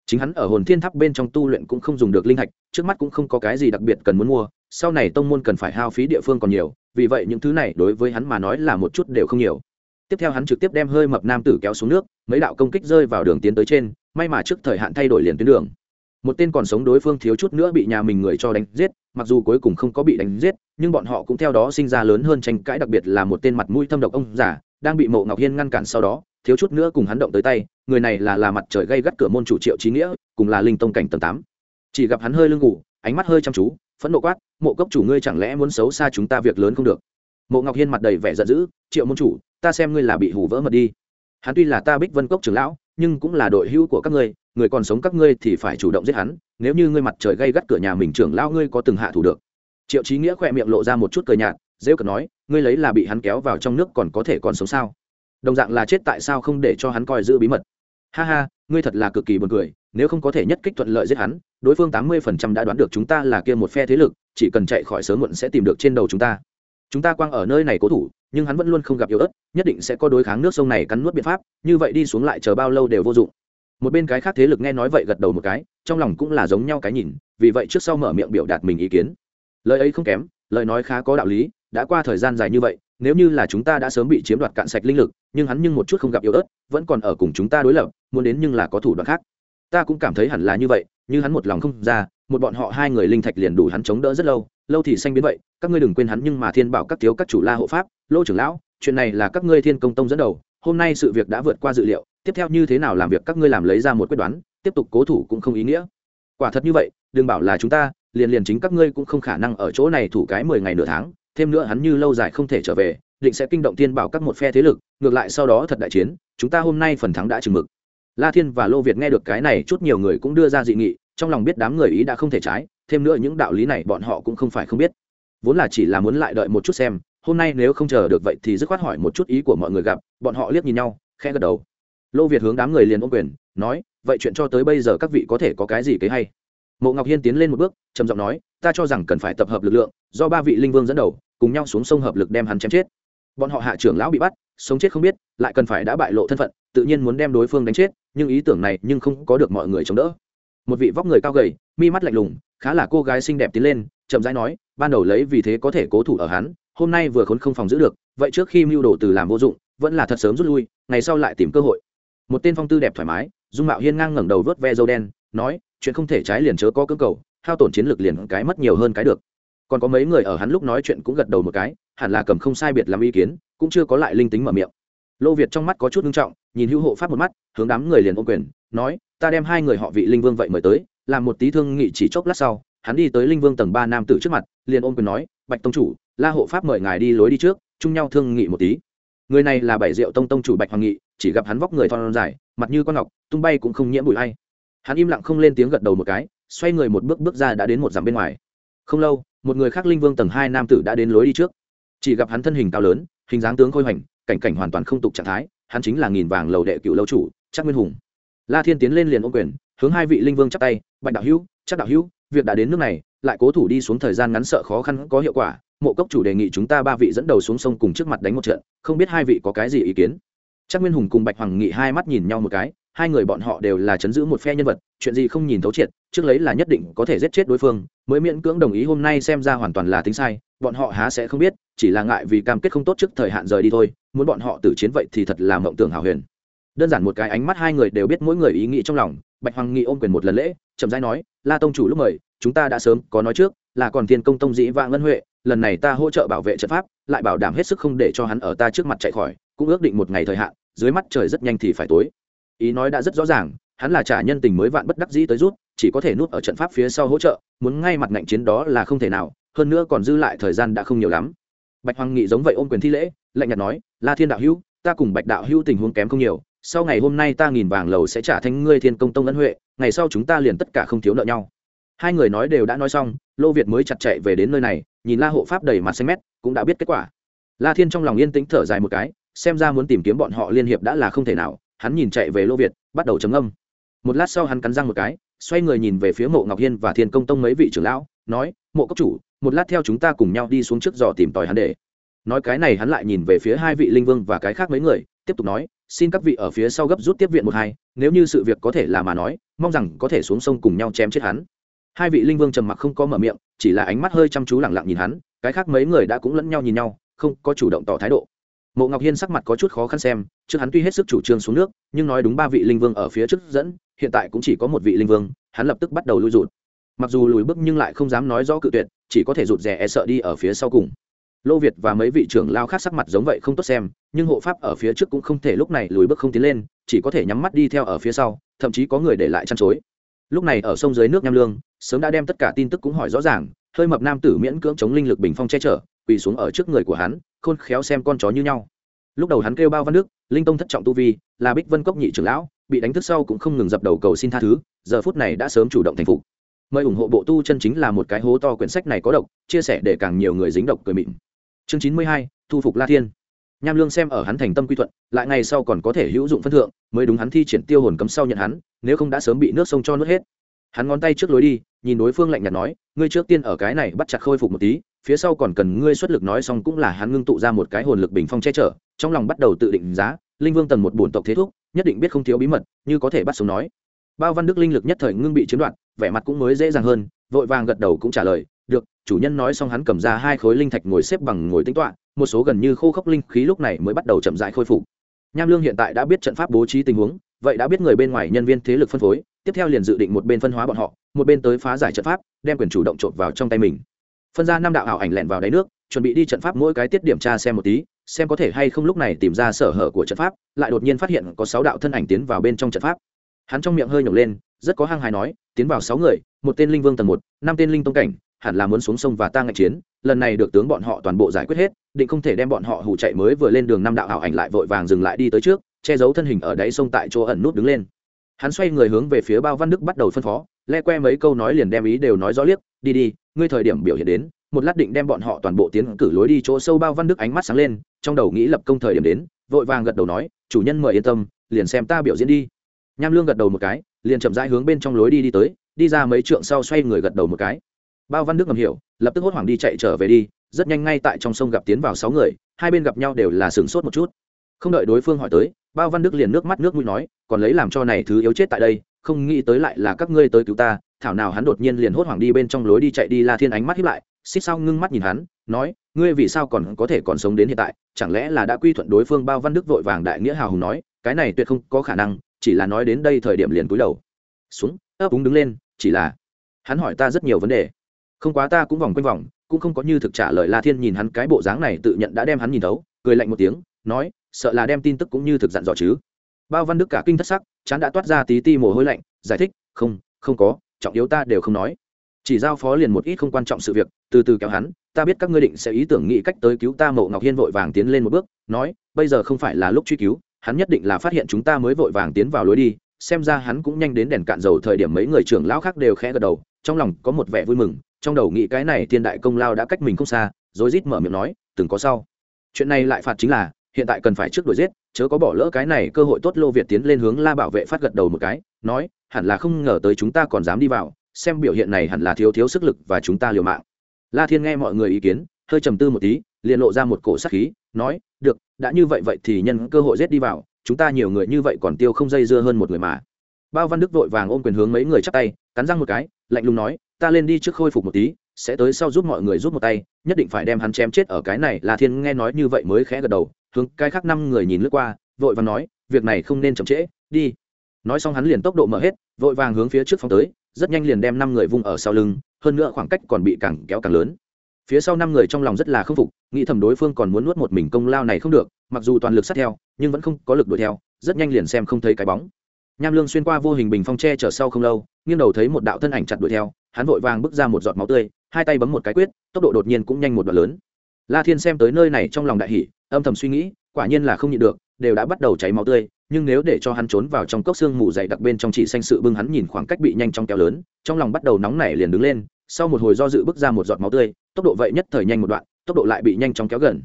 Speaker 1: Chính hắn ở hồn thiên tháp bên trong tu luyện cũng không dùng được linh hạch, trước mắt cũng không có cái gì đặc biệt cần muốn mua sau này tông môn cần phải hao phí địa phương còn nhiều vì vậy những thứ này đối với hắn mà nói là một chút đều không nhiều tiếp theo hắn trực tiếp đem hơi mập nam tử kéo xuống nước, mấy đạo công kích rơi vào đường tiến tới trên, may mà trước thời hạn thay đổi liền tuyến đường. Một tên còn sống đối phương thiếu chút nữa bị nhà mình người cho đánh giết, mặc dù cuối cùng không có bị đánh giết, nhưng bọn họ cũng theo đó sinh ra lớn hơn tranh cãi, đặc biệt là một tên mặt mũi thâm độc ông giả đang bị mộ ngọc hiên ngăn cản sau đó, thiếu chút nữa cùng hắn động tới tay, người này là là mặt trời gây gắt cửa môn chủ triệu trí nghĩa, cùng là linh tông cảnh tầng tám. Chỉ gặp hắn hơi lưng ngủ, ánh mắt hơi chăm chú, phẫn nộ quát, mộ cốc chủ ngươi chẳng lẽ muốn xấu xa chúng ta việc lớn không được? Mộ ngọc hiên mặt đầy vẻ giận dữ, triệu môn chủ, ta xem ngươi là bị hủ vỡ mật đi. Hắn tuy là ta bích vân cốc trưởng lão, nhưng cũng là đội hữu của các ngươi, người còn sống các ngươi thì phải chủ động giết hắn, nếu như ngươi mặt trời gây gắt cửa nhà mình trưởng lão ngươi có từng hạ thủ được. Triệu trí nghĩa khỏe miệng lộ ra một chút cười nhạt, rêu cờ nói, ngươi lấy là bị hắn kéo vào trong nước còn có thể còn sống sao? Đồng dạng là chết tại sao không để cho hắn coi giữ bí mật? Ha ha, ngươi thật là cực kỳ buồn cười, nếu không có thể nhất kích thuận lợi giết hắn, đối phương tám mươi phần trăm đã đoán được chúng ta là kia một phe thế lực, chỉ cần chạy khỏi sớm muộn sẽ tìm được trên đầu chúng ta chúng ta quang ở nơi này cố thủ, nhưng hắn vẫn luôn không gặp yếu ớt, nhất định sẽ có đối kháng nước sông này cắn nuốt biện pháp, như vậy đi xuống lại chờ bao lâu đều vô dụng. Một bên cái khác thế lực nghe nói vậy gật đầu một cái, trong lòng cũng là giống nhau cái nhìn, vì vậy trước sau mở miệng biểu đạt mình ý kiến. Lời ấy không kém, lời nói khá có đạo lý, đã qua thời gian dài như vậy, nếu như là chúng ta đã sớm bị chiếm đoạt cạn sạch linh lực, nhưng hắn nhưng một chút không gặp yếu ớt, vẫn còn ở cùng chúng ta đối lập, muốn đến nhưng là có thủ đoạn khác. Ta cũng cảm thấy hẳn là như vậy như hắn một lòng không ra, một bọn họ hai người linh thạch liền đủ hắn chống đỡ rất lâu lâu thì xanh biến vậy, các ngươi đừng quên hắn nhưng mà thiên bảo các thiếu các chủ la hộ pháp, lô trưởng lão, chuyện này là các ngươi thiên công tông dẫn đầu, hôm nay sự việc đã vượt qua dự liệu, tiếp theo như thế nào làm việc các ngươi làm lấy ra một quyết đoán, tiếp tục cố thủ cũng không ý nghĩa. Quả thật như vậy, đừng bảo là chúng ta, liền liền chính các ngươi cũng không khả năng ở chỗ này thủ cái mười ngày nửa tháng, thêm nữa hắn như lâu dài không thể trở về, định sẽ kinh động tiên bảo các một phe thế lực, ngược lại sau đó thật đại chiến, chúng ta hôm nay phần thắng đã chừng mực. La thiên và lô việt nghe được cái này chút nhiều người cũng đưa ra dị nghị, trong lòng biết đám người ý đã không thể trái thêm nữa những đạo lý này bọn họ cũng không phải không biết. Vốn là chỉ là muốn lại đợi một chút xem, hôm nay nếu không chờ được vậy thì dứt khoát hỏi một chút ý của mọi người gặp, bọn họ liếc nhìn nhau, khẽ gật đầu. Lô việt hướng đám người liền ôm quyền, nói, vậy chuyện cho tới bây giờ các vị có thể có cái gì kế hay? Mộ ngọc hiên tiến lên một bước, trầm giọng nói, ta cho rằng cần phải tập hợp lực lượng, do ba vị linh vương dẫn đầu, cùng nhau xuống sông hợp lực đem hắn chém chết. Bọn họ hạ trưởng lão bị bắt, sống chết không biết, lại cần phải đã bại lộ thân phận, tự nhiên muốn đem đối phương đánh chết, nhưng ý tưởng này nhưng không có được mọi người chống đỡ. Một vị vóc người cao gầy, mi mắt lạnh lùng khá là cô gái xinh đẹp tiến lên, chậm rãi nói, ban đầu lấy vì thế có thể cố thủ ở hắn, hôm nay vừa khốn không phòng giữ được, vậy trước khi mưu đồ từ làm vô dụng, vẫn là thật sớm rút lui, ngày sau lại tìm cơ hội. Một tên phong tư đẹp thoải mái, dung mạo hiên ngang ngẩng đầu vớt ve dâu đen, nói, chuyện không thể trái liền chớ có cơ cầu, hao tổn chiến lược liền cái mất nhiều hơn cái được. Còn có mấy người ở hắn lúc nói chuyện cũng gật đầu một cái, hẳn là cầm không sai biệt làm ý kiến, cũng chưa có lại linh tính mở miệng. Lô việt trong mắt có chút nghiêm trọng, nhìn hữu hộ pháp một mắt, hướng đám người liền ôm quyền, nói, ta đem hai người họ vị linh vương vậy mời tới làm một tí thương nghị chỉ chốc lát sau, hắn đi tới linh vương tầng ba nam tử trước mặt, liền ôm quyền nói, bạch tông chủ, la hộ pháp mời ngài đi lối đi trước, chung nhau thương nghị một tí. Người này là bảy diệu tông tông chủ bạch hoàng nghị, chỉ gặp hắn vóc người thon dài, mặt như con ngọc, tung bay cũng không nhiễm bụi hay hắn im lặng không lên tiếng gật đầu một cái, xoay người một bước bước ra đã đến một dặm bên ngoài. Không lâu, một người khác linh vương tầng hai nam tử đã đến lối đi trước. Chỉ gặp hắn thân hình cao lớn, hình dáng tướng khôi hoành, cảnh cảnh hoàn toàn không tục trạng thái, hắn chính là nghìn vàng lầu đệ cựu lâu chủ chắc nguyên hùng. La thiên tiến lên liền ô quyền hướng hai vị linh vương chắp tay, bạch đạo hữu, chắc đạo hữu, việc đã đến nước này, lại cố thủ đi xuống thời gian ngắn sợ khó khăn có hiệu quả. Mộ cốc chủ đề nghị chúng ta ba vị dẫn đầu xuống sông cùng trước mặt đánh một trận, không biết hai vị có cái gì ý kiến? Chắc nguyên hùng cùng bạch hoàng nghị hai mắt nhìn nhau một cái, hai người bọn họ đều là chấn giữ một phe nhân vật, chuyện gì không nhìn thấu triệt, trước lấy là nhất định có thể giết chết đối phương, mới miễn cưỡng đồng ý hôm nay xem ra hoàn toàn là tính sai, bọn họ há sẽ không biết, chỉ là ngại vì cam kết không tốt trước thời hạn rời đi thôi, muốn bọn họ tử chiến vậy thì thật là mộng tưởng hào huyền. Đơn giản một cái ánh mắt hai người đều biết mỗi người ý nghĩ trong lòng bạch hoàng nghị ôm quyền một lần lễ, chậm rãi nói, la tông chủ lúc mời, chúng ta đã sớm có nói trước, là còn thiên công tông dĩ vạn ngân huệ, lần này ta hỗ trợ bảo vệ trận pháp, lại bảo đảm hết sức không để cho hắn ở ta trước mặt chạy khỏi, cũng ước định một ngày thời hạn, dưới mắt trời rất nhanh thì phải tối. Ý nói đã rất rõ ràng, hắn là trả nhân tình mới vạn bất đắc dĩ tới rút, chỉ có thể nuốt ở trận pháp phía sau hỗ trợ, muốn ngay mặt ngạnh chiến đó là không thể nào, hơn nữa còn dư lại thời gian đã không nhiều lắm. Bạch hoàng nghị giống vậy ôm quyền thi lễ, lạnh nhạt nói, la thiên đạo hữu, ta cùng bạch đạo hữu tình huống kém không nhiều sau ngày hôm nay ta nghìn vàng lầu sẽ trả thanh ngươi thiên công tông ân huệ, ngày sau chúng ta liền tất cả không thiếu nợ nhau. Hai người nói đều đã nói xong, lô việt mới chặt chạy về đến nơi này, nhìn la hộ pháp đầy mặt xanh mét, cũng đã biết kết quả. La thiên trong lòng yên tĩnh thở dài một cái, xem ra muốn tìm kiếm bọn họ liên hiệp đã là không thể nào, hắn nhìn chạy về lô việt, bắt đầu chấm âm một lát sau hắn cắn răng một cái, xoay người nhìn về phía mộ ngọc hiên và thiên công tông mấy vị trưởng lão, nói, mộ cấp chủ, một lát theo chúng ta cùng nhau đi xuống trước dò tìm tòi hắn để. Nói cái này hắn lại nhìn về phía hai vị linh vương và cái khác mấy người, tiếp tục nói xin các vị ở phía sau gấp rút tiếp viện một hai, nếu như sự việc có thể là mà nói, mong rằng có thể xuống sông cùng nhau chém chết hắn. Hai vị linh vương trầm mặc không có mở miệng, chỉ là ánh mắt hơi chăm chú lẳng lặng nhìn hắn, cái khác mấy người đã cũng lẫn nhau nhìn nhau, không có chủ động tỏ thái độ. Mộ ngọc hiên sắc mặt có chút khó khăn xem, trước hắn tuy hết sức chủ trương xuống nước, nhưng nói đúng ba vị linh vương ở phía trước dẫn, hiện tại cũng chỉ có một vị linh vương, hắn lập tức bắt đầu lui rụt. Mặc dù lùi bước nhưng lại không dám nói rõ cự tuyệt, chỉ có thể rụt rè e sợ đi ở phía sau cùng lô việt và mấy vị trưởng lao khác sắc mặt giống vậy không tốt xem, nhưng hộ pháp ở phía trước cũng không thể lúc này lùi bước không tiến lên, chỉ có thể nhắm mắt đi theo ở phía sau, thậm chí có người để lại chăn chối. Lúc này ở sông dưới nước nham lương, sớm đã đem tất cả tin tức cũng hỏi rõ ràng, hơi mập nam tử miễn cưỡng chống linh lực bình phong che chở, quỳ xuống ở trước người của hắn, khôn khéo xem con chó như nhau. Lúc đầu hắn kêu bao văn đức linh tông thất trọng tu vi, là bích vân cốc nhị trưởng lão, bị đánh thức sau cũng không ngừng dập đầu cầu xin tha thứ, giờ phút này đã sớm chủ động thành phục. Mời ủng hộ bộ tu chân chính là một cái hố to quyển sách này có độc, chia sẻ để càng nhiều người dính độc cười mịn chương chín mươi hai, thu phục la thiên. Nham lương xem ở hắn thành tâm quy thuận, lại ngày sau còn có thể hữu dụng phân thượng, mới đúng hắn thi triển tiêu hồn cấm sau nhận hắn, nếu không đã sớm bị nước sông cho nuốt hết. Hắn ngón tay trước lối đi, nhìn đối phương lạnh nhạt nói, ngươi trước tiên ở cái này bắt chặt khôi phục một tí, phía sau còn cần ngươi xuất lực nói xong cũng là hắn ngưng tụ ra một cái hồn lực bình phong che chở, trong lòng bắt đầu tự định giá, linh vương tầng một bổn tộc thế thúc, nhất định biết không thiếu bí mật, như có thể bắt sống nói. Bao văn đức linh lực nhất thời ngưng bị chiếm đoạt, vẻ mặt cũng mới dễ dàng hơn, vội vàng gật đầu cũng trả lời chủ nhân nói xong hắn cầm ra hai khối linh thạch ngồi xếp bằng ngồi tính toạ một số gần như khô khốc linh khí lúc này mới bắt đầu chậm rãi khôi phục. Nham lương hiện tại đã biết trận pháp bố trí tình huống, vậy đã biết người bên ngoài nhân viên thế lực phân phối, tiếp theo liền dự định một bên phân hóa bọn họ, một bên tới phá giải trận pháp, đem quyền chủ động trộn vào trong tay mình. Phân ra năm đạo ảo ảnh lẻn vào đáy nước, chuẩn bị đi trận pháp mỗi cái tiết điểm tra xem một tí, xem có thể hay không lúc này tìm ra sở hở của trận pháp, lại đột nhiên phát hiện có sáu đạo thân ảnh tiến vào bên trong trận pháp. Hắn trong miệng hơi nhổng lên, rất có hăng hài nói, tiến vào sáu người, một tên linh vương tầng một, năm tên linh tông cảnh hẳn là muốn xuống sông và ta ngạch chiến, lần này được tướng bọn họ toàn bộ giải quyết hết, định không thể đem bọn họ hù chạy mới vừa lên đường năm đạo ảo ảnh lại vội vàng dừng lại đi tới trước, che giấu thân hình ở đáy sông tại chỗ ẩn nút đứng lên. Hắn xoay người hướng về phía bao văn đức bắt đầu phân phó, le que mấy câu nói liền đem ý đều nói rõ liếc, đi đi, ngươi thời điểm biểu hiện đến, một lát định đem bọn họ toàn bộ tiến cử lối đi chỗ sâu. Bao văn đức ánh mắt sáng lên, trong đầu nghĩ lập công thời điểm đến, vội vàng gật đầu nói, chủ nhân mời yên tâm, liền xem ta biểu diễn đi. Nham lương gật đầu một cái, liền chậm rãi hướng bên trong lối đi đi tới, đi ra mấy trượng sau xoay người gật đầu một cái bao văn đức ngầm hiểu, lập tức hốt hoảng đi chạy trở về đi, rất nhanh ngay tại trong sông gặp tiến vào sáu người, hai bên gặp nhau đều là sửng sốt một chút. Không đợi đối phương hỏi tới, bao văn đức liền nước mắt nước mũi nói, còn lấy làm cho này thứ yếu chết tại đây, không nghĩ tới lại là các ngươi tới cứu ta. Thảo nào hắn đột nhiên liền hốt hoảng đi bên trong lối đi chạy đi la thiên ánh mắt hiếp lại, xích sao ngưng mắt nhìn hắn, nói, ngươi vì sao còn có thể còn sống đến hiện tại? Chẳng lẽ là đã quy thuận đối phương? Bao văn đức vội vàng đại nghĩa hào hùng nói, cái này tuyệt không có khả năng, chỉ là nói đến đây thời điểm liền cúi đầu. Xuống, ấp úng đứng lên, chỉ là hắn hỏi ta rất nhiều vấn đề không quá ta cũng vòng quanh vòng, cũng không có như thực trả lời la thiên nhìn hắn cái bộ dáng này tự nhận đã đem hắn nhìn thấu, cười lạnh một tiếng, nói, sợ là đem tin tức cũng như thực dặn dò chứ. Bao văn đức cả kinh thất sắc, chán đã toát ra tí ti mồ hôi lạnh, giải thích, không không có, trọng yếu ta đều không nói. Chỉ giao phó liền một ít không quan trọng sự việc, từ từ kéo hắn, ta biết các ngươi định sẽ ý tưởng nghĩ cách tới cứu ta mộ ngọc hiên vội vàng tiến lên một bước, nói, bây giờ không phải là lúc truy cứu, hắn nhất định là phát hiện chúng ta mới vội vàng tiến vào lối đi, xem ra hắn cũng nhanh đến đèn cạn dầu thời điểm mấy người trưởng lão khác đều khẽ gật đầu, trong lòng có một vẻ vui mừng trong đầu nghĩ cái này thiên đại công lao đã cách mình không xa rồi rít mở miệng nói, từng có sau. Chuyện này lại phạt chính là, hiện tại cần phải trước đuổi giết, chớ có bỏ lỡ cái này cơ hội tốt. Lô việt tiến lên hướng la bảo vệ phát gật đầu một cái, nói, hẳn là không ngờ tới chúng ta còn dám đi vào, xem biểu hiện này hẳn là thiếu thiếu sức lực và chúng ta liều mạng. La thiên nghe mọi người ý kiến, hơi trầm tư một tí, liền lộ ra một cổ sắc khí, nói, được, đã như vậy vậy thì nhân cơ hội giết đi vào, chúng ta nhiều người như vậy còn tiêu không dây dưa hơn một người mà. Bao văn đức vội vàng ôm quyền hướng mấy người chắp tay, cắn răng một cái, lạnh lùng nói ta lên đi trước khôi phục một tí, sẽ tới sau giúp mọi người giúp một tay, nhất định phải đem hắn chém chết ở cái này là thiên nghe nói như vậy mới khẽ gật đầu, hướng cái khác năm người nhìn lướt qua, vội vàng nói, việc này không nên chậm trễ, đi. Nói xong hắn liền tốc độ mở hết, vội vàng hướng phía trước phóng tới, rất nhanh liền đem năm người vung ở sau lưng, hơn nữa khoảng cách còn bị càng kéo càng lớn. Phía sau năm người trong lòng rất là k phục, nghĩ thầm đối phương còn muốn nuốt một mình công lao này không được, mặc dù toàn lực sát theo, nhưng vẫn không có lực đuổi theo, rất nhanh liền xem không thấy cái bóng nham lương xuyên qua vô hình bình phong tre chở sau không lâu, nghiêng đầu thấy một đạo thân ảnh chặt đuổi theo, hắn vội vàng bước ra một giọt máu tươi, hai tay bấm một cái quyết, tốc độ đột nhiên cũng nhanh một đoạn lớn. La thiên xem tới nơi này trong lòng đại hỷ âm thầm suy nghĩ, quả nhiên là không nhịn được, đều đã bắt đầu cháy máu tươi, nhưng nếu để cho hắn trốn vào trong cốc xương mù dày đặc bên trong chỉ xanh sự bưng hắn nhìn khoảng cách bị nhanh trong kéo lớn, trong lòng bắt đầu nóng nảy liền đứng lên, sau một hồi do dự bước ra một giọt máu tươi, tốc độ vậy nhất thời nhanh một đoạn, tốc độ lại bị nhanh chóng kéo gần.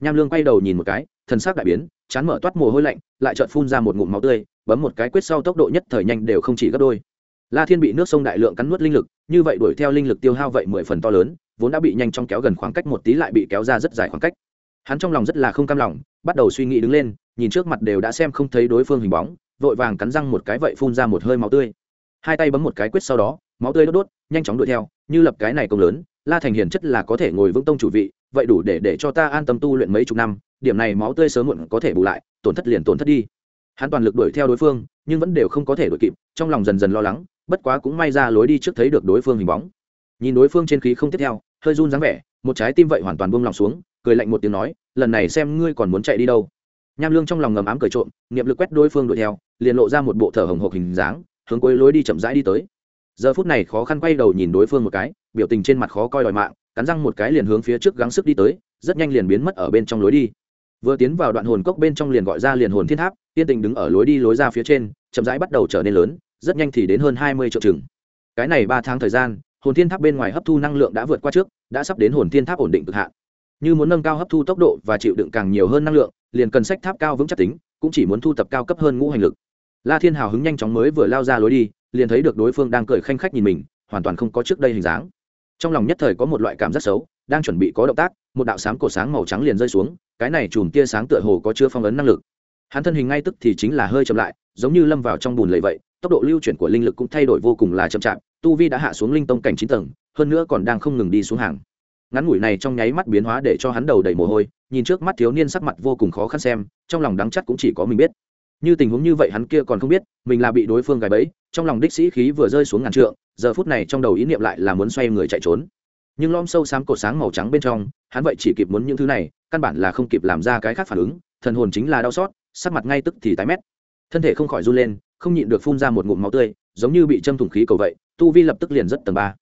Speaker 1: Nham lương quay đầu nhìn một cái thân xác đại biến, chán mở toát mồ hôi lạnh, lại chợt phun ra một ngụm máu tươi bấm một cái quyết sau tốc độ nhất thời nhanh đều không chỉ gấp đôi. La thiên bị nước sông đại lượng cắn nuốt linh lực, như vậy đuổi theo linh lực tiêu hao vậy mười phần to lớn, vốn đã bị nhanh chóng kéo gần khoảng cách một tí lại bị kéo ra rất dài khoảng cách. Hắn trong lòng rất là không cam lòng, bắt đầu suy nghĩ đứng lên, nhìn trước mặt đều đã xem không thấy đối phương hình bóng, vội vàng cắn răng một cái vậy phun ra một hơi máu tươi. Hai tay bấm một cái quyết sau đó, máu tươi đốt đốt, nhanh chóng đuổi theo, như lập cái này công lớn, la thành hiền chất là có thể ngồi vững tông chủ vị, vậy đủ để để cho ta an tâm tu luyện mấy chục năm, điểm này máu tươi sớm muộn có thể bù lại, tổn thất liền tổn thất đi hắn toàn lực đuổi theo đối phương, nhưng vẫn đều không có thể đuổi kịp, trong lòng dần dần lo lắng, bất quá cũng may ra lối đi trước thấy được đối phương hình bóng. Nhìn đối phương trên khí không tiếp theo, hơi run dáng vẻ, một trái tim vậy hoàn toàn buông lòng xuống, cười lạnh một tiếng nói, lần này xem ngươi còn muốn chạy đi đâu. Nham lương trong lòng ngầm ám cười trộm, niệm lực quét đối phương đuổi theo, liền lộ ra một bộ thở hồng hộc hình dáng, hướng cuối lối đi chậm rãi đi tới. Giờ phút này khó khăn quay đầu nhìn đối phương một cái, biểu tình trên mặt khó coi đòi mạng, cắn răng một cái liền hướng phía trước gắng sức đi tới, rất nhanh liền biến mất ở bên trong lối đi vừa tiến vào đoạn hồn cốc bên trong liền gọi ra liền hồn thiên tháp, tiên tình đứng ở lối đi lối ra phía trên, chậm rãi bắt đầu trở nên lớn, rất nhanh thì đến hơn hai mươi triệu chừng. Cái này ba tháng thời gian, hồn thiên tháp bên ngoài hấp thu năng lượng đã vượt qua trước, đã sắp đến hồn thiên tháp ổn định cực hạn. Như muốn nâng cao hấp thu tốc độ và chịu đựng càng nhiều hơn năng lượng, liền cần sách tháp cao vững chắc tính, cũng chỉ muốn thu tập cao cấp hơn ngũ hành lực. La thiên hào hứng nhanh chóng mới vừa lao ra lối đi, liền thấy được đối phương đang cười khanh khách nhìn mình, hoàn toàn không có trước đây hình dáng. Trong lòng nhất thời có một loại cảm giác xấu đang chuẩn bị có động tác, một đạo sáng cổ sáng màu trắng liền rơi xuống, cái này chùm tia sáng tựa hồ có chưa phong ấn năng lực. Hắn thân hình ngay tức thì chính là hơi chậm lại, giống như lâm vào trong bùn lầy vậy, tốc độ lưu chuyển của linh lực cũng thay đổi vô cùng là chậm chạp, tu vi đã hạ xuống linh tông cảnh chín tầng, hơn nữa còn đang không ngừng đi xuống hàng. Ngắn ngủi này trong nháy mắt biến hóa để cho hắn đầu đầy mồ hôi, nhìn trước mắt thiếu niên sắc mặt vô cùng khó khăn xem, trong lòng đắng chắc cũng chỉ có mình biết. Như tình huống như vậy hắn kia còn không biết, mình là bị đối phương gài bẫy, trong lòng đích sĩ khí vừa rơi xuống ngàn trượng, giờ phút này trong đầu ý niệm lại là muốn xoay người chạy trốn nhưng lom sâu xám cột sáng màu trắng bên trong, hắn vậy chỉ kịp muốn những thứ này, căn bản là không kịp làm ra cái khác phản ứng, thần hồn chính là đau xót, sắc mặt ngay tức thì tái mét. Thân thể không khỏi run lên, không nhịn được phun ra một ngụm máu tươi, giống như bị châm thủng khí cầu vậy, tu vi lập tức liền rất tầng ba.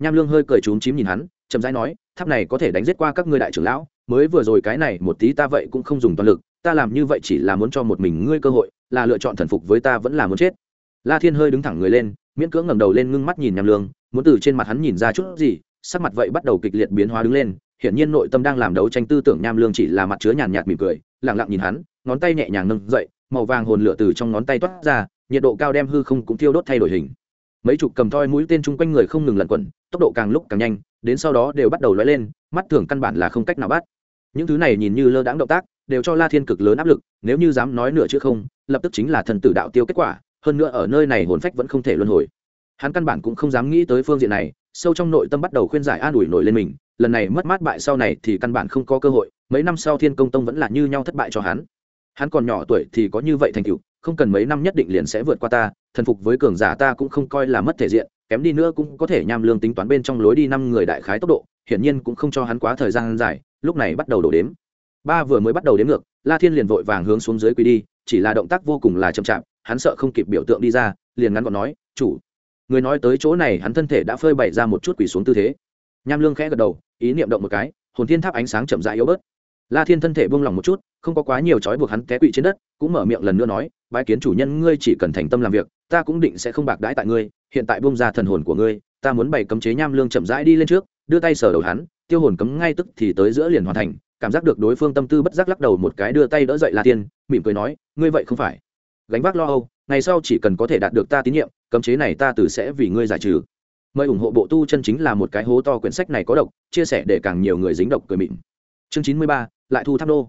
Speaker 1: Nham lương hơi cười trúng chím nhìn hắn, chậm rãi nói, tháp này có thể đánh giết qua các ngươi đại trưởng lão, mới vừa rồi cái này một tí ta vậy cũng không dùng toàn lực, ta làm như vậy chỉ là muốn cho một mình ngươi cơ hội, là lựa chọn thần phục với ta vẫn là muốn chết. La thiên hơi đứng thẳng người lên, miễn cưỡng ngẩng đầu lên ngưng mắt nhìn nham lương, muốn từ trên mặt hắn nhìn ra chút gì sắc mặt vậy bắt đầu kịch liệt biến hóa đứng lên, hiển nhiên nội tâm đang làm đấu tranh tư tưởng nham lương chỉ là mặt chứa nhàn nhạt mỉm cười, lặng lặng nhìn hắn, ngón tay nhẹ nhàng nâng dậy, màu vàng hồn lửa từ trong ngón tay toát ra, nhiệt độ cao đem hư không cũng thiêu đốt thay đổi hình. Mấy chục cầm thoi mũi tên chung quanh người không ngừng lẩn quẩn, tốc độ càng lúc càng nhanh, đến sau đó đều bắt đầu lóe lên, mắt thường căn bản là không cách nào bắt. Những thứ này nhìn như lơ đãng động tác, đều cho la thiên cực lớn áp lực, nếu như dám nói nửa chữ không, lập tức chính là thần tử đạo tiêu kết quả, hơn nữa ở nơi này hồn phách vẫn không thể luân hồi. Hắn căn bản cũng không dám nghĩ tới phương diện này sâu trong nội tâm bắt đầu khuyên giải an ủi nổi lên mình, lần này mất mát bại sau này thì căn bản không có cơ hội, mấy năm sau thiên công tông vẫn là như nhau thất bại cho hắn. Hắn còn nhỏ tuổi thì có như vậy thành tựu, không cần mấy năm nhất định liền sẽ vượt qua ta, thần phục với cường giả ta cũng không coi là mất thể diện, kém đi nữa cũng có thể nham lương tính toán bên trong lối đi năm người đại khái tốc độ, hiển nhiên cũng không cho hắn quá thời gian dài, lúc này bắt đầu đổ đếm. Ba vừa mới bắt đầu đếm ngược, la thiên liền vội vàng hướng xuống dưới quy đi, chỉ là động tác vô cùng là chậm chạp, hắn sợ không kịp biểu tượng đi ra, liền ngắn gọn nói, chủ người nói tới chỗ này hắn thân thể đã phơi bày ra một chút quỳ xuống tư thế. Nham lương khẽ gật đầu, ý niệm động một cái, hồn thiên tháp ánh sáng chậm rãi yếu bớt. La thiên thân thể buông lỏng một chút, không có quá nhiều trói buộc hắn té quỵ trên đất, cũng mở miệng lần nữa nói, bái kiến chủ nhân, ngươi chỉ cần thành tâm làm việc, ta cũng định sẽ không bạc đãi tại ngươi, hiện tại buông ra thần hồn của ngươi, ta muốn bày cấm chế nham lương chậm rãi đi lên trước, đưa tay sờ đầu hắn, tiêu hồn cấm ngay tức thì tới giữa liền hoàn thành, cảm giác được đối phương tâm tư bất giác lắc đầu một cái đưa tay đỡ dậy la tiên mỉm cười nói, ngươi vậy không phải. Gánh vác lo âu ngày sau chỉ cần có thể đạt được ta tín nhiệm, cấm chế này ta từ sẽ vì ngươi giải trừ. Mời ủng hộ bộ tu chân chính là một cái hố to quyển sách này có độc, chia sẻ để càng nhiều người dính độc cười mịn. Chương chín mươi ba, lại thu tháp đô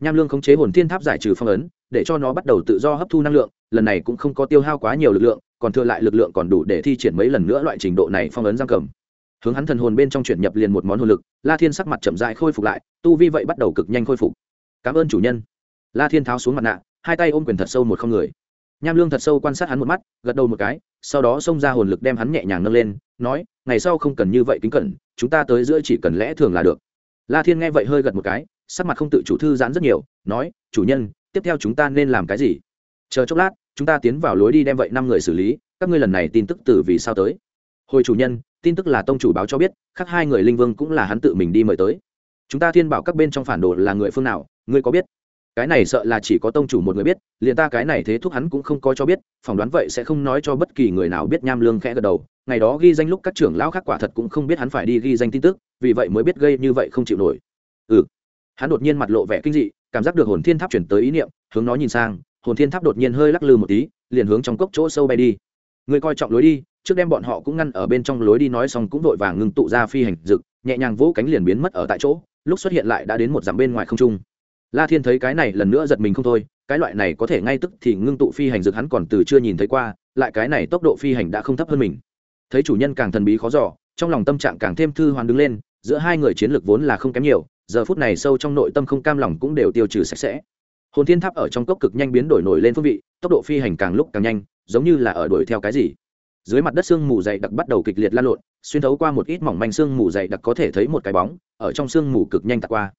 Speaker 1: nham lương khống chế hồn thiên tháp giải trừ phong ấn, để cho nó bắt đầu tự do hấp thu năng lượng, lần này cũng không có tiêu hao quá nhiều lực lượng, còn thừa lại lực lượng còn đủ để thi triển mấy lần nữa loại trình độ này phong ấn giam cầm. Hướng hắn thần hồn bên trong chuyển nhập liền một món hồn lực, la thiên sắc mặt chậm dại khôi phục lại, tu vi vậy bắt đầu cực nhanh khôi phục. Cảm ơn chủ nhân. La thiên tháo xuống mặt nạ, hai tay ôm quyền thật sâu một không người nham lương thật sâu quan sát hắn một mắt, gật đầu một cái, sau đó xông ra hồn lực đem hắn nhẹ nhàng nâng lên, nói, ngày sau không cần như vậy kính cẩn, chúng ta tới giữa chỉ cần lẽ thường là được. La thiên nghe vậy hơi gật một cái, sắc mặt không tự chủ thư giãn rất nhiều, nói, chủ nhân, tiếp theo chúng ta nên làm cái gì? Chờ chốc lát, chúng ta tiến vào lối đi đem vậy năm người xử lý, các ngươi lần này tin tức từ vì sao tới? Hồi chủ nhân, tin tức là tông chủ báo cho biết khác hai người linh vương cũng là hắn tự mình đi mời tới. Chúng ta thiên bảo các bên trong phản đồ là người phương nào, ngươi có biết? Cái này sợ là chỉ có tông chủ một người biết, liền ta cái này thế thúc hắn cũng không có cho biết, phỏng đoán vậy sẽ không nói cho bất kỳ người nào biết nham lương khẽ gật đầu. Ngày đó ghi danh lúc các trưởng lão khác quả thật cũng không biết hắn phải đi ghi danh tin tức, vì vậy mới biết gây như vậy không chịu nổi. Ừ. Hắn đột nhiên mặt lộ vẻ kinh dị, cảm giác được hồn thiên tháp chuyển tới ý niệm, hướng nó nhìn sang, hồn thiên tháp đột nhiên hơi lắc lư một tí, liền hướng trong cốc chỗ sâu bay đi. Người coi trọng lối đi, trước đem bọn họ cũng ngăn ở bên trong lối đi nói xong cũng vội vàng ngưng tụ ra phi hành rực nhẹ nhàng vỗ cánh liền biến mất ở tại chỗ, lúc xuất hiện lại đã đến một dặm bên ngoài không trung la thiên thấy cái này lần nữa giật mình không thôi, cái loại này có thể ngay tức thì ngưng tụ phi hành dược hắn còn từ chưa nhìn thấy qua, lại cái này tốc độ phi hành đã không thấp hơn mình. Thấy chủ nhân càng thần bí khó giỏ trong lòng tâm trạng càng thêm thư hoàn đứng lên, giữa hai người chiến lược vốn là không kém nhiều, giờ phút này sâu trong nội tâm không cam lòng cũng đều tiêu trừ sạch sẽ. Hồn thiên tháp ở trong cốc cực nhanh biến đổi nổi lên phương vị, tốc độ phi hành càng lúc càng nhanh, giống như là ở đuổi theo cái gì. Dưới mặt đất sương mù dày đặc bắt đầu kịch liệt lan lộn, xuyên thấu qua một ít mỏng manh sương mù dày đặc có thể thấy một cái bóng, ở trong sương mù cực nhanh tạt qua.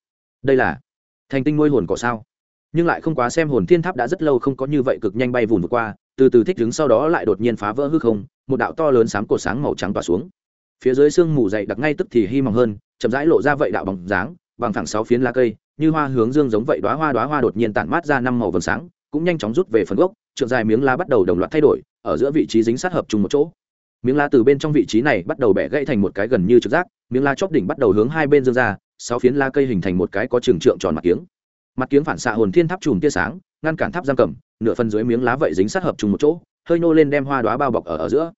Speaker 1: Đây là thành tinh nuôi hồn cỏ sao? Nhưng lại không quá xem hồn thiên tháp đã rất lâu không có như vậy cực nhanh bay vùn vượt qua, từ từ thích đứng sau đó lại đột nhiên phá vỡ hư không, một đạo to lớn sáng cột sáng màu trắng tỏa xuống. Phía dưới sương mù dày đặc ngay tức thì hy mỏng hơn, chậm rãi lộ ra vậy đạo bóng dáng, bằng thẳng sáu phiến lá cây, như hoa hướng dương giống vậy đoá hoa đoá hoa đột nhiên tản mát ra năm màu vầng sáng, cũng nhanh chóng rút về phần gốc trượt dài miếng lá bắt đầu đồng loạt thay đổi, ở giữa vị trí dính sát hợp chung một chỗ. Miếng lá từ bên trong vị trí này bắt đầu bẻ gãy thành một cái gần như trực giác, miếng lá chóp đỉnh bắt đầu hướng hai bên dương ra sáu phiến lá cây hình thành một cái có trường trượng tròn mặt kiếng. Mặt kiếng phản xạ hồn thiên tháp chùm tia sáng, ngăn cản tháp giam cầm, nửa phần dưới miếng lá vậy dính sát hợp chung một chỗ, hơi nô lên đem hoa đoá bao bọc ở ở giữa.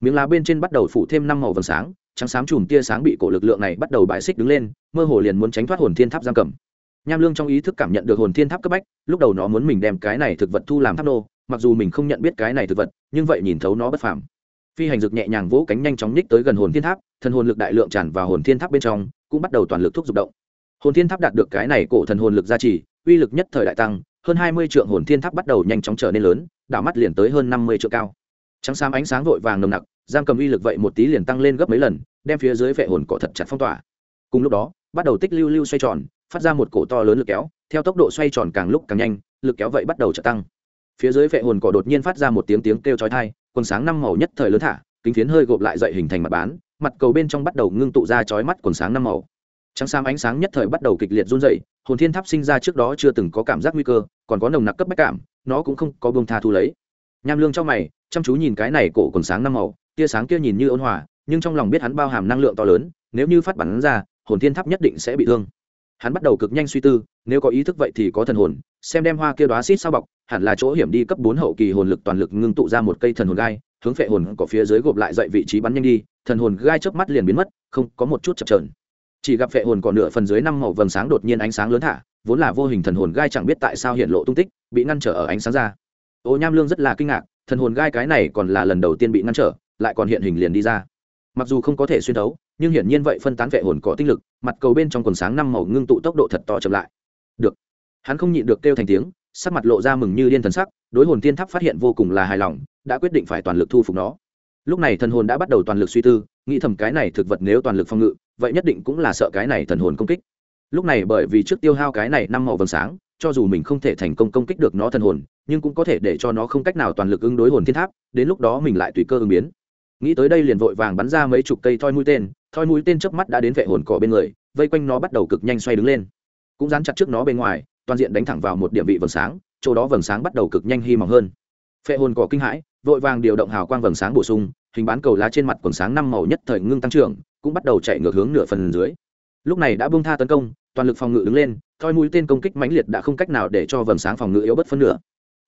Speaker 1: Miếng lá bên trên bắt đầu phủ thêm năm màu vầng sáng, trắng xám chùm tia sáng bị cổ lực lượng này bắt đầu bài xích đứng lên, mơ hồ liền muốn tránh thoát hồn thiên tháp giam cầm. Nham lương trong ý thức cảm nhận được hồn thiên tháp cấp bách, lúc đầu nó muốn mình đem cái này thực vật thu làm tháp nô, mặc dù mình không nhận biết cái này thực vật, nhưng vậy nhìn thấu nó bất phàm. Phi hành dực nhẹ nhàng vỗ cánh nhanh chóng nhích tới gần hồn thiên tháp, thần hồn lực đại lượng tràn vào hồn thiên tháp bên trong cũng bắt đầu toàn lực thúc dục động. Hồn thiên tháp đạt được cái này cổ thần hồn lực gia trì, uy lực nhất thời đại tăng, hơn hai mươi trượng hồn thiên tháp bắt đầu nhanh chóng trở nên lớn, đảo mắt liền tới hơn năm mươi trượng cao. Trắng xám ánh sáng vội vàng nồng nặc, giam cầm uy lực vậy một tí liền tăng lên gấp mấy lần, đem phía dưới vệ hồn cỏ thật chặt phong tỏa. Cùng lúc đó, bắt đầu tích lưu lưu xoay tròn, phát ra một cổ to lớn lực kéo, theo tốc độ xoay tròn càng lúc càng nhanh, lực kéo vậy bắt đầu chợt tăng. Phía dưới vệ hồn cỏ đột nhiên phát ra một tiếng tiếng kêu chói tai, quần sáng năm màu nhất thời lớn thả, kính phiến hơi gộp lại dậy hình thành mặt bán mặt cầu bên trong bắt đầu ngưng tụ ra chói mắt quần sáng năm màu. Trắng xám ánh sáng nhất thời bắt đầu kịch liệt run dậy hồn thiên tháp sinh ra trước đó chưa từng có cảm giác nguy cơ, còn có nồng nặc cấp bách cảm, nó cũng không có bông tha thu lấy. Nham lương trong mày, chăm chú nhìn cái này cổ quần sáng năm màu, tia sáng kia nhìn như ôn hòa, nhưng trong lòng biết hắn bao hàm năng lượng to lớn, nếu như phát bắn ra, hồn thiên tháp nhất định sẽ bị thương. Hắn bắt đầu cực nhanh suy tư, nếu có ý thức vậy thì có thần hồn, xem đem hoa kia đoá xít sao bọc, hẳn là chỗ hiểm đi cấp bốn hậu kỳ hồn lực toàn lực ngưng tụ ra một cây thần hồn gai, hướng phệ hồn có phía dưới gộp lại dậy vị trí bắn nhanh đi thần hồn gai chớp mắt liền biến mất, không có một chút chập trờn chỉ gặp phệ hồn còn nửa phần dưới năm màu vầng sáng đột nhiên ánh sáng lớn thả, vốn là vô hình thần hồn gai chẳng biết tại sao hiện lộ tung tích, bị ngăn trở ở ánh sáng ra. Ô nham lương rất là kinh ngạc, thần hồn gai cái này còn là lần đầu tiên bị ngăn trở, lại còn hiện hình liền đi ra. Mặc dù không có thể xuyên thấu, nhưng hiển nhiên vậy phân tán vệ hồn có tinh lực, mặt cầu bên trong quần sáng năm màu ngưng tụ tốc độ thật to chậm lại. Được. Hắn không nhịn được kêu thành tiếng, sắc mặt lộ ra mừng như điên thần sắc, đối hồn tiên tháp phát hiện vô cùng là hài lòng, đã quyết định phải toàn lực thu phục nó lúc này thần hồn đã bắt đầu toàn lực suy tư, nghĩ thầm cái này thực vật nếu toàn lực phòng ngự, vậy nhất định cũng là sợ cái này thần hồn công kích. Lúc này bởi vì trước tiêu hao cái này năm màu vầng sáng, cho dù mình không thể thành công công kích được nó thần hồn, nhưng cũng có thể để cho nó không cách nào toàn lực ứng đối hồn thiên tháp, đến lúc đó mình lại tùy cơ ứng biến. Nghĩ tới đây liền vội vàng bắn ra mấy chục cây thoi mũi tên, thoi mũi tên chớp mắt đã đến vệ hồn cỏ bên người, vây quanh nó bắt đầu cực nhanh xoay đứng lên. Cũng dán chặt trước nó bên ngoài, toàn diện đánh thẳng vào một điểm vị vầng sáng, chỗ đó vầng sáng bắt đầu cực nhanh hy mỏng hơn. Phệ hồn cỏ kinh hãi vội vàng điều động hào quang vầng sáng bổ sung, hình bán cầu lá trên mặt quần sáng năm màu nhất thời ngưng tăng trưởng, cũng bắt đầu chạy ngược hướng nửa phần dưới. Lúc này đã bung tha tấn công, toàn lực phòng ngự đứng lên, thoi mũi tên công kích mãnh liệt đã không cách nào để cho vầng sáng phòng ngự yếu bất phân nửa.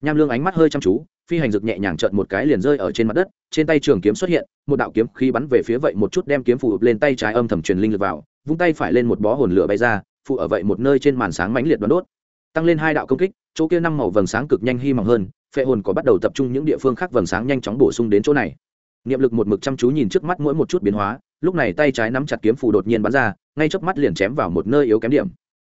Speaker 1: Nham lương ánh mắt hơi chăm chú, phi hành rực nhẹ nhàng trợn một cái liền rơi ở trên mặt đất, trên tay trường kiếm xuất hiện, một đạo kiếm khí bắn về phía vậy một chút đem kiếm phủ lên tay trái âm thầm truyền linh lực vào, vung tay phải lên một bó hồn lửa bay ra phụ ở vậy một nơi trên màn sáng mãnh liệt đoán đốt. Tăng lên hai đạo công kích, chỗ kia năm màu vầng sáng cực nhanh hy mỏng hơn phệ hồn có bắt đầu tập trung những địa phương khác vầng sáng nhanh chóng bổ sung đến chỗ này. Niệm lực một mực chăm chú nhìn trước mắt mỗi một chút biến hóa, lúc này tay trái nắm chặt kiếm phù đột nhiên bắn ra, ngay chớp mắt liền chém vào một nơi yếu kém điểm.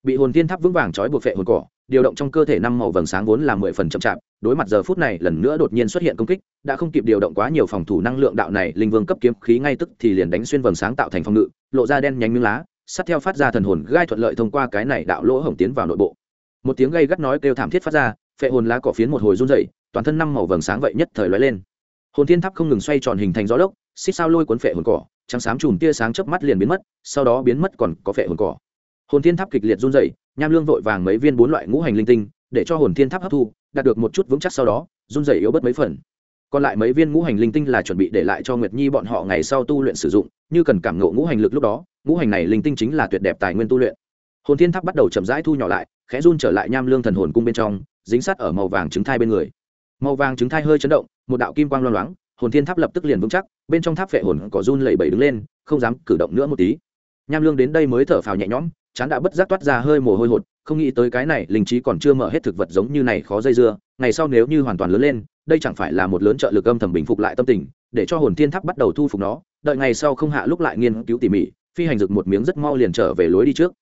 Speaker 1: Bị hồn thiên tháp vững vàng trói buộc phệ hồn cỏ, điều động trong cơ thể năm màu vầng sáng vốn là mười phần chậm chạp, đối mặt giờ phút này lần nữa đột nhiên xuất hiện công kích, đã không kịp điều động quá nhiều phòng thủ năng lượng đạo này, linh vương cấp kiếm khí ngay tức thì liền đánh xuyên vầng sáng tạo thành phòng ngự, lộ ra đen nhánh miếng lá, sát theo phát ra thần hồn gai thuận lợi thông qua cái này đạo lỗ hổng tiến vào nội bộ. Một tiếng gây gắt nói kêu thảm thiết phát ra phệ hồn lá cỏ phiến một hồi run dậy toàn thân năm màu vầng sáng vậy nhất thời lóe lên. Hồn thiên tháp không ngừng xoay tròn hình thành gió lốc, xích sao lôi cuốn phệ hồn cỏ, trắng xám chùm tia sáng chớp mắt liền biến mất, sau đó biến mất còn có phệ hồn cỏ. Hồn thiên tháp kịch liệt run dậy nham lương vội vàng mấy viên bốn loại ngũ hành linh tinh, để cho hồn thiên tháp hấp thu, đạt được một chút vững chắc sau đó, run rẩy yếu bớt mấy phần. Còn lại mấy viên ngũ hành linh tinh là chuẩn bị để lại cho nguyệt nhi bọn họ ngày sau tu luyện sử dụng, như cần cảm ngộ ngũ hành lực lúc đó, ngũ hành này linh tinh chính là tuyệt đẹp tài nguyên tu luyện. Hồn thiên tháp bắt đầu chậm rãi thu nhỏ lại, khẽ run trở lại nham lương thần hồn cung bên trong dính sát ở màu vàng trứng thai bên người. Màu vàng trứng thai hơi chấn động, một đạo kim quang loang loáng, hồn thiên tháp lập tức liền vững chắc, bên trong tháp vệ hồn có run lẩy bẩy đứng lên, không dám cử động nữa một tí. Nham lương đến đây mới thở phào nhẹ nhõm, chán đã bất giác toát ra hơi mồ hôi hột, không nghĩ tới cái này linh trí còn chưa mở hết thực vật giống như này khó dây dưa, ngày sau nếu như hoàn toàn lớn lên, đây chẳng phải là một lớn trợ lực âm thầm bình phục lại tâm tình, để cho hồn thiên tháp bắt đầu thu phục nó, đợi ngày sau không hạ lúc lại nghiên cứu tỉ mỉ, phi hành rực một miếng rất mau liền trở về lối đi trước.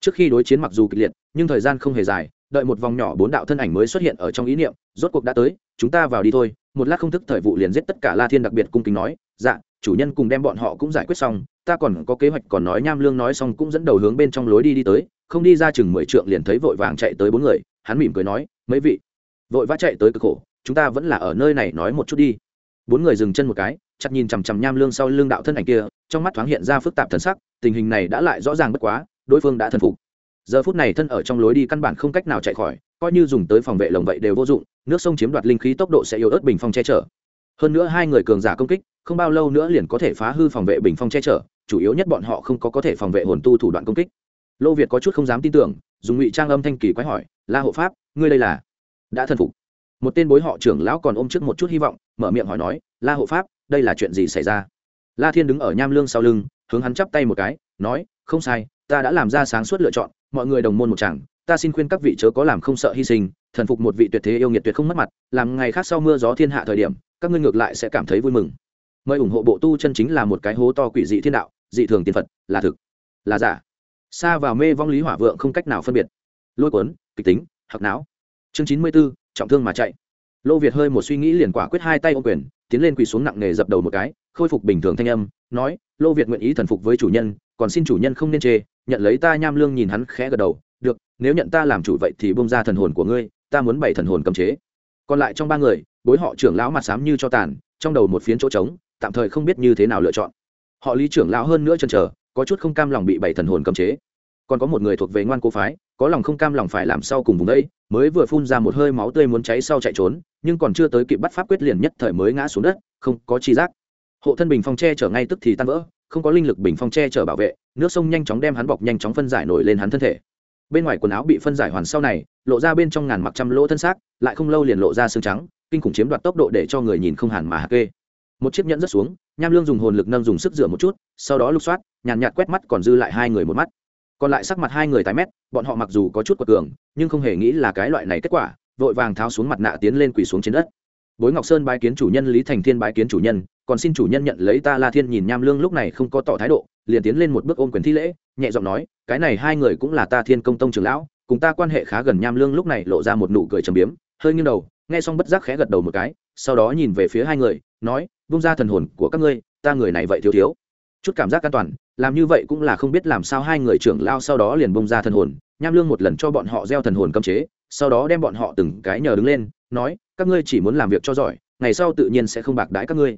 Speaker 1: Trước khi đối chiến mặc dù kịch liệt, nhưng thời gian không hề dài đợi một vòng nhỏ bốn đạo thân ảnh mới xuất hiện ở trong ý niệm, rốt cuộc đã tới, chúng ta vào đi thôi. Một lát không thức thời vụ liền giết tất cả la thiên đặc biệt cung kính nói dạ chủ nhân cùng đem bọn họ cũng giải quyết xong, ta còn có kế hoạch còn nói nham lương nói xong cũng dẫn đầu hướng bên trong lối đi đi tới, không đi ra chừng mười trượng liền thấy vội vàng chạy tới bốn người, hắn mỉm cười nói, mấy vị, vội vã chạy tới cực khổ, chúng ta vẫn là ở nơi này nói một chút đi. Bốn người dừng chân một cái, chặt nhìn chằm chằm nham lương sau lưng đạo thân ảnh kia, trong mắt thoáng hiện ra phức tạp thần sắc, tình hình này đã lại rõ ràng bất quá, đối phương đã thần phục giờ phút này thân ở trong lối đi căn bản không cách nào chạy khỏi, coi như dùng tới phòng vệ lồng vậy đều vô dụng, nước sông chiếm đoạt linh khí tốc độ sẽ yếu ớt bình phong che chở. Hơn nữa hai người cường giả công kích, không bao lâu nữa liền có thể phá hư phòng vệ bình phong che chở, chủ yếu nhất bọn họ không có có thể phòng vệ hồn tu thủ đoạn công kích. Lô việt có chút không dám tin tưởng, dùng ngụy trang âm thanh kỳ quái hỏi, la hộ pháp, ngươi đây là? Đã thần phục. Một tên bối họ trưởng lão còn ôm trước một chút hy vọng, mở miệng hỏi nói, la hộ pháp, đây là chuyện gì xảy ra? La thiên đứng ở nham lương sau lưng, hướng hắn chắp tay một cái, nói, không sai, ta đã làm ra sáng suốt lựa chọn mọi người đồng môn một chẳng ta xin khuyên các vị chớ có làm không sợ hy sinh, thần phục một vị tuyệt thế yêu nghiệt tuyệt không mất mặt, làm ngày khác sau mưa gió thiên hạ thời điểm, các ngươi ngược lại sẽ cảm thấy vui mừng. Mời ủng hộ bộ tu chân chính là một cái hố to quỷ dị thiên đạo, dị thường tiền phật, là thực, là giả. Xa vào mê vong lý hỏa vượng không cách nào phân biệt. Lôi cuốn, kịch tính hoặc não. Chương chín mươi b ố trọng thương mà chạy. Lô việt hơi một suy nghĩ liền quả quyết hai tay ô quyền, tiến lên quỳ xuống nặng nề dập đầu một cái, khôi phục bình thường thanh âm, nói lô việt nguyện ý thần phục với chủ nhân, còn xin chủ nhân không nên chê, nhận lấy ta nham lương nhìn hắn khẽ gật đầu, được, nếu nhận ta làm chủ vậy thì bông ra thần hồn của ngươi, ta muốn bày thần hồn cầm chế. Còn lại trong ba người, bối họ trưởng lão mặt xám như cho tàn, trong đầu một phiến chỗ trống, tạm thời không biết như thế nào lựa chọn. Họ lý trưởng lão hơn nữa chân chờ, có chút không cam lòng bị bảy thần hồn cầm chế. Còn có một người thuộc về ngoan cố phái, có lòng không cam lòng phải làm sau cùng vùng đấy mới vừa phun ra một hơi máu tươi muốn cháy sau chạy trốn, nhưng còn chưa tới kịp bắt pháp quyết liền nhất thời mới ngã xuống đất, không có chi giác hộ thân bình phong tre chở ngay tức thì tan vỡ, không có linh lực bình phong tre chở bảo vệ, nước sông nhanh chóng đem hắn bọc nhanh chóng phân giải nổi lên hắn thân thể. Bên ngoài quần áo bị phân giải hoàn sau này, lộ ra bên trong ngàn mặc trăm lỗ thân xác, lại không lâu liền lộ ra xương trắng, kinh khủng chiếm đoạt tốc độ để cho người nhìn không hẳn mà hạ kê. Một chiếc nhẫn rất xuống, nham lương dùng hồn lực nâng dùng sức rửa một chút, sau đó lục soát, nhàn nhạt quét mắt còn dư lại hai người một mắt. Còn lại sắc mặt hai người tái mét, bọn họ mặc dù có chút quật cường, nhưng không hề nghĩ là cái loại này kết quả, vội vàng tháo xuống mặt nạ tiến lên quỳ xuống trên đất bối ngọc sơn bái kiến chủ nhân, lý thành thiên bái kiến chủ nhân, còn xin chủ nhân nhận lấy ta la thiên nhìn nham lương lúc này không có tỏ thái độ, liền tiến lên một bước ôm quyền thi lễ, nhẹ giọng nói, cái này hai người cũng là ta thiên công tông trưởng lão, cùng ta quan hệ khá gần nham lương lúc này lộ ra một nụ cười trầm biếm, hơi nghiêng đầu, nghe xong bất giác khẽ gật đầu một cái, sau đó nhìn về phía hai người, nói bung ra thần hồn của các ngươi, ta người này vậy thiếu thiếu. Chút cảm giác an toàn, làm như vậy cũng là không biết làm sao hai người trưởng lao sau đó liền bung ra thần hồn, nham lương một lần cho bọn họ gieo thần hồn cấm chế, sau đó đem bọn họ từng cái nhờ đứng lên, nói các ngươi chỉ muốn làm việc cho giỏi, ngày sau tự nhiên sẽ không bạc đãi các ngươi.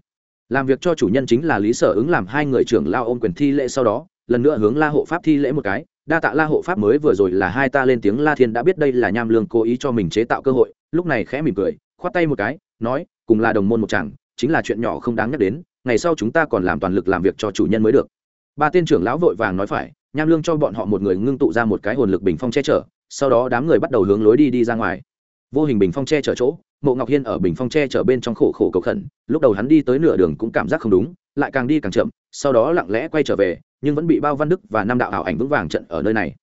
Speaker 1: Làm việc cho chủ nhân chính là lý sở ứng làm hai người trưởng lao ôm quyền thi lễ sau đó, lần nữa hướng la hộ pháp thi lễ một cái. Đa tạ la hộ pháp mới vừa rồi là hai ta lên tiếng la thiên đã biết đây là nham lương cố ý cho mình chế tạo cơ hội, lúc này khẽ mỉm cười, khoát tay một cái, nói, cùng là đồng môn một chẳng chính là chuyện nhỏ không đáng nhắc đến, ngày sau chúng ta còn làm toàn lực làm việc cho chủ nhân mới được. Ba tên trưởng lão vội vàng nói phải, nham lương cho bọn họ một người ngưng tụ ra một cái hồn lực bình phong che chở, sau đó đám người bắt đầu hướng lối đi đi ra ngoài vô hình bình phong tre chở chỗ, mộ ngọc hiên ở bình phong tre chở bên trong khổ khổ cầu khẩn, lúc đầu hắn đi tới nửa đường cũng cảm giác không đúng, lại càng đi càng chậm, sau đó lặng lẽ quay trở về, nhưng vẫn bị bao văn đức và nam đạo ảo ảnh vững vàng trận ở nơi này.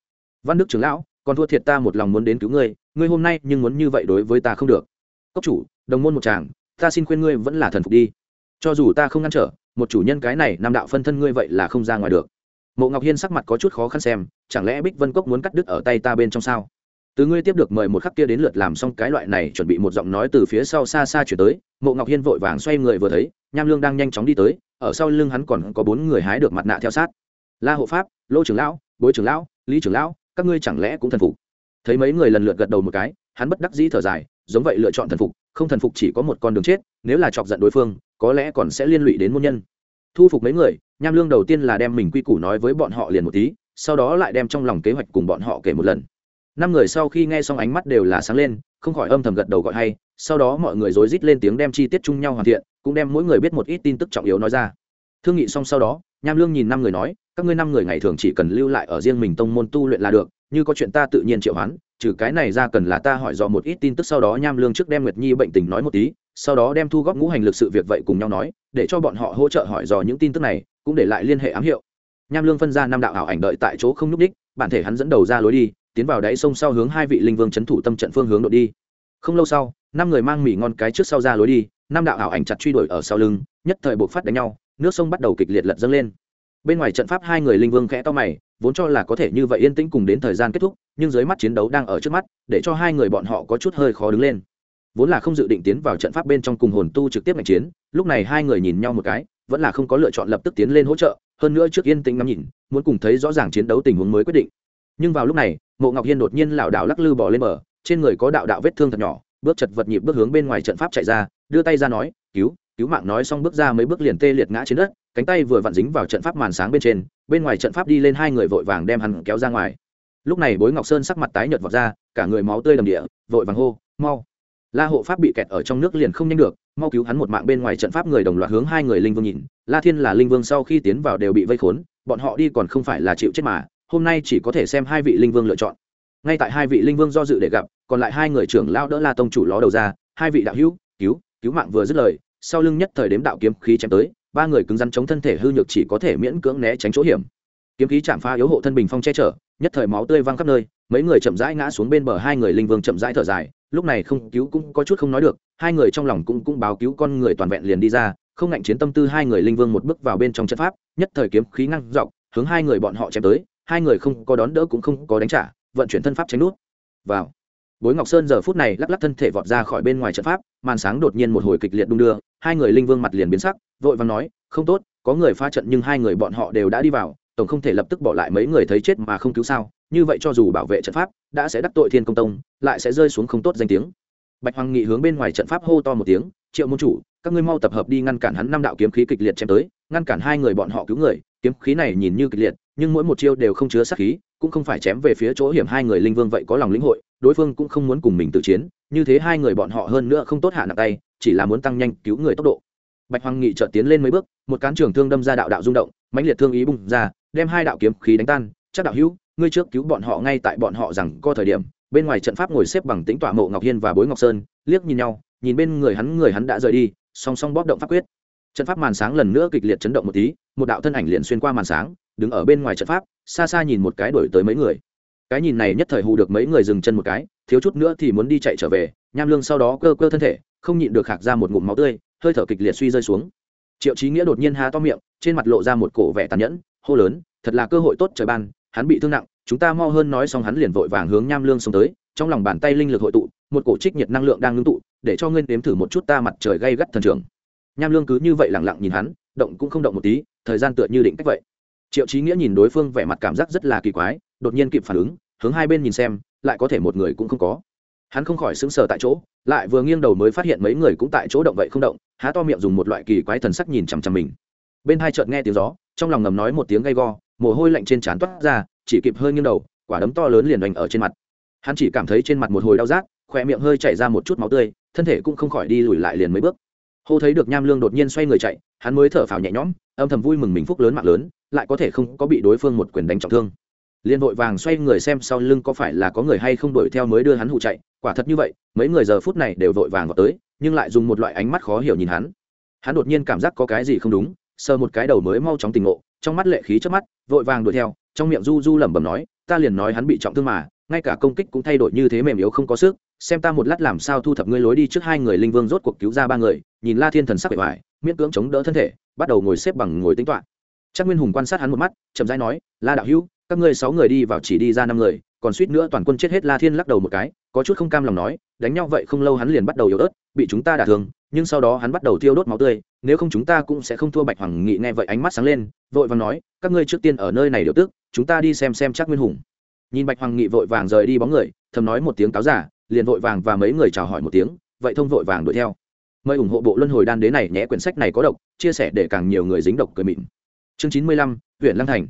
Speaker 1: Văn đức trưởng lão, còn thua thiệt ta một lòng muốn đến cứu ngươi ngươi hôm nay nhưng muốn như vậy đối với ta không được. Cốc chủ, đồng môn một chàng ta xin khuyên ngươi vẫn là thần phục đi. Cho dù ta không ngăn trở, một chủ nhân cái này nam đạo phân thân ngươi vậy là không ra ngoài được. Mộ ngọc hiên sắc mặt có chút khó khăn xem, chẳng lẽ bích vân cốc muốn cắt đứt ở tay ta bên trong sao? Từ ngươi tiếp được mời một khắc kia đến lượt làm xong cái loại này, chuẩn bị một giọng nói từ phía sau xa xa chuyển tới, mộ ngọc hiên vội vàng xoay người vừa thấy, nham lương đang nhanh chóng đi tới, ở sau lưng hắn còn có bốn người hái được mặt nạ theo sát. La hộ pháp, lô trưởng lão, bối trưởng lão, lý trưởng lão, các ngươi chẳng lẽ cũng thần phục? Thấy mấy người lần lượt gật đầu một cái, hắn bất đắc dĩ thở dài, giống vậy lựa chọn thần phục, không thần phục chỉ có một con đường chết, nếu là chọc giận đối phương, có lẽ còn sẽ liên lụy đến môn nhân. Thu phục mấy người, nham lương đầu tiên là đem mình quy củ nói với bọn họ liền một tí, sau đó lại đem trong lòng kế hoạch cùng bọn họ kể một lần năm người sau khi nghe xong ánh mắt đều là sáng lên không khỏi âm thầm gật đầu gọi hay sau đó mọi người rối rít lên tiếng đem chi tiết chung nhau hoàn thiện cũng đem mỗi người biết một ít tin tức trọng yếu nói ra. Thương nghị xong sau đó nham lương nhìn năm người nói các ngươi năm người ngày thường chỉ cần lưu lại ở riêng mình tông môn tu luyện là được như có chuyện ta tự nhiên triệu hoán trừ cái này ra cần là ta hỏi dò một ít tin tức sau đó nham lương trước đem nguyệt nhi bệnh tình nói một tí sau đó đem thu góp ngũ hành lực sự việc vậy cùng nhau nói để cho bọn họ hỗ trợ hỏi dò những tin tức này cũng để lại liên hệ ám hiệu. Nham lương phân ra năm đạo ảo ảnh đợi tại chỗ không núp đích, bản thể hắn dẫn đầu ra lối đi tiến vào đáy sông sau hướng hai vị linh vương c h ấ n thủ tâm trận phương hướng đội đi. Không lâu sau, năm người mang mì ngon cái trước sau ra lối đi, năm đạo ảo ảnh chặt truy đuổi ở sau lưng, nhất thời buộc phát đánh nhau, nước sông bắt đầu kịch liệt lật dâng lên. Bên ngoài trận pháp hai người linh vương khẽ to mày, vốn cho là có thể như vậy yên tĩnh cùng đến thời gian kết thúc, nhưng dưới mắt chiến đấu đang ở trước mắt, để cho hai người bọn họ có chút hơi khó đứng lên. Vốn là không dự định tiến vào trận pháp bên trong cùng hồn tu trực tiếp ngạch chiến, lúc này hai người nhìn nhau một cái, vẫn là không có lựa chọn lập tức tiến lên hỗ trợ, hơn nữa trước yên tĩnh ngắm nhìn, muốn cùng thấy rõ ràng chiến đấu tình huống mới quyết định nhưng vào lúc này, mộ ngọc hiên đột nhiên lảo đảo lắc lư bỏ lên bờ, trên người có đạo đạo vết thương thật nhỏ, bước chật vật nhịp bước hướng bên ngoài trận pháp chạy ra, đưa tay ra nói, cứu cứu mạng. Nói xong bước ra mấy bước liền tê liệt ngã trên đất, cánh tay vừa vặn dính vào trận pháp màn sáng bên trên, bên ngoài trận pháp đi lên hai người vội vàng đem hắn kéo ra ngoài. Lúc này bối ngọc sơn sắc mặt tái nhợt vọt ra, cả người máu tươi đầm địa, vội vàng hô, mau! La hộ pháp bị kẹt ở trong nước liền không nhanh được, mau cứu hắn một mạng bên ngoài trận pháp người đồng loạt hướng hai người linh vương nhìn. La thiên là linh vương sau khi tiến vào đều bị vây khốn, bọn họ đi còn không phải là chịu chết mà hôm nay chỉ có thể xem hai vị linh vương lựa chọn. Ngay tại hai vị linh vương do dự để gặp, còn lại hai người trưởng lao đỡ la tông chủ ló đầu ra, hai vị đạo hữu, cứu cứu mạng vừa dứt lời, sau lưng nhất thời đếm đạo kiếm khí chém tới, ba người cứng rắn chống thân thể hư nhược chỉ có thể miễn cưỡng né tránh chỗ hiểm. Kiếm khí chạm phá yếu hộ thân bình phong che chở, nhất thời máu tươi văng khắp nơi, mấy người chậm rãi ngã xuống bên bờ, hai người linh vương chậm rãi thở dài, lúc này không cứu cũng có chút không nói được, hai người trong lòng cũng cũng báo cứu con người toàn vẹn liền đi ra, không ngạnh chiến tâm tư hai người linh vương một bước vào bên trong trận pháp, nhất thời kiếm khí ngăn dọc, hướng hai người bọn họ chém tới hai người không có đón đỡ cũng không có đánh trả, vận chuyển thân pháp tránh nút. Vào. Bối ngọc sơn giờ phút này lắc lắc thân thể vọt ra khỏi bên ngoài trận pháp, màn sáng đột nhiên một hồi kịch liệt đung đưa, hai người linh vương mặt liền biến sắc, vội vàng nói, không tốt, có người pha trận nhưng hai người bọn họ đều đã đi vào, tổng không thể lập tức bỏ lại mấy người thấy chết mà không cứu sao, như vậy cho dù bảo vệ trận pháp, đã sẽ đắc tội thiên công tông, lại sẽ rơi xuống không tốt danh tiếng. Bạch hoàng nghị hướng bên ngoài trận pháp hô to một tiếng, triệu môn chủ, các ngươi mau tập hợp đi ngăn cản hắn năm đạo kiếm khí kịch liệt chém tới, ngăn cản hai người bọn họ cứu người kiếm khí này nhìn như kịch liệt, nhưng mỗi một chiêu đều không chứa sát khí, cũng không phải chém về phía chỗ hiểm hai người linh vương vậy có lòng lĩnh hội, đối phương cũng không muốn cùng mình tự chiến, như thế hai người bọn họ hơn nữa không tốt hạ nặng tay, chỉ là muốn tăng nhanh cứu người tốc độ. Bạch hoàng nghị chợt tiến lên mấy bước, một cán trường thương đâm ra đạo đạo rung động, mãnh liệt thương ý bung ra, đem hai đạo kiếm khí đánh tan, chắc đạo hữu, ngươi trước cứu bọn họ ngay tại bọn họ rằng có thời điểm. Bên ngoài trận pháp ngồi xếp bằng tính tọa mộ ngọc hiên và bối ngọc sơn, liếc nhìn nhau, nhìn bên người hắn người hắn đã rời đi, song song bóp động pháp quyết trận pháp màn sáng lần nữa kịch liệt chấn động một tí, một đạo thân ảnh liền xuyên qua màn sáng, đứng ở bên ngoài trận pháp, xa xa nhìn một cái đổi tới mấy người. Cái nhìn này nhất thời hù được mấy người dừng chân một cái, thiếu chút nữa thì muốn đi chạy trở về, nham lương sau đó cơ cơ thân thể, không nhịn được hạc ra một ngụm máu tươi, hơi thở kịch liệt suy rơi xuống. Triệu trí nghĩa đột nhiên há to miệng, trên mặt lộ ra một cổ vẻ tàn nhẫn, hô lớn, thật là cơ hội tốt trời ban, hắn bị thương nặng, chúng ta mau hơn nói xong hắn liền vội vàng hướng nham lương xông tới, trong lòng bàn tay linh lực hội tụ, một cổ trích nhiệt năng lượng đang ngưng tụ, để cho ngươi nếm thử một chút ta mặt trời gây gắt thần trường nham lương cứ như vậy lẳng lặng nhìn hắn, động cũng không động một tí, thời gian tựa như định cách vậy. Triệu trí nghĩa nhìn đối phương vẻ mặt cảm giác rất là kỳ quái, đột nhiên kịp phản ứng, hướng hai bên nhìn xem, lại có thể một người cũng không có. Hắn không khỏi sững sờ tại chỗ, lại vừa nghiêng đầu mới phát hiện mấy người cũng tại chỗ động vậy không động, há to miệng dùng một loại kỳ quái thần sắc nhìn chằm chằm mình. Bên hai chợt nghe tiếng gió, trong lòng ngầm nói một tiếng gay go, mồ hôi lạnh trên trán toát ra, chỉ kịp hơi nghiêng đầu, quả đấm to lớn liền đánh ở trên mặt. Hắn chỉ cảm thấy trên mặt một hồi đau rát khỏe miệng hơi chảy ra một chút máu tươi, thân thể cũng không khỏi đi lùi lại liền mấy bước hô thấy được nham lương đột nhiên xoay người chạy, hắn mới thở phào nhẹ nhõm, âm thầm vui mừng mình phúc lớn mạng lớn, lại có thể không có bị đối phương một quyền đánh trọng thương. Liền vội vàng xoay người xem sau lưng có phải là có người hay không đuổi theo mới đưa hắn hụ chạy, quả thật như vậy, mấy người giờ phút này đều vội vàng vào tới, nhưng lại dùng một loại ánh mắt khó hiểu nhìn hắn. Hắn đột nhiên cảm giác có cái gì không đúng, sờ một cái đầu mới mau chóng tình ngộ, trong mắt lệ khí trước mắt, vội vàng đuổi theo, trong miệng du du lẩm bẩm nói, ta liền nói hắn bị trọng thương mà, ngay cả công kích cũng thay đổi như thế mềm yếu không có sức, xem ta một lát làm sao thu thập ngươi lối đi trước hai người linh vương rốt cuộc cứu ra ba người nhìn la thiên thần sắc bề ngoài, miễn cưỡng chống đỡ thân thể, bắt đầu ngồi xếp bằng ngồi tính toạ chắc nguyên hùng quan sát hắn một mắt, chậm rãi nói, la đạo hữu, các ngươi sáu người đi vào chỉ đi ra năm người, còn suýt nữa toàn quân chết hết la thiên lắc đầu một cái, có chút không cam lòng nói, đánh nhau vậy không lâu hắn liền bắt đầu yếu ớt, bị chúng ta đả thương, nhưng sau đó hắn bắt đầu thiêu đốt máu tươi, nếu không chúng ta cũng sẽ không thua bạch hoàng nghị. Nghe vậy ánh mắt sáng lên, vội vàng nói, các ngươi trước tiên ở nơi này điều tức, chúng ta đi xem xem chắc nguyên hùng. Nhìn bạch hoàng nghị vội vàng rời đi bóng người, thầm nói một tiếng cáo giả, liền vội vàng và mấy người chào hỏi một tiếng, vậy thông vội vàng đuổi theo mời ủng hộ bộ luân hồi đan đế này nhé, quyển sách này có độc, chia sẻ để càng nhiều người dính độc cười mịn. Chương chín mươi lăm huyện lăng thành.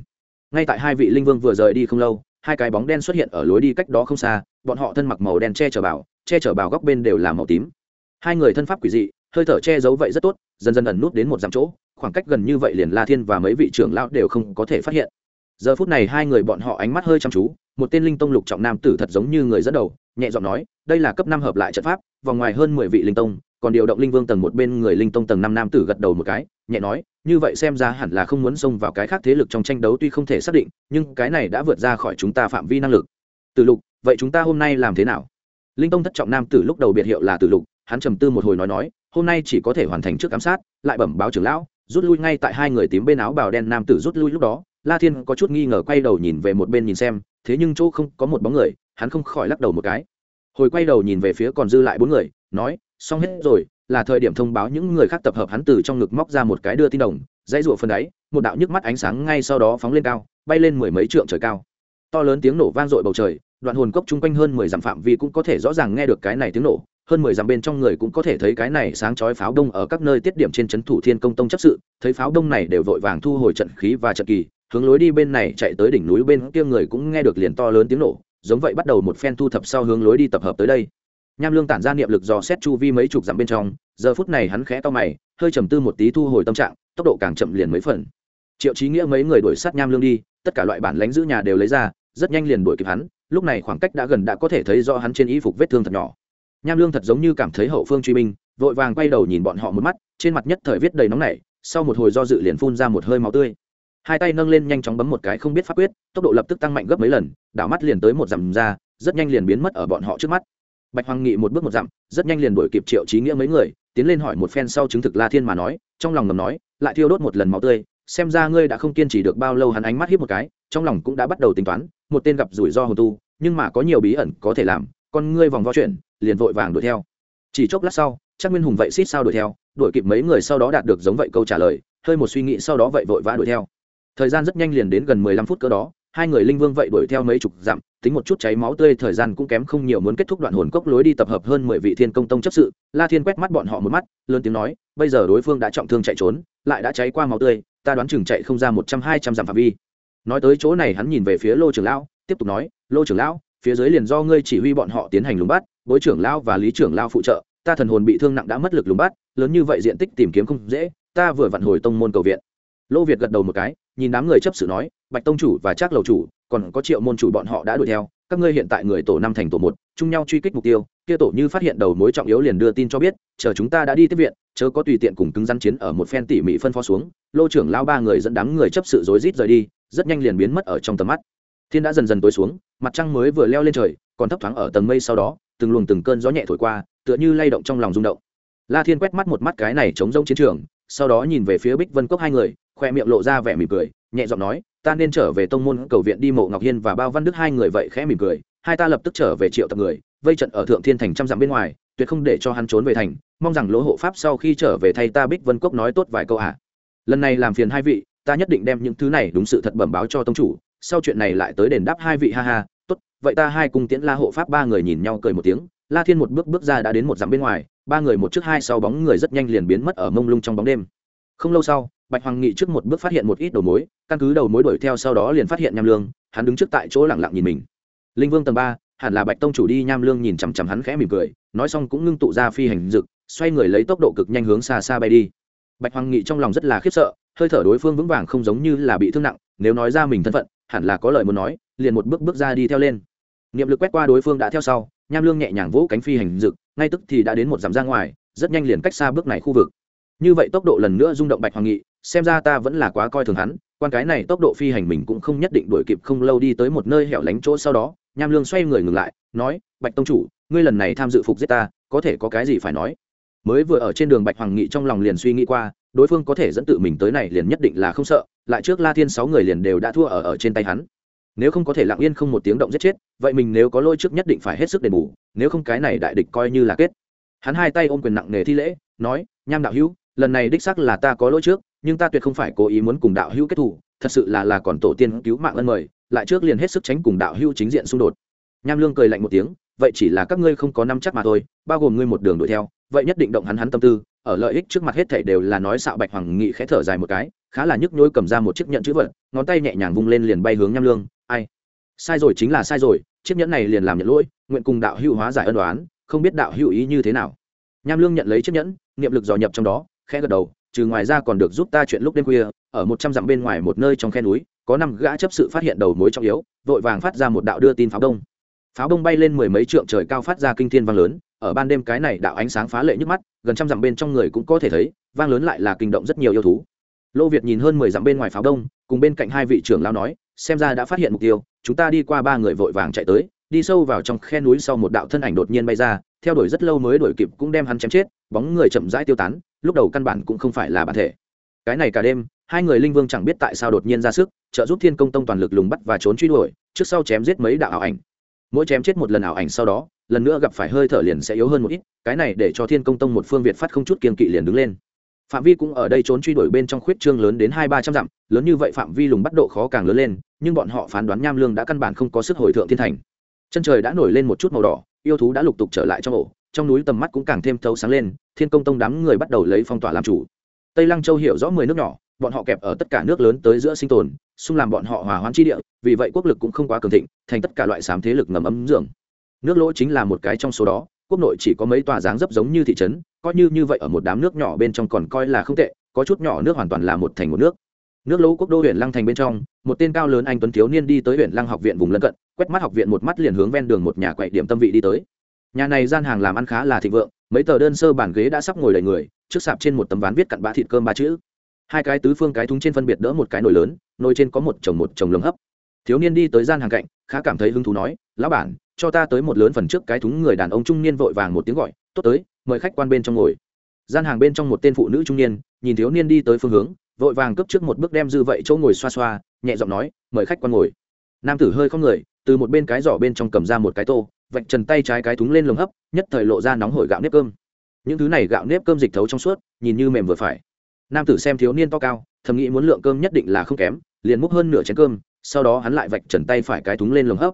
Speaker 1: Ngay tại hai vị linh vương vừa rời đi không lâu, hai cái bóng đen xuất hiện ở lối đi cách đó không xa, bọn họ thân mặc màu đen che chở bảo, che chở bảo góc bên đều là màu tím. Hai người thân pháp quỷ dị, hơi thở che giấu vậy rất tốt, dần dần ẩn nút đến một dặm chỗ, khoảng cách gần như vậy liền la thiên và mấy vị trưởng lão đều không có thể phát hiện. Giờ phút này hai người bọn họ ánh mắt hơi chăm chú, một tên linh tông lục trọng nam tử thật giống như người dẫn đầu, nhẹ giọng nói, đây là cấp năm hợp lại trận pháp, vòng ngoài hơn mười vị linh tông còn điều động linh vương tầng một bên người linh tông tầng năm nam tử gật đầu một cái, nhẹ nói, như vậy xem ra hẳn là không muốn xông vào cái khác thế lực trong tranh đấu tuy không thể xác định, nhưng cái này đã vượt ra khỏi chúng ta phạm vi năng lực. Từ lục, vậy chúng ta hôm nay làm thế nào? Linh tông thất trọng nam tử lúc đầu biệt hiệu là từ lục, hắn trầm tư một hồi nói nói, hôm nay chỉ có thể hoàn thành trước giám sát, lại bẩm báo trưởng lão, rút lui ngay tại hai người tím bên áo bào đen nam tử rút lui lúc đó. La thiên có chút nghi ngờ quay đầu nhìn về một bên nhìn xem, thế nhưng chỗ không có một bóng người, hắn không khỏi lắc đầu một cái. Hồi quay đầu nhìn về phía còn dư lại bốn người, nói xong hết rồi, là thời điểm thông báo những người khác tập hợp hắn từ trong ngực móc ra một cái đưa tin đồng, dãy rụa phần đáy, một đạo nhức mắt ánh sáng ngay sau đó phóng lên cao, bay lên mười mấy trượng trời cao. To lớn tiếng nổ vang dội bầu trời, đoạn hồn cốc chung quanh hơn mười dặm phạm vi cũng có thể rõ ràng nghe được cái này tiếng nổ, hơn mười dặm bên trong người cũng có thể thấy cái này sáng chói pháo đông ở các nơi tiết điểm trên trấn thủ thiên công tông chấp sự, thấy pháo đông này đều vội vàng thu hồi trận khí và trận kỳ, hướng lối đi bên này chạy tới đỉnh núi bên kia người cũng nghe được liền to lớn tiếng nổ, giống vậy bắt đầu một phen thu thập sau hướng lối đi tập hợp tới đây nham lương tản ra niệm lực dò xét chu vi mấy chục dặm bên trong, giờ phút này hắn khẽ to mày, hơi trầm tư một tí thu hồi tâm trạng, tốc độ càng chậm liền mấy phần. Triệu trí nghĩa mấy người đuổi sát nham lương đi, tất cả loại bản lánh giữ nhà đều lấy ra, rất nhanh liền đuổi kịp hắn, lúc này khoảng cách đã gần đã có thể thấy do hắn trên y phục vết thương thật nhỏ. Nham lương thật giống như cảm thấy hậu phương truy binh, vội vàng quay đầu nhìn bọn họ một mắt, trên mặt nhất thời viết đầy nóng nảy, sau một hồi do dự liền phun ra một hơi máu tươi. Hai tay nâng lên nhanh chóng bấm một cái không biết pháp quyết, tốc độ lập tức tăng mạnh gấp mấy lần, đảo mắt liền tới một dặm ra, rất nhanh liền biến mất ở bọn họ trước mắt bạch hoàng nghị một bước một dặm, rất nhanh liền đuổi kịp triệu trí nghĩa mấy người, tiến lên hỏi một phen sau chứng thực la thiên mà nói, trong lòng ngầm nói, lại thiêu đốt một lần máu tươi, xem ra ngươi đã không kiên trì được bao lâu. Hắn ánh mắt hiếp một cái, trong lòng cũng đã bắt đầu tính toán, một tên gặp rủi ro hồn tu, nhưng mà có nhiều bí ẩn có thể làm, con ngươi vòng vo chuyện liền vội vàng đuổi theo. Chỉ chốc lát sau chắc nguyên hùng vậy xít sao đuổi theo, đuổi kịp mấy người sau đó đạt được giống vậy câu trả lời, hơi một suy nghĩ sau đó vậy vội vã đuổi theo. Thời gian rất nhanh liền đến gần mười lăm phút cỡ đó, hai người linh vương vậy đuổi theo mấy chục dặm tính một chút cháy máu tươi, thời gian cũng kém không nhiều, muốn kết thúc đoạn hồn cốc lối đi tập hợp hơn mười vị thiên công tông chấp sự. La thiên quét mắt bọn họ một mắt, lớn tiếng nói, bây giờ đối phương đã trọng thương chạy trốn, lại đã cháy qua máu tươi, ta đoán chừng chạy không ra một trăm, hai trăm dặm phạm vi. Nói tới chỗ này hắn nhìn về phía lô trưởng lão, tiếp tục nói, lô trưởng lão, phía dưới liền do ngươi chỉ huy bọn họ tiến hành lùng bắt, bối trưởng lão và lý trưởng lão phụ trợ, ta thần hồn bị thương nặng đã mất lực lùng bắt, lớn như vậy diện tích tìm kiếm không dễ, ta vừa vặn hồi tông môn cầu viện. Lô việt gật đầu một cái, nhìn đám người chấp sự nói, bạch tông chủ và trác lầu chủ còn có triệu môn chủ bọn họ đã đuổi theo, các ngươi hiện tại người tổ năm thành tổ một, chung nhau truy kích mục tiêu, kia tổ như phát hiện đầu mối trọng yếu liền đưa tin cho biết, chờ chúng ta đã đi tiếp viện, chớ có tùy tiện cùng cứng rắn chiến ở một phen tỉ mỉ phân phó xuống, lô trưởng lao ba người dẫn đám người chấp sự rối rít rời đi, rất nhanh liền biến mất ở trong tầm mắt. Thiên đã dần dần tối xuống, mặt trăng mới vừa leo lên trời, còn thấp thoáng ở tầng mây sau đó, từng luồng từng cơn gió nhẹ thổi qua, tựa như lay động trong lòng rung động. La thiên quét mắt một mắt cái này chống rông chiến trường, sau đó nhìn về phía bích vân cốc hai người, khoe miệng lộ ra vẻ mỉm cười, nhẹ giọng nói ta nên trở về tông môn cầu viện đi mộ ngọc hiên và bao văn đức hai người vậy khẽ mỉm cười, hai ta lập tức trở về triệu tập người, vây trận ở thượng thiên thành trăm dặm bên ngoài, tuyệt không để cho hắn trốn về thành, mong rằng lỗ hộ pháp sau khi trở về thay ta bích vân cốc nói tốt vài câu ạ à. lần này làm phiền hai vị, ta nhất định đem những thứ này đúng sự thật bẩm báo cho tông chủ, sau chuyện này lại tới đền đáp hai vị ha ha, tốt, vậy ta hai cùng tiễn la hộ pháp ba người nhìn nhau cười một tiếng, la thiên một bước bước ra đã đến một dặm bên ngoài, ba người một trước hai sau bóng người rất nhanh liền biến mất ở mông lung trong bóng đêm không lâu sau, bạch hoàng nghị trước một bước phát hiện một ít đầu mối, căn cứ đầu mối đuổi theo sau đó liền phát hiện nham lương, hắn đứng trước tại chỗ lẳng lặng nhìn mình. Linh vương tầng ba, hẳn là bạch tông chủ đi nham lương nhìn chằm chằm hắn khẽ mỉm cười, nói xong cũng ngưng tụ ra phi hành rực xoay người lấy tốc độ cực nhanh hướng xa xa bay đi. Bạch hoàng nghị trong lòng rất là khiếp sợ, hơi thở đối phương vững vàng không giống như là bị thương nặng, nếu nói ra mình thân phận, hẳn là có lời muốn nói, liền một bước bước ra đi theo lên. Niệm lực quét qua đối phương đã theo sau, nham lương nhẹ nhàng vỗ cánh phi hành rực ngay tức thì đã đến một dặm ra ngoài, rất nhanh liền cách xa bước này khu vực như vậy tốc độ lần nữa rung động bạch hoàng nghị, xem ra ta vẫn là quá coi thường hắn, quan cái này tốc độ phi hành mình cũng không nhất định đuổi kịp không lâu đi tới một nơi hẻo lánh chỗ sau đó, nham lương xoay người ngừng lại, nói, bạch tông chủ, ngươi lần này tham dự phục giết ta, có thể có cái gì phải nói? Mới vừa ở trên đường bạch hoàng nghị trong lòng liền suy nghĩ qua, đối phương có thể dẫn tự mình tới này liền nhất định là không sợ, lại trước la thiên sáu người liền đều đã thua ở ở trên tay hắn. Nếu không có thể lặng yên không một tiếng động giết chết, vậy mình nếu có lôi trước nhất định phải hết sức đền bù, nếu không cái này đại địch coi như là kết. Hắn hai tay ôm quyền nặng nề thi lễ, nói, nham đạo hữu lần này đích xác là ta có lỗi trước, nhưng ta tuyệt không phải cố ý muốn cùng đạo hữu kết thù, thật sự là là còn tổ tiên cứu mạng ân mời, lại trước liền hết sức tránh cùng đạo hữu chính diện xung đột. Nham lương cười lạnh một tiếng, vậy chỉ là các ngươi không có năm chắc mà thôi, bao gồm ngươi một đường đuổi theo, vậy nhất định động hắn hắn tâm tư, ở lợi ích trước mặt hết thảy đều là nói xạo bạch hoàng nghị khẽ thở dài một cái, khá là nhức nhối cầm ra một chiếc nhẫn chữ vật, ngón tay nhẹ nhàng vung lên liền bay hướng nham lương, ai, sai rồi chính là sai rồi, chiếc nhẫn này liền làm nhận lỗi, nguyện cùng đạo hữu hóa giải ân đoán không biết đạo hữu ý như thế nào. Nham lương nhận lấy chiếc nhẫn, niệm lực dò nhập trong đó khẽ gật đầu, trừ ngoài ra còn được giúp ta chuyện lúc đêm khuya, ở một trăm dặm bên ngoài một nơi trong khe núi, có năm gã chấp sự phát hiện đầu mối trọng yếu, vội vàng phát ra một đạo đưa tin pháo đông. Pháo đông bay lên mười mấy trượng trời cao phát ra kinh thiên vang lớn, ở ban đêm cái này đạo ánh sáng phá lệ nhức mắt, gần trăm dặm bên trong người cũng có thể thấy, vang lớn lại là kinh động rất nhiều yêu thú. Lô việt nhìn hơn mười dặm bên ngoài pháo đông, cùng bên cạnh hai vị trưởng lao nói, xem ra đã phát hiện mục tiêu, chúng ta đi qua ba người vội vàng chạy tới, đi sâu vào trong khe núi sau một đạo thân ảnh đột nhiên bay ra theo đuổi rất lâu mới đuổi kịp cũng đem hắn chém chết, bóng người chậm rãi tiêu tán, lúc đầu căn bản cũng không phải là bản thể. Cái này cả đêm, hai người linh vương chẳng biết tại sao đột nhiên ra sức, trợ giúp thiên công tông toàn lực lùng bắt và trốn truy đuổi, trước sau chém giết mấy đạo ảo ảnh. Mỗi chém chết một lần ảo ảnh sau đó, lần nữa gặp phải hơi thở liền sẽ yếu hơn một ít, cái này để cho thiên công tông một phương việt phát không chút kiên kỵ liền đứng lên. Phạm vi cũng ở đây trốn truy đuổi bên trong khuyết trương lớn đến hai ba trăm dặm, lớn như vậy phạm vi lùng bắt độ khó càng lớn lên, nhưng bọn họ phán đoán nham lương đã căn bản không có sức hồi thượng thiên thành. Chân trời đã nổi lên một chút màu đỏ yêu thú đã lục tục trở lại trong ổ, trong núi tầm mắt cũng càng thêm thấu sáng lên, thiên công tông đám người bắt đầu lấy phong tỏa làm chủ. Tây lăng châu hiểu rõ mười nước nhỏ, bọn họ kẹp ở tất cả nước lớn tới giữa sinh tồn, xung làm bọn họ hòa hoãn chi địa, vì vậy quốc lực cũng không quá cường thịnh, thành tất cả loại sám thế lực ngầm ấm dưỡng. Nước lỗ chính là một cái trong số đó, quốc nội chỉ có mấy tòa dáng dấp giống như thị trấn, coi như như vậy ở một đám nước nhỏ bên trong còn coi là không tệ, có chút nhỏ nước hoàn toàn là một thành một nước. Nước lỗ quốc đô huyện lăng thành bên trong, một tên cao lớn anh tuấn thiếu niên đi tới huyện lăng học viện vùng lân cận quét mắt học viện một mắt liền hướng ven đường một nhà quậy điểm tâm vị đi tới. Nhà này gian hàng làm ăn khá là thịnh vượng, mấy tờ đơn sơ bàn ghế đã sắp ngồi đầy người, trước sạp trên một tấm ván viết cặn bã thịt cơm ba chữ. Hai cái tứ phương cái thúng trên phân biệt đỡ một cái nồi lớn, nồi trên có một chồng một chồng lồng hấp. Thiếu niên đi tới gian hàng cạnh, khá cảm thấy hứng thú nói, lão bản, cho ta tới một lớn phần trước cái thúng người đàn ông trung niên vội vàng một tiếng gọi, tốt tới, mời khách quan bên trong ngồi. Gian hàng bên trong một tên phụ nữ trung niên, nhìn thiếu niên đi tới phương hướng, vội vàng cấp trước một bước đem dư vậy chỗ ngồi xoa xoa, nhẹ giọng nói, mời khách quan ngồi. Nam tử hơi không người từ một bên cái giỏ bên trong cầm ra một cái tô, vạch trần tay trái cái thúng lên lồng hấp, nhất thời lộ ra nóng hổi gạo nếp cơm. Những thứ này gạo nếp cơm dịch thấu trong suốt, nhìn như mềm vừa phải. Nam tử xem thiếu niên to cao, thầm nghĩ muốn lượng cơm nhất định là không kém, liền múc hơn nửa chén cơm, sau đó hắn lại vạch trần tay phải cái thúng lên lồng hấp.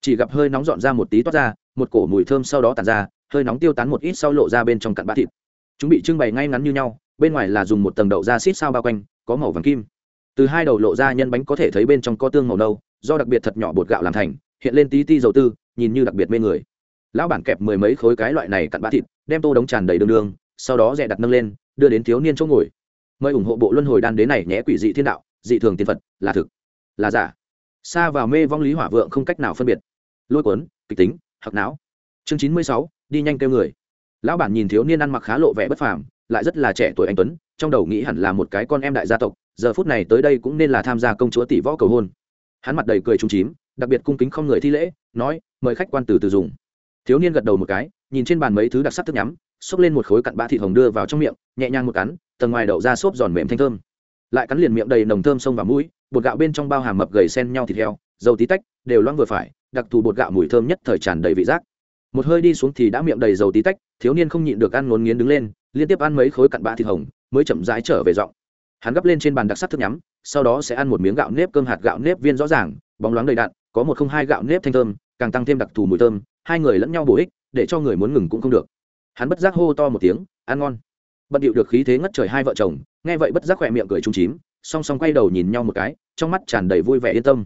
Speaker 1: Chỉ gặp hơi nóng dọn ra một tí toát ra, một cổ mùi thơm sau đó tàn ra, hơi nóng tiêu tán một ít sau lộ ra bên trong cặn bã thịt. Chúng bị trưng bày ngay ngắn như nhau, bên ngoài là dùng một tầng đậu da xít sao bao quanh, có màu vàng kim. Từ hai đầu lộ ra nhân bánh có thể thấy bên trong có tương màu nâu do đặc biệt thật nhỏ bột gạo làm thành, hiện lên tí ti dầu tư, nhìn như đặc biệt mê người. Lão bản kẹp mười mấy khối cái loại này cặn bã thịt, đem tô đống tràn đầy đường đường, sau đó dè đặt nâng lên, đưa đến thiếu niên chỗ ngồi. Mời ủng hộ bộ luân hồi đan đế này nhé, quỷ dị thiên đạo, dị thường tiên phật, là thực, là giả. Xa vào mê vong lý hỏa vượng không cách nào phân biệt. Lôi cuốn, kịch tính hoặc não. Chương chín mươi sáu, đi nhanh kêu người. Lão bản nhìn thiếu niên ăn mặc khá lộ vẻ bất phàm, lại rất là trẻ tuổi anh tuấn, trong đầu nghĩ hẳn là một cái con em đại gia tộc, giờ phút này tới đây cũng nên là tham gia công chúa tỷ võ cầu hôn hắn mặt đầy cười trúng chím, đặc biệt cung kính không người thi lễ, nói, mời khách quan từ từ dùng. Thiếu niên gật đầu một cái, nhìn trên bàn mấy thứ đặc sắc thức nhắm, xốc lên một khối cặn bã thịt hồng đưa vào trong miệng, nhẹ nhàng một cắn, tầng ngoài đậu ra xốp giòn mềm thanh thơm. Lại cắn liền miệng đầy nồng thơm sông và mũi, bột gạo bên trong bao hàm mập gầy sen nhau thịt heo, dầu tí tách, đều loang vừa phải, đặc thù bột gạo mùi thơm nhất thời tràn đầy vị giác. Một hơi đi xuống thì đã miệng đầy dầu tí tách, thiếu niên không nhịn được ăn ngốn nghiến đứng lên, liên tiếp ăn mấy khối cặn bã thịt hồng, mới chậm rãi trở về giọng hắn gấp lên trên bàn đặc sắc thức nhắm, sau đó sẽ ăn một miếng gạo nếp cơm hạt gạo nếp viên rõ ràng, bóng loáng đầy đặn, có một không hai gạo nếp thanh thơm, càng tăng thêm đặc thù mùi thơm, hai người lẫn nhau bổ ích, để cho người muốn ngừng cũng không được. Hắn bất giác hô to một tiếng, ăn ngon. Bận điệu được khí thế ngất trời hai vợ chồng, nghe vậy bất giác khỏe miệng cười trung chím, song song quay đầu nhìn nhau một cái, trong mắt tràn đầy vui vẻ yên tâm.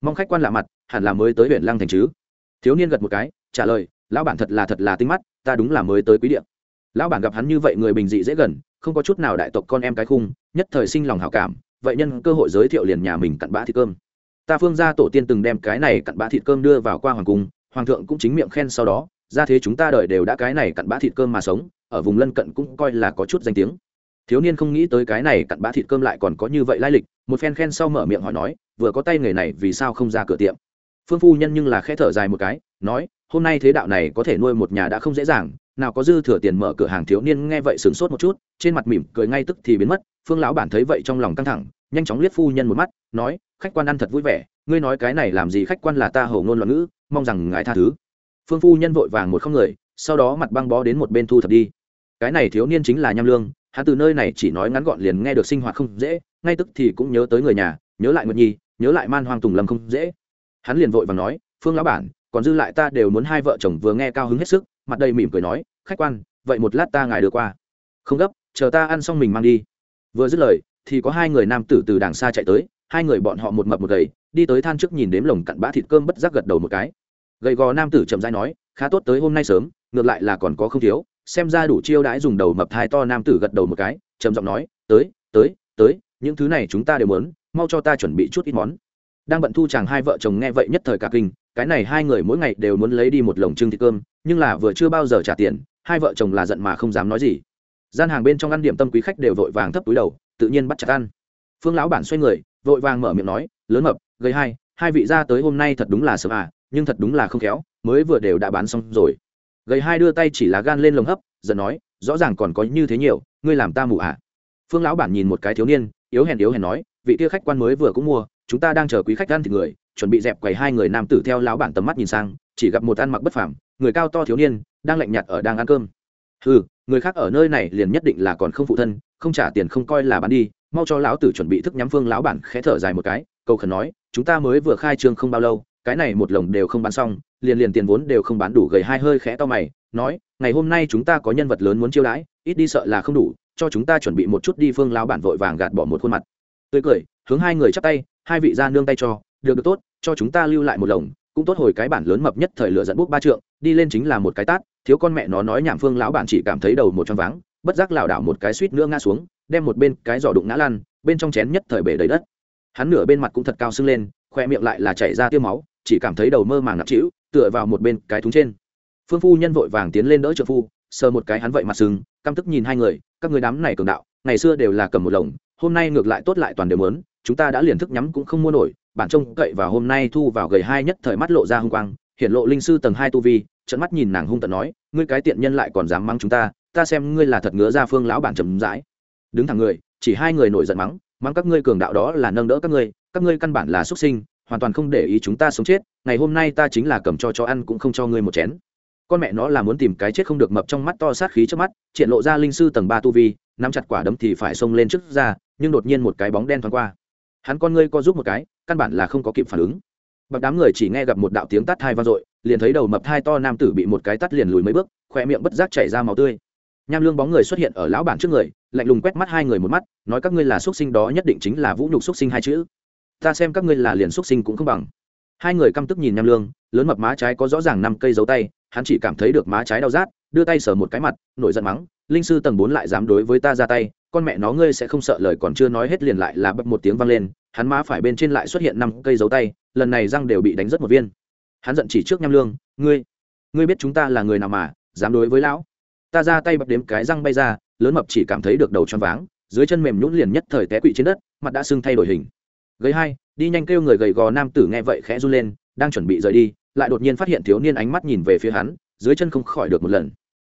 Speaker 1: Mong khách quan lạ mặt, hẳn là mới tới huyện lăng thành chứ? Thiếu niên gật một cái, trả lời, lão bản thật là thật là tinh mắt, ta đúng là mới tới quý điện lão bản gặp hắn như vậy người bình dị dễ gần không có chút nào đại tộc con em cái khung, nhất thời sinh lòng hảo cảm, vậy nhân cơ hội giới thiệu liền nhà mình cặn bã thịt cơm. Ta phương gia tổ tiên từng đem cái này cặn bã thịt cơm đưa vào qua hoàng cung, hoàng thượng cũng chính miệng khen sau đó, ra thế chúng ta đợi đều đã cái này cặn bã thịt cơm mà sống, ở vùng lân cận cũng coi là có chút danh tiếng. Thiếu niên không nghĩ tới cái này cặn bã thịt cơm lại còn có như vậy lai lịch, một phen khen sau mở miệng hỏi nói, vừa có tay nghề này vì sao không ra cửa tiệm? Phương phu nhân nhưng là khẽ thở dài một cái, nói, hôm nay thế đạo này có thể nuôi một nhà đã không dễ dàng nào có dư thừa tiền mở cửa hàng thiếu niên nghe vậy sửng sốt một chút, trên mặt mỉm cười ngay tức thì biến mất, phương lão bản thấy vậy trong lòng căng thẳng, nhanh chóng liếc phu nhân một mắt, nói, khách quan ăn thật vui vẻ, ngươi nói cái này làm gì khách quan là ta hầu ngôn loạn ngữ, mong rằng ngài tha thứ. Phương phu nhân vội vàng một không người, sau đó mặt băng bó đến một bên thu thập đi. Cái này thiếu niên chính là nham lương, hắn từ nơi này chỉ nói ngắn gọn liền nghe được sinh hoạt không dễ, ngay tức thì cũng nhớ tới người nhà, nhớ lại nguyệt nhi, nhớ lại man hoang tùng lâm không dễ. Hắn liền vội và nói, phương lão bản, còn dư lại ta đều muốn hai vợ chồng vừa nghe cao hứng hết sức mặt đầy mỉm cười nói, khách quan, vậy một lát ta ngài đưa qua. Không gấp, chờ ta ăn xong mình mang đi. Vừa dứt lời, thì có hai người nam tử từ đàng xa chạy tới, hai người bọn họ một mập một gầy, đi tới than trước nhìn đếm lồng cặn bã thịt cơm bất giác gật đầu một cái. Gầy gò nam tử chậm dai nói, khá tốt tới hôm nay sớm, ngược lại là còn có không thiếu. Xem ra đủ chiêu đãi dùng đầu mập thai to nam tử gật đầu một cái, trầm giọng nói, tới tới tới, những thứ này chúng ta đều muốn, mau cho ta chuẩn bị chút ít món. Đang bận thu chàng hai vợ chồng nghe vậy nhất thời cả kinh, cái này hai người mỗi ngày đều muốn lấy đi một lồng trưng thịt cơm nhưng là vừa chưa bao giờ trả tiền, hai vợ chồng là giận mà không dám nói gì. Gian hàng bên trong ăn điểm tâm quý khách đều vội vàng thấp túi đầu, tự nhiên bắt chặt ăn. Phương lão bản xoay người, vội vàng mở miệng nói, lớn mập gây hai hai vị ra tới hôm nay thật đúng là sớm à nhưng thật đúng là không khéo, mới vừa đều đã bán xong rồi. Gầy hai đưa tay chỉ là gan lên lồng hấp, giận nói, rõ ràng còn có như thế nhiều, ngươi làm ta mù à? Phương lão bản nhìn một cái thiếu niên, yếu hèn yếu hèn nói, vị kia khách quan mới vừa cũng mua, chúng ta đang chờ quý khách ăn thịt người, chuẩn bị dẹp quầy hai người nam tử theo lão bản tầm mắt nhìn sang, chỉ gặp một ăn mặc bất phàm người cao to thiếu niên, đang lạnh nhạt ở đang ăn cơm. Ừ người khác ở nơi này liền nhất định là còn không phụ thân, không trả tiền không coi là bán đi, mau cho lão tử chuẩn bị thức nhắm phương lão bản khẽ thở dài một cái câu khẩn nói, chúng ta mới vừa khai trương không bao lâu, cái này một lồng đều không bán xong, liền liền tiền vốn đều không bán đủ gầy hai hơi khẽ to mày, nói, ngày hôm nay chúng ta có nhân vật lớn muốn chiêu đãi, ít đi sợ là không đủ, cho chúng ta chuẩn bị một chút đi phương lão bản vội vàng gạt bỏ một khuôn mặt. Tươi cười, hướng hai người chắp tay, hai vị ra nương tay cho, được được tốt, cho chúng ta lưu lại một lồng cũng tốt hồi cái bản lớn mập nhất thời lựa dẫn bút ba trượng, đi lên chính là một cái tát, thiếu con mẹ nó nói nhảm phương lão bản chỉ cảm thấy đầu một trong váng, bất giác lảo đảo một cái suýt nữa ngã xuống, đem một bên cái giỏ đụng ngã lan bên trong chén nhất thời bể đầy đất. Hắn nửa bên mặt cũng thật cao sưng lên, khoe miệng lại là chảy ra tiêu máu, chỉ cảm thấy đầu mơ màng nặng trĩu, tựa vào một bên cái thúng trên. Phương phu nhân vội vàng tiến lên đỡ trợ phu, sờ một cái hắn vậy mặt sừng căm tức nhìn hai người, các người đám này cường đạo, ngày xưa đều là cầm một lồng, hôm nay ngược lại tốt lại toàn đều mớn chúng ta đã liền thức nhắm cũng không mua nổi bản trông cậy và hôm nay thu vào gầy hai nhất thời mắt lộ ra hung quang hiện lộ linh sư tầng hai tu vi trận mắt nhìn nàng hung tận nói, ngươi cái tiện nhân lại còn dám mắng chúng ta ta xem ngươi là thật ngứa ra phương lão bản trầm rãi. Đứng thẳng người, chỉ hai người nổi giận mắng mắng các ngươi cường đạo đó là nâng đỡ các ngươi các ngươi căn bản là xuất sinh, hoàn toàn không để ý chúng ta sống chết, ngày hôm nay ta chính là cầm cho cho ăn cũng không cho ngươi một chén. Con mẹ nó là muốn tìm cái chết không được mập trong mắt to sát khí trước mắt, triển lộ ra linh sư tầng ba tu vi, nắm chặt quả đấm thì phải xông lên trước ra, nhưng đột nhiên một cái bóng đen thoáng qua. Hắn con ngươi co giúp một cái căn bản là không có kịp phản ứng. Bậc đám người chỉ nghe gặp một đạo tiếng tắt thai vang dội, liền thấy đầu mập thai to nam tử bị một cái tắt liền lùi mấy bước khỏe miệng bất giác chảy ra máu tươi. Nham lương bóng người xuất hiện ở lão bản trước người, lạnh lùng quét mắt hai người một mắt, nói các ngươi là xuất sinh đó nhất định chính là vũ nhục xuất sinh hai chữ. Ta xem các ngươi là liền xuất sinh cũng không bằng. Hai người căm tức nhìn nham lương, lớn mập má trái có rõ ràng năm cây dấu tay, hắn chỉ cảm thấy được má trái đau rát, đưa tay sờ một cái mặt, nổi giận mắng, linh sư tầng bốn lại dám đối với ta ra tay, con mẹ nó ngươi sẽ không sợ lời còn chưa nói hết liền lại là bập một tiếng vang lên hắn má phải bên trên lại xuất hiện năm cây dấu tay, lần này răng đều bị đánh rất một viên. Hắn giận chỉ trước nham lương, ngươi ngươi biết chúng ta là người nào mà, dám đối với lão? Ta ra tay bập đếm cái răng bay ra, lớn mập chỉ cảm thấy được đầu choáng váng, dưới chân mềm nhũn liền nhất thời té quỵ trên đất, mặt đã sưng thay đổi hình. Gầy hai, đi nhanh kêu người gầy gò nam tử nghe vậy khẽ run lên, đang chuẩn bị rời đi, lại đột nhiên phát hiện thiếu niên ánh mắt nhìn về phía hắn, dưới chân không khỏi được một lần.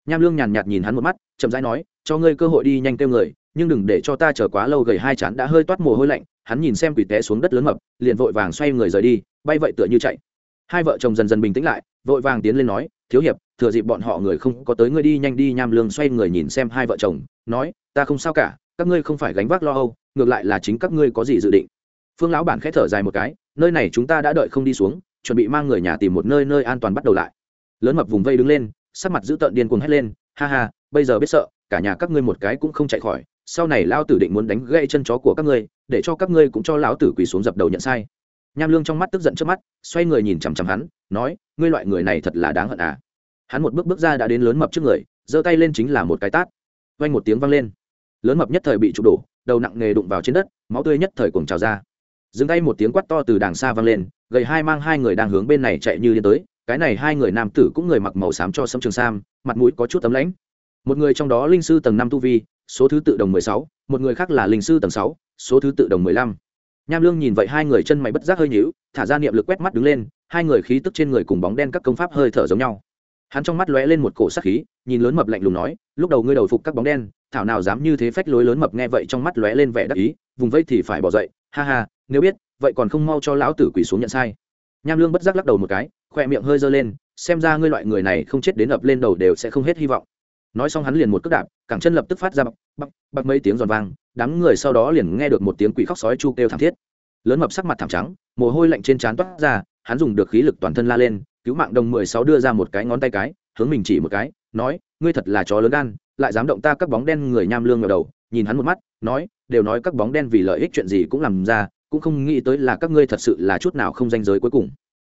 Speaker 1: Nham lương nhàn nhạt nhìn hắn một mắt, chậm rãi nói, cho ngươi cơ hội đi nhanh kêu người, nhưng đừng để cho ta chờ quá lâu. Gầy hai chán đã hơi toát mồ hôi lạnh hắn nhìn xem quỷ té xuống đất lớn mập, liền vội vàng xoay người rời đi, bay vậy tựa như chạy. Hai vợ chồng dần dần bình tĩnh lại, vội vàng tiến lên nói, thiếu hiệp, thừa dịp bọn họ người không có tới ngươi đi nhanh đi nham lương xoay người nhìn xem hai vợ chồng, nói, ta không sao cả, các ngươi không phải gánh vác lo âu, ngược lại là chính các ngươi có gì dự định. Phương lão bản khẽ thở dài một cái, nơi này chúng ta đã đợi không đi xuống, chuẩn bị mang người nhà tìm một nơi nơi an toàn bắt đầu lại. Lớn mập vùng vây đứng lên, sắc mặt giữ tợn điên cuồng hét lên, ha ha, bây giờ biết sợ, cả nhà các ngươi một cái cũng không chạy khỏi sau này lao tử định muốn đánh gãy chân chó của các ngươi, để cho các ngươi cũng cho lão tử quỳ xuống dập đầu nhận sai. Nham lương trong mắt tức giận trước mắt, xoay người nhìn chằm chằm hắn, nói, ngươi loại người này thật là đáng hận à. Hắn một bước bước ra đã đến lớn mập trước người, giơ tay lên chính là một cái tát. Vang một tiếng vang lên. Lớn mập nhất thời bị trục đổ, đầu nặng nghề đụng vào trên đất, máu tươi nhất thời cuồng trào ra. Dừng tay một tiếng quát to từ đàng xa vang lên, gầy hai mang hai người đang hướng bên này chạy như điên tới, cái này hai người nam tử cũng người mặc màu xám cho sẫm trường sam, mặt mũi có chút tấm lãnh. Một người trong đó linh sư tầng năm tu vi số thứ tự đồng mười sáu, một người khác là linh sư tầng sáu, số thứ tự đồng mười lăm. Nham lương nhìn vậy hai người chân mày bất giác hơi nhíu, thả ra niệm lực quét mắt đứng lên, hai người khí tức trên người cùng bóng đen các công pháp hơi thở giống nhau. Hắn trong mắt lóe lên một cổ sắc khí, nhìn lớn mập lạnh lùng nói, lúc đầu ngươi đầu phục các bóng đen, thảo nào dám như thế phách lối lớn mập nghe vậy trong mắt lóe lên vẻ đắc ý, vùng vây thì phải bỏ dậy, ha ha, nếu biết, vậy còn không mau cho lão tử quỳ xuống nhận sai. Nham lương bất giác lắc đầu một cái, khoe miệng hơi dơ lên, xem ra ngươi loại người này không chết đến ập lên đầu đều sẽ không hết hy vọng nói xong hắn liền một cước đạp, cẳng chân lập tức phát ra bập bập bập mấy tiếng giòn vang, đám người sau đó liền nghe được một tiếng quỷ khóc sói chu kêu thảm thiết. Lớn mập sắc mặt thảm trắng, mồ hôi lạnh trên trán toát ra, hắn dùng được khí lực toàn thân la lên, cứu mạng đồng mười sáu đưa ra một cái ngón tay cái, hướng mình chỉ một cái, nói, ngươi thật là chó lớn gan, lại dám động ta các bóng đen người nham lương ngờ đầu, nhìn hắn một mắt, nói, đều nói các bóng đen vì lợi ích chuyện gì cũng làm ra, cũng không nghĩ tới là các ngươi thật sự là chút nào không danh giới cuối cùng.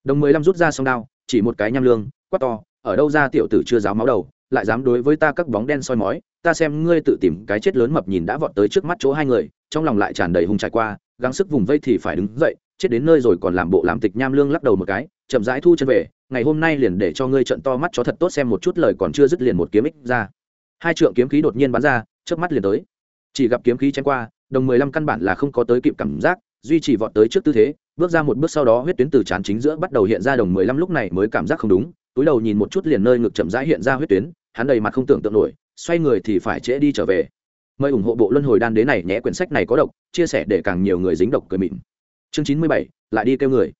Speaker 1: Đồng mười lăm rút ra song đao, chỉ một cái nham lương, quát to, ở đâu ra tiểu tử chưa giáo máu đầu lại dám đối với ta các bóng đen soi mói, ta xem ngươi tự tìm cái chết lớn mập nhìn đã vọt tới trước mắt chỗ hai người, trong lòng lại tràn đầy hùng trải qua, gắng sức vùng vây thì phải đứng dậy, chết đến nơi rồi còn làm bộ làm tịch nham lương lắc đầu một cái, chậm rãi thu chân về, ngày hôm nay liền để cho ngươi trận to mắt cho thật tốt xem một chút lời còn chưa dứt liền một kiếm ích ra. Hai trượng kiếm khí đột nhiên bắn ra trước mắt liền tới. Chỉ gặp kiếm khí chém qua, đồng mười lăm căn bản là không có tới kịp cảm giác, duy trì vọt tới trước tư thế, bước ra một bước sau đó huyết tuyến từ chán chính giữa bắt đầu hiện ra đồng mười lăm lúc này mới cảm giác không đúng túi đầu nhìn một chút liền nơi ngực chậm rãi hiện ra huyết tuyến, hắn đầy mặt không tưởng tượng nổi, xoay người thì phải trễ đi trở về. Mời ủng hộ bộ luân hồi đan đế này nhé, quyển sách này có độc, chia sẻ để càng nhiều người dính độc cười mịn. Chương chín mươi bảy, lại đi kêu người.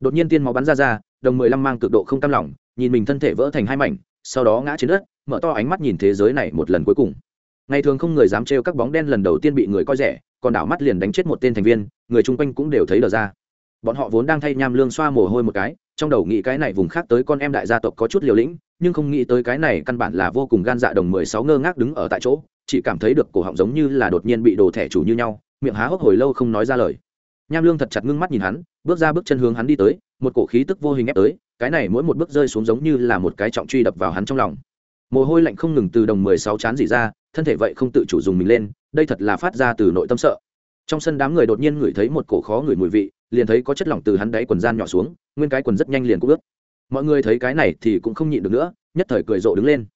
Speaker 1: Đột nhiên tiên máu bắn ra ra, đồng mười lăm mang cực độ không cam lòng, nhìn mình thân thể vỡ thành hai mảnh, sau đó ngã trên đất, mở to ánh mắt nhìn thế giới này một lần cuối cùng. Ngày thường không người dám trêu các bóng đen lần đầu tiên bị người coi rẻ, còn đảo mắt liền đánh chết một tên thành viên, người chung quanh cũng đều thấy đờ ra. Bọn họ vốn đang thay nham lương xoa mồ hôi một cái trong đầu nghĩ cái này vùng khác tới con em đại gia tộc có chút liều lĩnh, nhưng không nghĩ tới cái này căn bản là vô cùng gan dạ đồng mười sáu ngơ ngác đứng ở tại chỗ, chỉ cảm thấy được cổ họng giống như là đột nhiên bị đồ thẻ chủ như nhau, miệng há hốc hồi lâu không nói ra lời. Nham lương thật chặt ngưng mắt nhìn hắn, bước ra bước chân hướng hắn đi tới, một cổ khí tức vô hình ép tới, cái này mỗi một bước rơi xuống giống như là một cái trọng truy đập vào hắn trong lòng. Mồ hôi lạnh không ngừng từ đồng mười sáu chán dỉ ra, thân thể vậy không tự chủ dùng mình lên, đây thật là phát ra từ nội tâm sợ. Trong sân đám người đột nhiên ngửi thấy một cổ khó ngửi mùi vị liền thấy có chất lỏng từ hắn đáy quần gian nhỏ xuống, nguyên cái quần rất nhanh liền cũng ướt. Mọi người thấy cái này thì cũng không nhịn được nữa, nhất thời cười rộ đứng lên.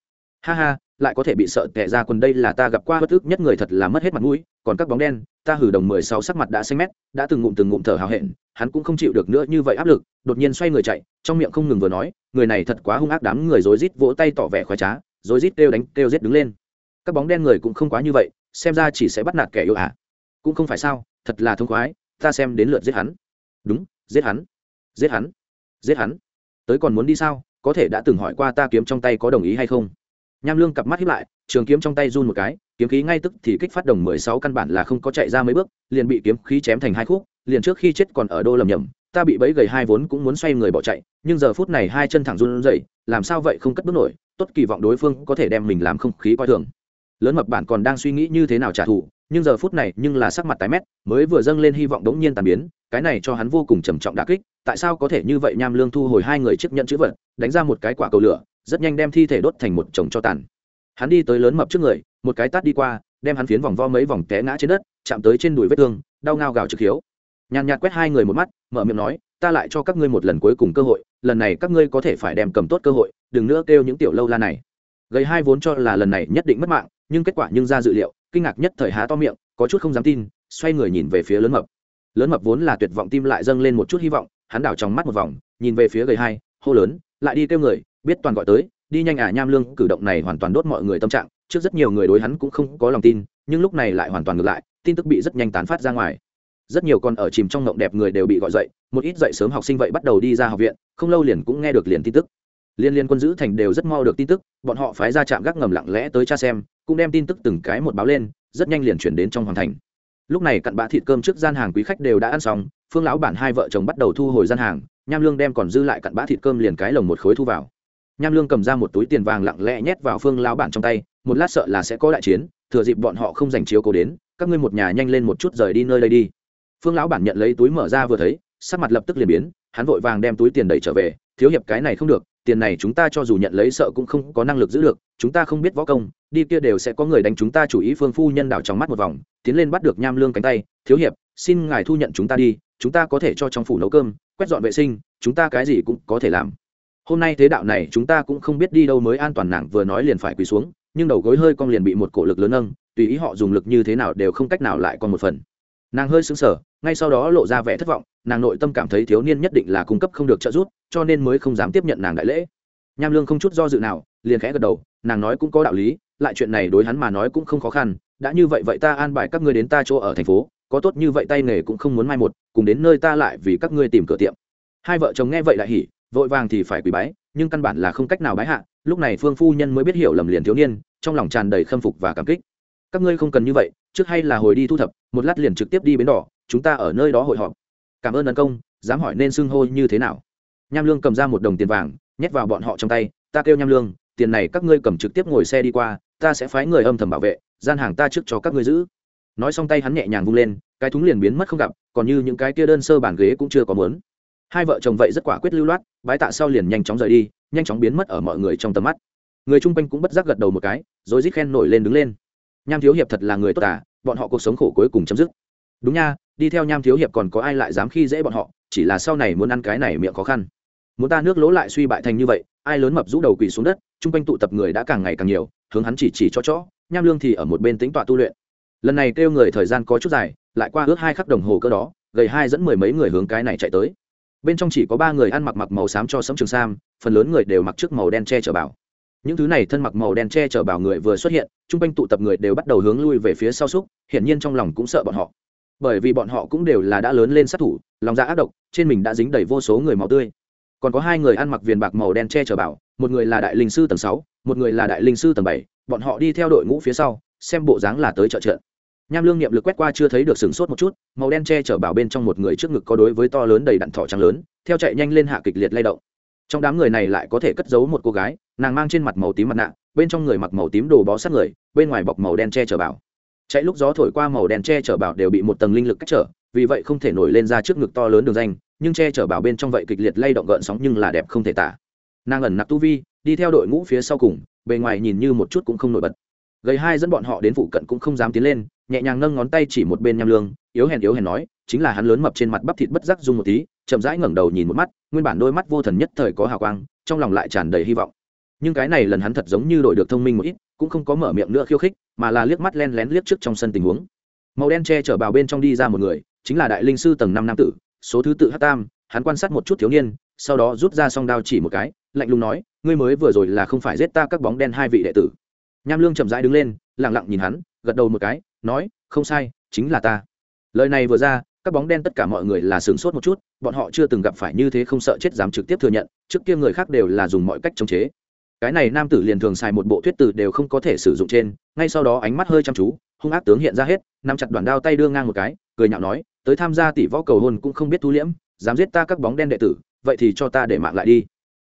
Speaker 1: Ha ha, lại có thể bị sợ tệ ra quần đây là ta gặp qua bất ức nhất người thật là mất hết mặt mũi, còn các bóng đen, ta hử đồng mười sáu sắc mặt đã xanh mét, đã từng ngụm từng ngụm thở hào hẹn, hắn cũng không chịu được nữa như vậy áp lực, đột nhiên xoay người chạy, trong miệng không ngừng vừa nói, người này thật quá hung ác đám người rối rít vỗ tay tỏ vẻ khoái trá, rối rít kêu đánh, kêu giết đứng lên. Các bóng đen người cũng không quá như vậy, xem ra chỉ sẽ bắt nạt kẻ yêu ả à. cũng không phải sao, thật là thông khoái ta xem đến lượt giết hắn. Đúng, giết hắn giết hắn giết hắn. Tới còn muốn đi sao? Có thể đã từng hỏi qua ta kiếm trong tay có đồng ý hay không? Nham lương cặp mắt hiếp lại, trường kiếm trong tay run một cái, kiếm khí ngay tức thì kích phát đồng mười sáu căn bản là không có chạy ra mấy bước, liền bị kiếm khí chém thành hai khúc, liền trước khi chết còn ở đô lầm nhầm, ta bị bẫy gầy hai vốn cũng muốn xoay người bỏ chạy, nhưng giờ phút này hai chân thẳng run rẩy, làm sao vậy không cất bước nổi, tốt kỳ vọng đối phương có thể đem mình làm không khí coi thường. Lớn mập bản còn đang suy nghĩ như thế nào trả thù nhưng giờ phút này nhưng là sắc mặt tái mét, mới vừa dâng lên hy vọng đống nhiên tàn biến, cái này cho hắn vô cùng trầm trọng đà kích, tại sao có thể như vậy nham lương thu hồi hai người chiếc nhận chữ vật, đánh ra một cái quả cầu lửa, rất nhanh đem thi thể đốt thành một chồng cho tàn. Hắn đi tới lớn mập trước người, một cái tát đi qua, đem hắn phiến vòng vo mấy vòng té ngã trên đất, chạm tới trên đùi vết thương, đau ngao gào trực hiếu. Nhàn nhạt quét hai người một mắt, mở miệng nói, ta lại cho các ngươi một lần cuối cùng cơ hội, lần này các ngươi có thể phải đem cầm tốt cơ hội, đừng nữa kêu những tiểu lâu la này. Gầy hai vốn cho là lần này nhất định mất mạng, nhưng kết quả nhưng ra dự liệu kinh ngạc nhất thời há to miệng, có chút không dám tin, xoay người nhìn về phía lớn mập. Lớn mập vốn là tuyệt vọng tim lại dâng lên một chút hy vọng, hắn đảo trong mắt một vòng, nhìn về phía gầy hai, hô lớn, lại đi kêu người, biết toàn gọi tới, đi nhanh à nham lương, cử động này hoàn toàn đốt mọi người tâm trạng, trước rất nhiều người đối hắn cũng không có lòng tin, nhưng lúc này lại hoàn toàn ngược lại, tin tức bị rất nhanh tán phát ra ngoài. Rất nhiều con ở chìm trong ngộng đẹp người đều bị gọi dậy, một ít dậy sớm học sinh vậy bắt đầu đi ra học viện, không lâu liền cũng nghe được liền tin tức. Liên liên quân giữ thành đều rất mau được tin tức, bọn họ phái ra trạm gác ngầm lặng lẽ tới cha xem cũng đem tin tức từng cái một báo lên, rất nhanh liền chuyển đến trong hoàng thành. Lúc này cặn bã thịt cơm trước gian hàng quý khách đều đã ăn xong, phương lão bản hai vợ chồng bắt đầu thu hồi gian hàng, nham lương đem còn dư lại cặn bã thịt cơm liền cái lồng một khối thu vào. Nham lương cầm ra một túi tiền vàng lặng lẽ nhét vào phương lão bản trong tay, một lát sợ là sẽ có đại chiến, thừa dịp bọn họ không dành chiếu cố đến, các ngươi một nhà nhanh lên một chút rời đi nơi đây đi. Phương lão bản nhận lấy túi mở ra vừa thấy, sắc mặt lập tức liền biến, hắn vội vàng đem túi tiền đẩy trở về, thiếu hiệp, cái này không được, tiền này chúng ta cho dù nhận lấy sợ cũng không có năng lực giữ được, chúng ta không biết võ công đi kia đều sẽ có người đánh chúng ta chủ ý, phương phu nhân đảo trong mắt một vòng, tiến lên bắt được nham lương cánh tay, thiếu hiệp, xin ngài thu nhận chúng ta đi, chúng ta có thể cho trong phủ nấu cơm, quét dọn vệ sinh, chúng ta cái gì cũng có thể làm. Hôm nay thế đạo này chúng ta cũng không biết đi đâu mới an toàn, nàng vừa nói liền phải quỳ xuống, nhưng đầu gối hơi cong liền bị một cổ lực lớn nâng, tùy ý họ dùng lực như thế nào đều không cách nào lại còn một phần. Nàng hơi sững sờ, ngay sau đó lộ ra vẻ thất vọng, nàng nội tâm cảm thấy thiếu niên nhất định là cung cấp không được trợ giúp, cho nên mới không dám tiếp nhận nàng đại lễ. Nham lương không chút do dự nào, liền khẽ gật đầu, nàng nói cũng có đạo lý lại chuyện này đối hắn mà nói cũng không khó khăn, đã như vậy vậy ta an bài các ngươi đến ta chỗ ở thành phố, có tốt như vậy tay nghề cũng không muốn mai một, cùng đến nơi ta lại vì các ngươi tìm cửa tiệm. Hai vợ chồng nghe vậy lại hỉ, vội vàng thì phải quỳ bái, nhưng căn bản là không cách nào bái hạ, lúc này phương phu nhân mới biết hiểu lầm liền thiếu niên, trong lòng tràn đầy khâm phục và cảm kích. Các ngươi không cần như vậy, trước hay là hồi đi thu thập, một lát liền trực tiếp đi bến đỏ, chúng ta ở nơi đó hội họp. Cảm ơn tấn công, dám hỏi nên xưng hô như thế nào. Nham lương cầm ra một đồng tiền vàng, nhét vào bọn họ trong tay, ta kêu nham lương, tiền này các ngươi cầm trực tiếp ngồi xe đi qua ta sẽ phái người âm thầm bảo vệ, gian hàng ta trước cho các ngươi giữ. Nói xong tay hắn nhẹ nhàng vung lên, cái thúng liền biến mất không gặp, còn như những cái kia đơn sơ bàn ghế cũng chưa có muốn. hai vợ chồng vậy rất quả quyết lưu loát, bái tạ sau liền nhanh chóng rời đi, nhanh chóng biến mất ở mọi người trong tầm mắt. Người chung quanh cũng bất giác gật đầu một cái, rồi rít khen nổi lên đứng lên. Nham thiếu hiệp thật là người tốt à bọn họ cuộc sống khổ cuối cùng chấm dứt. Đúng nha, đi theo nham thiếu hiệp còn có ai lại dám khi dễ bọn họ, chỉ là sau này muốn ăn cái này miệng khó khăn. Muốn ta nước lỗ lại suy bại thành như vậy ai lớn mập rũ đầu quỳ xuống đất, chung quanh tụ tập người đã càng ngày càng nhiều, hướng hắn chỉ chỉ cho chó, nham lương thì ở một bên tính tọa tu luyện. Lần này kêu người thời gian có chút dài, lại qua ước hai khắc đồng hồ cơ đó, gầy hai dẫn mười mấy người hướng cái này chạy tới. Bên trong chỉ có ba người ăn mặc mặc màu xám cho sấm trường sam, phần lớn người đều mặc trước màu đen che chở bảo. Những thứ này thân mặc màu đen che chở bảo người vừa xuất hiện, chung quanh tụ tập người đều bắt đầu hướng lui về phía sau xúc, hiển nhiên trong lòng cũng sợ bọn họ. Bởi vì bọn họ cũng đều là đã lớn lên sát thủ, lòng dạ ác độc, trên mình đã dính đầy vô số người máu tươi còn có hai người ăn mặc viền bạc màu đen che chở bảo, một người là đại linh sư tầng sáu, một người là đại linh sư tầng bảy, bọn họ đi theo đội ngũ phía sau, xem bộ dáng là tới trợ trận. Nham lương niệm lực quét qua chưa thấy được sửng sốt một chút, màu đen che chở bảo bên trong một người trước ngực có đối với to lớn đầy đặn thỏ trắng lớn, theo chạy nhanh lên hạ kịch liệt lay động. Trong đám người này lại có thể cất giấu một cô gái, nàng mang trên mặt màu tím mặt nạ, bên trong người mặc màu tím đồ bó sát người, bên ngoài bọc màu đen che chở bảo. Chạy lúc gió thổi qua màu đen che chở bảo đều bị một tầng linh lực cách trở vì vậy không thể nổi lên ra trước ngực to lớn đường danh, nhưng che chở bảo bên trong vậy kịch liệt lay động gợn sóng nhưng là đẹp không thể tả. Nàng ẩn nặc tu vi, đi theo đội ngũ phía sau cùng, bề ngoài nhìn như một chút cũng không nổi bật. Gầy hai dẫn bọn họ đến phụ cận cũng không dám tiến lên, nhẹ nhàng nâng ngón tay chỉ một bên nham lương, yếu hèn yếu hèn nói, chính là hắn lớn mập trên mặt bắp thịt bất giác dung một tí, chậm rãi ngẩng đầu nhìn một mắt, nguyên bản đôi mắt vô thần nhất thời có hào quang, trong lòng lại tràn đầy hy vọng. Nhưng cái này lần hắn thật giống như đổi được thông minh một ít, cũng không có mở miệng nữa khiêu khích, mà là liếc mắt len lén liếc trước trong sân tình huống. Màu đen che chở bào bên trong đi ra một người chính là đại linh sư tầng năm nam tử, số thứ tự h tam, hắn quan sát một chút thiếu niên, sau đó rút ra song đao chỉ một cái, lạnh lùng nói, ngươi mới vừa rồi là không phải giết ta các bóng đen hai vị đệ tử. Nham lương chậm rãi đứng lên lẳng lặng nhìn hắn, gật đầu một cái, nói, không sai, chính là ta. Lời này vừa ra, các bóng đen tất cả mọi người là sửng sốt một chút, bọn họ chưa từng gặp phải như thế không sợ chết dám trực tiếp thừa nhận, trước kia người khác đều là dùng mọi cách chống chế. Cái này nam tử liền thường xài một bộ thuyết từ đều không có thể sử dụng trên, ngay sau đó ánh mắt hơi chăm chú, hung ác tướng hiện ra hết, nắm chặt đoàn đao tay đưa ngang một cái, cười nhạo nói tới tham gia tỷ võ cầu hôn cũng không biết thu liễm, dám giết ta các bóng đen đệ tử, vậy thì cho ta để mạng lại đi.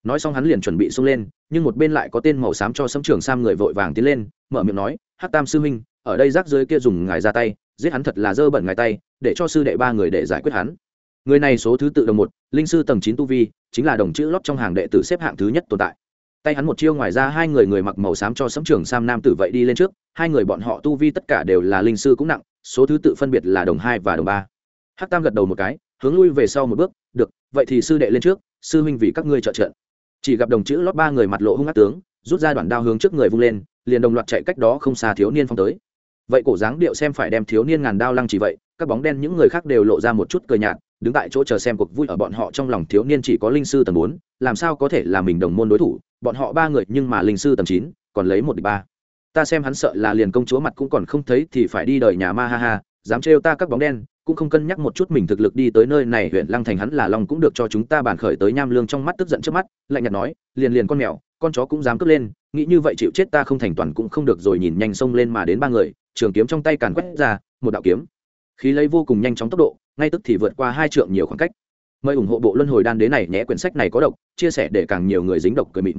Speaker 1: Nói xong hắn liền chuẩn bị xông lên, nhưng một bên lại có tên màu xám cho sấm trường sam người vội vàng tiến lên, mở miệng nói, hát tam sư huynh, ở đây rác dưới kia dùng ngài ra tay, giết hắn thật là dơ bẩn ngài tay, để cho sư đệ ba người để giải quyết hắn. Người này số thứ tự đồng một, linh sư tầng chín tu vi, chính là đồng chữ lót trong hàng đệ tử xếp hạng thứ nhất tồn tại. Tay hắn một chiêu ngoài ra hai người người mặc màu xám cho sấm trường sam nam tử vậy đi lên trước, hai người bọn họ tu vi tất cả đều là linh sư cũng nặng, số thứ tự phân biệt là đồng hai và đồng ba hắc tam gật đầu một cái, hướng lui về sau một bước, được, vậy thì sư đệ lên trước, sư huynh vì các ngươi trợ trận. Chỉ gặp đồng chữ lót ba người mặt lộ hung ác tướng, rút ra đoạn đao hướng trước người vung lên, liền đồng loạt chạy cách đó không xa thiếu niên phong tới. Vậy cổ dáng điệu xem phải đem thiếu niên ngàn đao lăng chỉ vậy, các bóng đen những người khác đều lộ ra một chút cười nhạt, đứng tại chỗ chờ xem cuộc vui ở bọn họ trong lòng thiếu niên chỉ có linh sư tầng bốn, làm sao có thể là mình đồng môn đối thủ, bọn họ ba người nhưng mà linh sư tầng chín, còn lấy một địch ba. Ta xem hắn sợ là liền công chúa mặt cũng còn không thấy thì phải đi đời nhà ma ha ha, dám trêu ta các bóng đen cũng không cân nhắc một chút mình thực lực đi tới nơi này, huyện lăng thành hắn là lòng cũng được cho chúng ta bàn khởi tới nham lương trong mắt tức giận trước mắt, lạnh nhạt nói, liền liền con mèo, con chó cũng dám cướp lên, nghĩ như vậy chịu chết ta không thành toàn cũng không được rồi, nhìn nhanh xông lên mà đến ba người, trường kiếm trong tay càn quét ra, một đạo kiếm. Khí lấy vô cùng nhanh chóng tốc độ, ngay tức thì vượt qua hai trượng nhiều khoảng cách. Mời ủng hộ bộ luân hồi đan đế này, nhé, quyển sách này có độc, chia sẻ để càng nhiều người dính độc cười mịn.